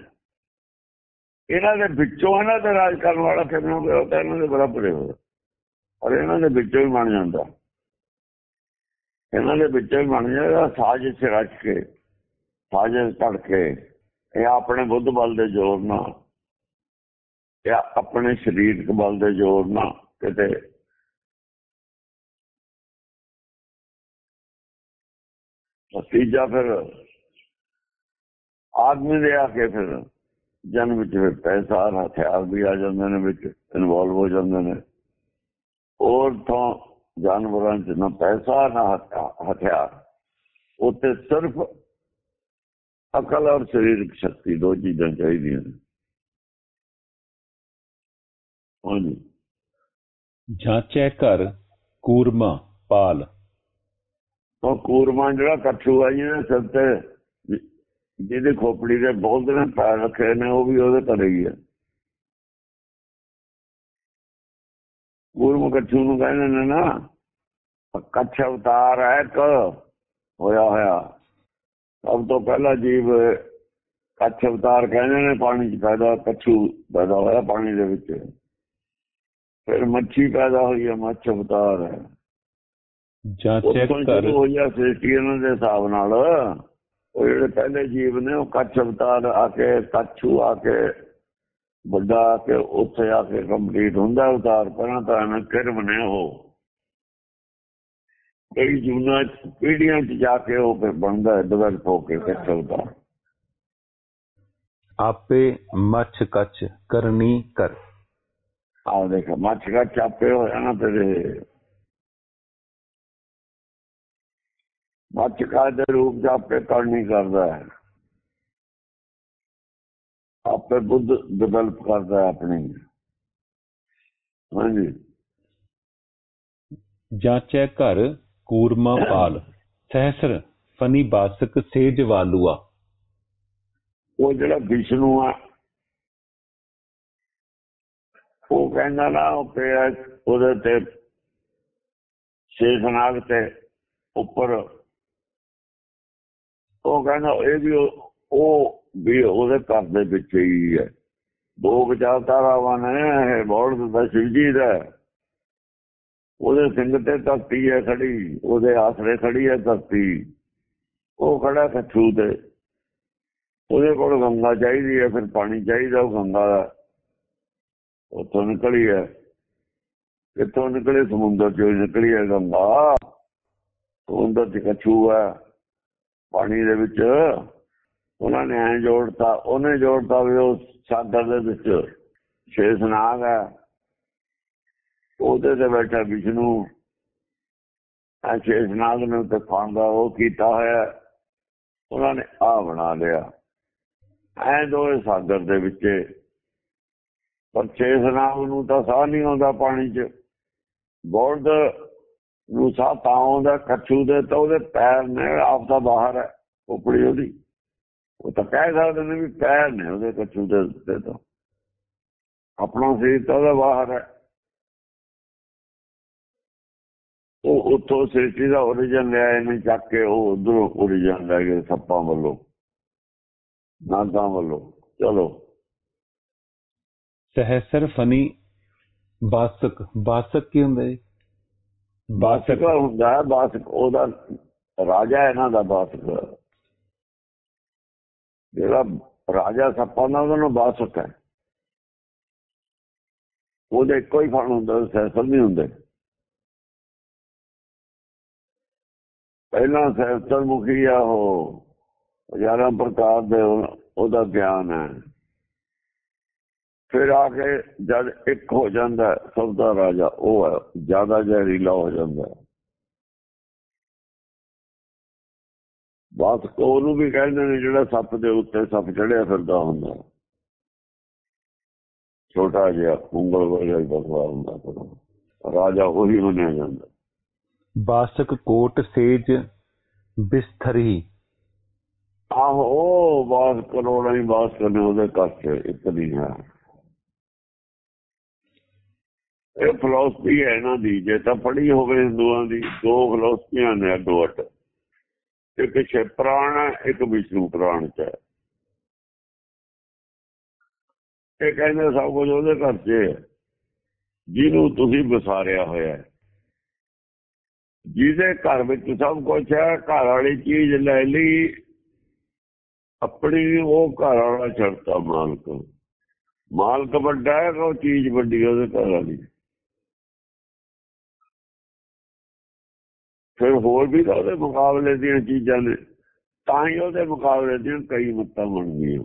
ਇਹਨਾਂ ਦੇ ਵਿੱਚੋਂ ਇਹਨਾਂ ਤੇ ਰਾਜ ਕਰਨ ਵਾਲਾ ਕਿਵੇਂ ਹੋ ਗਿਆ ਉਹ ਇਹਨਾਂ ਦੇ ਬਰਾਬਰ ਹੀ ਔਰ ਇਹਨਾਂ ਦੇ ਵਿੱਚੋਂ ਹੀ ਬਣ ਜਾਂਦਾ। ਇਹਨਾਂ ਦੇ ਵਿੱਚੋਂ ਹੀ ਬਣ ਜਾਂਦਾ ਸਾਜ਼ਿਸ਼ ਰਚ ਕੇ ਸਾਜ਼ਿਸ਼ ਘੜ ਕੇ ਇਹ ਆਪਣੇ ਬੁੱਧ ਬਲ ਦੇ ਜ਼ੋਰ ਨਾਲ, ਇਹ ਆਪਣੇ ਸਰੀਰਕ ਬਲ ਦੇ ਜ਼ੋਰ ਨਾਲ ਕਿਤੇ ਤੀਜਾ ਫਿਰ ਆਦਮੀ ਦੇ ਆ ਕੇ ਫਿਰ ਜਨਮ ਵਿੱਚ ਫਿਰ ਪੈਸਾ, ਹਥਿਆਰ ਵੀ ਆ ਜਾਂਦੇ ਨੇ ਵਿੱਚ ਇਨਵੋਲਵ ਹੋ ਜਾਂਦੇ ਨੇ। ਹੋਰ ਤੋਂ ਜਾਨਵਰਾਂ 'ਚ ਨਾ ਪੈਸਾ, ਨਾ ਹਥਿਆਰ। ਉੱਤੇ ਸਿਰਫ ਅਕਲ ਔਰ ਸਰੀਰਕ ਸ਼ਕਤੀ ਦੋ ਚੀਜ਼ਾਂ ਚਾਹੀਦੀਆਂ ਨੇ। ਹਾਂਜੀ। ਜਾਂਚੈ ਘਰ, ਕੂਰਮਾ, ਪਾਲ। ਉਹ ਕੂਰਮਾ ਜਿਹੜਾ ਕੱਠੂ ਆ ਜਿਹਨੇ ਸਿਰ ਤੇ ਜਿ- ਜਿਹਦੇ ਖੋਪੜੀ ਦੇ ਬਹੁਤ ਨੇ ਪੈਰ ਰੱਖੇ ਨੇ, ਉਹ ਵੀ ਉਹਦੇ ਘਰੇ ਹੀ ਹੈ ਕੂਰਮ ਕੱਠੂ ਨੂੰ ਕਹਿੰਦੇ ਨੇ ਨਾ, ਕੱਛ ਅਵਤਾਰ ਹੈ ਕ ਹੋਇਆ ਹੋਇਆ। ਸਭ ਤੋਂ ਪਹਿਲਾ ਜੀਵ ਕੱਛ ਅਵਤਾਰ ਕਹਿੰਦੇ ਨੇ, ਪਾਣੀ 'ਚ ਪੈਦਾ, ਕੱਛੂ ਪੈਦਾ ਹੋਇਆ ਪਾਣੀ ਦੇ ਵਿੱਚ। ਫਿਰ ਮੱਛੀ ਪੈਦਾ ਹੋਈ ਹੈ, ਮੱਛ ਅਵਤਾਰ ਹੈ। ਜਾਂ ਚੈੱਕ ਕਰ ਹੈ ਸ੍ਰਿਸ਼ਟੀ ਇਹਨਾਂ ਦੇ ਹਿਸਾਬ ਨਾਲ ਉਹ ਜਿਹੜੇ ਪਹਿਲੇ ਜੀਵ ਨੇ ਉਹ ਕੱਛ ਅਵਤਾਰ ਆ ਕੇ ਕੱਛੂ ਆ ਕੇ ਵੱਡਾ ਆ ਕੇ ਉੱਥੇ ਆ ਕੇ ਕੰਪਲੀਟ ਹੁੰਦਾ ਅਵਤਾਰ ਪਹਿਲਾਂ ਤਾਂ ਐਵੇਂ ਕਿਰਮ ਨੇ ਉਹ। ਕਈ ਜੂਨਾਂ ਚ ਪੀੜ੍ਹੀਆਂ ਚ ਜਾ ਕੇ ਉਹ ਫਿਰ ਬਣਦਾ ਡਿਵੈਲਪ ਹੋ ਕੇ ਕੱਛ ਅਵਤਾਰ ਆਪੇ ਮੱਛ ਕੱਚ ਕਰਨੀ ਕਰ ਆ ਦੇਖ ਮੱਛ ਦਾ ਚਾਪੇ ਹੋਇਆ ਨਾ ਤੇਰੇ ਮੱਛ ਕਾ ਦੇ ਰੂਪ ਚ ਆਪੇ ਕਰਨੀ ਕਰਦਾ ਹੈ। ਆਪੇ ਬੁੱਧ ਡਿਵੈਲਪ ਕਰਦਾ ਹੈ ਆਪਣੀ। ਹਾਂਜੀ। ਜਾਂਚੈ ਘਰ ਕੂਰਮਾ ਪਾਲ ਸਹਸਰ ਫਨੀ ਬਾਸਕ ਸੇਜ ਵਾਲੂਆ। ਉਹ ਜਿਹੜਾ ਵਿਸ਼ਨੂੰ ਆ ਉਹ ਕਹਿੰਦਾ ਨਾ ਉਹ ਪਿਆ ਉਹਦੇ ਤੇ ਸ਼ੇਖਨਾਗ ਤੇ ਉੱਪਰ ਉਹ ਕਹਿੰਦਾ ਇਹ ਵੀ ਉਹ- ਵੀ ਉਹਦੇ ਘਰ ਦੇ ਵਿੱਚ ਹੀ ਹੈ। ਦੋ ਵਿਚਾਰਧਾਰਾਵਾਂ ਨੇ, ਇਹ ਬੋਰਡ ਦਾ ਸ਼ਿਵ ਜੀ ਦਾ। ਉਹਦੇ ਸਿੰਘ ਤੇ ਧਰਤੀ ਹੈ ਖੜੀ, ਉਹਦੇ ਆਸਰੇ ਖੜੀ ਹੈ ਧਰਤੀ। ਉਹ ਖੜਾ ਕੱਛੂ ਤੇ? ਉਹਦੇ ਕੋਲ ਗੰਗਾ ਚਾਹੀਦੀ ਹੈ, ਫਿਰ ਪਾਣੀ ਚਾਹੀਦਾ, ਉਹ ਗੰਗਾ ਦਾ ਉੱਥੋਂ ਨਿਕਲੀ ਹੈ। ਕਿੱਥੋਂ ਨਿਕਲੇ? ਸਮੁੰਦਰ ਚੋਂ ਨਿਕਲੀ ਹੈ ਗੰਗਾ। ਸਮੁੰਦਰ ਚ ਕਛੂ ਹੈ? ਪਾਣੀ ਦੇ ਵਿੱਚ। ਉਹਨਾਂ ਨੇ ਐ ਜੋੜਤਾ, ਉਹਨੇ ਜੋੜਤਾ ਵੀ ਉਹ ਸਾਗਰ ਦੇ ਵਿੱਚ। ਸ਼ੇਸ਼ਨਾਗ ਹੈ। ਉਹਦੇ ਤੇ ਬੈਠਾ ਵਿਸ਼ਨੂੰ। ਆ ਸ਼ੇਸ਼ਨਾਗ ਨੇ ਤੇ ਖਾਂਦਾ ਉਹ ਕੀਤਾ ਹੋਇਆ। ਉਹਨਾਂ ਨੇ ਆ ਬਣਾ ਲਿਆ। ਐ ਦੋਏ ਸਾਗਰ ਦੇ ਵਿੱਚ। ਪਰ ਸ਼ੇਸ਼ਨਾਗ ਨੂੰ ਤਾਂ ਸਾਹ ਨਹੀਂ ਆਉਂਦਾ ਪਾਣੀ 'ਚ। ਬੋਲਦ ਨੂੰ ਸਾਹ ਤਾਂ ਆਉਂਦਾ, ਕੱਛੂ ਦੇ ਤਾਂ ਉਹਦੇ ਪੈਰ ਨੇ, ਆਪ ਦਾ ਬਾਹਰ ਹੈ, ਉਪੜੀ ਉਹਦੀ। ਉਹ ਤਾਂ ਕਹਿ ਸਕਦੇ ਨੇ ਵੀ ਪੈਰ ਨੇ ਉਹਦੇ ਕੱਛੂ ਦੇ ਉੱਤੇ ਤਾਂ। ਆਪਣਾ ਸਰੀਰ ਤਾਂ ਉਹਦਾ ਬਾਹਰ ਹੈ। ਉਹ ਉੱਥੋਂ ਸ੍ਰਿਸ਼ਟੀ ਦਾ origin ਲਿਆ ਇਹਨੇ ਚੱਕ ਕੇ ਉਹ ਉਧਰੋਂ origin ਲੈ ਗਏ ਸੱਪਾਂ ਵੱਲੋਂ, ਨਾਗਾਂ ਵੱਲੋਂ। ਚਲੋ। ਸਹਸਰ ਫਨੀ ਬਾਸਕ ਬਾਸਕ ਕੀ ਹੁੰਦਾ ਜੀ? ਬਾਸਕ ਹੁੰਦਾ ਬਾਸਕ ਉਹਦਾ ਰਾਜਾ ਇਹਨਾਂ ਦਾ ਬਾਸਕ। ਜਿਹੜਾ ਰਾਜਾ ਸੱਪਾਂ ਦਾ ਉਹਨਾਂ ਨੂੰ ਬਾਸਕ ਹੈ। ਉਹਦੇ ਕੋਈ ਫਲ ਹੁੰਦਾ ਸੈਸਲ ਨਹੀਂ ਹੁੰਦੇ। ਪਹਿਲਾਂ ਸੈਸਲ ਮੁਖੀ ਆ ਉਹ, ਹਜ਼ਾਰਾਂ ਪ੍ਰਕਾਰ ਦੇ ਉਹਦਾ ਗਿਆਨ ਹੈ। ਫਿਰ ਆ ਕੇ ਜਦ ਇੱਕ ਹੋ ਜਾਂਦਾ ਸਭ ਦਾ ਰਾਜਾ ਉਹ ਹੈ ਜ਼ਿਆਦਾ ਜ਼ਹਿਰੀਲਾ ਹੋ ਜਾਂਦਾ। ਬਾਤ ਉਹਨੂੰ ਵੀ ਕਹਿੰਦੇ ਨੇ ਜਿਹੜਾ ਸੱਪ ਦੇ ਉੱਤੇ ਸੱਪ ਚੜਿਆ ਫਿਰਦਾ ਹੁੰਦਾ। ਛੋਟਾ ਜਿਹਾ ਉਂਗਲ ਵਰਗਾ ਹੀ ਬਖਵਾ ਹੁੰਦਾ ਰਾਜਾ ਉਹੀ ਮੰਨਿਆ ਜਾਂਦਾ ਬਾਸਕ ਕੋਟ ਸੇਜ ਬਿਸਥਰੀ ਆਹੋ ਬਾਤ ਕਰੋੜਾਂ ਹੀ ਬਾਤ ਕਰਨੇ ਉਹਦੇ ਇੱਕ ਨਹੀਂ ਹੈ ਇਹ ਫਿਲਾਸਫੀ ਹੈ ਇਹਨਾਂ ਦੀ, ਜੇ ਤਾਂ ਪੜ੍ਹੀ ਹੋਵੇ ਹਿੰਦੂਆਂ ਦੀ, ਦੋ ਫਿਲਾਸਫੀਆਂ ਨੇ ਅੱਡੋ ਅੱਡ। ਇੱਕ ਸ਼ਿਵ ਪੁਰਾਣ ਹੈ, ਇੱਕ ਵਿਸ਼ਨੂੰ ਪ੍ਰਾਣ ਚ ਹੈ। ਇਹ ਕਹਿੰਦੇ ਸਭ ਕੁਝ ਉਹਦੇ ਘਰ 'ਚ ਹੈ ਜਿਹਨੂੰ ਤੁਸੀਂ ਵਿਸਾਰਿਆ ਹੋਇਆ ਹੈ। ਜਿਹਦੇ ਘਰ ਵਿੱਚ ਸਭ ਕੁਝ ਹੈ, ਘਰ ਵਾਲੀ ਚੀਜ਼ ਲੈ ਲਈ, ਆਪਣੀ ਉਹ ਘਰ ਵਾਲਾ ਛੱਡਤਾ ਮਾਲਕ। ਮਾਲਕ ਵੱਡਾ ਹੈ ਉਹ ਚੀਜ਼ ਵੱਡੀ ਉਹਦੇ ਘਰ ਵਾਲੀ? ਫਿਰ ਹੋਰ ਵੀ ਉਹਦੇ ਮੁਕਾਬਲੇ ਦੀਆਂ ਚੀਜ਼ਾਂ ਨੇ, ਤਾਂ ਹੀ ਉਹਦੇ ਮੁਕਾਬਲੇ ਦੀਆਂ ਕਈ ਮੱਤਾਂ ਬਣਦੀਆਂ।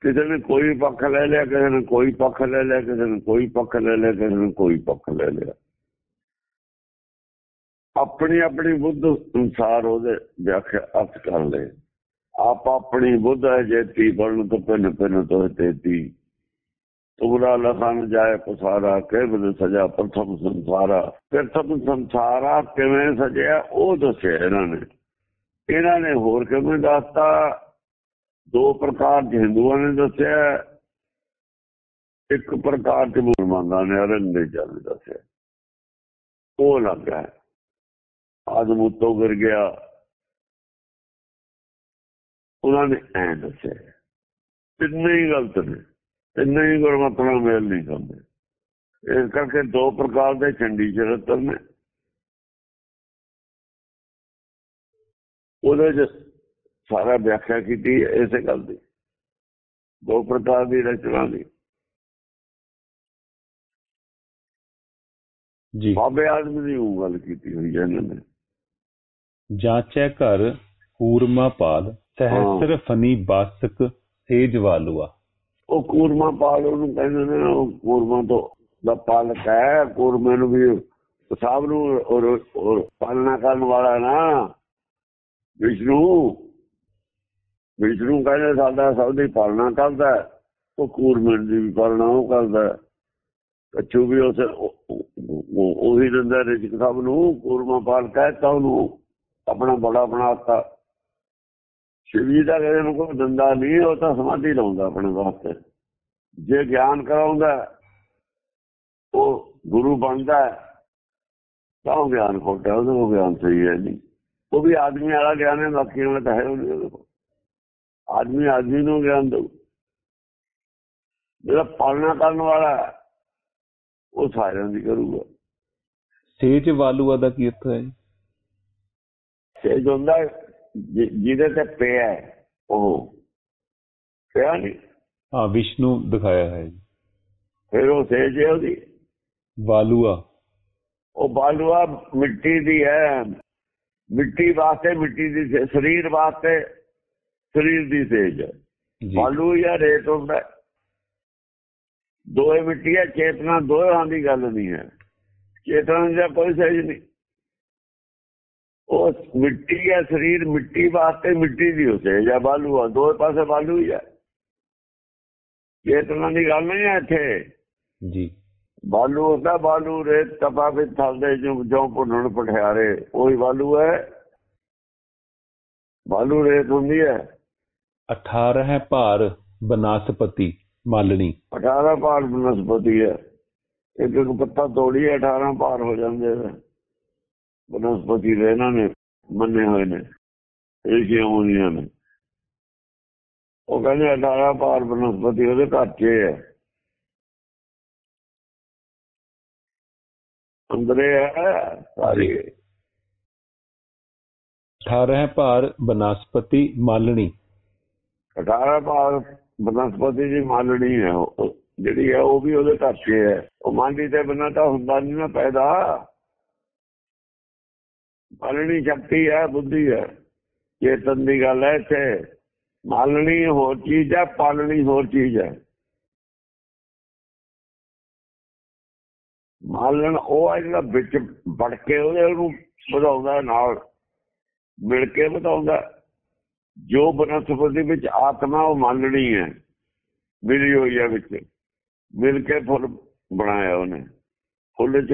ਕਿਸੇ ਨੇ ਕੋਈ ਪੱਖ ਲੈ ਲਿਆ, ਕਿਸੇ ਨੇ ਕੋਈ ਪੱਖ ਲੈ ਲਿਆ, ਕਿਸੇ ਨੇ ਕੋਈ ਪੱਖ ਲੈ ਲਿਆ, ਕਿਸੇ ਨੇ ਕੋਈ ਪੱਖ ਲੈ ਲਿਆ। ਆਪਣੀ ਆਪਣੀ ਬੁੱਧ ਅਨੁਸਾਰ ਉਹਦੇ ਵਿਆਖਿਆ ਅਰਥ ਕਰ ਲਏ। ਆਪ ਆਪਣੀ ਬੁੱਧ ਹੈ ਜੇਤੀ ਬਣ ਤੋਂ ਪਿੰਨ ਪਿੰਨ ਤੋਂ ਤੇਤੀ। ਤੁਗੜਾ ਲਖਨ ਜਾਏ ਪਸਾਰਾ ਕੇਵਲ ਸਜਾ ਪ੍ਰਥਮ ਸੰਸਾਰਾ? ਪ੍ਰਥਮ ਸੰਸਾਰਾ ਕਿਵੇਂ ਸਜਿਆ? ਉਹ ਦੱਸਿਆ ਇਹਨਾਂ ਨੇ। ਇਹਨਾਂ ਨੇ ਹੋਰ ਕਿਵੇਂ ਦੱਸਤਾ? ਦੋ ਪ੍ਰਕਾਰ ਦੇ ਹਿੰਦੂਆਂ ਨੇ ਦੱਸਿਆ। ਇੱਕ ਪ੍ਰਕਾਰ ਦੇ ਮੁਸਲਮਾਨਾਂ ਨੇ ਅੰਗਰੇਜ਼ਾਂ ਨੇ ਦੱਸਿਆ। ਉਹ ਲੱਗਾ ਆਦਮ ਉੱਤੋਂ ਗਿਰ ਗਿਆ। ਉਹਨਾਂ ਨੇ ਐ ਦੱਸਿਆ। ਤਿੰਨੇ ਹੀ ਗਲਤ ਨੇ। ਤਿੰਨੇ ਹੀ ਗੁਰਮਤਿ ਨਾਲ ਮੇਲ ਨਹੀਂ ਖਾਂਦੇ। ਇਸ ਕਰਕੇ ਦੋ ਪ੍ਰਕਾਰ ਦੇ ਚੰਡੀ ਚਰਿੱਤਰ ਨੇ। ਉਹਦੇ ਚ ਸਾਰਾ ਵਿਆਖਿਆ ਕੀਤੀ ਇਸੇ ਗੱਲ ਦੀ। ਦੋ ਪ੍ਰਕਾਰ ਦੀ ਰਚਨਾ ਦੀ। ਜੀ। ਬਾਬੇ ਆਦਮੀ ਦੀ ਉਹ ਗੱਲ ਕੀਤੀ ਹੋਈ ਹੈ ਇਹਨਾਂ ਨੇ। ਜਾਚੈ ਘਰ ਕੂਰਮਾ ਪਾਲ ਸਹਸਰ ਫਨੀ ਬਾਸਕ ਸੇਜ ਵਾਲੂਆ। ਉਹ ਕੂਰਮਾ ਪਾਲ ਉਹਨੂੰ ਕਹਿੰਦੇ ਨੇ, ਉਹ ਕੂਰਮਾ ਤੋਂ ਦਾ ਪਾਲਕ ਹੈ, ਕੂਰਮੇ ਨੂੰ ਵੀ ਸਭ ਨੂੰ ਔਰ ਪਾਲਣਾ ਕਰਨ ਵਾਲਾ ਨਾ ਵਿਸ਼ਨੂੰ ਵਿਸ਼ਨੂੰ ਕਹਿੰਦੇ ਸਾਡਾ ਸਭ ਦੀ ਪਾਲਣਾ ਕਰਦਾ ਉਹ ਕੂਰਮੇ ਦੀ ਵੀ ਪਾਲਣਾ ਉਹ ਕਰਦਾ ਹੈ। ਕੱਛੂ ਵੀ ਉਸ, ਉਹੀ ਦਿੰਦਾ ਰਿਜਕ ਸਭ ਨੂੰ, ਕੂਰਮਾ ਪਾਲ ਕਹਿਤਾ ਉਹਨੂੰ ਆਪਣਾ ਬੜਾ ਬਣਾਤਾ ਸ਼ਿਵ ਜੀ ਦਾ ਕਿਸੇ ਨੂੰ ਕੋਈ ਦਿੰਦਾ ਨਹੀਂ ਉਹ ਤਾਂ ਸਮਾਧੀ ਲਾਉਂਦਾ ਆਪਣੇ ਵਾਸਤੇ। ਜੇ ਗਿਆਨ ਕਰਾਉਂਦਾ ਉਹ ਗੁਰੂ ਬਣਦਾ ਹੈ, ਤਾਂ ਉਹ ਗਿਆਨ ਖੋਟਾ ਉਹਦਾ ਉਹ ਗਿਆਨ ਸਹੀ ਹੈ ਨਹੀਂ। ਉਹ ਵੀ ਆਦਮੀ ਵਾਲਾ ਗਿਆਨ ਹੈ ਬਾਕੀ ਵਾਲਾ ਤਾਂ ਹੈ ਉਹਦੇ ਕੋਲ। ਆਦਮੀ ਆਦਮੀ ਨੂੰ ਗਿਆਨ ਦਊ। ਜਿਹੜਾ ਪਾਲਣਾ ਕਰਨ ਵਾਲਾ ਉਹ ਸਾਰਿਆਂ ਦੀ ਕਰੂਗਾ। ਸੇਜ ਵਾਲੂਆ ਦਾ ਕੀ ਅਰਥ ਹੈ? ਸੇਜ ਹੁੰਦਾ ਜਿਹਦੇ ਤੇ ਪਿਆ ਉਹ। ਪਿਆ ਨਹੀਂ ਹਾਂ ਵਿਸ਼ਨੂੰ ਦਿਖਾਇਆ ਹੈ ਜੀ। ਫਿਰ ਉਹ ਸੇਜ ਹੈ ਉਹਦੀ? ਵਾਲੂਆ ਉਹ ਬਾਲੂਆ ਮਿੱਟੀ ਦੀ ਹੈ। ਮਿੱਟੀ ਵਾਸਤੇ ਮਿੱਟੀ ਦੀ ਸਰੀਰ ਵਾਸਤੇ ਸਰੀਰ ਦੀ ਸੇਜ ਹੈ। ਬਾਲੂ ਜਾਂ ਰੇਤ ਹੁੰਦਾ। ਦੋਏ ਮਿੱਟੀ ਹੈ ਚੇਤਨਾ ਦੋਹਾਂ ਦੀ ਗੱਲ ਨਹੀਂ ਹੈ। ਚੇਤਨਾ ਦਾ ਕੋਈ ਸੇਜ ਨਹੀਂ। ਉਹ ਮਿੱਟੀ ਹੈ ਸਰੀਰ ਮਿੱਟੀ ਵਾਸਤੇ ਮਿੱਟੀ ਦੀ ਹੋ ਸੇਜ ਹੈ ਬਾਲੂ ਆ ਦੋਏ ਪਾਸੇ ਬਾਲੂ ਹੀ ਹੈ ਚੇਤਨਾ ਦੀ ਗੱਲ ਨਹੀਂ ਹੈ ਇੱਥੇ। ਜੀ। ਬਾਲੂ ਹੁੰਦਾ ਬਾਲੂ ਰੇਤ ਤਪਾ ਵੀ ਥਲਦੇ ਜੋ ਜੋ ਭੁੰਨਣ ਪਠਿਆਰੇ ਉਹੀ ਬਾਲੂ ਹੈ। ਬਾਲੂ ਰੇਤ ਹੁੰਦੀ ਹੈ। 18 ਹੈ ਭਾਰ ਬਨਸਪਤੀ ਮਾਲਣੀ। 18 ਭਾਰ ਬਨਸਪਤੀ ਹੈ। ਇੱਕ ਇੱਕ ਪੱਤਾ ਤੋੜੀ 18 ਭਾਰ ਹੋ ਜਾਂਦੇ ਨੇ। ਬਨਸਪਤੀ ਦੇ ਇਹਨਾਂ ਨੇ ਮੰਨੇ ਹੋਏ ਨੇ ਇਹ ਮੁਨੀਆਂ ਨੇ। ਉਹ ਕਹਿੰਦੇ 18 ਭਾਰ ਬਨਸਪਤੀ ਉਹਦੇ ਘਰ 'ਚ ਹੈ ਅੰਦਰੇ ਹੈ ਸਾਰੀ। 18 ਹੈ ਭਾਰ ਬਨਸਪਤੀ ਮਾਲਣੀ। 18 ਭਾਰ ਬਨਸਪਤੀ ਦੀ ਮਾਲਣੀ ਹੈ ਜਿਹੜੀ ਹੈ ਉਹ ਵੀ ਉਹਦੇ ਘਰ 'ਚ ਹੈ ਉਹ ਮਾਲੀ ਤੇ ਬਿਨਾਂ ਤਾਂ ਹੁੰਦਾ ਨਹੀਂ ਨਾ ਪੈਦਾ। ਮਾਲਣੀ ਸ਼ਕਤੀ ਹੈ, ਬੁੱਧੀ ਹੈ। ਚੇਤਨ ਦੀ ਗੱਲ ਹੈ ਇੱਥੇ। ਮਾਲਣੀ ਹੋਰ ਚੀਜ਼ ਹੈ, ਪਾਲਣੀ ਹੋਰ ਚੀਜ਼ ਹੈ। ਮਾਲਣ ਉਹ ਹੈ ਜਿਹੜਾ ਵਿੱਚ ਵੜ ਕੇ ਉਹਦੇ ਨੂੰ ਵਧਾਉਂਦਾ ਨਾਲ ਮਿਲ ਕੇ ਵਧਾਉਂਦਾ ਜੋ ਬਨਸਪਤੀ ਵਿੱਚ ਆਤਮਾ ਉਹ ਮਾਲਣੀ ਹੈ, ਮਿਲੀ ਹੋਈ ਹੈ ਵਿੱਚ। ਮਿਲ ਕੇ ਫੁੱਲ ਬਣਾਇਆ ਉਹਨੇ। ਫੁੱਲ ਚ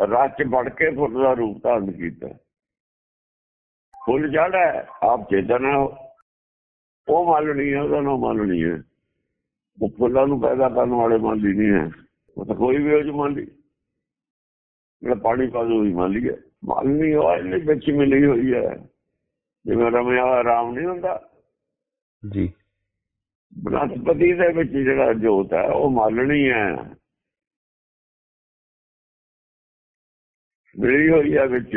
ਰਸ ਚ ਵੜ ਕੇ ਫੁੱਲ ਦਾ ਰੂਪ ਧਾਰਨ ਕੀਤਾ। ਫੁੱਲ ਜੜ ਹੈ ਆਪ ਚੇਤਨ ਹੈ ਉਹ। ਉਹ ਮੰਨਣੀ ਹੈ ਉਹਦਾ ਨਾਮ ਮੰਨਣੀ ਹੈ। ਉਹ ਫੁੱਲਾਂ ਨੂੰ ਪੈਦਾ ਕਰਨ ਵਾਲੇ ਮਾਲੀ ਨਹੀਂ ਹੈ। ਉਹ ਤਾਂ ਕੋਈ ਵੀ ਉਹ ਚ ਮੰਨ ਜਿਹੜਾ ਪਾਣੀ ਪਾ ਦੋ ਹੀ। ਮੰਨ ਲਈਏ ਮੰਨਣੀ ਉਹ ਇਹਨੇ ਵਿੱਚ ਮਿਲੀ ਹੋਈ ਹੈ। ਜਿਵੇਂ ਰਮਿਆ ਹੋਇਆ ਰਾਮ ਨਹੀਂ ਹੁੰਦਾ। ਜੀ। ਬਨਸਪਤੀ ਦੇ ਵਿੱਚ ਜਿਹੜਾ ਜੋਤ ਹੈ ਉਹ ਮਾਲਣੀ ਹੈ। ਮਿਲੀ ਹੋਈ ਹੈ ਵਿੱਚ।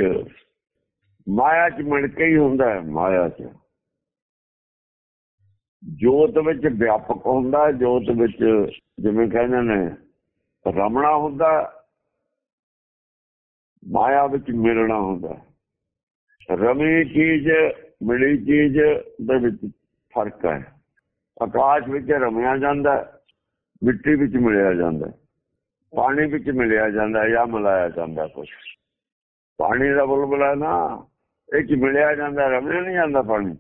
ਮਾਇਆ ਚ ਮਿਲ ਕੇ ਹੀ ਹੁੰਦਾ ਹੈ, ਮਾਇਆ ਚ। ਜੋਤ ਵਿੱਚ ਵਿਆਪਕ ਹੁੰਦਾ ਜੋਤ ਵਿੱਚ ਜਿਵੇਂ ਕਹਿੰਦੇ ਨੇ, ਰਮਣਾ ਹੁੰਦਾ ਮਾਇਆ ਵਿੱਚ ਮਿਲਣਾ ਹੁੰਦਾ ਰਮੀ ਚੀਜ਼, ਮਿਲੀ ਚੀਜ਼ ਦੇ ਵਿੱਚ ਫ਼ਰਕ ਹੈ। ਆਕਾਸ਼ ਵਿੱਚ ਰਮਿਆ ਜਾਂਦਾ ਮਿੱਟੀ ਵਿੱਚ ਮਿਲਿਆ ਜਾਂਦਾ ਪਾਣੀ ਵਿੱਚ ਮਿਲਿਆ ਜਾਂਦਾ ਜਾਂ ਮਿਲਾਇਆ ਜਾਂਦਾ ਕੁਝ ਪਾਣੀ ਦਾ ਬੁਲਬੁਲਾ ਨਾ ਇਹ ਚ ਮਿਲਿਆ ਜਾਂਦਾ ਰਮਿਆ ਨਹੀਂ ਜਾਂਦਾ ਪਾਣੀ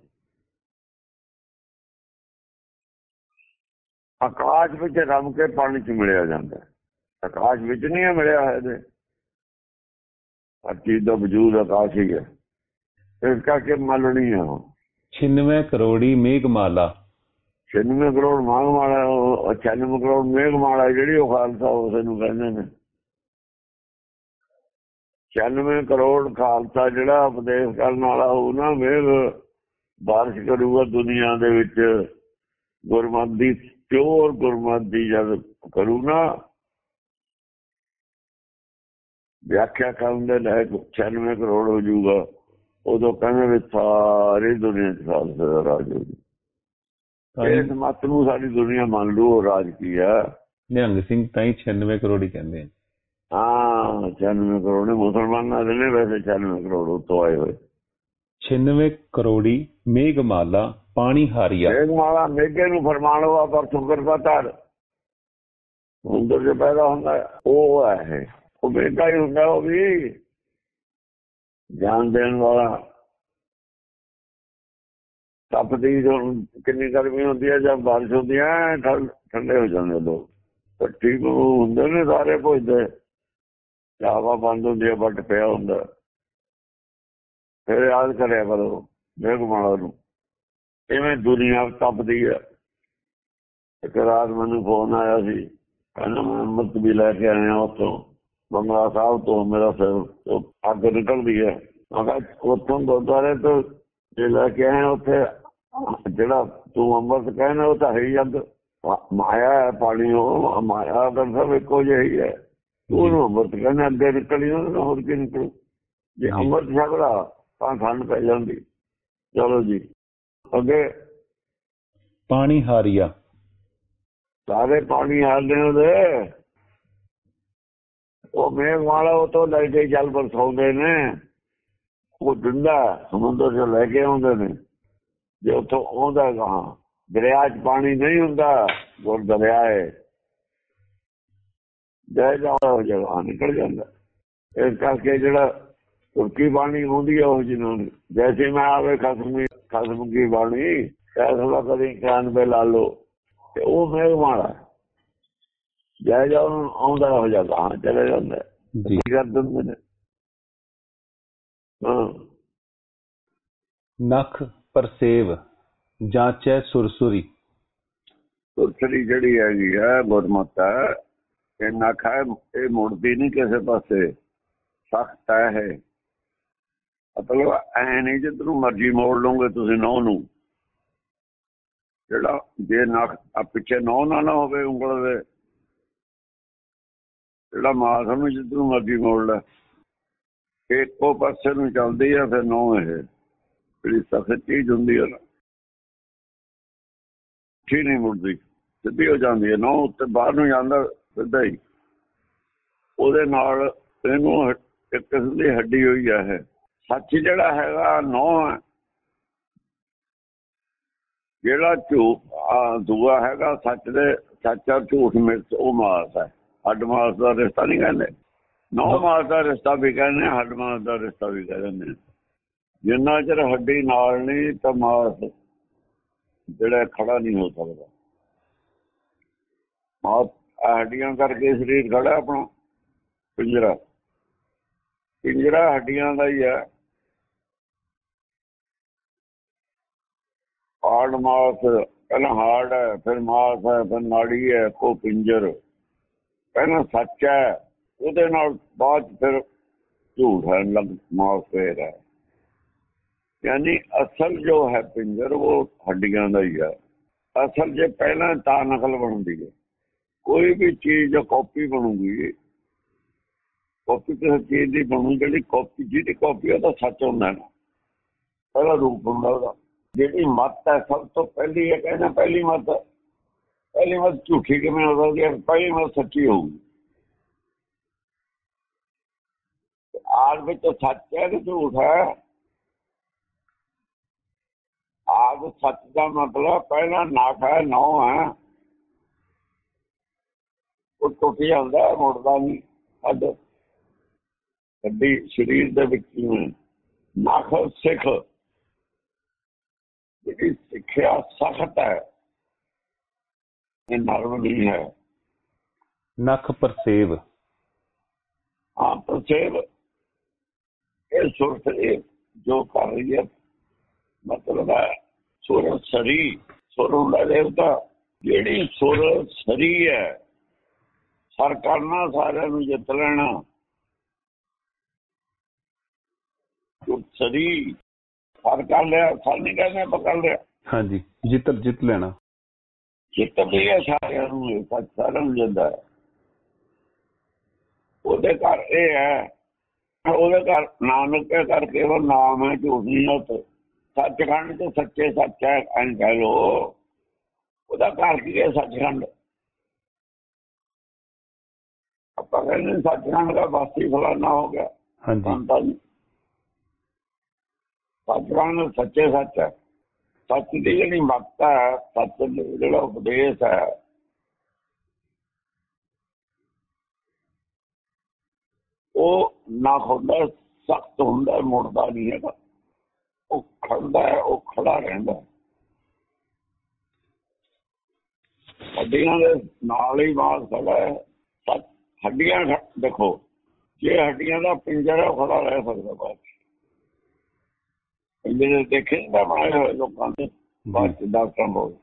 ਆਕਾਸ਼ ਵਿੱਚ ਰਮ ਕੇ ਪਾਣੀ ਚ ਮਿਲਿਆ ਜਾਂਦਾ ਹੈ। ਆਕਾਸ਼ ਵਿੱਚ ਨਹੀਂ ਹੈ ਮਿਲਿਆ ਇਹਦੇ। ਹਰ ਚੀਜ਼ ਦਾ ਵਜੂਦ ਆਕਾਸ਼ ਹੀ ਹੈ। ਇਸ ਕਰਕੇ ਮੰਨਣੀ ਹੈ ਉਹ 96 ਕਰੋੜੀ ਮੇਘਮਾਲਾ। 96 ਕਰੋੜ ਮਾਲਾ ਉਹ 96 ਕਰੋੜ ਮੇਘ ਮਾਲਾ ਜਿਹੜੀ ਉਹ ਖਾਲਸਾ ਉਸ ਨੂੰ ਕਹਿੰਦੇ ਨੇ। 96 ਕਰੋੜ ਖਾਲਸਾ ਜਿਹੜਾ ਉਪਦੇਸ਼ ਕਰਨ ਵਾਲਾ ਉਹ ਨਾ ਮੇਘ ਬਾਰਿਸ਼ ਕਰੂਗਾ ਦੁਨੀਆ ਦੇ ਵਿੱਚ। ਗੁਰਮਤਿ ਦੀ ਪਿਓਰ ਗੁਰਮਤਿ ਦੀ ਜਦ ਕਰੂ ਨਾ ਵਿਆਖਿਆ ਕਰਨ ਦੇ ਲੈ 96 ਕਰੋੜ ਹੋ ਜਾਊਗਾ ਉਦੋਂ ਕਹਿੰਦੇ ਵੀ ਸਾਰੀ ਦੁਨੀਆ ਚ ਖਾਲਸੇ ਦਾ ਰਾਜ ਹੋ ਹੀ ਇਸ ਮਤ ਨੂੰ ਸਾਰੀ ਦੁਨੀਆ ਮੰਨ ਲੂ ਉਹ ਰਾਜ ਕੀ ਆ ਨਿਹੰਗ ਸਿੰਘ ਤਾਂ ਹੀ 96 ਕਰੋੜ ਹੀ ਕਹਿੰਦੇ ਆ। ਹਾਂ 96 ਕਰੋੜ ਨੇ ਮੁਸਲਮਾਨਾਂ ਦੇ ਨੇ ਵੈਸੇ 96 ਕਰੋੜ ਉਤੋਂ ਆਏ ਹੋਏ। 96 ਕਰੋੜੀ ਮੇਘਮਾਲਾ ਪਾਣੀ ਹਾਰੀਆ ਇੱਕ ਮਾਲਾ ਮੇਘੇ ਨੂੰ ਫਰਮਾਨ ਹੋਆ ਪਰ ਸੁਕਰ ਦਾ ਧਰ ਅੰਦਰ ਜੇ ਪੈਦਾ ਹੁੰਦਾ ਉਹ ਹੈ ਉਹ ਮੇਘਾ ਹੀ ਹੁੰਦਾ ਉਹ ਵੀ ਜਾਨ ਦੇਣ ਵਾਲਾ। ਤਪਦੀ ਜੋ ਕਿੰਨੀ ਗਰਮੀ ਹੁੰਦੀ ਹੈ ਜਦ ਬਾਰਿਸ਼ ਹੁੰਦੀ ਹੈ ਠੰਡ- ਹੋ ਜਾਂਦੇ ਲੋਕ। ਠੀਕ ਹੁੰਦੇ ਨੇ ਸਾਰੇ ਪੁੱਜਦੇ ਹਵਾ ਬੰਦ ਹੁੰਦੀ ਹੈ ਬੱਟ ਪਿਆ ਹੁੰਦਾ। ਫਿਰ ਯਾਦ ਕਰਿਆ ਕਰੋ ਮੇਘਮਾਲਾ ਨੂੰ। ਇਵੇਂ ਦੁਨੀਆ ਤਪਦੀ ਹੈ ਇੱਕ ਰਾਤ ਮੈਨੂੰ ਫੋਨ ਆਇਆ ਸੀ, ਕਹਿੰਦਾ ਮੈਂ ਅੰਮ੍ਰਿਤ ਵੀ ਲੈ ਕੇ ਆਇਆ ਉੱਥੋਂ। ਬੰਗਲਾ ਸਾਹਿਬ ਤੋਂ ਮੇਰਾ ਸਿਰ ਅੱਗ ਨਿਕਲਦੀ ਹੈ ਮੈਂ ਕਿਹਾ, ਉੱਥੋਂ ਗੁਰਦੁਆਰੇ ਤੋਂ ਜੇ ਲੈ ਕੇ ਆਇਆ ਉੱਥੇ, ਜਿਹੜਾ ਤੂੰ ਅੰਮ੍ਰਿਤ ਕਹਿੰਦਾ ਉਹ ਤਾਂ ਹੈ ਹੀ ਜਦ ਮਾਇਆ ਹੈ ਪਾਣੀ ਉਹ, ਮਾਇਆ ਦਾ ਸਭ ਇੱਕੋ ਜਿਹਾ ਹੈ। ਉਹਨੂੰ ਅੰਮ੍ਰਿਤ ਕਹਿੰਦਾ ਅੱਗੇ ਨਿਕਲੀ ਨਾ ਹੋਰ ਕੀ ਨਿਕਲੂ। ਜੇ ਅੰਮ੍ਰਿਤ ਛਕਦਾ ਤਾਂ ਠੰਡ ਪੈ ਜਾਂਦੀ। ਚਲੋ ਜੀ। ਅੱਗੇ ਪਾਣੀ ਹਾਰੀਆ। ਸਾਰੇ ਪਾਣੀ ਹਾਲਦੇ ਉਹਦੇ। ਉਹ ਮੇਘ ਵਾਲਾ ਉਹ ਤੋਂ ਲੈ ਕੇ ਜਲ ਬਰਸਾਉਂਦੇ ਨੇ। ਉਹ ਦਿੰਦਾ ਸਮੁੰਦਰ ਚੋਂ ਲੈ ਕੇ ਆਉਂਦੇ ਨੇ। ਜੇ ਉੱਥੋਂ ਆਉਂਦਾ ਗਾਂ ਦਰਿਆ 'ਚ ਪਾਣੀ ਨਹੀਂ ਹੁੰਦਾ ਗੁਰ ਦਰਿਆ ਹੈ ਜੈ ਜਾਵਾ ਹੋ ਜਾਵਾ ਨਿਕਲ ਜਾਂਦਾ। ਇਸ ਕਰਕੇ ਜਿਹੜਾ ਤੁਰਕੀ ਬਾਣੀ ਹੁੰਦੀ ਹੈ ਉਹ ਜਿਹਨਾਂ ਨੂੰ ਜੈਸੇ ਮੈਂ ਆਵੇ ਖਸਮ ਖਸਮ ਕੀ ਬਾਣੀ ਐਸਾ ਕਦੀ ਕਾਨ ਬੇ ਲਾ ਲੋ ਤੇ ਉਹ ਮੇਘ ਮਾਲਾ ਜੈ ਜਾ ਉਹਨੂੰ ਆਉਂਦਾ ਹੋ ਜਾਂਦਾ ਹਾਂ ਚਲੇ ਜਾਂਦਾ। ਜੀ। ਕਰ ਦਿੰਦੇ ਨੇ? ਨਖ ਪਰਸੇਵ ਜਾਂਚੈ ਸੁਰਸੁਰੀ। ਸੁਰਸਰੀ ਜਿਹੜੀ ਹੈਗੀ ਹੈ ਗੁਰਮਤ ਇਹ ਨਖ ਹੈ ਇਹ ਮੁੜਦੀ ਨਹੀਂ ਕਿਸੇ ਪਾਸੇ। ਸਖਤ ਹੈ। ਮਤਲਬ ਐ ਨਹੀਂ ਜਿੱਧਰੋਂ ਮਰਜ਼ੀ ਮੋੜ ਲਓਗੇ ਤੁਸੀਂ ਨੌ ਨੂੰ। ਜਿਹੜਾ ਜੇ ਨਖ ਪਿੱਛੇ ਨੌ ਨਾ ਨਾ ਹੋਵੇ ਉਂਗਲ ਦੇ, ਜਿਹੜਾ ਮਾਸ ਨੂੰ ਜਿੱਧਰੋਂ ਮਰਜ਼ੀ ਮੋੜ ਲੈ। ਇਹ ਇੱਕੋ ਪਾਸੇ ਨੂੰ ਚੱਲਦੀ ਆ ਫਿਰ ਨੌ ਇਹ। ਜਿਹੜੀ ਸਖਤ ਚੀਜ਼ ਹੁੰਦੀ ਹੈ ਨਾ ਠੀਕ ਨਹੀਂ ਮੁੜਦੀ। ਸਿੱਧੀ ਹੋ ਜਾਂਦੀ ਹੈ ਨੌ ਉੱਤੇ ਬਾਹਰ ਨੂੰ ਜਾਂਦਾ ਸਿੱਧਾ ਹੀ ਉਹਦੇ ਨਾਲ ਇਹਨੂੰ ਹ- ਇੱਕ ਕਿਸਮ ਦੀ ਹੱਡੀ ਹੋਈ ਹੈ ਇਹ। ਸੱਚ ਜਿਹੜਾ ਹੈਗਾ ਨੌ ਹੈ ਜਿਹੜਾ ਝੂਠ ਆ ਦੂਆ ਹੈਗਾ ਸੱਚ ਦੇ ਸੱਚਾ ਝੂਠ ਮਿਕਸ ਉਹ ਮਾਸ ਹੈ ਹੱਡ ਮਾਸ ਦਾ ਰਿਸ਼ਤਾ ਨਹੀਂ ਕਹਿੰਦੇ। ਨੌ ਮਾਸ ਦਾ ਰਿਸ਼ਤਾ ਵੀ ਕਹਿੰਦੇ ਆ, ਹੱਡ ਮਾਸ ਦਾ ਰਿਸ਼ਤਾ ਵੀ ਕਹਿੰਦੇ ਜਿੰਨਾ ਚਿਰ ਹੱਡੀ ਨਾਲ ਨਹੀਂ ਤਾਂ ਮਾਸ ਜਿਹੜਾ ਖੜਾ ਨਹੀਂ ਹੋ ਸਕਦਾ। ਮਾਸ ਹੱਡੀਆਂ ਕਰਕੇ ਸਰੀਰ ਖੜਾ ਆਪਣਾ, ਪਿੰਜਰਾ। ਪਿੰਜਰਾ ਹੱਡੀਆਂ ਦਾ ਹੀ ਹੈ। ਹਾਰਡ ਮਾਸ, ਪਹਿਲਾਂ ਹਾਰਡ ਹੈ, ਫਿਰ ਮਾਸ ਹੈ, ਫਿਰ ਨਾੜੀ ਹੈ ਕੋ ਪਿੰਜਰ। ਪਹਿਲਾਂ ਸੱਚ ਹੈ, ਉਹਦੇ ਨਾਲ ਬਾਅਦ 'ਚ ਫਿਰ ਝੂਠ ਹੈ, ਲਗ ਮਾਸ ਫੇਰ ਹੈ। ਯਾਨੀ ਅਸਲ ਜੋ ਹੈ ਪਿੰਜਰ, ਉਹ ਹੱਡੀਆਂ ਦਾ ਹੀ ਹੈ। ਅਸਲ ਜੇ ਪਹਿਲਾਂ ਤਾਂ ਨਕਲ ਬਣਦੀ ਹੈ। ਕੋਈ ਵੀ ਚੀਜ਼ ਜੋ ਕਾਪੀ ਬਣੂਗੀ। ਕਾਪੀ ਕਿਸੇ ਚੀਜ਼ ਦੀ ਬਣੂ, ਜਿਹੜੀ ਕਾਪੀ ਜਿਹਦੀ ਕਾਪੀ ਉਹ ਤਾਂ ਸੱਚ ਹੁੰਦਾ ਨਾ। ਪਹਿਲਾ ਰੂਪ ਹੁੰਦਾ ਉਹਦਾ। ਜਿਹੜੀ ਮੱਤ ਹੈ, ਸਭ ਤੋਂ ਪਹਿਲੀ ਇਹ ਕਹਿੰਦਾ ਪਹਿਲੀ ਮੱਤ। ਪਹਿਲੀ ਮੱਤ ਝੂਠੀ ਕਿਵੇਂ ਹੋ ਸਕਦੀ ਹੈ? ਪਹਿਲੀ ਮੱਤ ਸੱਚੀ ਹੋਊਗੀ। ਆਗ ਵਿੱਚ ਸੱਚ ਹੈ ਕਿ ਝੂਠ ਹੈ। ਆਗ ਸੱਚ ਦਾ ਮਤਲਬ ਪਹਿਲਾ ਨਾਕ ਹੈ, ਨੌ ਹੈ। ਉਹ ਟੁੱਟ ਜਾਂਦਾ ਮੁੜਦਾ ਨਹੀਂ। ਅੱਡ ਅੱਡੀ ਸਰੀਰ ਦੇ ਵਿੱਚ। ਨਖ ਸਿੱਖ। ਜਿਹੜੀ ਸਿੱਖਿਆ ਸਖਤ ਹੈ ਇਹ ਨਰਮ ਨਹੀਂ ਹੈ। ਨਖ ਪਰਸੇਵ। ਹਾਂ ਪ੍ਰਸੇਵ। ਇਹ ਸੁਰਤ ਇਹ ਜੋ ਕਰ ਰਹੀ ਹੈ ਮਤਲਬ ਹੈ ਸੁਰ ਸਰੀ ਸੁਰ ਹੁੰਦਾ ਦੇਵਤਾ। ਜਿਹੜੀ ਸੁਰ ਸਰੀ ਹੈ ਸਰ ਕਰਨਾ ਸਾਰਿਆਂ ਨੂੰ ਜਿੱਤ ਲੈਣਾ। ਸੁਰ ਸਰ ਕਰ ਲਿਆ ਸਰ ਨਹੀਂ ਕਹਿੰਦੇ ਪਕੜ ਲਿਆ। ਹਾਂਜੀ ਜਿੱਤ ਜਿੱਤ ਲੈਣਾ। ਚਿੱਤ ਵੀ ਹੈ ਸਾਰਿਆਂ ਨੂੰ ਇਹ ਸੱਚ ਸਾਰਿਆਂ ਨੂੰ ਜਾਂਦਾ ਉਹਦੇ ਘਰ ਇਹ ਹੈ ਉਹਦੇ ਘਰ ਨਾਨਕ ਦੇ ਘਰ ਕੇਵਲ ਨਾਮ ਹੈ ਝੂਠ ਨਹੀਂ ਉਤ ਸੱਚਖੰਡ ਤੇ ਸੱਚੇ ਸੱਚ ਹੈ ਐਂ ਕਹਿ ਲੋ ਉਹਦਾ ਘਰ ਕੀ ਹੈ ਸੱਚਖੰਡ? ਆਪਾਂ ਕਹਿੰਦੇ ਸੱਚਖੰਡ ਦਾ ਵਾਸੀ ਫਲਾਣਾ ਹੋ ਗਿਆ। ਹਾਂਜੀ। ਜੀ ਸੱਚਖੰਡ ਸੱਚੇ ਸੱਚ ਹੈ। ਸੱਚ ਦੀ ਜਿਹੜੀ ਮੱਤਾ ਹੈ ਸੱਚ ਦਾ ਜਿਹੜਾ ਉਪਦੇਸ਼ ਹੈ ਉਹ ਨਾ ਹੁੰਦਾ ਸਖਤ ਹੁੰਦਾ ਮੁੜਦਾ ਨਹੀਂ ਹੈਗਾ। ਉਹ ਖੜਦਾ ਹੈ ਉਹ ਖੜਾ ਰਹਿੰਦਾ ਹੈ। ਹੱਡੀਆਂ ਦੇ ਨਾਲ ਹੀ ਬਾਤ ਸੱਚ ਹੱਡੀਆਂ ਦੇਖੋ, ਜੇ ਹੱਡੀਆਂ ਦਾ ਪਿੰਜਰਾ ਖੜਾ ਰਹਿ ਸਕਦਾ ਬਾਅਦ ਪਿੰਜਰੇ ਦੇਖੇ ਨਾ ਬਣਾਏ ਲੋਕਾਂ ਦੇ, ਬਾਅਦ ਚ ਡਾਕਟਰਾਂ ਕੋਲ।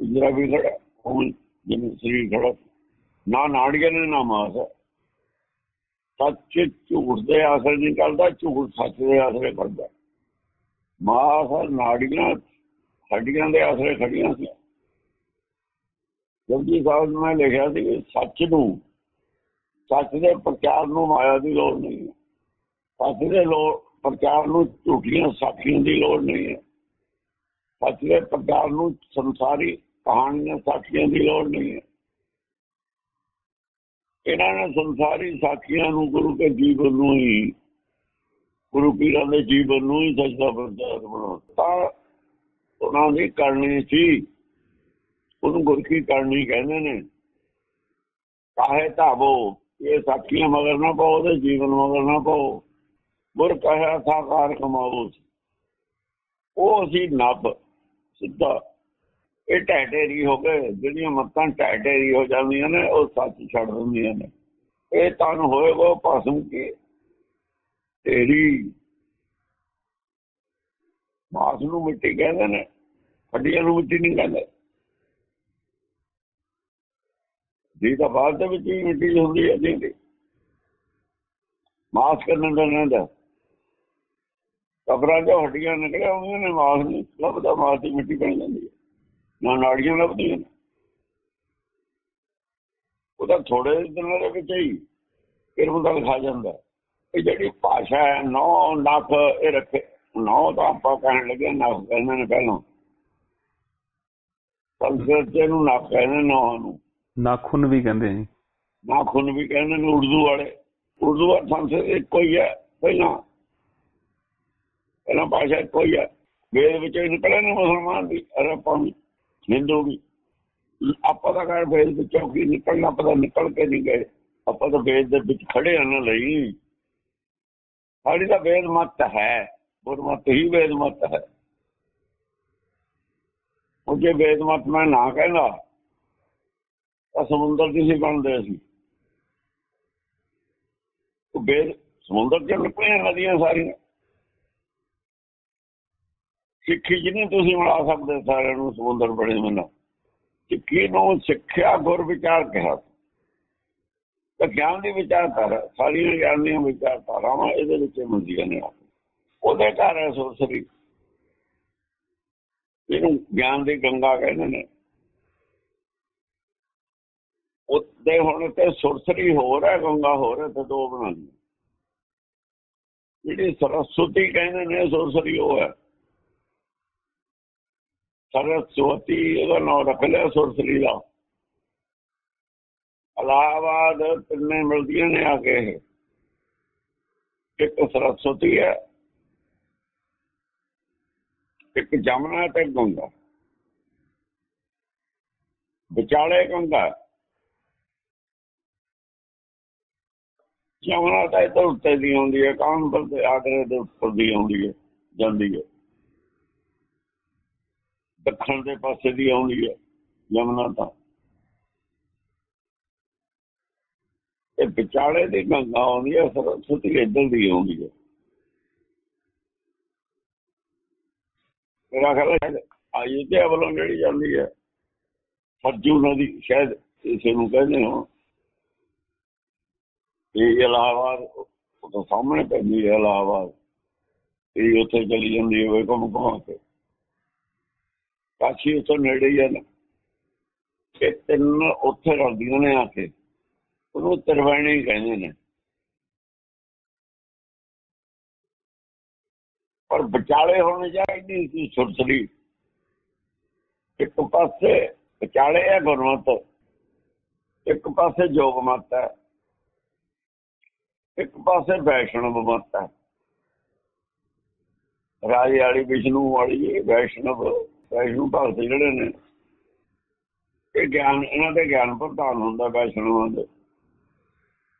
ਪਿੰਜਰਾ ਵੀ ਖੜਾ ਹੁਣ ਜਿਵੇਂ ਸਰੀਰ ਖੜਾ। ਨਾ ਨਾੜੀਆਂ ਨੇ, ਨਾ ਮਾਸ ਸੱਚ ਝੂਠ ਦੇ ਆਸਰੇ ਨਹੀਂ ਕਰਦਾ ਝੂਠ ਸੱਚ ਦੇ ਆਸਰੇ ਕਰਦਾ ਮਾਸ ਨਾੜੀਆਂ, ਹੱਡੀਆਂ ਦੇ ਆਸਰੇ ਖੜੀਆਂ ਸੀ। ਜਪਜੀ ਸਾਹਿਬ ਨੇ ਮੈਂ ਲਿਖਿਆ ਸੀ, ਸੱਚ ਨੂੰ ਸੱਚ ਦੇ ਪ੍ਰਚਾਰ ਨੂੰ ਮਾਇਆ ਦੀ ਲੋੜ ਨਹੀਂ ਹੈ। ਸੱਚ ਦੇ ਲੋੜ, ਪ੍ਰਚਾਰ ਨੂੰ ਝੂਠੀਆਂ ਸਾਖੀਆਂ ਦੀ ਲੋੜ ਨਹੀਂ ਹੈ। ਸੱਚ ਦੇ ਪ੍ਰਚਾਰ ਨੂੰ ਸੰਸਾਰੀ ਕਹਾਣੀਆਂ ਸਾਖੀਆਂ ਦੀ ਲੋੜ ਨਹੀਂ ਹੈ। ਇਹਨਾਂ ਨੇ ਸੰਸਾਰੀ ਸਾਖੀਆਂ ਨੂੰ ਗੁਰੂ ਦੇ ਜੀਵਨ ਨੂੰ ਹੀ, ਗੁਰੂ ਪੀਰਾਂ ਦੇ ਜੀਵਨ ਨੂੰ ਹੀ ਸੱਚ ਦਾ ਪ੍ਰਚਾਰ ਬਣਾਉਂਦਾ ਉਹਨਾਂ ਦੀ ਕਰਨੀ ਸੀ। ਉਹਨੂੰ ਗੁਰਕੀ ਕਰਨੀ ਕਹਿੰਦੇ ਨੇ? ਕਾਹੇ ਧਾਵੋ? ਇਹ ਸਾਖੀਆਂ ਮਗਰ ਨਾ ਪਾਓ ਉਹਦੇ ਜੀਵਨ ਮਗਰ ਨਾ ਪਾਓ। ਗੁਰ ਕਹਿਆ ਸਾਕਾਰ ਕਮਾਓ ਉਹ ਸੀ ਨੱਬ, ਸਿੱਧਾ। ਇਹ ਟੈਟੇਰੀ ਹੋ ਗਏ ਜਿਹੜੀਆਂ ਮੱਤਾਂ ਟੈਟੇਰੀ ਹੋ ਜਾਂਦੀਆਂ ਨੇ, ਉਹ ਸੱਚ ਛੱਡ ਦਿੰਦੀਆਂ ਨੇ। ਇਹ ਤਨ ਹੋਏਗਾ ਭਸਮ ਕੀ। ਤੇਰੀ ਮਾਸ ਨੂੰ ਮਿੱਟੀ ਕਹਿੰਦੇ ਨੇ ਹੱਡੀਆਂ ਨੂੰ ਮਿੱਟੀ ਨਹੀਂ ਕਹਿੰਦੇ। ਜੀ ਤਾਂ ਬਾਅਦ ਦੇ ਵਿੱਚ ਹੀ ਮਿੱਟੀ ਹੁੰਦੀ ਹੈ ਜੀ। ਦੀ ਮਾਸ ਕਰਨ ਦਾ ਰਹਿੰਦਾ ਕਬਰਾਂ ਜੋ ਹੱਡੀਆਂ ਨਿਕਲਿਆ ਉਹਨਾਂ ਨੇ ਮਾਸ ਨਹੀਂ। ਲੱਭਦਾ ਮਾਸ ਦੀ ਮਿੱਟੀ ਬਣ ਜਾਂਦੀ ਹੈ। ਨਾ ਨਾੜੀਆਂ ਲੱਭਦੀਆਂ ਨੇ। ਉਹਦਾ ਥੋੜੇ ਦਿਨਾਂ ਦੇ ਵਿੱਚ ਹੀ ਫਿਰ ਉਹਦਾ ਖਾ ਜਾਂਦਾ ਇਹ ਜਿਹੜੀ ਭਾਸ਼ਾ ਹੈ, ਨੌ ਨਖ ਇਹ ਰੱਖੇ। ਨੌ ਤਾਂ ਆਪਾਂ ਕਹਿਣ ਲੱਗੇ ਨਖ ਕਹਿੰਦੇ ਨੇ ਪਹਿਲਾਂ। ਸੰਸਕ੍ਰਿਤ ਚ ਇਹਨੂੰ ਨਖ ਕਹਿੰਦੇ ਨੌ ਨੂੰ। ਨਾਖੁਨ ਵੀ ਕਹਿੰਦੇ ਆ ਜੀ। ਨਾਖੂਨ ਵੀ ਕਹਿੰਦੇ ਨੇ ਉਰਦੂ ਵਾਲੇ। ਉਰਦੂ ਔਰ ਸੰਸਕ੍ਰਿਤ ਇੱਕੋ ਹੀ ਹੈ ਪਹਿਲਾਂ। ਪਹਿਲਾਂ ਭਾਸ਼ਾ ਇੱਕੋ ਹੀ ਹੈ ਵੇਦ ਵਿੱਚ ਹੀ ਨਿਕਲੇ ਨੇ ਮੁਸਲਮਾਨ ਵੀ, ਅਰਬਾਂ ਵੀ, ਹਿੰਦੂ ਵੀ। ਆਪਾਂ ਤਾਂ ਘਰ ਵੇਦ ਵਿੱਚੋਂ ਕੀ ਨਿਕਲਣਾ ਪਤਾ ਨਿਕਲ ਕੇ ਨਹੀਂ ਗਏ। ਆਪਾਂ ਤਾਂ ਵੇਦ ਦੇ ਵਿੱਚ ਖੜੇ ਹਨ ਲਈ। ਸਾਡੀ ਤਾਂ ਵੇਦ ਮਤ ਹੈ। ਗੁਰਮਤ ਹੀ ਵੇਦ ਮਤ ਹੈ। ਉਹ ਜੇ ਵੇਦ ਮਤ ਮੈਂ ਨਾ ਕਹਿੰਦਾ ਤਾਂ ਸਮੁੰਦਰ ਦੀ ਬਣਦੇ ਸੀ? ਉਹ ਵੇਦ ਸਮੁੰਦਰ ਚ ਨਿਕਲੀਆਂ ਨਦੀਆਂ ਸਾਰੀਆਂ। ਸਿੱਖੀ ਜਿਹਨੇ ਤੁਸੀਂ ਮਿਲਾ ਸਕਦੇ ਸਾਰਿਆਂ ਨੂੰ ਸਮੁੰਦਰ ਬਣੇ ਮਨਾ ਸਿੱਖੀ ਨੂੰ ਸਿੱਖਿਆ ਗੁਰ ਵਿਚਾਰ ਕਿਹਾ। ਤਾਂ ਗਿਆਨ ਦੀ ਵਿਚਾਰਧਾਰਾ ਸਾਰੀਆਂ ਗਿਆਨ ਦੀਆਂ ਵਿਚਾਰਧਾਰਾਵਾਂ ਇਹਦੇ ਵਿੱਚ ਮਿਲਦੀਆਂ ਨੇ ਉਹਦੇ ਘਰ ਹੈ ਸੁਰਸਰੀ ਇਹਨੂੰ ਗਿਆਨ ਦੀ ਗੰਗਾ ਕਹਿੰਦੇ ਨੇ। ਉੱਤੇ ਹੁਣ ਤੇ ਸੁਰਸਰੀ ਹੋਰ ਹੈ, ਗੰਗਾ ਹੋਰ ਹੈ, ਤੇ ਦੋ ਬਣਾ ਲਈ ਜਿਹੜੀ ਸਰਸਵਤੀ ਕਹਿੰਦੇ ਨੇ, ਸੁਰਸਰੀ ਉਹ ਹੈ। ਸਰਸਵਤੀ ਇਹਦਾ ਨਾਮ ਰੱਖ ਲਿਆ, ਸੁਰਸਰੀ ਦਾ। ਇਲਾਹਾਬਾਦ ਤਿੰਨੇ ਮਿਲਦੀਆਂ ਨੇ ਆ ਕੇ ਇਹ। ਇੱਕ ਸਰਸਵਤੀ ਹੈ, ਇੱਕ ਜਮਨਾ ਤੇ ਗੰਗਾ। ਵਿਚਾਲੇ ਗੰਗਾ ਜਮਨਾ ਤਾਂ ਇੱਧਰ ਉੱਤੇ ਦੀ ਆਉਂਦੀ ਹੈ ਕਾਨਪੁਰ ਤੇ ਆਗਰੇ ਦੇ ਉੱਪਰ ਦੀ ਆਉਂਦੀ ਹੈ, ਜਾਂਦੀ ਹੈ। ਦੱਖਣ ਦੇ ਪਾਸੇ ਦੀ ਆਉਂਦੀ ਹੈ ਜਮਨਾ ਤਾਂ। ਇਹ ਵਿਚਾਲੇ ਦੀ ਗੰਗਾ ਆਉਂਦੀ ਹੈ ਸਰਸਵਤੀ ਇੱਧਰ ਦੀ ਆਉਂਦੀ ਹੈ। ਮੇਰਾ ਖਿਆਲ ਹੈ ਅਯੁੱਧਿਆ ਵੱਲੋਂ ਜਿਹੜੀ ਜਾਂਦੀ ਹੈ ਫੱਜੂ ਨਦੀ, ਸ਼ਾਇਦ ਇਸੇ ਨੂੰ ਕਹਿੰਦੇ ਹੋ। ਇਹ ਇਲਾਹਾਬਾਦ, ਉਹ ਸਾਹਮਣੇ ਪੈਂਦੀ ਹੈ ਇਲਾਹਾਬਾਦ। ਇਹ ਉੱਥੇ ਚਲੀ ਜਾਂਦੀ ਹੋਵੇ ਘੁੰਮ ਘੁਮਾ ਕੇ ਕਾਸ਼ੀ ਉੱਥੋਂ ਨੇੜੇ ਹੀ ਹੈ ਨਾ। ਇਹ ਤਿੰਨ ਉੱਥੇ ਰਲਦੀਆਂ ਨੇ ਆ ਕੇ। ਉਹਨੂੰ ਤਰਵੈਣੀ ਕਹਿੰਦੇ ਨੇ। ਪਰ ਵਿਚਾਲੇ ਹੋਣੇ ਚਾਹੀਦੀ ਸੀ ਸੁਰਸਰੀ। ਇੱਕ ਪਾਸੇ ਵਿਚਾਲੇ ਹੈ ਗੁਰਮਤ, ਇੱਕ ਪਾਸੇ ਜੋਗ ਮਤ ਹੈ। ਇੱਕ ਪਾਸੇ ਵੈਸ਼ਨਵ ਮਤ ਹੈ। ਰਾਜੇ ਵਾਲੀ, ਵਿਸ਼ਨੂੰ ਵਾਲੀ ਵੈਸ਼ਨਵ ਵੈਸ਼ਨੂੰ ਭਗਤ ਜਿਹੜੇ ਨੇ, ਇਹ ਗਿਆਨ, ਇਹਨਾਂ ਦੇ ਗਿਆਨ ਪ੍ਰਧਾਨ ਹੁੰਦਾ ਵੈਸ਼ਨਵਾਂ ਦੇ।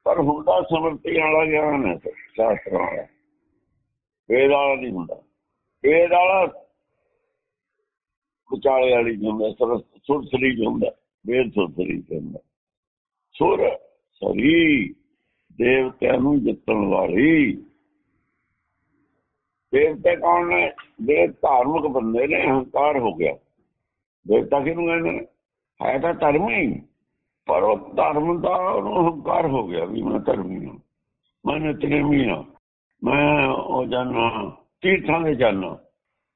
ਪਰ ਹੁੰਦਾ ਸਮਰਤੀ ਵਾਲਾ ਗਿਆਨ ਹੈ, ਸ਼ਾਸਤਰਾਂ ਵਾਲਾ। ਵੇਦ ਵਾਲਾ ਨਹੀਂ ਹੁੰਦਾ। ਵੇਦ ਵਾਲਾ ਵਿਚਾਲੇ ਵਾਲੀ ਹੁੰਦਾ ਸੁਰ ਹੁੰਦਾ, ਵੇਦ ਸੁਰ ਸਰੀ ਹੁੰਦਾ। ਸੁਰ ਸਰੀ ਦੇਵਤਿਆਂ ਨੂੰ ਜਿੱਤਣ ਵਾਲੀ। ਦੇਵਤੇ ਕੌਣ ਨੇ? ਜਿਹੜੇ ਧਾਰਮਿਕ ਬੰਦੇ ਨੇ, ਹੰਕਾਰ ਹੋ ਗਿਆ। ਦੇਵਤਾ ਕਿਹਨੂੰ ਕਹਿੰਦੇ ਨੇ? ਹੈ ਤਾਂ ਧਰਮ ਹੀ। ਪਰ ਉਹ ਧਰਮ ਦਾ ਉਹਨੂੰ ਹੰਕਾਰ ਹੋ ਗਿਆ ਵੀ ਮੈਂ ਧਰਮੀ ਹਾਂ। ਮੈਂ ਨਿਤਨੇਮੀ ਹਾਂ। ਮੈਂ ਉਹ ਜਾਨਾ, ਤੀਰਥਾਂ ਦੇ ਜਾਨਾ।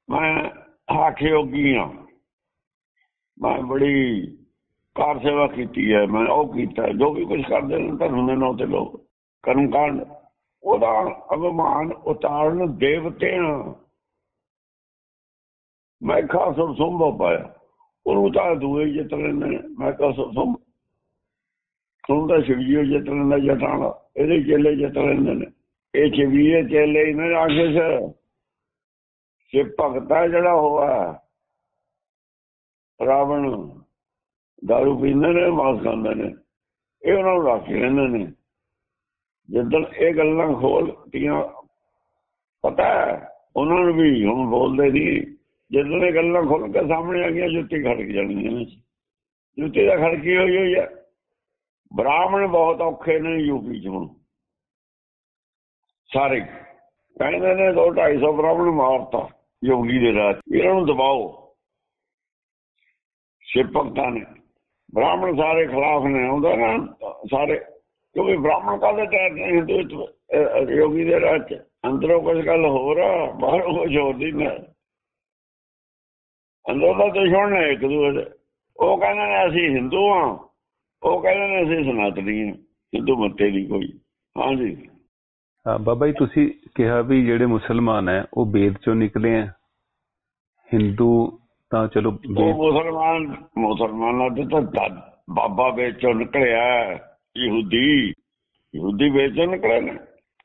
ਮੈਂ ਹਾਠ ਯੋਗੀ ਹਾਂ। ਮੈਂ ਬੜੀ ਕਾਰ ਸੇਵਾ ਕੀਤੀ ਹੈ। ਮੈਂ ਉਹ ਕੀਤਾ। ਜੋ ਵੀ ਕੁਝ ਕਰਦੇ ਨੇ ਧਰਮ ਦੇ ਨਾਂ ਤੇ ਲੋਕ। ਕਰਮ ਕਾਂਡ। ਉਹਦਾ ਅਭਿਮਾਨ ਉਤਾਰਨ ਦੇਵਤੇ ਨਾ ਮੈਂ ਖਾਸ ਸੰਭਵ ਪਾਇਆ। ਉਹਨੂੰ ਤਾਂ ਦੂਏ ਜਿੱਤ ਲੈਂਦੇ ਨੇ। ਮੈਂ ਕਹਾ ਸੰਭਵ ਸੁਣਦਾ ਸ਼ਿਵਜੀਓ ਜਿੱਤ ਲੈਂਦਾ ਜਟਾਣਾ ਇਹਦੇ ਚੇਲੇ ਜਿੱਤ ਲੈਂਦੇ ਨੇ। ਇਹ ਚਵੀਏ ਚੇਲੇ ਇਹਨਾਂ ਆਖੇ ਸੇ ਸੇ ਭਗਤਾ ਜਿਹੜਾ ਹੋਆ ਰਾਵਣ ਦਾਰੂ ਪੀਂਦੇ ਨੇ ਮਾਸ ਖਾਂਦੇ ਨੇ। ਇਹ ਉਹਨਾਂ ਨੂੰ ਰੱਖ ਲੈਂਦੇ ਨੇ। ਜਦੋਂ ਇਹ ਗੱਲਾਂ ਖੋਲਤੀਆਂ, ਪਤਾ ਉਹਨਾਂ ਨੂੰ ਵੀ ਹੁਣ ਬੋਲਦੇ ਨਹੀਂ ਜਦੋਂ ਇਹ ਗੱਲਾਂ ਖੋਲ ਕੇ ਸਾਹਮਣੇ ਆ ਗਈਆਂ, ਜੁੱਤੀ ਖੜਕ ਜਾਣੀਆਂ ਨੇ। ਜੁੱਤੀ ਦਾ ਖੜਕੀ ਹੋਈ ਹੋਈ ਹੈ ਬ੍ਰਾਹਮਣ ਬਹੁਤ ਔਖੇ ਨੇ ਯੂਪੀ ਚ ਹੁਣ। ਸਾਰੇ ਕਹਿੰਦੇ ਨੇ 250 ਬ੍ਰਾਹਮਣ ਮਾਰਤਾ ਯੋਗੀ ਦੇ ਰਾਜ ਇਹਨਾਂ ਨੂੰ ਦਬਾਓ। ਸ਼ਿਵ ਭਗਤਾਂ ਨੇ। ਬ੍ਰਾਹਮਣ ਸਾਰੇ ਖਿਲਾਫ ਨੇ, ਆਉਂਦਾ ਨਾ, ਸਾਰੇ ਕਿਉਂਕਿ ਬ੍ਰਾਹਮਣ ਕਾਹਦੇ ਟੈਰ ਨੇ ਹਿੰਦੂ ਯੋਗੀ ਦੇ ਰਾਜ ਅੰਦਰੋਂ ਕੁਝ ਗੱਲ ਹੋਰ ਆ ਬਾਹਰੋਂ ਕੁਝ ਹੋਰ ਦੀ ਨਾ ਅੰਦਰੋਂ ਦਾ ਦੁਸ਼ਮਣ ਨੇ ਇੱਕ ਦੂਜੇ ਦੇ। ਉਹ ਕਹਿੰਦੇ ਨੇ ਅਸੀਂ ਹਿੰਦੂ ਆ ਉਹ ਕਹਿੰਦੇ ਨੇ ਅਸੀਂ ਸਨਾਤਨੀ ਆ ਹਿੰਦੂ ਮੱਤੇ ਦੀ ਕੋਈ। ਹਾਂਜੀ ਹਾਂ ਬਾਬਾ ਜੀ ਤੁਸੀਂ ਕਿਹਾ ਵੀ ਜਿਹੜੇ ਮੁਸਲਮਾਨ ਹੈ ਉਹ ਵੇਦ ਚੋਂ ਨਿਕਲੇ ਆ। ਹਿੰਦੂ ਤਾਂ ਚਲੋ ਉਹ ਵੇਦ ਮੁਸਲਮਾਨ ਮੁਸਲਮਾਨਾਂ ਦੇ ਤਾਂ ਬਾਬਾ ਵੇਚੋਂ ਨਿਕਲਿਆ। ਯਹੂਦੀ ਯਹੂਦੀ ਵੇਚੋਂ ਨਿਕਲੇ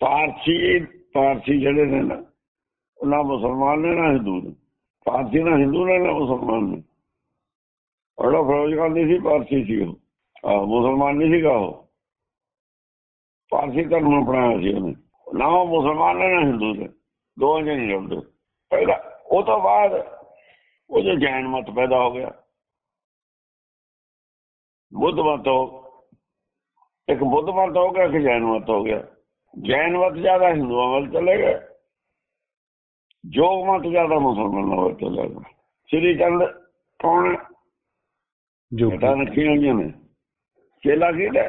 ਪਾਰਸੀ ਪਾਰਸੀ ਜਿਹੜੇ ਨੇ ਨਾ ਉਹ ਮੁਸਲਮਾਨ ਨੇ ਨਾ ਹਿੰਦੂ ਨੇ। ਪਾਰਸੀ ਨਾ ਹਿੰਦੂ ਨੇ ਨਾ ਮੁਸਲਮਾਨ ਨੇ। ਉਹਦਾ ਫਰੋਜ਼ ਗਾਂਧੀ ਸੀ, ਪਾਰਸੀ ਸੀ ਉਹ। ਮੁਸਲਮਾਨ ਨਹੀਂ ਸੀਗਾ ਉਹ। ਪਾਰਸੀ ਧਰਮ ਅਪਣਾਇਆ ਸੀ ਉਹਨੇ। ਨਾ ਉਹ ਮੁਸਲਮਾਨ ਨੇ, ਨਾ ਹਿੰਦੂ ਨੇ। ਦੋਵਾਂ ਚ ਨਹੀਂ ਪਹਿਲਾਂ, ਉਹ ਤੋਂ ਬਾਅਦ ਉਹ ਜੋ ਜੈਨ ਮਤ ਪੈਦਾ ਹੋ ਗਿਆ। ਬੁੱਧ ਮਤ ਇੱਕ ਬੁੱਧ ਮਤ ਹੋ ਗਿਆ ਕਿ ਜੈਨ ਮਤ ਹੋ ਗਿਆ। ਜੈਨ ਮਤ ਜ਼ਿਆਦਾ ਹਿੰਦੂਆਂ ਵੱਲ ਚਲੇ ਗਏ। ਜੋਗ ਮਤ ਜ਼ਿਆਦਾ ਮੁਸਲਮਾਨਾਂ ਵੱਲ ਚਲੇ ਗਏ। ਸ੍ਰੀ ਚੰਦ ਕੌਣ ਜੋ ਬੇਟਾ ਰੱਖੀਆਂ ਹੋਈਆਂ ਨੇ। ਚੇਲਾ ਕਿਹਦਾ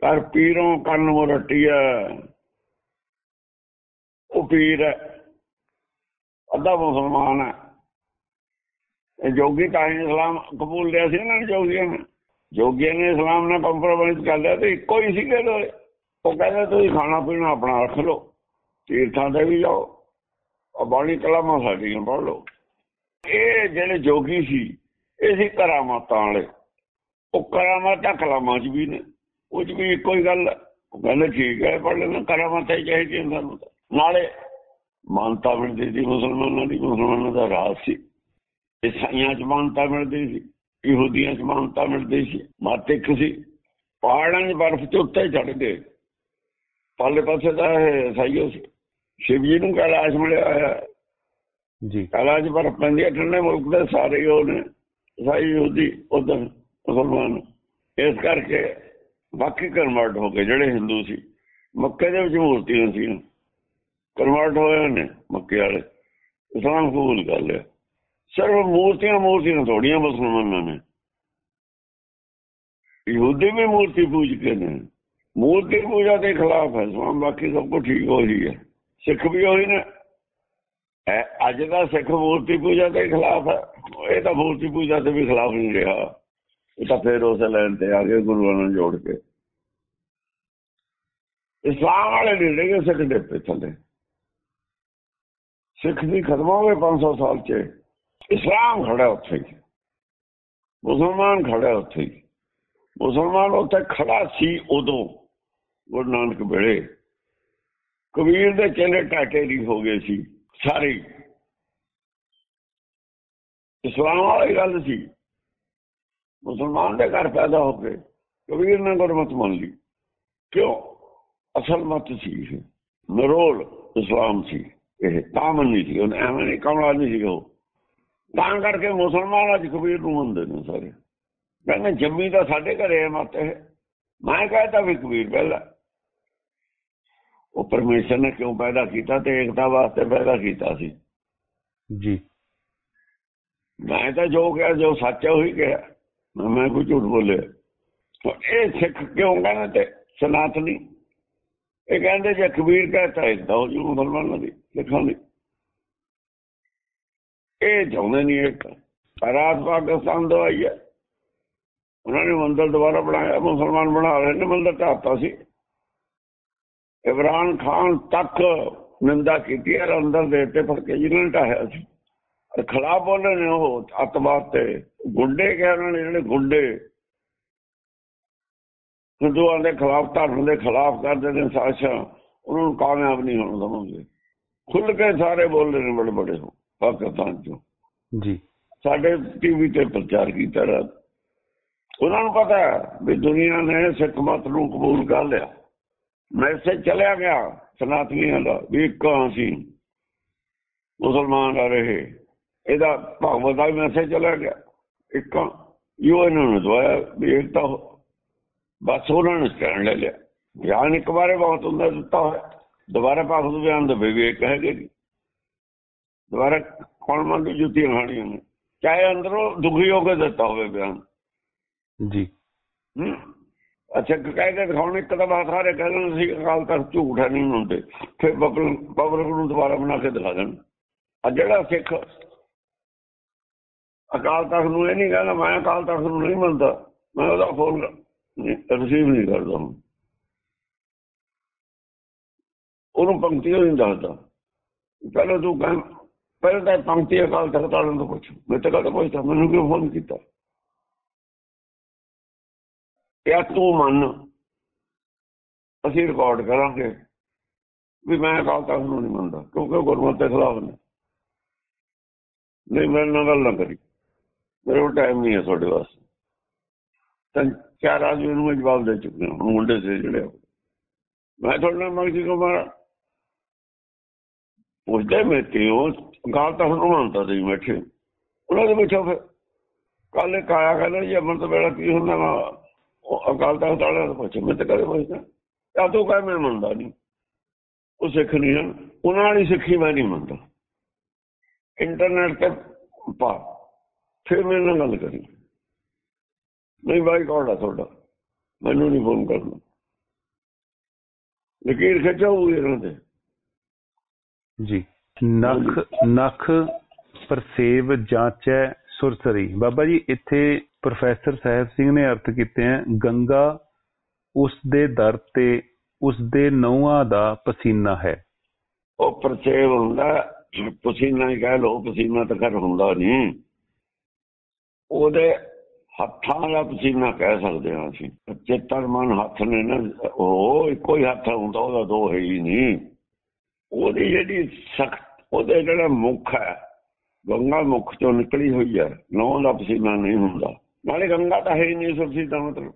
ਕਰ ਪੀਰੋਂ ਕੰਨ ਮੁਰਟੀਆ ਉਹ ਪੀਰ ਹੈ। ਅੱਧਾ ਮੁਸਲਮਾਨ ਹੈ। ਜੋਗੀ ਤਾਂ ਇਸਲਾਮ ਕਬੂਲ ਲਿਆ ਸੀ ਨਾ ਜੋਗੀਆਂ ਨੇ। ਜੋਗੀਆਂ ਨੇ ਇਸਲਾਮ ਨਾਲ ਕੰਪਰੋਮਾਈਜ਼ ਕਰ ਲਿਆ ਤੇ ਇੱਕੋ ਹੀ ਸੀਗੇ ਦੋਏ ਉਹ ਕਹਿੰਦੇ, ਤੁਸੀਂ ਖਾਣਾ ਪੀਣਾ ਆਪਣਾ ਰੱਖ ਲਓ, ਤੀਰਥਾਂ ਤੇ ਵੀ ਜਾਓ ਆ ਬਾਣੀ ਕਲਾਮਾਂ ਸਾਡੀਆਂ ਪੜ੍ਹ ਲਓ। ਇਹ ਜਿਹੜੇ ਜੋਗੀ ਸੀ, ਇਹ ਸੀ ਕਰਾਮਾਤਾਂ ਵਾਲੇ। ਉਹ ਕਰਾਮਾਤਾਂ ਕਲਾਮਾਂ 'ਚ ਵੀ ਨੇ, ਉਹ 'ਚ ਵੀ ਇੱਕੋ ਹੀ ਗੱਲ ਹੈ। ਉਹ ਕਹਿੰਦੇ, ਠੀਕ ਹੈ, ਪੜ੍ਹ ਲੈਣਾ ਕਰਾਮਾਤਾਂ ਹੀ ਚਾਹੀਦੀਆਂ ਸਾਨੂੰ ਨਾਲੇ ਮਾਨਤਾ ਮਿਲਦੀ ਸੀ ਮੁਸਲਮਾਨਾਂ ਦੀ, ਮੁਸਲਮਾਨਾਂ ਦਾ ਰਾਜ ਸੀ। ਈਸਾਈਆਂ 'ਚ ਮਾਨਤਾ ਮਿਲਦੀ ਸੀ। ਯਹੂਦੀਆਂ 'ਚ ਮਾਨਤਾ ਮਿਲਦੀ ਸੀ ਮਤ ਇੱਕ ਸੀ। ਪਹਾੜਾਂ 'ਚ ਬਰਫ਼ 'ਚ ਉੱਤੇ ਚੜ ਗਏ ਪਾਲੇ ਪਾਸੇ ਦਾ ਇਹ ਈਸਾਈਓ ਸੀ। ਸ਼ਿਵ ਜੀ ਨੂੰ ਕੈਲਾਸ਼ ਮਿਲਿਆ ਹੋਇਆ। ਜੀ। ਕੈਲਾਸ਼ ਪਰ ਪੈਂਦੀ ਹੈ ਠੰਡੇ ਮੁਲਕ ਦੇ ਸਾਰੇ ਉਹ ਨੇ ਈਸਾਈ ਯਹੂਦੀ ਉਧਰ ਮੁਸਲਮਾਨ। ਇਸ ਕਰਕੇ ਬਾਕੀ ਕਨਵਰਟ ਹੋ ਗਏ ਜਿਹੜੇ ਹਿੰਦੂ ਸੀ। ਮੱਕੇ ਦੇ ਵਿੱਚ ਮੂਰਤੀਆਂ ਸੀ ਕਨਵਰਟ ਹੋਏ ਨੇ ਮੱਕੇ ਵਾਲੇ। ਇਸਲਾਮ ਕਬੂਲ ਕਰ ਲਿਆ। ਸਿਰਫ ਮੂਰਤੀਆਂ ਮੂਰਤੀਆਂ ਥੋੜੀਆਂ ਮੁਸਲਮਾਨਾਂ ਨੇ ਯਹੂਦੀ ਵੀ ਮੂਰਤੀ ਪੂਜ ਕੇ ਨੇ। ਮੂਰਤੀ ਪੂਜਾ ਦੇ ਖਿਲਾਫ ਹੈ ਇਸਲਾਮ ਬਾਕੀ ਸਭ ਕੁਝ ਠੀਕ ਹੋ ਹੀ। ਹੈ ਸਿੱਖ ਵੀ ਹੋਈ ਨੇ। ਅੱਜ ਦਾ ਸਿੱਖ ਮੂਰਤੀ ਪੂਜਾ ਦੇ ਖਿਲਾਫ ਹੈ। ਇਹ ਤਾਂ ਮੂਰਤੀ ਪੂਜਾ ਦੇ ਵੀ ਖਿਲਾਫ ਨਹੀਂ ਰਿਹਾ। ਇਹ ਤਾਂ ਫਿਰ ਉਸ ਲੈਣ ਤੇ ਆ ਗਏ ਗੁਰੂਆਂ ਨੂੰ ਜੋੜ ਕੇ। ਇਸਲਾਮ ਵਾਲੇ ਨਹੀਂ ਰਹੇ ਸਿੱਖ ਦੇ ਪੇ ਥੱਲੇ ਸਿੱਖ ਦੀ ਖਤਮ ਹੋ ਗਏ 500 ਸਾਲ ਚ। ਇਸਲਾਮ ਖੜਾ ਉੱਥੇ। ਮੁਸਲਮਾਨ ਖੜਾ ਉੱਥੇ। ਮੁਸਲਮਾਨ ਉੱਥੇ ਖੜਾ ਸੀ ਉਦੋਂ, ਗੁਰੂ ਨਾਨਕ ਵੇਲੇ। ਕਬੀਰ ਦੇ ਚੇਲੇ ਟਾਟੇ ਨਹੀਂ ਹੋ ਗਏ ਸੀ ਸਾਰੇ। ਇਸਲਾਮ ਵਾਲੀ ਗੱਲ ਸੀ। ਮੁਸਲਮਾਨ ਦੇ ਘਰ ਪੈਦਾ ਹੋ ਕੇ ਕਬੀਰ ਨੇ ਗੁਰਮਤ ਮੰਨ ਲਈ। ਕਿਉਂ? ਅਸਲ ਮਤ ਸੀ ਇਹ। ਨਰੋਲ ਇਸਲਾਮ ਸੀ ਇਹ। ਤਾਂ ਮੰਨੀ ਸੀ ਉਹਨੇ, ਐਵੇਂ ਨਹੀਂ ਕਮਲਾ ਨਹੀਂ ਸੀ ਉਹ। ਤਾਂ ਕਰਕੇ ਮੁਸਲਮਾਨ ਅੱਜ ਕਬੀਰ ਨੂੰ ਮੰਨਦੇ ਨੇ ਸਾਰੇ। ਕਹਿੰਦੇ ਜੰਮੀ ਤਾਂ ਸਾਡੇ ਘਰੇ ਹੈ ਮਤ ਹੈ ਮੈਂ ਕਹਿੰਦਾ ਵੀ ਕਬੀਰ ਪਹਿਲਾਂ ਉਹ ਪਰਮੇਸ਼ਰ ਨੇ ਕਿਉਂ ਪੈਦਾ ਕੀਤਾ ਤੇ ਏਕਤਾ ਵਾਸਤੇ ਪੈਦਾ ਕੀਤਾ ਸੀ? ਜੀ। ਮੈਂ ਤਾਂ ਜੋ ਕਿਹਾ ਜੋ ਸੱਚ ਹੈ ਉਹੀ ਕਿਹਾ। ਮੈਂ- ਮੈਂ ਕੋਈ ਝੂਠ ਬੋਲਿਆ। ਇਹ ਸਿੱਖ ਕਿਉਂ ਕਹਿੰਦੇ ਤੇ ਸਨਾਤਨੀ? ਇਹ ਕਹਿੰਦੇ ਜੇ ਕਬੀਰ ਕਹਤਾ ਹੈ ਤਾਂ ਉਹ ਜੂ ਮੁਸਲਮਾਨਾਂ ਦੀ ਲਿਖਾਂ ਦੀ। ਇਹ ਚਾਹੁੰਦੇ ਨਹੀਂ ਇੱਕ ਰਾਤ ਪਾਕਿਸਤਾਨ ਤੋਂ ਆਈ ਹੈ। ਉਹਨਾਂ ਨੇ ਮੰਦਰ ਦੁਬਾਰਾ ਬਣਾਇਆ, ਮੁਸਲਮਾਨ ਬਣਾ ਰਹੇ ਨੇ, ਮੰਦਰ ਢਾਤਾ ਸੀ। ਇਮਰਾਨ ਖਾਨ ਤੱਕ ਨਿੰਦਾ ਕੀਤੀ ਹੈ ਅੰਦਰ ਦੇ ਤੇ ਫੜ ਕੇ ਜਿਹਨਾਂ ਨੇ ਢਾਹਿਆ ਸੀ। ਔਰ ਖਿਲਾਫ ਬੋਲੇ ਨੇ ਉਹ ਅੱਤਵਾਦ ਤੇ। ਗੁੰਡੇ ਕਿਹਾ ਉਹਨਾਂ ਨੇ, ਜਿਹੜੇ ਗੁੰਡੇ ਹਿੰਦੂਆਂ ਦੇ ਖਿਲਾਫ, ਧਰਮ ਦੇ ਖਿਲਾਫ ਕਰਦੇ ਨੇ, ਸਾਜ਼ਿਸ਼ਾਂ, ਉਹਨਾਂ ਨੂੰ ਕਾਮਯਾਬ ਨਹੀਂ ਹੋਣ ਦਵਾਂਗੇ। ਖੁੱਲ ਕੇ ਸਾਰੇ ਬੋਲਦੇ ਨੇ ਬੜੇ ਬੜੇ ਹੋ। ਪਾਕਿਸਤਾਨ ਚੋਂ ਜੀ। ਸਾਡੇ ਟੀਵੀ ਤੇ ਪ੍ਰਚਾਰ ਕੀਤਾ ਰਾਤ। ਉਹਨਾਂ ਨੂੰ ਪਤਾ ਹੈ ਵੀ ਦੁਨੀਆ ਨੇ ਸਿੱਖ ਮਤ ਨੂੰ ਕਬੂਲ ਕਰ ਲਿਆ। ਮੈਸੇਜ ਚਲਿਆ ਗਿਆ ਸਨਾਤਨੀਆਂ ਦਾ ਵੀ ਇੱਕ ਅਸੀਂ ਮੁਸਲਮਾਨ ਆ ਰਹੇ। ਇਹਦਾ ਭਗਵਤ ਦਾ ਮੈਸੇਜ ਚਲਿਆ ਗਿਆ। ਇੱਕ ਯੋ ਇਹਨਾਂ ਨੂੰ ਦਵਾਇਆ ਵੀ ਇੱਕ ਤਾਂ ਬਸ ਉਹਨਾਂ ਨੇ ਸਟੈਂਡ ਲੈ ਲਿਆ। ਬਿਆਨ ਇੱਕ ਵਾਰੇ ਬਹੁਤ ਹੁੰਦਾ ਦਿੱਤਾ ਹੋਇਆ। ਦੁਬਾਰਾ ਭਗਵਤ ਬਿਆਨ ਦੇ ਵੀ ਇੱਕ ਹੈਗੇ ਜੀ ਦੁਬਾਰਾ ਕੌਣ ਮੰਨ ਜੁੱਤੀਆਂ ਖਾਣੀਆਂ ਨੇ? ਚਾਹੇ ਅੰਦਰੋਂ ਦੁਖੀ ਹੋ ਕੇ ਦਿੱਤਾ ਹੋਵੇ ਬਿਆਨ। ਜੀ। ਹਮ? ਅੱਛਾ ਕਹਿ ਕੇ ਦਿਖਾਉਣ ਤਾਂ ਬਾਤ ਸਾਰੇ ਕਹਿੰਦੇ ਸੀ ਅਕਾਲ ਤਖਤ ਝੂਠ ਹੈ ਨਹੀਂ ਹੁੰਦੇ ਫਿਰ ਪਬਲਿਕ ਪਬਲਿਕ ਨੂੰ ਦੁਬਾਰਾ ਬਣਾ ਕੇ ਦਿਖਾ ਦੇਣ। ਆ ਜਿਹੜਾ ਸਿੱਖ ਅਕਾਲ ਤਖਤ ਨੂੰ ਇਹ ਨਹੀਂ ਕਹਿੰਦਾ ਮੈਂ ਅਕਾਲ ਤਖਤ ਨੂੰ ਨਹੀਂ ਮੰਨਦਾ ਮੈਂ ਉਹਦਾ ਫੋਨ ਰਿਸੀਵ ਨਹੀਂ ਕਰਦਾ ਉਹਨੂੰ ਪੰਕਤੀ ਨਹੀਂ ਦੱਸਦਾ। ਪਹਿਲਾਂ ਤੂੰ ਕਹਿ ਪਹਿਲਾਂ ਤਾਂ ਪੰਕਤੀ ਅਕਾਲ ਤਖਤ ਵਾਲਿਆਂ ਤੋਂ ਪੁੱਛ। ਮੈਂ ਤਾਂ ਕਦੇ ਪੁੱਛਦਾ, ਮੈਨੂੰ ਕਿਉਂ ਫੋਨ ਕੀਤਾ? ਇਹ ਤੂੰ ਮੰਨ। ਅਸੀਂ ਰਿਕਾਰਡ ਕਰਾਂਗੇ ਵੀ ਮੈਂ ਅਕਾਲ ਤਖਤ ਨੂੰ ਨਹੀਂ ਮੰਨਦਾ, ਕਿਉਂਕਿ ਗੁਰਮਤਿ ਦੇ ਖਿਲਾਫ ਨੇ। ਨਹੀਂ ਮੈਂ ਨਾਲ ਗੱਲ ਨਾ ਕਰੀ। ਮੇਰੇ ਕੋਲ ਟਾਈਮ ਨਹੀਂ ਹੈ ਤੁਹਾਡੇ ਵਾਸਤੇ। ਤਾਂ ਚਾਰ ਆਦਮੀ ਨੂੰ ਜਵਾਬ ਦੇ ਚੁੱਕਿਆ, ਹੁਣ ਮੁੰਡੇ ਸੇ ਜਿਹੜੇ ਮੈਂ ਤੁਹਾਡੇ ਨਾਲ ਮੰਗਦੀ ਕੋ ਪੁੱਛਦੇ ਮੈਂ ਕਿਉਂ ਅਕਾਲ ਤਖਤ ਨੂੰ ਮੰਨਦਾ ਸੀ ਬੈਠੇ। ਉਹਨਾਂ ਦੇ ਪੁੱਛੋ ਫਿਰ। ਕੱਲ ਇੱਕ ਕਹਿੰਦਾ ਜੀ ਅਮਰ ਤੋਂ ਵੇਲਾ ਕੀ ਹੁੰਦਾ ਵਾ? ਉਹ ਅਕਾਲ ਤਖਤ ਵਾਲਿਆਂ ਨੂੰ ਪੁੱਛੋ, ਮੈਂ ਤਾਂ ਕਦੇ ਪੁੱਛਦਾ। ਤਾਂ ਤੂੰ ਕਹਿ, ਮੈਂ ਮੰਨਦਾ ਨਹੀਂ। ਉਹ ਸਿੱਖ ਨਹੀਂ ਹਨ। ਉਹਨਾਂ ਵਾਲੀ ਸਿੱਖੀ ਮੈਂ ਨਹੀਂ ਮੰਨਦਾ। ਇੰਟਰਨੈਟ ਤੇ ਪਾ। ਫਿਰ ਮੇਰੇ ਨਾਲ ਗੱਲ ਕਰੀ। ਨਹੀਂ, ਬਾਈ, ਕੌਣ ਆ ਤੁਹਾਡਾ? ਮੈਨੂੰ ਨਹੀਂ ਫੋਨ ਕਰਨਾ। ਲਕੀਰ ਖਿੱਚੋ ਇਹਨਾਂ ਤੇ ਜੀ। ਨਖ ਨਖ ਪਰਸੇਵ ਜਾਂਚੈ ਸੁਰਸਰੀ। ਬਾਬਾ ਜੀ ਇੱਥੇ ਪ੍ਰੋਫੈਸਰ ਸਾਹਿਬ ਸਿੰਘ ਨੇ ਅਰਥ ਕੀਤੇ ਹੈ ਗੰਗਾ ਉਸ ਦੇ ਦਰ ਤੇ ਉਸ ਦੇ ਨੌਆਂ ਦਾ ਪਸੀਨਾ ਹੈ। ਉਹ ਪਰਚੇਵ ਹੁੰਦਾ ਪਸੀਨਾ ਹੀ ਕਹਿ ਲੋ ਪਸੀਨਾ ਤਾਂ ਕਰ ਹੁੰਦਾ ਨਹੀਂ ਉਹਦੇ ਹੱਥਾਂ ਦਾ ਪਸੀਨਾ ਕਹਿ ਸਕਦੇ ਹਾਂ ਅਸੀਂ। ਚੇਤਨ ਮਨ ਹੱਥ ਨੇ ਨਾ ਉਹ ਇੱਕੋ ਹੀ ਹੱਥ ਹੁੰਦਾ ਉਹਦਾ ਦੋ ਹੈ ਹੀ ਨਹੀਂ। ਉਹਦੀ ਜਿਹੜੀ ਸਖਤ ਉਹਦੇ ਜਿਹੜਾ ਮੁਖ ਹੈ ਗੰਗਾ ਮੁਖ ਚੋਂ ਨਿਕਲੀ ਹੋਈ ਹੈ ਨੌਂ ਦਾ ਪਸੀਨਾ ਨਹੀਂ ਹੁੰਦਾ। ਨਾਲੇ ਗੰਗਾ ਤਾਂ ਹੈ ਹੀ ਨਹੀਂ ਸੁਰਸੀ ਦਾ ਮਤਲਬ।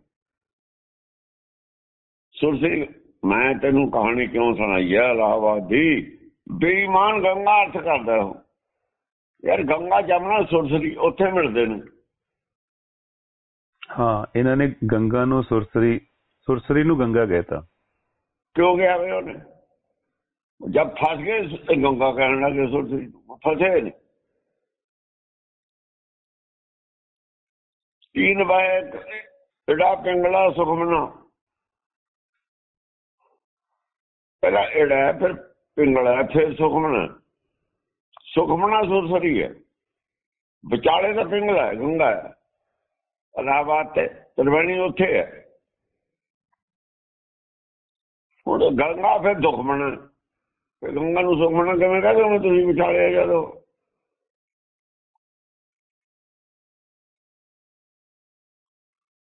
ਸੁਰਸੀ ਮੈਂ ਤੈਨੂੰ ਕਹਾਣੀ ਕਿਉਂ ਸੁਣਾਈ ਹੈ ਇਲਾਹਾਬਾਦ ਦੀ? ਬੇਈਮਾਨ ਗੰਗਾ ਅਰਥ ਕਰਦਾ ਉਹ। ਯਾਰ ਗੰਗਾ ਜਮਨਾ ਸੁਰਸਰੀ ਉੱਥੇ ਮਿਲਦੇ ਨੇ। ਹਾਂ ਇਹਨਾਂ ਨੇ ਗੰਗਾ ਨੂੰ ਸੁਰਸਰੀ ਸੁਰਸਰੀ ਨੂੰ ਗੰਗਾ ਕਹਿਤਾ। ਕਿਉਂ ਗਿਆ ਵੇ ਉਹਨੇ? ਜਦ ਫਸ ਗਏ ਸ- ਗੰਗਾ ਕਹਿਣ ਲੱਗੇ ਸੁਰਸਰੀ ਨੂੰ, ਫਸੇ ਨੇ ਤੀਨ ਬਾਇਕ ਇਹੜਾ ਪਿੰਗਲਾ ਸੁਖਮਨਾ ਪਹਿਲਾਂ ਇਹੜਾ ਹੈ, ਫਿਰ ਪਿੰਗਲਾ ਹੈ, ਫਿਰ ਸੁਖਮਨਾ ਸੁਖਮਣਾ ਸੁਰਸਰੀ ਹੈ ਵਿਚਾਲੇ ਦਾ ਪਿੰਗਲਾ ਹੈ ਗੰਗਾ ਹੈ ਅਲਾਹਾਬਾਦ ਤੇ ਤਲਵਣੀ ਉੱਥੇ ਹੈ ਹੁਣ ਗੰਗਾ ਫਿਰ ਦੁਖਮਣਾ ਫਿਰ ਗੰਗਾ ਨੂੰ ਸੁਖਮਣਾ ਕਿਵੇਂ ਕਹਦੇ ਹੋ ਤੁਸੀਂ ਵਿਚਾਲੇ ਜਦੋਂ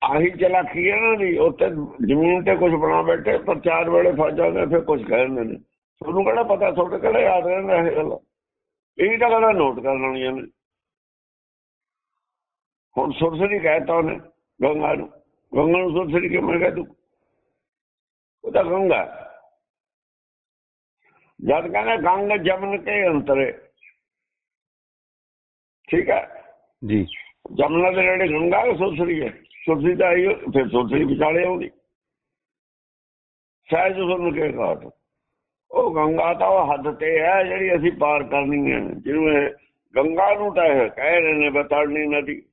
ਆਹੀ ਚਲਾਕੀ ਹੈ ਨਾ ਦੀ ਉੱਤੇ ਜ਼ਮੀਨ ਤੇ ਕੁਝ ਬਣਾ ਬੈਠੇ ਪਰ ਚਾਰ ਵੇਲੇ ਫਸ ਜਾਂਦੇ, ਫਿਰ ਕੁਝ ਕਹਿੰਦੇ ਨੇ। ਤੁਹਾਨੂੰ ਕਿਹੜਾ ਪਤਾ, ਤੁਹਾਡੇ ਕਿਹੜਾ ਯਾਦ ਰਹਿੰਦਾ ਇਹ ਗੱਲ? ਇਹ ਤਾਂ ਗੱਲਾਂ ਨੋਟ ਕਰ ਲੈਣੀਆਂ ਨੇ। ਹੁਣ ਸੁਰਸਰੀ ਕਹਿਤਾ ਉਹਨੇ, ਗੰਗਾ ਨੂੰ। ਗੰਗਾ ਨੂੰ ਸੁਰਸਰੀ ਕਿਵੇਂ ਕਹਿ ਤੂੰ ਉਹ ਤਾਂ ਗੰਗਾ ਜਦ ਕਹਿੰਦੇ ਗੰਗ ਜਮਨ ਕੇ ਅੰਤਰੇ। ਠੀਕ ਹੈ? ਜੀ। ਜਮਨਾ ਦੇ ਨੇੜੇ ਗੰਗਾ ਹੈ ਸੁਰਸਰੀ ਹੈ। ਸੁਰਸਰੀ ਤਾਂ ਆਈ ਫਿਰ ਸੁਰਸਰੀ ਵਿਚਾਲੇ ਆਉਂਦੀ ਸਹਿਜ ਸੁਣ ਕੇ ਘਾਟ। ਉਹ ਗੰਗਾ ਤਾਂ ਉਹ ਹੱਦ ਤੇ ਹੈ ਜਿਹੜੀ ਅਸੀਂ ਪਾਰ ਕਰਨੀ ਹੈ। ਜਿਹਨੂੰ ਇਹ ਗੰਗਾ ਨੂੰ ਤਾਂ ਕਹਿ ਰਹੇ ਨੇ ਬਤੜਨੀ ਨਦੀ।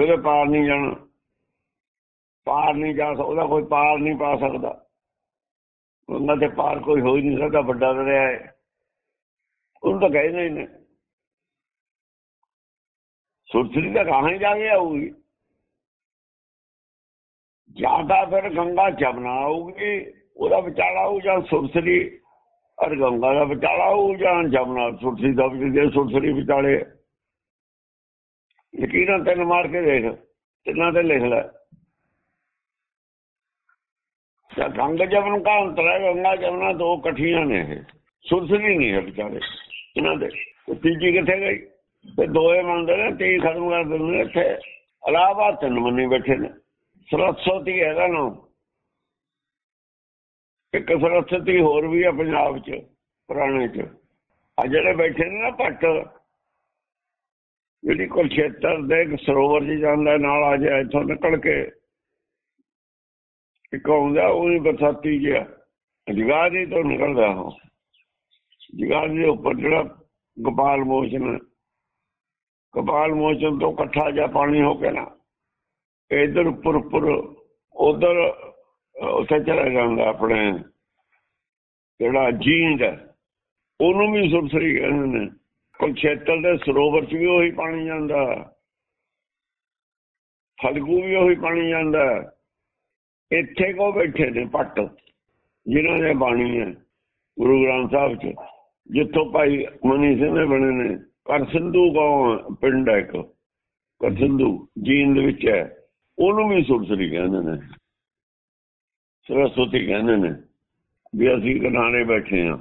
ਉਹਦੇ ਪਾਰ ਨਹੀਂ ਜਾਣਾ। ਪਾਰ ਨਹੀਂ ਜਾ ਸਕਦਾ ਕੋਈ ਪਾਰ ਨਹੀਂ ਪਾ ਸਕਦਾ। ਉਹਨਾਂ ਤੇ ਪਾਰ ਕੋਈ ਹੋ ਹੀ ਨਹੀਂ ਸਕਦਾ, ਵੱਡਾ ਦਰਿਆ ਹੈ। ਉਹਨੂੰ ਤਾਂ ਕਹਿੰਦੇ ਹੀ ਨੇ। ਸੁਰਸਰੀ ਤਾਂ ਕਹਾਂ ਜਾ ਕੇ ਆਊਗੀ। ਜ਼ਿਆਦਾ ਫਿਰ ਗੰਗਾ ਜਮਨਾ ਆਊਗੀ, ਉਹਦਾ ਵਿਚਾਲਾ ਆਊ ਜਾਂ ਸੁਰਸਰੀ ਅਰ ਗੰਗਾ ਦਾ ਵਿਚਾਲਾ ਆਊ ਜਾਂ ਜਮਨਾ? ਸੁਰਸਰੀ ਦਾ ਵਿਚਾਲੇ ਸੁਰਸਰੀ ਵਿਚਾਲੇ। ਯਕੀਨਾਂ ਤੈਨੂੰ ਮਾਰ ਕੇ ਦੇਖ, ਤਿੰਨਾਂ ਤੇ ਲਿਖ ਲੈ ਜਾਂ ਗੰਗ ਜਮਨ ਦਾ ਅੰਤਰ ਹੈ ਗੰਗਾ ਜਮਨਾ ਦੋ ਇਕੱਠੀਆਂ ਨੇ ਇਹ। ਸੁਰਸਰੀ ਨਹੀਂ ਹੈ ਵਿਚਾਲੇ ਇਹਨਾਂ ਦੇ। ਤੀਜੀ ਕਿੱਥੇ ਗਈ? ਤੇ ਦੋਏ ਮੰਨਦੇ ਨੇ ਤੀ ਖਤਮ ਕਰ ਦਿੰਦੇ ਨੇ ਇੱਥੇ। ਅਲਾਵਾ ਤਿੰਨ ਮੰਨੀ ਬੈਠੇ ਨੇ। ਸਰਸਵਤੀ ਹੈਗਾ ਨਾ। ਇੱਕ ਸਰਸਵਤੀ ਹੋਰ ਵੀ ਆ ਪੰਜਾਬ 'ਚ, ਪੁਰਾਣੇ 'ਚ। ਆ ਜਿਹੜੇ ਬੈਠੇ ਨੇ ਨਾ ਭੱਟ, ਜਿਹੜੀ ਕੁਲਛੇਤਰ ਦੇ ਸਰੋਵਰ ਜੀ ਜਾਂਦਾ ਨਾਲ ਆ ਜਾ, ਇੱਥੋਂ ਨਿਕਲ ਕੇ ਇੱਕ ਆਉਂਦਾ ਉਹ ਵੀ ਬਰਸਾਤੀ ਜਿਹਾ। ਜਗਾਦੀ ਤੋਂ ਨਿਕਲਦਾ ਉਹ। ਜਗਾਦੀ ਦੇ ਉੱਪਰ ਜਿਹੜਾ ਗੋਪਾਲ ਮੋਸ਼ਨ ਗੋਪਾਲ ਮੋਚਨ ਤੋਂ ਇਕੱਠਾ ਜਿਹਾ ਪਾਣੀ ਹੋ ਕੇ ਨਾ ਇਧਰ ਉੱਪਰ ਉੱਪਰ ਉਧਰ ਉੱਥੇ ਚਲਾ ਜਾਂਦਾ ਆਪਣੇ ਜਿਹੜਾ ਜੀਂਦ ਹੈ, ਉਹਨੂੰ ਵੀ ਸੁਰਸਰੀ ਕਹਿੰਦੇ ਨੇ। ਕੁਲਛੇਤਰ ਦੇ ਸਰੋਵਰ 'ਚ ਵੀ ਉਹੀ ਪਾਣੀ ਜਾਂਦਾ ਫਲਗੂ ਵੀ ਉਹੀ ਪਾਣੀ ਜਾਂਦਾ ਇੱਥੇ ਕੋ ਬੈਠੇ ਨੇ ਪੱਟ ਜਿਨ੍ਹਾਂ ਨੇ ਬਾਣੀ ਹੈ, ਗੁਰੂ ਗ੍ਰੰਥ ਸਾਹਿਬ 'ਚ। ਜਿੱਥੋਂ ਭਾਈ ਮਨੀ ਸਿੰਘ ਦੇ ਬਣੇ ਨੇ ਕਰ ਸਿੰਧੂ ਗਾਉਂ ਪਿੰਡ ਹੈ ਇੱਕ। ਕਰ ਸਿੰਧੂ, ਜੀਂਦ ਵਿੱਚ ਹੈ। ਉਹਨੂੰ ਵੀ ਸੁਰਸਰੀ ਕਹਿੰਦੇ ਨੇ। ਸਰਸਵਤੀ ਕਹਿੰਦੇ ਨੇ ਵੀ ਅਸੀਂ ਕਿਨਾਰੇ ਬੈਠੇ ਆ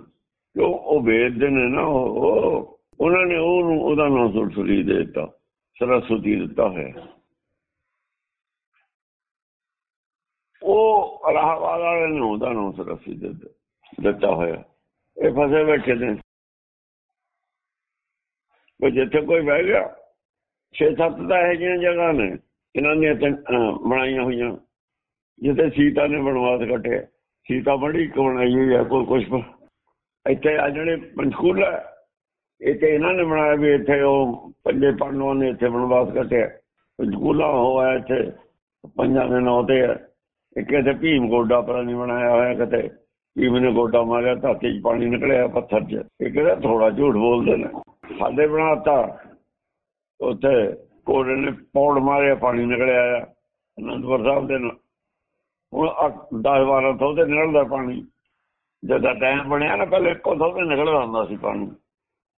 ਕਿਉਂ ਉਹ ਵੇਦ ਦੇ ਨੇ ਨਾ, ਉਹ ਉਹਨਾਂ ਨੇ ਉਹਨੂੰ ਉਹਦਾ ਨਾਮ ਸੁਰਸਰੀ ਦੇ ਦਿੱਤਾ। ਸਰਸਵਤੀ ਦਿੱਤਾ ਹੋਇਆ। ਉਹ ਅਲਾਹਾਬਾਦ ਵਾਲੇ ਨੂੰ ਉਹਦਾ ਨਾਮ ਸਰਸਵਤੀ ਦਿੱਤਾ- ਹੋਇਆ। ਇਹ ਫਸੇ ਬੈਠੇ ਨੇ। ਉਹ ਜਿੱਥੇ ਕੋਈ ਬਹਿ ਗਿਆ ਛੇ ਸੱਤ ਤਾਂ ਇਹ ਜਿਹੀਆਂ ਜਗ੍ਹਾ ਨੇ ਇਹਨਾਂ ਨੇ ਬਣਾਈਆਂ ਹੋਈਆਂ। ਜਿੱਥੇ ਸੀਤਾ ਨੇ ਬਣਵਾਸ ਕੱਟਿਆ। ਸੀਤਾ ਬੜੀ ਬਣਾਈ ਹੋਈ ਹੈ ਕੋਈ ਕੁਛ ਇੱਥੇ ਆ ਜਿਹੜੇ ਪੰਚਕੂਲਾ ਹੈ, ਇੱਥੇ ਇਹਨਾਂ ਨੇ ਬਣਾਇਆ ਵੀ ਇੱਥੇ ਉਹ ਪੰਜੇ ਪਾਂਡਵਾਂ ਨੇ ਇੱਥੇ ਬਣਵਾਸ ਕੱਟਿਆ। ਪੰਚਕੂਲਾ ਹੋਇਆ ਇੱਥੇ ਪੰਜਾਂ ਦੇ ਨਾਂ ਤੇ ਹੈ ਇੱਕ ਇੱਥੇ ਭੀਮ ਗੋਡਾ ਪਰ ਨਹੀਂ ਬਣਾਇਆ ਹੋਇਆ ਕਿਤੇ। ਭੀਮ ਨੇ ਗੋਡਾ ਮਾਰਿਆ ਧਾਤੀ 'ਚ ਪਾਣੀ ਨਿਕਲਿਆ ਪੱਥਰ 'ਚ। ਇਹ ਕਿਹੜਾ ਥੋੜਾ ਝੂਠ ਬੋਲਦੇ ਨੇ। ਸਾਡੇ ਬਣਾਤਾ। ਉੱਥੇ ਕੋੜੇ ਨੇ ਪੌੜ ਮਾਰਿਆ, ਪਾਣੀ ਨਿਕਲਿਆ ਆ ਅਨੰਦਪੁਰ ਸਾਹਿਬ ਦੇ ਨਾਲ। ਹੁਣ 10 12 ਤੋਂ ਤੇ ਨਿਕਲਦਾ ਪਾਣੀ। ਜਦੋਂ ਟਾਈਮ ਬਣਿਆ ਨਾ, ਪਹਿਲੇ ਇੱਕੋ ਥਾਂ ਤੇ ਨਿਕਲਦਾ ਹੁੰਦਾ ਸੀ ਪਾਣੀ।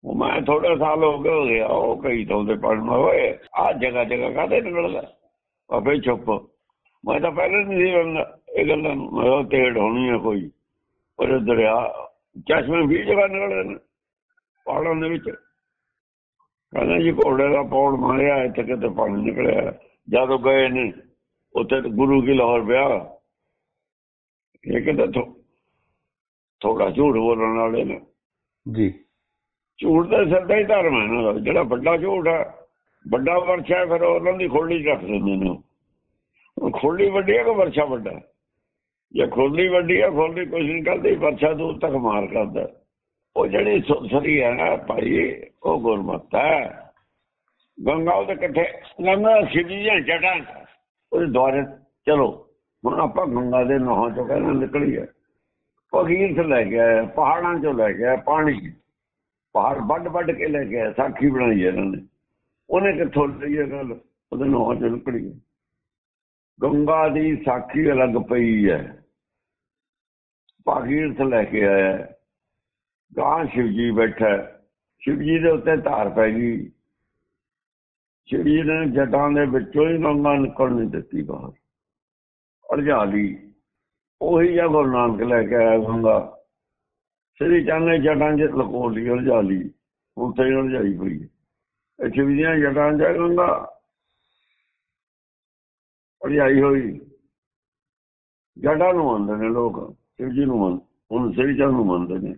ਉਹ ਮੈਂ ਥੋੜੇ ਸਾਲ ਹੋ ਗਏ, ਹੋ ਗਿਆ। ਉਹ ਕਈ ਤੋਂ ਦੇ ਪਾਣੀ ਮੈਂ ਹੋਏ। ਆ ਜਗ੍ਹਾ ਜਗ੍ਹਾ ਕਾਹਦੇ ਨਿਕਲਦਾ? ਆਪੇ ਚੁੱਪ। ਮੈਂ ਤਾਂ ਪਹਿਲੇ ਨਹੀਂ ਸੀ ਬੰਦਾ ਇਹ ਗੱਲ ਮੈਂ ਕਿਹਾ ਤੇੜ ਹੋਣੀ ਹੈ ਕੋਈ। ਪਰ ਦਰਿਆ ਚਸ਼ਮੇ ਵੀ ਜਗ੍ਹਾ ਨਿਕਲਦੇ ਨੇ ਪਹਾੜਾਂ ਦੇ ਵਿੱਚ। ਕਹਿੰਦਾ ਜੀ ਘੋੜੇ ਦਾ ਪੌੜ ਮਾਰਿਆ ਇੱਥੇ ਕਿਤੇ ਪਾਣੀ ਨਿਕਲਿਆ। ਜਦੋਂ ਗਏ ਨੇ ਉੱਥੇ ਗੁਰੂ ਕੀ ਲਾਹੌਰ ਵਿਆਹ ਇਹ ਕਹਿੰਦਾ ਥੋੜਾ ਝੂਠ ਬੋਲਣ ਵਾਲੇ ਨੇ। ਜੀ। ਝੂਠ ਦਾ ਸਿੱਧਾ ਹੀ ਧਰਮ ਹੈ ਨਾ ਜਿਹੜਾ ਵੱਡਾ ਝੂਠ ਹੈ ਵੱਡਾ ਵਰਛਾ ਫਿਰ ਉਹਨਾਂ ਦੀ ਖੋਲੀ ਰੱਖ ਦਿੰਦੇ ਨੇ ਖੋਲੀ ਵੱਡੀ ਹੈ ਕਿ ਵਰਸ਼ਾ ਵੱਡਾ? ਜੇ ਖੋਲੀ ਵੱਡੀ ਹੈ ਖੋਲੀ ਕੋਸ਼ਿਸ਼ ਕਰਦੀ, ਵਰਸ਼ਾ ਦੂਰ ਤੱਕ ਮਾਰ ਕਰਦਾ। ਉਹ ਜਿਹੜੀ ਸੁਸਰੀ ਹੈ ਨਾ ਭਾਈ, ਉਹ ਗੁਰਮਤ ਗੰਗਾ ਉਹਦੇ ਇਕੱਠੇ, ਗੰਗਾ ਸਿੱਧੀਆਂ ਜਟਾਂ ਉਹਦੇ ਦੁਆਰੇ, ਚਲੋ, ਹੁਣ ਆਪਾਂ ਗੰਗਾ ਦੇ ਨਹਾਂ ਚੋਂ ਕਹਿੰਦੇ ਨਿਕਲੀਏ ਫਕੀਰ ਤੋਂ ਲੈ ਕੇ ਆਇਆ ਪਹਾੜਾਂ ਚੋਂ ਲੈ ਕੇ ਆਇਆ ਪਾਣੀ ਪਹਾੜ ਵੱਡ ਵੱਡ ਕੇ ਲੈ ਕੇ ਆਇਆ ਸਾਖੀ ਬਣਾਈ ਇਹਨਾਂ ਨੇ। ਉਹਨੇ ਕਿੱਥੋਂ ਲਈ ਇਹ ਗੱਲ? ਉਹਦੇ ਨਹਾਂ ਚੋਂ ਨਿਕਲੀ ਹੈ। ਗੰਗਾ ਦੀ ਸਾਖੀ ਅਲੱਗ ਪਈ ਹੈ। ਭਾਗੀਰਥ ਲੈ ਕੇ ਆਇਆ। ਗਾਂ ਸ਼ਿਵਜੀ ਬੈਠਾ। ਸ਼ਿਵਜੀ ਦੇ ਉੱਤੇ ਧਾਰ ਪੈ ਗਈ। ਸ਼ਿਵਜੀ ਨੇ ਜਟਾਂ ਦੇ ਵਿੱਚੋਂ ਹੀ ਗੰਗਾ ਨਿਕਲ ਨਹੀਂ ਦਿੱਤੀ ਬਾਹਰ। ਅਰਜਾ ਲਈ। ਉਹੀ ਜਾਂ ਗੁਰੂ ਨਾਨਕ ਲੈ ਕੇ ਆਇਆ ਗੰਗਾ। ਸ੍ਰੀ ਚੰਦ ਨੇ ਜਟਾਂ 'ਚ ਲਕੋ ਲਈ ਅਰਜਾ ਲਈ। ਉੱਥੇ ਹੀ ਅਰਜਾਈ ਪਈ। ਇਹ ਸ਼ਿਵ ਜੀ ਜਟਾਂ 'ਚ ਹੈ ਗੰਗਾ। ਅਰਜਾਈ ਹੋਈ। ਜਟਾਂ ਨੂੰ ਮੰਨਦੇ ਨੇ ਲੋਕ ਸ਼ਿਵ ਜੀ ਨੂੰ ਮੰਨ ਹੁਣ ਸ੍ਰੀ ਚੰਦ ਨੂੰ ਮੰਨਦੇ ਨੇ।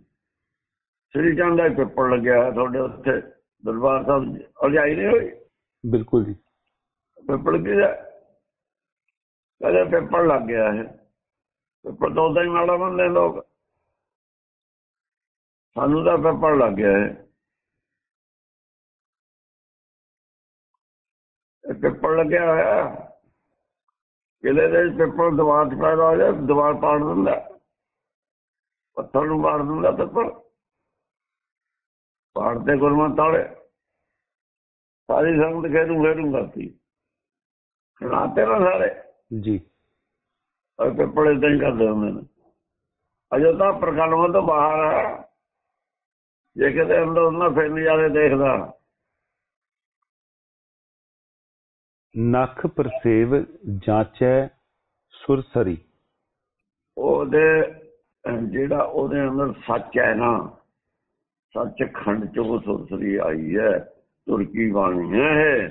ਸ੍ਰੀ ਚੰਦ ਦਾ ਪੇਪਰ ਲੱਗਿਆ ਤੁਹਾਡੇ ਉੱਥੇ ਦਰਬਾਰ ਸਾਹਿਬ ਅਰਜਾਈ ਨਹੀਂ ਹੋਈ? ਬਿਲਕੁਲ ਜੀ। ਪੇਪਰ ਕਿਹਦਾ? ਕਹਿੰਦੇ ਪੇਪਰ ਲੱਗ ਗਿਆ ਹੈ ਪੇਪਰ ਤੋਂ ਉਦਾਂ ਹੀ ਮਾੜਾ ਮੰਨਦੇ ਲੋਕ। ਸਾਨੂੰ ਤਾਂ ਪੇਪਰ ਲੱਗ ਗਿਆ ਹੈ ਪੇਪਰ ਲੱਗਿਆ ਹੋਇਆ। ਕਿਲੇ ਦੇ ਪੇਪਰ ਦੀਵਾਰ 'ਚ ਪੈਦਾ ਹੋ ਜਾਏ ਦੀਵਾਰ ਪਾੜ ਦਿੰਦਾ। ਪੱਥਰ ਨੂੰ ਪਾੜ ਦਿੰਦਾ ਪੇਪਰ। ਪਾੜਦੇ ਗੁਰਮਤ ਤਾਲੇ। ਸਾਰੀ ਸੰਗਤ ਖੇਰੂ ਖੇਰੂ ਕਰਤੀ ਸੁਣਾਤੇ ਨਾ ਸਾਰੇ। ਜੀ। ਔਰ ਪੇਪਰ ਇਦਾਂ ਹੀ ਕਰਦੇ ਹੁੰਦੇ ਨੇ। ਅਜੇ ਤਾਂ ਪ੍ਰਕਲਮ ਤੋਂ ਬਾਹਰ ਹੈ। ਜੇ ਕਿਤੇ ਅੰਦਰ ਉਹਨਾਂ ਫਿਰ ਨਜ਼ਾਰੇ ਦੇਖਦਾ। ਨਖ ਪਰਸੇਵ ਜਾਂਚੈ ਸੁਰਸਰੀ। ਉਹਦੇ, ਜਿਹੜਾ ਉਹਦੇ ਅੰਦਰ ਸੱਚ ਹੈ ਨਾ, ਸੱਚ ਖੰਡ ਚੋਂ ਸੁਰਸਰੀ ਆਈ ਹੈ, ਤੁਰਕੀ ਬਾਣੀ ਹੈ ਇਹ।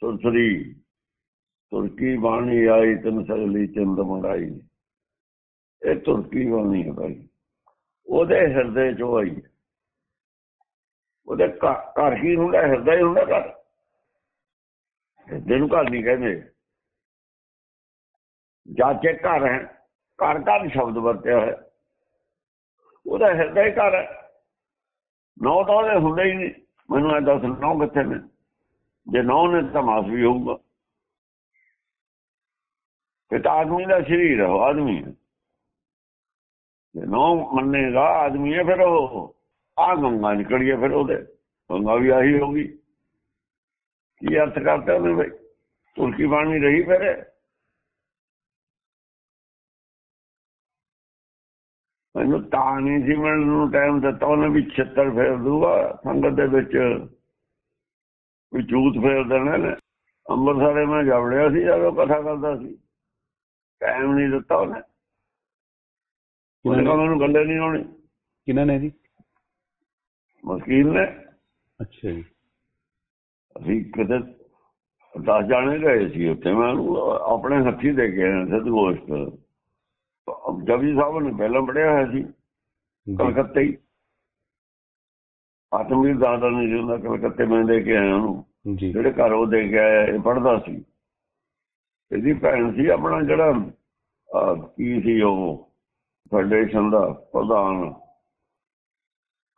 ਸੁਰਸਰੀ, ਤੁਰਕੀ ਬਾਣੀ ਆਈ ਤਨ ਸਗਲੀ ਚੰਦ ਮੰਗਾਈ ਇਹ ਤੁਰਕੀ ਬਾਣੀ ਹੈ ਭਾਈ। ਉਹਦੇ ਹਿਰਦੇ ਚੋਂ ਆਈ ਹੈ। ਉਹਦੇ ਘਰ ਕੀ ਹੁੰਦਾ? ਹਿਰਦਾ ਹੀ ਹੁੰਦਾ ਘਰ। ਹਿਰਦੇ ਘਰ ਨਹੀਂ ਕਹਿੰਦੇ। ਜਾਚੇ ਘਰ ਹੈ, ਘਰ ਘਰ ਸ਼ਬਦ ਵਰਤਿਆ ਹੋਇਆ। ਉਹਦਾ ਹਿਰਦਾ ਹੀ ਘਰ ਹੈ। ਨੌ ਤਾਂ ਉਹਦੇ ਹੁੰਦੇ ਹੀ ਨਹੀਂ। ਮੈਨੂੰ ਇਹ ਦੱਸ, ਨੌ ਕਿੱਥੇ ਨੇ? ਜੇ ਨੌ ਨੇ ਤਾਂ ਮਾਸ ਵੀ ਹੋਊਗਾ। ਇਹ ਤਾਂ ਆਦਮੀ ਦਾ ਸਰੀਰ ਹੈ, ਉਹ ਆਦਮੀ ਹੈ। ਜੇ ਨੌ ਮੰਨੇਗਾ, ਆਦਮੀ ਹੈ ਫਿਰ ਉਹ। ਆ ਗੰਗਾ ਨਿਕਲੀਏ ਫਿਰ ਉਹਦੇ। ਗੰਗਾ ਵੀ ਆਹੀ ਹੋਗੀ ਕੀ ਅਰਥ ਕਰਤਾ ਉਹਨੇ ਬਈ ਤੁਲਕੀ ਬਾਣੀ ਰਹੀ ਫਿਰ? ਮੈਨੂੰ ਤਾਂ ਨਹੀਂ ਸੀ ਮਿਲਣ ਨੂੰ ਟਾਈਮ ਦਿੱਤਾ ਉਹਨੇ ਵੀ 76 ਫੇਰ ਦੂਗਾ ਸੰਗਤ ਦੇ ਵਿੱਚ ਕੋਈ ਜੂਤ ਫੇਰ ਦੇਣਾ ਨੇ। ਅੰਮ੍ਰਿਤਸਰੇ ਮੈਂ ਜਵੜਿਆ ਸੀ ਜਦੋਂ ਕਥਾ ਕਰਦਾ ਸੀ। ਟਾਈਮ ਨਹੀਂ ਦਿੱਤਾ ਉਹਨੇ। ਉਹਨੇ ਮੈਨੂੰ ਗੱਲੇ ਨਹੀਂ ਆਉਣੀ। ਕਿਹਨਾਂ ਨੇ ਜੀ? ਮਸਕੀਨ ਨੇ। ਅੱਛਾ ਜੀ। ਅਸੀਂ ਕਿਤੇ ਦਸ ਜਾਣੇ ਗਏ ਸੀ ਉੱਥੇ ਮੈਂ ਆਪਣੇ ਹੱਥੀ ਦੇ ਕੇ ਆਇਆ ਸਿੱਧ ਗੋਸ਼ਟ। ਜਵੀ ਸਾਹਿਬ ਨੇ ਪਹਿਲਾਂ ਪੜਿਆ ਹੋਇਆ ਸੀ ਕਲਕੱਤੇ ਹੀ। ਆਤਮਵੀਰ ਦਾਦਾ ਨੇ ਜਿਹੜਾ ਕਲਕੱਤੇ ਮੈਂ ਦੇ ਕੇ ਆਇਆ ਉਹਨੂੰ। ਜਿਹੜੇ ਘਰ ਉਹ ਦੇ ਕੇ ਆਇਆ ਇਹ ਪੜਦਾ ਸੀ। ਇਹਦੀ ਭੈਣ ਸੀ ਆਪਣਾ ਜਿਹੜਾ ਕੀ ਸੀ ਉਹ ਫੈਡਰੇਸ਼ਨ ਦਾ ਪ੍ਰਧਾਨ।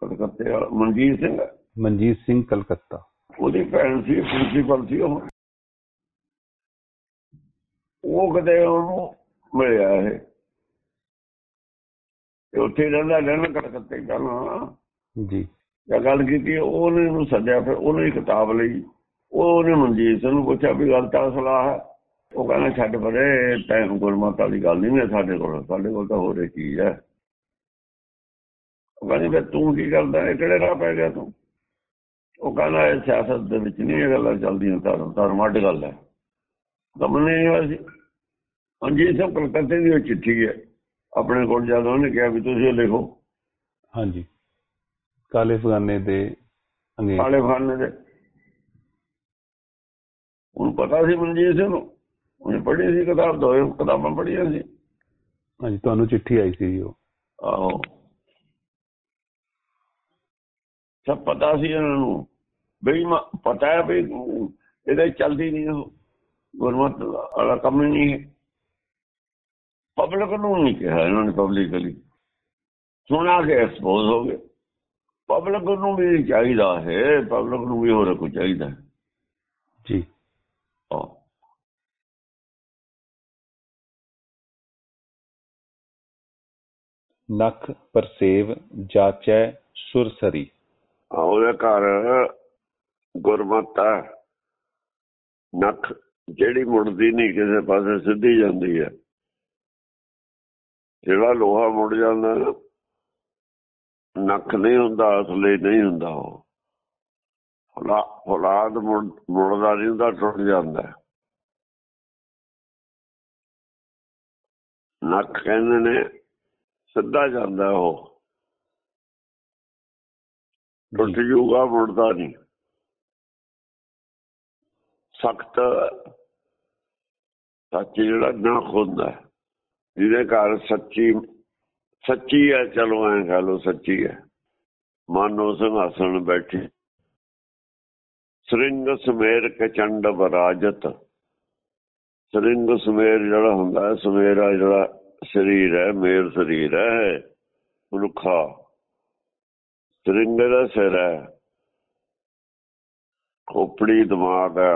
ਕਲਕੱਤੇ ਵਾਲਾ ਮਨਜੀਤ ਸਿੰਘ। ਮਨਜੀਤ ਸਿੰਘ ਕਲਕੱਤਾ। ਉਹਦੀ ਭੈਣ ਸੀ ਪ੍ਰਿੰਸੀਪਲ ਸੀ ਉਹ। ਉਹ ਕਦੇ ਉਹਨੂੰ ਮਿਲਿਆ ਇਹ। ਤੇ ਉੱਥੇ ਰਹਿੰਦਾ ਰਹਿਣਾ ਕਲਕੱਤੇ ਜਾਣਾ ਜੀ। ਜਾਂ ਗੱਲ ਕੀਤੀ ਉਹਨੇ ਉਹਨੂੰ ਸੱਦਿਆ ਫਿਰ ਉਹਨੇ ਹੀ ਕਿਤਾਬ ਲਈ। ਉਹ ਉਹਨੇ ਮਨਜੀਤ ਸਿੰਘ ਨੂੰ ਪੁੱਛਿਆ ਵੀ ਗੱਲ ਤਾਂ ਸਲਾਹ ਹੈ। ਉਹ ਕਹਿੰਦਾ ਛੱਡ ਪਰੇ ਟਾਈਮ ਗੁਰਮਤ ਵਾਲੀ ਗੱਲ ਨਹੀਂ ਹੈ ਸਾਡੇ ਕੋਲ ਸਾਡੇ ਕੋਲ ਤਾਂ ਹੋਰ ਚੀਜ਼ ਹੈ। ਉਹ ਕਹਿੰਦੀ ਫਿਰ ਤੂੰ ਕੀ ਕਰਦਾ ਇਹ ਕਿਹੜੇ ਰਾਹ ਪੈ ਗਿਆ ਤੂੰ? ਉਹ ਕਹਿੰਦਾ ਇਹ ਸਿਆਸਤ ਦੇ ਵਿੱਚ ਨਹੀਂ ਇਹ ਗੱਲਾਂ ਚੱਲਦੀਆਂ ਧਰਮ ਧਰਮ ਅੱਡ ਗੱਲ ਹੈ। ਦਮਨੇ ਨਹੀਂ ਹੋਇਆ ਸੀ ਮਨਜੀਤ ਸਿੰਘ ਕਲਕੱਤੇ ਦੀ ਉਹ ਚਿੱਠੀ ਹੈ। ਆਪਣੇ ਕੋਲ ਜਦੋਂ ਉਹਨੇ ਕਿਹਾ ਵੀ ਤੁਸੀਂ ਇਹ ਲਿਖੋ। ਹਾਂਜੀ। ਕਾਲੇ ਫਗਾਨੇ ਦੇ ਅੰਗਰੇਜ਼। ਕਾਲੇ ਖਾਨੇ ਦੇ। ਉਹਨੂੰ ਪਤਾ ਸੀ ਮਨਜੀਤ ਸਿੰਘ ਨੂੰ। ਉਹਨੇ ਪੜ੍ਹੀ ਸੀ ਕਿਤਾਬ ਦੋਏ ਕਿਤਾਬਾਂ ਪੜ੍ਹੀਆਂ ਸੀ। ਹਾਂਜੀ ਤੁਹਾਨੂੰ ਚਿੱਠੀ ਆਈ ਸੀ ਉਹ। ਆਹੋ। ਸਭ ਪਤਾ ਸੀ ਇਹਨਾਂ ਨੂੰ। ਬਈ ਮ- ਪਤਾ ਹੈ ਵੀ ਇਹਦੇ ਚੱਲਦੀ ਨਹੀਂ ਉਹ। ਗੁਰਮਤ ਵਾਲਾ ਕੰਮ ਹੀ ਨਹੀਂ ਹੈ। ਪਬਲਿਕ ਨੂੰ ਨਹੀਂ ਕਿਹਾ ਇਹਨਾਂ ਨੇ ਪਬਲਿਕਲੀ ਸੁਣਾ ਕੇ ਐਕਸਪੋਜ਼ ਹੋ ਗਏ। ਪਬਲਿਕ ਨੂੰ ਵੀ ਚਾਹੀਦਾ ਹੈ ਪਬਲਿਕ ਨੂੰ ਵੀ ਹੋਰ ਕੁਝ ਚਾਹੀਦਾ ਹੈ। ਜੀ। ਆਹ ਨਖ ਪਰਸੇਵ ਜਾਚੈ ਸੁਰਸਰੀ। ਉਹਦੇ ਘਰ ਗੁਰਮਤਾ ਨੱਖ ਜਿਹੜੀ ਮੁੜਦੀ ਨਹੀਂ ਕਿਸੇ ਪਾਸੇ ਸਿੱਧੀ ਜਾਂਦੀ ਹੈ। ਜਿਹੜਾ ਲੋਹਾ ਮੁੜ ਜਾਂਦਾ ਨਾ, ਨੱਖ ਨਹੀਂ ਹੁੰਦਾ ਅਸਲੇ ਨਹੀਂ ਹੁੰਦਾ ਉਹ। ਫਲਾ ਫਲਾਦ ਮੁੜ- ਮੁੜਦਾ ਨਹੀਂ ਹੁੰਦਾ ਟੁੱਟ ਜਾਂਦਾ ਹੈ। ਨੱਖ ਕਹਿੰਦੇ ਨੇ ਸਿੱਧਾ ਜਾਂਦਾ ਉਹ। ਟੁੱਟ ਜੂਗਾ ਮੁੜਦਾ ਨਹੀਂ। ਸਖਤ ਸੱਚ ਜਿਹੜਾ ਨਾ ਹੈ, ਜਿਹਦੇ ਘਰ ਸੱਚੀ ਸੱਚੀ ਹੈ ਚਲੋ ਐਂ ਕਹ ਲਓ ਸੱਚੀ ਹੈ। ਮਾਨੋ ਸਿੰਘਾਸਣ ਬੈਠੀ। ਸ੍ਰਿੰਗ ਸਮੇਰ ਕਚੰਡ ਬਰਾਜਤ ਸ੍ਰਿੰਗ ਸਮੇਰ ਜਿਹੜਾ ਹੁੰਦਾ ਹੈ ਸਮੇਰਾ ਜਿਹੜਾ ਸਰੀਰ ਹੈ ਮੇਰ ਸਰੀਰ ਹੈ ਮਨੁੱਖਾ। ਸ੍ਰਿੰਗ ਦਾ ਸਿਰ ਹੈ। ਖੋਪੜੀ ਦਿਮਾਗ ਹੈ।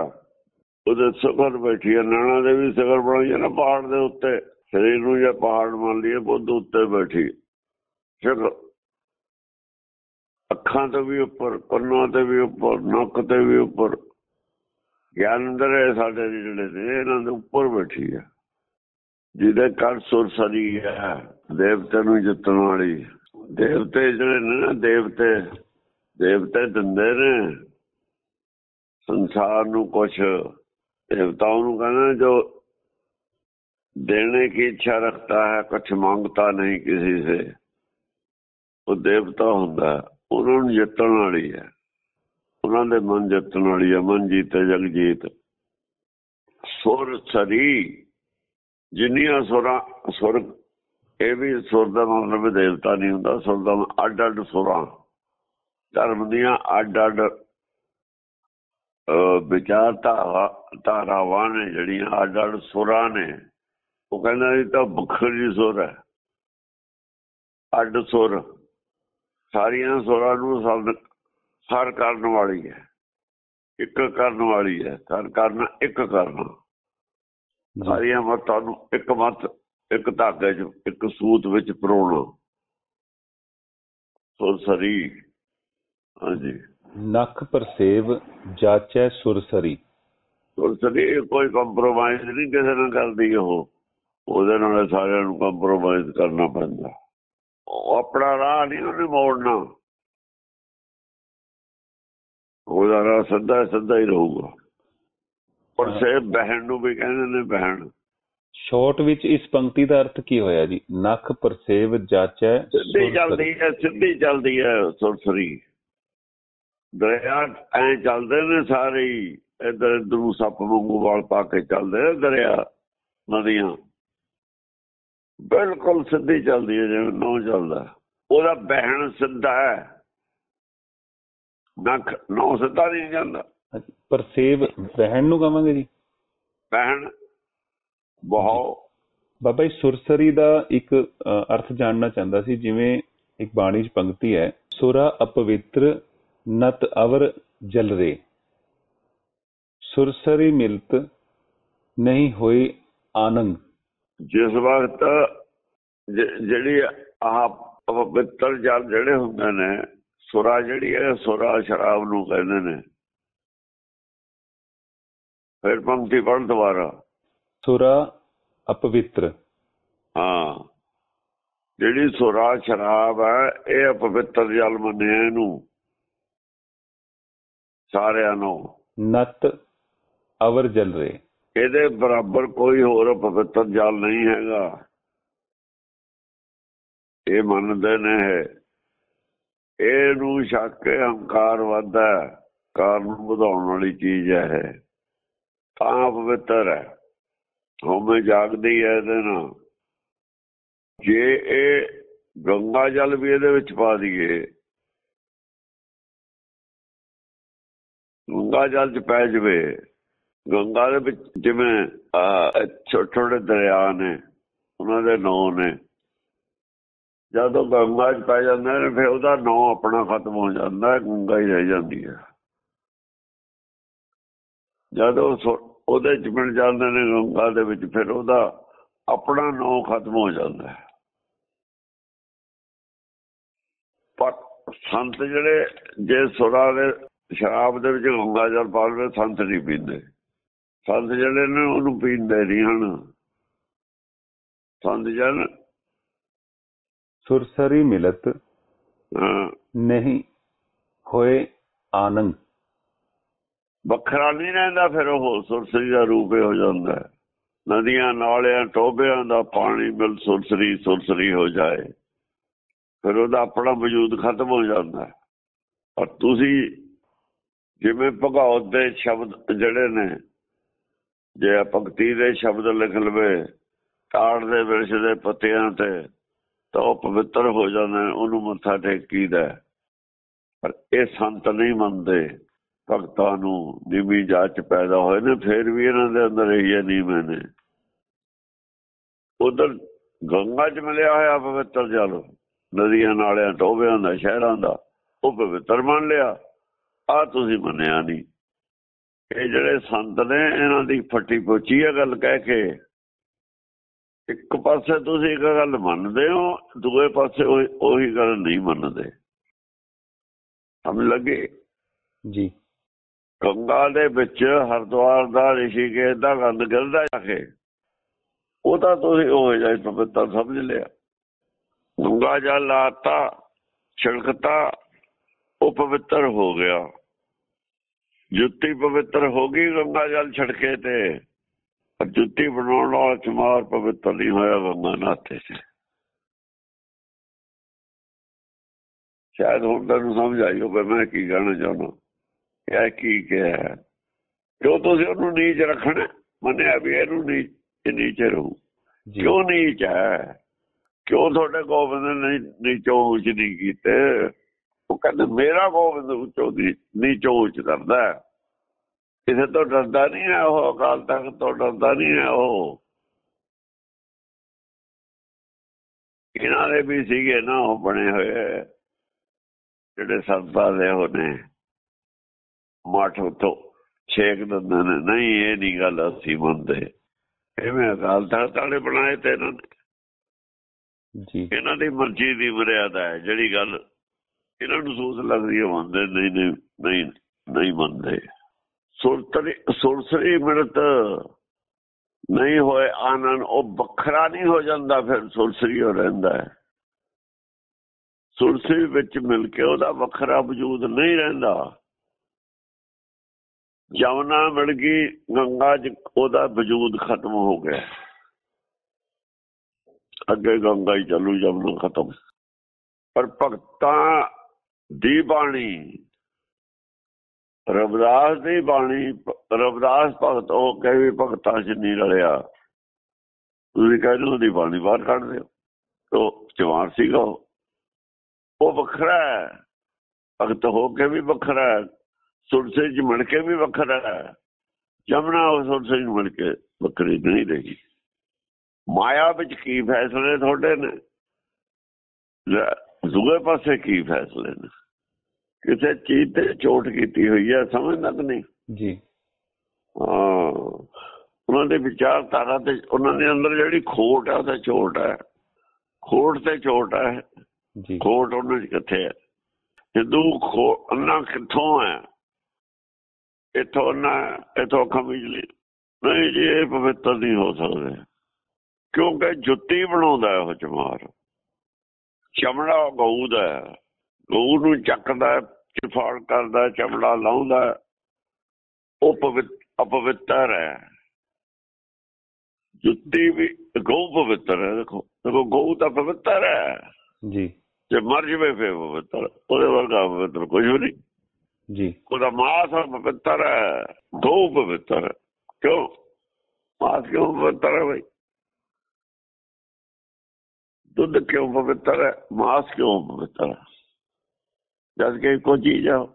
ਉਹਦੇ ਸਫਰ ਬੈਠੀ ਹੈ। ਨਾਣਾ ਦੇ ਵੀ ਸਗਰ ਬਣਾਈ ਹੈ ਨਾ ਪਹਾੜ ਦੇ ਉੱਤੇ। ਸਰੀਰ ਨੂੰ ਜੇ ਪਹਾੜ ਮੰਨ ਲਈਏ, ਬੁੱਧ ਉੱਤੇ ਬੈਠੀ। ਸ਼ਕਲ ਅੱਖਾਂ ਤੋਂ ਵੀ ਉੱਪਰ, ਕੰਨਾਂ ਤੇ ਵੀ ਉੱਪਰ, ਨੱਕ ਤੇ ਵੀ ਉੱਪਰ। ਗਿਆਨ ਅੰਦਰ ਹੈ ਸਾਡੇ ਜਿਹੜੇ ਨੇ, ਇਹਨਾਂ ਦੇ ਉੱਪਰ ਬੈਠੀ ਹੈ। ਜਿਹਦੇ ਕਰ ਸੁਰ ਸਰੀ ਹੈ, ਦੇਵਤੇ ਨੂੰ ਜਿੱਤਣ ਵਾਲੀ। ਦੇਵਤੇ ਜਿਹੜੇ ਨੇ ਨਾ, ਦੇਵਤੇ ਦੇਵਤੇ ਦਿੰਦੇ ਨੇ। ਸੰਸਾਰ ਨੂੰ ਕੁਛ ਦੇਵਤਾ ਨੂੰ ਕਹਿੰਦੇ ਜੋ ਦੇਣੇ ਕੀ ਇੱਛਾ ਰੱਖਤਾ ਹੈ, ਕੁਛ ਮੰਗਤਾ ਨਹੀਂ ਕਿਸੇ ਸੇ। ਉਹ ਦੇਵਤਾ ਹੁੰਦਾ ਉਹਨਾਂ ਨੂੰ ਜਿੱਤਣ ਵਾਲੀ ਹੈ। ਉਹਨਾਂ ਦੇ ਮਨ ਜਿੱਤਣ ਵਾਲੀ ਹੈ, ਮਨ ਜੀਤੇ, ਜਗ ਜੀਤ। ਸੁਰ ਸਰੀ, ਜਿੰਨੀਆਂ ਸੁਰਾਂ, ਸੁਰ ਇਹ ਵੀ ਸੁਰ ਦਾ ਮਤਲਬ ਦੇਵਤਾ ਨਹੀਂ ਹੁੰਦਾ ਸੁਰ ਦਾ ਅੱਡ ਅੱਡ ਸੁਰਾਂ। ਧਰਮ ਦੀਆਂ ਅੱਡ ਅੱਡ ਵਿਚਾਰ ਧਾਰਾ ਧਾਰਾਵਾਂ ਨੇ ਜਿਹੜੀਆਂ ਅੱਡ ਅੱਡ ਸੁਰਾਂ ਨੇ ਉਹ ਕਹਿੰਦਾ ਇਹ ਤਾਂ ਵੱਖਰੀ ਸੁਰ ਹੈ। ਅੱਡ ਸੁਰ ਸਾਰੀਆਂ ਸੁਰਾਂ ਨੂੰ ਸਰ ਸਰ ਕਰਨ ਵਾਲੀ ਹੈ। ਇੱਕ ਕਰਨ ਵਾਲੀ ਹੈ ਸਰ ਕਰਨਾ ਇੱਕ ਕਰਨਾ। ਸਾਰੀਆਂ ਮਤਾਂ ਨੂੰ ਇੱਕ ਮਤ ਇੱਕ ਧਾਗੇ 'ਚ ਇੱਕ ਸੂਤ ਵਿੱਚ ਪਰੋਣਾ ਸੋ ਸਰੀ। ਹਾਂਜੀ। ਨਖ ਪਰਸੇਵ ਜਾਚੈ ਸੁਰਸਰੀ ਸੋ ਸਰੀ ਕੋਈ ਕੰਪਰੋਮਾਈਜ਼ ਨਹੀਂ ਕਿਸੇ ਨਾਲ ਕਰਦੀ ਉਹ। ਉਹਦੇ ਨਾਲ ਸਾਰਿਆਂ ਨੂੰ ਕੰਪਰੋਮਾਈਜ਼ ਕਰਨਾ ਪੈਂਦਾ। ਉਹ ਆਪਣਾ ਰਾਹ ਨਹੀਂ ਉਹਨੇ ਮੋੜਨਾ। ਉਹਦਾ ਰਾਹ ਸਿੱਧਾ ਸਿੱਧਾ ਹੀ ਰਹੂਗਾ। ਪਰ ਸੇ ਬਹਿਣ ਨੂੰ ਵੀ ਕਹਿੰਦੇ ਨੇ ਬਹਿਣ। ਸ਼ਾਰਟ ਵਿੱਚ ਇਸ ਪੰਕਤੀ ਦਾ ਅਰਥ ਕੀ ਹੋਇਆ ਜੀ? ਨਖ ਪਰਸੇਵ ਜਾਚੈ ਸਿੱਧੀ। ਚੱਲਦੀ ਹੈ ਸਿੱਧੀ ਚੱਲਦੀ ਹੈ ਸੁਰਸਰੀ ਦਰਿਆ ਐ ਚੱਲਦੇ ਨੇ ਸਾਰੇ ਇਧਰ ਦਰੂ ਸੱਪ ਵਾਂਗੂ ਵਾਲ ਪਾ ਕੇ ਚੱਲਦੇ ਨੇ ਦਰਿਆ ਨਦੀਆਂ। ਬਿਲਕੁਲ ਸਿੱਧੀ ਚੱਲਦੀ ਹੈ ਜਿਵੇਂ ਨੌ ਚੱਲਦਾ। ਉਹਦਾ ਬਹਿਣ ਸਿੱਧਾ ਹੈ। ਨੱਖ ਨੌ ਸਿੱਧਾ ਨਹੀਂ ਜਾਂਦਾ। ਪਰਸੇਵ ਬਹਿਣ ਨੂੰ ਕਵਾਂਗੇ ਜੀ? ਬਹਿਣ ਬਹੁ ਬਾਬਾ ਜੀ ਸੁਰਸਰੀ ਦਾ ਇੱਕ ਅਰਥ ਜਾਣਨਾ ਚਾਹੁੰਦਾ ਸੀ ਜਿਵੇਂ ਇੱਕ ਬਾਣੀ 'ਚ ਪੰਕਤੀ ਹੈ ਸੁਰਾ ਅਪਵਿੱਤਰ ਨਤ ਅਵਰ ਜਲ ਰੇ। ਸੁਰਸਰੀ ਮਿਲਤ ਨਹੀਂ ਹੋਈ ਆਨੰਦ। ਜਿਸ ਵਕਤ ਜਿਹੜੀ ਆਹ ਪਵਿੱਤਰ ਜਲ ਜਿਹੜੇ ਹੁੰਦੇ ਨੇ ਸੁਰਾ ਜਿਹੜੀ ਹੈ ਸੁਰਾ ਸ਼ਰਾਬ ਨੂੰ ਕਹਿੰਦੇ ਨੇ। ਫਿਰ ਪੰਕਤੀ ਪੜ੍ਹ ਦੁਬਾਰਾ। ਸੁਰਾ ਅਪਵਿੱਤਰ। ਹਾਂ। ਜਿਹੜੀ ਸੁਰਾ ਸ਼ਰਾਬ ਹੈ ਇਹ ਅਪਵਿੱਤਰ ਜਲ ਮੰਨਿਆ ਇਹਨੂੰ। ਸਾਰਿਆਂ ਨੂੰ। ਨਤ ਅਵਰ ਜਲ ਰੇ। ਇਹਦੇ ਬਰਾਬਰ ਕੋਈ ਹੋਰ ਪਵਿੱਤਰ ਜਲ ਨਹੀਂ ਹੈਗਾ। ਇਹ ਮੰਨਦੇ ਨੇ ਇਹ। ਇਹਨੂੰ ਸ਼ੱਕ ਹੰਕਾਰ ਵੱਧਦਾ ਹੈ, ਕਾਰ ਨੂੰ ਵਧਾਉਣ ਵਾਲੀ ਚੀਜ਼ ਹੈ। ਤਾਂ ਪਵਿੱਤਰ ਹੈ। ਹਉਮੈ ਜਾਗਦੀ ਹੈ ਇਹਦੇ ਨਾਲ। ਜੇ ਇਹ ਗੰਗਾ ਜਲ ਵੀ ਇਹਦੇ ਵਿੱਚ ਪਾ ਦਈਏ, ਗੰਗਾ ਜਲ ਚ ਪੈ ਜਵੇ, ਗੰਗਾ ਦੇ ਵਿੱਚ ਜਿਵੇਂ ਛੋਟੇ ਛੋਟੇ ਦਰਿਆ ਨੇ, ਉਹਨਾਂ ਦੇ ਨਾਂ ਨੇ, ਜਦੋਂ ਗੰਗਾ ਚ ਪੈ ਜਾਂਦਾ ਨੇ, ਫਿਰ ਉਹਦਾ ਨਾਂ ਆਪਣਾ ਖਤਮ ਹੋ ਜਾਂਦਾ, ਗੰਗਾ ਹੀ ਰਹਿ ਜਾਂਦੀ ਹੈ ਜਦੋਂ ਸੋ- ਉਹਦੇ ਚ ਮਿਲ ਜਾਂਦੇ ਨੇ ਗੰਗਾ ਦੇ ਵਿੱਚ ਫਿਰ ਉਹਦਾ ਆਪਣਾ ਨਾਂ ਖਤਮ ਹੋ ਜਾਂਦਾ ਹੈ। ਸੰਤ ਜਿਹੜੇ ਜੇ ਸੁਰਾ ਦੇ ਸ਼ਰਾਬ ਦੇ ਵਿੱਚ ਗੰਗਾ ਜਲ ਪਾ ਲਵੇ ਸੰਤ ਨਹੀਂ ਪੀਂਦੇ। ਸੰਤ ਜਿਹੜੇ ਨੇ ਉਹਨੂੰ ਪੀਂਦੇ ਨਹੀਂ ਹਨ। ਸੰਤ ਜਨ ਸੁਰਸਰੀ ਮਿਲਤ ਨਹੀਂ ਹੋਏ ਆਨੰਦ। ਵੱਖਰਾ ਨਹੀਂ ਰਹਿੰਦਾ ਫਿਰ ਉਹ ਸੁਰਸਰੀ ਦਾ ਰੂਪ ਹੋ ਜਾਂਦਾ ਹੈ। ਨਦੀਆਂ ਨਾਲਿਆਂ ਟੋਬਿਆਂ ਦਾ ਪਾਣੀ ਮਿਲ ਸੁਰਸਰੀ ਸੁਰਸਰੀ ਹੋ ਜਾਏ ਫਿਰ ਉਹਦਾ ਆਪਣਾ ਵਜੂਦ ਖਤਮ ਹੋ ਜਾਂਦਾ ਹੈ। ਔਰ ਤੁਸੀਂ ਜਿਵੇਂ ਭਗਵਤ ਦੇ ਸ਼ਬਦ ਜਿਹੜੇ ਨੇ ਜੇ ਭਗਤੀ ਦੇ ਸ਼ਬਦ ਲਿਖ ਲਵੇ ਕਾੜ ਦੇ ਵਿਰਸ਼ ਦੇ ਪੱਤਿਆਂ ਤੇ ਤਾਂ ਉਹ ਪਵਿੱਤਰ ਹੋ ਜਾਂਦਾ ਨੇ, ਉਹਨੂੰ ਮੱਥਾ ਟੇਕੀਦਾ ਹੈ। ਪਰ ਇਹ ਸੰਤ ਨਹੀਂ ਮੰਨਦੇ ਭਗਤਾਂ ਨੂੰ ਨਿਮੀ ਜਾਤ ਚ ਪੈਦਾ ਹੋਏ ਨੇ, ਫਿਰ ਵੀ ਇਹਨਾਂ ਦੇ ਅੰਦਰ ਇਹ ਨੀਵੇਂ ਨੇ। ਉਧਰ ਗੰਗਾ ਚ ਮਿਲਿਆ ਹੋਇਆ ਪਵਿੱਤਰ ਜਲ, ਨਦੀਆਂ ਨਾਲਿਆਂ ਟੋਬਿਆਂ ਦਾ, ਸ਼ਹਿਰਾਂ ਦਾ, ਉਹ ਪਵਿੱਤਰ ਮੰਨ ਲਿਆ। ਆ ਤੁਸੀਂ ਮੰਨਿਆ ਨਹੀਂ। ਇਹ ਜਿਹੜੇ ਸੰਤ ਨੇ, ਇਹਨਾਂ ਦੀ ਫੱਟੀ ਪੋਚੀ ਹੈ ਗੱਲ ਕਹਿ ਕੇ, ਇੱਕ ਪਾਸੇ ਤੁਸੀਂ ਇੱਕ ਗੱਲ ਮੰਨਦੇ ਹੋ, ਦੂਏ ਪਾਸੇ ਉਹੀ- ਗੱਲ ਨਹੀਂ ਮੰਨਦੇ। ਸਮਝ ਲੱਗੇ? ਜੀ। ਗੰਗਾ ਦੇ ਵਿੱਚ ਹਰਿਦੁਆਰ ਦਾ, ਰਿਸ਼ੀਕੇਸ਼ ਦਾ ਗੰਦ ਗਿਰਦਾ ਜਾ ਕੇ, ਉਹ ਤਾਂ ਤੁਸੀਂ ਉਹ ਜਾਈ ਪਵਿੱਤਰ ਸਮਝ ਲਿਆ। ਗੰਗਾ ਜਲ ਆਤਾ, ਛਿੜਕਤਾ, ਉਹ ਪਵਿੱਤਰ ਹੋ ਗਿਆ। ਜੁੱਤੀ ਪਵਿੱਤਰ ਹੋ ਗਈ ਗੰਗਾ ਜਲ ਛਿੜਕੇ ਤੇ। ਪਰ ਜੁੱਤੀ ਬਣਾਉਣ ਵਾਲਾ ਚਮਾਰ ਪਵਿੱਤਰ ਨਹੀਂ ਹੋਇਆ ਗੰਗਾ ਨਾਤੇ ਚ ਸ਼ਾਇਦ ਹੁਣ ਤੈਨੂੰ ਸਮਝ ਆਈ ਹੋਵੇ ਮੈਂ ਕੀ ਕਹਿਣਾ ਚਾਹੁੰਦਾ। ਇਹ ਕੀ ਕਿਹਾ? ਕਿਉਂ ਤੁਸੀਂ ਉਹਨੂੰ ਨੀਚ ਰੱਖਣਾ? ਮੰਨਿਆ ਵੀ ਇਹਨੂੰ ਨੀਚ ਨੀਚੇ ਰਹੂ। ਜੀ। ਕਿਉਂ ਨੀਚ ਹੈ? ਕਿਉਂ ਤੁਹਾਡੇ ਗੋਬਿੰਦ ਨੇ ਨੀਚੋਂ ਉੱਚ ਨਹੀਂ ਕੀਤੇ? ਉਹ ਕਹਿੰਦੇ ਮੇਰਾ ਗੋਬਿੰਦ ਉੱਚੋਂ ਦੀ ਨੀਚੋਂ ਉੱਚ ਕਰਦਾ। ਕਿਸੇ ਤੋਂ ਡਰਦਾ ਨਹੀਂ ਹੈ ਉਹ ਅਕਾਲ ਤਖਤ ਤੋਂ ਡਰਦਾ ਨਹੀਂ ਹੈ ਉਹ। ਇਹਨਾਂ ਦੇ ਵੀ ਸੀਗੇ ਨਾ ਉਹ ਬਣੇ ਹੋਏ ਜਿਹੜੇ ਸੰਤਾਂ ਦੇ ਹੋਣੇ ਮਠ ਤੋਂ ਛੇਕ ਦਿੰਦੇ ਨੇ। ਨਹੀਂ ਇਹ ਨਹੀਂ ਗੱਲ ਅਸੀਂ ਮੰਨਦੇ। ਐਵੇਂ ਅਕਾਲ ਤਖਤ ਵਾਲੇ ਬਣਾਏ ਤੇ ਇਹਨਾਂ ਨੇ। ਜੀ। ਇਹਨਾਂ ਦੀ ਮਰਜ਼ੀ ਦੀ ਮਰਿਆਦਾ ਹੈ। ਜਿਹੜੀ ਗੱਲ ਇਹਨਾਂ ਨੂੰ ਸੋਚ ਲੱਗਦੀ ਹੈ ਮੰਨਦੇ। ਨਹੀਂ ਨਹੀਂ ਨਹੀਂ ਨਹੀਂ ਮੰਨਦੇ। ਸੁਰਤਰੀ ਸੁਰਸਰੀ ਮਿਲਤ ਨਹੀਂ ਹੋਏ ਆਨੰਦ ਉਹ ਵੱਖਰਾ ਨਹੀਂ ਹੋ ਜਾਂਦਾ ਫਿਰ ਸੁਰਸਰੀ ਹੋ ਰਹਿੰਦਾ ਹੈ। ਸੁਰਸਰੀ ਵਿੱਚ ਮਿਲ ਕੇ ਉਹਦਾ ਵੱਖਰਾ ਵਜੂਦ ਨਹੀਂ ਰਹਿੰਦਾ। ਜਮਨਾ ਮਿਲ ਗਈ, ਗੰਗਾ ਚ ਉਹਦਾ ਵਜੂਦ ਖਤਮ ਹੋ ਗਿਆ। ਅੱਗੇ ਗੰਗਾ ਹੀ ਚੱਲੂ ਜਮਨਾ ਖਤਮ। ਪਰ ਭਗਤਾਂ ਦੀ ਬਾਣੀ ਰਬਦਾਸ ਦੀ ਬਾਣੀ ਰਬਦਾਸ ਭਗਤ, ਉਹ ਕਹੇ ਵੀ ਭਗਤਾਂ ਚ ਨਹੀਂ ਰਲਿਆ। ਤੁਸੀਂ ਕਹਿੰਦੇ ਉਹਦੀ ਬਾਣੀ ਬਾਹਰ ਕੱਢ ਦਿਓ। ਉਹ ਜਵਾਨ ਸੀਗਾ ਉਹ। ਵੱਖਰਾ ਹੈ। ਭਗਤ ਹੋ ਕੇ ਵੀ ਵੱਖਰਾ ਸੁਰਸੇ ਚ ਮਿਲ ਕੇ ਵੀ ਵੱਖਰਾ ਹੈ। ਜਮਨਾ ਉਹ ਸੁਰਸੇ ਚ ਮਿਲ ਕੇ ਵੱਖਰੀ ਨਹੀਂ ਰਹੀ। ਮਾਇਆ ਵਿੱਚ ਕੀ ਫੈਸਲੇ ਤੁਹਾਡੇ ਨੇ? ਦੂਏ ਪਾਸੇ ਕੀ ਫੈਸਲੇ ਨੇ? ਕਿਸੇ ਚੀਜ਼ ਤੇ ਚੋਟ ਕੀਤੀ ਹੋਈ ਹੈ ਸਮਝਦਾ ਕਿ ਨਹੀਂ? ਜੀ। ਹਾਂ। ਉਹਨਾਂ ਦੇ ਵਿਚਾਰਧਾਰਾ ਤੇ ਉਹਨਾਂ ਦੇ ਅੰਦਰ ਜਿਹੜੀ ਖੋਟ ਹੈ ਉਹ ਤੇ ਚੋਟ ਹੈ। ਖੋਟ ਤੇ ਚੋਟ ਹੈ। ਜੀ। ਖੋਟ ਉਹਨਾਂ ਦੀ ਕਿੱਥੇ ਹੈ? ਹਿੰਦੂ ਖੋ ਅੰਨਾ ਕਿੱਥੋਂ ਹੈ? ਇਥੋਂ ਨਾ ਇਥੋਂ ਖਮਿਜਲੀ ਨਹੀਂ ਜੀ ਇਹ ਪਵਿੱਤਰ ਨਹੀਂ ਹੋ ਸਕਦੇ। ਕਿਉਂਕਿ ਜੁੱਤੀ ਬਣਾਉਂਦਾ ਉਹ ਚਮਾਰ। ਚਮੜਾ ਗਊ ਦਾ। ਗਊ ਨੂੰ ਚੱਕਦਾ ਚਫਾੜ ਕਰਦਾ ਚਮੜਾ ਲਾਉਂਦਾ। ਉਹ ਪਵਿੱਤ ਅਪਵਿੱਤਰ ਹੈ। ਜੁੱਤੀ ਵੀ ਗਊ ਪਵਿੱਤਰ ਹੈ ਦੇਖੋ। ਦੇਖੋ ਗਊ ਤਾਂ ਪਵਿੱਤਰ ਹੈ। ਜੀ। ਜੇ ਮਰ ਜਵੇ ਫੇ ਪਵਿੱਤਰ। ਉਹਦੇ ਵਰਗਾ ਪਵਿੱਤਰ ਕੁਝ ਨਹੀਂ। ਜੀ। ਉਹਦਾ ਮਾਸ ਪਵਿੱਤਰ ਹੈ ਗਊ ਪਵਿੱਤਰ ਕਿਉਂ? ਮਾਸ ਕਿਉਂ ਪਵਿੱਤਰ ਹੈ ਬਈ? ਦੁੱਧ ਕਿਉਂ ਪਵਿੱਤਰ ਹੈ? ਮਾਸ ਕਿਉਂ ਪਵਿੱਤਰ ਹੈ? ਜਦ ਕਿ ਕੋਈ ਚੀਜ਼ ਆ,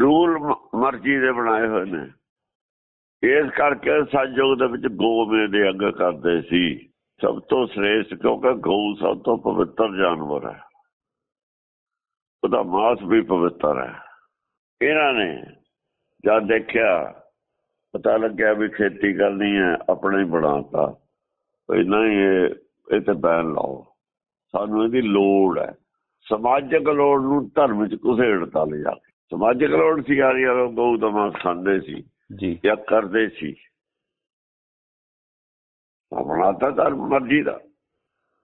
ਰੂਲ ਮਰਜ਼ੀ ਦੇ ਬਣਾਏ ਹੋਏ ਨੇ। ਇਸ ਕਰਕੇ ਸਤਜੁਗ ਦੇ ਵਿੱਚ ਗੋਵੇ ਦੇ ਅੰਗ ਕਰਦੇ ਸੀ। ਸਭ ਤੋਂ ਸ੍ਰੇਸ਼ਟ ਕਿਉਂਕਿ ਗਊ ਸਭ ਤੋਂ ਪਵਿੱਤਰ ਜਾਨਵਰ ਹੈ। ਉਹਦਾ ਮਾਸ ਵੀ ਪਵਿੱਤਰ ਹੈ। ਇਹਨਾਂ ਨੇ ਜਦ ਦੇਖਿਆ ਪਤਾ ਲੱਗਿਆ ਵੀ ਖੇਤੀ ਕਰਨੀ ਹੈ ਆਪਣੇ ਹੀ ਬਣਾਤਾ। ਵੀ ਨਹੀਂ ਇਹ ਤੇ ਬੈਨ ਲਾਓ। ਸਾਨੂੰ ਇਹਦੀ ਲੋੜ ਹੈ। ਸਮਾਜਿਕ ਲੋੜ ਨੂੰ ਧਰਮ ਚ ਘੁਸੇੜਤਾ ਲਿਆ ਕੇ ਸਮਾਜਿਕ ਲੋੜ ਸੀ ਯਾਰ ਯਾਰ ਉਹ ਗਊ ਦਾ ਮਾਸ ਖਾਂਦੇ ਸੀ ਜੀ। ਜਾਂ ਕਰਦੇ ਸੀ। ਆਪਣਾ ਤਾਂ ਧਰਮ ਮਰਜ਼ੀ ਦਾ।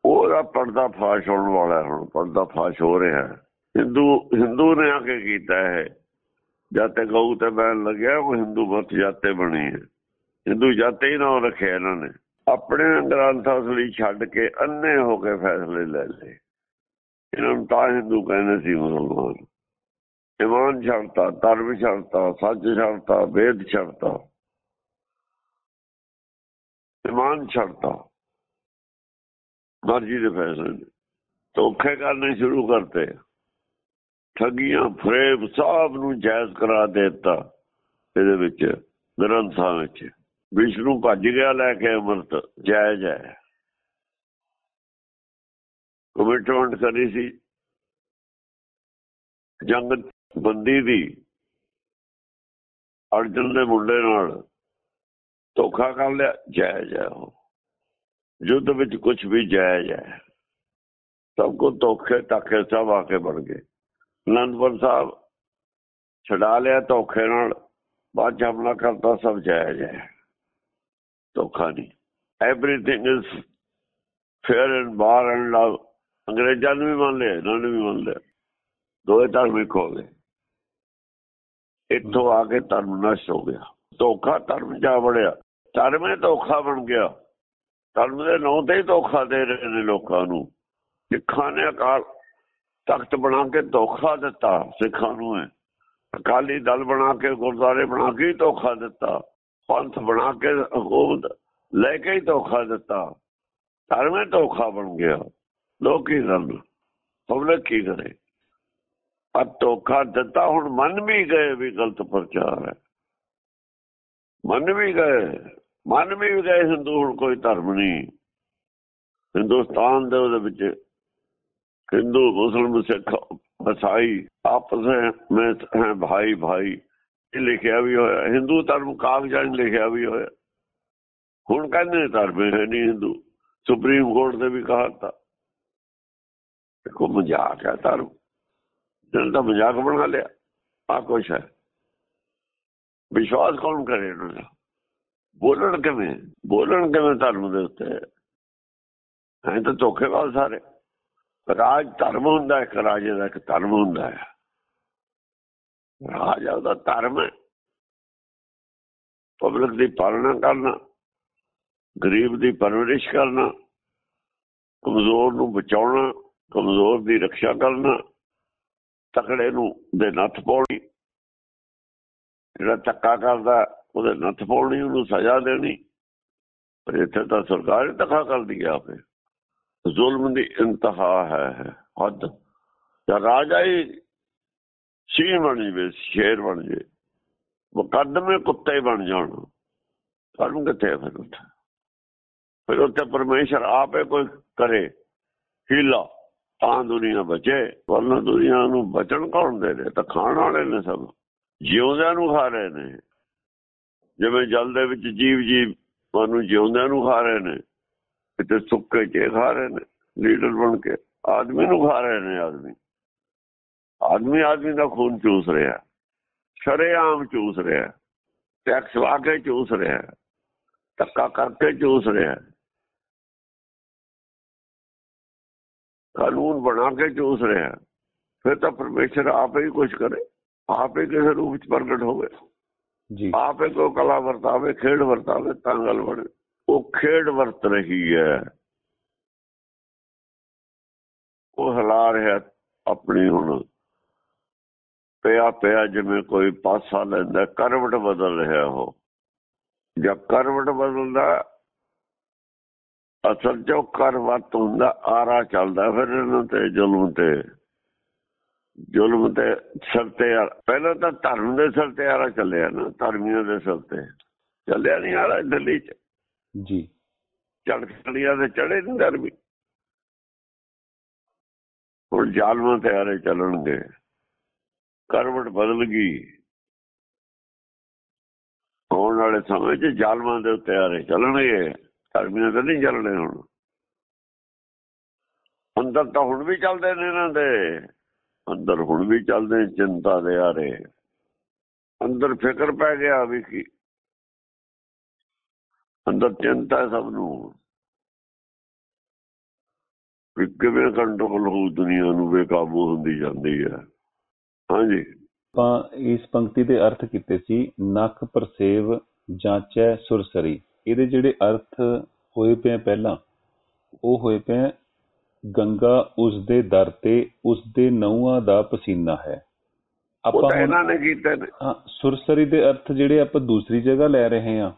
ਉਹਦਾ ਪਰਦਾ ਫਾਸ਼ ਹੋਣ ਵਾਲਾ ਹੈ ਹੁਣ ਪਰਦਾ ਫਾਸ਼ ਹੋ ਰਿਹਾ ਹੈ। ਹਿੰਦੂ ਹਿੰਦੂ ਨੇ ਆ ਕੇ ਕੀਤਾ ਹੈ ਜਦ ਗਊ ਤੇ ਬੈਣ ਲੱਗਿਆ, ਉਹ ਹਿੰਦੂ ਮਤ ਜਾਤੇ ਬਣੀ ਹੈ ਹਿੰਦੂ ਜਾਤੇ ਹੀ ਨਾ ਰੱਖਿਆ ਇਹਨਾਂ ਨੇ। ਆਪਣੇ ਗ੍ਰੰਥ ਅਸਲੀ ਛੱਡ ਕੇ ਅੰਨੇ ਹੋ ਕੇ ਫੈਸਲੇ ਲੈ ਲਏ। ਇਹਨਾਂ ਨੂੰ ਤਾਂ ਹਿੰਦੂ ਕਹਿੰਦੇ ਸੀ ਮੁਸਲਮਾਨ। ਇਮਾਨ ਛੱਡਤਾ ਧਰਮ ਛੱਡਤਾ ਸੱਚ ਛੱਡਤਾ ਵੇਦ ਛੱਡਤਾ ਇਮਾਨ ਛੱਡਤਾ ਮਰਜ਼ੀ ਦੇ ਫੈਸਲੇ। ਨੇ ਧੋਖੇ ਕਰਨੇ ਸ਼ੁਰੂ ਕਰਤੇ। ਠੱਗੀਆਂ ਫਰੇਬ ਸਭ ਨੂੰ ਜਾਇਜ਼ ਕਰਾ ਦਿੱਤਾ ਇਹਦੇ ਵਿੱਚ, ਗ੍ਰੰਥਾਂ ਵਿੱਚ। ਵਿਸ਼ਨੂੰ ਭੱਜ ਗਿਆ ਲੈ ਕੇ ਅਮਰਤ, ਜਾਇਜ਼ ਹੈ। ਕਮਿਟਮੈਂਟ ਕਰੀ ਸੀ। ਜੰਗ ਬੰਦੀ ਦੀ, ਅਰਜਨ ਦੇ ਮੁੰਡੇ ਨਾਲ ਧੋਖਾ ਕਰ ਲਿਆ, ਜਾਇਜ਼ ਹੈ ਉਹ। ਯੁੱਧ ਵਿੱਚ ਕੁਝ ਵੀ ਜਾਇਜ਼ ਹੈ। ਸਭ ਕੋ ਧੋਖੇ ਟਾਕੇ ਸਭ ਆ ਕੇ ਬਣ ਗਏ। ਅਨੰਦਪੁਰ ਸਾਹਿਬ ਛਡਾ ਲਿਆ ਧੋਖੇ ਨਾਲ, ਬਾਅਦ 'ਚ ਹਮਲਾ ਕਰਤਾ, ਸਭ ਜਾਇਜ਼ ਹੈ। ਧੋਖਾ ਨਹੀਂ। Everything is fair and war and love ਅੰਗਰੇਜ਼ਾਂ ਨੂੰ ਵੀ ਮੰਨ ਲਿਆ, ਇਹਨਾਂ ਨੇ ਵੀ ਮੰਨ ਲਿਆ। ਦੋਏ ਧਾਰਮਿਕ ਹੋ ਗਏ। ਇੱਥੋਂ ਆ ਕੇ ਧਰਮ ਨਸ਼ਟ ਹੋ ਗਿਆ। ਧੋਖਾ ਧਰਮ ਜਾ ਵੜਿਆ। ਧਰਮ ਹੀ ਧੋਖਾ ਬਣ ਗਿਆ। ਧਰਮ ਦੇ ਨਾਂ ਤੇ ਹੀ ਧੋਖਾ ਦੇ ਰਹੇ ਨੇ ਲੋਕਾਂ ਨੂੰ। ਸਿੱਖਾਂ ਨੇ ਅਕਾਲ ਤਖਤ ਬਣਾ ਕੇ ਧੋਖਾ ਦਿੱਤਾ ਸਿੱਖਾਂ ਨੂੰ ਹੈ ਅਕਾਲੀ ਦਲ ਬਣਾ ਕੇ ਗੁਰਦਾਰੇ ਬਣਾ ਕੇ ਧੋਖਾ ਦਿੱਤਾ। ਪੰਥ ਬਣਾ ਕੇ ਹਕੂਮਤ ਲੈ ਕੇ ਹੀ ਧੋਖਾ ਦਿੱਤਾ। ਧਰਮ ਧੋਖਾ ਬਣ ਗਿਆ। ਲੋਕ ਕੀ ਕਰਨ ਪਬਲਿਕ ਕੀ ਕਰੇ? ਆ ਧੋਖਾ ਦਿੱਤਾ, ਹੁਣ ਮੰਨ ਵੀ ਗਏ ਵੀ ਗਲਤ ਪ੍ਰਚਾਰ ਹੈ। ਮੰਨ ਵੀ ਗਏ। ਮੰਨ ਵੀ ਗਏ, ਹਿੰਦੂ ਹੁਣ ਕੋਈ ਧਰਮ ਨਹੀਂ। ਹਿੰਦੁਸਤਾਨ ਦੇ ਉਹਦੇ ਵਿੱਚ ਹਿੰਦੂ ਮੁਸਲਮਾਨ ਸਿੱਖ ਈਸਾਈ ਆਪਸ ਵਿੱਚ ਹੈ ਭਾਈ ਭਾਈ ਇਹ ਲਿਖਿਆ ਵੀ ਹੋਇਆ ਹਿੰਦੂ ਧਰਮ ਕਾਗਜ਼ਾਂ 'ਚ ਲਿਖਿਆ ਵੀ ਹੋਇਆ ਹੁਣ ਕਹਿੰਦੇ ਧਰਮ ਹੈ ਨਹੀਂ ਹਿੰਦੂ ਸੁਪਰੀਮ ਕੋਰਟ ਦੇ ਵੀ ਕਹਾਤਾ ਦੇਖੋ ਮਜ਼ਾਕ ਹੈ ਧਰਮ ਜਨ ਦਾ ਮਜ਼ਾਕ ਬਣਾ ਲਿਆ ਆ ਕੁਛ ਹੈ ਵਿਸ਼ਵਾਸ ਕੌਣ ਕਰੇ ਇਹਨਾਂ ਦਾ ਬੋਲਣ ਕਿਵੇਂ ਬੋਲਣ ਕਿਵੇਂ ਧਰਮ ਦੇ ਉੱਤੇ ਐਂ ਤਾਂ ਧੋਖੇਬਾਜ਼ ਸਾਰੇ ਰਾਜ ਧਰਮ ਹੁੰਦਾ ਹੈ ਰਾਜੇ ਦਾ ਇੱਕ ਧਰਮ ਹੁੰਦਾ ਹੈ। ਰਾਜਾ ਉਹਦਾ ਧਰਮ ਹੈ ਪਬਲਿਕ ਦੀ ਪਾਲਣਾ ਕਰਨਾ, ਗਰੀਬ ਦੀ ਪਰਵਰਿਸ਼ ਕਰਨਾ, ਕਮਜ਼ੋਰ ਨੂੰ ਬਚਾਉਣਾ, ਕਮਜ਼ੋਰ ਦੀ ਰੱਖਿਆ ਕਰਨਾ, ਤਕੜੇ ਨੂੰ ਦੇ ਨੱਥ ਪਾਉਣੀ। ਜਿਹੜਾ ਧੱਕਾ ਕਰਦਾ, ਉਹਦੇ ਨੱਥ ਪਾਉਣੀ, ਉਹਨੂੰ ਸਜ਼ਾ ਦੇਣੀ। ਪਰ ਇੱਥੇ ਤਾਂ ਸਰਕਾਰ ਹੀ ਧੱਕਾ ਕਰਦੀ ਹੈ ਆਪੇ। ਜ਼ੁਲਮ ਦੀ ਇੰਤਹਾ ਹੈ ਹੱਦ। ਜਾਂ ਰਾਜਾ ਹੀ ਸੀ ਬਣ ਜਵੇ, ਸ਼ੇਰ ਬਣ ਜੇ ਮੁਕੱਦਮੇ ਕੁੱਤੇ ਬਣ ਜਾਣ। ਤੁਹਾਨੂੰ ਕਿੱਥੇ ਫਿਰ ਉੱਥੇ? ਫਿਰ ਉੱਥੇ ਪਰਮੇਸ਼ਰ ਆਪੇ ਕੋਈ ਕਰੇ, ਹੀਲਾ, ਤਾਂ ਦੁਨੀਆ ਬਚੇ, ਵਰਨਾ ਦੁਨੀਆ ਨੂੰ ਬਚਣ ਕੌਣ ਦੇ ਰਿਹਾ? ਤਾਂ ਖਾਣ ਵਾਲੇ ਨੇ ਸਭ। ਜਿਉਂਦਿਆਂ ਨੂੰ ਖਾ ਰਹੇ ਨੇ। ਜਿਵੇਂ ਜਲ ਦੇ ਵਿੱਚ ਜੀਵ ਜੀਵ ਨੂੰ ਜਿਉਂਦਿਆਂ ਨੂੰ ਖਾ ਰਹੇ ਨੇ। ਕਿਤੇ ਸੁੱਕੇ ਕੇ ਖਾ ਰਹੇ ਨੇ ਲੀਡਰ ਬਣ ਕੇ। ਆਦਮੀ ਨੂੰ ਖਾ ਰਹੇ ਨੇ ਆਦਮੀ। ਆਦਮੀ ਆਦਮੀ ਦਾ ਖੂਨ ਚੂਸ ਰਿਹਾ ਸ਼ਰੇਆਮ ਚੂਸ ਰਿਹਾ ਟੈਕਸ ਕੇ ਚੂਸ ਰਿਹਾ ਧੱਕਾ ਕਰਕੇ ਚੂਸ ਰਿਹਾ ਕਾਨੂੰਨ ਬਣਾ ਕੇ ਚੂਸ ਰਿਹਾ ਫਿਰ ਤਾਂ ਪਰਮੇਸ਼ਰ ਆਪੇ ਹੀ ਕੁਝ ਕਰੇ। ਆਪੇ ਕਿਸੇ ਰੂਪ ਵਿੱਚ ਪ੍ਰਗਟ ਹੋਵੇ। ਜੀ। ਆਪੇ ਕੋ ਕਲਾ ਵਰਤਾਵੇ ਖੇਡ ਵਰਤਾਵੇ ਤਾਂ ਗੱਲ ਬਣੇ। ਉਹ ਖੇਡ ਵਰਤ ਰਹੀ ਹੈ। ਉਹ ਹਲਾ ਰਿਹਾ ਆਪਣੀ ਹੁਣ। ਪਿਆ ਪਿਆ ਜਿਵੇਂ ਕੋਈ ਪਾਸਾ ਲੈਂਦਾ, ਕਰਵਟ ਬਦਲ ਰਿਹਾ ਉਹ। ਜਦ ਕਰਵਟ ਬਦਲਦਾ, ਅਸਲ ਜੋ ਕਰਵਟ ਹੁੰਦਾ, ਆਰਾ ਚੱਲਦਾ ਫਿਰ ਇਹਨਾਂ ਤੇ, ਜ਼ੁਲਮ ਤੇ। ਜ਼ੁਲਮ ਤੇ ਸਿਰ ਤੇ ਪਹਿਲਾਂ ਤਾਂ ਧਰਮ ਦੇ ਸਿਰ ਤੇ ਆਰਾ ਚੱਲਿਆ ਨਾ, ਧਰਮੀਆਂ ਦੇ ਸਿਰ ਤੇ। ਚੱਲਿਆ ਨਹੀਂ ਆਰਾ ਦਿੱਲੀ ਚ। ਜੀ। ਝੜਕੜੀਆਂ ਦੇ ਚੜੇ ਨਹੀਂ ਧਰਮੀ ਹੁਣ ਜ਼ਾਲਮਾਂ ਤੇ ਆਰੇ ਚੱਲਣਗੇ। ਕਰਵਟ ਬਦਲ ਗਈ। ਆਉਣ ਵਾਲੇ ਸਮੇਂ 'ਚ ਜ਼ਾਲਮਾਂ ਦੇ ਉੱਤੇ ਆਰੇ ਚੱਲਣਗੇ। ਧਰਮੀਆਂ ਤੇ ਨਹੀਂ ਚੱਲਣੇ ਹੁਣ। ਅੰਦਰ ਤਾਂ ਹੁਣ ਵੀ ਚੱਲਦੇ ਨੇ ਇਹਨਾਂ ਦੇ। ਅੰਦਰ ਹੁਣ ਵੀ ਚੱਲਦੇ ਚਿੰਤਾ ਦੇ ਆਰੇ। ਅੰਦਰ ਫਿਕਰ ਪੈ ਗਿਆ ਵੀ ਕੀ ਅੰਦਰ ਚਿੰਤਾ ਹੈ ਸਭ ਨੂੰ। ਵੀ ਕਿਵੇਂ ਕੰਟਰੋਲ ਹੋਊ ਦੁਨੀਆ ਨੂੰ ਬੇਕਾਬੂ ਹੁੰਦੀ ਜਾਂਦੀ ਹੈ। ਹਾਂਜੀ। ਆਪਾਂ ਇਸ ਪੰਕਤੀ ਦੇ ਅਰਥ ਕੀਤੇ ਸੀ ਨਖ ਪਰਸੇਵ ਜਾਂਚੈ ਸੁਰਸਰੀ। ਇਹਦੇ ਜਿਹੜੇ ਅਰਥ ਹੋਏ ਪਏ ਆ ਪਹਿਲਾਂ ਉਹ ਹੋਏ ਪਏ ਆ, ਗੰਗਾ ਉਸ ਦੇ ਦਰ ਤੇ ਉਸ ਦੇ ਨਹੁੰਆਂ ਦਾ ਪਸੀਨਾ ਹੈ। ਆਪਾਂ ਤਾਂ ਇਹਨਾਂ ਨੇ ਕੀਤੇ ਨੇ। ਹਾਂ ਸੁਰਸਰੀ ਦੇ ਅਰਥ ਜਿਹੜੇ ਆਪਾਂ ਦੂਸਰੀ ਜਗ੍ਹਾ ਲੈ ਰਹੇ ਹਾਂ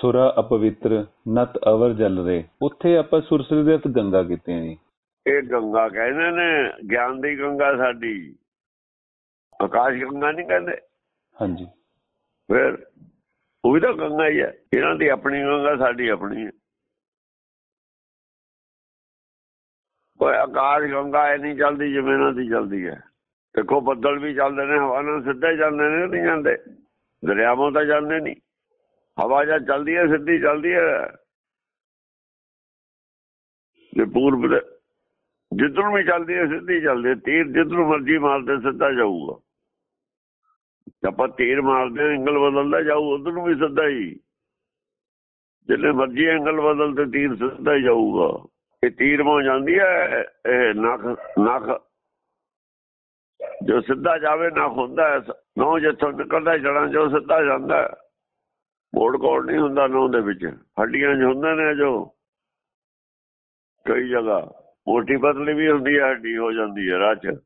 ਸੁਰਾ ਅਪਵਿੱਤਰ ਨਤ ਅਵਰ ਜਲ ਰੇ। ਉੱਥੇ ਆਪਾਂ ਸੁਰਸਰੀ ਦੇ ਅਰਥ ਗੰਗਾ ਕੀਤੇ ਜੀ ਇਹ ਗੰਗਾ ਕਹਿੰਦੇ ਨੇ ਗਿਆਨ ਦੀ ਗੰਗਾ ਸਾਡੀ। ਆਕਾਸ਼ ਗੰਗਾ ਨਹੀਂ ਕਹਿੰਦੇ। ਹਾਂਜੀ। ਫਿਰ ਉਹ ਵੀ ਤਾਂ ਗੰਗਾ ਹੀ ਹੈ। ਇਹਨਾਂ ਦੀ ਆਪਣੀ ਗੰਗਾ ਸਾਡੀ ਆਪਣੀ ਹੈ। ਕੋਈ ਆਕਾਸ਼ ਗੰਗਾ ਇਹ ਨਹੀਂ ਚੱਲਦੀ ਜਿਵੇਂ ਇਹਨਾਂ ਦੀ ਚੱਲਦੀ ਹੈ। ਦੇਖੋ ਬੱਦਲ ਵੀ ਚੱਲਦੇ ਨੇ ਹਵਾ ਨਾਲ ਸਿੱਧੇ ਜਾਂਦੇ ਨੇ ਨਹੀਂ ਜਾਂਦੇ। ਦਰਿਆਵਾਂ ਤਾਂ ਜਾਂਦੇ ਨਹੀਂ। ਹਵਾ ਜਾਂ ਚੱਲਦੀ ਹੈ, ਸਿੱਧੀ ਚੱਲਦੀ ਹੈ। ਜੇ ਪੂਰਬ ਦੇ ਜਿੱਧਰ ਵੀ ਚੱਲਦੀ ਹੈ, ਸਿੱਧੀ ਚੱਲਦੀ ਹੈ। ਤੀਰ ਜਿੱਧਰ ਮਰਜ਼ੀ ਮਾਰਦੇ, ਸਿੱਧਾ ਜਾਊਗਾ। ਜੇ ਆਪਾਂ ਤੀਰ ਮਾਰਦੇ ਐਂਗਲ ਬਦਲਦਾ ਜਾਊ, ਉਧਰ ਨੂੰ ਵੀ ਸਿੱਧਾ ਹੀ। ਜਿੰਨੇ ਮਰਜ਼ੀ ਐਂਗਲ ਬਦਲ ਤੇ ਤੀਰ ਸਿੱਧਾ ਹੀ ਜਾਊਗਾ। ਇਹ ਤੀਰ ਮੋ ਜਾਂਦੀ ਹੈ, ਇਹ ਨਖ ਨਖ। ਜੋ ਸਿੱਧਾ ਜਾਵੇ, ਨਖ ਹੁੰਦਾ ਹੈ। ਨੌ ਜਿੱਥੋਂ ਨਿਕਲਦਾ ਜੜਾਂ ਜੋ ਸਿੱਧਾ ਜਾਂਦਾ ਹੈ। ਮੋੜ ਕੋੜ ਨਹੀਂ ਹੁੰਦਾ ਨੌ ਦੇ ਵਿੱਚ? ਹੱਡੀਆਂ 'ਚ ਹੁੰਦੇ ਨੇ ਜੋ। ਕਈ ਜਗ੍ਹਾ ਮੋਟੀ ਪਤਲੀ ਵੀ ਹੁੰਦੀ ਹੈ ਹੱਡੀ ਹੋ ਜਾਂਦੀ ਹੈ ਰਾਹ 'ਚ।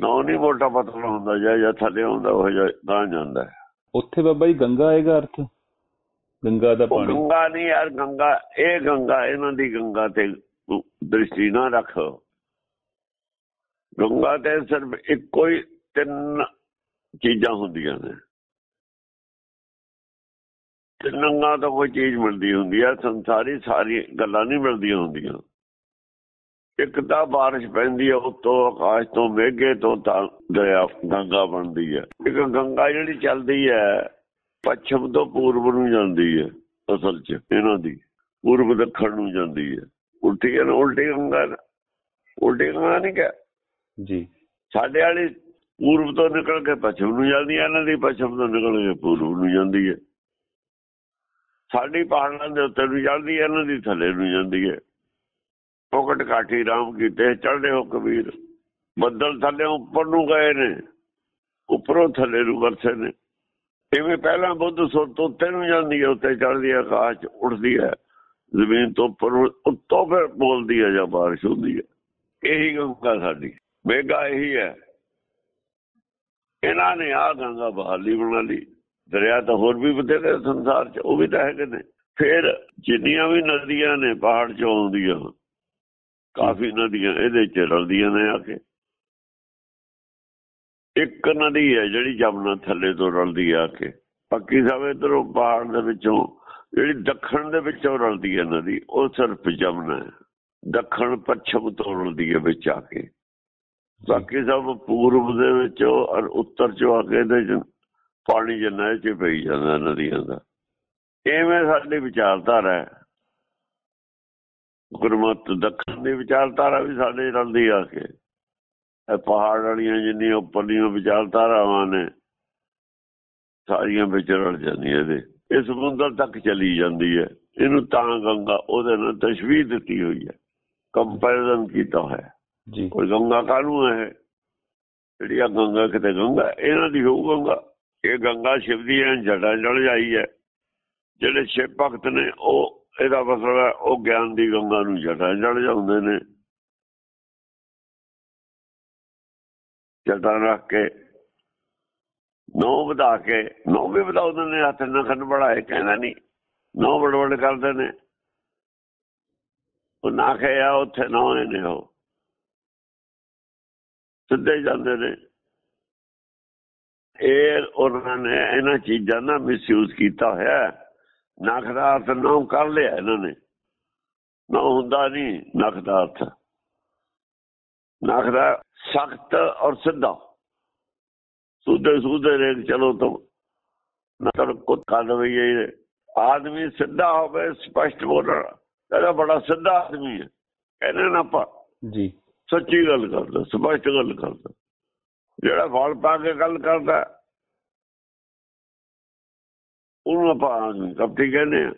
ਨੌ ਨਹੀਂ ਮੋਟਾ ਪਤਲਾ ਹੁੰਦਾ ਜਾਂ ਜਾਂ ਥੱਲੇ ਹੁੰਦਾ ਉਹ ਜਾਂ ਜਾਂਦਾ। ਉੱਥੇ ਬਾਬਾ ਜੀ ਗੰਗਾ ਆਏਗਾ ਅਰਥ? ਗੰਗਾ ਦਾ ਪਾਣੀ। ਗੰਗਾ ਨਹੀਂ ਯਾਰ ਗੰਗਾ ਇਹ ਗੰਗਾ ਇਹਨਾਂ ਦੀ ਗੰਗਾ ਤੇ ਦ੍ਰਿਸ਼ਟੀ ਨਾ ਰੱਖ। ਗੰਗਾ ਤੇ ਸਿਰਫ ਇੱਕੋ ਹੀ ਤਿੰਨ ਚੀਜ਼ਾਂ ਹੁੰਦੀਆਂ ਨੇ। ਤਿੰਨਾਂ ਤੋਂ ਕੋਈ ਚੀਜ਼ ਮਿਲਦੀ ਹੁੰਦੀ ਆ ਸੰਸਾਰੀ ਸਾਰੀ ਗੱਲਾਂ ਨਹੀਂ ਮਿਲਦੀਆਂ ਹੁੰਦੀਆਂ। ਇੱਕ ਤਾਂ ਬਾਰਿਸ਼ ਪੈਂਦੀ ਹੈ ਉੱਤੋਂ ਆਕਾਸ਼ ਤੋਂ ਮੇਘੇ ਤੋਂ ਤਾਂ ਦਰਿਆ ਗੰਗਾ ਬਣਦੀ ਹੈ ਇੱਕ ਗੰਗਾ ਜਿਹੜੀ ਚੱਲਦੀ ਹੈ ਪੱਛਮ ਤੋਂ ਪੂਰਬ ਨੂੰ ਜਾਂਦੀ ਹੈ ਅਸਲ 'ਚ ਇਹਨਾਂ ਦੀ ਪੂਰਬ ਦੱਖਣ ਨੂੰ ਜਾਂਦੀ ਹੈ ਉਲਟੀ ਨਾ ਉਲਟੀ ਗੰਗਾ। ਉਲਟੀ ਗੰਗਾ ਨਹੀਂ ਕਿ ਜੀ। ਸਾਡੇ ਵਾਲੀ ਪੂਰਬ ਤੋਂ ਨਿਕਲ ਕੇ ਪੱਛਮ ਨੂੰ ਜਾਂਦੀ ਹੈ ਇਹਨਾਂ ਦੀ ਪੱਛਮ ਤੋਂ ਨਿਕਲ ਕੇ ਪੂਰਬ ਨੂੰ ਜਾਂਦੀ ਹੈ ਸਾਡੀ ਪਹਾੜਾਂ ਦੇ ਉੱਤੇ ਨੂੰ ਜਾਂਦੀ ਹੈ, ਇਹਨਾਂ ਦੀ ਥੱਲੇ ਨੂੰ ਜਾਂਦੀ ਹੈ। ਪੋਕਟ ਕਾਠੀ ਰਾਮ ਕੀਤੇ, ਚੜ੍ਹਦੇ ਹੋ ਕਬੀਰ। ਬੱਦਲ ਥੱਲੇ ਉੱਪਰ ਨੂੰ ਗਏ ਨੇ, ਉੱਪਰੋਂ ਥੱਲੇ ਨੂੰ ਵਰਸੇ ਨੇ। ਇਵੇਂ ਪਹਿਲਾਂ ਬੁੱਧ ਸੁਰਤ ਉੱਤੇ ਨੂੰ ਜਾਂਦੀ ਹੈ, ਉੱਤੇ ਚੜਦੀ ਹੈ, ਆਕਾਸ਼ ਉੱਠਦੀ ਹੈ, ਜ਼ਮੀਨ ਤੋਂ ਉੱਪਰ ਨੂੰ- ਉੱਤੋਂ ਫਿਰ ਬੋਲਦੀ ਹੈ ਜਾਂ ਬਾਰਿਸ਼ ਹੁੰਦੀ ਹੈ। ਇਹੀ ਗੰਗਾ ਸਾਡੀ। ਮੇਗਾ ਇਹੀ ਹੈ। ਇਹਨਾਂ ਨੇ ਆ ਗੰਗਾ ਬਹਾਲੀ ਬਣਾ ਲਈ। ਦਰਿਆ ਤਾਂ ਹੋਰ ਵੀ ਬਥੇਰੇ ਸੰਸਾਰ 'ਚ, ਉਹ ਵੀ ਤਾਂ ਹੈਗੇ ਨੇ। ਫਿਰ ਜਿੰਨੀਆਂ ਵੀ ਨਦੀਆਂ ਨੇ, ਪਹਾੜ 'ਚੋਂ ਆਉਂਦੀਆਂ, ਕਾਫੀ ਨਦੀਆਂ ਇਹਦੇ 'ਚ ਰਲਦੀਆਂ ਨੇ ਆ ਕੇ। ਇੱਕ ਨਦੀ ਹੈ ਜਿਹੜੀ ਜਮਨਾ ਥੱਲੇ ਤੋਂ ਰਲਦੀ ਆ ਕੇ। ਬਾਕੀ ਸਭ ਇਧਰੋਂ ਪਹਾੜ ਦੇ ਵਿੱਚੋਂ, ਜਿਹੜੀ ਦੱਖਣ ਦੇ ਵਿੱਚੋਂ ਰਲਦੀ ਹੈ ਨਦੀ, ਉਹ ਸਿਰਫ ਜਮਨਾ ਹੈ। ਦੱਖਣ ਪੱਛਮ ਤੋਂ ਰਲਦੀ ਹੈ ਵਿੱਚ ਆ ਕੇ। ਬਾਕੀ ਸਭ ਪੂਰਬ ਦੇ ਵਿੱਚੋਂ ਔਰ ਉੱਤਰ ਚੋਂ ਆ ਕੇ ਇਹਦੇ ਚ। ਪਾਣੀ ਜਿੰਨਾ ਚ ਪਈ ਜਾਂਦਾ ਨਦੀਆਂ ਦਾ। ਐਵੇਂ ਸਾਡੀ ਵਿਚਾਰਧਾਰਾ ਹੈ। ਗੁਰਮਤ ਦੱਖਣ ਦੀ ਵਿਚਾਰਧਾਰਾ ਵੀ ਸਾਡੇ ਰਲਦੀ ਆ ਕੇ। ਇਹ ਪਹਾੜ ਵਾਲੀਆਂ ਜਿੰਨੀਆਂ ਉੱਪਰਲੀਆਂ ਵਿਚਾਰਧਾਰਾਵਾਂ ਨੇ ਸਾਰੀਆਂ ਵਿੱਚ ਰਲ ਜਾਂਦੀਆਂ ਇਹਦੇ। ਇਹ ਸਮੁੰਦਰ ਤੱਕ ਚਲੀ ਜਾਂਦੀ ਹੈ। ਇਹਨੂੰ ਤਾਂ ਗੰਗਾ ਉਹਦੇ ਨਾਲ ਤਸ਼ਵੀਹ ਦਿੱਤੀ ਹੋਈ ਹੈ। ਕੰਪੈਰੀਜ਼ਨ ਕੀਤਾ ਹੈ ਜੀ। ਕੋਈ ਗੰਗਾ ਕਾਹਨੂੰ ਹੈ ਜਿਹੜੀ ਆ ਗੰਗਾ ਕਿਤੇ ਗੰਗਾ ਇਹਨਾਂ ਦੀ ਹੋਊ ਗੰਗਾ। ਇਹ ਗੰਗਾ ਸ਼ਿਵ ਦੀ ਐ ਜੜਾ ਜੜ ਜਾਈ ਹੈ, ਜਿਹੜੇ ਸ਼ਿਵ ਭਗਤ ਨੇ, ਉਹ ਇਹਦਾ ਮਤਲਬ ਹੈ, ਉਹ ਗਿਆਨ ਦੀ ਗੰਗਾ ਨੂੰ ਜੜਾ ਜੜ ਜਾਂਦੇ ਨੇ। ਜਟਾ ਰੱਖ ਕੇ ਨੌ ਵਧਾ ਕੇ ਨੌ ਵੀ ਵਧਾਉਂਦੇ ਨੇ, ਹੱਥ ਨਖਨ ਬੜਾਏ ਕਹਿੰਦਾ ਨਹੀਂ ਨੌ ਬੜਵੜ ਕਰਦੇ ਨੇ। ਉਹ ਨਾ ਖਿਆ ਉੱਥੇ ਨੌ ਨੇ ਉਹ। ਸਿੱਧੇ ਜਾਂਦੇ ਨੇ। ਇਹ ਉਹਨਾਂ ਨੇ ਇਹਨਾਂ ਚੀਜ਼ਾਂ ਦਾ ਮਿਸਯੂਜ਼ ਕੀਤਾ ਹੋਇਆ ਨਖ ਦਾ ਅਰਥ ਨਾ ਕਰ ਲਿਆ ਇਹਨਾਂ ਨੇ। ਨਾ ਹੁੰਦਾ ਨਹੀਂ ਨਖ ਦਾ ਅਰਥ ਨਖ ਦਾ ਸਖਤ ਔਰ ਸਿੱਧਾ। ਸੁਧੇ ਸੁਧੇ ਰੇਖ ਚਲੋ ਤਾਂ ਨਕਲ ਕੁੱਤ ਕਰ ਆਦਮੀ ਸਿੱਧਾ ਹੋਵੇ ਸਪਸ਼ਟ ਬੋਲਣਾ। ਇਹਦਾ ਬੜਾ ਸਿੱਧਾ ਆਦਮੀ ਹੈ। ਕਹਿੰਦੇ ਨਾ ਆਪਾਂ ਜੀ। ਸੱਚੀ ਗੱਲ ਕਰਦਾ ਸਪਸ਼ਟ ਗੱਲ ਕਰਦਾ। ਜਿਹੜਾ ਫਲ ਪਾ ਕੇ ਗੱਲ ਕਰਦਾ, ਉਹਨੂੰ ਆਪਾਂ ਕਪਟੀ ਕਹਿੰਦੇ ਆ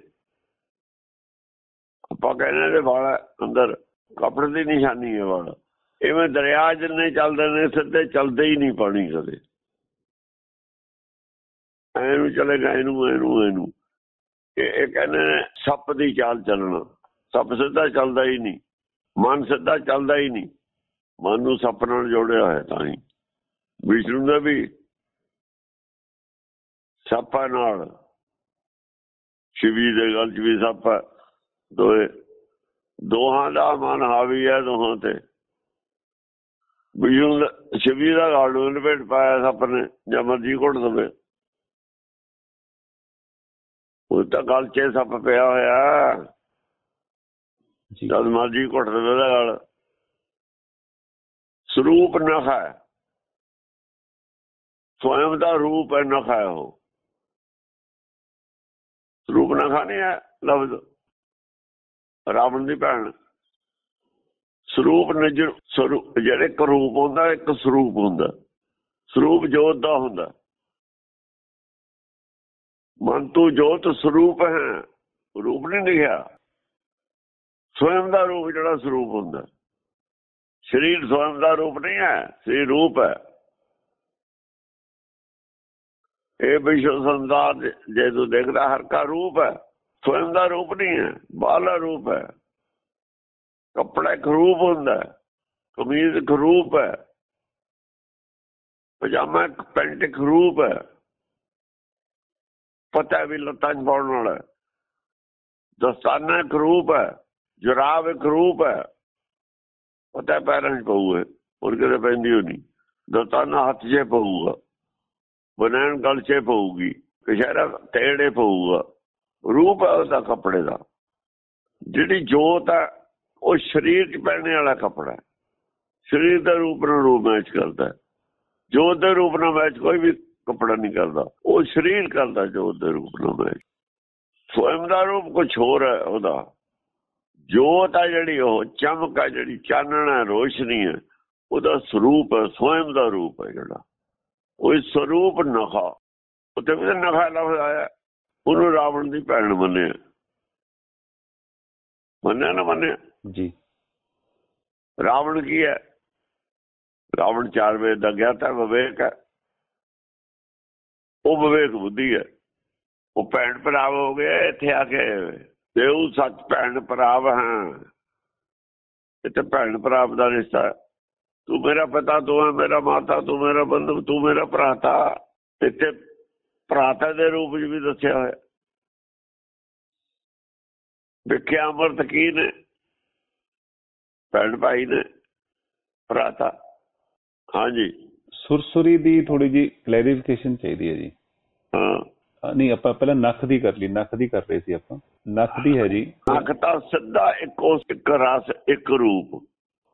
ਆਪਾਂ ਕਹਿੰਦੇ ਨੇ ਵਾਲ ਅੰਦਰ ਕਪੜੇ ਦੀ ਨਿਸ਼ਾਨੀ ਹੈ ਵਾਲ ਇਵੇਂ ਦਰਿਆ ਜਿੰਨੇ ਚੱਲਦੇ ਨੇ, ਸਿੱਧੇ ਚੱਲਦੇ ਹੀ ਨਹੀਂ ਪਾਣੀ ਕਦੇ। ਐਨੂੰ ਚਲੇਗਾ ਇਹਨੂੰ ਇਹਨੂੰ ਇਹਨੂੰ ਇਹ ਇਹ ਕਹਿੰਦੇ ਨੇ ਸੱਪ ਦੀ ਚਾਲ ਚੱਲਣਾ। ਸੱਪ ਸਿੱਧਾ ਚੱਲਦਾ ਹੀ ਨਹੀਂ। ਮਨ ਸਿੱਧਾ ਚੱਲਦਾ ਹੀ ਨਹੀਂ। ਮਨ ਨੂੰ ਸੱਪ ਨਾਲ ਜੋੜਿਆ ਹੋਇਆ ਤਾਂ ਹੀ। ਵਿਸ਼ਨੂੰ ਦਾ ਵੀ ਸੱਪਾਂ ਨਾਲ ਸ਼ਿਵੀ ਦੇ ਗੱਲ ਚ ਵੀ ਸੱਪ। ਦੋਏ ਦੋਹਾਂ ਦਾ ਮਨ ਹਾਵੀ ਹੈ ਦੋਹਾਂ ਤੇ। ਵਿਸ਼ਨੂੰ ਦਾ- ਸ਼ਿਵੀ ਦਾ ਗਾਲ ਨੂੰ ਲਪੇਟ ਪਾਇਆ ਸੱਪ ਨੇ ਜਾਂ ਮਰਜ਼ੀ ਘੁੱਟ ਦਵੇ। ਉਹ ਤਾਂ ਗਲ 'ਚ ਸੱਪ ਪਿਆ ਹੋਇਆ ਜਦ ਮਰਜ਼ੀ ਘੁੱਟ ਦੇਵੇ ਉਹਦਾ ਗਲ। ਸਰੂਪ ਨਖ ਹੈ। ਸਵੈਮ ਦਾ ਰੂਪ ਹੈ ਨਖ ਹੈ ਉਹ। ਸਰੂਪ ਨਖਾ ਨਹੀਂ ਹੈ, ਲਫ਼ਜ਼। ਰਾਵਣ ਦੀ ਭੈਣ। ਸਰੂਪ ਨਜਰ ਸਰੂਪ, ਜਿਹੜੇ ਇੱਕ ਰੂਪ ਹੁੰਦਾ, ਇੱਕ ਸਰੂਪ ਹੁੰਦਾ। ਸਰੂਪ ਜੋਤ ਦਾ ਹੁੰਦਾ। ਮਨ ਤੂੰ ਜੋਤ ਸਰੂਪ ਹੈ, ਰੂਪ ਨਹੀਂ ਲਿਖਿਆ। ਸਵੈਮ ਦਾ ਰੂਪ ਜਿਹੜਾ ਸਰੂਪ ਹੁੰਦਾ। ਸਰੀਰ ਸਵਯੰ ਦਾ ਰੂਪ ਨਹੀਂ ਹੈ, ਸਰੀਰ ਰੂਪ ਹੈ। ਇਹ ਵਿਸ਼ਵ ਸੰਸਾਰ ਜੇ ਤੂੰ ਦੇਖਦਾ, ਹਰ ਕਾ ਰੂਪ ਹੈ। ਸਵੈਮ ਦਾ ਰੂਪ ਨਹੀਂ ਹੈ ਬਾਹਲਾ ਰੂਪ ਹੈ। ਕੱਪੜਾ ਇੱਕ ਰੂਪ ਹੁੰਦਾ ਕਮੀਜ਼ ਇੱਕ ਰੂਪ ਹੈ, ਪਜਾਮਾ ਇੱਕ ਪੈਂਟ ਇੱਕ ਰੂਪ ਹੈ। ਪਤਾ ਵੀ ਲੱਤਾਂ 'ਚ ਪਾਉਣ ਵਾਲਾ ਦਸਤਾਨਾ ਇੱਕ ਰੂਪ ਹੈ, ਜੁਰਾਬ ਇੱਕ ਰੂਪ ਹੈ। ਪਤਾ ਪੈਰਾਂ 'ਚ ਪਊ ਹੈ ਹੋਰ ਕਿਤੇ ਪੈਂਦੀ ਹੋ ਨਹੀਂ। ਦਸਤਾਨਾ ਹੱਥ 'ਚ ਪਊਗਾ। ਬਨੈਣ ਗਲ ਪਊਗੀ ਕਸ਼ਹਿਰਾ ਤੇੜੇ ਪਊਗਾ। ਰੂਪ ਹੈ ਉਹਦਾ ਕੱਪੜੇ ਦਾ। ਜਿਹੜੀ ਜੋਤ ਹੈ, ਉਹ ਸਰੀਰ 'ਚ ਪਹਿਨਣ ਵਾਲਾ ਕੱਪੜਾ ਸਰੀਰ ਦਾ ਰੂਪ ਨਾਲ ਰੂਪ ਮੈਚ ਕਰਦਾ ਜੋਤ ਦੇ ਰੂਪ ਨਾਲ ਮੈਚ ਕੋਈ ਵੀ ਕੱਪੜਾ ਨਹੀਂ ਕਰਦਾ। ਉਹ ਸਰੀਰ ਕਰਦਾ ਜੋਤ ਦੇ ਰੂਪ ਨਾਲ ਮੈਚ ਸਵੈਮ ਦਾ ਰੂਪ ਕੁਝ ਹੋਰ ਹੈ ਉਹਦਾ। ਜੋਤ ਆ ਜਿਹੜੀ ਉਹ, ਚਮਕ ਆ ਜਿਹੜੀ, ਚਾਨਣ ਹੈ, ਰੋਸ਼ਨੀ ਹੈ। ਉਹਦਾ ਸਰੂਪ ਹੈ ਸਵੈਮ ਦਾ ਰੂਪ ਹੈ ਜਿਹੜਾ। ਉਹ ਸਰੂਪ ਨਖਾ। ਉੱਤੇ ਵੀ ਤਾਂ ਨਖਾ ਲਫ਼ਜ਼ ਆਇਆ ਉਹਨੂੰ ਰਾਵਣ ਦੀ ਭੈਣ ਮੰਨਿਆ। ਮੰਨਿਆ ਨਾ ਮੰਨਿਆ? ਜੀ। ਰਾਵਣ ਕੀ ਹੈ? ਰਾਵਣ ਚਾਰ ਵੇਦ ਦਾ ਗਿਆਤਾ ਵਿਵੇਕ ਹੈ। ਉਹ ਵਿਵੇਕ ਬੁੱਧੀ ਹੈ। ਉਹ ਭੈਣ ਭਰਾ ਹੋ ਗਏ ਇੱਥੇ ਆ ਕੇ ਦੇਉ ਸੱਚ ਭੈਣ ਭਰਾ ਹਾਂ। ਇੱਥੇ ਭੈਣ ਭਰਾ ਦਾ ਰਿਸ਼ਤਾ ਹੈ। ਤੂੰ ਮੇਰਾ ਪਿਤਾ ਤੂੰ ਹੈ ਮੇਰਾ ਮਾਤਾ ਤੂੰ ਮੇਰਾ ਬੰਧੂ ਤੂੰ ਮੇਰਾ ਭਰਾਤਾ। ਇੱਥੇ ਭਰਾਤਾ ਦੇ ਰੂਪ ਵਿੱਚ ਵੀ ਦੱਸਿਆ ਹੋਇਆ। ਵਿਖਿਆ ਅਮਰਤ ਕੀ ਨੇ? ਭੈਣ ਭਾਈ ਨੇ ਭਰਾਤਾ। ਹਾਂਜੀ। ਸੁਰਸੁਰੀ ਦੀ ਥੋੜੀ ਜੀ ਕਲੈਰੀਫਿਕੇਸ਼ਨ ਚਾਹੀਦੀ ਹੈ ਜੀ। ਹਾਂ। ਨਹੀਂ ਆਪਾਂ ਪਹਿਲਾਂ ਨੱਕ ਦੀ ਕਰ ਲਈ ਨੱਕ ਦੀ ਕਰ ਰਹੇ ਸੀ ਆਪਾਂ। ਨੱਕ ਦੀ ਹੈ ਜੀ। ਅੱਖ ਤਾਂ ਸਿੱਧਾ ਇੱਕੋ ਇੱਕ ਰਸ ਇੱਕ ਰੂਪ।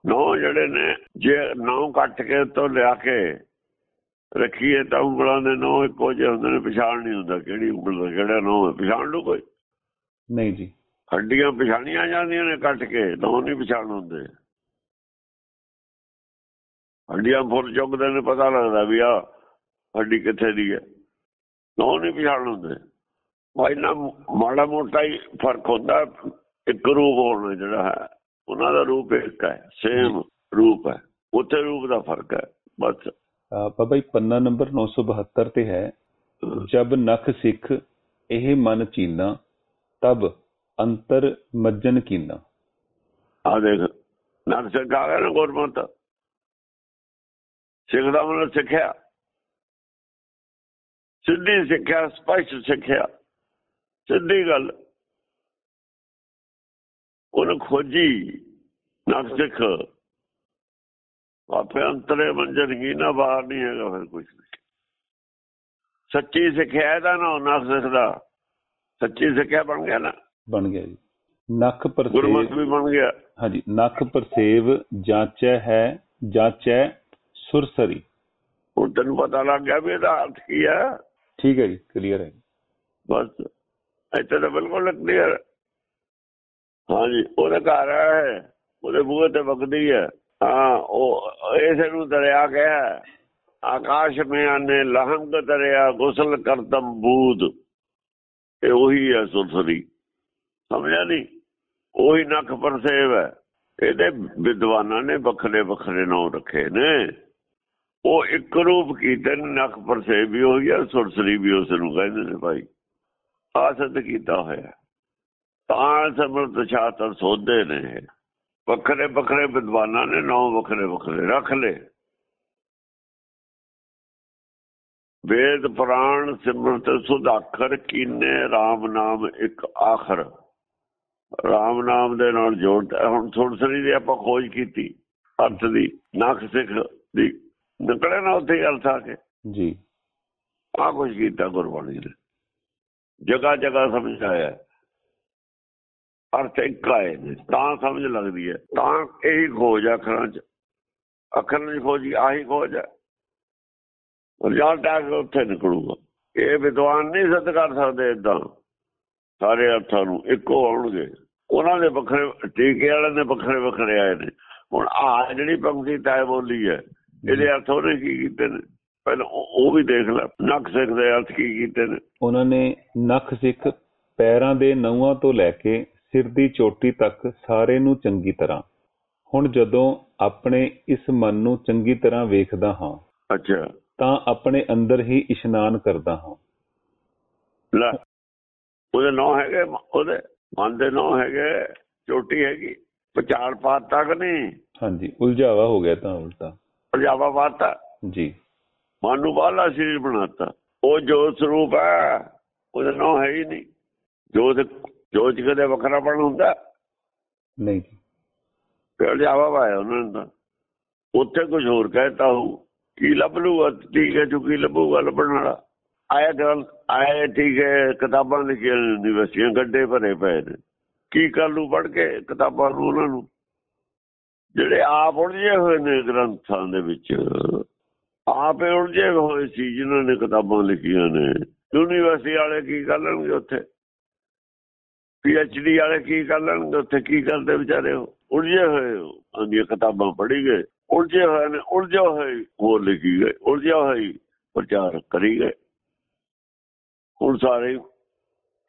ਨੌ ਜਿਹੜੇ ਨੇ ਜੇ ਨੌ ਕੱਟ ਕੇ ਤੋਂ ਲਿਆ ਕੇ ਰੱਖੀਏ ਤਾਂ ਉਂਗਲਾਂ ਦੇ ਨੌ ਇੱਕੋ ਜਿਹੇ ਹੁੰਦੇ ਨੇ ਪਛਾਣ ਨਹੀਂ ਹੁੰਦਾ ਕਿਹੜੀ ਉਂਗਲ ਦਾ ਕਿਹੜਾ ਨੌ ਹੈ ਪਛਾਣ ਲੂ ਕੋਈ? ਨਹੀਂ ਜੀ। ਹੱਡੀਆਂ ਪਛਾਣੀਆਂ ਜਾਂਦੀਆਂ ਨੇ ਕੱਟ ਕੇ ਨੌ ਨਹੀਂ ਪਛਾਣ ਹੁੰਦੇ। ਹੱਡੀਆਂ ਫੁੱਲ ਚੁੱਕਦੇ ਨੇ ਪਤਾ ਲੱਗਦਾ ਵੀ ਆ ਹੱਡੀ ਕਿੱਥੇ ਦੀ ਹੈ। ਨੌ ਨਹੀਂ ਪਛਾਣ ਹੁੰਦੇ। ਭਾਈ ਨਾ ਮਾੜਾ ਮੋਟਾ ਹੀ ਫ਼ਰਕ ਹੁੰਦਾ ਇੱਕ ਰੂਪ ਹੋਣਾ ਜਿਹੜਾ ਹੈ। ਉਹਨਾਂ ਦਾ ਰੂਪ ਇੱਕ ਹੈ ਸੇਮ ਰੂਪ ਹੈ ਉੱਥੇ ਰੂਪ ਦਾ ਫ਼ਰਕ ਹੈ ਬਸ। ਬਾਬਾ ਜੀ ਪੰਨਾ ਨੰਬਰ 972 ਤੇ ਹੈ ਜਬ ਨਖ ਸਿੱਖ ਇਹ ਮਨ ਚੀਨਾ ਤਬ ਅੰਤਰ ਮੱਜਨ ਕੀਨਾ। ਆ ਦੇਖ ਨਾਨਕ ਸਿੰਘ ਆ ਗਿਆ ਨਾ ਗੁਰਮਤ। ਸਿੱਖ ਦਾ ਮਤਲਬ ਸਿੱਖਿਆ। ਸਿੱਧੀ ਸਿੱਖਿਆ ਸਪਸ਼ਟ ਸਿੱਖਿਆ। ਸਿੱਧੀ ਗੱਲ। ਉਹਨੂੰ ਖੋਜੀ ਨਾਨਕ ਸਿੱਖ। ਆਪੇ ਅੰਤਰੇ ਮੰਜਨ ਹੀ ਨਾ ਬਾਹਰ ਨਹੀਂ ਹੈਗਾ ਫਿਰ ਕੁਝ ਸੱਚੀ ਸਿੱਖਿਆ ਇਹਦਾ ਨਾ ਨਾਨਕ ਸਿੱਖ ਦਾ ਸੱਚੀ ਸਿੱਖਿਆ ਬਣ ਗਿਆ ਨਾ। ਬਣ ਗਿਆ ਜੀ। ਨਖ ਗੁਰਮਤ ਪਰਸੇਵ ਵੀ ਬਣ ਗਿਆ। ਹਾਂਜੀ ਨਖ ਪਰਸੇਵ ਜਾਂਚੈ ਹੈ ਜਾਂਚੈ ਸੁਰਸਰੀ। ਹੁਣ ਤੈਨੂੰ ਪਤਾ ਲੱਗ ਗਿਆ ਵੀ ਇਹਦਾ ਅਰਥ ਕੀ ਹੈ। ਠੀਕ ਹੈ ਜੀ ਕਲੀਅਰ ਹੈ ਬਸ ਇੱਥੇ ਤਾਂ ਬਿਲਕੁਲ ਕਲੀਅਰ ਹਾਂਜੀ, ਉਹਦਾ ਘਰ ਹੈ ਉਹਦੇ ਬੂਹੇ ਤੇ ਵਗਦੀ ਹੈ। ਹਾਂ, ਉਹ, ਇਸੇ ਨੂੰ ਦਰਿਆ ਕਿਹਾ ਆਕਾਸ਼ ਮੇ ਆਨੇ ਲਹੰਗ ਦਰਿਆ ਗੁਸਲ ਕਰਤਮ ਬੂਦ। ਇਹ ਉਹੀ ਹੈ ਸੁਲਸਰੀ ਸਮਝਿਆ ਨਹੀਂ ਉਹੀ ਨਖ ਪਰਸੇਵ ਹੈ। ਇਹਦੇ ਵਿਦਵਾਨਾਂ ਨੇ ਵੱਖਰੇ ਵੱਖਰੇ ਨਾਮ ਰੱਖੇ ਨੇ। ਉਹ ਇੱਕ ਰੂਪ ਕੀਤੇ ਨੇ ਨਖ ਪਰਸੇਵ ਵੀ ਹੋਈ ਹੈ ਸੁਲਸਰੀ ਵੀ ਉਸ ਨੂੰ ਕਹਿੰਦੇ ਨੇ ਭਾਈ। ਆਸਤ ਕੀਤਾ ਹੋਇਆ ਤਾਂ ਸਮਰਤ ਛਾਤਰ ਸੋਧੇ ਨੇ। ਵੱਖਰੇ ਵੱਖਰੇ ਵਿਦਵਾਨਾਂ ਨੇ ਨਾਮ ਵੱਖਰੇ ਵੱਖਰੇ ਰੱਖ ਲਏ। ਵੇਦ ਪੁਰਾਣ ਸਿਮਰਤ ਸੁਧਾਖਰ ਕੀਨੇ RAM ਨਾਮ ਇੱਕ ਆਖਰ। RAM ਨਾਮ ਦੇ ਨਾਲ ਜੋੜਦਾ ਹੁਣ ਸੁਰਸਰੀ ਦੀ ਆਪਾਂ ਖੋਜ ਕੀਤੀ। ਅਰਥ ਦੀ ਨਖ ਸਿੱਖ ਦੀ ਨਿਕਲੇ ਨਾ ਉੱਥੇ ਅਰਥ ਆ ਕੇ। ਜੀ। ਆ ਕੁਝ ਕੀਤਾ ਗੁਰਬਾਣੀ ਨੇ। ਜਗਾ ਜਗਾ ਸਮਝਾਇਆ। ਅਰਥ ਇੱਕ ਆਏ ਨੇ ਤਾਂ ਸਮਝ ਲੱਗਦੀ ਹੈ। ਤਾਂ ਇਹੀ ਖੋਜ ਅੱਖਰਾਂ ਚ। ਅੱਖਰਾਂ ਦੀ ਖੋਜ, ਆਹੀ ਖੋਜ ਹੈ ਰਿਜ਼ਲਟ ਆ ਕੇ ਉੱਥੇ ਨਿਕਲੂਗਾ। ਇਹ ਵਿਦਵਾਨ ਨਹੀਂ ਸਿੱਧ ਕਰ ਸਕਦੇ ਇਦਾਂ ਸਾਰੇ ਅਰਥਾਂ ਨੂੰ ਇੱਕੋ ਆਉਣਗੇ। ਉਹਨਾਂ ਦੇ ਵੱਖਰੇ, ਟੀਕੇ ਵਾਲਿਆਂ ਦੇ ਵੱਖਰੇ ਵੱਖਰੇ ਆਏ ਨੇ। ਹੁਣ ਆ ਜਿਹੜੀ ਪੰਕਤੀ ਤੈ ਬੋਲੀ ਹੈ, ਇਹਦੇ ਅਰਥ ਉਹਨੇ ਕੀ ਕੀਤੇ ਨੇ? ਪਹਿਲਾਂ ਉਹ ਵੀ ਦੇਖ ਲੈ ਨਖ ਸਿੱਖ ਦੇ ਅਰਥ ਕੀ ਕੀਤੇ ਨੇ? ਉਹਨਾਂ ਨੇ ਨਖ ਸਿੱਖ ਪੈਰਾਂ ਦੇ ਨਹੁਆਂ ਤੋਂ ਲੈ ਕੇ ਸਿਰ ਦੀ ਚੋਟੀ ਤੱਕ ਸਾਰੇ ਨੂੰ ਚੰਗੀ ਤਰ੍ਹਾਂ। ਹੁਣ ਜਦੋਂ ਆਪਣੇ ਇਸ ਮਨ ਨੂੰ ਚੰਗੀ ਤਰ੍ਹਾਂ ਵੇਖਦਾ ਹਾਂ ਅੱਛਾ। ਤਾਂ ਆਪਣੇ ਅੰਦਰ ਹੀ ਇਸ਼ਨਾਨ ਕਰਦਾ ਹਾਂ। ਲੈ ਉਹਦੇ ਨਾਂ ਹੈਗੇ ਉਹਦੇ ਮਨ ਦੇ ਨਾਂ ਹੈਗੇ ਚੋਟੀ ਹੈਗੀ ਪਚਾਲ ਪਾਤ ਤੱਕ ਨਹੀਂ? ਹਾਂਜੀ ਉਲਝਾਵਾ ਹੋ ਗਿਆ ਤਾਂ ਉਲਟਾ। ਪਜਾਵਾ ਪਾਤਾ? ਜੀ। ਮਨ ਨੂੰ ਬਾਹਲਾ ਸਰੀਰ ਬਣਾਤਾ। ਉਹ ਜੋ ਸਰੂਪ ਹੈ ਉਹਦਾ ਨਾਂ ਹੈ ਹੀ ਨਹੀਂ। ਜੋਤ ਜੋਤ 'ਚ ਕਦੇ ਵੱਖਰਾਪਣ ਹੁੰਦਾ? ਨਹੀਂ ਜੀ। ਫਿਰ ਜਾਵਾ ਵਾਇਆ ਉਹਨਾਂ ਤਾਂ। ਉੱਥੇ ਕੁਝ ਹੋਰ ਕਹਿਤਾ ਹੋ ਕੀ ਲੱਭ ਲੂਗਾ ਠੀਕ ਹੈ ਜੋ ਕੀ ਲੱਭੂਗਾ ਲੱਭਣ ਵਾਲਾ। ਆਇਆ ਗੱਲ ਆਇਆ ਠੀਕ ਹੈ ਕਿਤਾਬਾਂ ਲਿਖੀਆਂ ਯੂਨੀਵਰਸਿਟੀਆਂ ਗੱਡੇ ਭਰੇ ਪਏ ਨੇ। ਕੀ ਕਰ ਲੂ ਪੜ ਕੇ ਕਿਤਾਬਾਂ ਨੂੰ ਉਹਨਾਂ ਨੂੰ? ਜਿਹੜੇ ਆਪ ਉਲਝੇ ਹੋਏ ਨੇ ਗ੍ਰੰਥਾਂ ਦੇ ਵਿੱਚ ਆਪੇ ਉਲਝੇ ਹੋਏ ਸੀ ਜਿਨ੍ਹਾਂ ਨੇ ਕਿਤਾਬਾਂ ਲਿਖੀਆਂ ਨੇ। ਯੂਨੀਵਰਸਿਟੀ ਵਾਲੇ ਕੀ ਕਰ ਲੈਣਗੇ ਉੱਥੇ? ਡੀ ਵਾਲੇ ਕੀ ਕਰ ਲੈਣਗੇ ਉੱਥੇ ਕੀ ਕਰਦੇ ਵਿਚਾਰੇ? ਉਲਝੇ ਹੋਏ ਉਹਦੀਆਂ ਕਿਤਾਬਾਂ ਪੜ੍ਹੀ ਗਏ। ਉਲਝੇ ਹੋਏ ਨੇ, ਉਲਝੇ ਹੋਏ। ਹੋਰ ਲਿਖੀ ਗਏ। ਉਲਝਿਆ ਹੋਈ ਪ੍ਰਚਾਰ ਕਰੀ ਗਏ। ਹੁਣ ਸਾਰੇ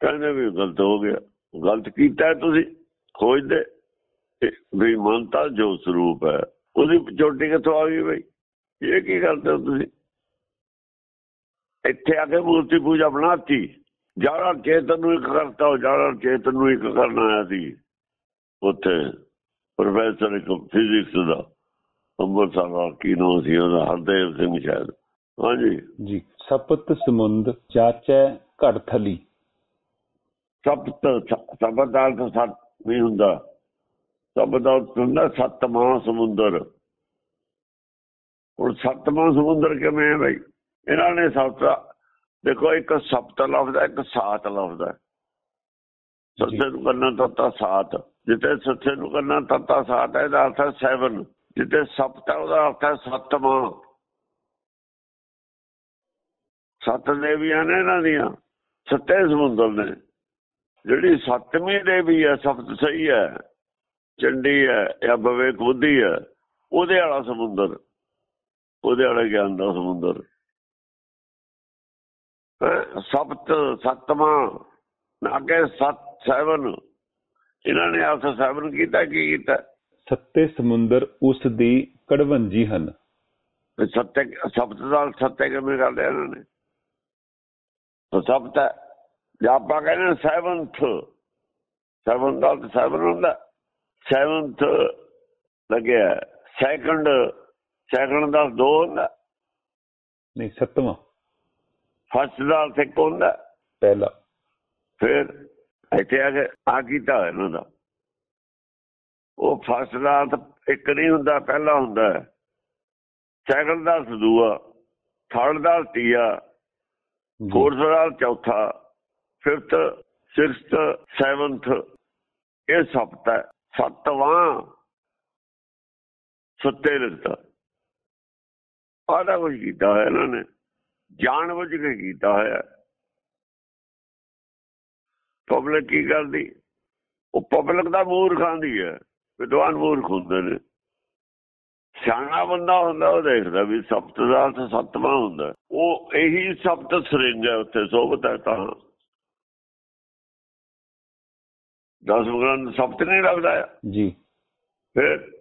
ਕਹਿੰਦੇ ਵੀ ਗਲਤ ਹੋ ਗਿਆ। ਗਲਤ ਕੀਤਾ ਤੁਸੀਂ। ਖੋਜਦੇ ਵੀ ਮੰਨਤਾ ਜੋ ਸਰੂਪ ਹੈ, ਉਹਦੀ ਚੋਟੀ ਕਿੱਥੋਂ ਆ ਗਈ ਬਈ? ਇਹ ਕੀ ਕਰਦੇ ਹੋ ਤੁਸੀਂ? ਇੱਥੇ ਆ ਕੇ ਮੂਰਤੀ ਪੂਜਾ ਬਣਾਤੀ। ਜਾਣਾ ਚੇਤਨ ਨੂੰ ਇੱਕ ਕਰਤਾ ਹੋ ਜਾਣਾ ਚੇਤਨ ਨੂੰ ਇੱਕ ਕਰਨਾ ਆਇਆ ਸੀ ਉੱਥੇ ਪ੍ਰੋਫੈਸਰ ਇੱਕ ਫਿਜ਼ਿਕਸ ਦਾ ਅੰਮ੍ਰਿਤਸਰ ਦਾ ਕੀ ਨਾਮ ਸੀ ਉਹਦਾ ਹਰਦੇਵ ਸਿੰਘ ਸ਼ਾਇਦ। ਹਾਂਜੀ। ਜੀ ਸਪਤ ਸਮੁੰਦ ਚਾਚੈ ਘੜ ਥਲੀ। ਸਪਤ ਸਪਤ ਦਾ ਅਰਥ ਸੱਤ ਵੀ ਹੁੰਦਾ। ਸਪਤ ਦਾ ਹੁੰਦਾ ਸੱਤਵਾਂ ਸਮੁੰਦਰ। ਹੁਣ ਸੱਤਵਾਂ ਸਮੁੰਦਰ ਕਿਵੇਂ ਹੈ ਭਾਈ ਇਹਨਾਂ ਨੇ ਸਪਤ ਦੇਖੋ ਇੱਕ ਸਪਤ ਲਫ਼ਜ਼ ਹੈ ਇੱਕ ਸਾਤ ਲਫ਼ਜ਼ ਹੈ। ਸੱਤੇ ਨੂੰ ਕਰਨਾ ਤਤਾ ਸਾਤ ਜਿੱਤੇ ਸੱਤੇ ਨੂੰ ਕਰਨਾ ਤਤਾ ਸਾਤ ਹੈ ਇਹਦਾ ਅਰਥ ਹੈ 7 ਜਿੱਤੇ ਸਪਤ ਹੈ ਉਹਦਾ ਅਰਥ ਹੈ ਸੱਤਵਾਂ। ਸੱਤ ਦੇਵੀਆਂ ਨੇ ਇਹਨਾਂ ਦੀਆਂ ਸੱਤੇ ਸਮੁੰਦਰ ਨੇ। ਜਿਹੜੀ ਸੱਤਵੀਂ ਦੇਵੀ ਹੈ ਸਪਤ ਸਹੀ ਹੈ ਚੰਡੀ ਹੈ ਜਾਂ ਬਵੇਕ ਬੁੱਧੀ ਹੈ ਉਹਦੇ ਵਾਲਾ ਸਮੁੰਦਰ ਉਹਦੇ ਵਾਲਾ ਗਿਆਨ ਦਾ ਸਮੁੰਦਰ। ਹੈਂ, ਸਪਤ ਸੱਤਵਾਂ ਨਾ ਕਿ ਸੱਤ ਸੈਵਨ। ਇਹਨਾਂ ਨੇ ਅਰਥ ਸੈਵਨ ਕੀਤਾ ਕੀ ਕੀਤਾ? ਸੱਤੇ ਸਮੁੰਦਰ ਉਸ ਦੀ ਕੜਵੰਜੀ ਹਨ। ਸੱਤੇ ਸਪਤ ਦਾ ਸੱਤੇ ਕਿਵੇਂ ਕਰ ਲਿਆ ਇਹਨਾਂ ਨੇ? ਤਾਂ ਸਪਤ ਹੈ ਜੇ ਆਪਾਂ ਕਹਿੰਦੇ ਸੈਵਨਥ ਸੈਵਨ ਦਾ ਸੈਵਨ ਹੁੰਦਾ। ਸੈਵਨਥ ਲੱਗਿਆ ਸੈਕੰਡ ਸੈਕੰਡ ਦਾ ਦੋ ਹੁੰਦਾ। ਨਹੀਂ ਸੱਤਵਾਂ। ਫਸਟ ਦਾ ਅਰਥ ਇੱਕ ਹੁੰਦਾ ਪਹਿਲਾ। ਫਿਰ ਇੱਥੇ ਆ ਕੇ ਆ ਕੀਤਾ ਇਹਨਾਂ ਦਾ। ਉਹ ਫਸਟ ਦਾ ਅਰਥ ਇੱਕ ਨਹੀਂ ਹੁੰਦਾ ਪਹਿਲਾ ਹੁੰਦਾ ਸੈਕੰਡ ਦਾ ਅਰਥ ਦੂਆ ਥਰਡ ਦਾ ਜੀ, ਫੋਰਥ ਦਾ ਚੌਥਾ ਫਿਫਥ ਸਿਕਸਥ ਸੈਵਨਥ ਇਹ ਸਪਤ ਸੱਤਵਾਂ ਸੱਤੇ ਲਿਖਤਾ। ਆਦਾ ਕੁਝ ਕੀਤਾ ਇਹਨਾਂ ਨੇ। ਜਾਣ ਬੁੱਝ ਕੇ ਕੀਤਾ ਹੋਇਆ ਪਬਲਿਕ ਕੀ ਕਰਦੀ? ਉਹ ਪਬਲਿਕ ਦਾ ਮੂਰਖ ਖਾਂਦੀ ਹੈ ਵਿਦਵਾਨ ਮੂਰਖ ਹੁੰਦੇ ਨੇ। ਸਿਆਣਾ ਬੰਦਾ ਹੁੰਦਾ ਉਹ ਦੇਖਦਾ ਵੀ ਸਪਤ ਦਾ ਅਰਥ ਸੱਤਵਾਂ ਹੁੰਦਾ। ਉਹ ਇਹੀ ਸਪਤ ਸਰਿੰਗ ਹੈ ਉੱਥੇ ਸੋਭਤ ਹੈ ਤਾਂ। ਦਸ ਗ੍ਰੰਥ ਸਪਤ ਨਹੀਂ ਹੈ। ਜੀ। ਫਿਰ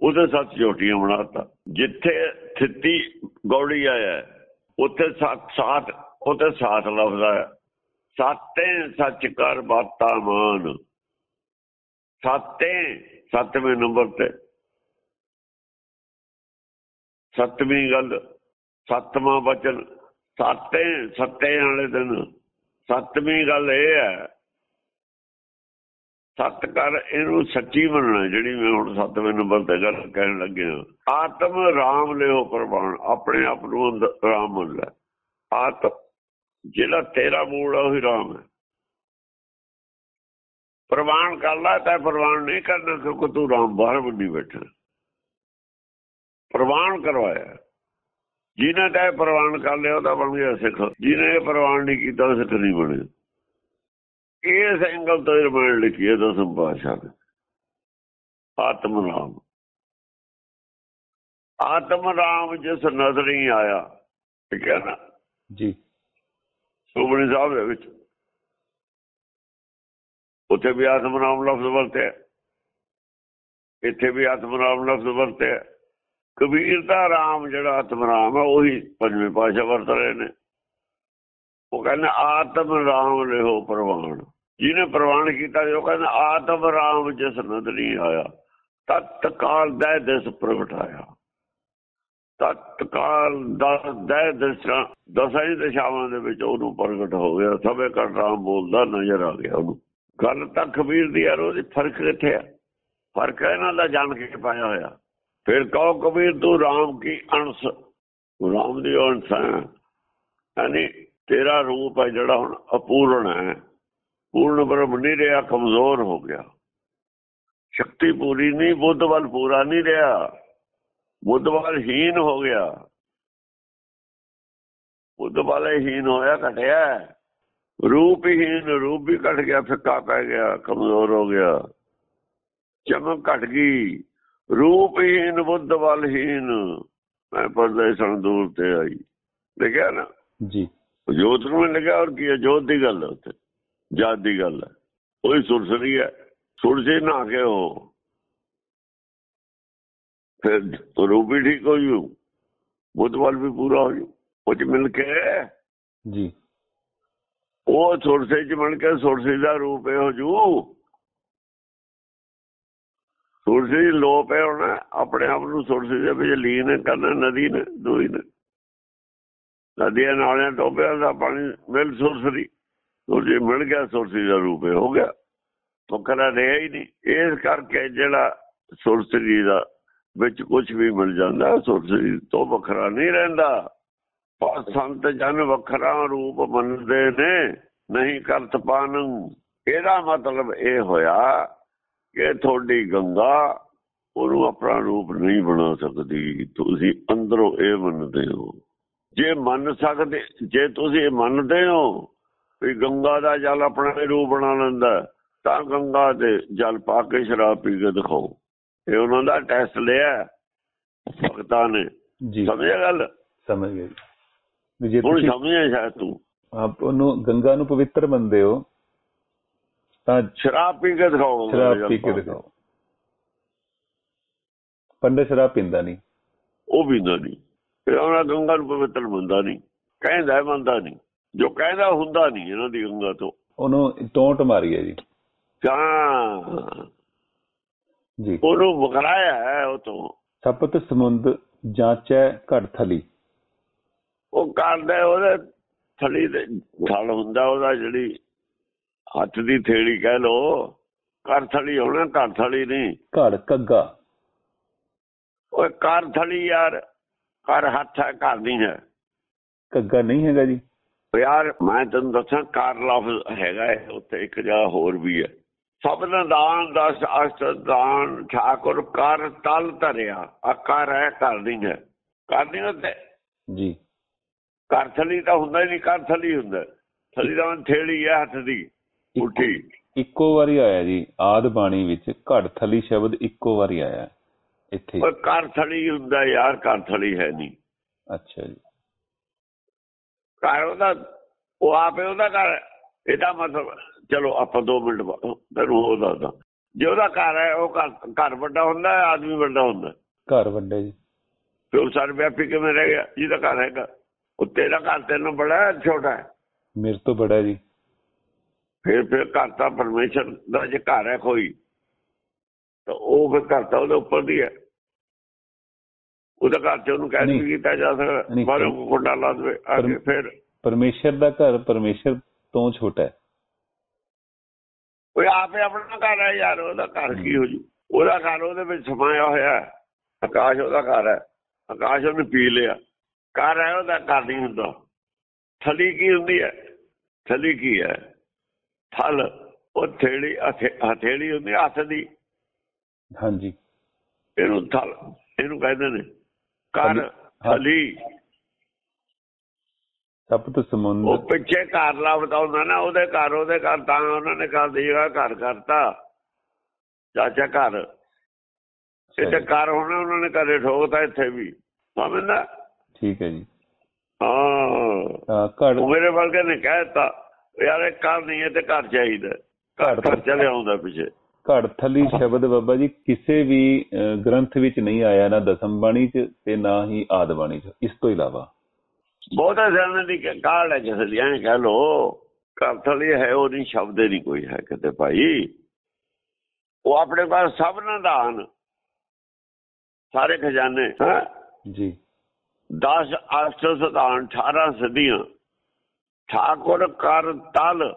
ਉਹਦੇ ਸੱਤ ਚੋਟੀਆਂ ਬਣਾਤਾ ਜਿੱਥੇ ਥਿੱਤੀ ਗੌੜੀ ਆਇਆ ਹੈ, ਉੱਥੇ ਸੱਤ ਸਾਤ ਉੱਥੇ ਸਾਥ ਲਫ਼ਜ਼ ਆਇਆ ਸਾਤੇ ਸੱਚ ਕਰ ਬਾਤਾ ਮਾਨ। ਸਾਤੇ ਸੱਤਵੇਂ ਨੰਬਰ ਤੇ। ਸੱਤਵੀਂ ਗੱਲ, ਸੱਤਵਾਂ ਵਚਨ, ਸਾਤੇ ਸੱਤੇ ਵਾਲੇ ਦਿਨ। ਸੱਤਵੀਂ ਗੱਲ ਇਹ ਹੈ ਸੱਤ ਕਰ, ਇਹਨੂੰ ਸੱਚੀ ਮੰਨਣਾ, ਜਿਹੜੀ ਮੈਂ ਹੁਣ ਸੱਤਵੇਂ ਨੰਬਰ ਤੇ ਗੱਲ ਕਹਿਣ ਲੱਗਿਆ। ਆਤਮ ਰਾਮ ਲਿਓ ਪ੍ਰਵਾਨ ਆਪਣੇ ਆਪ ਨੂੰ ਰਾਮ ਮੰਨ ਲੈ ਆਤਮ ਜਿਹੜਾ ਤੇਰਾ ਮੂਲ ਆ, ਉਹੀ ਰਾਮ ਹੈ। ਪ੍ਰਵਾਨ ਕਰ ਲੈ, ਤਾਂ ਪ੍ਰਵਾਨ ਨਹੀਂ ਕਰਨਾ, ਕਿਉਂਕਿ ਤੂੰ ਰਾਮ ਬਾਹਰ ਬੰਨੀ ਬੈਠਾ। ਪ੍ਰਵਾਨ ਕਰਵਾਇਆ। ਜਿਹਨੇ ਤਾਂ ਪ੍ਰਵਾਨ ਕਰ ਲਿਆ, ਉਹਦਾ ਬਣ ਗਿਆ ਸਿੱਖ। ਜਿਹਨੇ ਇਹ ਪ੍ਰਵਾਨ ਨਹੀਂ ਕੀਤਾ, ਉਹ ਸਿੱਖ ਨਹੀਂ ਬਣਿਆ। ਇਸ ਐਂਗਲ ਤੋਂ ਰਮਾਇਣ ਲਿਖੀ ਹੈ ਦਸਮ ਪਾਤਸ਼ਾਹ ਨੇ ਆਤਮ ਰਾਮ। ਆਤਮ ਰਾਮ ਜਿਸ ਨਜ਼ਰ ਹੀ ਆਇਆ ਨਾ ਜੀ। ਸੁਬਣੀ ਸਾਹਿਬ ਦੇ ਵਿੱਚ। ਉੱਥੇ ਵੀ ਆਤਮ ਰਾਮ ਲਫ਼ਜ਼ ਵਰਤਿਆ। ਇੱਥੇ ਵੀ ਆਤਮ ਰਾਮ ਲਫ਼ਜ਼ ਵਰਤਿਆ। ਕਬੀਰ ਦਾ ਰਾਮ ਜਿਹੜਾ ਆਤਮ ਰਾਮ ਹੈ ਉਹੀ ਪੰਜਵੇਂ ਪਾਸ਼ਾ ਵਰਤ ਰਹੇ ਨੇ। ਉਹ ਕਹਿੰਦੇ ਆਤਮ ਰਾਮ ਲਿਓ ਪ੍ਰਵਾਨ। ਜਿਹਨੇ ਪ੍ਰਵਾਨ ਕੀਤਾ ਜੋ ਕਹਿੰਦਾ, ਆਤਮ ਰਾਮ ਜਿਸ ਨਦਰੀ ਆਇਆ ਤਤ ਕਾਲ ਦਾ ਦਿਸ ਪ੍ਰਗਟਾਇਆ ਤਤ ਦਾ ਦਾ ਦਿਸ਼ਾ ਦਸਾਂ ਦਿਸ਼ਾਵਾਂ ਦੇ ਵਿੱਚ ਉਹਨੂੰ ਪ੍ਰਗਟ ਹੋ ਗਿਆ। ਸਭੇ ਕਰ ਰਾਮ ਬੋਲਦਾ, ਨਜ਼ਰ ਆ ਗਿਆ ਉਹਨੂੰ। ਗੱਲ ਤਾਂ ਕਬੀਰ ਦੀ ਯਾਰ ਉਹਦੀ ਫ਼ਰਕ ਕਿੱਥੇ ਆ? ਫ਼ਰਕ ਇਹਨਾਂ ਦਾ ਜਾਣ ਕੇ ਪਾਇਆ ਹੋਇਆ। ਫਿਰ ਕਹੋ ਕਬੀਰ, ਤੂੰ ਰਾਮ ਕੀ ਅੰਸ਼ ਰਾਮ ਦੀ ਅੰਸ਼ ਹੈ। ਯਾਨੀ ਤੇਰਾ ਰੂਪ ਹੈ ਜਿਹੜਾ ਹੁਣ ਅਪੂਰਨ ਹੈ। ਪੂਰਨ ਬ੍ਰਹਮ ਨਹੀਂ ਰਿਹਾ ਕਮਜ਼ੋਰ ਹੋ ਗਿਆ। ਸ਼ਕਤੀ ਪੂਰੀ ਨਹੀਂ ਬੁੱਧ ਵੱਲ ਪੂਰਾ ਨਹੀਂ ਰਿਹਾ। ਬੁੱਧ ਵੱਲ ਹੀਨ ਹੋ ਗਿਆ। ਬੁੱਧ ਵਾਲੇ ਹੀਨ ਹੋਇਆ ਘਟਿਆ। ਰੂਪ ਹੀਨ ਰੂਪ ਵੀ ਘਟ ਗਿਆ ਫਿੱਕਾ ਪੈ ਗਿਆ ਕਮਜ਼ੋਰ ਹੋ ਗਿਆ। ਚਮਕ ਘਟ ਗਈ। ਰੂਪ ਹੀਨ ਬੁੱਧ ਵੱਲ ਹੀਨ। ਮੈਂ ਪਰਦੇ ਸਣ ਦੂਰ ਤੇ ਆਈ। ਦੇਖਿਆ ਨਾ? ਜੀ। ਜੋਤ ਨੂੰ ਲੱਗਿਆ ਔਰ ਕੀ ਜੋਤ ਦੀ ਗੱਲ ਹੈ ਜਾਤ ਦੀ ਗੱਲ ਹੈ। ਉਹੀ ਸੁਰਸਰੀ ਹੈ। ਸੁਰਸੇ ਨਾ ਕੇ ਹੋ। ਫਿਰ ਰੂਪ ਵੀ ਠੀਕ ਹੋ ਜੂ? ਬੁੱਧ ਵੱਲ ਵੀ ਪੂਰਾ ਹੋ ਜੂ। ਉਹ ਚ ਮਿਲ ਕੇ? ਜੀ। ਉਹ ਸੁਰਸੇ ਚ ਮਿਲ ਕੇ ਸੁਰਸੇ ਦਾ ਰੂਪ ਇਹ ਹੋ ਜੂ। ਸੁਰਸੇ ਦੀ ਲੋਪ ਹੈ ਹੁਣ। ਆਪਣੇ ਆਪ ਨੂੰ ਸੁਰਸੇ ਦੇ ਵਿੱਚ ਲੀਨ ਕਰਨਾ ਨਦੀ ਨੇ ਦੋਈ ਨੇ। ਨਦੀਆਂ ਨਾਲਿਆਂ ਟੋਬਿਆਂ ਦਾ ਪਾਣੀ ਮਿਲ ਸੁਰਸਰੀ ਸੁਰਸੇ ਮਿਲ ਗਿਆ ਸੁਰਸੀ ਦਾ ਰੂਪ ਹੋ ਗਿਆ। ਫਕਰਾ ਰਿਹਾ ਹੀ ਨਹੀਂ। ਇਸ ਕਰਕੇ ਜਿਹੜਾ ਸੁਰਸਰੀ ਦਾ ਵਿੱਚ ਕੁਝ ਵੀ ਮਿਲ ਜਾਂਦਾ ਸੁਰਸਰੀ ਤੋਂ ਵੱਖਰਾ ਨਹੀਂ ਰਹਿੰਦਾ। ਪਰ ਸੰਤ ਜਨ ਵੱਖਰਾ ਰੂਪ ਮੰਨਦੇ ਨੇ, ਨਹੀਂ ਕਰਤ ਪਾਨ। ਇਹਦਾ ਮਤਲਬ ਇਹ ਹੋਇਆ ਕਿ ਤੁਹਾਡੀ ਗੰਗਾ ਉਹਨੂੰ ਆਪਣਾ ਰੂਪ ਨਹੀਂ ਬਣਾ ਸਕਦੀ। ਤੁਸੀਂ ਅੰਦਰੋਂ ਇਹ ਮੰਨਦੇ ਹੋ। ਜੇ ਮੰਨ ਸਕਦੇ, ਜੇ ਤੁਸੀਂ ਇਹ ਮੰਨਦੇ ਹੋ ਵੀ ਗੰਗਾ ਦਾ ਜਲ ਆਪਣਾ ਰੂਪ ਬਣਾ ਲੈਂਦਾ ਤਾਂ ਗੰਗਾ ਦੇ ਜਲ ਪਾ ਕੇ ਸ਼ਰਾਬ ਪੀ ਕੇ ਦਿਖਾਓ। ਇਹ ਉਹਨਾਂ ਦਾ ਟੈਸਟ ਲਿਆ ਭਗਤਾਂ ਨੇ। ਸਮਝਿਆ ਗੱਲ? ਸਮਝ ਗਏ ਜੇ। ਹੁਣ ਤੁਸੀਂ ਸਮਝਿਆ ਸ਼ਾਇਦ ਤੂੰ। ਆਪ ਉਹਨੂੰ ਗੰਗਾ ਨੂੰ ਪਵਿੱਤਰ ਮੰਨਦੇ ਹੋ ਤਾਂ ਸ਼ਰਾਬ ਪੀ ਕੇ ਦਿਖਾਓ ਸ਼ਰਾਬ ਪੀ ਕੇ ਦਿਖਾਓ। ਪੰਡਤ ਸ਼ਰਾਬ ਪੀਂਦਾ ਨਹੀਂ। ਉਹ ਵੀ ਨਹੀਂ। ਫਿਰ ਉਹਨਾਂ ਗੰਗਾ ਨੂੰ ਪਵਿੱਤਰ ਮੰਨਦਾ ਨਹੀਂ। ਕਹਿੰਦਾ ਮੰਨਦਾ ਨਹੀਂ। ਜੋ ਕਹਿੰਦਾ ਹੁੰਦਾ ਨਹੀਂ ਇਹਨਾਂ ਦੀ ਗੰਗਾ ਤੋਂ। ਉਹਨੂੰ ਟੋਂਟ ਮਾਰੀ ਹੈ ਜੀ। ਤਾਂ ਜੀ। ਉਹਨੂੰ ਬਕਰਾਇਆ ਹੈ ਉਹ ਤੋਂ। ਸਪਤ ਸਮੁੰਦ ਜਾਂਚੈ ਘੜ ਥਲੀ। ਉਹ ਕਰਦਾ ਉਹਦੇ ਥਲੀ ਦੇ ਥਲ ਹੁੰਦਾ ਉਹਦਾ ਜਿਹੜੀ ਹੱਥ ਦੀ ਥੇੜੀ ਕਹਿ ਲੋ ਕਰ ਥਲੀ ਹੋਣਾ ਘਰ ਥਲੀ ਨਹੀਂ। ਘੜ ਕੱਗਾ ਓਏ ਕਰ ਥਲੀ ਯਾਰ ਕਰ ਹੱਥ ਹੈ ਘਰ ਨਹੀਂ ਹੈ। ਕੱਗਾ ਨਹੀਂ ਹੈਗਾ ਜੀ। ਯਾਰ ਮੈਂ ਤੈਨੂੰ ਦੱਸਾਂ ਕਰ ਲਫ਼ਜ਼ ਹੈਗਾ ਹੈ, ਉੱਥੇ ਇੱਕ ਜਗ੍ਹਾ ਹੋਰ ਵੀ ਹੈ। ਸਭਨ ਦਾਨ ਦਸ ਅਸ਼ਟ ਦਾਨ ਠਾਕੁਰ ਕਰ ਤਲ ਧਰਿਆ। ਆ ਕਰ ਹੈ ਨਹੀਂ ਹੈ ਨਹੀਂ ਹੁੰਦੇ ਜੀ। ਘਰ ਥਲੀ ਤਾਂ ਹੁੰਦਾ ਹੀ ਨਹੀਂ ਘਰ ਥਲੀ ਹੁੰਦਾ। ਥਲੀ ਦਾ ਥੇੜੀ ਹੈ ਹੱਥ ਦੀ ਉਠੀ ਇੱਕੋ ਵਾਰੀ ਆਇਆ ਜੀ ਆਦ ਬਾਣੀ ਵਿੱਚ ਘੜ ਥਲੀ ਸ਼ਬਦ ਇੱਕੋ ਵਾਰੀ ਆਇਆ। ਇੱਥੇ। ਪਰ ਘਰ ਥੜੀ ਹੁੰਦਾ ਯਾਰ ਘਰ ਥੜੀ ਹੈ ਨਹੀਂ। ਅੱਛਾ ਜੀ। ਘਰ ਉਹਦਾ ਉਹ ਆਪੇ ਉਹਦਾ ਘਰ ਇਹਦਾ ਮਤਲਬ ਚਲੋ ਆਪਾਂ 2 ਮਿੰਟ ਬਾਅਦ ਤੈਨੂੰ ਉਹ ਦੱਸਦਾ। ਜੇ ਉਹਦਾ ਘਰ ਹੈ ਉਹ ਘਰ ਵੱਡਾ ਹੁੰਦਾ ਹੈ ਆਦਮੀ ਵੱਡਾ ਹੁੰਦਾ। ਘਰ ਵੱਡੇ ਜੀ। ਫਿਰ ਉਹ ਸਰਵਿਆਪੀ ਕਿਵੇਂ ਰਹਿ ਗਿਆ? ਜਿਹਦਾ ਘਰ ਹੈਗਾ। ਉਹ ਤੇਰਾ ਘਰ ਤੈਨੂੰ ਬੜਾ ਹੈ, ਛੋਟਾ ਹੈ? ਮੇਰੇ ਤੋਂ ਬੜਾ ਜੀ। ਫਿਰ ਫਿਰ ਘਰ ਤਾਂ ਪਰਮੇਸ਼ਰ ਦਾ ਜੇ ਘਰ ਹੈ ਕੋਈ ਤਾਂ ਉਹ ਫਿਰ ਘਰ ਤਾਂ ਉਹਦੇ ਉੱਪਰ ਦੀ ਹੈ। ਉਹਦਾ ਘਰ ਚ ਉਹਨੂੰ ਨਹੀਂ। ਨਹੀਂ ਕੀਤਾ ਜਾ ਸਕਦਾ। ਬਾਹਰੋਂ ਕੁੰਡਾ ਲਾ ਦੇਵੇ ਆ ਕੇ ਫਿਰ ਪਰਮੇਸ਼ਰ ਦਾ ਘਰ ਪਰਮੇਸ਼ਰ ਤੋਂ ਛੋਟਾ ਹੈ। ਉਹ ਆਪੇ ਆਪਣਾ ਘਰ ਹੈ ਯਾਰ ਉਹਦਾ ਘਰ ਕੀ ਹੋ ਜੂ? ਉਹਦਾ ਘਰ ਉਹਦੇ ਵਿੱਚ ਸਮਾਇਆ ਹੋਇਆ ਹੈ। ਆਕਾਸ਼ ਉਹਦਾ ਘਰ ਹੈ। ਆਕਾਸ਼ ਉਹਨੇ ਪੀ ਲਿਆ। ਘਰ ਹੈ ਉਹਦਾ ਘਰ ਨਹੀਂ ਹੁੰਦਾ। ਥਲੀ ਕੀ ਹੁੰਦੀ ਹੈ? ਥਲੀ ਕੀ ਹੈ? ਥਲ। ਉਹ ਥੇੜੀ ਹਥੇ- ਹਥੇਲੀ ਹੁੰਦੀ ਹੱਥ ਦੀ। ਹਾਂਜੀ। ਇਹਨੂੰ ਥਲ ਇਹਨੂੰ ਕਹਿੰਦੇ ਨੇ ਘਰ ਥਲੀ- ਹਾਂ। ਥਲੀ ਸਪਤ ਉਹ ਸਮੁੰਦਰ ਪਿੱਛੇ ਘਰ ਲਾ ਬਤਾਉਂਦਾ ਨਾ ਉਹਦੇ ਘਰ ਉਹਦੇ ਘਰ ਤਾਂ ਉਹਨਾਂ ਨੇ ਘਰ ਦੀ ਜਗ੍ਹਾ ਘਰ ਕਰਤਾ। ਚਾਚਾ ਘਰ। ਇੱਥੇ ਘਰ ਹੋਣਾ ਉਹਨਾਂ ਨੇ ਘਰੇ ਠੋਕਤਾ ਇੱਥੇ ਵੀ। ਸਮਝਦਾ ਠੀਕ ਹੈ ਜੀ। ਹਾਂ। ਉਹ ਮੇਰੇ ਵਰਗੇ ਨੇ ਕਹਿਤਾ ਯਾਰ ਇਹ ਘਰ ਨਹੀਂ ਹੈ ਤੇ ਘਰ ਚਾਹੀਦਾ ਘਰ ਘਰ ਘਰ ਚਲੇ ਆਉਂਦਾ ਪਿੱਛੇ। ਘੜ ਥਲੀ ਸ਼ਬਦ ਬਾਬਾ ਜੀ ਕਿਸੇ ਵੀ ਗ੍ਰੰਥ ਵਿੱਚ ਨਹੀਂ ਆਇਆ ਨਾ ਦਸਮ ਬਾਣੀ ਚ ਤੇ ਨਾ ਹੀ ਆਦ ਬਾਣੀ ਚ ਇਸ ਤੋਂ ਇਲਾਵਾ। ਬਹੁਤਾ ਸਿਆਣੇ ਦੀ ਕਾਲ ਹੈ ਕਿਸੇ ਦੀ ਐਂ ਕਹਿ ਲੋ ਘਰ ਥਲੀ ਹੈ ਉਹ ਨਹੀਂ ਸ਼ਬਦ ਨਹੀਂ ਕੋਈ ਹੈ ਕਿਤੇ ਭਾਈ। ਉਹ ਆਪਣੇ ਪਾਸ ਸਭ ਨਾ ਦਾਨ ਸਾਰੇ ਖਜ਼ਾਨੇ ਹੈਂ? ਜੀ। 10 ਅਸ਼ਟ ਸਦਾਨ 18 ਸਦੀਆਂ ਠਾਕੁਰ ਕਰ ਤਲ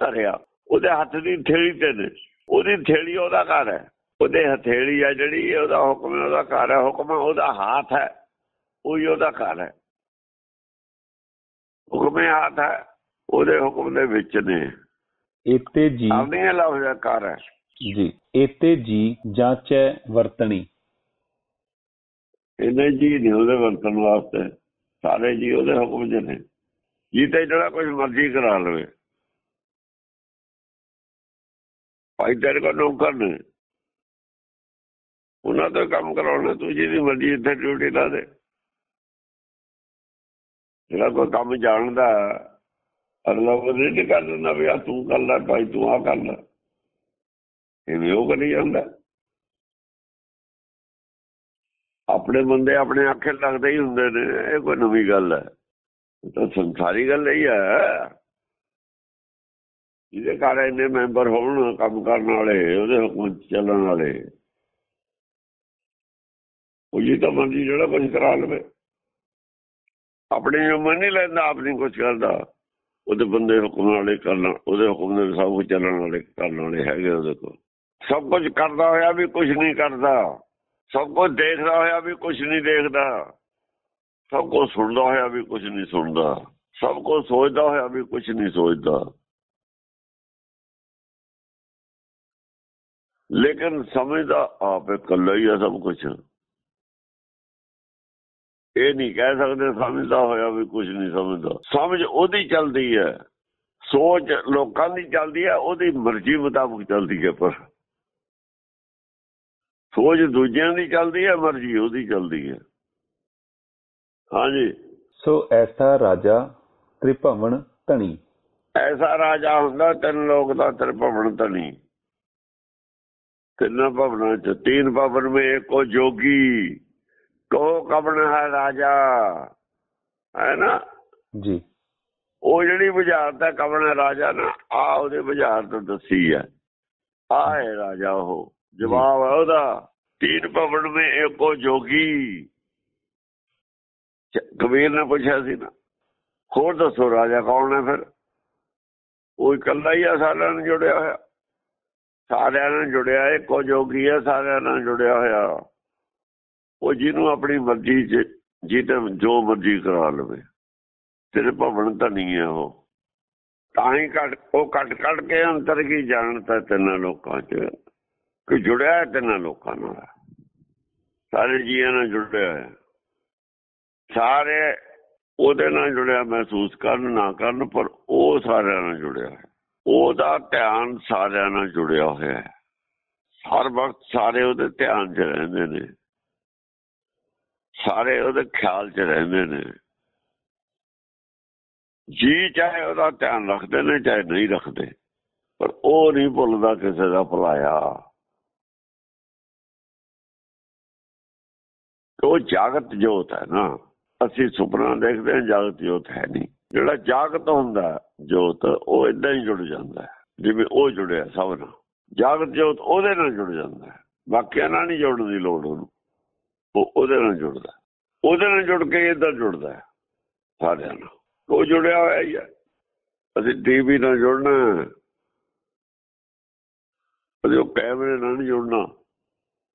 ਧਰਿਆ ਉਹਦੇ ਹੱਥ ਦੀ ਥੇਲੀ ਤੇ ਨੇ। ਉਹਦੀ ਥੇਲੀ ਉਹਦਾ ਘਰ ਹੈ। ਉਹਦੇ ਹਥੇਲੀ ਹੈ ਜਿਹੜੀ ਉਹਦਾ ਹੁਕਮ ਹੈ, ਉਹਦਾ ਘਰ ਹੈ ਹੁਕਮ ਉਹਦਾ ਹੱਥ ਹੈ ਉਹੀ ਉਹਦਾ ਘਰ ਹੈ। ਹੁਕਮ ਹੱਥ ਹੈ ਉਹਦੇ ਹੁਕਮ ਦੇ ਵਿੱਚ ਨੇ। ਏਤੇ ਜੀ ਆਪਣੀਆਂ ਲਫ਼ਜ਼ ਘਰ ਹੈ। ਜੀ ਏਤੇ ਜੀ ਜਾਂਚੈ ਵਰਤਣੀ। ਇਹਨੇ ਜੀ ਨਹੀਂ ਉਹਦੇ ਵਰਤਨ ਵਾਸਤੇ। ਸਾਰੇ ਜੀ ਉਹਦੇ ਹੁਕਮ 'ਚ ਨੇ। ਜੀ ਤੇ ਜਿਹੜਾ ਕੁਝ ਮਰਜ਼ੀ ਕਰਾ ਲਵੇ। ਭਾਈ ਤੇਰੇ ਕੋਲ ਨੌਕਰ ਨੇ। ਉਹਨਾਂ ਤੋਂ ਕੰਮ ਕਰਾਉਣਾ, ਤੂੰ ਜਿਹਦੀ ਮਰਜ਼ੀ ਇੱਥੇ ਡਿਊਟੀ ਲਾ ਦੇ। ਜਿਹੜਾ ਕੋਈ ਕੰਮ ਜਾਣਦਾ, ਅਗਲਾ ਉਹ ਨਹੀਂ ਕਰ ਦਿੰਦਾ ਵੀ ਆ ਤੂੰ ਕਰ ਲੈ, ਭਾਈ ਤੂੰ ਆ ਕਰ ਲੈ। ਇਹ ਵੀ ਉਹ ਕਰੀ ਜਾਂਦਾ। ਆਪਣੇ ਬੰਦੇ ਆਪਣੇ ਆਖੇ ਲੱਗਦੇ ਹੀ ਹੁੰਦੇ ਨੇ, ਇਹ ਕੋਈ ਨਵੀਂ ਗੱਲ ਹੈ। ਤਾਂ ਸੰਸਾਰੀ ਗੱਲ ਹੀ ਹੈ। ਜਿਹਦੇ ਘਰ ਇੰਨੇ ਮੈਂਬਰ ਹੋਣ, ਕੰਮ ਕਰਨ ਵਾਲੇ, ਉਹਦੇ ਹੁਕਮ ਚੱਲਣ ਵਾਲੇ। ਉਹ ਜੀ ਤਾਂ ਮਰਜ਼ੀ ਜਿਹੜਾ ਕੁਝ ਕਰਾ ਲਵੇ। ਆਪਣੇ ਜਮਨ ਨਹੀਂ ਲੈਂਦਾ, ਆਪ ਨਹੀਂ ਕੁਝ ਕਰਦਾ। ਉਹਦੇ ਬੰਦੇ ਹੁਕਮ ਵਾਲੇ ਕਰਨ, ਉਹਦੇ ਹੁਕਮ ਦੇ ਸਭ ਕੁਝ ਚੱਲਣ ਵਾਲੇ, ਕਰਨ ਵਾਲੇ ਹੈਗੇ ਉਹਦੇ ਕੋਲ। ਸਭ ਕੁਝ ਕਰਦਾ ਹੋਇਆ ਵੀ ਕੁਝ ਨਹੀਂ ਕਰਦਾ। ਸਭ ਕੁਝ ਦੇਖਦਾ ਹੋਇਆ ਵੀ ਕੁਝ ਨਹੀਂ ਦੇਖਦਾ। ਸਭ ਕੁਝ ਸੁਣਦਾ ਹੋਇਆ ਵੀ ਕੁਝ ਨਹੀਂ ਸੁਣਦਾ। ਸਭ ਕੁਝ ਸੋਚਦਾ ਹੋਇਆ ਵੀ ਕੁਝ ਨਹੀਂ ਸੋਚਦਾ। ਲੇਕਿਨ ਸਮਝਦਾ ਆਪ ਇਕੱਲਾ ਹੀ ਆ ਸਭ ਕੁਝ ਇਹ ਨਹੀਂ ਕਹਿ ਸਕਦੇ ਸਮਝਦਾ ਹੋਇਆ ਵੀ ਕੁਝ ਨਹੀਂ ਸਮਝਦਾ। ਸਮਝ ਉਹਦੀ ਚੱਲਦੀ ਹੈ। ਸੋਚ ਲੋਕਾਂ ਦੀ ਚੱਲਦੀ ਹੈ ਉਹਦੀ ਮਰਜ਼ੀ ਮੁਤਾਬਕ ਚੱਲਦੀ ਹੈ ਪਰ। ਸੋਚ ਦੂਜਿਆਂ ਦੀ ਚੱਲਦੀ ਹੈ ਮਰਜ਼ੀ ਉਹਦੀ ਚੱਲਦੀ ਹੈ। ਹਾਂਜੀ। ਸੋ ਐਸਾ ਰਾਜਾ ਤ੍ਰਿਭਵਨ ਧਣੀ। ਐਸਾ ਰਾਜਾ ਹੁੰਦਾ ਤਿੰਨ ਲੋਕ ਦਾ ਤ੍ਰਿਭਵਨ ਧਨੀ ਤਿੰਨ ਭਵਨਾਂ ਚ ਤੀਨ ਭਵਨ ਮੇ ਏਕੋ ਜੋਗੀ। ਕੋ ਕਬਨ ਹੈ ਰਾਜਾ। ਹੈ ਨਾ? ਜੀ। ਉਹ ਜਿਹੜੀ ਬੁਝਾਰਤ ਹੈ ਕਬਨ ਹੈ ਰਾਜਾ ਨਾ ਆ ਉਹਦੇ ਬੁਝਾਰਤ ਦੱਸੀ ਹੈ। ਆ ਹੈ ਰਾਜਾ ਉਹ ਜਵਾਬ ਹੈ ਉਹਦਾ। ਤੀਨ ਭਵਨ ਮੇ ਏਕੋ ਜੋਗੀ। ਕਬੀਰ ਨੇ ਪੁੱਛਿਆ ਸੀ ਨਾ। ਹੋਰ ਦੱਸੋ ਰਾਜਾ ਕੌਣ ਹੈ ਫਿਰ? ਉਹ ਇਕੱਲਾ ਹੀ ਆ ਸਾਰਿਆਂ ਨਾਲ ਜੁੜਿਆ ਹੋਇਆ। ਸਾਰਿਆਂ ਨਾਲ ਜੁੜਿਆ, ਇੱਕੋ ਜੋਗੀ ਹੈ, ਸਾਰਿਆਂ ਨਾਲ ਜੁੜਿਆ ਹੋਇਆ। ਉਹ ਜਿਹਨੂੰ ਆਪਣੀ ਮਰਜ਼ੀ ਚ ਜਿਹਨੇ ਜੋ ਮਰਜ਼ੀ ਕਰਾ ਲਵੇ। ਤੇਰੇ ਭਵਨ ਤਾਂ ਨਹੀਂ ਹੈ ਉਹ। ਤਾਂ ਹੀ ਕੱਟ ਉਹ ਕੱਟ ਕੱਟ ਕੇ ਅੰਤਰ ਕੀ ਜਾਣਦਾ ਤਿੰਨਾਂ ਲੋਕਾਂ ਚ? ਕਿ ਜੁੜਿਆ ਹੈ ਤਿੰਨਾਂ ਲੋਕਾਂ ਨਾਲ? ਸਾਰੇ ਜੀਆਂ ਨਾਲ ਜੁੜਿਆ ਹੈ। ਸਾਰੇ ਉਹਦੇ ਨਾਲ ਜੁੜਿਆ, ਮਹਿਸੂਸ ਕਰਨ ਨਾ ਕਰਨ, ਪਰ ਉਹ ਸਾਰਿਆਂ ਨਾਲ ਜੁੜਿਆ ਹੈ। ਉਹਦਾ ਧਿਆਨ ਸਾਰਿਆਂ ਨਾਲ ਜੁੜਿਆ ਹੋਇਆ ਹੈ। ਹਰ ਵਕਤ ਸਾਰੇ ਉਹਦੇ ਧਿਆਨ 'ਚ ਰਹਿੰਦੇ ਨੇ। ਸਾਰੇ ਉਹਦੇ ਖਿਆਲ 'ਚ ਰਹਿੰਦੇ ਨੇ। ਜੀ ਚਾਹੇ ਉਹਦਾ ਧਿਆਨ ਰੱਖਦੇ ਨੇ, ਚਾਹੇ ਨਹੀਂ ਰੱਖਦੇ, ਪਰ ਉਹ ਨਹੀਂ ਭੁੱਲਦਾ ਕਿਸੇ ਦਾ ਭੁਲਾਇਆ। ਉਹ ਜਾਗਤ ਜੋਤ ਹੈ ਨਾ। ਅਸੀਂ ਸੁਪਨਾ ਦੇਖਦੇ ਹਾਂ, ਜਾਗਤ ਜੋਤ ਹੈ ਨਹੀਂ। ਜਿਹੜਾ ਜਾਗਤ ਹੁੰਦਾ ਜੋਤ, ਉਹ ਇਦਾਂ ਹੀ ਜੁੜ ਜਾਂਦਾ ਜਿਵੇਂ ਉਹ ਜੁੜਿਆ ਸਭ ਨਾਲ ਜਾਗਤ, ਜੋਤ ਉਹਦੇ ਨਾਲ ਜੁੜ ਜਾਂਦਾ ਬਾਕੀਆਂ ਨਾਲ ਨਹੀਂ ਜੁੜਨ ਦੀ ਲੋੜ ਉਹਨੂੰ। ਉਹ ਉਹਦੇ ਨਾਲ ਜੁੜਦਾ ਉਹਦੇ ਨਾਲ ਜੁੜ ਕੇ ਇਦਾਂ ਜੁੜਦਾ ਸਾਰਿਆਂ ਨਾਲ। ਉਹ ਜੁੜਿਆ ਹੋਇਆ ਹੀ ਹੈ। ਅਸੀਂ ਟੀਵੀ ਨਾਲ ਜੁੜਨਾ ਅਸੀਂ ਉਹ ਕੈਮਰੇ ਨਾਲ ਨਹੀਂ ਜੁੜਨਾ।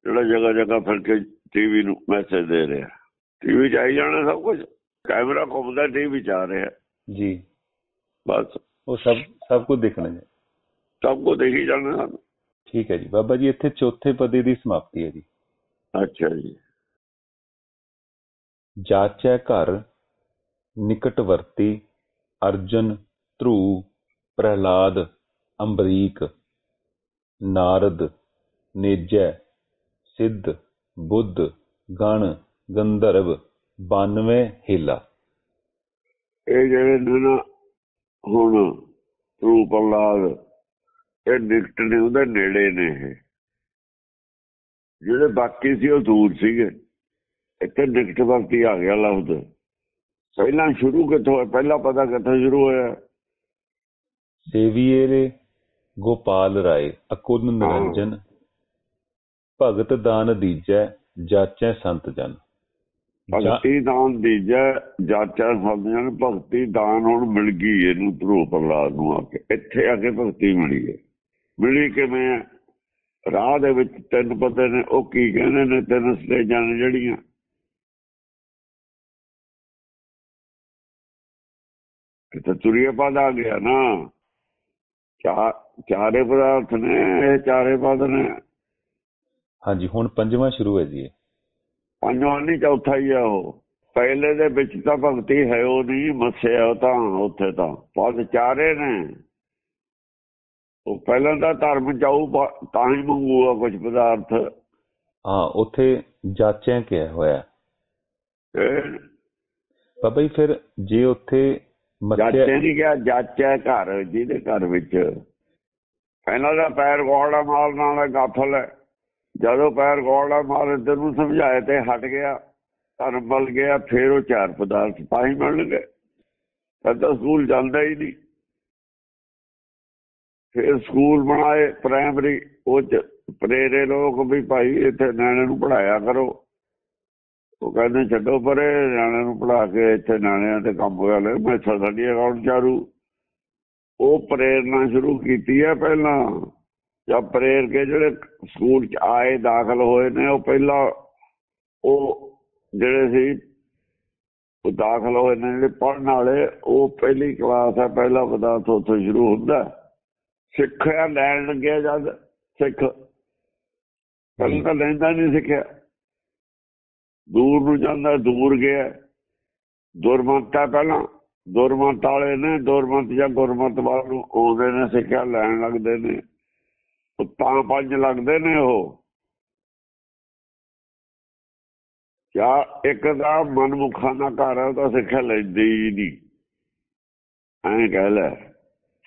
ਜਿਹੜਾ ਜਗ੍ਹਾ ਜਗ੍ਹਾ ਫਿਰ ਕੇ ਟੀਵੀ ਨੂੰ ਮੈਸੇਜ ਦੇ ਰਿਹਾ ਟੀਵੀ ਚ ਆਈ ਜਾਣਾ ਸਭ ਕੁਝ ਕੈਮਰਾ ਘੁੰਮਦਾ ਟੀਵੀ ਚ ਆ ਰਿਹਾ ਜੀ। ਬਸ। ਉਹ ਸਭ ਸਭ ਕੁਝ ਦਿਖਣਾ ਜੀ ਸਭ ਕੁਝ ਦੇਖੀ ਜਾਣਾ ਠੀਕ ਹੈ ਜੀ। ਬਾਬਾ ਜੀ ਇੱਥੇ ਚੌਥੇ ਪਦੇ ਦੀ ਸਮਾਪਤੀ ਹੈ ਜੀ। ਅੱਛਾ ਜੀ। ਜਾਚੈ ਘਰ ਨਿਕਟਵਰਤੀ ਅਰਜਨ ਧਰੂ ਪ੍ਰਹਿਲਾਦ ਅੰਬਰੀਕ ਨਾਰਦ ਨੇਜੈ ਸਿੱਧ ਬੁੱਧ ਗਣ ਗੰਧਰਵ 92 ਹੀਲਾ। ਇਹ ਜਿਹੜੇ ਨੇ ਨਾ ਹੁਣ ਰੂਪ ਪ੍ਰਹਲਾਦ ਇਹ ਨਿਕਟ ਨੇ ਉਹਦੇ ਨੇੜੇ ਨੇ ਇਹ। ਜਿਹੜੇ ਬਾਕੀ ਸੀ ਉਹ ਦੂਰ ਸੀਗੇ। ਇੱਥੇ ਨਿਕਟ ਵਰਤੀ ਆ ਗਿਆ ਲਫ਼ਜ਼। ਪਹਿਲਾਂ ਸ਼ੁਰੂ ਕਿੱਥੋਂ ਹੋਇਆ? ਪਹਿਲਾਂ ਪਤਾ ਕਿੱਥੋਂ ਸ਼ੁਰੂ ਹੋਇਆ? ਸੇਵੀਏਰੇ ਗੋਪਾਲ ਰਾਏ ਅਕੁਲ ਨਿਰੰਜਨ ਭਗਤ ਦਾਨ ਦੀਜੈ ਜਾਚੈ ਸੰਤ ਜਨ। ਭਗਤੀ ਦਾਨ ਦੀਜੈ ਜਾਚਾ ਸਮਝਣ ਭਗਤੀ ਦਾਨ ਹੁਣ ਮਿਲ ਗਈ ਇਹਨੂੰ ਧਰੂ ਪ੍ਰਹਲਾਦ ਨੂੰ ਆ ਕੇ। ਇੱਥੇ ਆ ਕੇ ਭਗਤੀ ਮਿਲੀ ਹੈ ਮਿਲੀ ਕਿਵੇਂ? ਰਾਹ ਦੇ ਵਿੱਚ ਤਿੰਨ ਪਤੇ ਨੇ ਉਹ ਕੀ ਕਹਿੰਦੇ ਨੇ? ਤਿੰਨ ਸਟੇਜਾਂ ਨੇ ਜਿਹੜੀਆਂ। ਤਾਂ ਤੁਰੀਏ ਪਦ ਆ ਗਿਆ ਨਾ। ਚਾਰੇ ਪਦਾਰਥ ਨੇ ਇਹ ਚਾਰੇ ਪਦ ਨੇ। ਹਾਂਜੀ ਹੁਣ ਪੰਜਵਾਂ ਸ਼ੁਰੂ ਹੈ ਜੀ। ਪੰਜਵਾਂ ਨਹੀਂ ਚੌਥਾ ਹੀ ਆ ਉਹ। ਪਹਿਲੇ ਦੇ ਵਿੱਚ ਤਾਂ ਭਗਤੀ ਹੈ ਉਹ ਨਹੀਂ ਮਸਿਆ ਤਾਂ ਉੱਥੇ ਤਾਂ। ਪਦ ਚਾਰੇ ਨੇ। ਉਹ ਪਹਿਲਾਂ ਤਾਂ ਧਰਮ ਚਾਉ ਤਾਂ ਹੀ ਮੰਗੂਗਾ ਕੁਝ ਪਦਾਰਥ। ਹਾਂ ਉੱਥੇ ਜਾਚੈ ਕਿਹਾ ਹੋਇਆ। ਬਾਬਾ ਜੀ ਫਿਰ ਜੇ ਉੱਥੇ ਜਾਚੇ ਨਹੀਂ ਗਿਆ ਜਾਚੈ ਘਰ ਜਿਹਦੇ ਘਰ ਵਿੱਚ। ਪਹਿਲਾਂ ਦਾ ਪੈਰ ਗੋੜਾ ਮਾਰਨ ਵਾਲਾ ਗਾਫਲ ਹੈ। ਜਦੋਂ ਪੈਰ ਗੋੜਾ ਮਾਰੇ, ਤੈਨੂੰ ਸਮਝਾਏ ਤੇ ਹਟ ਗਿਆ। ਧਰਮ ਬਲ ਗਿਆ, ਫਿਰ ਉਹ ਚਾਰ ਪਦਾਰਥ ਤਾਂ ਮਿਲਣਗੇ ਤਾਂ ਸਕੂਲ ਜਾਂਦਾ ਹੀ ਨਹੀਂ। ਫਿਰ ਸਕੂਲ ਬਣਾਏ ਪ੍ਰਾਇਮਰੀ ਉਹ ਚ ਪ੍ਰੇਰੇ ਲੋਕ ਵੀ ਭਾਈ ਇੱਥੇ ਨਿਆਣੇ ਨੂੰ ਪੜਾਇਆ ਕਰੋ। ਉਹ ਕਹਿੰਦੇ, ਛੱਡੋ ਪਰੇ, ਨਿਆਣੇ ਨੂੰ ਪੜਾ ਕੇ ਇੱਥੇ ਨਿਆਣਿਆਂ ਤੇ ਕੰਮ ਕਰ ਲੈ। ਮੈਂ ਸਾਡੀ ਅਕਾਊਂਟ ਚਾਰੂ ਉਹ ਪ੍ਰੇਰਨਾ ਸ਼ੁਰੂ ਕੀਤੀ ਹੈ ਪਹਿਲਾਂ। ਜਾਂ ਪ੍ਰੇਰ ਕੇ ਜਿਹੜੇ ਸਕੂਲ ਚ ਆਏ, ਦਾਖਲ ਹੋਏ ਨੇ, ਉਹ ਪਹਿਲਾਂ ਉਹ ਜਿਹੜੇ ਸੀ, ਉਹ ਦਾਖਲ ਹੋਏ ਨੇ, ਜਿਹੜੇ ਪੜਨ ਵਾਲੇ, ਉਹ ਪਹਿਲੀ ਕਲਾਸ ਹੈ, ਪਹਿਲਾ ਪਦਾਰਥ ਉੱਥੋਂ ਸ਼ੁਰੂ ਹੁੰਦਾ ਸਿੱਖਿਆ ਲੈਣ ਲੱਗਿਆ ਜਦ ਸਿੱਖ। ਪਹਿਲਾਂ ਤਾਂ ਲੈਂਦਾ ਨਹੀਂ ਸਿੱਖਿਆ। ਦੂਰ ਨੂੰ ਜਾਂਦਾ, ਦੂਰ ਗਿਆ। ਦੁਰਮੰਤਾ ਪਹਿਲਾਂ, ਦੁਰਮੰਤ ਵਾਲੇ ਨੇ, ਦੁਰਮੰਤ ਜਾਂ ਗੁਰਮੰਤ ਵੱਲ ਨੂੰ ਆਉਂਦੇ ਨੇ, ਸਿੱਖਿਆ ਲੈਣ ਲੱਗਦੇ ਨੇ। ਤਾਂ ਪੰਜ ਲੱਗਦੇ ਨੇ ਉਹ। ਕਿਆ ਇੱਕ ਦਾ ਮਨਮੁਖਾਂ ਦਾ ਘਰ ਹੈ ਉਹ ਸਿੱਖਿਆ ਲੈਂਦੇ ਹੀ ਨਹੀਂ। ਐਂ ਕਹਿ ਲੈ।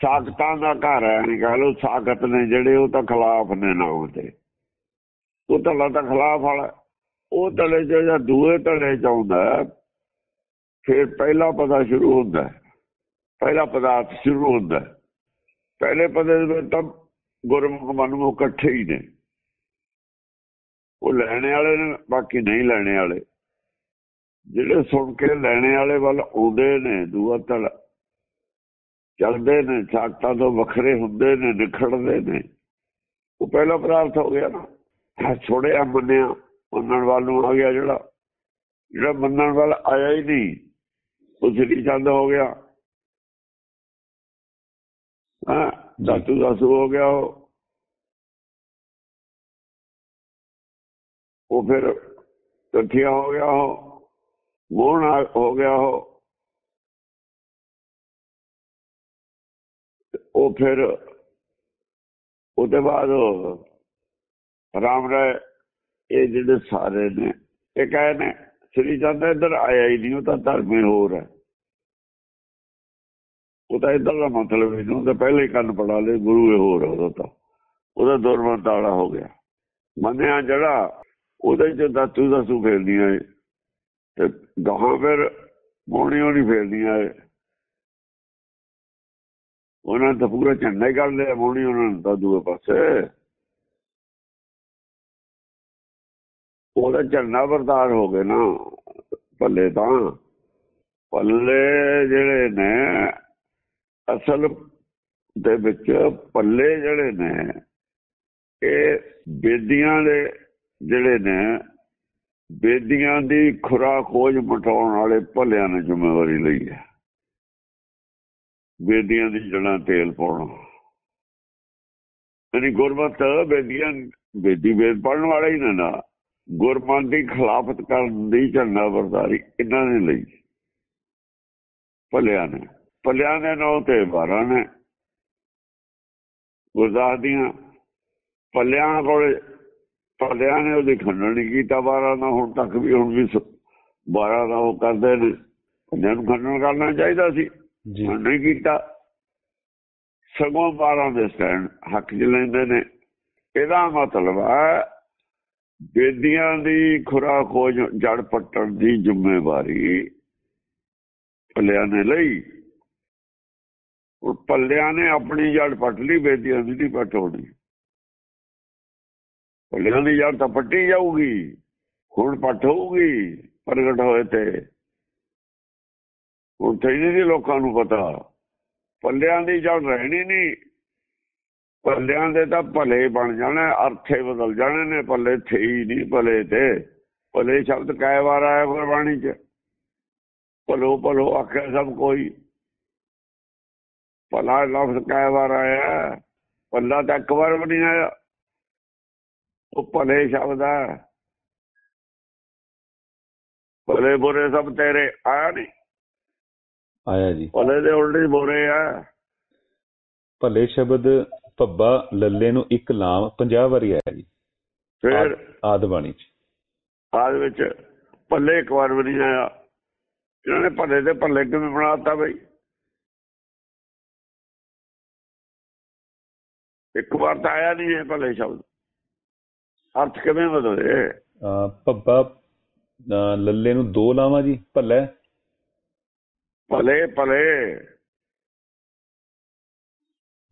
ਸਾਖਤਾਂ ਦਾ ਘਰ ਹੈ ਐਂ ਕਹਿ ਲੋ ਸਾਖਤ ਨੇ ਜਿਹੜੇ ਉਹ ਤਾਂ ਖਿਲਾਫ ਨੇ ਨਾ ਉਹਦੇ ਉਹ ਤਾਂ ਤਾਂ ਖਿਲਾਫ ਵਾਲਾ। ਉਹ ਤਲੇ ਚ ਦੂਏ ਤਲੇ ਚ ਆਉਂਦਾ ਹੈ, ਫਿਰ ਪਹਿਲਾ ਪਤਾ ਸ਼ੁਰੂ ਹੁੰਦਾ ਪਹਿਲਾ ਪਦਾਰਥ ਸ਼ੁਰੂ ਹੁੰਦਾ ਪਹਿਲੇ ਪਦੇ ਵਿੱਚ ਤਾਂ ਗੁਰਮੁਖ ਮਨਮੁਖ ਇਕੱਠੇ ਹੀ ਨੇ। ਉਹ ਲੈਣੇ ਵਾਲੇ ਨੇ, ਬਾਕੀ ਨਹੀਂ ਲੈਣੇ ਵਾਲੇ। ਜਿਹੜੇ ਸੁਣ ਕੇ ਲੈਣੇ ਵਾਲੇ ਵੱਲ ਆਉਂਦੇ ਨੇ, ਦੂਆ ਤਲ ਚੱਲਦੇ ਨੇ ਸਾਖਤਾਂ ਤੋਂ ਵੱਖਰੇ ਹੁੰਦੇ ਨੇ, ਨਿਖੜਦੇ ਨੇ। ਉਹ ਪਹਿਲਾ ਪਦਾਰਥ ਹੋ ਗਿਆ ਨਾ ਛੋੜਿਆ ਮੰਨਿਆ, ਮੰਨਣ ਵੱਲ ਨੂੰ ਆ ਗਿਆ ਜਿਹੜਾ। ਜਿਹੜਾ ਮੰਨਣ ਵੱਲ ਆਇਆ ਹੀ ਨਹੀਂ, ਉਹ ਜਿਹੜੀ ਚੰਦ ਹੋ ਗਿਆ। ਹਾਂ? ਦਾਤੂ ਦਾਸੂ ਹੋ ਗਿਆ ਉਹ। ਉਹ ਫਿਰ ਇਕੱਠਿਆ ਹੋ ਗਿਆ ਉਹ ਮੋਹਣ ਹੋ ਗਿਆ ਉਹ। ਉਹ ਫਿਰ ਉਹਦੇ ਬਾਅਦ ਰਾਮ ਰਾਏ, ਇਹ ਜਿਹੜੇ ਸਾਰੇ ਨੇ, ਇਹ ਕਹੇ ਨੇ, ਸ੍ਰੀ ਚੰਦ ਇੱਧਰ ਆਇਆ ਹੀ ਨਹੀਂ, ਉਹ ਤਾਂ ਧਰਮੇ ਹੋਰ ਹੈ। ਉਹ ਤਾਂ ਇੱਧਰ ਦਾ ਮਤਲਬ ਹੀ ਨਹੀਂ ਉਹਦਾ ਪਹਿਲੇ ਹੀ ਕੰਨ ਪੜਾ ਲੇ ਗੁਰੂ ਇਹ ਹੋਰ ਹੈ ਉਹਦਾ ਤਾਂ। ਉਹਦਾ ਦੁਰਮਤ ਵਾਲਾ ਹੋ ਗਿਆ। ਮੰਨਿਆ ਜਿਹੜਾ, ਉਹਦੇ ਚ ਦਾਤੂ ਦਾ ਸੁ ਫੇਰਦੀਆਂ ਏ। ਤੇ ਗਾਹਾਂ ਫਿਰ ਮੋਣੀ ਹੋਣੀ ਫੇਰਦੀਆਂ ਏ। ਉਹਨਾਂ ਨੇ ਪੂਰਾ ਝੰਡਾ ਹੀ ਕੱਢ ਲਿਆ ਮੋਣੀ ਉਹਨਾਂ ਨੇ ਤਾਂ ਦੂਏ ਪਾਸੇ। ਉਹਦਾ ਝੰਡਾ ਵਰਦਾਰ ਹੋ ਗਏ ਨਾ, ਪੱਲੇ ਤਾਂ। ਪੱਲੇ ਜਿਹੜੇ ਨੇ ਅਸਲ ਦੇ ਵਿੱਚ ਪੱਲੇ ਜਿਹੜੇ ਨੇ, ਇਹ ਬੇਦੀਆਂ ਦੇ ਜਿਹੜੇ ਨੇ, ਬੇਦੀਆਂ ਦੀ ਖੁਰਾ ਖੋਜ ਮਟਾਉਣ ਵਾਲੇ ਭਲਿਆਂ ਨੇ ਜ਼ਿੰਮੇਵਾਰੀ ਲਈ ਹੈ। ਬੇਦੀਆਂ ਦੀ ਜੜਾਂ ਤੇਲ ਪਾਉਣਾ। ਯਾਨੀ ਗੁਰਮਤ ਬੇਦੀਆਂ, ਬੇਦੀ ਬੇਦ ਪੜਨ ਵਾਲਾ ਹੀ ਨਾ ਨਾ। ਗੁਰਮਤ ਦੀ ਖਿਲਾਫਤ ਕਰਨ ਦੀ ਝੰਡਾ ਬਰਦਾਰੀ ਇਹਨਾਂ ਨੇ ਲਈ। ਭਲਿਆਂ ਨੇ। ਭਲਿਆਂ ਦੇ ਨੌ ਤੇ 12 ਨੇ। ਗੁਰਦਾਸ ਦੀਆਂ ਭਲਿਆਂ ਕੋਲ ਭਲਿਆਂ ਨੇ ਉਹਦੀ ਖੰਡਨ ਨਹੀਂ ਕੀਤਾ 12 ਦਾ ਹੁਣ ਤੱਕ ਵੀ ਹੁਣ ਵੀ 12 ਦਾ ਉਹ ਕਰਦੇ ਨੇ। ਭਲਿਆਂ ਨੂੰ ਖੰਡਨ ਕਰਨਾ ਚਾਹੀਦਾ ਸੀ। ਜੀ। ਨਹੀਂ ਕੀਤਾ। ਸਗੋਂ 12 ਦੇ ਸਟੈਂਡ ਹੱਕ ਚ ਲੈਂਦੇ ਨੇ। ਇਹਦਾ ਮਤਲਬ ਹੈ ਬੇਦੀਆਂ ਦੀ ਖੁਰਾਕ ਖੋਜ ਜੜ ਪੱਟਣ ਦੀ ਜ਼ਿੰਮੇਵਾਰੀ ਪੱਲਿਆਂ ਨੇ ਲਈ। ਉਹ ਪੱਲਿਆਂ ਨੇ ਆਪਣੀ ਜੜ ਪੱਟ ਲਈ ਬੇਦੀਆਂ ਦੀ ਨਹੀਂ ਪਟੋਣੀ ਪੱਲਿਆਂ ਦੀ ਜੜ ਤਾਂ ਪੱਟੀ ਜਾਊਗੀ, ਹੁਣ ਪੱਟ ਹੋਊਗੀ, ਪ੍ਰਗਟ ਹੋਏ ਤੇ। ਹੁਣ ਤੇ ਨਹੀਂ ਲੋਕਾਂ ਨੂੰ ਪਤਾ, ਪੱਲਿਆਂ ਦੀ ਜੜ ਰਹਿਣੀ ਨਹੀਂ। ਪੱਲਿਆਂ ਦੇ ਤਾਂ ਭਲੇ ਬਣ ਜਾਣੇ, ਅਰਥੇ ਬਦਲ ਜਾਣੇ ਨੇ, ਪੱਲੇ ਥੇ ਹੀ ਨਹੀਂ ਭਲੇ ਤੇ। ਭਲੇ ਸ਼ਬਦ ਕਾਇ ਵਾਰ ਆਇਆ ਗੁਰਬਾਣੀ ਚ? ਭਲੋ ਭਲੋ ਆਖਿਆ ਸਭ ਕੋਈ। ਭਲਾ ਲਫ਼ਜ਼ ਕਾਇ ਵਾਰ ਆਇਆ ਪੱਲਾ ਤਾਂ ਇੱਕ ਵਾਰ ਵੀ ਨਹੀਂ ਆਇਆ। ਉਹ ਭਲੇ ਸ਼ਬਦ ਹੈ ਭਲੇ ਬੁਰੇ ਸਭ ਤੇਰੇ ਆਇਆ ਨਹੀਂ। ਆਇਆ ਜੀ। ਭਲੇ ਦੇ ਉਲਟੇ ਬੁਰੇ ਆ। ਭਲੇ ਸ਼ਬਦ ਭੱਬਾ ਲੱਲੇ ਨੂੰ ਇੱਕ ਲਾਮ 50 ਵਾਰੀ ਆਇਆ ਜੀ। ਫਿਰ? ਆਦ ਬਾਣੀ ਚ। ਬਾਅਦ ਵਿੱਚ ਭੱਲੇ ਇੱਕ ਵਾਰ ਵੀ ਨਹੀਂ ਆਇਆ। ਇਹਨਾਂ ਨੇ ਭੱਲੇ ਦੇ ਭੱਲੇ ਕਿਵੇਂ ਬਣਾਤਾ ਬਈ? ਇੱਕ ਵਾਰ ਤਾਂ ਆਇਆ ਨਹੀਂ ਇਹ ਭੱਲੇ ਸ਼ਬਦ। ਅਰਥ ਕਿਵੇਂ ਬਦਲੇ? ਅਹ ਲੱਲੇ ਨੂੰ ਦੋ ਲਾਵਾਂ ਜੀ ਭੱਲੇ। ਭਲੇ ਭਲੇ।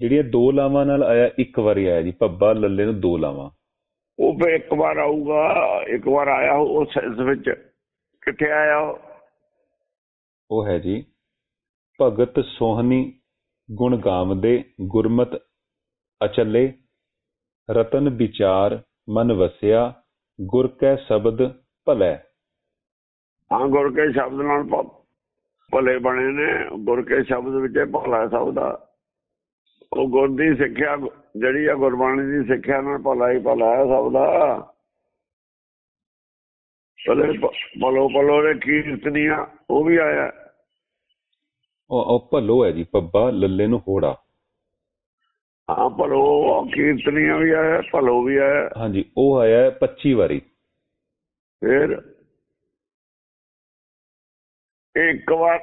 ਜਿਹੜੀਆਂ ਦੋ ਲਾਵਾਂ ਨਾਲ ਆਇਆ ਇੱਕ ਵਾਰੀ ਆਇਆ ਜੀ ਭੱਬਾ ਲੱਲੇ ਨੂੰ ਦੋ ਲਾਵਾਂ। ਉਹ ਫੇ ਇੱਕ ਵਾਰ ਆਊਗਾ ਇੱਕ ਵਾਰ ਆਇਆ ਉਹ ਸੈਂਸ ਵਿੱਚ ਕਿੱਥੇ ਆਇਆ ਉਹ? ਉਹ ਹੈ ਜੀ ਭਗਤ ਸੋਹਣੀ ਗੁਣ ਗਾਵਦੇ ਗੁਰਮਤ ਅਚਲੇ ਰਤਨ ਵਿਚਾਰ ਮਨ ਵਸਿਆ ਗੁਰ ਕੈ ਸ਼ਬਦ ਭਲੇ। ਹਾਂ ਗੁਰ ਕੇ ਸ਼ਬਦ ਨਾਲ ਭਲੇ ਬਣੇ ਨੇ ਗੁਰ ਕੇ ਸ਼ਬਦ ਵਿੱਚ ਭਲਾ ਸਭ ਦਾ ਉਹ ਗੁਰ ਦੀ ਸਿੱਖਿਆ ਜਿਹੜੀ ਆ ਗੁਰਬਾਣੀ ਦੀ ਸਿੱਖਿਆ ਨਾਲ ਭਲਾ ਹੀ ਭਲਾ ਹੈ ਸਭ ਦਾ ਭਲੇ ਭਲੋ ਭਲੋ ਦੇ ਕੀਰਤਨੀਆਂ ਉਹ ਵੀ ਆਇਆ। ਉਹ ਉਹ ਭਲੋ ਹੈ ਜੀ ਪੱਬਾ ਲੱਲੇ ਨੂੰ ਹੋੜਾ। ਹਾਂ ਭਲੋ ਕੀਰਤਨੀਆਂ ਵੀ ਆਇਆ ਭਲੋ ਵੀ ਆਇਆ। ਹਾਂਜੀ ਉਹ ਆਇਆ ਹੈ 25 ਵਾਰੀ। ਫਿਰ ਇੱਕ ਵਾਰ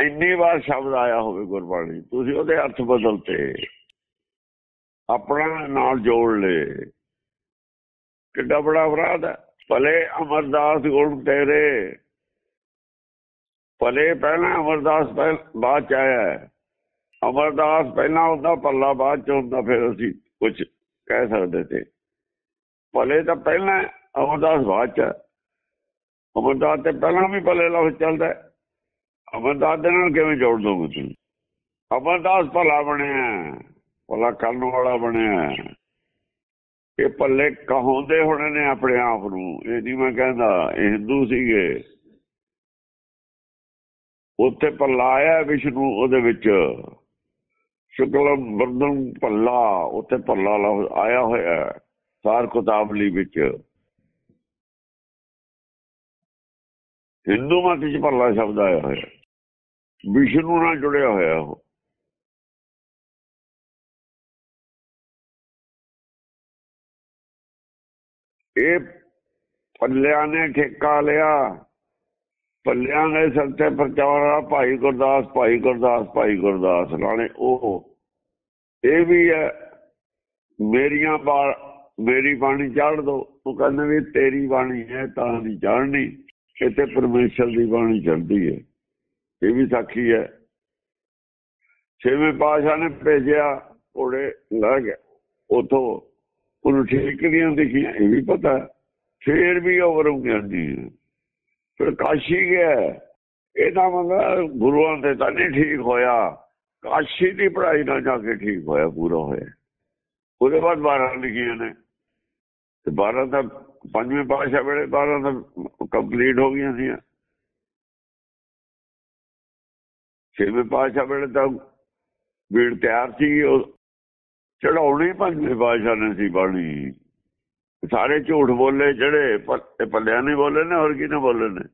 ਇੰਨੀ ਵਾਰ ਸ਼ਬਦ ਆਇਆ ਹੋਵੇ ਗੁਰਬਾਣੀ ਤੁਸੀਂ ਉਹਦੇ ਅਰਥ ਬਦਲਤੇ। ਆਪਣਾ ਨਾਲ ਜੋੜ ਲੇ। ਕਿੱਡਾ ਬੜਾ ਅਪਰਾਧ ਹੈ। ਭਲੇ ਅਮਰਦਾਸ ਗੁਣ ਤੇਰੇ। ਭਲੇ ਪਹਿਲਾਂ ਅਮਰਦਾਸ ਪਹਿਲ ਬਾਅਦ ਚ ਆਇਆ। ਹੈ ਅਮਰਦਾਸ ਪਹਿਲਾਂ ਹੁੰਦਾ ਪੱਲਾ ਬਾਅਦ ਚ ਹੁੰਦਾ, ਫਿਰ ਅਸੀਂ ਕੁਝ ਕਹਿ ਸਕਦੇ ਤੇ। ਭਲੇ ਤਾਂ ਪਹਿਲਾਂ ਅਮਰਦਾਸ ਬਾਅਦ ਚ ਅਮਰਦਾਸ ਤੇ ਪਹਿਲਾਂ ਵੀ ਭਲੇ ਲਫ਼ਜ਼ ਚੱਲਦਾ ਅਮਰਦਾਸ ਦੇ ਨਾਲ ਕਿਵੇਂ ਜੋੜ ਦੋਗੇ ਤੁਸੀਂ? ਅਮਰਦਾਸ ਭਲਾ ਬਣਿਆ ਭਲਾ ਕਰਨ ਵਾਲਾ ਬਣਿਆ ਇਹ ਭੱਲੇ ਕਹਾਉਂਦੇ ਹੋਣੇ ਨੇ ਆਪਣੇ ਆਪ ਨੂੰ। ਇਹ ਨਹੀਂ ਮੈਂ ਕਹਿੰਦਾ, ਇਹ ਹਿੰਦੂ ਸੀਗੇ। ਉੱਥੇ ਭੱਲਾ ਆਇਆ ਵਿਸ਼ਨੂੰ, ਉਹਦੇ ਵਿੱਚ। ਸ਼ੁਕਲ ਵਰਦਨ ਪੱਲਾ ਉੱਤੇ ਭੱਲਾ ਆਇਆ ਹੋਇਆ ਸਾਰ ਕਿਤਾਬਲੀ ਵਿੱਚ। ਹਿੰਦੂ ਮਤ ਵਿੱਚ ਭੱਲਾ ਸ਼ਬਦ ਆਇਆ ਹੋਇਆ ਵਿਸ਼ਨੂੰ ਨਾਲ ਜੁੜਿਆ ਹੋਇਆ ਉਹ। ਇਹ ਪੱਲਿਆਂ ਨੇ ਠੇਕਾ ਲਿਆ। ਪੱਲਿਆਂ ਨੇ ਸੰਤੇ ਪ੍ਰਚਾਰਾ ਭਾਈ ਗੁਰਦਾਸ ਭਾਈ ਗੁਰਦਾਸ ਭਾਈ ਗੁਰਦਾਸ, ਨਾਲੇ ਉਹ ਇਹ ਵੀ ਹੈ, ਮੇਰੀਆਂ ਬਾਲ, ਮੇਰੀ ਬਾਣੀ ਚੜ ਦੋ। ਉਹ ਕਹਿੰਦੇ ਵੀ ਤੇਰੀ ਬਾਣੀ ਹੈ ਤਾਂ ਨਹੀਂ ਚੜ੍ਹਨੀ, ਇੱਥੇ ਪਰਮੇਸ਼ਰ ਦੀ ਬਾਣੀ ਚੜਦੀ ਹੈ। ਇਹ ਵੀ ਸਾਖੀ ਹੈ। ਛੇਵੇਂ ਪਾਸ਼ਾ ਨੇ ਭੇਜਿਆ, ਘੋੜੇ ਲੈ ਗਿਆ। ਉਥੋਂ ਉਹਨੂੰ ਠੀਕ ਦੀਆਂ ਦਿਖੀਆਂ, ਇਹ ਵੀ ਪਤਾ ਫੇਰ ਵੀ ਉਹ ਵਰੋਂ ਗਿਆਨੀ ਹੈ। ਫਿਰ ਕਾਸ਼ੀ ਗਿਆ। ਇਹਦਾ ਮਤਲਬ ਗੁਰੂਆਂ ਤੇ ਤਾਂ ਨਹੀਂ ਠੀਕ ਹੋਇਆ। ਕਾਸ਼ੀ ਦੀ ਪੜ੍ਹਾਈ ਨਾਲ ਜਾ ਕੇ ਠੀਕ ਹੋਇਆ, ਪੂਰਾ ਹੋਇਆ। ਉਹਦੇ ਬਾਅਦ 12 ਲਿਖੀਆਂ ਨੇ। ਤੇ 12 ਤਾਂ ਪੰਜਵੇਂ ਪਾਸ਼ਾ ਵੇਲੇ 12 ਤਾਂ ਕੰਪਲੀਟ ਹੋ ਗਈਆਂ ਸੀ ਛੇਵੇਂ ਪਾਸ਼ਾ ਵੇਲੇ ਤਾਂ ਵੀੜ ਤਿਆਰ ਸੀ, ਉਹ ਚੜਾਉਣੀ ਪੰਜਵੇਂ ਪਾਸ਼ਾ ਨੇ ਸੀ ਬਾਣੀ। ਸਾਰੇ ਝੂਠ ਬੋਲੇ, ਜਿਹੜੇ ਪੱਲਿਆਂ ਨਹੀਂ ਬੋਲੇ ਨੇ, ਹੋਰ ਕਿਹਨੇ ਨੇ ਬੋਲੇ ਨੇ?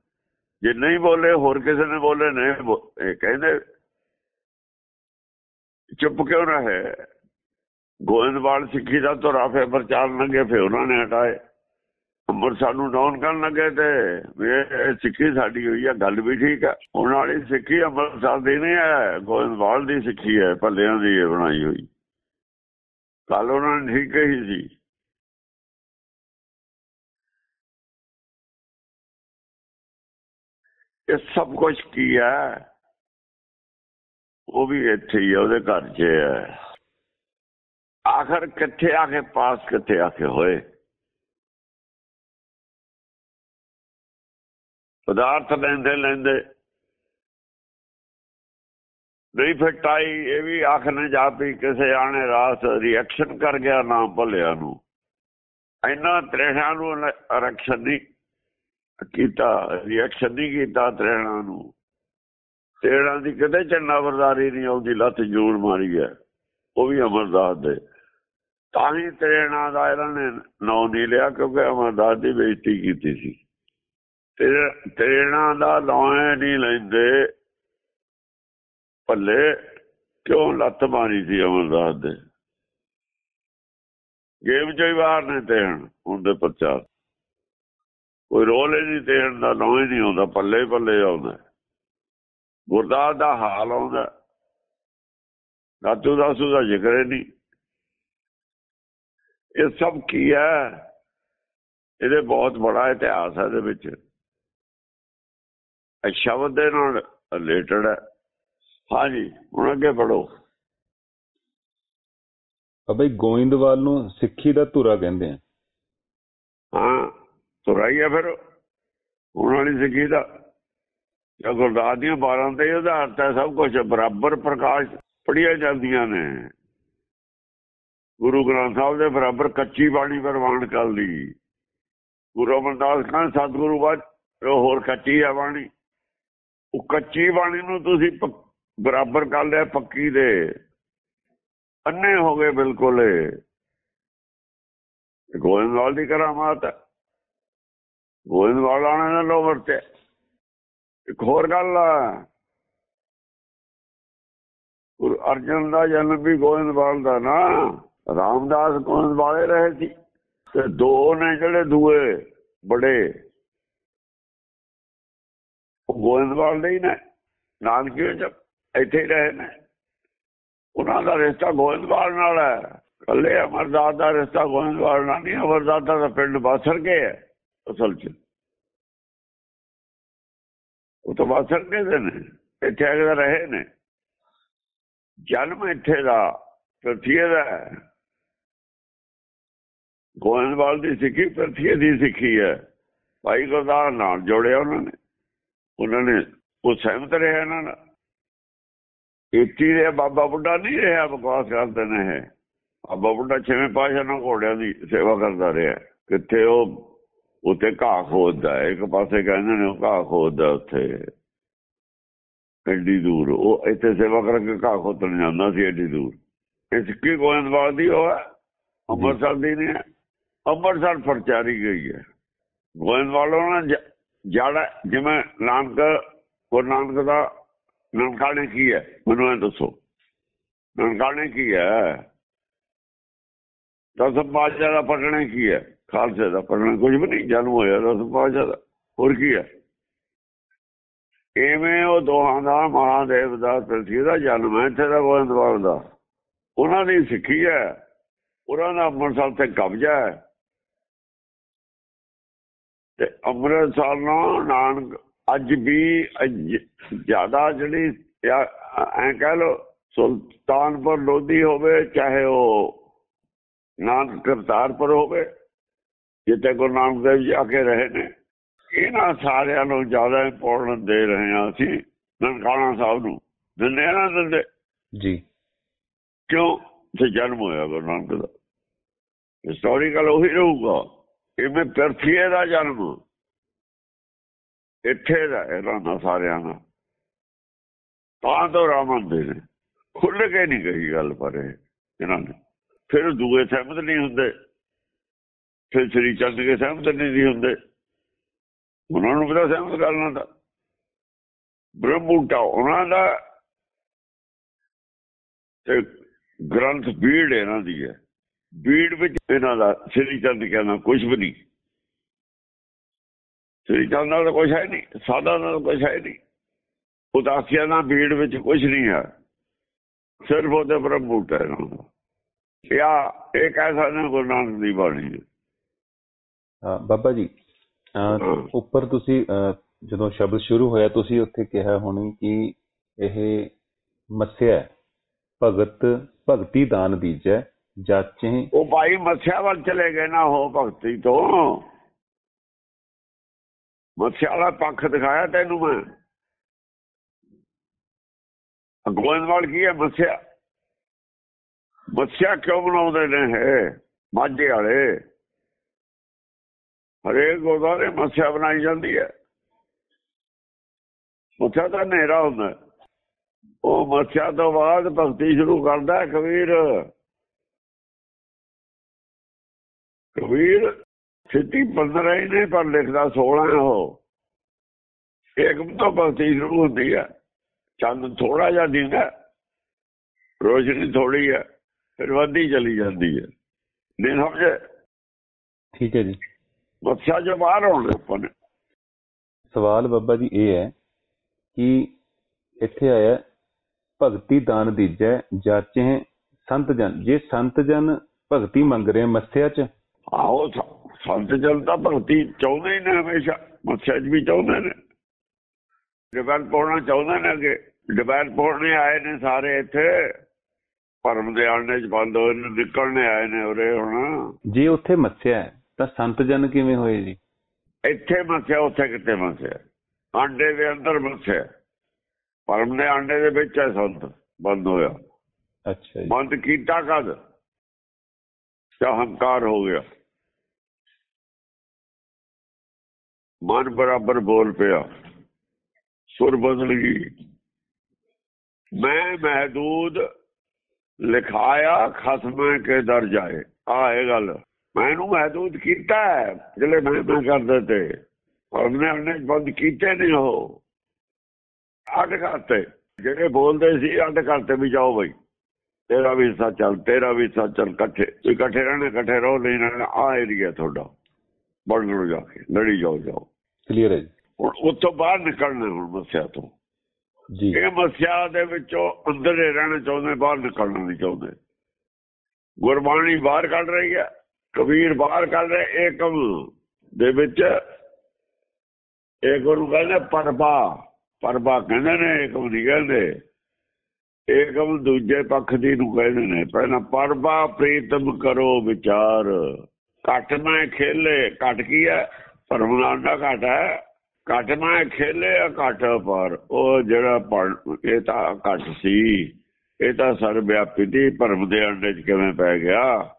ਜੇ ਨਹੀਂ ਬੋਲੇ, ਹੋਰ ਕਿਸੇ ਨੇ ਬੋਲੇ ਨੇ ਕਹਿੰਦੇ ਚੁੱਪ ਕਿਉਂ ਰਹੇ? ਗੋਇੰਦਵਾਲ ਸਿੱਖੀ ਦਾ ਧੁਰਾ ਫੇ ਪ੍ਰਚਾਰ ਲੱਗੇ ਫੇ ਉਹਨਾਂ ਨੇ ਹਟਾਏ। ਅੰਮ੍ਰਿਤ ਸਾਨੂੰ ਡਾਊਨ ਕਰਨ ਲੱਗੇ ਤੇ ਇਹ ਸਿੱਖੀ ਸਾਡੀ ਹੋਈ ਆ, ਗੱਲ ਵੀ ਠੀਕ ਆ। ਹੁਣ ਵਾਲੀ ਸਿੱਖੀ ਅੰਮ੍ਰਿਤਸਰ ਦੀ ਨਹੀਂ ਹੈ, ਗੋਇੰਦਵਾਲ ਦੀ ਸਿੱਖੀ ਹੈ, ਭੱਲਿਆਂ ਦੀ ਬਣਾਈ ਹੋਈ। ਕੱਲ ਉਹਨਾਂ ਨੇ ਠੀਕ ਕਹੀ ਸੀ। ਇਹ ਸਭ ਕੁਝ ਕੀ ਹੈ? ਉਹ ਵੀ ਇੱਥੇ ਹੀ ਉਹਦੇ ਘਰ 'ਚ ਹੈ ਆਖਰ ਕਿੱਥੇ ਆ ਕੇ ਪਾਸ, ਕਿੱਥੇ ਆ ਕੇ ਹੋਏ? ਪਦਾਰਥ ਲੈਂਦੇ ਲੈਂਦੇ। ਨਹੀਂ ਫਟਾਈ ਇਹ ਵੀ ਆਖ ਨੇ ਜਾ ਪਈ ਕਿਸੇ ਆਣੇ ਰਾਸ ਰਿਐਕਸ਼ਨ ਕਰ ਗਿਆ ਨਾ ਭਲਿਆ ਨੂੰ। ਇੰਨਾ ਤ੍ਰੇਹਾਂ ਨੂੰ ਰਿਐਕਸ਼ਨ ਨਹੀਂ ਕੀਤਾ ਰਿਐਕਸ਼ਨ ਨਹੀਂ ਕੀਤਾ ਤ੍ਰੇਹਾਂ ਨੂੰ। ਤੇੜਾਂ ਦੀ ਕਿਤੇ ਚੰਨਾ ਵਰਦਾਰੀ ਨਹੀਂ ਆਉਂਦੀ, ਲੱਤ ਜੂੜ ਮਾਰੀ ਹੈ ਉਹ ਵੀ ਅਮਰਦਾਸ ਦੇ। ਤਾਂ ਹੀ ਤ੍ਰੇਣਾ ਦਾ ਇਹਨਾਂ ਨੇ ਨਾਂ ਨਹੀਂ ਲਿਆ, ਕਿਉਂਕਿ ਅਮਰਦਾਸ ਦੀ ਬੇਇੱਜ਼ਤੀ ਕੀਤੀ ਸੀ। ਤੇੜਾਂ ਦਾ ਨਾਂ ਨਹੀਂ ਲੈਂਦੇ। ਭੱਲੇ, ਕਿਉਂ ਲੱਤ ਮਾਰੀ ਸੀ ਅਮਰਦਾਸ ਦੇ? ਗੇਮ ਚੋਂ ਹੀ ਬਾਹਰ ਨੇ ਤੇਣ ਹੁੰਦੇ ਪ੍ਰਚਾਰ ਕੋਈ ਰੋਲ ਹੀ ਨਹੀਂ ਤੇਣ ਦਾ, ਨਾਂ ਹੀ ਨਹੀਂ ਆਉਂਦਾ। ਪੱਲੇ ਪੱਲੇ ਆਉਂਦਾ। ਗੁਰਦਾਸ ਦਾ ਹਾਲ ਆਉਂਦਾ। ਦਾਸੂ ਦਾ ਜ਼ਿਕਰ ਨਹੀਂ। ਇਹ ਸਭ ਕੀ ਹੈ? ਇਹਦੇ ਬਹੁਤ ਬੜਾ ਇਤਿਹਾਸ ਹੈ ਇਹਦੇ ਵਿੱਚ। ਸ਼ਬਦ ਦੇ ਨਾਲ ਰਿਲੇਟਡ ਹੈ। ਹਾਂਜੀ ਹੁਣ ਅੱਗੇ ਪੜੋ ਅਬੇ ਗੋਇੰਦਵਾਲ ਨੂੰ ਸਿੱਖੀ ਦਾ ਧੁਰਾ ਕਹਿੰਦੇ ਆ। ਹਾਂ ਤੁਰਾਈ ਹੈ ਫਿਰ। ਉਹਨਾਂ ਵਾਲੀ ਸਿੱਖੀ ਦਾ ਜਾਂ ਗੁਰਦਾਸ ਦੀਆਂ 12 ਤੇ ਆਧਾਰਤ ਹੈ ਸਭ ਕੁਝ ਬਰਾਬਰ ਪ੍ਰਕਾਸ਼ ਪੜੀਆਂ ਜਾਂਦੀਆਂ ਨੇ। ਗੁਰੂ ਗ੍ਰੰਥ ਸਾਹਿਬ ਦੇ ਬਰਾਬਰ ਕੱਚੀ ਬਾਣੀ ਪ੍ਰਵਾਨ ਕਰ ਲਈ ਗੁਰੂ ਅਮਰਦਾਸ ਖਾਨ ਸਤਿਗੁਰੂ ਬਾਦ ਹੋਰ ਕੱਚੀ ਆ ਬਾਣੀ। ਉਹ ਕੱਚੀ ਬਾਣੀ ਨੂੰ ਤੁਸੀਂ ਬਰਾਬਰ ਕਰ ਲਿਆ ਪੱਕੀ ਦੇ। ਅੰਨੇ ਹੋ ਗਏ ਬਿਲਕੁਲ ਗੋਇੰਦਵਾਲ ਦੀ ਕਰਾਮਾਤ ਹੈ। ਗੋਇੰਦਵਾਲ ਆਣੇ ਨੇ ਵਰਤੇ ਇੱਕ ਹੋਰ ਗੱਲ ਆ। ਗੁਰੂ ਅਰਜਨ ਦਾ ਜਨਮ ਵੀ ਗੋਇੰਦਵਾਲ ਦਾ ਨਾ। ਰਾਮਦਾਸ ਗੋਇੰਦਵਾਲੇ ਰਹੇ ਸੀ। ਤੇ ਦੋ ਨੇ ਜਿਹੜੇ ਦੂਏ ਬੜੇ, ਉਹ ਗੋਇੰਦਵਾਲ ਦੇ ਹੀ ਨੇ। ਨਾਨਕੀ ਚ ਇੱਥੇ ਰਹੇ ਨੇ। ਉਹਨਾਂ ਦਾ ਰਿਸ਼ਤਾ ਗੋਇੰਦਵਾਲ ਨਾਲ ਹੈ। ਕੱਲੇ ਅਮਰਦਾਸ ਦਾ ਰਿਸ਼ਤਾ ਗੋਇੰਦਵਾਲ ਨਾਲ ਨਹੀਂ, ਅਮਰਦਾਸ ਦਾ ਪਿੰਡ ਬਾਸਰ ਕੇ ਹੈ, ਅਸਲ 'ਚ। ਉਹ ਤਾਂ ਬਾਸਰ ਕੇ ਨੇ, ਇੱਥੇ ਆ ਰਹੇ ਨੇ। ਜਨਮ ਇੱਥੇ ਦਾ, ਪ੍ਰਥੀਏ ਦਾ ਗੋਇੰਦਵਾਲ ਦੀ ਸਿੱਖੀ ਪ੍ਰਥੀਏ ਦੀ ਸਿੱਖੀ ਹੈ। ਭਾਈ ਗੁਰਦਾਸ ਨਾਲ ਜੋੜਿਆ ਉਹਨਾਂ ਨੇ। ਉਹਨਾਂ ਨੇ ਉਹ ਸਹਿਮਤ ਰਿਹਾ ਇਹਨਾਂ ਨਾਲ। ਇੱਥੇ ਦੇ ਬਾਬਾ ਬੁੱਢਾ ਨਹੀਂ ਰਿਹਾ, ਬਕਵਾਸ ਕਰਦੇ ਨੇ ਇਹ। ਬਾਬਾ ਬੁੱਢਾ ਛੇਵੇਂ ਪਾਸ਼ਾ ਨਾਲ ਘੋੜਿਆਂ ਦੀ ਸੇਵਾ ਕਰਦਾ ਰਿਹਾ। ਕਿੱਥੇ ਉਹ ਉੱਤੇ ਘਾਹ ਖੋਦਦਾ ਇੱਕ ਪਾਸੇ ਕਹਿੰਦੇ ਨੇ ਉਹ ਘਾਹ ਖੋਦਦਾ ਉੱਥੇ। ਐਡੀ ਦੂਰ, ਉਹ ਇੱਥੇ ਸੇਵਾ ਕਰਕੇ ਘਾਹ ਖੋਦਣ ਜਾਂਦਾ ਸੀ, ਐਡੀ ਦੂਰ। ਇਹ ਸਿੱਕੀ ਗੋਇੰਦਵਾਲ ਦੀ ਉਹ ਹੈ, ਅੰਮ੍ਰਿਤਸਰ ਦੀ ਨਹੀਂ ਹੈ। ਅੰਮ੍ਰਿਤਸਰ ਪ੍ਰਚਾਰੀ ਗਈ ਹੈ। ਗੋਇੰਦਵਾਲ ਉਹਨਾਂ ਜੜਾ, ਜਿਵੇਂ ਨਾਨਕ, ਗੁਰੂ ਨਾਨਕ ਦਾ, ਨਾਨਕਾ ਨੇ ਕੀ ਹੈ? ਮੈਨੂੰ ਇਹ ਦੱਸੋ। ਨਾਨਕਾ ਨੇ ਕੀ ਹੈ? ਦਸ ਬਾਜਾ ਦਾ ਪਟਣੇ ਕੀ ਹੈ? ਖਾਲਸੇ ਦਾ ਪੜਨਾ ਕੁਝ ਵੀ ਨਹੀਂ, ਜਨਮ ਹੋਇਆ ਰਸ ਪਾਸ਼ਾ ਦਾ। ਹੋਰ ਕੀ ਹੈ? ਐਵੇਂ ਉਹ ਦੋਹਾਂ ਦਾ, ਮਹਾਦੇਵ ਦਾ ਪ੍ਰਤੀ ਦਾ ਜਨਮ ਹੈ, ਇੱਥੇ ਦਾ ਗੋਇੰਦਵਾਲ ਦਾ। ਉਹਨਾਂ ਦੀ ਸਿੱਖੀ ਹੈ। ਉਹਨਾਂ ਦਾ ਅੰਮ੍ਰਿਤਸਰ ਤੇ ਕਬਜ਼ਾ ਹੈ। ਤੇ ਅੰਮ੍ਰਿਤਸਰ ਨੂੰ ਨਾਨਕ, ਅੱਜ ਵੀ ਜ਼ਿਆਦਾ ਜਿਹੜੀ ਐ ਕਹਿ ਲੋ ਸੁਲਤਾਨਪੁਰ ਲੋਧੀ ਹੋਵੇ, ਚਾਹੇ ਉਹ ਨਾਨਕ ਕਰਤਾਰਪੁਰ ਹੋਵੇ ਜਿੱਥੇ ਗੁਰੂ ਨਾਨਕ ਦੇਵ ਜੀ ਆ ਕੇ ਰਹੇ ਨੇ ਇਹਨਾਂ ਸਾਰਿਆਂ ਨੂੰ ਜ਼ਿਆਦਾ ਇੰਪੋਰਟੈਂਸ ਦੇ ਰਹੇ ਹਾਂ ਅਸੀਂ ਨਨਕਾਣਾ ਸਾਹਿਬ ਨੂੰ ਦਿੰਦੇ ਨਾ ਦਿੰਦੇ। ਜੀ। ਕਿਉਂ? ਤੇ ਜਨਮ ਹੋਇਆ ਗੁਰੂ ਨਾਨਕ ਦਾ। ਹਿਸਟੋਰੀਕਲ ਉਹੀ ਰਹੂਗਾ। ਇਹਵੇਂ ਪ੍ਰਥੀਏ ਦਾ ਜਨਮ। ਇੱਥੇ ਦਾ ਇਹਨਾਂ ਦਾ ਸਾਰਿਆਂ ਦਾ। ਤਾਂ ਤੋਂ ਰਾਮਨ ਦੇ ਨੇ। ਖੁੱਲ ਕੇ ਨਹੀਂ ਗਈ ਗੱਲ ਪਰ ਇਹ ਇਹਨਾਂ ਨੇ। ਫਿਰ ਦੂਏ ਸਹਿਮਤ ਨਹੀਂ ਹੁੰਦੇ। ਫਿਰ ਸ੍ਰੀ ਚੰਦ ਕੇ ਸਹਿਮਤ ਨਹੀਂ ਹੁੰਦੇ। ਉਹਨਾਂ ਨੂੰ ਪਤਾ ਸਹਿਮਤ ਕਰਨਾ ਦਾ ਬ੍ਰਹਮੂਟਾ ਉਹਨਾਂ ਦਾ ਤੇ ਗ੍ਰੰਥ ਬੀੜ ਇਹਨਾਂ ਦੀ ਹੈ। ਬੀੜ ਵਿੱਚ ਇਹਨਾਂ ਦਾ ਸ੍ਰੀ ਚੰਦ ਕਹਿੰਦਾ ਕੁਝ ਵੀ ਨਹੀਂ। ਸ੍ਰੀ ਚੰਦ ਨਾਲ ਕੁਝ ਹੈ ਨਹੀਂ ਸਾਦਾ ਨਾਲ ਕੁਝ ਹੈ ਨਹੀਂ। ਉਦਾਸੀਆਂ ਨਾਲ ਬੀੜ ਵਿੱਚ ਕੁਝ ਨਹੀਂ ਹੈ। ਸਿਰਫ ਉਹਦੇ ਬ੍ਰਹਮੂਟਾ ਇਹਨਾਂ ਦਾ। ਇਹ ਇਹ ਕਹਿ ਸਕਦੇ ਗੁਰੂ ਨਾਨਕ ਦੀ ਬਾਣੀ ਬਾਬਾ ਜੀ ਉੱਪਰ ਤੁਸੀਂ ਜਦੋਂ ਸ਼ਬਦ ਸ਼ੁਰੂ ਹੋਇਆ, ਤੁਸੀਂ ਉੱਥੇ ਕਿਹਾ ਹੋਣੀ ਕਿ ਇਹ ਮੱਸਿਆ ਭਗਤ, ਭਗਤੀ ਦਾਨ ਦੀਜੈ, ਜਾਚੇ। ਉਹ ਭਾਈ ਮਸਿਆ ਵੱਲ ਚਲੇ ਗਏ ਨਾ ਹੋ ਭਗਤੀ ਤੋਂ। ਮੱਸਿਆ ਵਾਲਾ ਪੱਖ ਦਿਖਾਇਆ ਤੈਨੂੰ ਮੈਂ। ਗੋਇੰਦਵਾਲ ਕੀ ਹੈ ਮੱਸਿਆ? ਮੱਸਿਆ ਕਿਉਂ ਬਣਾਉਂਦੇ ਨੇ ਹੈ ਮਾਝੇ ਵਾਲੇ। ਹਰੇਕ ਗੁਰਦਾਰੇ ਮੱਸਿਆ ਬਣਾਈ ਜਾਂਦੀ ਹੈ। ਮੱਸਿਆ ਤਾਂ ਹਨੇਰਾ ਹੁੰਦਾ। ਉਹ ਮੱਸਿਆ ਤੋਂ ਬਾਅਦ ਭਗਤੀ ਸ਼ੁਰੂ ਕਰਦਾ ਕਬੀਰ। ਕਬੀਰ ਸਿੱਧੀ 15 ਨੇ, ਪਰ ਲਿਖਦਾ 16 ਹੈ ਉਹ। ਇੱਕ ਤੋਂ ਭਗਤੀ ਸ਼ੁਰੂ ਹੁੰਦੀ ਹੈ। ਚੰਦ ਥੋੜਾ ਜਿਹਾ ਦਿੰਦਾ ਰੋਸ਼ਨੀ ਥੋੜੀ ਹੈ। ਫਿਰ ਵੱਧਦੀ ਚਲੀ ਜਾਂਦੀ ਹੈ। ਨਹੀਂ ਸਮਝੇ ਠੀਕ ਹੈ ਜੀ। ਮੱਸਿਆ ਜੋ ਬਾਹਰ ਆਉਣੇ ਆਪਾਂ ਨੇ। ਸਵਾਲ ਬੱਬਾ ਜੀ ਇਹ ਹੈ ਕਿ ਇੱਥੇ ਆਇਆ ਭਗਤੀ ਦਾਨ ਦੀਜੈ ਜਾਚੇ ਸੰਤ ਜਨ। ਜੇ ਸੰਤ ਜਨ ਭਗਤੀ ਮੰਗ ਰਹੇ ਮੱਸਿਆ ਚ? ਆਹੋ ਸੰਤ ਜਨ ਤਾਂ ਭਗਤੀ ਚਾਹੁੰਦੇ ਹੀ ਨੇ ਹਮੇਸ਼ਾ ਮੱਸਿਆ ਚ ਵੀ ਚਾਹੁੰਦੇ ਨੇ। ਡਿਵੈਲਪ ਹੋਣਾ ਚਾਹੁੰਦੇ ਨੇ ਕਿ ਡਿਵੈਲਪ ਹੋਣੇ ਆਏ ਨੇ ਸਾਰੇ ਇੱਥੇ। ਪਰਮ ਦੇ ਆਣੇ ਚ ਬੰਦ ਹੋਏ ਨੇ ਨਿਕਲਣੇ ਆਏ ਨੇ ਉਰੇ ਹੁਣ। ਜੇ ਉੱਥੇ ਮੱਸਿਆ ਹੈ ਤਾਂ ਸੰਤ ਜਨ ਕਿਵੇਂ ਹੋਏ ਜੀ? ਇੱਥੇ ਮੱਸਿਆ ਉੱਥੇ ਕਿੱਥੇ ਮੱਸਿਆ ਆਂਡੇ ਦੇ ਅੰਦਰ ਮੱਸਿਆ ਪਰਮ ਦੇ ਆਂਡੇ ਦੇ ਵਿੱਚ ਹੈ ਸੰਤ ਬੰਦ ਹੋਇਆ। ਅੱਛਾ ਜੀ। ਬੰਦ ਕੀਤਾ ਕਦ? ਤੇ ਹੰਕਾਰ ਹੋ ਗਿਆ। ਮਨ ਬਰਾਬਰ ਬੋਲ ਪਿਆ। ਸੁਰ ਬਦਲ ਗਈ। ਮੈਂ ਮਹਦੂਦ ਲਿਖਾਇਆ ਖਸਮੇ ਕੇ ਦਰ ਜਾਏ। ਆ ਇਹ ਗੱਲ। ਮੈਨੂੰ ਮਹਦੂਦ ਕੀਤਾ ਜਿਹੜੇ ਮੈਂ ਮੈਂ ਕਰਦੇ ਤੇ। ਉਹਨੇ ਉਹਨੇ ਬੰਦ ਕੀਤੇ ਨਹੀਂ ਉਹ। ਅੱਡ ਕਰਤੇ। ਜਿਹੜੇ ਬੋਲਦੇ ਸੀ ਅੱਡ ਕਰਤੇ ਵੀ ਜਾਓ ਬਈ। ਤੇਰਾ ਵੀ ਹਿੱਸਾ ਚੱਲ ਤੇਰਾ ਵੀ ਹਿੱਸਾ ਚੱਲ ਇਕੱਠੇ। ਇਕੱਠੇ ਰਹਿਣੇ ਇਕੱਠੇ ਰਹੋ ਨਹੀਂ ਰਹਿਣਾ ਆ ਏਰੀਆ ਤੁਹਾਡਾ। ਬੜ ਲੋ ਜਾ ਕੇ ਲੜੀ ਜਾਓ ਜਾਓ। ਕਲੀਅਰ ਹੈ ਹੁਣ ਉੱਥੋਂ ਬਾਹਰ ਨਿਕਲਣਾ ਹੁਣ ਮੱਸਿਆ ਤੋਂ। ਜੀ। ਇਹ ਮੱਸਿਆ ਦੇ ਵਿੱਚੋਂ ਅੰਦਰ ਰਹਿਣਾ ਚਾਹੁੰਦੇ ਬਾਹਰ ਨਿਕਲਣਾ ਨਹੀਂ ਚਾਹੁੰਦੇ। ਗੁਰਬਾਣੀ ਬਾਹਰ ਕੱਢ ਰਹੀ ਹੈ। ਕਬੀਰ ਬਾਹਰ ਕੱਢ ਰਿਹਾ ਏਕਮ ਦੇ ਵਿੱਚ। ਇਹ ਗੁਰੂ ਕਹਿੰਦੇ, ਪਰਬਾ ਪਰਬਾ ਕਹਿੰਦੇ ਨੇ ਏਕਮ ਨਹੀਂ ਕਹਿੰਦੇ। ਏਕਮ ਦੂਜੇ ਪੱਖ ਦੀ ਨੂੰ ਕਹਿੰਦੇ ਨੇ। ਪਹਿਲਾਂ ਪਰਬਾ ਪ੍ਰੀਤਮ ਕਰੋ ਵਿਚਾਰ। ਘਟ ਮੈਂ ਖੇਲੇ, ਘਟ ਕੀ ਹੈ? ਭਰਮ ਨਾਲ ਦਾ ਘਟ ਹੈ। ਘਟ ਮੈਂ ਖੇਲੇ ਘਟ ਪਰ। ਉਹ ਜਿਹੜਾ ਇਹ ਤਾਂ ਘਟ ਸੀ। ਇਹ ਤਾਂ ਸਰ ਵਿਆਪੀ ਦੀ ਭਰਮ ਦੇ ਅੰਡੇ 'ਚ ਕਿਵੇਂ ਪੈ ਗਿਆ?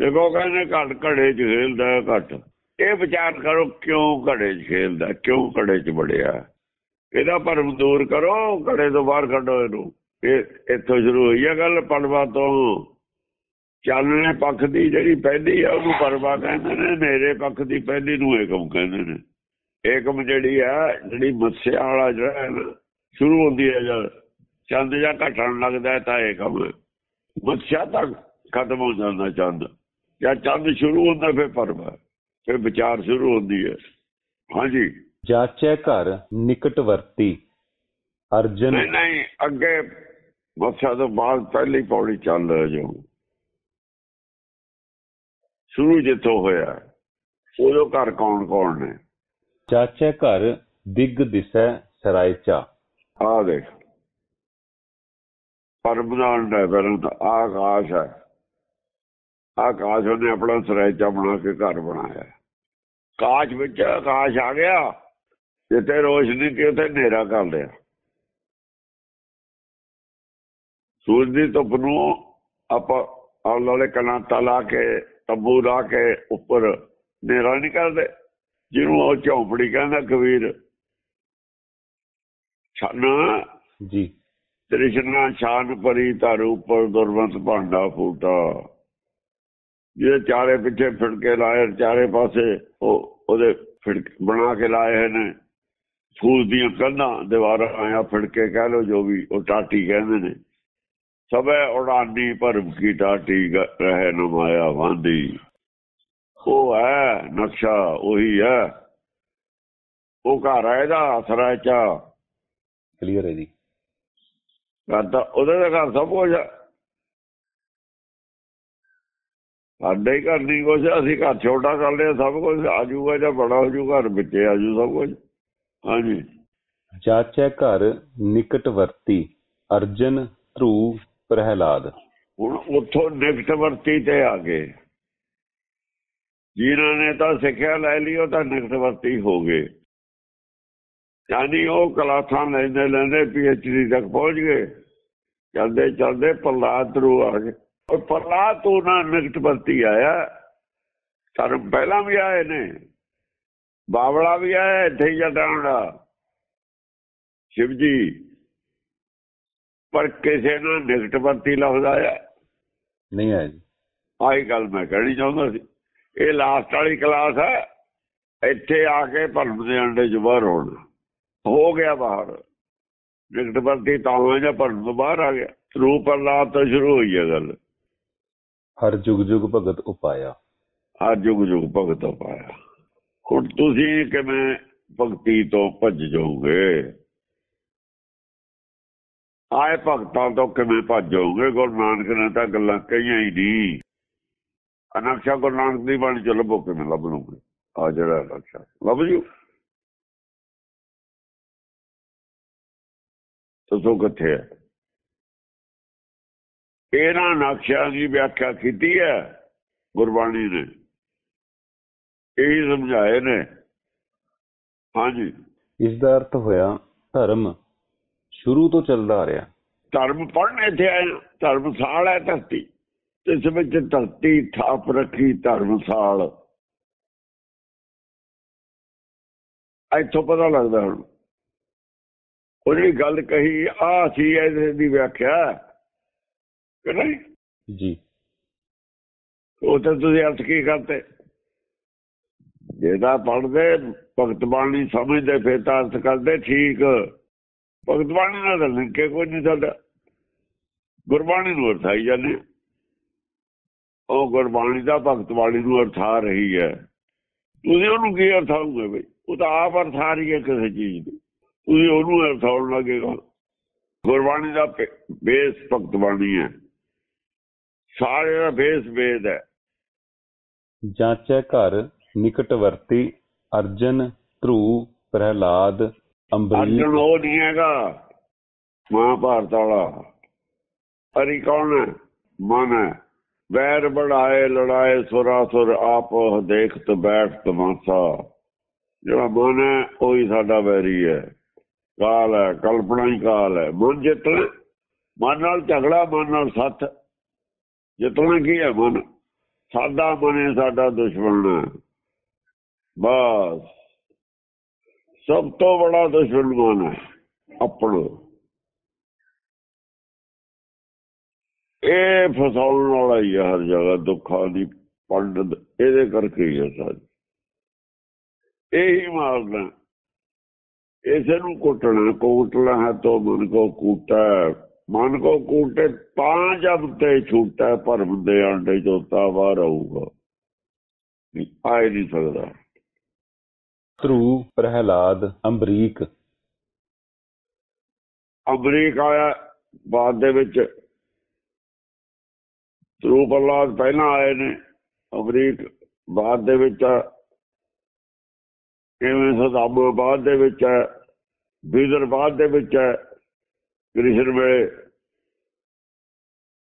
ਦੇਖੋ ਕਹਿੰਦੇ ਘਟ ਘੜੇ 'ਚ ਖੇਲਦਾ ਹੈ ਘਟ। ਇਹ ਵਿਚਾਰ ਕਰੋ, ਕਿਉਂ ਘੜੇ 'ਚ ਖੇਲਦਾ, ਕਿਉਂ ਘੜੇ 'ਚ ਵੜਿਆ? ਇਹਦਾ ਭਰਮ ਦੂਰ ਕਰੋ, ਘੜੇ ਤੋਂ ਬਾਹਰ ਕੱਢੋ ਇਹਨੂੰ। ਇਹ ਇੱਥੋਂ ਸ਼ੁਰੂ ਹੋਈ ਹੈ ਗੱਲ, ਪੜਵਾ ਤੋਂ। ਚਾਨਣੇ ਪੱਖ ਦੀ ਜਿਹੜੀ ਪਹਿਲੀ ਆ, ਉਹਨੂੰ ਪਰਵਾ ਕਹਿੰਦੇ ਨੇ ਨੇਰੇ ਪੱਖ ਦੀ ਪਹਿਲੀ ਨੂੰ ਏਕਮ ਕਹਿੰਦੇ ਨੇ। ਏਕਮ ਜਿਹੜੀ ਆ, ਜਿਹੜੀ ਮੱਸਿਆ ਵਾਲਾ ਜਿਹੜਾ ਸ਼ੁਰੂ ਹੁੰਦੀ ਹੈ ਜਦ ਚੰਦ ਜਾਂ ਘਟਣ ਲੱਗਦਾ ਤਾਂ ਏਕਮ। ਹੈ। ਮੱਸਿਆ ਤੱਕ ਖਤਮ ਹੋ ਜਾਂਦਾ ਚੰਦ। ਜਦ ਚੰਦ ਸ਼ੁਰੂ ਹੁੰਦਾ ਫਿਰ ਪਰਮ ਹੈ ਫਿਰ ਵਿਚਾਰ ਸ਼ੁਰੂ ਹੁੰਦੀ ਹੈ। ਹਾਂਜੀ। ਜਾਚੈ ਘਰ ਨਿਕਟਵਰਤੀ ਅਰਜਨ ਨਹੀਂ ਨਹੀਂ ਅੱਗੇ ਮੱਥਾ ਤੋਂ ਬਾਅਦ ਪਹਿਲੀ ਪੌੜੀ ਚੱਲ ਜੋ। ਸ਼ੁਰੂ ਜਿੱਥੋਂ ਹੋਇਆ ਉਦੋਂ ਘਰ ਕੌਣ ਕੌਣ ਨੇ? ਜਾਚੈ ਘਰ ਦਿਗ ਦਿਸੈ ਸਰਾਇਚਾ। ਆ ਦੇਖ। ਪਰਮਨਾਨ ਤਾਂ ਆਹ ਆਕਾਸ਼ ਹੈ। ਆਕਾਸ਼ ਉਹਨੇ ਆਪਣਾ ਸਰਾਇਚਾ ਬਣਾ ਕੇ ਘਰ ਬਣਾਇਆ। ਕਾਸ਼ ਵਿੱਚ ਆਕਾਸ਼ ਆ ਗਿਆ ਜਿੱਥੇ ਰੋਸ਼ਨੀ ਤੇ ਉੱਥੇ ਹਨੇਰਾ ਕਰ ਲਿਆ। ਸੂਰਜ ਦੀ ਧੁੱਪ ਨੂੰ ਆਪਾਂ ਆਲੇ ਕਨਾਂ ਤਲਾ ਕੇ ਤੰਬੂ ਲਾ ਕੇ ਉੱਪਰ ਹਨੇਰਾ ਨਹੀਂ ਕਰਦੇ ਜਿਹਨੂੰ ਉਹ ਝੌਂਪੜੀ ਕਹਿੰਦਾ ਕਬੀਰ। ਛਨ ਜੀ। ਤ੍ਰਿਸ਼ਨਾ ਛਾਨ ਪਰੀ ਧਰ ਉੱਪਰ ਦੁਰਵੰਤ ਭਾਂਡਾ ਫੂਟਾ। ਜਿਹੜੇ ਚਾਰੇ ਪਿੱਛੇ ਫਿੜਕੇ ਲਾਏ ਚਾਰੇ ਪਾਸੇ ਉਹ ਉਹਦੇ ਫਿੜਕ ਬਣਾ ਕੇ ਲਾਏ ਹੋਏ ਨੇ। ਫੂਸ ਦੀਆਂ ਕੰਧਾਂ ਦੀਵਾਰਾਂ ਆਇਆ ਫਿੜਕੇ ਕਹਿ ਲੋ ਜੋ ਵੀ ਉਹ ਟਾਟੀ ਕਹਿੰਦੇ ਨੇ। ਸਭੇ ਉਡਾਨੀ ਭਰਮ ਕੀ ਟਾਟੀ ਰਹੇ ਨਮਾਇਆ ਵਾਂਦੀ ਉਹ ਹੈ ਨਕਸ਼ਾ ਉਹੀ ਹੈ। ਉਹ ਘਰ ਹੈ ਇਹਦਾ ਅਸਰਾ ਚਾ ਕਲੀਅਰ ਹੈ ਜੀ। ਤਾਂ ਉਹਦੇ ਦਾ ਘਰ ਸਭ ਕੁਝ ਸਾਡੇ ਘਰ ਨਹੀਂ ਕੁਛ ਅਸੀਂ ਘਰ ਛੋਟਾ ਕਰ ਲਿਆ ਸਭ ਕੁਝ ਆ ਜਾਊਗਾ ਜਾਂ ਬੜਾ ਹੋ ਜਾਊਗਾ ਘਰ ਵਿੱਚੇ ਆ ਜਾਊ ਸਭ ਕੁਝ ਹਾਂਜੀ। ਜਾਚੈ ਘਰ ਨਿਕਟਵਰਤੀ ਅਰਜਨ ਧਰੂ ਪ੍ਰਹਿਲਾਦ। ਹੁਣ ਉੱਥੋਂ ਨਿਕਟਵਰਤੀ ਤੇ ਆ ਗਏ। ਜਿਨ੍ਹਾਂ ਨੇ ਤਾਂ ਸਿੱਖਿਆ ਲੈ ਲਈ ਉਹ ਤਾਂ ਨਿਕਟਵਰਤੀ ਹੋ ਗਏ। ਯਾਨੀ ਉਹ ਕਲਾਸਾਂ ਲੈਂਦੇ ਲੈਂਦੇ ਡੀ ਤੱਕ ਪਹੁੰਚ ਗਏ। ਚਲਦੇ ਚਲਦੇ ਪ੍ਰਲਾਦ ਧਰੂ ਆ ਗਏ। ਉਹ ਪ੍ਰਲਾਦ ਤੋਂ ਨਾ ਨਿਕਟਵਰਤੀ ਆਇਆ। ਧਰਮ ਪਹਿਲਾਂ ਵੀ ਆਏ ਨੇ। ਬਾਵਲਾ ਵੀ ਆਇਆ ਇੱਥੇ ਜਟਾਂ ਦਾ ਸ਼ਿਵ ਜੀ ਪਰ ਕਿਸੇ ਨਾਲ ਨਿਕਟਵਰਤੀ ਲਫ਼ਜ਼ ਆਇਆ। ਨਹੀਂ ਆਇਆ ਜੀ। ਆਹੀ ਗੱਲ ਮੈਂ ਕਹਿਣੀ ਚਾਹੁੰਦਾ ਸੀ। ਇਹ ਲਾਸਟ ਵਾਲੀ ਕਲਾਸ ਹੈ। ਇੱਥੇ ਆ ਕੇ ਭਰਮ ਦੇ ਅੰਡੇ ਚ ਬਾਹਰ ਹੋਣਾ ਹੋ ਗਿਆ ਬਾਹਰ। ਨਿਕਟਵਰਤੀ ਤਾਂ ਹੋਇਆ ਜਾਂ ਭਰਮ ਤੋਂ ਬਾਹਰ ਆ ਗਿਆ। ਰੂਪ ਪ੍ਰਲਾਪ ਤੋਂ ਸ਼ੁਰੂ ਹੋਈ ਹੈ ਗੱਲ। ਹਰ ਜੁਗ ਜੁਗ ਭਗਤ ਉਪਾਇਆ। ਆ ਜੁਗ ਜੁਗ ਭਗਤ ਪਾਇਆ ਹੁਣ ਤੁਸੀਂ ਕਿਵੇਂ ਭਗਤੀ ਤੋਂ ਭੱਜ ਜਾਓਗੇ? ਆਏ ਭਗਤਾਂ ਤੋਂ ਕਿਵੇਂ ਭੱਜ ਗੁਰੂ ਨਾਨਕ ਨੇ ਤਾਂ ਗੱਲਾਂ ਕਹੀਆਂ ਹੀ ਨਹੀਂ। ਅਨਕਸ਼ਾ ਗੁਰੂ ਨਾਨਕ ਦੀ ਬਾਣੀ ਚ ਲੱਭੋ ਕਿਵੇਂ ਲੱਭ ਲਓਗੇ ਆ ਜਿਹੜਾ ਨਕਸ਼ਾ ਲੱਭ ਜੂ ਤਸੋ ਕਿੱਥੇ ਹੈ ਇਹਨਾਂ ਨਕਸ਼ਿਆਂ ਦੀ ਵਿਆਖਿਆ ਕੀਤੀ ਹੈ ਗੁਰਬਾਣੀ ਨੇ। ਇਹੀ ਸਮਝਾਏ ਨੇ। ਹਾਂਜੀ। ਇਸ ਦਾ ਅਰਥ ਹੋਇਆ ਧਰਮ ਸ਼ੁਰੂ ਤੋਂ ਚੱਲਦਾ ਆ ਰਿਹਾ। ਧਰਮ ਪੜ੍ਹਨ ਇੱਥੇ ਆਏ। ਧਰਮਸਾਲ ਹੈ ਧਰਤੀ। ਇਸ ਵਿੱਚ ਧਰਤੀ ਥਾਪ ਰੱਖੀ ਧਰਮਸਾਲ ਇੱਥੋਂ ਪਤਾ ਲੱਗਦਾ ਹੁਣ। ਉਹ ਜਿਹੜੀ ਗੱਲ ਕਹੀ ਆ ਸੀ ਇਹਦੇ ਦੀ ਵਿਆਖਿਆ। ਕਿ ਨਹੀਂ? ਜੀ। ਉਹ ਤਾਂ ਤੁਸੀਂ ਅਰਥ ਕੀ ਕਰਦੇ ਜਿਹਦਾ ਪੜਦੇ ਭਗਤ ਬਾਣੀ ਸਮਝਦੇ ਫਿਰ ਤਾਂ ਅਰਥ ਕਰਦੇ ਠੀਕ। ਭਗਤ ਬਾਣੀ ਨਾਲ ਲਿੰਕ ਕੋਈ ਨਹੀਂ ਸਾਡਾ। ਗੁਰਬਾਣੀ ਨੂੰ ਅਰਥਾਈ ਜਾਂਦੇ। ਉਹ ਗੁਰਬਾਣੀ ਦਾ ਭਗਤ ਬਾਣੀ ਨੂੰ ਅਰਥਾ ਰਹੀ ਹੈ। ਤੁਸੀਂ ਉਹਨੂੰ ਕੀ ਅਰਥਾਉਂਗੇ ਬਈ? ਉਹ ਤਾਂ ਆਪ ਅਰਥਾ ਰਹੀ ਹੈ ਕਿਸੇ ਚੀਜ਼ ਦੀ। ਤੁਸੀਂ ਉਹਨੂੰ ਅਰਥਾਉਣ ਲੱਗੇਗਾ ਗੁਰਬਾਣੀ ਦਾ ਬੇਸ ਭਗਤ ਬਾਣੀ ਹੈ। ਸਾਰੇ ਦਾ ਬੇਸ ਵੇਦ ਹੈ। ਜਾਚੈ ਘਰ ਨਿਕਟਵਰਤੀ ਅਰਜਨ ਧਰੂ ਪ੍ਰਹਿਲਾਦ ਅੰਬਰੀਸ਼। ਅਰਜਨ ਉਹ ਨਹੀਂ ਹੈਗਾ ਮਹਾਭਾਰਤ ਵਾਲਾ। ਅਰੀ ਕੌਣ ਹੈ? ਮਨ ਹੈ। ਵੈਰ ਬੜਾਏ ਲੜਾਏ ਸੁਰਾਸੁਰ ਆਪ ਦੇਖਤ ਬੈਠ ਤਮਾਸਾ ਜਿਹੜਾ ਮਨ ਹੈ ਉਹੀ ਸਾਡਾ ਵੈਰੀ ਹੈ। ਕਾਲ ਹੈ ਕਲਪਨਾ ਹੀ ਕਾਲ ਹੈ। ਮਨ ਜਿੱਤਣਾ ਮਨ ਨਾਲ ਝਗੜਾ ਮਨ ਨਾਲ ਸੱਥ ਜਿੱਤਣਾ ਕੀ ਹੈ ਮਨ? ਸਾਡਾ ਮਨ ਹੈ, ਸਾਡਾ ਦੁਸ਼ਮਣ ਬਸ। ਸਭ ਤੋਂ ਬੜਾ ਦੁਸ਼ਮਣ ਮਨ ਹੈ? ਆਪਣਾ। ਇਹ ਫਸਾਉਣ ਵਾਲਾ ਹੀ ਹੈ ਹਰ ਜਗ੍ਹਾ, ਦੁੱਖਾਂ ਦੀ ਪੰਡਤ। ਇਹਦੇ ਕਰਕੇ ਹੀ ਹੈ ਸਾਰੀ। ਇਹੀ ਮਾਰਨਾ। ਇਸੇ ਨੂੰ ਕੁੱਟਣਾ। ਕੋਟਣਾ ਹੈ ਤੋ ਮਨ ਕੋ ਕੂਟਾ ਮਨ ਕੋ ਕੂਟੇ ਤਾਂ ਜਬ ਤੇ ਛੂਟੈ ਭਰਮ ਦੇ ਅੰਡੇ ਚੋਂ ਤਾਂ ਬਾਹਰ ਆਊਗਾ ਆਏ ਨਹੀਂ ਸਕਦਾ। ਧਰੂ ਪ੍ਰਹਿਲਾਦ ਅੰਬਰੀਕ। ਅਮਰੀਕ ਆਇਆ ਬਾਅਦ ਦੇ ਵਿੱਚ ਧਰੂ ਪ੍ਰਹਲਾਦ ਪਹਿਲਾਂ ਆਏ ਨੇ। ਅਮਰੀਕ ਬਾਅਦ ਦੇ ਵਿੱਚ। ਕਿਵੇਂ ਸਦਾਮ ਬਾਅਦ ਦੇ ਵਿੱਚ ਹੈ ਬੀਦਰ ਬਾਅਦ ਦੇ ਵਿੱਚ ਹੈ ਕ੍ਰਿਸ਼ਨ ਵੇਲੇ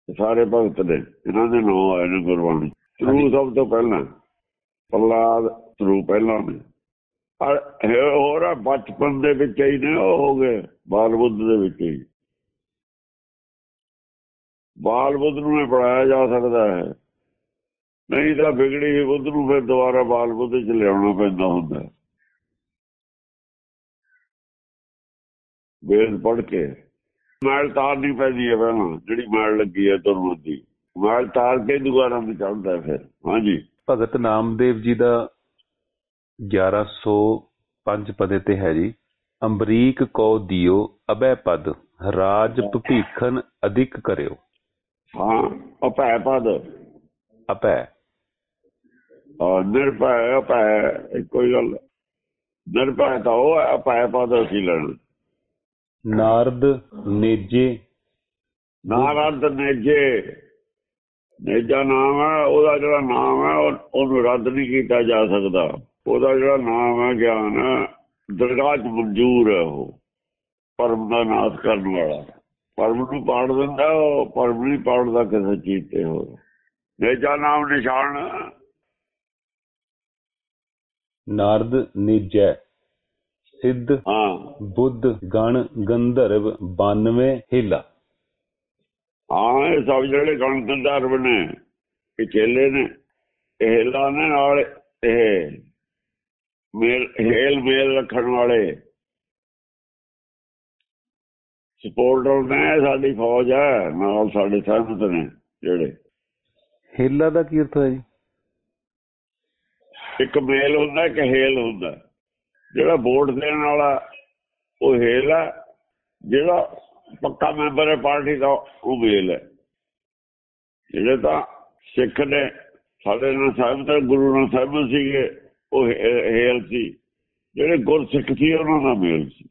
ਸਾਰੇ ਭਗਤ ਨੇ ਇਹਨਾਂ ਦੇ ਨਾਮ ਆਏ ਨੇ ਗੁਰਬਾਣੀ। ਧਰੂ ਸਭ ਤੋਂ ਪਹਿਲਾਂ ਪ੍ਰਹਲਾਦ ਧਰੂ ਪਹਿਲਾਂ ਨੇ। ਔਰ ਹੋਰ ਆ, ਬਚਪਨ ਦੇ ਵਿੱਚ ਹੀ ਨੇ ਉਹ ਹੋ ਗਏ ਬਾਲ ਬੁੱਧ ਦੇ ਵਿੱਚ ਹੀ। ਬਾਲ ਬੁੱਧ ਨੂੰ ਪੜਾਇਆ ਜਾ ਸਕਦਾ ਹੈ। ਨਹੀਂ ਤਾਂ ਵਿਗੜੀ ਹੋਈ ਬੁੱਧ ਨੂੰ ਫਿਰ ਦੁਬਾਰਾ ਬਾਲ ਬੁੱਧ ਚ ਲਿਆਉਣਾ ਪੈਂਦਾ ਹੁੰਦਾ। ਵੇਦ ਪੜ ਕੇ ਮੈਲ ਤਾਰ ਨਹੀਂ ਪੈਂਦੀ ਹੈ ਪਹਿਲਾਂ ਜਿਹੜੀ ਮੈਲ ਲੱਗੀ ਹੈ ਤੁਰਨ ਦੀ ਮੈਲ ਤਾਰ ਕੇ ਦੁਬਾਰਾ ਵੀ ਚੜਦਾ ਫਿਰ ਹਾਂਜੀ। ਭਗਤ ਨਾਮਦੇਵ ਜੀ ਦਾ 1105 ਪਦੇ ਤੇ ਹੈ ਜੀ। ਅੰਬਰੀਕ ਕੋ ਦਿਓ ਅਬੈ ਪਦ ਰਾਜ ਭੀਖਨ ਅਧਿਕ ਕਰਿਓ। ਹਾਂ ਅਪੈ ਪਦ। ਅਪੈ ਔਰ ਨਿਰਭੈ ਅਪੈ ਕੋਈ ਗੱਲ ਨਿਰਭੈ ਤਾਂ ਉਹ ਅਪੈ ਪਦ ਅਸੀਂ ਲੈਣਾ। ਨਾਰਦ ਨੇਜੇ। ਨਾਰਦ ਨੇਜੇ। ਨੇਜਾ ਨਾਮ ਹੈ ਉਹਦਾ ਜਿਹੜਾ ਨਾਮ ਹੈ ਉਹ- ਉਹਨੂੰ ਰੱਦ ਨਹੀਂ ਕੀਤਾ ਜਾ ਸਕਦਾ। ਉਹਦਾ ਜਿਹੜਾ ਨਾਮ ਹੈ ਗਿਆਨ ਦਰਗਾਹ 'ਚ ਮਨਜ਼ੂਰ ਹੈ ਉਹ ਪਰਮ ਦਾ ਨਾਸ਼ ਕਰਨ ਵਾਲਾ। ਪਰਮ ਨੂੰ ਪਾੜ ਦਿੰਦਾ ਉਹ ਪਰਮ ਨਹੀਂ ਪਾੜਦਾ ਕਿਸੇ ਚੀਜ਼ ਤੇ ਹੋਰ। ਨੇਜਾ ਨਾਮ ਨਿਸ਼ਾਨ ਨਾਰਦ ਨੇਜੈ। ਸਿੱਧ ਹਾਂ। ਬੁੱਧ ਗਣ ਗੰਧਰਵ 92 ਹਿਲਾ। ਹਾਂ ਇਹ ਸਭ ਜਿਹੜੇ ਗਣਤੰਤਰ ਬਣੇ ਇਹ ਚੇਲੇ ਨੇ ਇਹ ਲਾਣੇ ਨਾਲ ਇਹ ਮੇਲ ਹੇਲ ਮੇਲ ਰੱਖਣ ਵਾਲੇ। ਸਪੋਰਟਰ ਨੇ ਸਾਡੀ ਫੌਜ ਹੈ ਨਾਲ ਸਾਡੇ ਸਹਿਮਤ ਨੇ ਜਿਹੜੇ। ਹਿਲਾ ਦਾ ਕੀ ਅਰਥ ਹੈ ਜੀ? ਇੱਕ ਮੇਲ ਹੁੰਦਾ ਕਿ ਹੇਲ ਹੁੰਦਾ। ਜਿਹੜਾ ਵੋਟ ਦੇਣ ਵਾਲਾ ਉਹ ਹੇਲ ਹੈ, ਜਿਹੜਾ ਪੱਕਾ ਮੈਂਬਰ ਹੈ ਪਾਰਟੀ ਦਾ ਉਹ ਮੇਲ ਹੈ। ਜਿਹੜੇ ਤਾਂ ਸਿੱਖ ਨੇ, ਸਾਡੇ ਨਾਲ ਸਹਿਮਤ ਗੁਰੂ ਨਾਲ ਸਹਿਮਤ ਸੀਗੇ, ਉਹ ਹੇਲ ਸੀ। ਜਿਹੜੇ ਗੁਰਸਿੱਖ ਸੀ, ਉਹਨਾਂ ਦਾ ਮੇਲ ਸੀ।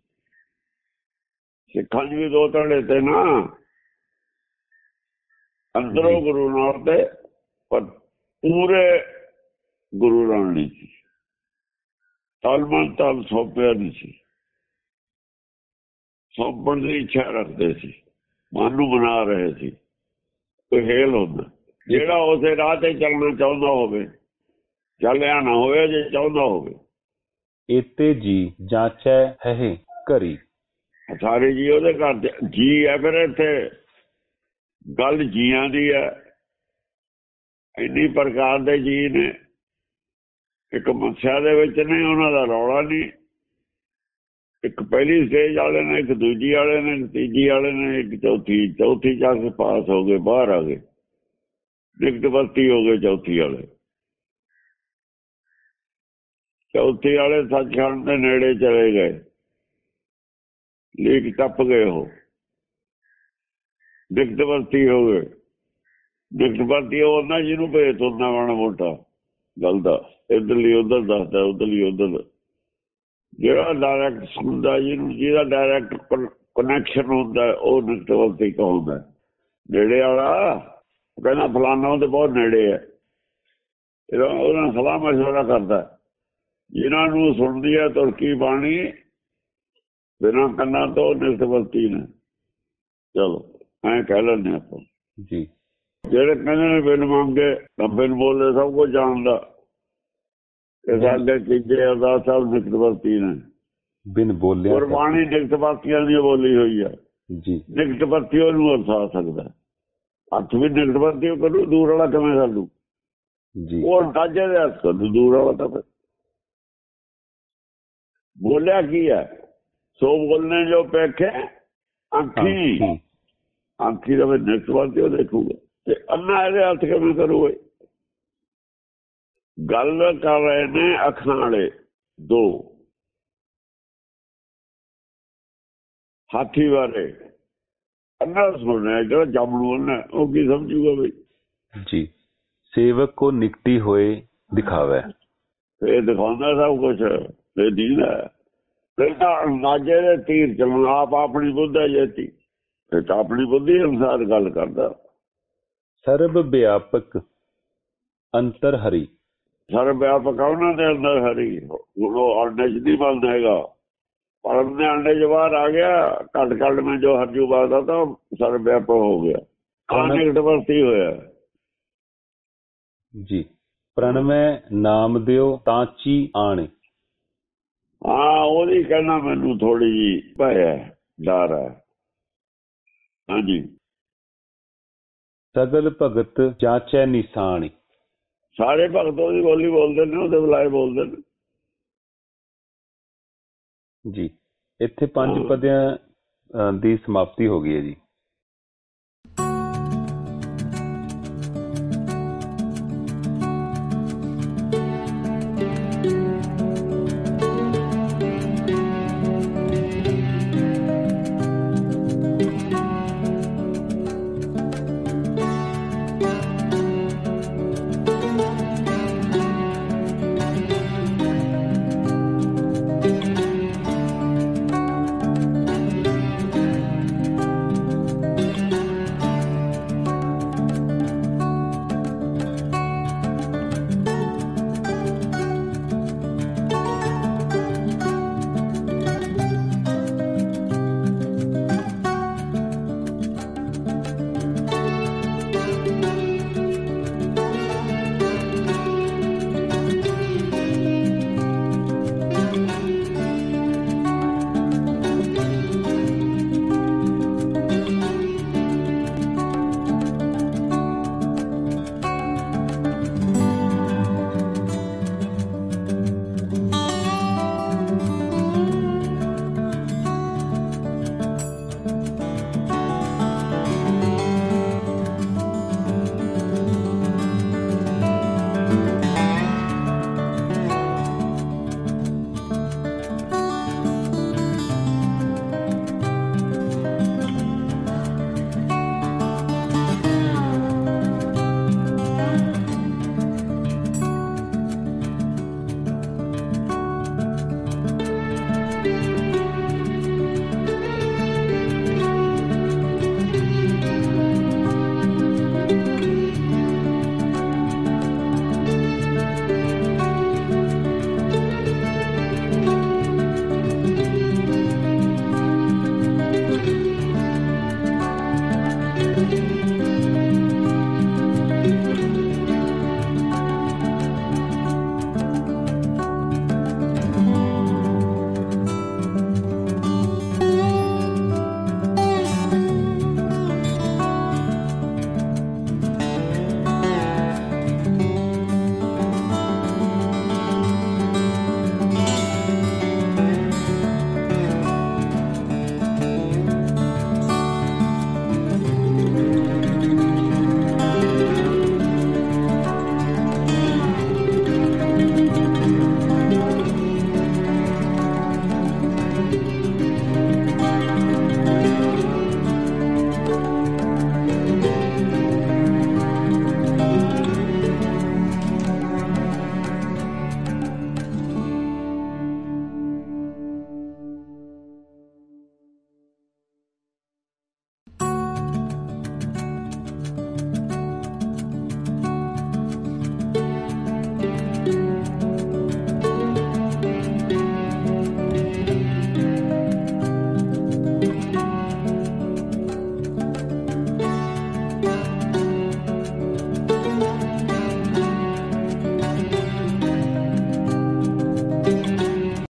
ਸਿੱਖਾਂ 'ਚ ਵੀ ਦੋ ਧੜੇ ਤੇ ਨਾ, ਅੰਦਰੋਂ ਗੁਰੂ ਨਾਲ ਤੇ, ਪਰ ਪੂਰੇ ਗੁਰੂ ਨਾਲ ਨਹੀਂ ਸੀ। ਤਲਮਨ ਤਲ ਸੌਂਪਿਆ ਨਹੀਂ ਸੀ। ਸੌਂਪਣ ਦੀ ਇੱਛਾ ਰੱਖਦੇ ਸੀ। ਮਨ ਨੂੰ ਬਣਾ ਰਹੇ ਸੀ। ਕੋਈ ਹੇਲ ਹੁੰਦਾ। ਜਿਹੜਾ ਉਸੇ ਰਾਹ ਤੇ ਚੱਲਣਾ ਚਾਹੁੰਦਾ ਹੋਵੇ ਚੱਲਿਆ ਨਾ ਹੋਵੇ ਜੇ ਚਾਹੁੰਦਾ ਹੋਵੇ। ਏਤੇ ਜੀ ਜਾਂਚੈ ਹੈ ਕਰੀ ਸਾਰੇ ਜੀ ਉਹਦੇ ਘਰ ਜੀ ਹੈ ਫਿਰ ਇੱਥੇ। ਗੱਲ ਜੀਆਂ ਦੀ ਹੈ। ਇੰਨੀ ਪ੍ਰਕਾਰ ਦੇ ਜੀ ਨੇ। ਇੱਕ ਮੱਸਿਆ ਦੇ ਵਿੱਚ ਨੇ, ਉਹਨਾਂ ਦਾ ਰੌਲਾ ਨਹੀਂ। ਇੱਕ ਪਹਿਲੀ ਸਟੇਜ ਵਾਲੇ ਨੇ, ਇੱਕ ਦੂਜੀ ਵਾਲੇ ਨੇ, ਇੱਕ ਤੀਜੀ ਵਾਲੇ ਨੇ, ਇੱਕ ਚੌਥੀ ਚੌਥੀ ਜਾ ਕੇ ਪਾਸ ਹੋ ਗਏ, ਬਾਹਰ ਆ ਗਏ। ਨਿਕਟ ਵਰਤੀ ਹੋ ਗਏ ਚੌਥੀ ਵਾਲੇ। ਚੌਥੀ ਵਾਲੇ ਸੱਚਖੰਡ ਦੇ ਨੇੜੇ ਚਲੇ ਗਏ। ਲੀਕ ਟੱਪ ਗਏ ਹੋ ਨਿਕਟਵਰਤੀ ਹੋ ਗਏ। ਨਿਕਟਵਰਤੀ ਉਹ ਨਾ ਜਿਹਨੂੰ ਭੇਤ ਹੁੰਦਾ ਮਾੜਾ ਮੋਟਾ। ਗੱਲ ਦਾ ਇਧਰਲੀ ਉਧਰ ਦੱਸਦਾ, ਉਧਰਲੀ ਉਧਰ। ਜਿਹੜਾ ਡਾਇਰੈਕਟ ਹੁੰਦਾ ਜਿਹਨੂੰ ਜਿਹਦਾ ਡਾਇਰੈਕਟ ਕਨੈਕਸ਼ਨ ਹੁੰਦਾ, ਉਹ ਨਿਕਟਵਰਤੀ ਕਹਉਂਦਾ ਨੇੜੇ ਵਾਲਾ ਕਹਿੰਦਾ ਫਲਾਣਾ ਉਹਦੇ ਬਹੁਤ ਨੇੜੇ ਹੈ। ਇਹਦਾ ਉਹਨਾਂ ਸਲਾਹ ਮਸ਼ਵਰਾ ਕਰਦਾ। ਜਿਨ੍ਹਾਂ ਨੂੰ ਸੁਣਦੀ ਹੈ ਤੁਰਕੀ ਬਾਣੀ? ਬਿਨਾਂ ਕੰਨਾਂ ਤੋਂ ਨਿਰਤਵਰਤੀ ਨੇ। ਚਲੋ, ਐਂ ਕਹਿ ਲੈਂਦੇ ਆਪਾਂ। ਜੀ। ਜਿਹੜੇ ਕਹਿੰਦੇ ਨੇ ਬਿਨ ਮੰਗੇ ਤਾਂ ਬਿਨ ਬੋਲੇ ਸਭ ਕੁਝ ਜਾਣਦਾ। ਇਹ ਸਾਡੇ ਤੀਜੇ ਅਰਦਾਸ ਸਾਹਿਬ ਨਿਰਤਵਰਤੀ ਨੇ। ਬਿਨ ਬੋਲਿਆ ਗੁਰਬਾਣੀ ਨਿਰਤਵਰਤੀਆਂ ਦੀ ਬੋਲੀ ਹੋਈ ਹੈ ਜੀ। ਨਿਰਤਵਰਤੀ ਉਹਨੂੰ ਅਰਥਾ ਸਕਦਾ। ਹੱਥ ਵੀ ਨਿਰਤਵਰਤੀ ਕਰੂ ਦੂਰ ਵਾਲਾ ਕਿਵੇਂ ਕਰ ਲੂ ਜੀ। ਉਹ ਅੰਦਾਜ਼ੇ ਦੇ ਹੱਥ ਕਰੂ ਦੂਰ ਵਾਲਾ ਤਾਂ ਫਿਰ। ਬੋਲਿਆ ਕੀ ਹੈ ਸੋ ਬੋਲਨੇ ਜੋ ਪੇਖੇ ਅੱਖੀ। ਅੱਖੀ। ਦਾ ਨਿਰਤਵਰ ਤੇ ਉਹ ਦੇਖੂਗਾ। ਤੇ ਅੰਨਾ ਇਹਦੇ ਹੱਥ ਕਿਵੇਂ ਕਰੂਗੇ ਗੱਲ ਕਰ ਰਹੇ ਨੇ ਅੱਖਾਂ ਵਾਲੇ ਦੋ। ਹਾਥੀ ਬਾਰੇ ਅੰਨਾ ਸੁਣਨਾ ਜਿਹੜਾ ਜੰਮਣੂ ਅੰਨਾ ਉਹ ਕੀ ਸਮਝੂਗਾ ਬਈ? ਜੀ ਸੇਵਕ ਕੋ ਨਿਕਟੀ ਹੋਏ ਦਿਖਾਵੇ। ਇਹ ਦਿਖਾਉਂਦਾ ਸਭ ਕੁਝ ਇਹ ਦੀਦਾ ਤਾਂ ਅੰਦਾਜ਼ੇ ਦੇ ਤੀਰ ਚੱਲਣ ਆਪ ਆਪਣੀ ਬੁੱਧ ਹੈ ਜੇਤੀ। ਤਾਂ ਆਪਣੀ ਬੁੱਧੀ ਅਨੁਸਾਰ ਗੱਲ ਕਰਦਾ। ਸਰਬ ਵਿਆਪਕ ਅੰਤਰ ਹਰੀ। ਸਾਰੇ ਵਿਆਪਕ ਉਹਨਾਂ ਦੇ ਅੰਦਰ ਹਰੀ। ਹੁਣ ਉਹ ਅੰਡੇ ਚ ਨਹੀਂ ਬੰਦ ਹੈਗਾ। ਪਰਮ ਦੇ ਅੰਡੇ ਚ ਬਾਹਰ ਆ ਗਿਆ ਘਟ ਘਟ ਮੈਂ ਜੋ ਹਰਜੂ ਬਾਦਾ ਤਾਂ ਸਰਬ ਵਿਆਪਕ ਹੋ ਗਿਆ। ਕਾਨਿਕਟ ਵਰਤੀ ਹੋਇਆ। ਜੀ ਪ੍ਰਣਮੈ ਨਾਮ ਦਿਓ ਤਾਂਚੀ ਆਣੇ। ਹਾਂ ਉਹਦੀ ਕਹਿਣਾ ਮੈਨੂੰ ਥੋੜੀ ਜੀ ਭੈ ਡਰ ਹੈ। ਹਾਂਜੀ। ਸਗਲ ਭਗਤ ਜਾਚੈ ਨਿਸ਼ਾਨੀ। ਸਾਰੇ ਭਗਤ ਉਹਦੀ ਬੋਲੀ ਬੋਲਦੇ ਨੇ ਉਹਦੇ ਬੁਲਾਏ ਬੋਲਦੇ ਨੇ। ਜੀ ਇੱਥੇ ਪੰਜ। ਪਦਿਆਂ ਦੀ ਸਮਾਪਤੀ ਹੋ ਗਈ ਹੈ ਜੀ।